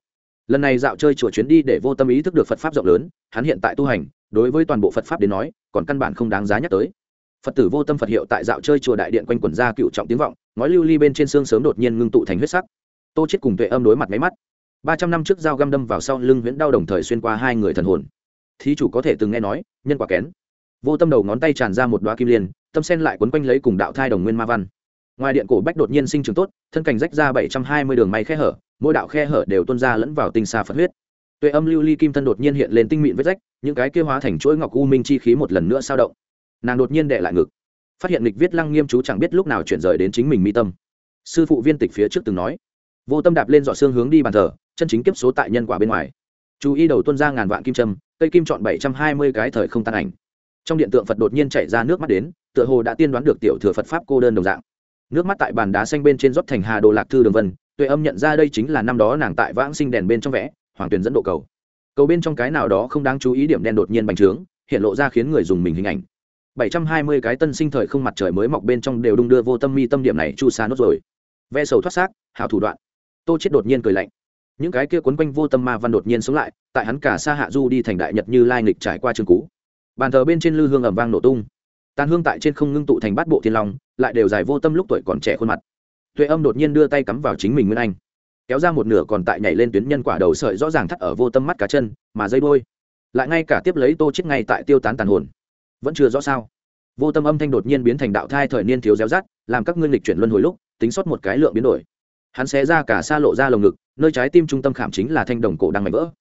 Lần này dạo chơi chùa chuyến đi để vô tâm ý thức được phật pháp rộng lớn, hắn hiện tại tu hành, đối với toàn bộ phật pháp đến nói, còn căn bản không đáng giá nhắc tới. Phật tử vô tâm phật hiệu tại dạo chơi chùa đại điện quanh quần ra cựu trọng tiếng vọng, ngói lưu ly bên trên xương sớm đột nhiên ngưng tụ thành huyết sắc. Tô chết cùng tuệ âm đối mặt máy mắt ba trăm năm trước dao găm đâm vào sau lưng huyễn đau đồng thời xuyên qua hai người thần hồn. Thí chủ có thể từng nghe nói, nhân quả kén. Vô tâm đầu ngón tay tràn ra một đoá kim liên, tâm sen lại quấn quanh lấy cùng đạo thai đồng nguyên ma văn. Ngoài điện cổ bách đột nhiên sinh trưởng tốt, thân cảnh rách ra bảy trăm hai mươi đường may khe hở, mỗi đạo khe hở đều tuôn ra lẫn vào tinh xa phật huyết. Tuệ âm lưu ly kim thân đột nhiên hiện lên tinh mịn vết rách, những cái kia hóa thành chuỗi ngọc u minh chi khí một lần nữa sao động. Nàng đột nhiên đệ lại ngực. Phát hiện lịch viết lăng nghiêm chú chẳng biết lúc nào chuyển rời đến chính mình mi tâm. Sư phụ viên tịch phía trước từng nói. Vô tâm đạp lên dọ xương hướng đi bàn thờ chân chính kiếp số tại nhân quả bên ngoài. Chú ý đầu tuân ra ngàn vạn kim trâm cây kim chọn bảy trăm hai mươi cái thời không tan ảnh. Trong điện tượng phật đột nhiên chảy ra nước mắt đến, tựa hồ đã tiên đoán được tiểu thừa phật pháp cô đơn đồng dạng. Nước mắt tại bàn đá xanh bên trên rót thành hà đồ lạc thư đường vân, tuệ âm nhận ra đây chính là năm đó nàng tại vãng sinh đèn bên trong vẽ, hoàng tuyền dẫn độ cầu. Cầu bên trong cái nào đó không đáng chú ý điểm đen đột nhiên bành trướng, hiện lộ ra khiến người dùng mình hình ảnh. 720 cái tân sinh thời không mặt trời mới mọc bên trong đều đung đưa vô tâm mi tâm điểm này chu xa nốt rồi. Ve sầu thoát xác hào thủ đoạn. Tô chết đột nhiên cười lạnh những cái kia quấn quanh vô tâm ma văn đột nhiên sống lại, tại hắn cả xa hạ du đi thành đại nhật như lai nghịch trải qua trường cú bàn thờ bên trên lư hương ầm vang nổ tung. Tàn hương tại trên không ngưng tụ thành bát bộ thiên long, lại đều dài vô tâm lúc tuổi còn trẻ khuôn mặt. Tuệ âm đột nhiên đưa tay cắm vào chính mình nguyên anh, kéo ra một nửa còn tại nhảy lên tuyến nhân quả đầu sợi rõ ràng thắt ở vô tâm mắt cá chân, mà dây đôi lại ngay cả tiếp lấy tô chết ngay tại tiêu tán tàn hồn. Vẫn chưa rõ sao? Vô tâm âm thanh đột nhiên biến thành đạo thai thời niên thiếu réo rát làm các ngươi lịch chuyển luân hồi lúc, tính sót một cái lượng biến đổi. Hắn xé ra cả xa lộ ra lồng ngực nơi trái tim trung tâm khảm chính là thanh đồng cổ đang mảnh vỡ.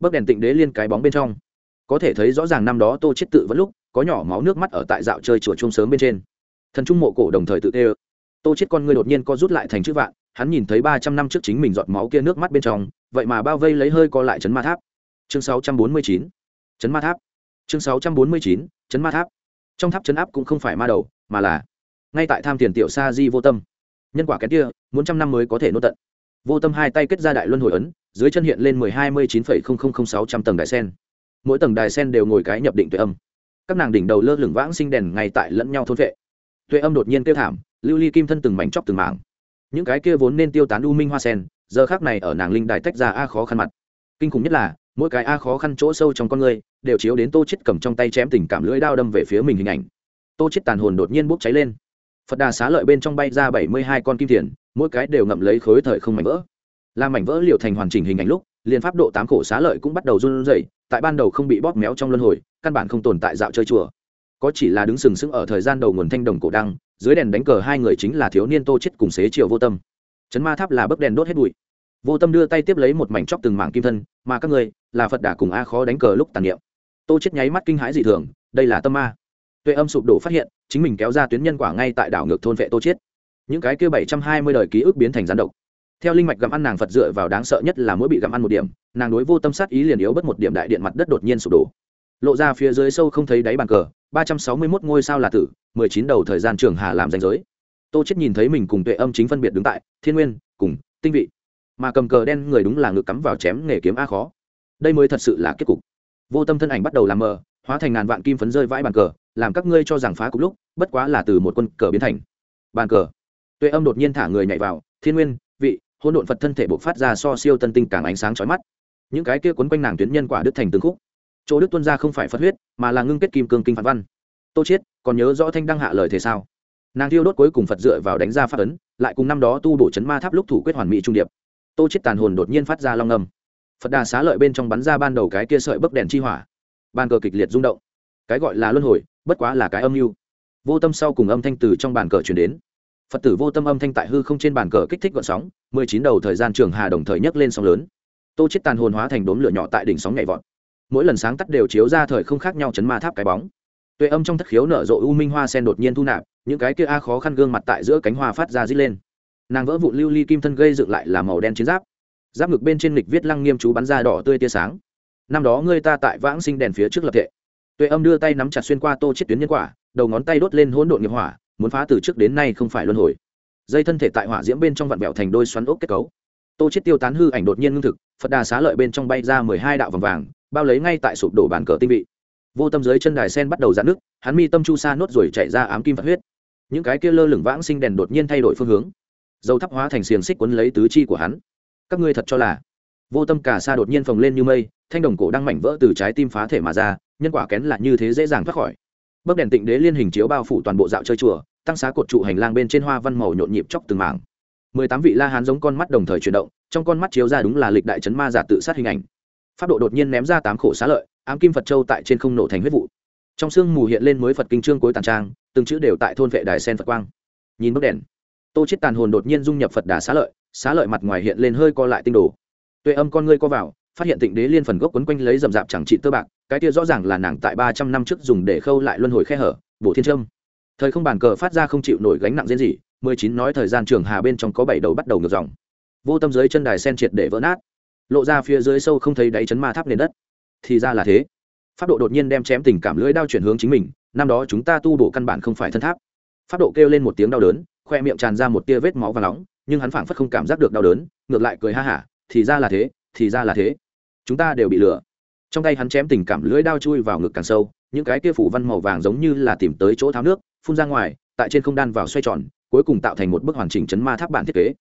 Bấc đèn tịnh đế liên cái bóng bên trong. Có thể thấy rõ ràng năm đó tô chết tự vẫn lúc, có nhỏ máu nước mắt ở tại dạo chơi chùa chung sớm bên trên. Thần trung mộ cổ đồng thời tự tê tô chết con ngươi đột nhiên co rút lại thành chữ vạn, hắn nhìn thấy ba trăm năm trước chính mình giọt máu kia nước mắt bên trong, vậy mà bao vây lấy hơi co lại chấn ma tháp. Chương sáu trăm bốn mươi chín. Chấn ma tháp. Chương sáu trăm bốn mươi chín. Chấn ma tháp. Trong tháp chấn áp cũng không phải ma đầu, mà là ngay tại tham tiền tiểu sa di vô tâm. Nhân quả kén kia, muốn trăm năm mới có thể nốt tận vô tâm hai tay kết ra đại luân hồi ấn, dưới chân hiện lên mười hai mươi chín phẩy không không không sáu trăm tầng đại sen. Mỗi tầng đài sen đều ngồi cái nhập định tuệ âm. Các nàng đỉnh đầu lơ lửng vãng sinh đèn ngay tại lẫn nhau thôn vệ. Tuệ âm đột nhiên kêu thảm, lưu ly kim thân từng mảnh chóc từng mảng. Những cái kia vốn nên tiêu tán u minh hoa sen, giờ khác này ở nàng linh đài tách ra a khó khăn mặt. Kinh khủng nhất là, mỗi cái a khó khăn chỗ sâu trong con người, đều chiếu đến tô chết cầm trong tay chém tình cảm lưỡi đao đâm về phía mình hình ảnh. Tô chết tàn hồn đột nhiên bốc cháy lên. Phật đà xá lợi bên trong bay ra bảy mươi hai con kim thiền mỗi cái đều ngậm lấy khối thời không mảnh vỡ. Làm mảnh vỡ liệu thành hoàn chỉnh hình ảnh lúc, liền pháp độ tám khổ xá lợi cũng bắt đầu run rẩy, tại ban đầu không bị bóp méo trong luân hồi, căn bản không tồn tại dạo chơi chùa. Có chỉ là đứng sừng sững ở thời gian đầu nguồn thanh đồng cổ đăng, dưới đèn đánh cờ hai người chính là thiếu niên tô chết cùng xế chiều vô tâm. Chấn ma tháp là bấc đèn đốt hết bụi. Vô tâm đưa tay tiếp lấy một mảnh chóc từng mảng kim thân, mà các người là phật đà cùng a khó đánh cờ lúc tàn niệm. Tô chết nháy mắt kinh hãi dị thường, đây là tâm ma. Tuệ âm sụp đổ phát hiện, chính mình kéo ra tuyến nhân quả ngay tại đảo ngược thôn vệ tô chết những cái kia bảy trăm hai mươi đời ký ức biến thành gián độc. Theo linh mạch gặm ăn nàng phật dựa vào đáng sợ nhất là mỗi bị gặm ăn một điểm, nàng đối vô tâm sát ý liền yếu bất một điểm đại điện mặt đất đột nhiên sụp đổ. Lộ ra phía dưới sâu không thấy đáy bàn cờ, ba trăm sáu mươi mốt ngôi sao là tử, mười chín đầu thời gian trường hà làm danh giới. Tô chết nhìn thấy mình cùng tuệ âm chính phân biệt đứng tại, thiên nguyên, cùng tinh vị. Mà cầm cờ đen người đúng là ngực cắm vào chém nghề kiếm a khó. Đây mới thật sự là kết cục. Vô tâm thân ảnh bắt đầu làm mờ, hóa thành ngàn vạn kim phấn rơi vãi bàn cờ, làm các ngươi cho rằng phá cục lúc, bất quá là từ một quân cờ biến thành. Bàn cờ tuệ âm đột nhiên thả người nhảy vào, thiên nguyên, vị, hỗn độn phật thân thể bộc phát ra so siêu tân tinh càng ánh sáng chói mắt. Những cái kia quấn quanh nàng tuyến nhân quả đứt thành từng khúc. Chỗ đức tuân ra không phải phật huyết, mà là ngưng kết kim cương kinh phạt văn. Tô chiết, còn nhớ rõ thanh đăng hạ lời thế sao? Nàng thiêu đốt cuối cùng phật dựa vào đánh ra pháp ấn, lại cùng năm đó tu bổ chấn ma tháp lúc thủ quyết hoàn mỹ trung điệp. Tô chiết tàn hồn đột nhiên phát ra long ngầm phật đà xá lợi bên trong bắn ra ban đầu cái kia sợi bấc đèn chi hỏa. Bàn cờ kịch liệt rung động. Cái gọi là luân hồi, bất quá là cái âm mưu. Vô tâm sau cùng âm thanh từ trong bàn cờ truyền đến phật tử vô tâm âm thanh tại hư không trên bàn cờ kích thích gọn sóng, mười chín đầu thời gian trường hà đồng thời nhấc lên sóng lớn. Tô chết tàn hồn hóa thành đốm lửa nhỏ tại đỉnh sóng nhảy vọt. Mỗi lần sáng tắt đều chiếu ra thời không khác nhau chấn ma tháp cái bóng. Tuệ âm trong thất khiếu nở rộ u minh hoa sen đột nhiên thu nạp, những cái kia a khó khăn gương mặt tại giữa cánh hoa phát ra rít lên. Nàng vỡ vụn lưu ly kim thân gây dựng lại là màu đen chiến giáp. Giáp ngực bên trên lịch viết lăng nghiêm chú bắn ra đỏ tươi tia sáng. Năm đó ngươi ta tại vãng sinh đèn phía trước lập thệ. Tuệ âm đưa tay nắm chặt xuyên qua tô chết tuyến nhân quả, đầu ngón tay đốt lên hỗn độn nghiệp hỏa muốn phá từ trước đến nay không phải luân hồi. Dây thân thể tại hỏa diễm bên trong vặn vẹo thành đôi xoắn ốc kết cấu. Tô chết tiêu tán hư ảnh đột nhiên ngưng thực, phật đà xá lợi bên trong bay ra mười hai đạo vòng vàng, bao lấy ngay tại sụp đổ bàn cờ tinh vị. Vô tâm dưới chân đài sen bắt đầu giãn nước, hắn mi tâm chu sa nốt rồi chạy ra ám kim phật huyết. Những cái kia lơ lửng vãng sinh đèn đột nhiên thay đổi phương hướng. Dầu thắp hóa thành xiềng xích quấn lấy tứ chi của hắn. Các ngươi thật cho là? Vô tâm cả sa đột nhiên phồng lên như mây, thanh đồng cổ đang mảnh vỡ từ trái tim phá thể mà ra, nhân quả kén là như thế dễ dàng thoát khỏi bấc đèn tịnh đế liên hình chiếu bao phủ toàn bộ dạo chơi chùa, tăng xá cột trụ hành lang bên trên hoa văn màu nhộn nhịp chóc từng mảng. Mười tám vị la hán giống con mắt đồng thời chuyển động, trong con mắt chiếu ra đúng là lịch đại trấn ma giả tự sát hình ảnh. Pháp độ đột nhiên ném ra tám khổ xá lợi, ám kim phật châu tại trên không nổ thành huyết vụ. Trong sương mù hiện lên mới phật kinh trương cuối tàn trang, từng chữ đều tại thôn vệ đài sen phật quang. Nhìn bức đèn, tô chết tàn hồn đột nhiên dung nhập phật đà xá lợi xá lợi mặt ngoài hiện lên hơi co lại tinh đồ. Tuệ âm con ngươi co vào, phát hiện tịnh đế liên phần gốc quấn quanh lấy rầm rạp chẳng trị tơ bạc cái kia rõ ràng là nàng tại ba trăm năm trước dùng để khâu lại luân hồi khe hở, bổ thiên trâm thời không bàn cờ phát ra không chịu nổi gánh nặng diễn gì, mười chín nói thời gian trường hà bên trong có bảy đầu bắt đầu ngược dòng. Vô tâm dưới chân đài sen triệt để vỡ nát. Lộ ra phía dưới sâu không thấy đáy chấn ma tháp nền đất. Thì ra là thế. Pháp độ đột nhiên đem chém tình cảm lưỡi đao chuyển hướng chính mình, năm đó chúng ta tu bổ căn bản không phải thân tháp. Pháp độ kêu lên một tiếng đau đớn, khoe miệng tràn ra một tia vết máu và nóng, nhưng hắn phảng phất không cảm giác được đau đớn, ngược lại cười ha hả, thì ra là thế, thì ra là thế. Chúng ta đều bị lừa trong tay hắn chém tình cảm lưỡi đao chui vào ngực càng sâu, những cái kia phủ văn màu vàng giống như là tìm tới chỗ tháo nước, phun ra ngoài, tại trên không đan vào xoay tròn, cuối cùng tạo thành một bức hoàn chỉnh chấn ma tháp bản thiết kế.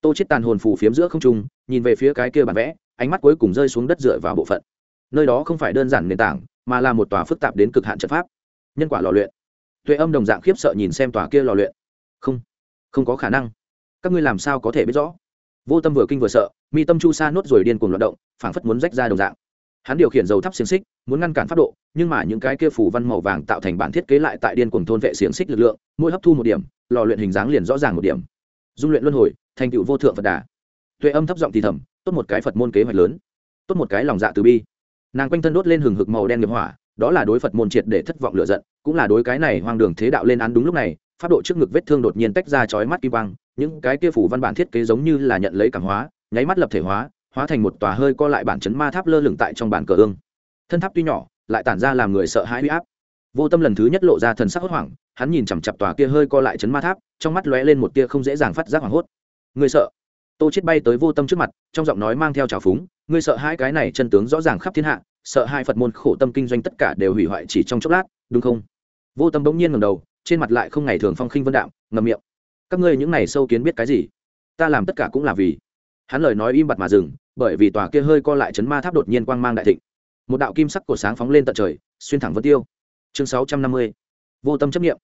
Tô chết tàn hồn phù phiếm giữa không trung, nhìn về phía cái kia bản vẽ, ánh mắt cuối cùng rơi xuống đất dựa vào bộ phận. Nơi đó không phải đơn giản nền tảng, mà là một tòa phức tạp đến cực hạn trận pháp. Nhân quả lò luyện. Tuệ âm đồng dạng khiếp sợ nhìn xem tòa kia lò luyện. Không không có khả năng. Các ngươi làm sao có thể biết rõ? Vô tâm vừa kinh vừa sợ, mi tâm chu sa nốt rồi điên cuồng loạt động, phảng phất muốn rách ra đồng dạng hắn điều khiển dầu thắp xiềng xích muốn ngăn cản pháp độ nhưng mà những cái kia phủ văn màu vàng tạo thành bản thiết kế lại tại điên cuồng thôn vệ xiềng xích lực lượng mỗi hấp thu một điểm lò luyện hình dáng liền rõ ràng một điểm. Dung luyện luân hồi thành tựu vô thượng phật đà. Tuệ âm thấp giọng thì thầm tốt một cái phật môn kế hoạch lớn tốt một cái lòng dạ từ bi. Nàng quanh thân đốt lên hừng hực màu đen nghiệp hỏa đó là đối phật môn triệt để thất vọng lựa giận cũng là đối cái này hoang đường thế đạo lên án đúng lúc này pháp độ trước ngực vết thương đột nhiên tách ra chói mắt kim băng, những cái kia phủ văn bản thiết kế giống như là nhận lấy cảm hóa nháy mắt lập thể hóa hóa thành một tòa hơi co lại bản chấn ma tháp lơ lửng tại trong bản cờ ương. Thân tháp tuy nhỏ, lại tản ra làm người sợ hãi huy áp. Vô tâm lần thứ nhất lộ ra thần sắc hốt hoảng, hắn nhìn chằm chặp tòa kia hơi co lại chấn ma tháp, trong mắt lóe lên một tia không dễ dàng phát giác hoảng hốt. Người sợ. Tô chết bay tới vô tâm trước mặt, trong giọng nói mang theo trào phúng, ngươi sợ hai cái này chân tướng rõ ràng khắp thiên hạ, sợ hai phật môn khổ tâm kinh doanh tất cả đều hủy hoại chỉ trong chốc lát, đúng không? Vô tâm bỗng nhiên ngầm đầu, trên mặt lại không ngày thường phong khinh vân đạm ngầm miệng. Các ngươi những này sâu kiến biết cái gì? Ta làm tất cả cũng là vì hắn lời nói im bặt mà dừng, bởi vì tòa kia hơi co lại chấn ma tháp đột nhiên quang mang đại thịnh. Một đạo kim sắc cổ sáng phóng lên tận trời, xuyên thẳng vân tiêu. Chương sáu trăm năm mươi, vô tâm chấp nghiệm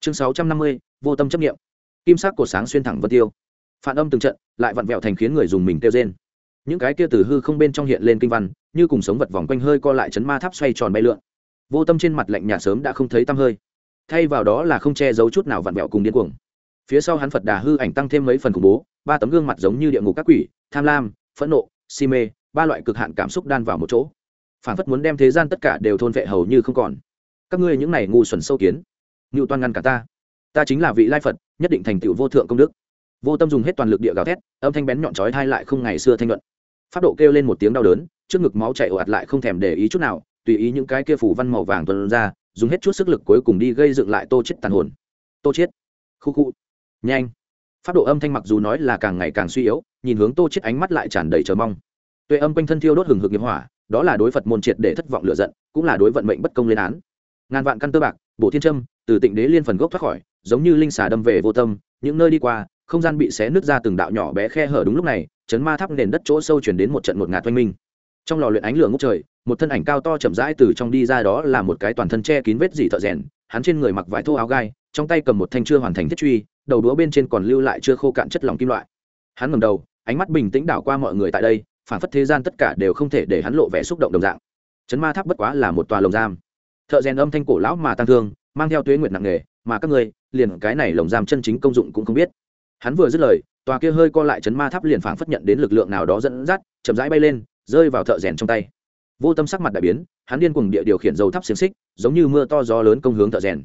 chương sáu trăm năm mươi, vô tâm chấp nghiệm kim sắc cổ sáng xuyên thẳng vân tiêu. Phản âm từng trận, lại vặn vẹo thành khiến người dùng mình kêu trên những cái kia từ hư không bên trong hiện lên kinh văn, như cùng sống vật vòng quanh hơi co lại chấn ma tháp xoay tròn bay lượn. Vô tâm trên mặt lạnh nhà sớm đã không thấy tăm hơi. Thay vào đó là không che giấu chút nào vặn vẹo cùng điên cuồng. Phía sau hắn phật đà hư ảnh tăng thêm mấy phần khủng bố ba tấm gương mặt giống như địa ngục các quỷ, tham lam, phẫn nộ, si mê, ba loại cực hạn cảm xúc đan vào một chỗ. Phản phất muốn đem thế gian tất cả đều thôn vệ hầu như không còn. Các ngươi những này ngu xuẩn sâu kiến. Ngưu toan ngăn cả ta. Ta chính là vị lai phật, nhất định thành tựu vô thượng công đức. Vô tâm dùng hết toàn lực địa gào thét, âm thanh bén nhọn chói thai lại không ngày xưa thanh luận phát độ kêu lên một tiếng đau đớn, trước ngực máu chạy ồ ạt lại không thèm để ý chút nào, tùy ý những cái kia phủ văn màu vàng tuần ra, dùng hết chút sức lực cuối cùng đi gây dựng lại tô chết tàn hồn. Tô chết. Khu khu. Nhanh phát độ âm thanh mặc dù nói là càng ngày càng suy yếu, nhìn hướng tô chết ánh mắt lại tràn đầy chờ mong. Tuệ âm quanh thân thiêu đốt hừng hực nghiệp hỏa, đó là đối phật môn triệt để thất vọng lựa giận, cũng là đối vận mệnh bất công lên án. Ngàn vạn căn tơ bạc bộ thiên trâm từ tịnh đế liên phần gốc thoát khỏi, giống như linh xà đâm về vô tâm, những nơi đi qua, không gian bị xé nứt ra từng đạo nhỏ bé khe hở đúng lúc này, chấn ma tháp nền đất chỗ sâu chuyển đến một trận một ngạt oanh minh. Trong lò luyện ánh lửa ngốc trời, một thân ảnh cao to chậm rãi từ trong đi ra đó là một cái toàn thân che kín vết dỉ thợ rèn hắn trên người mặc vải thô áo gai, trong tay cầm một thanh chưa hoàn thành thiết truy, đầu đũa bên trên còn lưu lại chưa khô cạn chất lỏng kim loại. Hắn ngầm đầu, ánh mắt bình tĩnh đảo qua mọi người tại đây, phản phất thế gian tất cả đều không thể để hắn lộ vẻ xúc động đồng dạng. Chấn ma tháp bất quá là một tòa lồng giam. Thợ rèn âm thanh cổ lão mà tăng thương, mang theo tuế nguyệt nặng nghề mà các ngươi liền cái này lồng giam chân chính công dụng cũng không biết. Hắn vừa dứt lời, tòa kia hơi co lại chấn ma tháp liền phảng phất nhận đến lực lượng nào đó dẫn dắt, chậm rãi bay lên, rơi vào thợ rèn trong tay vô tâm sắc mặt đại biến, hắn điên cùng địa điều khiển dầu thắp xiềng xích, giống như mưa to gió lớn công hướng thợ rèn.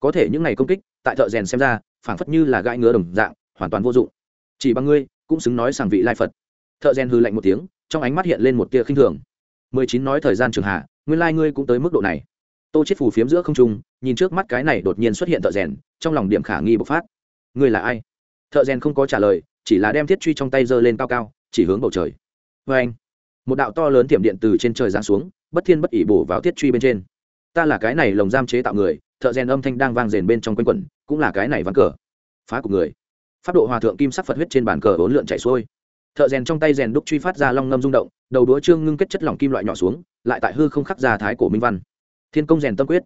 Có thể những ngày công kích, tại thợ rèn xem ra, phảng phất như là gãi ngứa đồng dạng, hoàn toàn vô dụng. Chỉ bằng ngươi, cũng xứng nói sàng vị lai phật. Thợ rèn hư lạnh một tiếng, trong ánh mắt hiện lên một tia khinh thường. Mười chín nói thời gian trường hạ, nguyên lai ngươi cũng tới mức độ này. Tô chết phù phiếm giữa không trung, nhìn trước mắt cái này đột nhiên xuất hiện thợ rèn, trong lòng điểm khả nghi bộc phát. Ngươi là ai? Thợ rèn không có trả lời, chỉ là đem thiết truy trong tay giơ lên cao cao, chỉ hướng bầu trời. Vê anh một đạo to lớn thiểm điện từ trên trời giáng xuống, bất thiên bất ỉ bổ vào thiết truy bên trên. Ta là cái này lồng giam chế tạo người, thợ rèn âm thanh đang vang rền bên trong quanh quẩn, cũng là cái này ván cờ. Phá của người. Pháp độ hòa thượng kim sắc phật huyết trên bàn cờ bốn lượn chảy xuôi. Thợ rèn trong tay rèn đúc truy phát ra long ngâm rung động, đầu đũa trương ngưng kết chất lỏng kim loại nhỏ xuống, lại tại hư không khắc ra thái cổ minh văn. Thiên công rèn tâm quyết.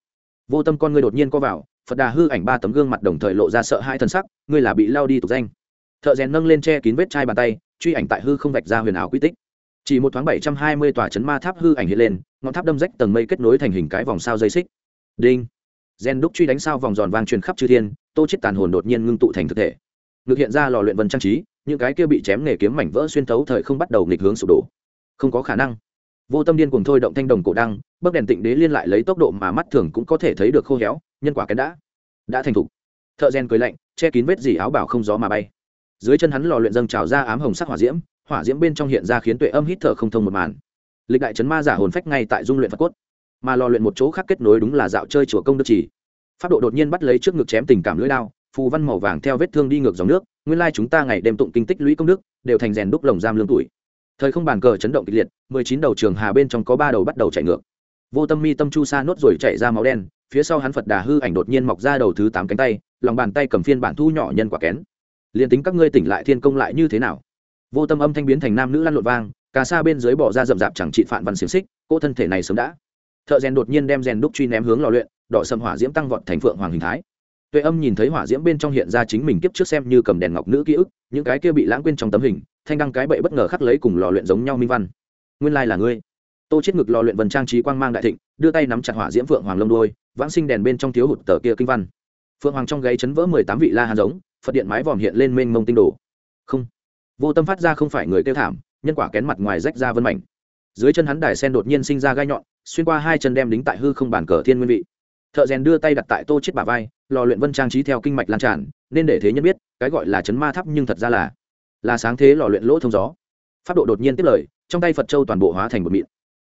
Vô tâm con ngươi đột nhiên co vào, phật đà hư ảnh ba tấm gương mặt đồng thời lộ ra sợ hai thần sắc, ngươi là bị lao đi tục danh. Thợ rèn nâng lên che kín vết chai bàn tay, truy ảnh tại hư không vạch ra huyền ảo quy tích chỉ một thoáng bảy trăm hai mươi tòa chấn ma tháp hư ảnh hiện lên, ngọn tháp đâm rách tầng mây kết nối thành hình cái vòng sao dây xích. Đinh. Gen đúc truy đánh sao vòng giòn vang truyền khắp chư thiên, tô chết tàn hồn đột nhiên ngưng tụ thành thực thể. Ngược hiện ra lò luyện vân trang trí, những cái kia bị chém nghề kiếm mảnh vỡ xuyên thấu thời không bắt đầu nghịch hướng sụp đổ. Không có khả năng. Vô tâm điên cùng thôi động thanh đồng cổ đăng bấc đèn tịnh đế liên lại lấy tốc độ mà mắt thường cũng có thể thấy được khô héo, nhân quả cái đã. Đã thành thục. Thợ gen cười lạnh, che kín vết dỉ áo bảo không gió mà bay. Dưới chân hắn lò luyện dâng trào ra ám hồng sắc hỏa diễm hỏa diễm bên trong hiện ra khiến tuệ âm hít thở không thông một màn. Lịch đại chấn ma giả hồn phách ngay tại dung luyện phật cốt, mà lò luyện một chỗ khác kết nối đúng là dạo chơi chùa công đức chỉ pháp độ đột nhiên bắt lấy trước ngực chém tình cảm lưỡi đao, phù văn màu vàng theo vết thương đi ngược dòng nước, nguyên lai chúng ta ngày đêm tụng kinh tích lũy công đức, đều thành rèn đúc lồng giam lương tuổi. Thời không bàn cờ chấn động kịch liệt, mười chín đầu trường hà bên trong có ba đầu bắt đầu chạy ngược. Vô tâm mi tâm chu sa nốt rồi chạy ra máu đen, phía sau hắn phật đà hư ảnh đột nhiên mọc ra đầu thứ tám cánh tay, lòng bàn tay cầm phiên bản thu nhỏ nhân quả kén. Liền tính các ngươi tỉnh lại thiên công lại như thế nào? Vô tâm âm thanh biến thành nam nữ lăn lộn vang cà xa bên dưới bỏ ra rậm rạp chẳng trị phản văn xiềng xích, cỗ thân thể này sớm đã. Thợ rèn đột nhiên đem rèn đúc truy ném hướng lò luyện, đỏ sầm hỏa diễm tăng vọt thành phượng hoàng hình thái. Tuệ âm nhìn thấy hỏa diễm bên trong hiện ra chính mình kiếp trước xem như cầm đèn ngọc nữ ký ức, những cái kia bị lãng quên trong tấm hình, thanh đăng cái bậy bất ngờ khắc lấy cùng lò luyện giống nhau minh văn. Nguyên lai là ngươi. Tô chết ngực lò luyện vần trang trí quang mang đại thịnh, đưa tay nắm chặt hỏa diễm phượng hoàng lông đôi vãng sinh đèn bên trong thiếu hụt tờ kia kinh văn. Phượng hoàng trong gáy chấn vỡ mười tám vị la hàn giống, phật điện mái vòm hiện lên mênh mông tinh đồ. Không vô tâm phát ra không phải người kêu thảm, nhân quả kén mặt ngoài rách ra vân mảnh. Dưới chân hắn đài sen đột nhiên sinh ra gai nhọn, xuyên qua hai chân đem đính tại hư không bản cờ thiên nguyên vị. Thợ rèn đưa tay đặt tại tô chết bả vai, lò luyện vân trang trí theo kinh mạch lan tràn, nên để thế nhân biết, cái gọi là chấn ma tháp nhưng thật ra là là sáng thế lò luyện lỗ thông gió. Pháp độ đột nhiên tiếp lời, trong tay phật châu toàn bộ hóa thành một mịn.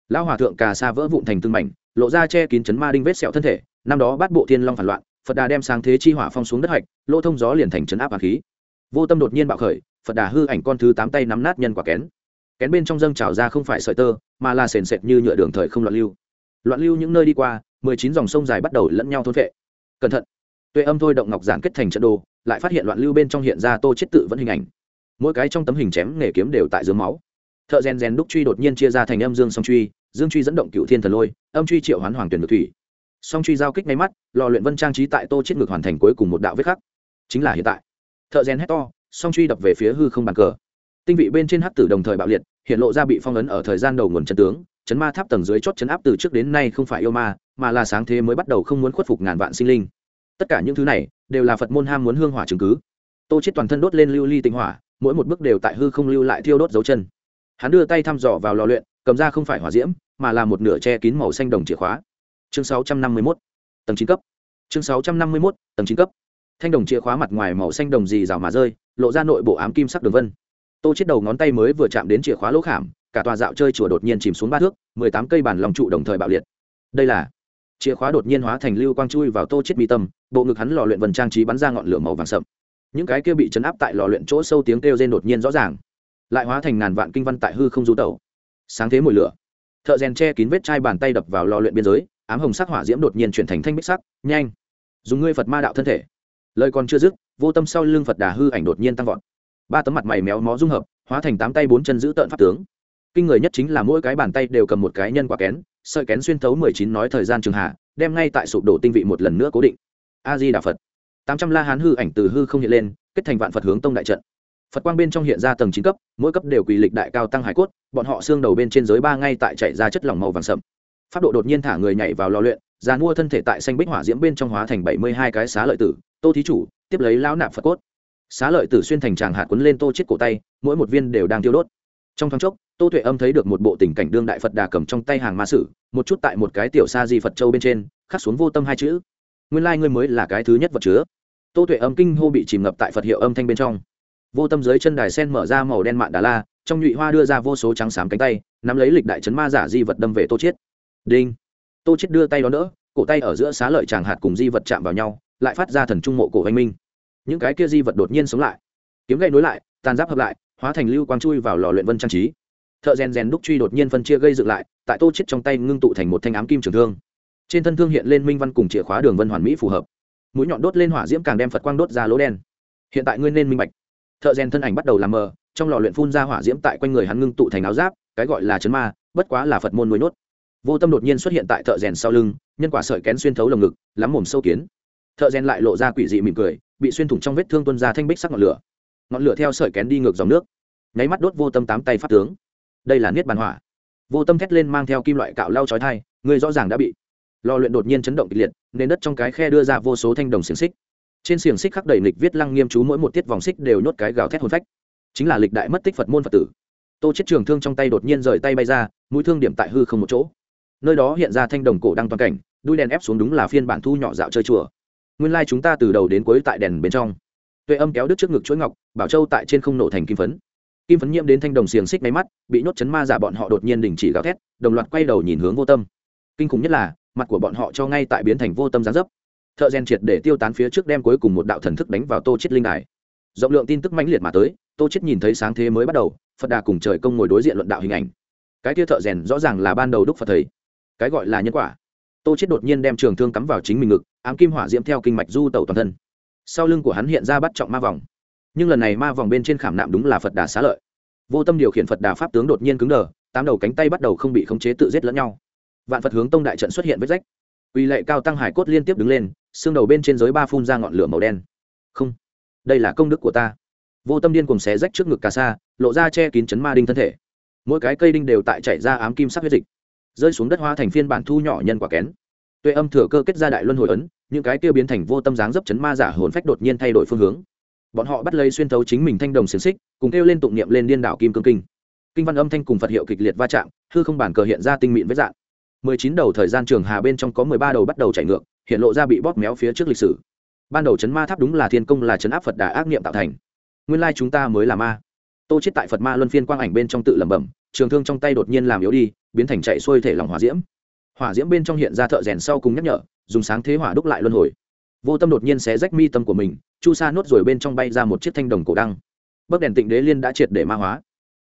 Lão hòa thượng cà sa vỡ vụn thành tương mảnh, lộ ra che kín chấn ma đinh vết sẹo thân thể, năm đó bắt bộ thiên long phản loạn, phật đà đem sáng thế chi hỏa phong xuống đất hạch, lỗ thông gió liền thành chấn áp hà khí. Vô tâm đột nhiên bạo khởi phật đà hư ảnh con thứ tám tay nắm nát nhân quả kén. Kén bên trong dâng trào ra không phải sợi tơ, mà là sền sệt như nhựa đường thời không loạn lưu. Loạn lưu những nơi đi qua, mười chín dòng sông dài bắt đầu lẫn nhau thôn vệ cẩn thận. Tuệ âm thôi động ngọc giản kết thành trận đồ, lại phát hiện loạn lưu bên trong hiện ra tô chết tự vẫn hình ảnh. Mỗi cái trong tấm hình chém nghề kiếm đều tại dưới máu. Thợ rèn rèn đúc truy đột nhiên chia ra thành âm dương song truy, dương truy dẫn động cựu thiên thần lôi, âm truy triệu hoán hoàng tuyển ngược thủy. Song truy giao kích ngay mắt, lò luyện vân trang trí tại tô chết ngược hoàn thành cuối cùng một đạo vết khắc. Chính là hiện tại. Thợ rèn hét to song truy đập về phía hư không bàn cờ. Tinh vị bên trên hắc tử đồng thời bạo liệt hiện lộ ra bị phong ấn ở thời gian đầu nguồn chân tướng chấn ma tháp tầng dưới chót chấn áp từ trước đến nay không phải yêu ma mà là sáng thế mới bắt đầu không muốn khuất phục ngàn vạn sinh linh. Tất cả những thứ này đều là phật môn ham muốn hương hỏa chứng cứ. Tô chết toàn thân đốt lên lưu ly tinh hỏa mỗi một bước đều tại hư không lưu lại thiêu đốt dấu chân. Hắn đưa tay thăm dò vào lò luyện cầm ra không phải hỏa diễm mà là một nửa che kín màu xanh đồng chìa khóa. Chương 651, tầng chín cấp. Chương 651, tầng chín cấp thanh đồng chìa khóa mặt ngoài màu xanh đồng dì rào mà rơi, lộ ra nội bộ ám kim sắc đường vân. Tô chết đầu ngón tay mới vừa chạm đến chìa khóa lỗ khảm, cả tòa dạo chơi chùa đột nhiên chìm xuống ba thước, mười tám cây bản lòng trụ đồng thời bạo liệt. Đây là chìa khóa đột nhiên hóa thành lưu quang chui vào tô chết mi tâm, bộ ngực hắn lò luyện vần trang trí bắn ra ngọn lửa màu vàng sậm. Những cái kia bị chấn áp tại lò luyện chỗ sâu tiếng kêu rên đột nhiên rõ ràng, lại hóa thành ngàn vạn kinh văn tại hư không du tẩu. Sáng thế mùi lửa, thợ rèn che kín vết chai bàn tay đập vào lò luyện biên giới, ám hồng sắc hỏa diễm đột nhiên chuyển thành thanh bích sắc, nhanh, dùng ngươi phật ma đạo thân thể lời còn chưa dứt, vô tâm sau lưng phật đà hư ảnh đột nhiên tăng vọt. Ba tấm mặt mày méo mó dung hợp, hóa thành tám tay bốn chân giữ tợn pháp tướng. Kinh người nhất chính là mỗi cái bàn tay đều cầm một cái nhân quả kén, sợi kén xuyên thấu mười chín nói thời gian trường hạ, đem ngay tại sụp đổ tinh vị một lần nữa cố định. A di đà phật. Tám trăm la hán hư ảnh từ hư không hiện lên, kết thành vạn phật hướng tông đại trận. Phật quang bên trong hiện ra tầng chín cấp, mỗi cấp đều quỳ lịch đại cao tăng hải cốt, bọn họ xương đầu bên trên giới ba ngay tại chạy ra chất lỏng màu vàng sậm. Pháp độ đột nhiên thả người nhảy vào lò luyện già mua thân thể tại xanh bích hỏa diễm bên trong hóa thành bảy mươi hai cái xá lợi tử, tô thí chủ, tiếp lấy lão nạp phật cốt. Xá lợi tử xuyên thành tràng hạt quấn lên tô chết cổ tay, mỗi một viên đều đang tiêu đốt. Trong thoáng chốc, tô tuệ âm thấy được một bộ tình cảnh đương đại phật đà cầm trong tay hàng ma sử, một chút tại một cái tiểu sa di phật châu bên trên, khắc xuống vô tâm hai chữ. Nguyên lai ngươi mới là cái thứ nhất vật chứa. Tô tuệ âm kinh hô bị chìm ngập tại phật hiệu âm thanh bên trong. Vô tâm dưới chân đài sen mở ra màu đen mạn đà la, trong nhụy hoa đưa ra vô số trắng xám cánh tay, nắm lấy lịch đại chấn ma giả di vật đâm về tô chiết đinh tô chết đưa tay đó đỡ, cổ tay ở giữa xá lợi chàng hạt cùng di vật chạm vào nhau, lại phát ra thần trung mộ cổ anh minh. Những cái kia di vật đột nhiên sống lại. Kiếm gậy nối lại, tàn giáp hợp lại, hóa thành lưu quang chui vào lò luyện vân trang trí. Thợ rèn rèn đúc truy đột nhiên phân chia gây dựng lại, tại tô chết trong tay ngưng tụ thành một thanh ám kim trường thương. Trên thân thương hiện lên minh văn cùng chìa khóa đường vân hoàn mỹ phù hợp. Mũi nhọn đốt lên hỏa diễm càng đem phật quang đốt ra lỗ đen. Hiện tại ngươi nên minh bạch. Thợ rèn thân ảnh bắt đầu làm mờ, trong lò luyện phun ra hỏa diễm tại quanh người hắn ngưng tụ thành áo giáp, cái gọi là chấn ma, bất quá là phật môn nuôi nốt vô tâm đột nhiên xuất hiện tại thợ rèn sau lưng, nhân quả sợi kén xuyên thấu lồng ngực, lắm mồm sâu kiến. Thợ rèn lại lộ ra quỷ dị mỉm cười, bị xuyên thủng trong vết thương tuân ra thanh bích sắc ngọn lửa. Ngọn lửa theo sợi kén đi ngược dòng nước. Nháy mắt đốt vô tâm tám tay phát tướng. Đây là niết bàn hỏa. Vô tâm thét lên mang theo kim loại cạo lau chói thai người rõ ràng đã bị lò luyện đột nhiên chấn động kịch liệt nên đất trong cái khe đưa ra vô số thanh đồng xiềng xích. Trên xiềng xích khắc đầy lịch viết lăng nghiêm chú mỗi một tiết vòng xích đều nhốt cái gào thét hồn phách. Chính là lịch đại mất tích phật môn phật tử. Tô chết trường thương trong tay đột nhiên rời tay bay ra, mũi thương điểm tại hư không một chỗ nơi đó hiện ra thanh đồng cổ đăng toàn cảnh, đuôi đèn ép xuống đúng là phiên bản thu nhỏ dạo chơi chùa. Nguyên lai chúng ta từ đầu đến cuối tại đèn bên trong. Tuệ âm kéo đứt trước ngực chuỗi ngọc, bảo châu tại trên không nổ thành kim phấn. Kim phấn nhiễm đến thanh đồng xiềng xích máy mắt, bị nhốt chấn ma giả bọn họ đột nhiên đình chỉ gào thét, đồng loạt quay đầu nhìn hướng vô tâm. Kinh khủng nhất là, mặt của bọn họ cho ngay tại biến thành vô tâm gián dấp. Thợ rèn triệt để tiêu tán phía trước đem cuối cùng một đạo thần thức đánh vào tô chết linh đài. Rộng lượng tin tức mãnh liệt mà tới, tô chết nhìn thấy sáng thế mới bắt đầu, phật đà cùng trời công ngồi đối diện luận đạo hình ảnh. Cái kia thợ rèn rõ ràng là ban đầu đúc phật thầy cái gọi là nhân quả. Tô chết đột nhiên đem trường thương cắm vào chính mình ngực, ám kim hỏa diễm theo kinh mạch du tẩu toàn thân. Sau lưng của hắn hiện ra bắt trọng ma vòng. Nhưng lần này ma vòng bên trên khảm nạm đúng là phật đà xá lợi. Vô tâm điều khiển phật đà pháp tướng đột nhiên cứng đờ, tám đầu cánh tay bắt đầu không bị khống chế tự giết lẫn nhau. Vạn phật hướng tông đại trận xuất hiện vết rách. Uy lệ cao tăng hải cốt liên tiếp đứng lên, xương đầu bên trên giới ba phun ra ngọn lửa màu đen. Không, đây là công đức của ta. Vô tâm điên cùng xé rách trước ngực cà sa, lộ ra che kín chấn ma đinh thân thể. Mỗi cái cây đinh đều tại chảy ra ám kim sắc huyết dịch rơi xuống đất hoa thành phiên bản thu nhỏ nhân quả kén. Tuệ âm thừa cơ kết ra đại luân hồi ấn, những cái kia biến thành vô tâm dáng dấp chấn ma giả hồn phách đột nhiên thay đổi phương hướng. Bọn họ bắt lấy xuyên thấu chính mình thanh đồng xiềng xích, cùng kêu lên tụng niệm lên điên đảo kim cương kinh. Kinh văn âm thanh cùng phật hiệu kịch liệt va chạm, hư không bản cờ hiện ra tinh mịn với dạng. Mười chín đầu thời gian trường hà bên trong có mười ba đầu bắt đầu chảy ngược, hiện lộ ra bị bóp méo phía trước lịch sử. Ban đầu chấn ma tháp đúng là thiên công là chấn áp phật đà ác niệm tạo thành. Nguyên lai chúng ta mới là ma. Tô chết tại phật ma luân phiên quang ảnh bên trong tự lẩm bẩm trường thương trong tay đột nhiên làm yếu đi, biến thành chạy xuôi thể lòng hỏa diễm. Hỏa diễm bên trong hiện ra thợ rèn sau cùng nhắc nhở, dùng sáng thế hỏa đúc lại luân hồi. Vô tâm đột nhiên xé rách mi tâm của mình, chu sa nốt rồi bên trong bay ra một chiếc thanh đồng cổ đăng. Bấc đèn tịnh đế liên đã triệt để ma hóa.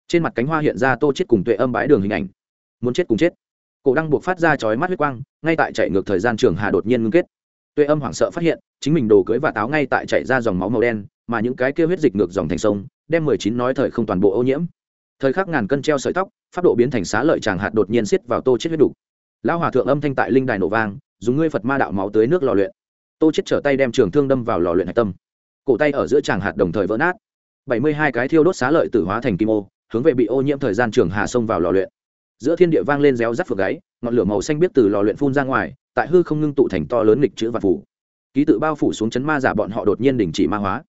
Trên mặt cánh hoa hiện ra tô chết cùng tuệ âm bãi đường hình ảnh. Muốn chết cùng chết. Cổ đăng buộc phát ra chói mắt huyết quang, ngay tại chạy ngược thời gian trường hà đột nhiên ngưng kết. Tuệ âm hoảng sợ phát hiện, chính mình đồ cưới và táo ngay tại chạy ra dòng máu màu đen, mà những cái kia huyết dịch ngược dòng thành sông, đem mười chín nói thời không toàn bộ ô nhiễm thời khắc ngàn cân treo sợi tóc, pháp độ biến thành xá lợi chàng hạt đột nhiên xiết vào tô chết huyết đủ lão hòa thượng âm thanh tại linh đài nổ vang, dùng ngươi phật ma đạo máu tới nước lò luyện. Tô chết trở tay đem trường thương đâm vào lò luyện hạch tâm. Cổ tay ở giữa chàng hạt đồng thời vỡ nát. Bảy mươi hai cái thiêu đốt xá lợi tử hóa thành kim ô, hướng về bị ô nhiễm thời gian trường hà sông vào lò luyện. Giữa thiên địa vang lên réo rắt phượng gáy, ngọn lửa màu xanh biết từ lò luyện phun ra ngoài, tại hư không ngưng tụ thành to lớn nghịch chữ và phủ. Ký tự bao phủ xuống chấn ma giả bọn họ đột nhiên đình chỉ ma hóa.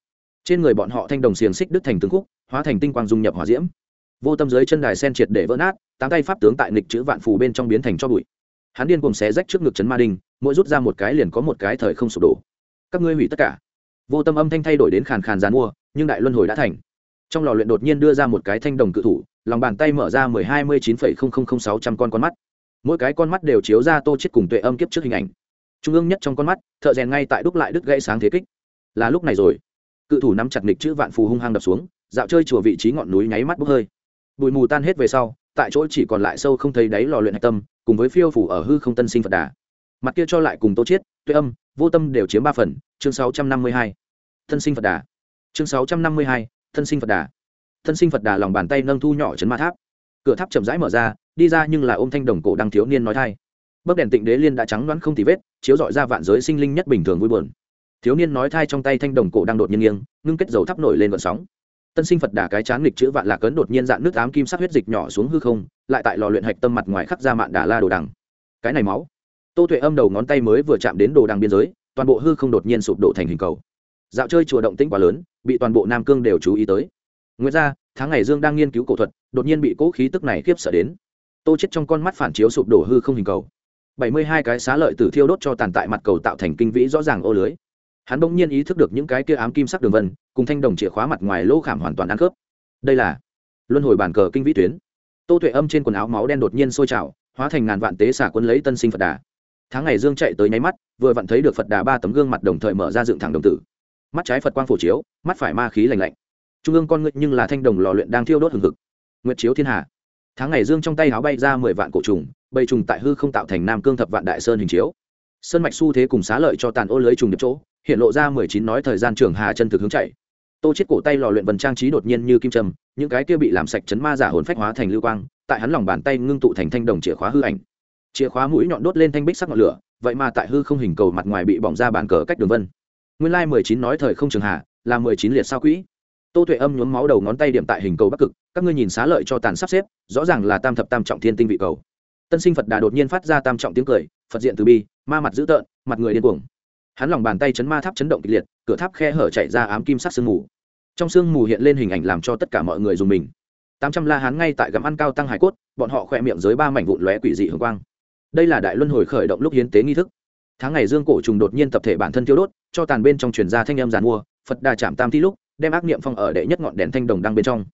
Trên người bọn họ thanh đồng xiềng xích đứt thành từng khúc, hóa thành tinh quang dung nhập hỏa diễm vô tâm dưới chân đài sen triệt để vỡ nát, tám tay pháp tướng tại nghịch chữ vạn phù bên trong biến thành cho bụi. Hắn điên cùng xé rách trước ngực chấn ma đinh, mỗi rút ra một cái liền có một cái thời không sụp đổ. Các ngươi hủy tất cả. Vô tâm âm thanh thay đổi đến khàn khàn dán mua, nhưng đại luân hồi đã thành. Trong lò luyện đột nhiên đưa ra một cái thanh đồng cự thủ, lòng bàn tay mở ra mười hai mươi chín phẩy không không không sáu trăm con con mắt. Mỗi cái con mắt đều chiếu ra tô chết cùng tuệ âm kiếp trước hình ảnh. Trung ương nhất trong con mắt, thợ rèn ngay tại đúc lại đứt gãy sáng thế kích. Là lúc này rồi. Cự thủ nắm chặt nịch chữ vạn phù hung hăng đập xuống, dạo chơi chùa vị trí ngọn núi nháy mắt bốc hơi bụi mù tan hết về sau, tại chỗ chỉ còn lại sâu không thấy đáy lò luyện hạch tâm, cùng với phiêu phủ ở hư không tân sinh phật đà. Mặt kia cho lại cùng tô chiết, tuệ âm, vô tâm đều chiếm ba phần, chương sáu trăm năm mươi hai. Thân sinh phật đà. Chương sáu trăm năm mươi hai thân sinh phật đà. Thân sinh phật đà lòng bàn tay nâng thu nhỏ chấn ma tháp. Cửa tháp chậm rãi mở ra, đi ra nhưng là ôm thanh đồng cổ đang thiếu niên nói thay bấc đèn tịnh đế liên đã trắng đoán không tì vết, chiếu dọi ra vạn giới sinh linh nhất bình thường vui buồn. Thiếu niên nói thai trong tay thanh đồng cổ đang đột nhiên nghiêng, ngưng kết dầu thắp nổi lên vận sóng tân sinh phật đà cái chán nghịch chữ vạn lạc cấn đột nhiên dạn nước ám kim sắc huyết dịch nhỏ xuống hư không, lại tại lò luyện hạch tâm mặt ngoài khắc ra mạn đà la đồ đằng. Cái này máu. Tô tuệ âm đầu ngón tay mới vừa chạm đến đồ đằng biên giới, toàn bộ hư không đột nhiên sụp đổ thành hình cầu. Dạo chơi chùa động tĩnh quá lớn, bị toàn bộ nam cương đều chú ý tới. Nguyễn ra, tháng ngày dương đang nghiên cứu cổ thuật, đột nhiên bị cỗ khí tức này khiếp sợ đến. Tô chết trong con mắt phản chiếu sụp đổ hư không hình cầu. Bảy mươi hai cái xá lợi tử thiêu đốt cho tàn tại mặt cầu tạo thành kinh vĩ rõ ràng ô lưới. Hắn bỗng nhiên ý thức được những cái kia ám kim sắc đường vân cùng thanh đồng chìa khóa mặt ngoài lỗ khảm hoàn toàn ăn khớp. Đây là luân hồi bản cờ kinh vĩ tuyến. Tô tuệ âm trên quần áo máu đen đột nhiên sôi trào, hóa thành ngàn vạn tế xả quân lấy tân sinh phật đà. Tháng ngày dương chạy tới nháy mắt, vừa vặn thấy được phật đà ba tấm gương mặt đồng thời mở ra dựng thẳng đồng tử. Mắt trái phật quang phổ chiếu, mắt phải ma khí lành lạnh. Trung ương con ngự nhưng là thanh đồng lò luyện đang thiêu đốt hừng hực. Nguyệt chiếu thiên hà. Tháng ngày dương trong tay áo bay ra mười vạn cổ trùng bầy trùng tại hư không tạo thành nam cương thập vạn đại sơn hình chiếu. Sơn mạch xu thế cùng xá lợi cho tàn ô lưới trùng điệp chỗ, hiện lộ ra mười chín nói thời gian trường hà chân thực hướng chạy tô chết cổ tay lò luyện vần trang trí đột nhiên như kim trầm những cái kia bị làm sạch chấn ma giả hồn phách hóa thành lưu quang tại hắn lòng bàn tay ngưng tụ thành thanh đồng chìa khóa hư ảnh. Chìa khóa mũi nhọn đốt lên thanh bích sắc ngọn lửa vậy mà tại hư không hình cầu mặt ngoài bị bỏng ra bàn cờ cách đường vân. Nguyên lai mười chín nói thời không trường hạ, là mười chín liệt sao quỹ tô tuệ âm nhuốm máu đầu ngón tay điểm tại hình cầu bắc cực các ngươi nhìn xá lợi cho tàn sắp xếp rõ ràng là tam thập tam trọng thiên tinh vị cầu. Tân sinh phật đà đột nhiên phát ra tam trọng tiếng cười phật diện từ bi ma mặt dữ tợn mặt người điên cuồng. Hắn lòng bàn tay chấn ma tháp chấn động kịch liệt cửa tháp khe hở chạy ra ám kim sắc sương mù trong sương mù hiện lên hình ảnh làm cho tất cả mọi người dùng mình. Tám trăm la hán ngay tại gặm ăn cao tăng hải cốt, bọn họ khỏe miệng dưới ba mảnh vụn lóe quỷ dị hương quang. Đây là đại luân hồi khởi động lúc hiến tế nghi thức. Tháng ngày dương cổ trùng đột nhiên tập thể bản thân tiêu đốt, cho tàn bên trong truyền ra thanh âm giàn mua, phật đà chạm tam thi lúc, đem ác niệm phong ở đệ nhất ngọn đèn thanh đồng đang bên trong.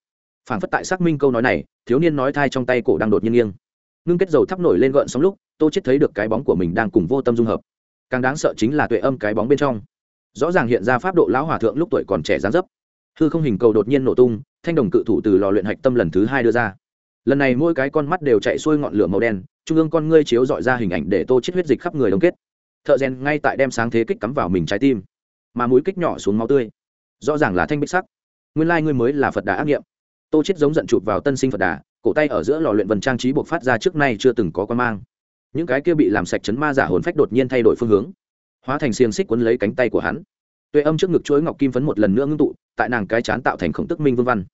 Phản phất tại xác minh câu nói này, thiếu niên nói thai trong tay cổ đang đột nhiên nghiêng. Ngưng kết dầu thắp nổi lên gợn sóng lúc, tô chết thấy được cái bóng của mình đang cùng vô tâm dung hợp. Càng đáng sợ chính là tuệ âm cái bóng bên trong. Rõ ràng hiện ra pháp độ lão hòa thượng lúc tuổi còn trẻ dáng dấp hư không hình cầu đột nhiên nổ tung, thanh đồng cự thủ từ lò luyện hạch tâm lần thứ hai đưa ra. Lần này mỗi cái con mắt đều chạy xuôi ngọn lửa màu đen, trung ương con ngươi chiếu dọi ra hình ảnh để tô chết huyết dịch khắp người đông kết. Thợ rèn ngay tại đem sáng thế kích cắm vào mình trái tim, mà mũi kích nhỏ xuống máu tươi. Rõ ràng là thanh bích sắc. Nguyên lai ngươi mới là phật đà ác nghiệm. Tô chết giống giận chụp vào tân sinh phật đà, cổ tay ở giữa lò luyện vần trang trí buộc phát ra trước nay chưa từng có quan mang. Những cái kia bị làm sạch chấn ma giả hồn phách đột nhiên thay đổi phương hướng, hóa thành xiềng xích quấn lấy cánh tay của hắn tuệ âm trước ngực chuỗi ngọc kim phấn một lần nữa ngưng tụ, tại nàng cái chán tạo thành khổng tức minh vương văn.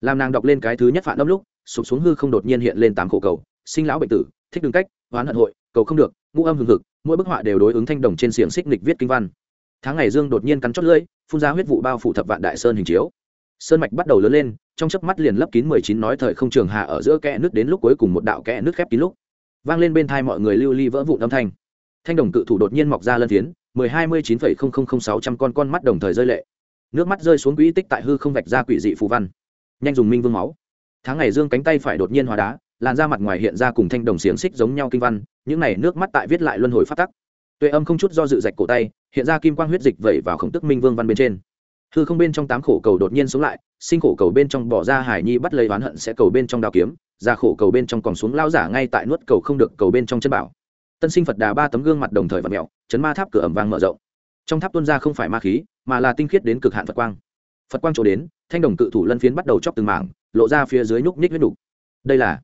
Làm nàng đọc lên cái thứ nhất phản âm lúc, sụp xuống hư không đột nhiên hiện lên tám khổ cầu, sinh lão bệnh tử, thích đường cách hoán hận hội, cầu không được, ngũ âm hừng hực, mỗi bức họa đều đối ứng thanh đồng trên xiềng xích nghịch viết kinh văn. Tháng ngày dương đột nhiên cắn chót lưỡi, phun ra huyết vụ bao phủ thập vạn đại sơn hình chiếu. Sơn mạch bắt đầu lớn lên, trong chớp mắt liền lấp kín mười chín nói thời không trường hạ ở giữa kẽ nước đến lúc cuối cùng một đạo kẽ nước khép kín lúc. Vang lên bên thai mọi người lưu ly vỡ vụn âm thanh. Thanh đồng cự thủ đột nhiên mọc ra lân tiến mười hai mươi chín phẩy không không không sáu trăm con con mắt đồng thời rơi lệ. Nước mắt rơi xuống quỹ tích tại hư không vạch ra quỷ dị phù văn. Nhanh dùng minh vương máu. Tháng ngày dương cánh tay phải đột nhiên hóa đá, làn da mặt ngoài hiện ra cùng thanh đồng xiềng xích giống nhau kinh văn, những này nước mắt tại viết lại luân hồi phát tắc. Tuệ âm không chút do dự rạch cổ tay, hiện ra kim quang huyết dịch vẩy vào khổng tức minh vương văn bên trên. Hư không bên trong tám khổ cầu đột nhiên sống lại, sinh khổ cầu bên trong bỏ ra hải nhi bắt lấy oán hận sẽ cầu bên trong đao kiếm, ra khổ cầu bên trong còn xuống lao giả ngay tại nuốt cầu không được cầu bên trong chân bảo tân sinh phật đà ba tấm gương mặt đồng thời và mẹo chấn ma tháp cửa ẩm vang mở rộng. Trong tháp tuôn ra không phải ma khí, mà là tinh khiết đến cực hạn phật quang. Phật quang chỗ đến, thanh đồng cự thủ lân phiến bắt đầu chóc từng mảng, lộ ra phía dưới nhúc nhích huyết đủ đây là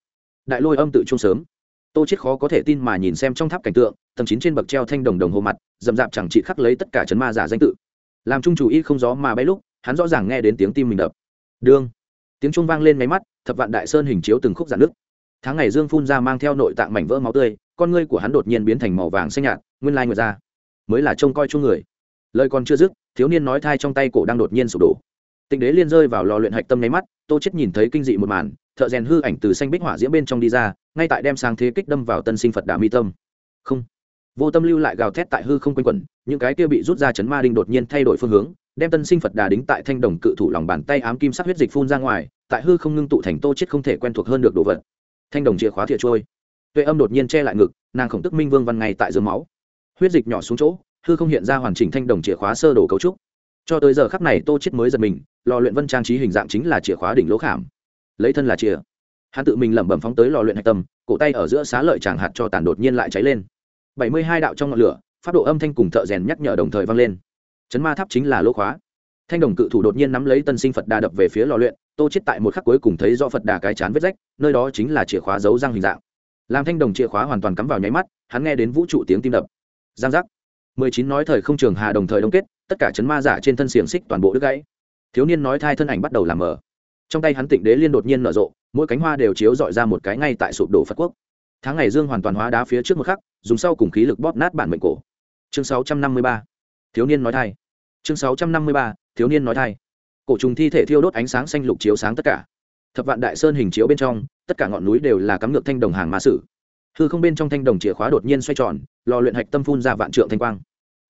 đại lôi âm tự trung sớm. Tô chết khó có thể tin mà nhìn xem trong tháp cảnh tượng, tầng chín trên bậc treo thanh đồng đồng hồ mặt dầm dạp chẳng chỉ khắc lấy tất cả chấn ma giả danh tự. Làm trung chủ y không gió mà bay lúc, hắn rõ ràng nghe đến tiếng tim mình đập. Đương, tiếng trung vang lên máy mắt, thập vạn đại sơn hình chiếu từng khúc giản nước. Tháng ngày dương phun ra mang theo nội tạng mảnh vỡ máu tươi con ngươi của hắn đột nhiên biến thành màu vàng xanh nhạt, nguyên lai nguyệt ra mới là trông coi chung người. Lời còn chưa dứt, thiếu niên nói thai trong tay cổ đang đột nhiên sụp đổ. Tịnh đế liên rơi vào lò luyện hạch tâm nháy mắt, tô chết nhìn thấy kinh dị một màn, thợ rèn hư ảnh từ xanh bích hỏa diễm bên trong đi ra, ngay tại đem sang thế kích đâm vào tân sinh phật đà mi tâm. Không. Vô tâm lưu lại gào thét tại hư không quanh quẩn, những cái kia bị rút ra chấn ma đinh đột nhiên thay đổi phương hướng, đem tân sinh phật đà đính tại thanh đồng cự thủ lòng bàn tay ám kim sắc huyết dịch phun ra ngoài, tại hư không ngưng tụ thành tô chết không thể quen thuộc hơn được đồ vật. Thanh đồng chìa khóa thiệt trôi tuệ âm đột nhiên che lại ngực, nàng khổng tức minh vương văn ngay tại dưới máu. Huyết dịch nhỏ xuống chỗ, hư không hiện ra hoàn chỉnh thanh đồng chìa khóa sơ đồ cấu trúc. Cho tới giờ khắc này, tô chết mới giật mình, lò luyện vân trang trí hình dạng chính là chìa khóa đỉnh lỗ khảm. Lấy thân là chìa. Hắn tự mình lẩm bẩm phóng tới lò luyện hạch tâm, cổ tay ở giữa xá lợi tràng hạt cho tàn đột nhiên lại cháy lên. Bảy mươi hai đạo trong ngọn lửa phát độ âm thanh cùng thợ rèn nhắc nhở đồng thời vang lên. Chấn ma tháp chính là lỗ khóa. Thanh đồng cự thủ đột nhiên nắm lấy tân sinh phật đà đập về phía lò luyện, tô chết tại một khắc cuối cùng thấy do phật đà cái chán vết rách, nơi đó chính là chìa khóa giấu răng hình dạng làm thanh đồng chìa khóa hoàn toàn cắm vào nháy mắt, hắn nghe đến vũ trụ tiếng tim đập. Giang giác. Mười chín nói thời không trường hà đồng thời đông kết, tất cả chấn ma giả trên thân xiềng xích toàn bộ đứt gãy. Thiếu niên nói thai thân ảnh bắt đầu làm mờ. Trong tay hắn tịnh đế liên đột nhiên nở rộ, mỗi cánh hoa đều chiếu dọi ra một cái ngay tại sụp đổ phật quốc. Tháng ngày dương hoàn toàn hóa đá phía trước một khắc, dùng sau cùng khí lực bóp nát bản mệnh cổ. Chương sáu trăm năm mươi ba. Thiếu niên nói thai. Chương sáu trăm năm mươi ba. Thiếu niên nói thai. Cổ trùng thi thể thiêu đốt ánh sáng xanh lục chiếu sáng tất cả. Thập vạn đại sơn hình chiếu bên trong tất cả ngọn núi đều là cắm ngược thanh đồng hàng ma sử. Hư không bên trong thanh đồng chìa khóa đột nhiên xoay tròn, lò luyện hạch tâm phun ra vạn trượng thanh quang.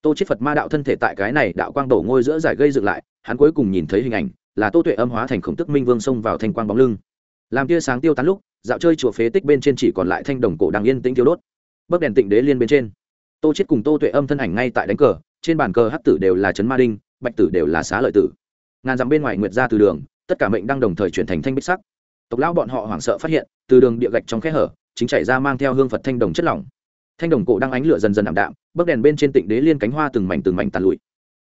Tô chết phật ma đạo thân thể tại cái này đạo quang đổ ngôi giữa giải gây dựng lại, hắn cuối cùng nhìn thấy hình ảnh, là tô tuệ âm hóa thành khổng tức minh vương xông vào thanh quang bóng lưng. Làm tia sáng tiêu tán lúc, dạo chơi chùa phế tích bên trên chỉ còn lại thanh đồng cổ đang yên tĩnh thiếu đốt. Bấc đèn tịnh đế liên bên trên. Tô chết cùng tô tuệ âm thân ảnh ngay tại đánh cờ, trên bàn cờ hắc tử đều là trấn ma đinh, bạch tử đều là xá lợi tử. Ngàn dặm bên ngoài nguyệt ra từ đường, tất cả mệnh đang đồng thời chuyển thành thanh bích sắc tộc lão bọn họ hoảng sợ phát hiện, từ đường địa gạch trong khe hở, chính chảy ra mang theo hương phật thanh đồng chất lỏng. Thanh đồng cổ đang ánh lửa dần dần ảm đạm bấc đèn bên trên tịnh đế liên cánh hoa từng mảnh từng mảnh tàn lụi.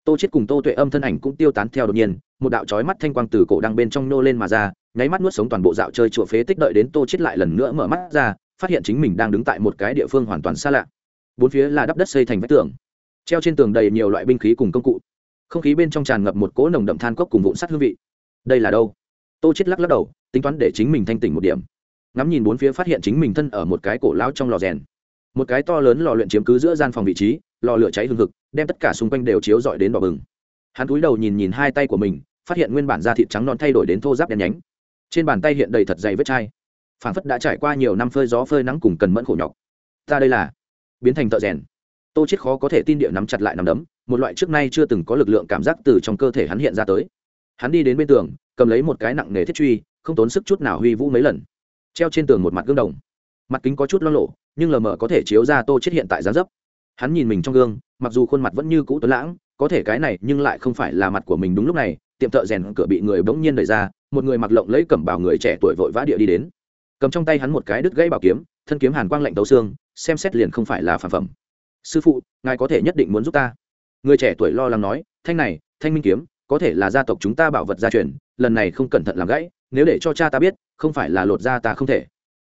Tô chết cùng tô tuệ âm thân ảnh cũng tiêu tán theo đột nhiên, một đạo chói mắt thanh quang từ cổ đang bên trong nô lên mà ra, nháy mắt nuốt sống toàn bộ dạo chơi chùa phế tích đợi đến tô chết lại lần nữa mở mắt ra, phát hiện chính mình đang đứng tại một cái địa phương hoàn toàn xa lạ. Bốn phía là đắp đất xây thành vách tường, treo trên tường đầy nhiều loại binh khí cùng công cụ. Không khí bên trong tràn ngập một cỗ nồng đậm than cốc cùng vụn sắt hương vị. Đây là đâu? Tô chết lắc lắc đầu, tính toán để chính mình thanh tỉnh một điểm. Ngắm nhìn bốn phía phát hiện chính mình thân ở một cái cổ lão trong lò rèn. Một cái to lớn lò luyện chiếm cứ giữa gian phòng vị trí, lò lửa cháy hừng hực, đem tất cả xung quanh đều chiếu rọi đến đỏ bừng. Hắn cúi đầu nhìn nhìn hai tay của mình, phát hiện nguyên bản da thịt trắng non thay đổi đến thô giáp đen nhánh. Trên bàn tay hiện đầy thật dày vết chai. Phản phất đã trải qua nhiều năm phơi gió phơi nắng cùng cần mẫn khổ nhọc. Ta đây là biến thành thợ rèn. Tô chết khó có thể tin địa nắm chặt lại nắm đấm, một loại trước nay chưa từng có lực lượng cảm giác từ trong cơ thể hắn hiện ra tới hắn đi đến bên tường, cầm lấy một cái nặng nề thiết truy, không tốn sức chút nào huy vũ mấy lần. Treo trên tường một mặt gương đồng. Mặt kính có chút lo lộ nhưng lờ mờ có thể chiếu ra tô chết hiện tại dáng dấp. Hắn nhìn mình trong gương, mặc dù khuôn mặt vẫn như cũ tuấn lãng, có thể cái này nhưng lại không phải là mặt của mình đúng lúc này, tiệm thợ rèn cửa bị người bỗng nhiên đẩy ra, một người mặc lộng lấy cẩm bào người trẻ tuổi vội vã địa đi đến. Cầm trong tay hắn một cái đứt gãy bảo kiếm, thân kiếm hàn quang lạnh tấu xương, xem xét liền không phải là phản phẩm. Sư phụ, ngài có thể nhất định muốn giúp ta. Người trẻ tuổi lo lắng nói, thanh này, thanh minh kiếm có thể là gia tộc chúng ta bảo vật gia truyền, lần này không cẩn thận làm gãy, nếu để cho cha ta biết, không phải là lột ra ta không thể.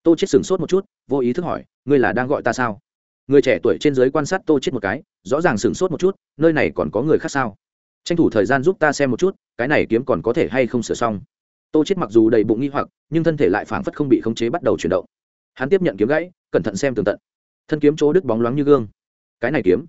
Tô chết sửng sốt một chút, vô ý thức hỏi, ngươi là đang gọi ta sao? Người trẻ tuổi trên dưới quan sát tô chết một cái, rõ ràng sửng sốt một chút, nơi này còn có người khác sao? Tranh thủ thời gian giúp ta xem một chút, cái này kiếm còn có thể hay không sửa xong. Tô chết mặc dù đầy bụng nghi hoặc, nhưng thân thể lại phảng phất không bị khống chế bắt đầu chuyển động. Hắn tiếp nhận kiếm gãy, cẩn thận xem tường tận. Thân kiếm chỗ đứt bóng loáng như gương. Cái này kiếm.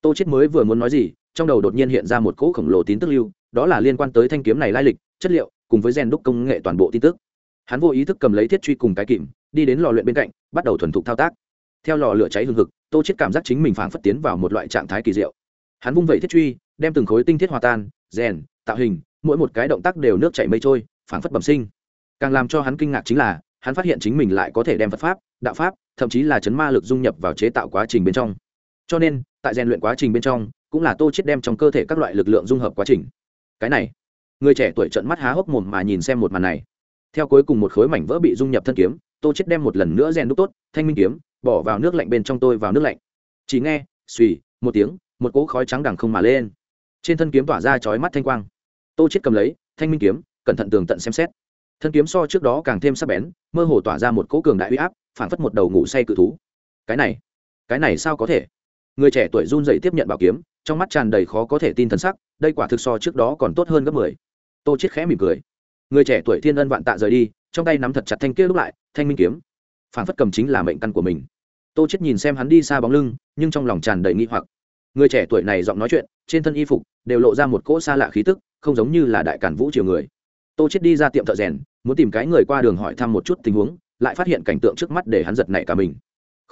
Tô chết mới vừa muốn nói gì, trong đầu đột nhiên hiện ra một cỗ khổng lồ tín tức lưu đó là liên quan tới thanh kiếm này lai lịch, chất liệu, cùng với gen đúc công nghệ toàn bộ tin tức. Hắn vô ý thức cầm lấy thiết truy cùng cái kìm, đi đến lò luyện bên cạnh, bắt đầu thuần thục thao tác. Theo lò lửa cháy hừng hực, tô chết cảm giác chính mình phảng phất tiến vào một loại trạng thái kỳ diệu. Hắn vung vẩy thiết truy, đem từng khối tinh thiết hòa tan, rèn, tạo hình, mỗi một cái động tác đều nước chảy mây trôi, phảng phất bẩm sinh. Càng làm cho hắn kinh ngạc chính là, hắn phát hiện chính mình lại có thể đem phật pháp, đạo pháp, thậm chí là chấn ma lực dung nhập vào chế tạo quá trình bên trong. Cho nên, tại rèn luyện quá trình bên trong, cũng là tô chết đem trong cơ thể các loại lực lượng dung hợp quá trình cái này. Người trẻ tuổi trợn mắt há hốc mồm mà nhìn xem một màn này. Theo cuối cùng một khối mảnh vỡ bị dung nhập thân kiếm, tô chết đem một lần nữa rèn đúc tốt, thanh minh kiếm, bỏ vào nước lạnh bên trong tôi vào nước lạnh. Chỉ nghe suy một tiếng, một cỗ khói trắng đằng không mà lên. Trên thân kiếm tỏa ra chói mắt thanh quang. Tô chết cầm lấy, thanh minh kiếm, cẩn thận tường tận xem xét. Thân kiếm so trước đó càng thêm sắc bén, mơ hồ tỏa ra một cỗ cường đại uy áp phản phất một đầu ngủ say cự thú. Cái này cái này sao có thể? Người trẻ tuổi run rẩy tiếp nhận bảo kiếm, trong mắt tràn đầy khó có thể tin thần sắc đây quả thực so trước đó còn tốt hơn gấp mười. Tô chết khẽ mỉm cười. Người trẻ tuổi thiên ân vạn tạ rời đi, trong tay nắm thật chặt thanh kia lúc lại, thanh minh kiếm. Phản phất cầm chính là mệnh căn của mình. Tô chết nhìn xem hắn đi xa bóng lưng, nhưng trong lòng tràn đầy nghi hoặc. Người trẻ tuổi này giọng nói chuyện, trên thân y phục đều lộ ra một cỗ xa lạ khí tức, không giống như là đại cản vũ triều người. Tô chết đi ra tiệm thợ rèn, muốn tìm cái người qua đường hỏi thăm một chút tình huống, lại phát hiện cảnh tượng trước mắt để hắn giật nảy cả mình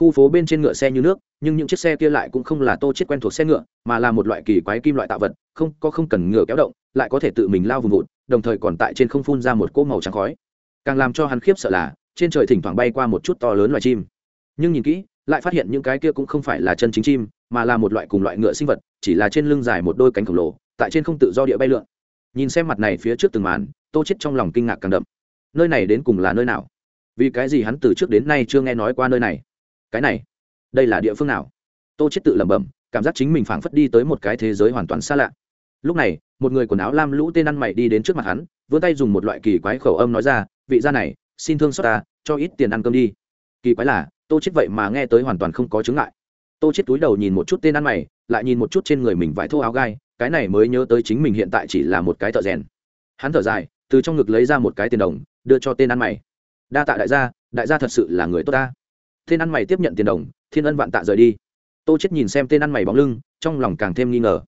khu phố bên trên ngựa xe như nước, nhưng những chiếc xe kia lại cũng không là tô chết quen thuộc xe ngựa, mà là một loại kỳ quái kim loại tạo vật, không, có không cần ngựa kéo động, lại có thể tự mình lao vùng vụt, đồng thời còn tại trên không phun ra một cỗ màu trắng khói. Càng làm cho hắn khiếp sợ là, trên trời thỉnh thoảng bay qua một chút to lớn loài chim. Nhưng nhìn kỹ, lại phát hiện những cái kia cũng không phải là chân chính chim, mà là một loại cùng loại ngựa sinh vật, chỉ là trên lưng dài một đôi cánh khổng lồ, tại trên không tự do địa bay lượn. Nhìn xem mặt này phía trước từng màn, tô chết trong lòng kinh ngạc càng đậm. Nơi này đến cùng là nơi nào? Vì cái gì hắn từ trước đến nay chưa nghe nói qua nơi này? Cái này, đây là địa phương nào? Tô chết tự lẩm bẩm, cảm giác chính mình phảng phất đi tới một cái thế giới hoàn toàn xa lạ. Lúc này, một người quần áo lam lũ tên ăn mày đi đến trước mặt hắn, vươn tay dùng một loại kỳ quái khẩu âm nói ra, vị gia này, xin thương xót ta, cho ít tiền ăn cơm đi. Kỳ quái là, tô chết vậy mà nghe tới hoàn toàn không có chứng ngại. Tô chết túi đầu nhìn một chút tên ăn mày, lại nhìn một chút trên người mình vải thô áo gai, cái này mới nhớ tới chính mình hiện tại chỉ là một cái thợ rèn. Hắn thở dài, từ trong ngực lấy ra một cái tiền đồng, đưa cho tên ăn mày. Đa tạ đại gia đại gia thật sự là người tốt ta tên ăn mày tiếp nhận tiền đồng, thiên ân vạn tạ rời đi. Tô chết nhìn xem tên ăn mày bóng lưng, trong lòng càng thêm nghi ngờ.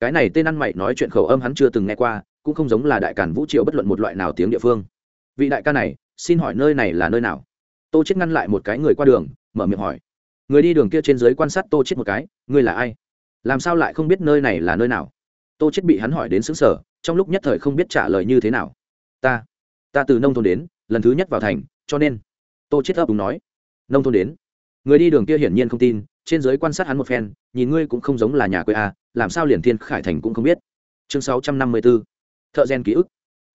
Cái này tên ăn mày nói chuyện khẩu âm hắn chưa từng nghe qua, cũng không giống là đại cản vũ triều bất luận một loại nào tiếng địa phương. Vị đại ca này, xin hỏi nơi này là nơi nào? Tô chết ngăn lại một cái người qua đường, mở miệng hỏi. Người đi đường kia trên dưới quan sát tô chết một cái, ngươi là ai? Làm sao lại không biết nơi này là nơi nào? Tô chết bị hắn hỏi đến xứng sở trong lúc nhất thời không biết trả lời như thế nào. Ta ta từ nông thôn đến, lần thứ nhất vào thành, cho nên. Tô chết ấp đúng nói nông thôn đến. Người đi đường kia hiển nhiên không tin, trên dưới quan sát hắn một phen, nhìn ngươi cũng không giống là nhà quê a làm sao liền thiên khải thành cũng không biết. Chương 654 thợ rèn ký ức.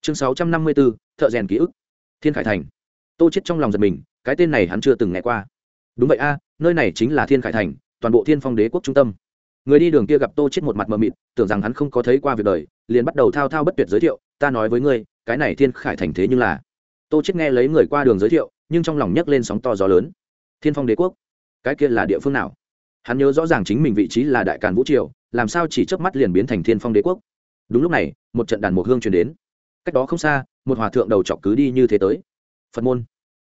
Chương 654 thợ rèn ký ức. Thiên khải thành. Tô chết trong lòng giật mình, cái tên này hắn chưa từng nghe qua. Đúng vậy a, nơi này chính là thiên khải thành, toàn bộ thiên phong đế quốc trung tâm. Người đi đường kia gặp tô chết một mặt mờ mịt, tưởng rằng hắn không có thấy qua việc đời, liền bắt đầu thao thao bất tuyệt giới thiệu, ta nói với ngươi, cái này thiên khải thành thế nhưng là tô chết nghe lấy người qua đường giới thiệu, nhưng trong lòng nhấc lên sóng to gió lớn thiên phong đế quốc. Cái kia là địa phương nào? Hắn nhớ rõ ràng chính mình vị trí là đại càn vũ triều, làm sao chỉ chớp mắt liền biến thành thiên phong đế quốc. Đúng lúc này, một trận đàn mộc hương truyền đến. Cách đó không xa, một hòa thượng đầu chọc cứ đi như thế tới. Phật môn.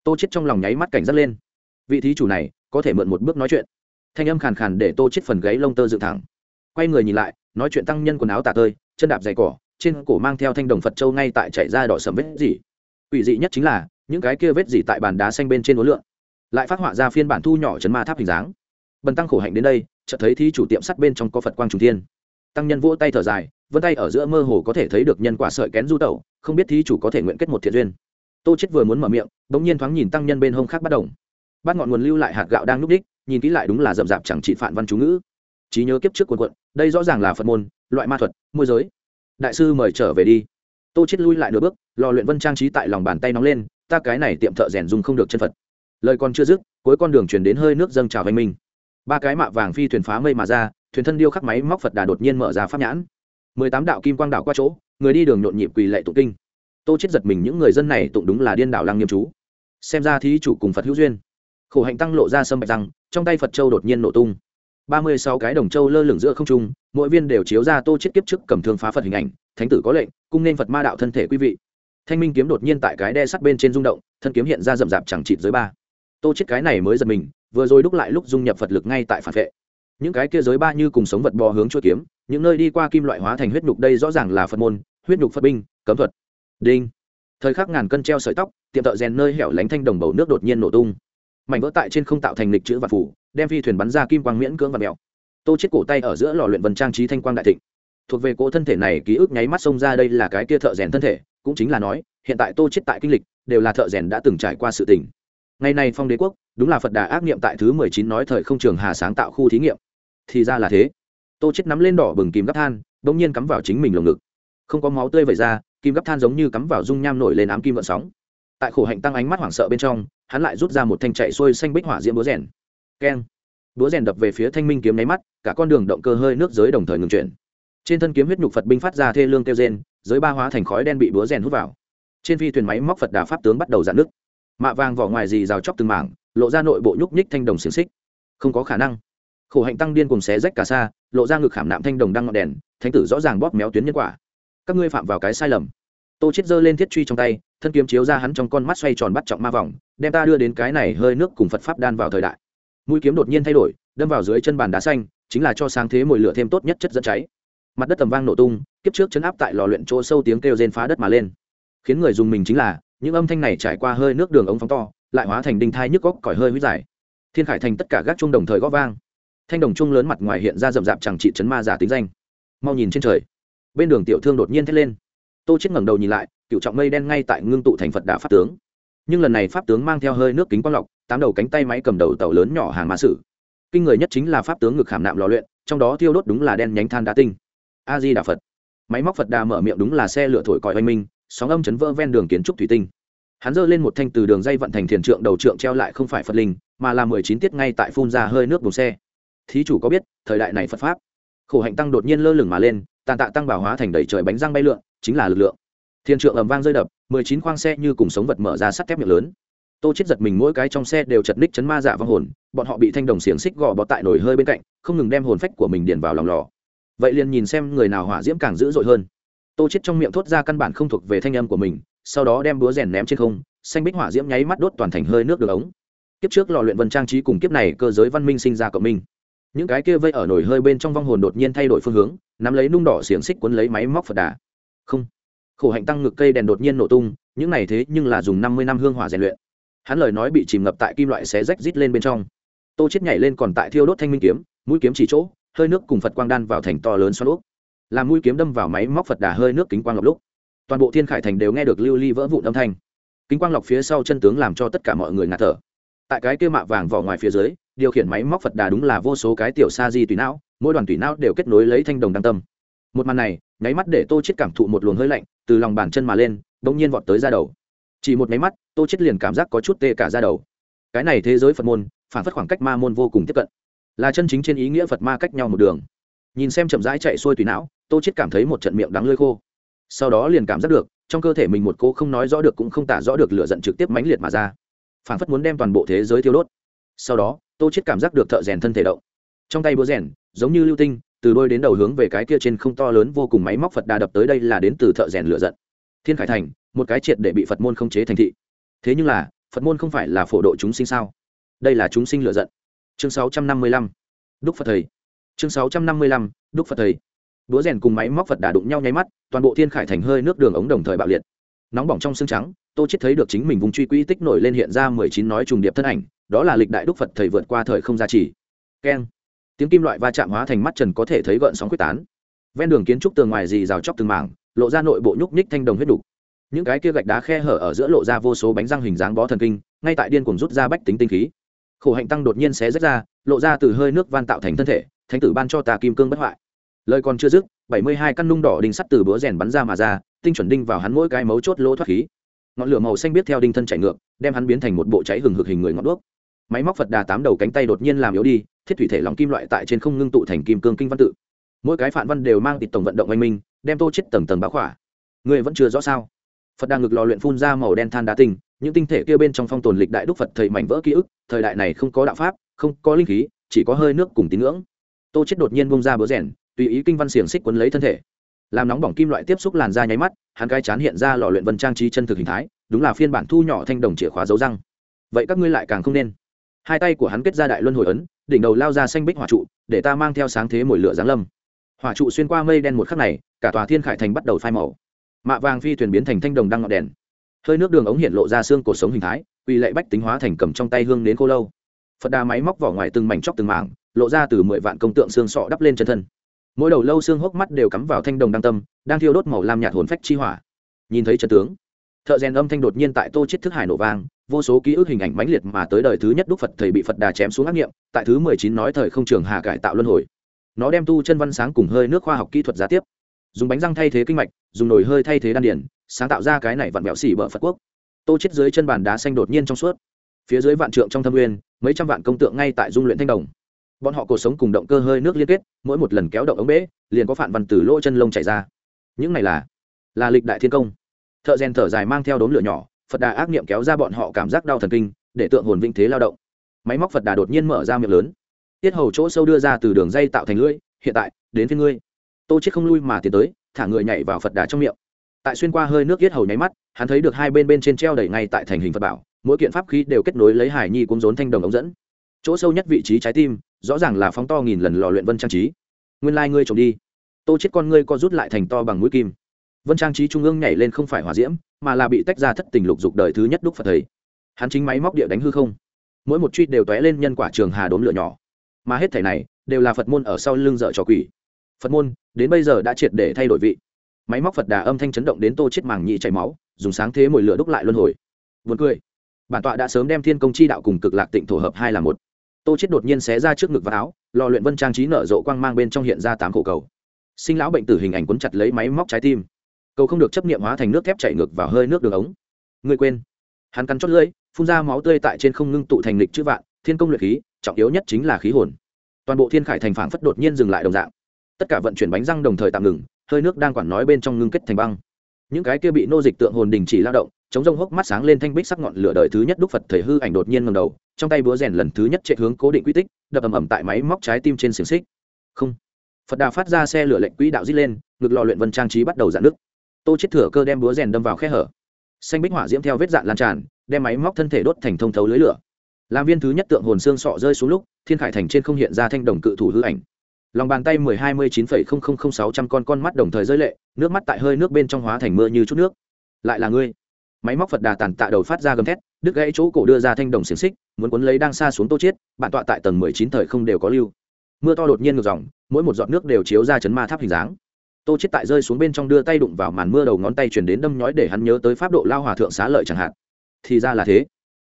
Tô chết trong lòng nháy mắt cảnh giác lên. Vị thí chủ này, có thể mượn một bước nói chuyện. Thanh âm khàn khàn để tô chết phần gáy lông tơ dựng thẳng. Quay người nhìn lại, nói chuyện tăng nhân quần áo tả tơi, chân đạp dày cỏ, trên cổ mang theo thanh đồng phật châu ngay tại chạy ra đỏ sầm vết gì ủy dị nhất chính là, những cái kia vết gì tại bàn đá xanh bên trên uốn lượn lại phát họa ra phiên bản thu nhỏ chấn ma tháp hình dáng. Bần tăng khổ hạnh đến đây, chợt thấy thí chủ tiệm sắt bên trong có phật quang trùng thiên. Tăng nhân vỗ tay thở dài, vân tay ở giữa mơ hồ có thể thấy được nhân quả sợi kén du tẩu, không biết thí chủ có thể nguyện kết một thiện duyên. Tô chết vừa muốn mở miệng, bỗng nhiên thoáng nhìn tăng nhân bên hông khác bất động bắt ngọn nguồn lưu lại hạt gạo đang núp đích, nhìn kỹ lại đúng là rậm rạp chẳng trị phản văn chú ngữ. Trí nhớ kiếp trước quần quận đây rõ ràng là phật môn, loại ma thuật, môi giới. Đại sư mời trở về đi. Tô chết lui lại nửa bước, lò luyện vân trang trí tại lòng bàn tay nóng lên, ta cái này tiệm thợ rèn dùng không được chân phật lời còn chưa dứt cuối con đường chuyển đến hơi nước dâng trào hành minh ba cái mạ vàng phi thuyền phá mây mà ra thuyền thân điêu khắc máy móc phật đà đột nhiên mở ra pháp nhãn. Mười tám đạo kim quang đảo qua chỗ người đi đường nhộn nhịp quỳ lệ tụng kinh. Tô chết giật mình những người dân này tụng đúng là điên đảo lăng nghiêm chú. Xem ra thí chủ cùng phật hữu duyên. Khổ hạnh tăng lộ ra sâm bạch rằng, trong tay phật châu đột nhiên nổ tung. Ba mươi sáu cái đồng châu lơ lửng giữa không trung mỗi viên đều chiếu ra tô chết kiếp trước cầm thương phá phật hình ảnh thánh tử có lệnh cung nên phật ma đạo thân thể quý vị. Thanh minh kiếm đột nhiên tại cái đe sắt bên trên rung động thân kiếm hiện ra rậm rạp chẳng chịt dưới ba tô chết cái này mới giật mình, vừa rồi đúc lại lúc dung nhập phật lực ngay tại phản vệ. Những cái kia giới ba như cùng sống vật bò hướng chuỗi kiếm, những nơi đi qua kim loại hóa thành huyết nhục đây rõ ràng là phật môn, huyết nhục phật binh, cấm thuật. Đinh. Thời khắc ngàn cân treo sợi tóc, tiệm thợ rèn nơi hẻo lánh thanh đồng bầu nước đột nhiên nổ tung. Mảnh vỡ tại trên không tạo thành lịch chữ và phủ, đem phi thuyền bắn ra kim quang miễn cưỡng và mèo. Tô chết cổ tay ở giữa lò luyện vân trang trí thanh quang đại thịnh. Thuộc về cỗ thân thể này, ký ức nháy mắt xông ra đây là cái kia thợ rèn thân thể, cũng chính là nói, hiện tại tô chết tại kinh lịch, đều là thợ rèn đã từng trải qua sự tình ngày nay phong đế quốc, đúng là phật đà ác niệm tại thứ mười chín nói thời không trường hà sáng tạo khu thí nghiệm. Thì ra là thế. Tô chết nắm lên đỏ bừng kìm gấp than, bỗng nhiên cắm vào chính mình lồng ngực. Không có máu tươi vẩy ra, kim gấp than giống như cắm vào dung nham nổi lên ám kim vận sóng. Tại khổ hạnh tăng ánh mắt hoảng sợ bên trong, hắn lại rút ra một thanh chạy xuôi xanh bích hỏa diễm búa rèn. Keng. Búa rèn đập về phía thanh minh kiếm nháy mắt, cả con đường động cơ hơi nước giới đồng thời ngừng chuyển. Trên thân kiếm huyết nhục phật binh phát ra thê lương kêu rên, giới ba hóa thành khói đen bị búa rèn hút vào. Trên phi thuyền máy móc phật đà pháp tướng bắt đầu dạn nước mạ vàng vỏ ngoài dì rào chóc từng mảng, lộ ra nội bộ nhúc nhích thanh đồng xiềng xích. Không có khả năng. Khổ hạnh tăng điên cùng xé rách cả xa, lộ ra ngực khảm nạm thanh đồng đang ngọn đèn, thánh tử rõ ràng bóp méo tuyến nhân quả. Các ngươi phạm vào cái sai lầm. Tô chết giơ lên thiết truy trong tay, thân kiếm chiếu ra hắn trong con mắt xoay tròn bắt trọng ma vòng, đem ta đưa đến cái này hơi nước cùng phật pháp đan vào thời đại. Mũi kiếm đột nhiên thay đổi, đâm vào dưới chân bàn đá xanh, chính là cho sáng thế mùi lửa thêm tốt nhất chất dẫn cháy. Mặt đất tầm vang nổ tung, kiếp trước chấn áp tại lò luyện chỗ sâu tiếng kêu rên phá đất mà lên. Khiến người dùng mình chính là những âm thanh này trải qua hơi nước đường ống phóng to, lại hóa thành đinh thai nhức góc còi hơi huyết dài. Thiên khải thành tất cả gác chuông đồng thời góp vang. Thanh đồng chuông lớn mặt ngoài hiện ra rậm rạp chẳng trị chấn ma giả tính danh. Mau nhìn trên trời. Bên đường tiểu thương đột nhiên thét lên. Tô chết ngẩng đầu nhìn lại, cựu trọng mây đen ngay tại ngưng tụ thành phật đà pháp tướng. Nhưng lần này pháp tướng mang theo hơi nước kính quang lọc, tám đầu cánh tay máy cầm đầu tàu lớn nhỏ hàng mã sử. Kinh người nhất chính là pháp tướng ngực khảm nạm lò luyện, trong đó thiêu đốt đúng là đen nhánh than đá tinh. A di đà phật. Máy móc phật đà mở miệng đúng là xe lửa thổi còi oanh minh sóng âm chấn vỡ ven đường kiến trúc thủy tinh. Hắn giơ lên một thanh từ đường dây vận thành thiền trượng đầu trượng treo lại không phải phật linh, mà là mười chín tiết ngay tại phun ra hơi nước bùng xe. Thí chủ có biết, thời đại này phật pháp. Khổ hạnh tăng đột nhiên lơ lửng mà lên, tàn tạ tăng bảo hóa thành đầy trời bánh răng bay lượn, chính là lực lượng. Thiên trượng ầm vang rơi đập, mười chín khoang xe như cùng sống vật mở ra sắt thép miệng lớn. Tô chết giật mình mỗi cái trong xe đều chật ních chấn ma dạ vong hồn, bọn họ bị thanh đồng xiềng xích gò bó tại nổi hơi bên cạnh, không ngừng đem hồn phách của mình điền vào lòng lò. Vậy liền nhìn xem người nào hỏa diễm càng dữ dội hơn tô chết trong miệng thốt ra căn bản không thuộc về thanh âm của mình, sau đó đem búa rèn ném trên không, xanh bích hỏa diễm nháy mắt đốt toàn thành hơi nước đường ống. Kiếp trước lò luyện vân trang trí cùng kiếp này cơ giới văn minh sinh ra cộng minh. Những cái kia vây ở nổi hơi bên trong vong hồn đột nhiên thay đổi phương hướng, nắm lấy nung đỏ xiềng xích cuốn lấy máy móc phật đà. Không. Khổ hạnh tăng ngực cây đèn đột nhiên nổ tung, những này thế nhưng là dùng năm mươi năm hương hỏa rèn luyện. Hắn lời nói bị chìm ngập tại kim loại xé rách rít lên bên trong. Tô chết nhảy lên còn tại thiêu đốt thanh minh kiếm, mũi kiếm chỉ chỗ, hơi nước cùng phật quang đan vào thành to lớn xoắn úp làm mũi kiếm đâm vào máy móc phật đà hơi nước kính quang lọc lúc. Toàn bộ thiên khải thành đều nghe được lưu ly vỡ vụn âm thanh. Kính quang lọc phía sau chân tướng làm cho tất cả mọi người ngạt thở. Tại cái kia mạ vàng vỏ ngoài phía dưới, điều khiển máy móc phật đà đúng là vô số cái tiểu sa di tùy não, mỗi đoàn tùy não đều kết nối lấy thanh đồng đăng tâm. Một màn này, nháy mắt để tô chết cảm thụ một luồng hơi lạnh từ lòng bàn chân mà lên, bỗng nhiên vọt tới ra đầu. Chỉ một nháy mắt, tô chết liền cảm giác có chút tê cả ra đầu. Cái này thế giới phật môn, phản phất khoảng cách ma môn vô cùng tiếp cận. Là chân chính trên ý nghĩa phật ma cách nhau một đường nhìn xem chậm rãi chạy xuôi tùy não, tô chết cảm thấy một trận miệng đắng lơi khô. Sau đó liền cảm giác được, trong cơ thể mình một cô không nói rõ được cũng không tả rõ được lửa giận trực tiếp mãnh liệt mà ra. Phản phất muốn đem toàn bộ thế giới thiêu đốt. Sau đó, tô chết cảm giác được thợ rèn thân thể động. Trong tay búa rèn, giống như lưu tinh, từ đôi đến đầu hướng về cái kia trên không to lớn vô cùng máy móc phật đà đập tới đây là đến từ thợ rèn lửa giận. Thiên khải thành, một cái triệt để bị phật môn không chế thành thị. Thế nhưng là, phật môn không phải là phổ độ chúng sinh sao? Đây là chúng sinh lựa giận. Chương 655. đúc phật thầy chương 655. đúc phật thầy. Búa rèn cùng máy móc phật đà đụng nhau nháy mắt, toàn bộ thiên khải thành hơi nước đường ống đồng thời bạo liệt. Nóng bỏng trong xương trắng, tô chết thấy được chính mình vùng truy quỹ tích nổi lên hiện ra mười chín nói trùng điệp thân ảnh, đó là lịch đại đúc phật thầy vượt qua thời không gia trì. Keng. Tiếng kim loại va chạm hóa thành mắt trần có thể thấy gợn sóng quyết tán. Ven đường kiến trúc tường ngoài dì rào chóc từng mảng, lộ ra nội bộ nhúc nhích thanh đồng huyết đục. Những cái kia gạch đá khe hở ở giữa lộ ra vô số bánh răng hình dáng bó thần kinh, ngay tại điên cuồng rút ra bách tính tinh khí. Khổ hạnh tăng đột nhiên xé rách ra, lộ ra từ hơi nước van tạo thành thân thể thánh tử ban cho ta kim cương bất hoại. Lời còn chưa dứt, bảy mươi hai căn nung đỏ đinh sắt từ búa rèn bắn ra mà ra, tinh chuẩn đinh vào hắn mỗi cái mấu chốt lỗ thoát khí. Ngọn lửa màu xanh biết theo đinh thân chạy ngược, đem hắn biến thành một bộ cháy hừng hực hình người ngọn đuốc. Máy móc phật đà tám đầu cánh tay đột nhiên làm yếu đi, thiết thủy thể lòng kim loại tại trên không ngưng tụ thành kim cương kinh văn tự. Mỗi cái phản văn đều mang tịt tổng vận động oanh minh, đem tô chết tầng tầng báo khỏa. Người vẫn chưa rõ sao? Phật đà ngực lò luyện phun ra màu đen than đá tinh, những tinh thể kia bên trong phong tồn lịch đại đúc phật thầy mảnh vỡ ký ức, thời đại này không có đạo pháp, không có linh khí, chỉ có hơi nước cùng tín ngưỡng tô chết đột nhiên bung ra bữa rèn, tùy ý kinh văn xiềng xích quấn lấy thân thể. Làm nóng bỏng kim loại tiếp xúc làn da nháy mắt, hắn cái chán hiện ra lò luyện vân trang trí chân thực hình thái, đúng là phiên bản thu nhỏ thanh đồng chìa khóa dấu răng. Vậy các ngươi lại càng không nên. Hai tay của hắn kết ra đại luân hồi ấn, đỉnh đầu lao ra xanh bích hỏa trụ, để ta mang theo sáng thế mồi lửa giáng lâm. Hỏa trụ xuyên qua mây đen một khắc này, cả tòa thiên khải thành bắt đầu phai màu. Mạ vàng phi thuyền biến thành thanh đồng đang ngọn đèn. Hơi nước đường ống hiện lộ ra xương cổ sống hình thái uy lệ bách tính hóa thành cầm trong tay hương đến cô lâu. Phật đà máy móc vỏ ngoài từng mảnh chóc từng mảng lộ ra từ mười vạn công tượng xương sọ đắp lên chân thân. Mỗi đầu lâu xương hốc mắt đều cắm vào thanh đồng đăng tâm, đang thiêu đốt màu lam nhạt hồn phách chi hỏa. Nhìn thấy trận tướng, thợ rèn âm thanh đột nhiên tại tô chết thức hải nổ vang, vô số ký ức hình ảnh mãnh liệt mà tới đời thứ nhất đúc phật thầy bị phật đà chém xuống ác nghiệm, tại thứ mười chín nói thời không trường hà cải tạo luân hồi. Nó đem tu chân văn sáng cùng hơi nước khoa học kỹ thuật giá tiếp. Dùng bánh răng thay thế kinh mạch, dùng nồi hơi thay thế đan điển sáng tạo ra cái này vặn vẹo xỉ bợ phật quốc. Tô chết dưới chân bàn đá xanh đột nhiên trong suốt. Phía dưới vạn trượng trong thâm nguyên, mấy trăm vạn công tượng ngay tại dung luyện thanh đồng bọn họ cuộc sống cùng động cơ hơi nước liên kết, mỗi một lần kéo động ống bể, liền có phản văn từ lỗ chân lông chảy ra. Những này là là lịch đại thiên công. Thợ rèn thở dài mang theo đốm lửa nhỏ, phật đà ác niệm kéo ra bọn họ cảm giác đau thần kinh, để tượng hồn vinh thế lao động. Máy móc phật đà đột nhiên mở ra miệng lớn. Tiết hầu chỗ sâu đưa ra từ đường dây tạo thành lưỡi, hiện tại, đến phía ngươi. Tô chết không lui mà tiến tới, thả người nhảy vào phật đà trong miệng. Tại xuyên qua hơi nước tiết hầu nháy mắt, hắn thấy được hai bên bên trên treo đẩy ngay tại thành hình phật bảo, mỗi kiện pháp khí đều kết nối lấy hải nhi cuốn rốn thanh đồng ống dẫn. Chỗ sâu nhất vị trí trái tim rõ ràng là phóng to nghìn lần lò luyện vân trang trí. Nguyên lai ngươi trộm đi. Tô chết con ngươi co rút lại thành to bằng mũi kim. Vân trang trí trung ương nhảy lên không phải hỏa diễm, mà là bị tách ra thất tình lục dục đời thứ nhất đúc phật thầy. Hắn chính máy móc địa đánh hư không. Mỗi một truy đều tóe lên nhân quả trường hà đốn lửa nhỏ. Mà hết thảy này đều là phật môn ở sau lưng dở trò quỷ. Phật môn, đến bây giờ đã triệt để thay đổi vị. Máy móc phật đà âm thanh chấn động đến tô chết màng nhị chảy máu, dùng sáng thế mồi lửa đúc lại luân hồi. Vượt cười. Bản tọa đã sớm đem thiên công chi đạo cùng cực lạc tịnh thổ hợp hai là một tô chết đột nhiên xé ra trước ngực và áo, lò luyện vân trang trí nở rộ quang mang bên trong hiện ra tám khổ cầu. Sinh lão bệnh tử hình ảnh quấn chặt lấy máy móc trái tim. Cầu không được chấp niệm hóa thành nước thép chảy ngược vào hơi nước đường ống. Người quên. Hắn cắn chót lưỡi, phun ra máu tươi tại trên không ngưng tụ thành lịch chữ vạn, thiên công luyện khí, trọng yếu nhất chính là khí hồn. Toàn bộ thiên khải thành phảng phất đột nhiên dừng lại đồng dạng. Tất cả vận chuyển bánh răng đồng thời tạm ngừng, hơi nước đang quản nói bên trong ngưng kết thành băng. Những cái kia bị nô dịch tượng hồn đình chỉ lao động chống rông hốc mắt sáng lên thanh bích sắc ngọn lửa đời thứ nhất đúc phật thầy hư ảnh đột nhiên ngầm đầu, trong tay búa rèn lần thứ nhất chạy hướng cố định quy tích, đập ầm ầm tại máy móc trái tim trên xiềng xích. Không. Phật đà phát ra xe lửa lệnh quỹ đạo dít lên, ngực lò luyện vân trang trí bắt đầu dạn nước tô chết thừa cơ đem búa rèn đâm vào khe hở. Xanh bích hỏa diễm theo vết dạn lan tràn, đem máy móc thân thể đốt thành thông thấu lưới lửa. Làm viên thứ nhất tượng hồn xương sọ rơi xuống lúc, thiên khải thành trên không hiện ra thanh đồng cự thủ hư ảnh. Lòng bàn tay mười hai mươi chín phẩy không không không sáu trăm con con mắt đồng thời rơi lệ, nước mắt tại hơi nước bên trong hóa thành mưa như chút nước. Lại là ngươi máy móc phật đà tàn tạ đầu phát ra gầm thét, đứt gãy chỗ cổ đưa ra thanh đồng xiềng xích, muốn cuốn lấy đang xa xuống tô chiết bạn tọa tại tầng mười chín thời không đều có lưu. Mưa to đột nhiên ngược dòng, mỗi một giọt nước đều chiếu ra chấn ma tháp hình dáng. Tô chiết tại rơi xuống bên trong đưa tay đụng vào màn mưa đầu ngón tay chuyển đến đâm nhói để hắn nhớ tới pháp độ lao hòa thượng xá lợi chẳng hạn. Thì ra là thế.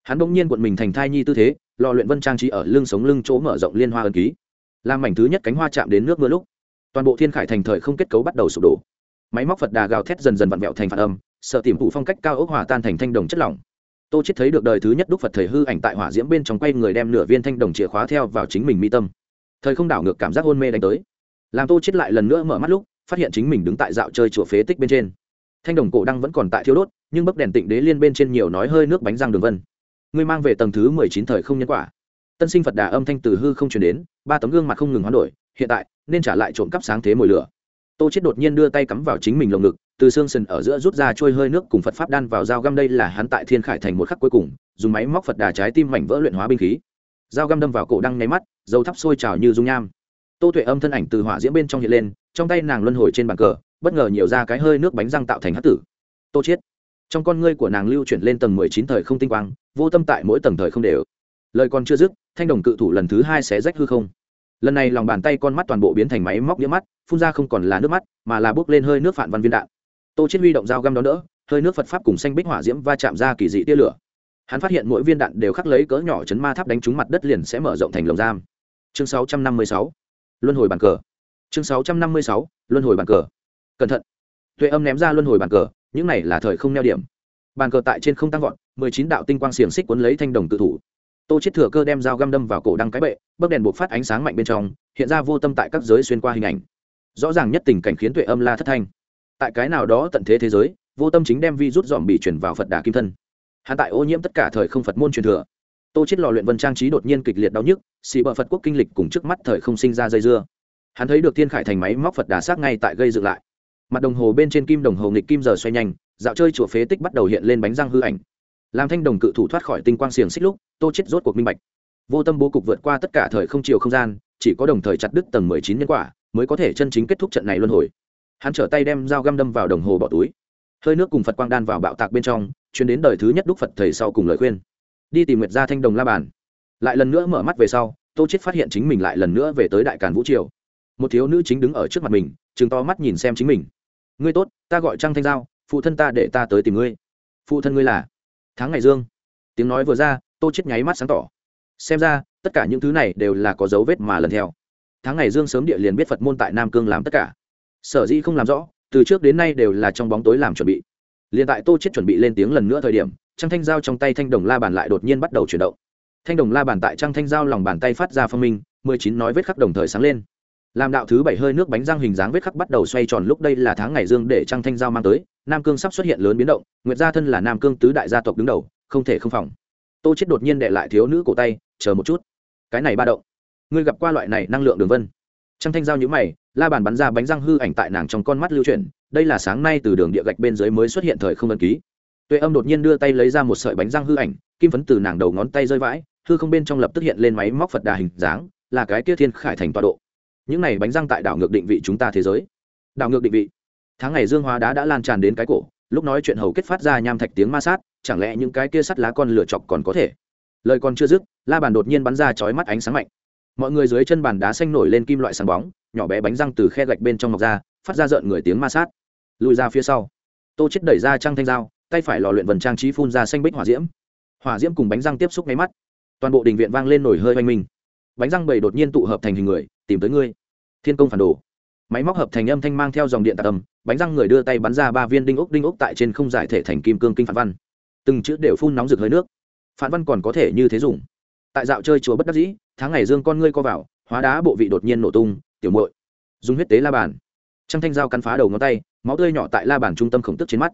Hắn bỗng nhiên cuộn mình thành thai nhi tư thế lò luyện vân trang trí ở lưng sống lưng chỗ mở rộng liên hoa ân ký. Làm mảnh thứ nhất cánh hoa chạm đến nước mưa lúc, toàn bộ thiên khải thành thời không kết cấu bắt đầu sụp đổ. Máy móc phật đà gào thét dần dần vặn vẹo thành phản âm sợ tìm phụ phong cách cao ốc hòa tan thành thanh đồng chất lỏng. Tô chết thấy được đời thứ nhất đúc phật thầy hư ảnh tại hỏa diễm bên trong quay người đem nửa viên thanh đồng chìa khóa theo vào chính mình mi tâm. Thời không đảo ngược cảm giác hôn mê đánh tới. Làm tô chết lại lần nữa mở mắt lúc, phát hiện chính mình đứng tại dạo chơi chùa phế tích bên trên. Thanh đồng cổ đăng vẫn còn tại thiếu đốt, nhưng bấc đèn tịnh đế liên bên trên nhiều nói hơi nước bánh răng đường vân. Ngươi mang về tầng thứ mười chín thời không nhân quả. Tân sinh phật đà âm thanh từ hư không truyền đến, ba tấm gương mặt không ngừng hoán đổi, hiện tại, nên trả lại trộm cắp sáng thế mồi lửa. Tô chết đột nhiên đưa tay cắm vào chính mình lồng ngực từ xương sần ở giữa rút ra trôi hơi nước cùng phật pháp đan vào dao găm đây là hắn tại thiên khải thành một khắc cuối cùng, dùng máy móc phật đà trái tim mảnh vỡ luyện hóa binh khí. Dao găm đâm vào cổ đăng nháy mắt dầu thắp sôi trào như dung nham. Tô tuệ âm thân ảnh từ hỏa diễm bên trong hiện lên, trong tay nàng luân hồi trên bàn cờ, bất ngờ nhiều ra cái hơi nước bánh răng tạo thành hát tử. Tô chết trong con ngươi của nàng lưu chuyển lên tầng mười chín thời không tinh quang, vô tâm tại mỗi tầng thời không đều. Lời còn chưa dứt, thanh đồng cự thủ lần thứ hai sẽ rách hư không. Lần này lòng bàn tay con mắt toàn bộ biến thành máy móc nhiễm mắt, phun ra không còn là nước mắt, mà là bốc lên hơi nước phản văn viên đạn tô chết huy động dao găm đó đỡ, hơi nước phật pháp cùng xanh bích hỏa diễm va chạm ra kỳ dị tia lửa. Hắn phát hiện mỗi viên đạn đều khắc lấy cỡ nhỏ chấn ma tháp đánh trúng mặt đất liền sẽ mở rộng thành lồng giam. Chương 656. luân hồi bàn cờ. Chương 656. luân hồi bàn cờ. Cẩn thận. Tuệ âm ném ra luân hồi bàn cờ, những này là thời không neo điểm. Bàn cờ tại trên không tăng vọt, mười chín đạo tinh quang xiềng xích cuốn lấy thanh đồng tự thủ. Tô chết thừa cơ đem dao găm đâm vào cổ đăng cái bệ, bấc đèn buộc phát ánh sáng mạnh bên trong, hiện ra vô tâm tại các giới xuyên qua hình ảnh. Rõ ràng nhất tình cảnh khiến tuệ âm la thất thanh tại cái nào đó tận thế thế giới, vô tâm chính đem vi rút dòm bị chuyển vào phật đà kim thân. Hắn tại ô nhiễm tất cả thời không phật môn truyền thừa. Tô chết lò luyện vân trang trí đột nhiên kịch liệt đau nhức, xì bờ phật quốc kinh lịch cùng trước mắt thời không sinh ra dây dưa. Hắn thấy được thiên khải thành máy móc phật đà sát ngay tại gây dựng lại. Mặt đồng hồ bên trên kim đồng hồ nghịch kim giờ xoay nhanh, dạo chơi chùa phế tích bắt đầu hiện lên bánh răng hư ảnh. Làm thanh đồng cự thủ thoát khỏi tinh quang xiềng xích lúc, tô chết rốt cuộc minh bạch. Vô tâm bố cục vượt qua tất cả thời không chiều không gian, chỉ có đồng thời chặt đứt tầng mười chín nhân quả, mới có thể chân chính kết thúc trận này luân hồi hắn trở tay đem dao găm đâm vào đồng hồ bỏ túi. Hơi nước cùng phật quang đan vào bạo tạc bên trong chuyến đến đời thứ nhất đúc phật thầy sau cùng lời khuyên. Đi tìm nguyệt gia thanh đồng la bàn. Lại lần nữa mở mắt về sau, tô chết phát hiện chính mình lại lần nữa về tới đại càn vũ triều. Một thiếu nữ chính đứng ở trước mặt mình chừng to mắt nhìn xem chính mình. Ngươi tốt, ta gọi trăng thanh giao, phụ thân ta để ta tới tìm ngươi. Phụ thân ngươi là? Tháng ngày dương. Tiếng nói vừa ra, tô chết nháy mắt sáng tỏ. Xem ra, tất cả những thứ này đều là có dấu vết mà lần theo. Tháng ngày dương sớm địa liền biết phật môn tại nam cương làm tất cả sở dĩ không làm rõ, từ trước đến nay đều là trong bóng tối làm chuẩn bị. Liền tại tô chết chuẩn bị lên tiếng lần nữa thời điểm, trăng thanh giao trong tay thanh đồng la bàn lại đột nhiên bắt đầu chuyển động. Thanh đồng la bàn tại trăng thanh giao lòng bàn tay phát ra phong minh, mười chín nói vết khắc đồng thời sáng lên. Làm đạo thứ bảy hơi nước bánh răng hình dáng vết khắc bắt đầu xoay tròn lúc đây là tháng ngày dương để trăng thanh giao mang tới, nam cương sắp xuất hiện lớn biến động, nguyệt gia thân là nam cương tứ đại gia tộc đứng đầu, không thể không phòng. Tô chết đột nhiên đệ lại thiếu nữ cổ tay, chờ một chút. Cái này ba động. Ngươi gặp qua loại này năng lượng đường vân. Trăng thanh giao nhữ mày la bàn bắn ra bánh răng hư ảnh tại nàng trong con mắt lưu chuyển, đây là sáng nay từ đường địa gạch bên dưới mới xuất hiện thời không ân ký. Tuệ âm đột nhiên đưa tay lấy ra một sợi bánh răng hư ảnh, kim phấn từ nàng đầu ngón tay rơi vãi, hư không bên trong lập tức hiện lên máy móc phật đà hình dáng, là cái kia thiên khải thành tọa độ. Những này bánh răng tại đảo ngược định vị chúng ta thế giới. Đảo ngược định vị. Tháng ngày dương hóa đá đã lan tràn đến cái cổ, lúc nói chuyện hầu kết phát ra nham thạch tiếng ma sát, chẳng lẽ những cái kia sắt lá con lửa chọc còn có thể? Lời còn chưa dứt, la bàn đột nhiên bắn ra chói mắt ánh sáng mạnh mọi người dưới chân bàn đá xanh nổi lên kim loại sáng bóng, nhỏ bé bánh răng từ khe gạch bên trong mọc ra, phát ra rợn người tiếng ma sát. Lùi ra phía sau. Tô chết đẩy ra trăng thanh dao, tay phải lò luyện vần trang trí phun ra xanh bích hỏa diễm. Hỏa diễm cùng bánh răng tiếp xúc ngay mắt. Toàn bộ đình viện vang lên nổi hơi oanh minh bánh răng bầy đột nhiên tụ hợp thành hình người, tìm tới ngươi. Thiên công phản đồ. Máy móc hợp thành âm thanh mang theo dòng điện tạc âm, bánh răng người đưa tay bắn ra ba viên đinh ốc đinh ốc tại trên không giải thể thành kim cương kinh phản văn. Từng chữ đều phun nóng rực hơi nước. Phản văn còn có thể như thế dùng. Tại dạo chơi chùa bất đắc dĩ tháng ngày dương con ngươi co vào, hóa đá bộ vị đột nhiên nổ tung, tiểu muội! Dùng huyết tế la bàn. Trăng thanh dao cắn phá đầu ngón tay, máu tươi nhỏ tại la bàn trung tâm khổng tức trên mắt.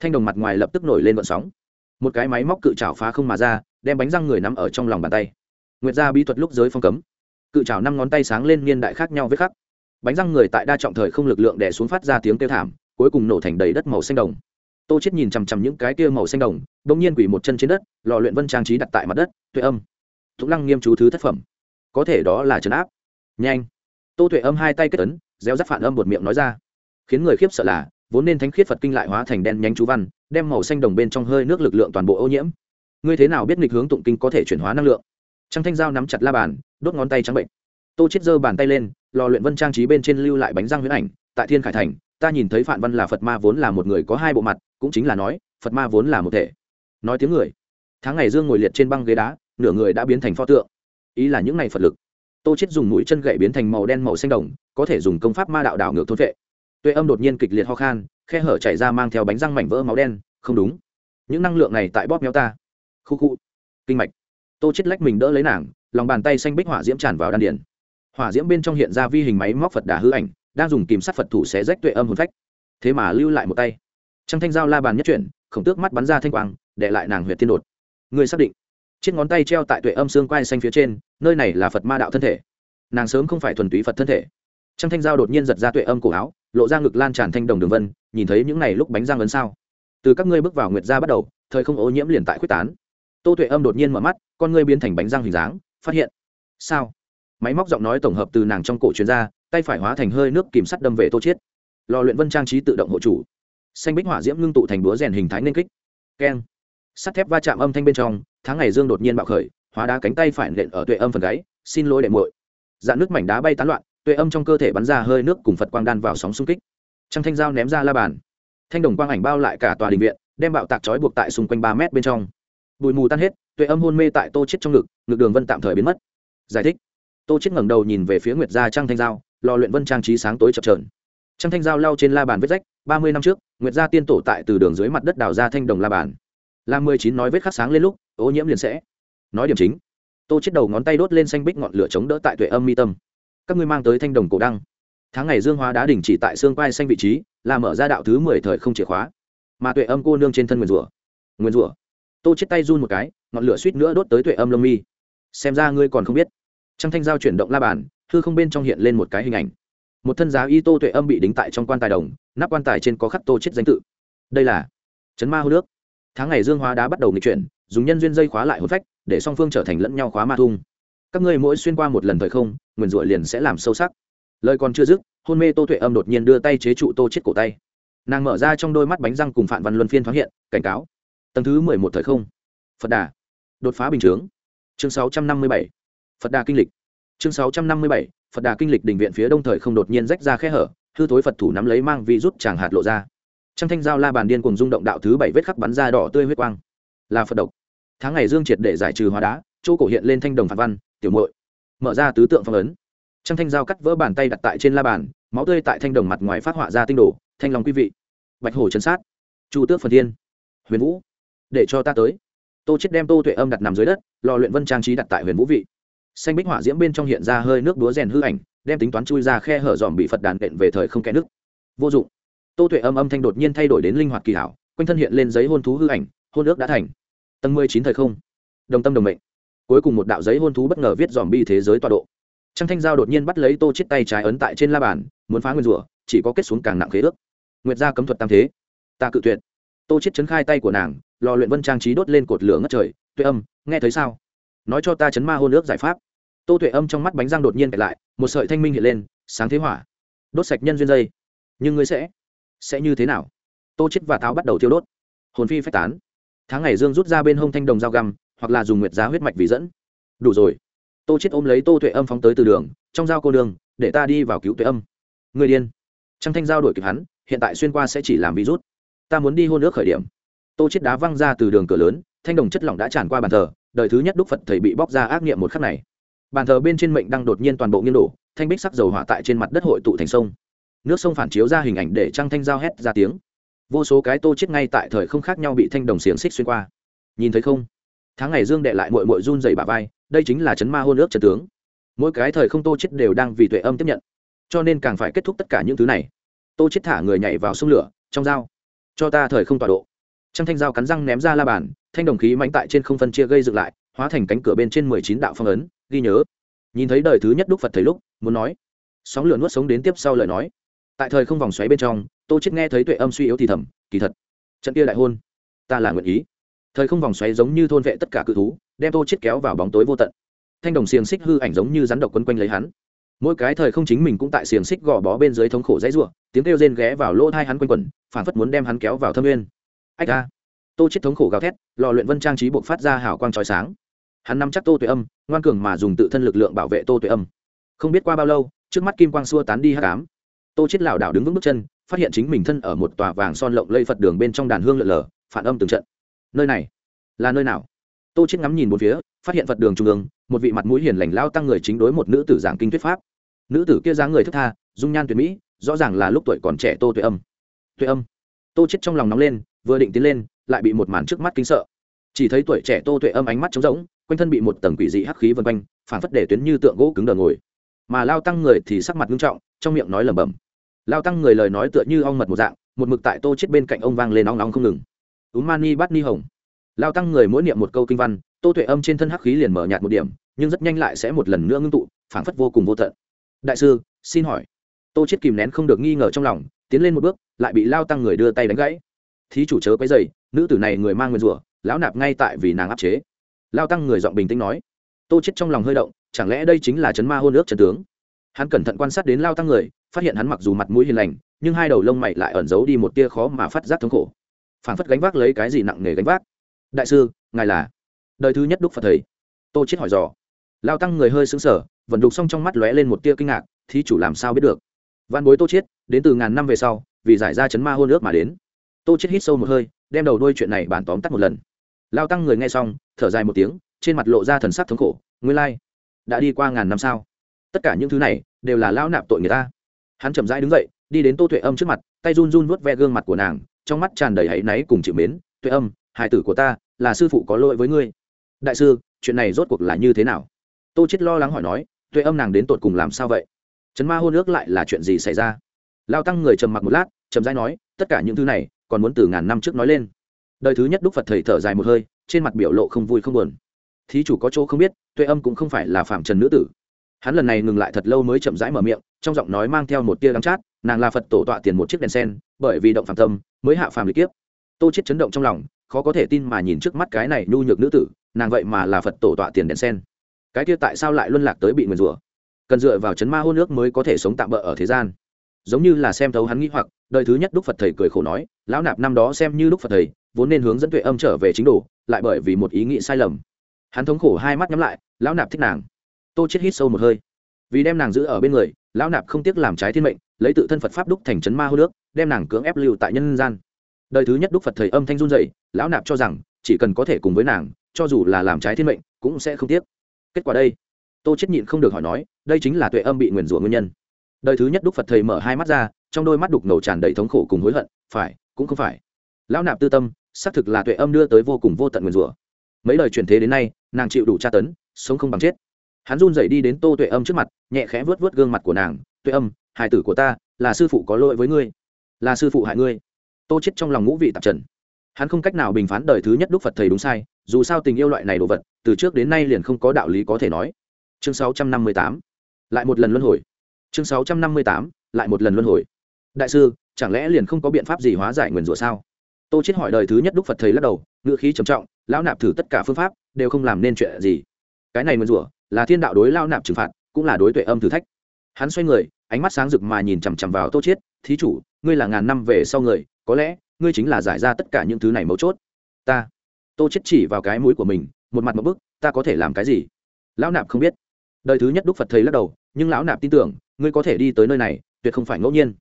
Thanh đồng mặt ngoài lập tức nổi lên vận sóng. Một cái máy móc cự trào phá không mà ra, đem bánh răng người nắm ở trong lòng bàn tay. Nguyệt gia bí thuật lúc giới phong cấm. Cự trào năm ngón tay sáng lên niên đại khác nhau với khắc. Bánh răng người tại đa trọng thời không lực lượng đè xuống phát ra tiếng kêu thảm, cuối cùng nổ thành đầy đất màu xanh đồng. Tô chết nhìn chằm chằm những cái kia màu xanh đồng bỗng nhiên quỷ một chân trên đất, lò luyện vân trang trí đặt tại mặt đất, tuệ âm thục lăng nghiêm chú thứ thất phẩm. Có thể đó là trấn áp. Nhanh. Tô tuệ âm hai tay kết ấn réo rắt phản âm một miệng nói ra. Khiến người khiếp sợ là, vốn nên thánh khiết phật kinh lại hóa thành đen nhánh chú văn, đem màu xanh đồng bên trong hơi nước lực lượng toàn bộ ô nhiễm. Ngươi thế nào biết nghịch hướng tụng kinh có thể chuyển hóa năng lượng? Trăng thanh dao nắm chặt la bàn, đốt ngón tay trắng bệnh. Tô chết giơ bàn tay lên, lò luyện vân trang trí bên trên lưu lại bánh răng huyễn ảnh, tại thiên khải thành, ta nhìn thấy phản văn là phật ma vốn là một người có hai bộ mặt, cũng chính là nói, phật ma vốn là một thể. Nói tiếng người. Tháng ngày dương ngồi liệt trên băng ghế đá nửa người đã biến thành pho tượng. Ý là những này phật lực. Tô chết dùng mũi chân gậy biến thành màu đen màu xanh đồng, có thể dùng công pháp ma đạo đảo ngược thôn vệ. Tuệ âm đột nhiên kịch liệt ho khan, khe hở chảy ra mang theo bánh răng mảnh vỡ máu đen, không đúng. Những năng lượng này tại bóp méo ta. Khu khu. Kinh mạch. Tô chết lách mình đỡ lấy nàng, lòng bàn tay xanh bích hỏa diễm tràn vào đan điền. Hỏa diễm bên trong hiện ra vi hình máy móc phật đà hư ảnh, đang dùng kìm sắt phật thủ xé rách tuệ âm hồn phách. Thế mà lưu lại một tay. Trăng thanh dao la bàn nhất chuyển, khổng tước mắt bắn ra thanh quang, để lại nàng huyệt thiên đột. Người xác định chiếc ngón tay treo tại tuệ âm xương quai xanh phía trên, nơi này là phật ma đạo thân thể. Nàng sớm không phải thuần túy phật thân thể. Trăng thanh giao đột nhiên giật ra tuệ âm cổ áo, lộ ra ngực lan tràn thanh đồng đường vân, nhìn thấy những n à y lúc bánh răng ấn sao. Từ các ngươi bước vào nguyệt gia bắt đầu, thời không ô nhiễm liền tại quyết tán. Tô tuệ âm đột nhiên mở mắt, con ngươi biến thành bánh răng hình dáng, phát hiện. Sao? Máy móc giọng nói tổng hợp từ nàng trong cổ chuyên gia tay phải hóa thành hơi nước kìm sắt đâm về tô chiết. Lò luyện vân trang trí tự động hộ chủ. Xanh bích hỏa diễm ngưng tụ thành búa rèn hình thái nên kích. Keng. Sắt thép va chạm âm thanh bên trong tháng ngày dương đột nhiên bạo khởi, hóa đá cánh tay phải nện ở tuệ âm phần gáy, xin lỗi đệ muội. Dạn nước mảnh đá bay tán loạn, tuệ âm trong cơ thể bắn ra hơi nước cùng phật quang đan vào sóng xung kích. Trăng thanh dao ném ra la bàn. Thanh đồng quang ảnh bao lại cả tòa đình viện, đem bạo tạc trói buộc tại xung quanh ba mét bên trong. Bụi mù tan hết, tuệ âm hôn mê tại tô chết trong ngực ngực đường vân tạm thời biến mất. Giải thích. Tô chết ngẩng đầu nhìn về phía nguyệt gia trang thanh giao lò luyện vân trang trí sáng tối chập trờn trang thanh giao lau trên la bàn vết rách, ba mươi năm trước, nguyệt gia tiên tổ tại từ đường dưới mặt đất đào ra thanh đồng la bàn. Làm mười chín nói vết khắc sáng lên lúc ô nhiễm liền sẽ. Nói điểm chính, tô chết đầu ngón tay đốt lên xanh bích ngọn lửa chống đỡ tại tuệ âm mi tâm. Các ngươi mang tới thanh đồng cổ đăng. Tháng ngày dương hóa đá đỉnh chỉ tại xương quai xanh vị trí, là mở ra đạo thứ mười thời không chìa khóa. Mà tuệ âm cô nương trên thân nguyền rủa. Nguyền rủa. Tô chết tay run một cái, ngọn lửa suýt nữa đốt tới tuệ âm lông mi. Xem ra ngươi còn không biết. Trăng thanh giao chuyển động la bàn thư không bên trong hiện lên một cái hình ảnh. Một thân giá y tô tuệ âm bị đính tại trong quan tài đồng, nắp quan tài trên có khắc tô chết danh tự. Đây là chấn ma hô nước. Tháng ngày dương hóa đá bắt đầu nghịch chuyển dùng nhân duyên dây khóa lại hồn phách, để song phương trở thành lẫn nhau khóa ma thung. Các ngươi mỗi xuyên qua một lần thời không, nguyền rủa liền sẽ làm sâu sắc. Lời còn chưa dứt, hôn mê tô tuệ âm đột nhiên đưa tay chế trụ tô chết cổ tay. Nàng mở ra trong đôi mắt bánh răng cùng Phạm văn luân phiên thoáng hiện, cảnh cáo. Tầng thứ mười một thời không. Phật đà. Đột phá bình chướng. Chương sáu trăm năm mươi bảy. Phật đà kinh lịch. Chương sáu trăm năm mươi bảy. Phật đà kinh lịch đình viện phía đông thời không đột nhiên rách ra khe hở, hư thối phật thủ nắm lấy mang vi rút chàng hạt lộ ra. Trăng thanh giao la bàn điên cùng rung động đạo thứ bảy vết khắc bắn ra đỏ tươi huyết quang là phật độc. Tháng ngày dương triệt để giải trừ hóa đá, chỗ cổ hiện lên thanh đồng phạt văn, tiểu muội, mở ra tứ tượng phong ấn. Trăng thanh giao cắt vỡ bàn tay đặt tại trên la bàn, máu tươi tại thanh đồng mặt ngoài phát họa ra tinh đồ, thanh lòng quý vị, bạch hổ chân sát, chu tước phần thiên, huyền vũ, để cho ta tới. Tô chết đem tô tuệ âm đặt nằm dưới đất, lò luyện vân trang trí đặt tại huyền vũ vị. Xanh bích hỏa diễm bên trong hiện ra hơi nước đúa rèn hư ảnh, đem tính toán chui ra khe hở dòm bị phật đàn đệm về thời không kẽ nước. Vô dụng. Tô tuệ âm âm thanh đột nhiên thay đổi đến linh hoạt kỳ hảo, quanh thân hiện lên giấy hôn thú hư ảnh hôn ước đã thành. Tầng mười chín thời không. Đồng tâm đồng mệnh. Cuối cùng một đạo giấy hôn thú bất ngờ viết dòm bi thế giới tọa độ. Trang thanh giao đột nhiên bắt lấy tô chết tay trái ấn tại trên la bàn, muốn phá nguyên rủa, chỉ có kết xuống càng nặng khế ước. Nguyệt gia cấm thuật tam thế. Ta cự tuyệt. Tô chết chấn khai tay của nàng, lò luyện vân trang trí đốt lên cột lửa ngất trời. Tuệ âm, nghe thấy sao? Nói cho ta chấn ma hôn ước giải pháp. Tô tuệ âm trong mắt bánh răng đột nhiên kẹt lại, một sợi thanh minh hiện lên, sáng thế hỏa. Đốt sạch nhân duyên dây. Nhưng ngươi sẽ sẽ như thế nào? Tô chết và táo bắt đầu thiêu đốt. Hồn phi phách tán tháng ngày dương rút ra bên hông thanh đồng dao găm, hoặc là dùng nguyệt giá huyết mạch vì dẫn. Đủ rồi. Tô chết ôm lấy tô tuệ âm phóng tới từ đường, trong dao cô đường, để ta đi vào cứu tuệ âm. Người điên. Trăng thanh giao đổi kịp hắn, hiện tại xuyên qua sẽ chỉ làm virus. Ta muốn đi hôn nước khởi điểm. Tô chết đá văng ra từ đường cửa lớn, thanh đồng chất lỏng đã tràn qua bàn thờ, đời thứ nhất đúc phật thầy bị bóc ra ác nghiệm một khắc này. Bàn thờ bên trên mệnh đang đột nhiên toàn bộ nghiêng đổ, thanh bích sắc dầu hỏa tại trên mặt đất hội tụ thành sông. Nước sông phản chiếu ra hình ảnh để trăng thanh giao hét ra tiếng vô số cái tô chết ngay tại thời không khác nhau bị thanh đồng xiềng xích xuyên qua. Nhìn thấy không? Tháng ngày dương đệ lại mội mội run dày bà vai, đây chính là chấn ma hôn ước trần tướng. Mỗi cái thời không tô chết đều đang vì tuệ âm tiếp nhận. Cho nên càng phải kết thúc tất cả những thứ này. Tô chết thả người nhảy vào sông lửa, trong dao. Cho ta thời không tọa độ. Trăng thanh dao cắn răng ném ra la bàn, thanh đồng khí mạnh tại trên không phân chia gây dựng lại, hóa thành cánh cửa bên trên mười chín đạo phong ấn, ghi nhớ. Nhìn thấy đời thứ nhất đúc phật thầy lúc, muốn nói. Sóng lửa nuốt sống đến tiếp sau lời nói. Tại thời không vòng xoáy bên trong tô chết nghe thấy tuệ âm suy yếu thì thầm kỳ thật trận kia đại hôn ta là nguyện ý. Thời không vòng xoáy giống như thôn vệ tất cả cự thú đem tô chết kéo vào bóng tối vô tận. Thanh đồng xiềng xích hư ảnh giống như rắn độc quấn quanh lấy hắn. Mỗi cái thời không chính mình cũng tại xiềng xích gò bó bên dưới thống khổ dãy rủa, tiếng kêu rên ghé vào lỗ thai hắn quanh quẩn phản phất muốn đem hắn kéo vào thâm nguyên. Ách a! Tô chết thống khổ gào thét lò luyện vân trang trí buộc phát ra hào quang trói sáng. Hắn nắm chắc tô tuệ âm ngoan cường mà dùng tự thân lực lượng bảo vệ tô tuệ âm. Không biết qua bao lâu trước mắt kim quang xua tán đi hắc ám, tô chết lảo đảo đứng vững bước chân phát hiện chính mình thân ở một tòa vàng son lộng lây phật đường bên trong đàn hương lợn lờ, phản âm từng trận. Nơi này, là nơi nào? Tô chết ngắm nhìn một phía, phát hiện phật đường trung ương, một vị mặt mũi hiền lành lao tăng người chính đối một nữ tử giảng kinh thuyết pháp. Nữ tử kia dáng người thức tha, dung nhan tuyệt mỹ, rõ ràng là lúc tuổi còn trẻ tô tuệ âm. Tuệ âm. Tô chết trong lòng nóng lên, vừa định tiến lên, lại bị một màn trước mắt kinh sợ. Chỉ thấy tuổi trẻ tô tuệ âm ánh mắt trống rỗng, quanh thân bị một tầng quỷ dị hắc khí vân quanh, phản phất để tuyến như tượng gỗ cứng đờ ngồi. Mà lao tăng người thì sắc mặt nghiêm trọng, trong miệng nói lẩm bẩm lao tăng người lời nói tựa như ong mật một dạng, một mực tại tô chết bên cạnh ông vang lên nóng nóng không ngừng. Úm mani bắt ni hồng. Lao tăng người mỗi niệm một câu kinh văn, tô tuệ âm trên thân hắc khí liền mở nhạt một điểm, nhưng rất nhanh lại sẽ một lần nữa ngưng tụ, phảng phất vô cùng vô tận. Đại sư, xin hỏi. Tô chết kìm nén không được nghi ngờ trong lòng, tiến lên một bước, lại bị lao tăng người đưa tay đánh gãy. Thí chủ chớ quấy dày nữ tử này người mang nguyên rủa, lão nạp ngay tại vì nàng áp chế. Lao tăng người giọng bình tĩnh nói. Tô chết trong lòng hơi động, chẳng lẽ đây chính là chấn ma hôn ước trần tướng? Hắn cẩn thận quan sát đến lao tăng người phát hiện hắn mặc dù mặt mũi hiền lành, nhưng hai đầu lông mày lại ẩn giấu đi một tia khó mà phát giác thống khổ. Phảng phất gánh vác lấy cái gì nặng nề gánh vác. Đại sư, ngài là? Đời thứ nhất đúc phật thầy. Tô chết hỏi dò. Lao tăng người hơi sững sờ vận đục xong trong mắt lóe lên một tia kinh ngạc, thí chủ làm sao biết được? Văn bối tô chết đến từ ngàn năm về sau, vì giải ra chấn ma hôn ước mà đến. Tô chết hít sâu một hơi, đem đầu đuôi chuyện này bàn tóm tắt một lần. Lao tăng người nghe xong, thở dài một tiếng, trên mặt lộ ra thần sắc thống khổ, nguyên lai, đã đi qua ngàn năm sao? Tất cả những thứ này đều là lao nạp tội người ta hắn chậm rãi đứng dậy, đi đến tô tuệ âm trước mặt, tay run run vuốt ve gương mặt của nàng, trong mắt tràn đầy hãy náy cùng chịu mến. Tuệ âm hải tử của ta, là sư phụ có lỗi với ngươi. Đại sư, chuyện này rốt cuộc là như thế nào? Tô chết lo lắng hỏi nói. Tuệ âm nàng đến tột cùng làm sao vậy? Chấn ma hôn ước lại là chuyện gì xảy ra? Lao tăng người trầm mặc một lát trầm rãi nói. Tất cả những thứ này, còn muốn từ ngàn năm trước nói lên. Đời thứ nhất đúc phật thầy thở dài một hơi, trên mặt biểu lộ không vui không buồn. Thí chủ có chỗ không biết, tuệ âm cũng không phải là phạm trần nữ tử hắn lần này ngừng lại thật lâu mới chậm rãi mở miệng, trong giọng nói mang theo một tia đắng chát, nàng là phật tổ tọa tiền một chiếc đèn sen, bởi vì động phạm tâm, mới hạ phàm lịch kiếp. Tô chết chấn động trong lòng, khó có thể tin mà nhìn trước mắt cái này nhu nhược nữ tử, nàng vậy mà là phật tổ tọa tiền đèn sen. Cái kia tại sao lại luân lạc tới bị nguyền rủa? Cần dựa vào chấn ma hôn nước mới có thể sống tạm bỡ ở thế gian. Giống như là xem thấu hắn nghĩ hoặc, đời thứ nhất đúc phật thầy cười khổ nói, lão nạp, năm đó xem như đúc phật thầy, vốn nên hướng dẫn tuệ âm trở về chính đồ, lại bởi vì một ý nghĩ sai lầm. Hắn thống khổ hai mắt nhắm lại, lão nạp thích nàng tô chết hít sâu một hơi. Vì đem nàng giữ ở bên người, lão nạp không tiếc làm trái thiên mệnh, lấy tự thân phật pháp đúc thành chấn ma hô nước, đem nàng cưỡng ép lưu tại nhân gian. Đời thứ nhất đúc phật thầy âm thanh run dậy lão nạp cho rằng, chỉ cần có thể cùng với nàng, cho dù là làm trái thiên mệnh, cũng sẽ không tiếc. Kết quả đây, tô chết nhịn không được hỏi nói, đây chính là tuệ âm bị nguyền rủa nguyên nhân. Đời thứ nhất đúc phật thầy mở hai mắt ra, trong đôi mắt đục ngầu tràn đầy thống khổ cùng hối hận, phải, cũng không phải. Lão nạp tư tâm, xác thực là tuệ âm đưa tới vô cùng vô tận nguyền rủa. Mấy lời truyền thế đến nay, nàng chịu đủ tra tấn, sống không bằng chết hắn run rẩy đi đến tô tuệ âm trước mặt, nhẹ khẽ vớt vớt gương mặt của nàng, tuệ âm, hài tử của ta, là sư phụ có lỗi với ngươi, là sư phụ hại ngươi. Tô chết trong lòng ngũ vị tạp trần. Hắn không cách nào bình phán đời thứ nhất đúc phật thầy đúng sai, dù sao tình yêu loại này đồ vật, từ trước đến nay liền không có đạo lý có thể nói. Chương 658 lại một lần luân hồi. Chương 658 lại một lần luân hồi. Đại sư, chẳng lẽ liền không có biện pháp gì hóa giải nguyền rủa sao? Tô chết hỏi đời thứ nhất đúc phật thầy lắc đầu ngựa khí trầm trọng, lão nạp thử tất cả phương pháp, đều không làm nên chuyện gì. Cái này nguyền rủa là thiên đạo đối lao nạp trừng phạt, cũng là đối tuệ âm thử thách. Hắn xoay người, ánh mắt sáng rực mà nhìn chằm chằm vào tô chiết, thí chủ, ngươi là ngàn năm về sau người, có lẽ ngươi chính là giải ra tất cả những thứ này mấu chốt. Ta. Tô chiết chỉ vào cái mũi của mình, một mặt một bức, ta có thể làm cái gì? Lão nạp không biết. Đời thứ nhất đúc phật thầy lắc đầu, nhưng lão nạp tin tưởng, ngươi có thể đi tới nơi này, tuyệt không phải ngẫu nhiên.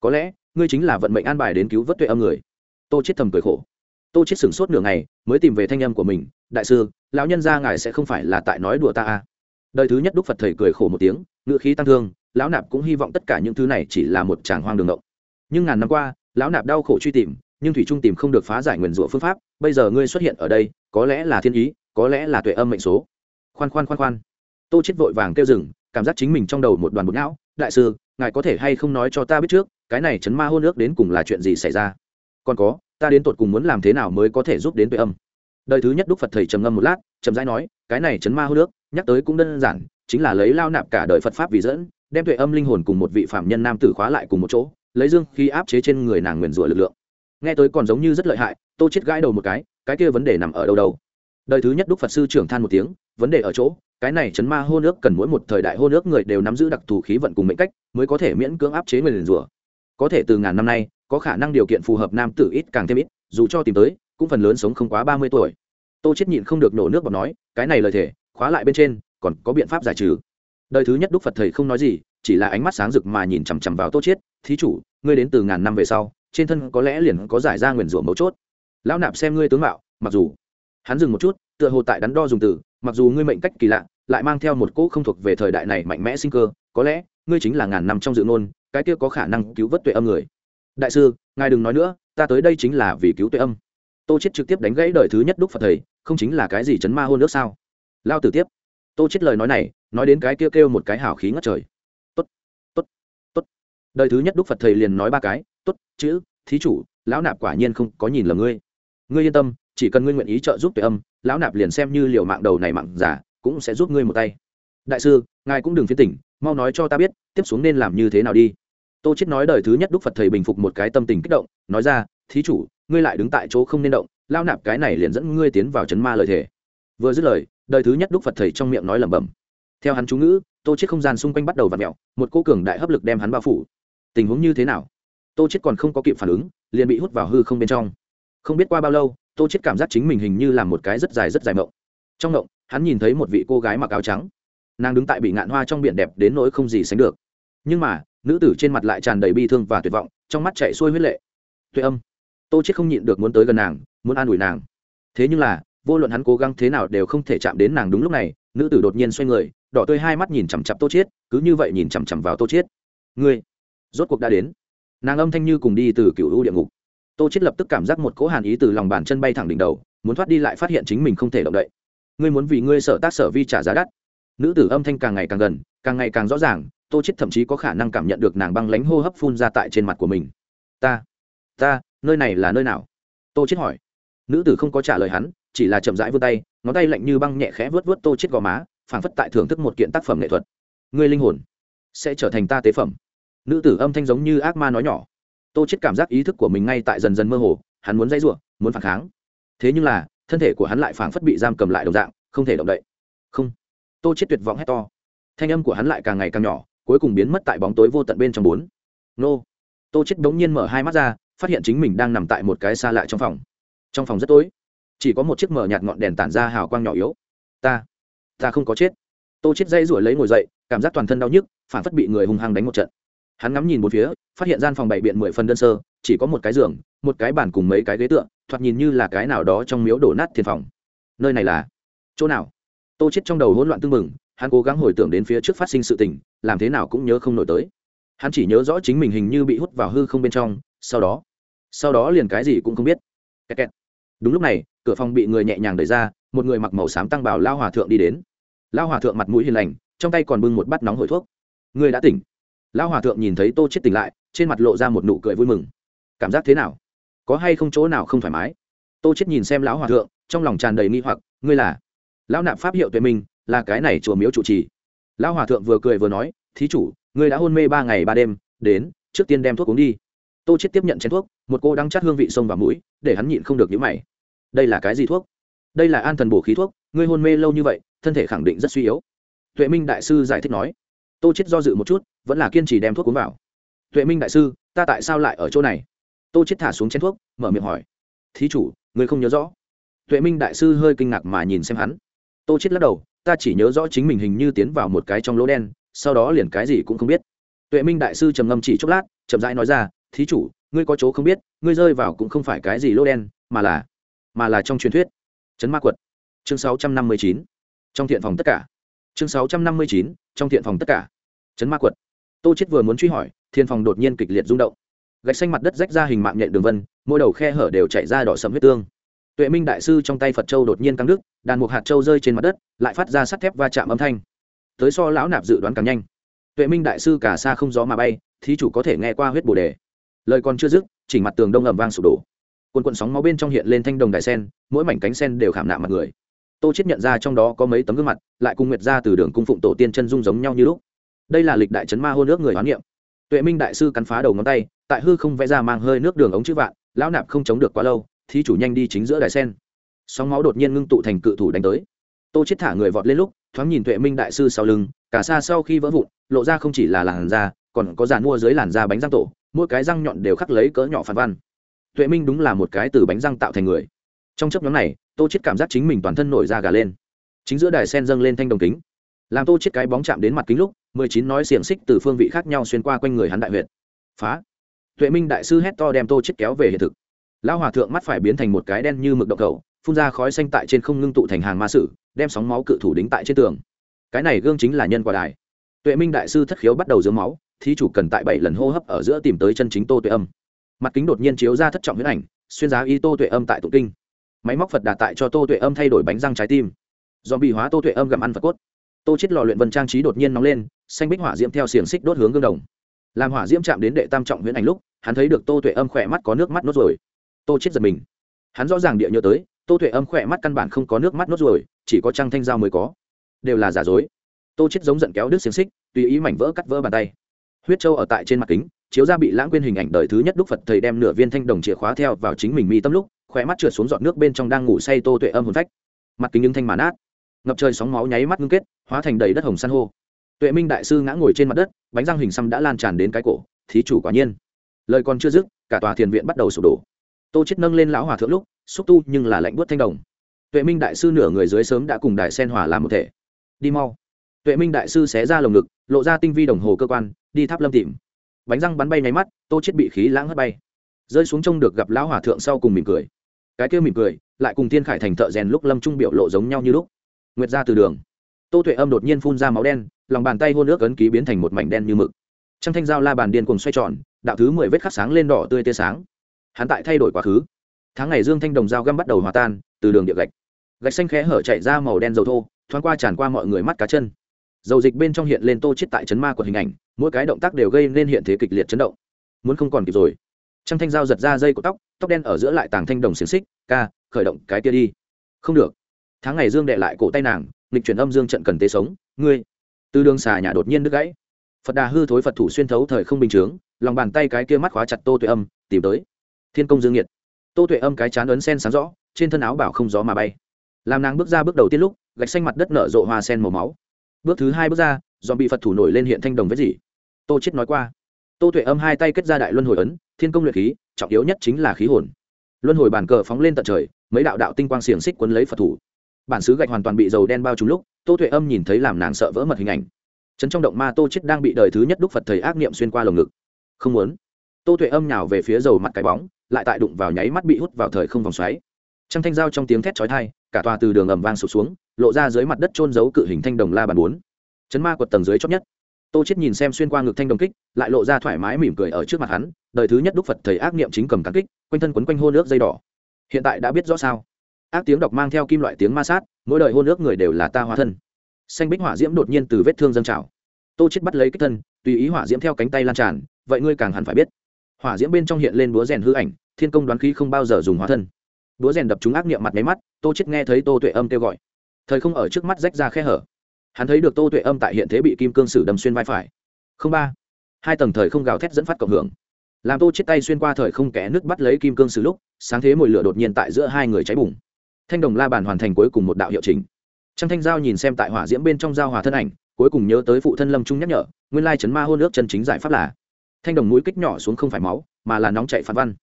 Có lẽ, ngươi chính là vận mệnh an bài đến cứu vớt tuệ âm người. Tô chiết thầm cười khổ. Tô chiết sửng sốt nửa ngày, mới tìm về thanh âm của mình, đại sư, lão nhân gia ngài sẽ không phải là tại nói đùa ta à? Đời thứ nhất đúc phật thầy cười khổ một tiếng ngự khí tăng thương, lão nạp cũng hy vọng tất cả những thứ này chỉ là một tràng hoang đường động. Nhưng ngàn năm qua, lão nạp đau khổ truy tìm, nhưng thủy trung tìm không được phá giải nguyền rủa phương pháp, bây giờ ngươi xuất hiện ở đây, có lẽ là thiên ý, có lẽ là tuệ âm mệnh số. Khoan khoan khoan khoan. Tô chết vội vàng kêu rừng cảm giác chính mình trong đầu một đoàn bột não. Đại sư, ngài có thể hay không nói cho ta biết trước, cái này chấn ma hôn ước đến cùng là chuyện gì xảy ra? Còn có, ta đến tột cùng muốn làm thế nào mới có thể giúp đến tuệ âm? Đời thứ nhất đúc phật thầy trầm ngâm một lát trầm rãi nói, cái này chấn ma hô nước, nhắc tới cũng đơn giản, chính là lấy lao nạp cả đời phật pháp vì dẫn, đem tuệ âm linh hồn cùng một vị phạm nhân nam tử khóa lại cùng một chỗ, lấy dương khi áp chế trên người nàng nguyền rủa lực lượng. Nghe tới còn giống như rất lợi hại, tô chết gãi đầu một cái cái kia vấn đề nằm ở đâu đâu? Đời thứ nhất đúc phật sư trưởng than một tiếng, vấn đề ở chỗ, cái này chấn ma hô nước cần mỗi một thời đại hô nước người đều nắm giữ đặc thù khí vận cùng mệnh cách, mới có thể miễn cưỡng áp chế nguyền rủa. Có thể từ ngàn năm nay, có khả năng điều kiện phù hợp nam tử ít càng thêm ít, dù cho tìm tới cũng phần lớn sống không quá ba mươi tuổi. Tô chết nhịn không được nổ nước bọt nói, cái này lời thể khóa lại bên trên, còn có biện pháp giải trừ. Đời thứ nhất đúc phật thầy không nói gì, chỉ là ánh mắt sáng rực mà nhìn chằm chằm vào tô chết thí chủ, ngươi đến từ ngàn năm về sau, trên thân có lẽ liền có giải ra nguyền rủa mấu chốt. Lão nạp xem ngươi tướng mạo, mặc dù hắn dừng một chút, tựa hồ tại đắn đo dùng từ, mặc dù ngươi mệnh cách kỳ lạ, lại mang theo một cỗ không thuộc về thời đại này mạnh mẽ sinh cơ, có lẽ ngươi chính là ngàn năm trong dự ngôn, cái kia có khả năng cứu vớt tuệ âm người. Đại sư, ngài đừng nói nữa, ta tới đây chính là vì cứu tuệ âm tô chết trực tiếp đánh gãy đời thứ nhất đúc phật thầy, không chính là cái gì chấn ma hôn nước sao? Lao tử tiếp. Tô chết lời nói này, nói đến cái kêu kêu một cái hào khí ngất trời. Tốt tốt tốt. Đời thứ nhất đúc phật thầy liền nói ba cái, tốt, chữ, thí chủ, lão nạp quả nhiên không có nhìn là ngươi. Ngươi yên tâm, chỉ cần ngươi nguyện ý trợ giúp tuệ âm, lão nạp liền xem như liều mạng đầu này mạng giả, cũng sẽ giúp ngươi một tay. Đại sư, ngài cũng đừng phiến tỉnh, mau nói cho ta biết, tiếp xuống nên làm như thế nào đi. Tô chết nói đời thứ nhất đúc phật thầy bình phục một cái tâm tình kích động, nói ra, thí chủ ngươi lại đứng tại chỗ không nên động, lao nạp cái này liền dẫn ngươi tiến vào chấn ma lời thề. Vừa dứt lời, đời thứ nhất đúc phật thầy trong miệng nói lẩm bẩm. Theo hắn chú ngữ, tô chết không gian xung quanh bắt đầu v ặ mẹo một cô cường đại hấp lực đem hắn bao phủ. Tình huống như thế nào? Tô chết còn không có kịp phản ứng, liền bị hút vào hư không bên trong. Không biết qua bao lâu, tô chết cảm giác chính mình hình như là một cái rất dài rất dài mộng. Trong mộng, hắn nhìn thấy một vị cô gái mặc áo trắng. Nàng đứng tại bị ngạn hoa trong biển đẹp đến nỗi không gì sánh được. Nhưng mà, nữ tử trên mặt lại tràn đầy bi thương và tuyệt vọng, trong mắt chạy xuôi huyết lệ. Tuệ âm tô chết không nhịn được muốn tới gần nàng muốn an ủi nàng. Thế nhưng là vô luận hắn cố gắng thế nào đều không thể chạm đến nàng đúng lúc này nữ tử đột nhiên xoay người đỏ tươi hai mắt nhìn chằm chặp tô chết, cứ như vậy nhìn chằm chằm vào tô chết. ngươi rốt cuộc đã đến. Nàng âm thanh như cùng đi từ cựu u địa ngục. Tô chết lập tức cảm giác một cỗ hàn ý từ lòng bàn chân bay thẳng đỉnh đầu muốn thoát đi lại phát hiện chính mình không thể động đậy. Ngươi muốn vì ngươi sợ tác sở vi trả giá đắt. Nữ tử âm thanh càng ngày càng gần càng ngày càng rõ ràng tô chết thậm chí có khả năng cảm nhận được nàng băng lãnh hô hấp phun ra tại trên mặt của mình. Ta ta nơi này là nơi nào? Tô chết hỏi. Nữ tử không có trả lời hắn, chỉ là chậm rãi vươn tay, ngón tay lạnh như băng nhẹ khẽ vớt vớt tô chết gò má, phảng phất tại thưởng thức một kiện tác phẩm nghệ thuật. Ngươi linh hồn sẽ trở thành ta tế phẩm. Nữ tử âm thanh giống như ác ma nói nhỏ. Tô chết cảm giác ý thức của mình ngay tại dần dần mơ hồ, hắn muốn dây rủa, muốn phản kháng. Thế nhưng là, thân thể của hắn lại phảng phất bị giam cầm lại đồng dạng, không thể động đậy. Không. Tô chết tuyệt vọng hét to. Thanh âm của hắn lại càng ngày càng nhỏ, cuối cùng biến mất tại bóng tối vô tận bên trong bốn. Nô. Tô chết đống nhiên mở hai mắt ra phát hiện chính mình đang nằm tại một cái xa lạ trong phòng. Trong phòng rất tối. Chỉ có một chiếc mở nhạt ngọn đèn tản ra hào quang nhỏ yếu. Ta ta không có chết. Tô chết dây rủi lấy ngồi dậy, cảm giác toàn thân đau nhức, phản phất bị người hung hăng đánh một trận. Hắn ngắm nhìn một phía, phát hiện gian phòng bảy biện mười phần đơn sơ, chỉ có một cái giường, một cái bàn cùng mấy cái ghế tựa, thoạt nhìn như là cái nào đó trong miếu đổ nát thiên phòng. Nơi này là chỗ nào? Tô chết trong đầu hỗn loạn tương mừng hắn cố gắng hồi tưởng đến phía trước phát sinh sự tình, làm thế nào cũng nhớ không nổi tới. Hắn chỉ nhớ rõ chính mình hình như bị hút vào hư không bên trong, sau đó sau đó liền cái gì cũng không biết. Kẹt kẹt. đúng lúc này, cửa phòng bị người nhẹ nhàng đẩy ra, một người mặc màu xám tăng bảo lao hòa thượng đi đến. Lao hòa thượng mặt mũi hiền lành, trong tay còn bưng một bát nóng hổi thuốc. Người đã tỉnh. Lao hòa thượng nhìn thấy tô chết tỉnh lại, trên mặt lộ ra một nụ cười vui mừng. Cảm giác thế nào? Có hay không chỗ nào không thoải mái? Tô chết nhìn xem lão hòa thượng, trong lòng tràn đầy nghi hoặc, ngươi là? Lão nạp pháp hiệu tuệ minh, là cái này chùa miếu chủ trì. Lão hòa thượng vừa cười vừa nói, thí chủ, ngươi đã hôn mê ba ngày ba đêm, đến, trước tiên đem thuốc uống đi tô chết tiếp nhận chén thuốc, một cô đang chát hương vị sông vào mũi, để hắn nhịn không được nhíu mày. Đây là cái gì thuốc? Đây là an thần bổ khí thuốc, ngươi hôn mê lâu như vậy, thân thể khẳng định rất suy yếu. Tuệ minh đại sư giải thích nói. Tô chết do dự một chút, vẫn là kiên trì đem thuốc uống vào. Tuệ minh đại sư, ta tại sao lại ở chỗ này? Tô chết thả xuống chén thuốc, mở miệng hỏi. Thí chủ, ngươi không nhớ rõ? Tuệ minh đại sư hơi kinh ngạc mà nhìn xem hắn. Tô chết lắc đầu, ta chỉ nhớ rõ chính mình hình như tiến vào một cái trong lỗ đen, sau đó liền cái gì cũng không biết. Tuệ minh đại sư trầm ngâm chỉ chốc lát, chậm rãi nói ra thí chủ, ngươi có chỗ không biết, ngươi rơi vào cũng không phải cái gì lỗ đen, mà là mà là trong truyền thuyết. Chấn ma quật. Chương 659. trong thiện phòng tất cả. Chương 659. trong thiện phòng tất cả. Chấn ma quật. Tô chết vừa muốn truy hỏi thiên phòng đột nhiên kịch liệt rung động. Gạch xanh mặt đất rách ra hình mạng nhện đường vân, mỗi đầu khe hở đều chảy ra đỏ sầm huyết tương. Tuệ minh đại sư trong tay phật châu đột nhiên căng đứt, đàn mục hạt châu rơi trên mặt đất, lại phát ra sắt thép va chạm âm thanh. Tới so lão nạp dự đoán càng nhanh. Tuệ minh đại sư cả xa không gió mà bay, thí chủ có thể nghe qua huyết bồ đề lời còn chưa dứt, chỉnh mặt tường đông ẩm vang sụp đổ. Quần quần sóng máu bên trong hiện lên thanh đồng đại sen, mỗi mảnh cánh sen đều khảm nạm mặt người. Tô chết nhận ra trong đó có mấy tấm gương mặt, lại cùng nguyệt ra từ đường cung phụng tổ tiên chân dung giống nhau như lúc. Đây là lịch đại trấn ma hôn nước người hoán niệm. Tuệ minh đại sư cắn phá đầu ngón tay, tại hư không vẽ ra mang hơi nước đường ống chữ vạn, lão nạp không chống được quá lâu, thí chủ nhanh đi chính giữa đại sen. Sóng máu đột nhiên ngưng tụ thành cự thủ đánh tới. Tô chết thả người vọt lên lúc, thoáng nhìn tuệ minh đại sư sau lưng, cả xa sau khi vỡ vụn, lộ ra không chỉ là làn da, còn có giàn mua dưới làn da bánh răng tổ mỗi cái răng nhọn đều khắc lấy cỡ nhỏ phản văn. Tuệ minh đúng là một cái từ bánh răng tạo thành người. Trong chấp nhóm này, tô chết cảm giác chính mình toàn thân nổi da gà lên. Chính giữa đài sen dâng lên thanh đồng kính. Làm tô chết cái bóng chạm đến mặt kính lúc, mười chín nói xiềng xích từ phương vị khác nhau xuyên qua quanh người hắn đại huyệt. Phá! Tuệ minh đại sư hét to đem tô chết kéo về hiện thực. Lão hòa thượng mắt phải biến thành một cái đen như mực đậu cầu phun ra khói xanh tại trên không ngưng tụ thành hàng ma sử, đem sóng máu cự thủ đính tại trên tường. Cái này gương chính là nhân quả đài. Tuệ minh đại sư thất khiếu bắt đầu dướng máu thí chủ cần tại bảy lần hô hấp ở giữa tìm tới chân chính tô tuệ âm. Mặt kính đột nhiên chiếu ra thất trọng huyết ảnh, xuyên giá y tô tuệ âm tại tụng kinh. Máy móc phật đà tại cho tô tuệ âm thay đổi bánh răng trái tim. Do bị hóa tô tuệ âm gặm ăn phật cốt. Tô chết lò luyện vân trang trí đột nhiên nóng lên, xanh bích hỏa diễm theo xiềng xích đốt hướng gương đồng. Làm hỏa diễm chạm đến đệ tam trọng huyễn ảnh lúc, hắn thấy được tô tuệ âm khỏe mắt có nước mắt nốt rồi tô chết giật mình. Hắn rõ ràng địa nhớ tới, tô tuệ âm khỏe mắt căn bản không có nước mắt nốt rồi chỉ có trăng thanh dao mới có. Đều là giả dối. Tô chết giống giận kéo đứt xiềng xích, tùy ý mảnh vỡ cắt vỡ bàn tay huyết châu ở tại trên mặt kính, chiếu ra bị lãng quên hình ảnh đời thứ nhất đúc phật thầy đem nửa viên thanh đồng chìa khóa theo vào chính mình mi tâm lúc, khóe mắt trượt xuống giọt nước bên trong đang ngủ say tô tuệ âm hồn phách. Mặt kính những thanh màn át ngập trời sóng máu nháy mắt ngưng kết, hóa thành đầy đất hồng san hô. Tuệ minh đại sư ngã ngồi trên mặt đất, bánh răng hình xăm đã lan tràn đến cái cổ, thí chủ quả nhiên. Lời còn chưa dứt, cả tòa thiền viện bắt đầu sụp đổ. Tô chết nâng lên lão hòa thượng lúc, xúc tu nhưng là lạnh buốt thanh đồng. Tuệ minh đại sư nửa người dưới sớm đã cùng đại sen hỏa làm một thể. Đi mau. Tuệ minh đại sư xé ra lồng ngực, lộ ra tinh vi đồng hồ cơ quan đi tháp lâm tìm. Bánh răng bắn bay nháy mắt, tô chết bị khí lãng hất bay. Rơi xuống trông được gặp lão hòa thượng sau cùng mỉm cười. Cái kia mỉm cười, lại cùng thiên khải thành thợ rèn lúc lâm trung biểu lộ giống nhau như lúc. Nguyệt ra từ đường. Tô tuệ âm đột nhiên phun ra máu đen, lòng bàn tay hôn nước ấn ký biến thành một mảnh đen như mực. Trăng thanh dao la bàn điên cùng xoay tròn, đạo thứ mười vết khắc sáng lên đỏ tươi tê sáng. Hắn tại thay đổi quá khứ. Tháng ngày dương thanh đồng dao găm bắt đầu hòa tan, từ đường địa gạch. Gạch xanh khẽ hở chạy ra màu đen dầu thô, thoáng qua tràn qua mọi người mắt cá chân dầu dịch bên trong hiện lên tô chết tại chấn ma của hình ảnh, mỗi cái động tác đều gây nên hiện thế kịch liệt chấn động. Muốn không còn kịp rồi. Trăng thanh dao giật ra dây của tóc tóc đen ở giữa lại tàng thanh đồng xiềng xích, ca, khởi động cái kia đi. Không được. Tháng ngày dương đệ lại cổ tay nàng, nghịch chuyển âm dương trận cần tế sống, ngươi. Từ đường xà nhà đột nhiên đứt gãy. Phật đà hư thối phật thủ xuyên thấu thời không bình chướng, lòng bàn tay cái kia mắt khóa chặt tô tuệ âm, tìm tới. Thiên công dương nhiệt. Tô tuệ âm cái chán ấn sen sáng rõ, trên thân áo bảo không gió mà bay. Làm nàng bước ra bước đầu tiên lúc, gạch xanh mặt đất nở rộ hoa sen màu máu bước thứ hai bước ra dòm bị phật thủ nổi lên hiện thanh đồng với gì? Tô chết nói qua. Tô tuệ âm hai tay kết ra đại luân hồi ấn, thiên công luyện khí, trọng yếu nhất chính là khí hồn. Luân hồi bàn cờ phóng lên tận trời, mấy đạo đạo tinh quang xiềng xích quấn lấy phật thủ. Bản xứ gạch hoàn toàn bị dầu đen bao trùm lúc, tô tuệ âm nhìn thấy làm nàng sợ vỡ mật hình ảnh. Chấn trong động ma tô chết đang bị đời thứ nhất đúc phật thầy ác niệm xuyên qua lồng ngực. Không muốn. Tô tuệ âm nhào về phía dầu mặt cái bóng, lại tại đụng vào nháy mắt bị hút vào thời không vòng xoáy trăng thanh dao trong tiếng thét chói tai, cả tòa từ đường ầm vang sụp xuống, lộ ra dưới mặt đất trôn giấu cự hình thanh đồng la bàn bốn. Chấn ma quật tầng dưới chót nhất. Tô chết nhìn xem xuyên qua ngực thanh đồng kích, lại lộ ra thoải mái mỉm cười ở trước mặt hắn, đời thứ nhất đúc phật thầy ác niệm chính cầm cán kích, quanh thân quấn quanh hôn nước dây đỏ. Hiện tại đã biết rõ sao. Ác tiếng đọc mang theo kim loại tiếng ma sát, mỗi đời hôn nước người đều là ta hóa thân. Xanh bích hỏa diễm đột nhiên từ vết thương dâng trào. Tô chết bắt lấy kích thân, tùy ý hỏa diễm theo cánh tay lan tràn, vậy ngươi càng hẳn phải biết. Hỏa diễm bên trong hiện lên búa rèn hư ảnh, thiên công đoán khí không bao giờ dùng hóa thân búa rèn đập chúng ác niệm mặt máy mắt, tô chết nghe thấy tô tuệ âm kêu gọi. Thời không ở trước mắt rách ra khe hở. Hắn thấy được tô tuệ âm tại hiện thế bị kim cương sử đâm xuyên vai phải. Không ba. Hai tầng thời không gào thét dẫn phát cộng hưởng. Làm tô chết tay xuyên qua thời không kẽ nước bắt lấy kim cương sử lúc, sáng thế mùi lửa đột nhiên tại giữa hai người cháy bùng. Thanh đồng la bàn hoàn thành cuối cùng một đạo hiệu chính trang thanh giao nhìn xem tại hỏa diễm bên trong giao hòa thân ảnh, cuối cùng nhớ tới phụ thân lâm trung nhắc nhở, nguyên lai chấn ma hôn ước chân chính giải pháp là. Thanh đồng mũi kích nhỏ xuống không phải máu, mà là nóng chạy phản văn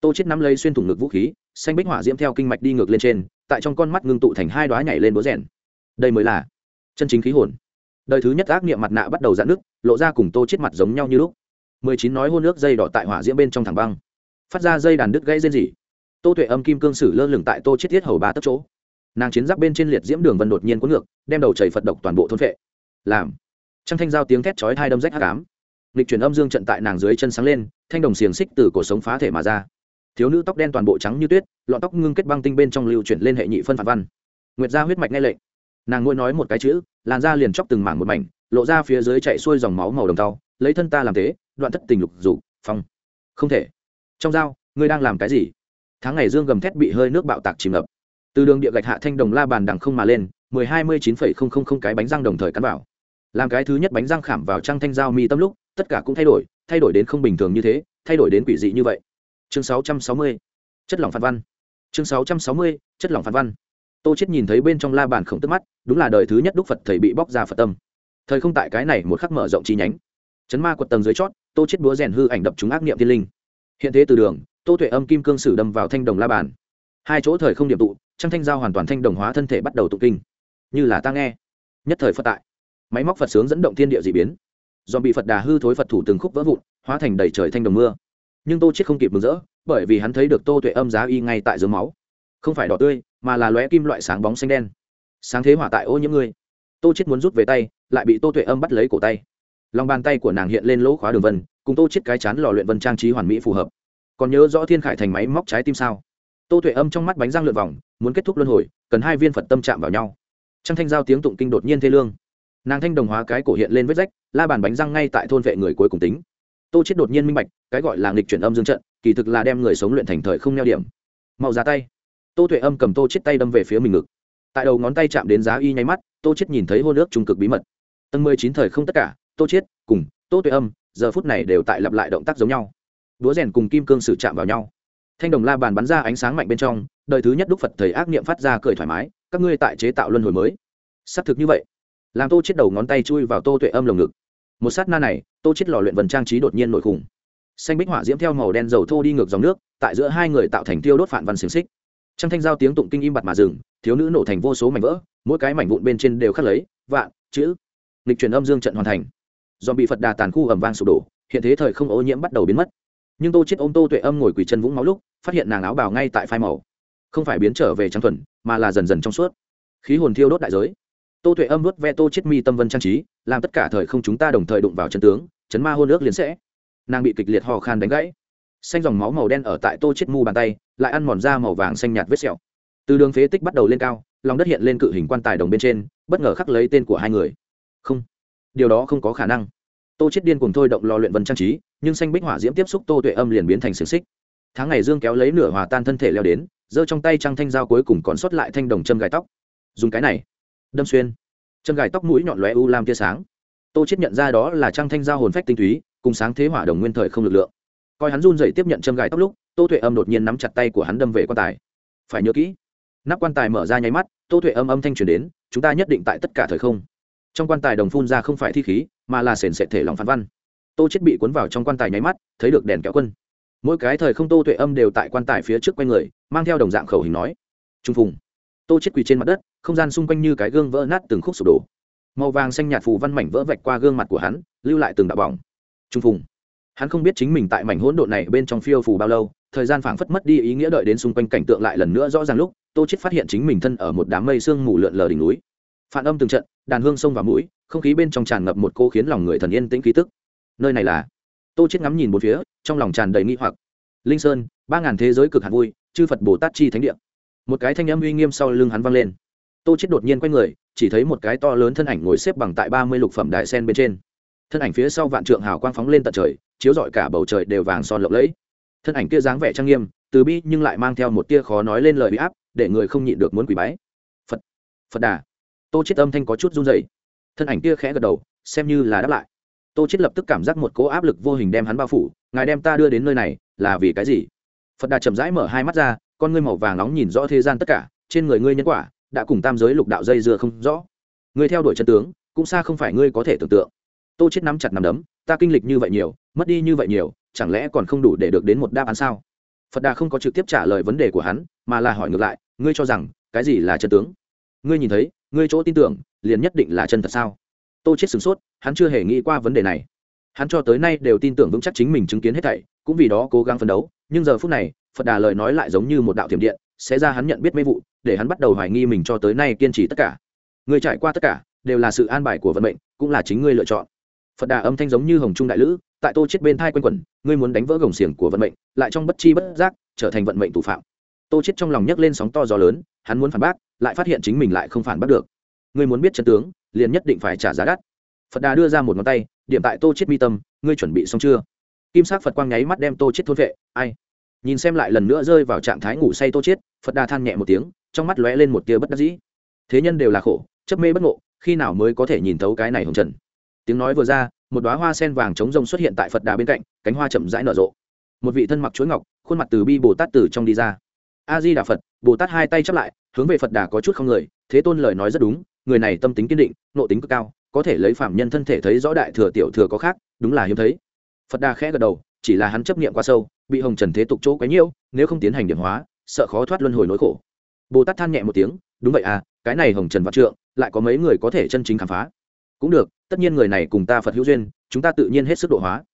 tô chết nắm lấy xuyên thủng ngực vũ khí, xanh bích hỏa diễm theo kinh mạch đi ngược lên trên, tại trong con mắt ngưng tụ thành hai đoá nhảy lên búa rèn. Đây mới là chân chính khí hồn. Đời thứ nhất ác niệm mặt nạ bắt đầu dạn nước lộ ra cùng tô chết mặt giống nhau như lúc. Mười chín nói hôn nước dây đỏ tại hỏa diễm bên trong thẳng băng. Phát ra dây đàn đứt gãy rên rỉ. Tô tuệ âm kim cương sử lơ lửng tại tô chết thiết hầu ba tấc chỗ. Nàng chiến giáp bên trên liệt diễm đường vân đột nhiên cuốn ngược, đem đầu chảy phật độc toàn bộ thôn phệ. Làm. Trăng thanh giao tiếng thét chói hai đâm rách hắc ám. Lịch chuyển âm dương trận tại nàng dưới chân sáng lên, thanh đồng xiềng xích từ cổ sống phá thể mà ra thiếu nữ tóc đen toàn bộ trắng như tuyết, lọn tóc ngưng kết băng tinh bên trong lưu chuyển lên hệ nhị phân phản văn. Nguyệt ra huyết mạch nghe lệnh. Nàng ngôi nói một cái chữ, làn da liền chóc từng mảng một mảnh, lộ ra phía dưới chạy xuôi dòng máu màu đồng tàu lấy thân ta làm thế, đoạn thất tình lục rủ phong. Không thể. Trong dao, ngươi đang làm cái gì? Tháng ngày dương gầm thét bị hơi nước bạo tạc chìm ngập. Từ đường địa gạch hạ thanh đồng la bàn đằng không mà lên, mười hai mươi chín phẩy không không không cái bánh răng đồng thời cắn vào. Làm cái thứ nhất bánh răng khảm vào trăng thanh dao mi tâm lúc, tất cả cũng thay đổi thay đổi đến không bình thường như thế, thay đổi đến quỷ dị như vậy chương sáu trăm sáu mươi, chất lỏng phản văn. Chương sáu trăm sáu mươi, chất lỏng phản văn. Tô chết nhìn thấy bên trong la bàn khổng tức mắt, đúng là đời thứ nhất đúc phật thầy bị bóc ra phật tâm. Thời không tại cái này một khắc mở rộng chi nhánh. Chấn ma quật tầng dưới chót, tô chết búa rèn hư ảnh đập chúng ác niệm thiên linh. Hiện thế từ đường, tô tuệ âm kim cương sử đâm vào thanh đồng la bàn. Hai chỗ thời không điểm tụ, trăng thanh giao hoàn toàn thanh đồng hóa thân thể bắt đầu tụ kinh. Như là ta nghe. Nhất thời phật tại. Máy móc phật sướng dẫn động thiên địa dị biến. Do bị phật đà hư thối phật thủ từng khúc vỡ vụn, hóa thành đầy trời thanh đồng mưa nhưng tô chết không kịp mừng rỡ, bởi vì hắn thấy được tô tuệ âm giá y ngay tại dưới máu. Không phải đỏ tươi, mà là lóe kim loại sáng bóng xanh đen. Sáng thế hỏa tại ô nhiễm ngươi. Tô chết muốn rút về tay, lại bị tô tuệ âm bắt lấy cổ tay. Lòng bàn tay của nàng hiện lên lỗ khóa đường vân, cùng tô chết cái chán lò luyện vân trang trí hoàn mỹ phù hợp. Còn nhớ rõ thiên khải thành máy móc trái tim sao? Tô tuệ âm trong mắt bánh răng lượn vòng, muốn kết thúc luân hồi, cần hai viên phật tâm chạm vào nhau. Trăng thanh giao tiếng tụng kinh đột nhiên thê lương. Nàng thanh đồng hóa cái cổ hiện lên vết rách, la bàn bánh răng ngay tại thôn vệ người cuối cùng tính tô chết đột nhiên minh bạch, cái gọi là nghịch chuyển âm dương trận, kỳ thực là đem người sống luyện thành thời không neo điểm. Mau ra tay. Tô tuệ âm cầm tô chết tay đâm về phía mình ngực. Tại đầu ngón tay chạm đến giá y nháy mắt, tô chết nhìn thấy hôn ước trung cực bí mật. Tầng mười chín thời không tất cả, tô chết cùng tô tuệ âm, giờ phút này đều tại lặp lại động tác giống nhau. Đũa rèn cùng kim cương sử chạm vào nhau. Thanh đồng la bàn bắn ra ánh sáng mạnh bên trong, đời thứ nhất đúc phật thầy ác niệm phát ra cười thoải mái, các ngươi tại chế tạo luân hồi mới. Xác thực như vậy. Làm tô chết đầu ngón tay chui vào tô tuệ âm lồng ngực một sát na này, tô chết lò luyện vần trang trí đột nhiên nổi khủng. Xanh bích hỏa diễm theo màu đen dầu thô đi ngược dòng nước, tại giữa hai người tạo thành tiêu đốt phản văn xiềng xích. Trăng thanh giao tiếng tụng kinh im bặt mà dừng, thiếu nữ nổ thành vô số mảnh vỡ, mỗi cái mảnh vụn bên trên đều khắc lấy, vạn, chữ. Lịch truyền âm dương trận hoàn thành. Do bị phật đà tàn khu ẩm vang sụp đổ, hiện thế thời không ô nhiễm bắt đầu biến mất. Nhưng tô chết ôm tô tuệ âm ngồi quỳ chân vũng máu lúc, phát hiện nàng áo bào ngay tại phai màu. Không phải biến trở về trang thuần, mà là dần dần trong suốt. Khí hồn thiêu đốt đại giới. Tô tuệ âm vớt ve tô chết mi tâm vân trang trí làm tất cả thời không chúng ta đồng thời đụng vào chân tướng, chấn ma hôn ước liền sẽ. Nàng bị kịch liệt ho khan đánh gãy. Xanh dòng máu màu đen ở tại tô chết mu bàn tay, lại ăn mòn da màu vàng xanh nhạt vết sẹo. Từ đường phế tích bắt đầu lên cao, lòng đất hiện lên cự hình quan tài đồng bên trên, bất ngờ khắc lấy tên của hai người. Không, điều đó không có khả năng. Tô chết điên cùng thôi động lò luyện vân trang trí, nhưng xanh bích hỏa diễm tiếp xúc tô tuệ âm liền biến thành xiềng xích. Tháng ngày dương kéo lấy nửa hòa tan thân thể leo đến, giơ trong tay trăng thanh dao cuối cùng còn sót lại thanh đồng châm gài tóc. Dùng cái này, đâm xuyên chân gài tóc mũi nhọn lóe u lam tia sáng. Tô chết nhận ra đó là trang thanh giao hồn phách tinh túy, cùng sáng thế hỏa đồng nguyên thời không lực lượng. Coi hắn run dậy tiếp nhận châm gài tóc lúc, tô tuệ âm đột nhiên nắm chặt tay của hắn đâm về quan tài. Phải nhớ kỹ, nắp quan tài mở ra nháy mắt, tô tuệ âm âm thanh truyền đến, chúng ta nhất định tại tất cả thời không. Trong quan tài đồng phun ra không phải thi khí, mà là sền sệt thể lòng phán văn. Tô chết bị cuốn vào trong quan tài nháy mắt, thấy được đèn kéo quân. Mỗi cái thời không tô tuệ âm đều tại quan tài phía trước quanh người, mang theo đồng dạng khẩu hình nói, trung phùng tô chết quỳ trên mặt đất, không gian xung quanh như cái gương vỡ nát từng khúc sụp đổ. Màu vàng xanh nhạt phù văn mảnh vỡ vạch qua gương mặt của hắn, lưu lại từng đạo bỏng trung phùng. Hắn không biết chính mình tại mảnh hỗn độn này bên trong phiêu phù bao lâu, thời gian phảng phất mất đi ý nghĩa đợi đến xung quanh cảnh tượng lại lần nữa rõ ràng lúc, tô chết phát hiện chính mình thân ở một đám mây sương mù lượn lờ đỉnh núi. Phản âm từng trận, đàn hương sông vào mũi, không khí bên trong tràn ngập một cô khiến lòng người thần yên tĩnh khí tức. Nơi này là? Tô chết ngắm nhìn một phía, trong lòng tràn đầy nghi hoặc. Linh sơn, ba ngàn thế giới cực hạt vui, chư phật bồ tát chi thánh địa một cái thanh âm uy nghiêm sau lưng hắn vang lên. Tô chết đột nhiên quay người, chỉ thấy một cái to lớn thân ảnh ngồi xếp bằng tại ba mươi lục phẩm đại sen bên trên. Thân ảnh phía sau vạn trượng hào quang phóng lên tận trời, chiếu rọi cả bầu trời đều vàng son lộng lẫy. Thân ảnh kia dáng vẻ trang nghiêm, từ bi nhưng lại mang theo một tia khó nói lên lời bị áp, để người không nhịn được muốn quỳ bái. Phật phật đà. Tô chết âm thanh có chút run rẩy. Thân ảnh kia khẽ gật đầu, xem như là đáp lại. Tô chết lập tức cảm giác một cỗ áp lực vô hình đem hắn bao phủ, ngài đem ta đưa đến nơi này, là vì cái gì? Phật đà chậm rãi mở hai mắt ra con ngươi màu vàng nóng nhìn rõ thế gian tất cả, trên người ngươi nhân quả, đã cùng tam giới lục đạo dây dưa không rõ. Ngươi theo đuổi chân tướng, cũng xa không phải ngươi có thể tưởng tượng. Tô chết nắm chặt nắm đấm, ta kinh lịch như vậy nhiều, mất đi như vậy nhiều, chẳng lẽ còn không đủ để được đến một đáp án sao? Phật đà không có trực tiếp trả lời vấn đề của hắn, mà là hỏi ngược lại, ngươi cho rằng, cái gì là chân tướng? Ngươi nhìn thấy, ngươi chỗ tin tưởng, liền nhất định là chân thật sao? Tô chết sửng sốt, hắn chưa hề nghĩ qua vấn đề này. Hắn cho tới nay đều tin tưởng vững chắc chính mình chứng kiến hết thảy, cũng vì đó cố gắng phấn đấu, nhưng giờ phút này phật đà lời nói lại giống như một đạo thiểm điện sẽ ra hắn nhận biết mê vụ, để hắn bắt đầu hoài nghi mình cho tới nay kiên trì tất cả. Người trải qua tất cả, đều là sự an bài của vận mệnh, cũng là chính ngươi lựa chọn. Phật đà âm thanh giống như hồng trung đại lữ, tại tô chết bên thai quanh quẩn, ngươi muốn đánh vỡ gồng xiềng của vận mệnh, lại trong bất chi bất giác, trở thành vận mệnh thủ phạm. Tô chết trong lòng nhấc lên sóng to gió lớn, hắn muốn phản bác, lại phát hiện chính mình lại không phản bác được. Ngươi muốn biết chân tướng, liền nhất định phải trả giá đắt. Phật đà đưa ra một ngón tay, điểm tại tô chết mi tâm, ngươi chuẩn bị xong chưa? Kim sắc phật quang nháy mắt đem tô chết thôn vệ, ai? Nhìn xem lại lần nữa rơi vào trạng thái ngủ say tô chết, phật đà than nhẹ một tiếng, trong mắt lóe lên một tia bất đắc dĩ. Thế nhân đều là khổ, chấp mê bất ngộ, khi nào mới có thể nhìn thấu cái này hồng trần? Tiếng nói vừa ra, một đóa hoa sen vàng trống rông xuất hiện tại phật đà bên cạnh, cánh hoa chậm rãi nở rộ. Một vị thân mặc chuối ngọc, khuôn mặt từ bi bồ tát từ trong đi ra. A di đà phật, bồ tát hai tay chắp lại, hướng về phật đà có chút không người, thế tôn lời nói rất đúng, người này tâm tính kiên định, nộ tính cực cao, có thể lấy phạm nhân thân thể thấy rõ đại thừa tiểu thừa có khác, đúng là hiếm thấy. Phật đà khẽ gật đầu, chỉ là hắn chấp niệm quá sâu bị hồng trần thế tục chỗ quấy nhiễu, nếu không tiến hành điểm hóa, sợ khó thoát luân hồi nỗi khổ. Bồ tát than nhẹ một tiếng, đúng vậy à cái này hồng trần vạn trượng, lại có mấy người có thể chân chính khám phá? Cũng được, tất nhiên người này cùng ta phật hữu duyên, chúng ta tự nhiên hết sức độ hóa.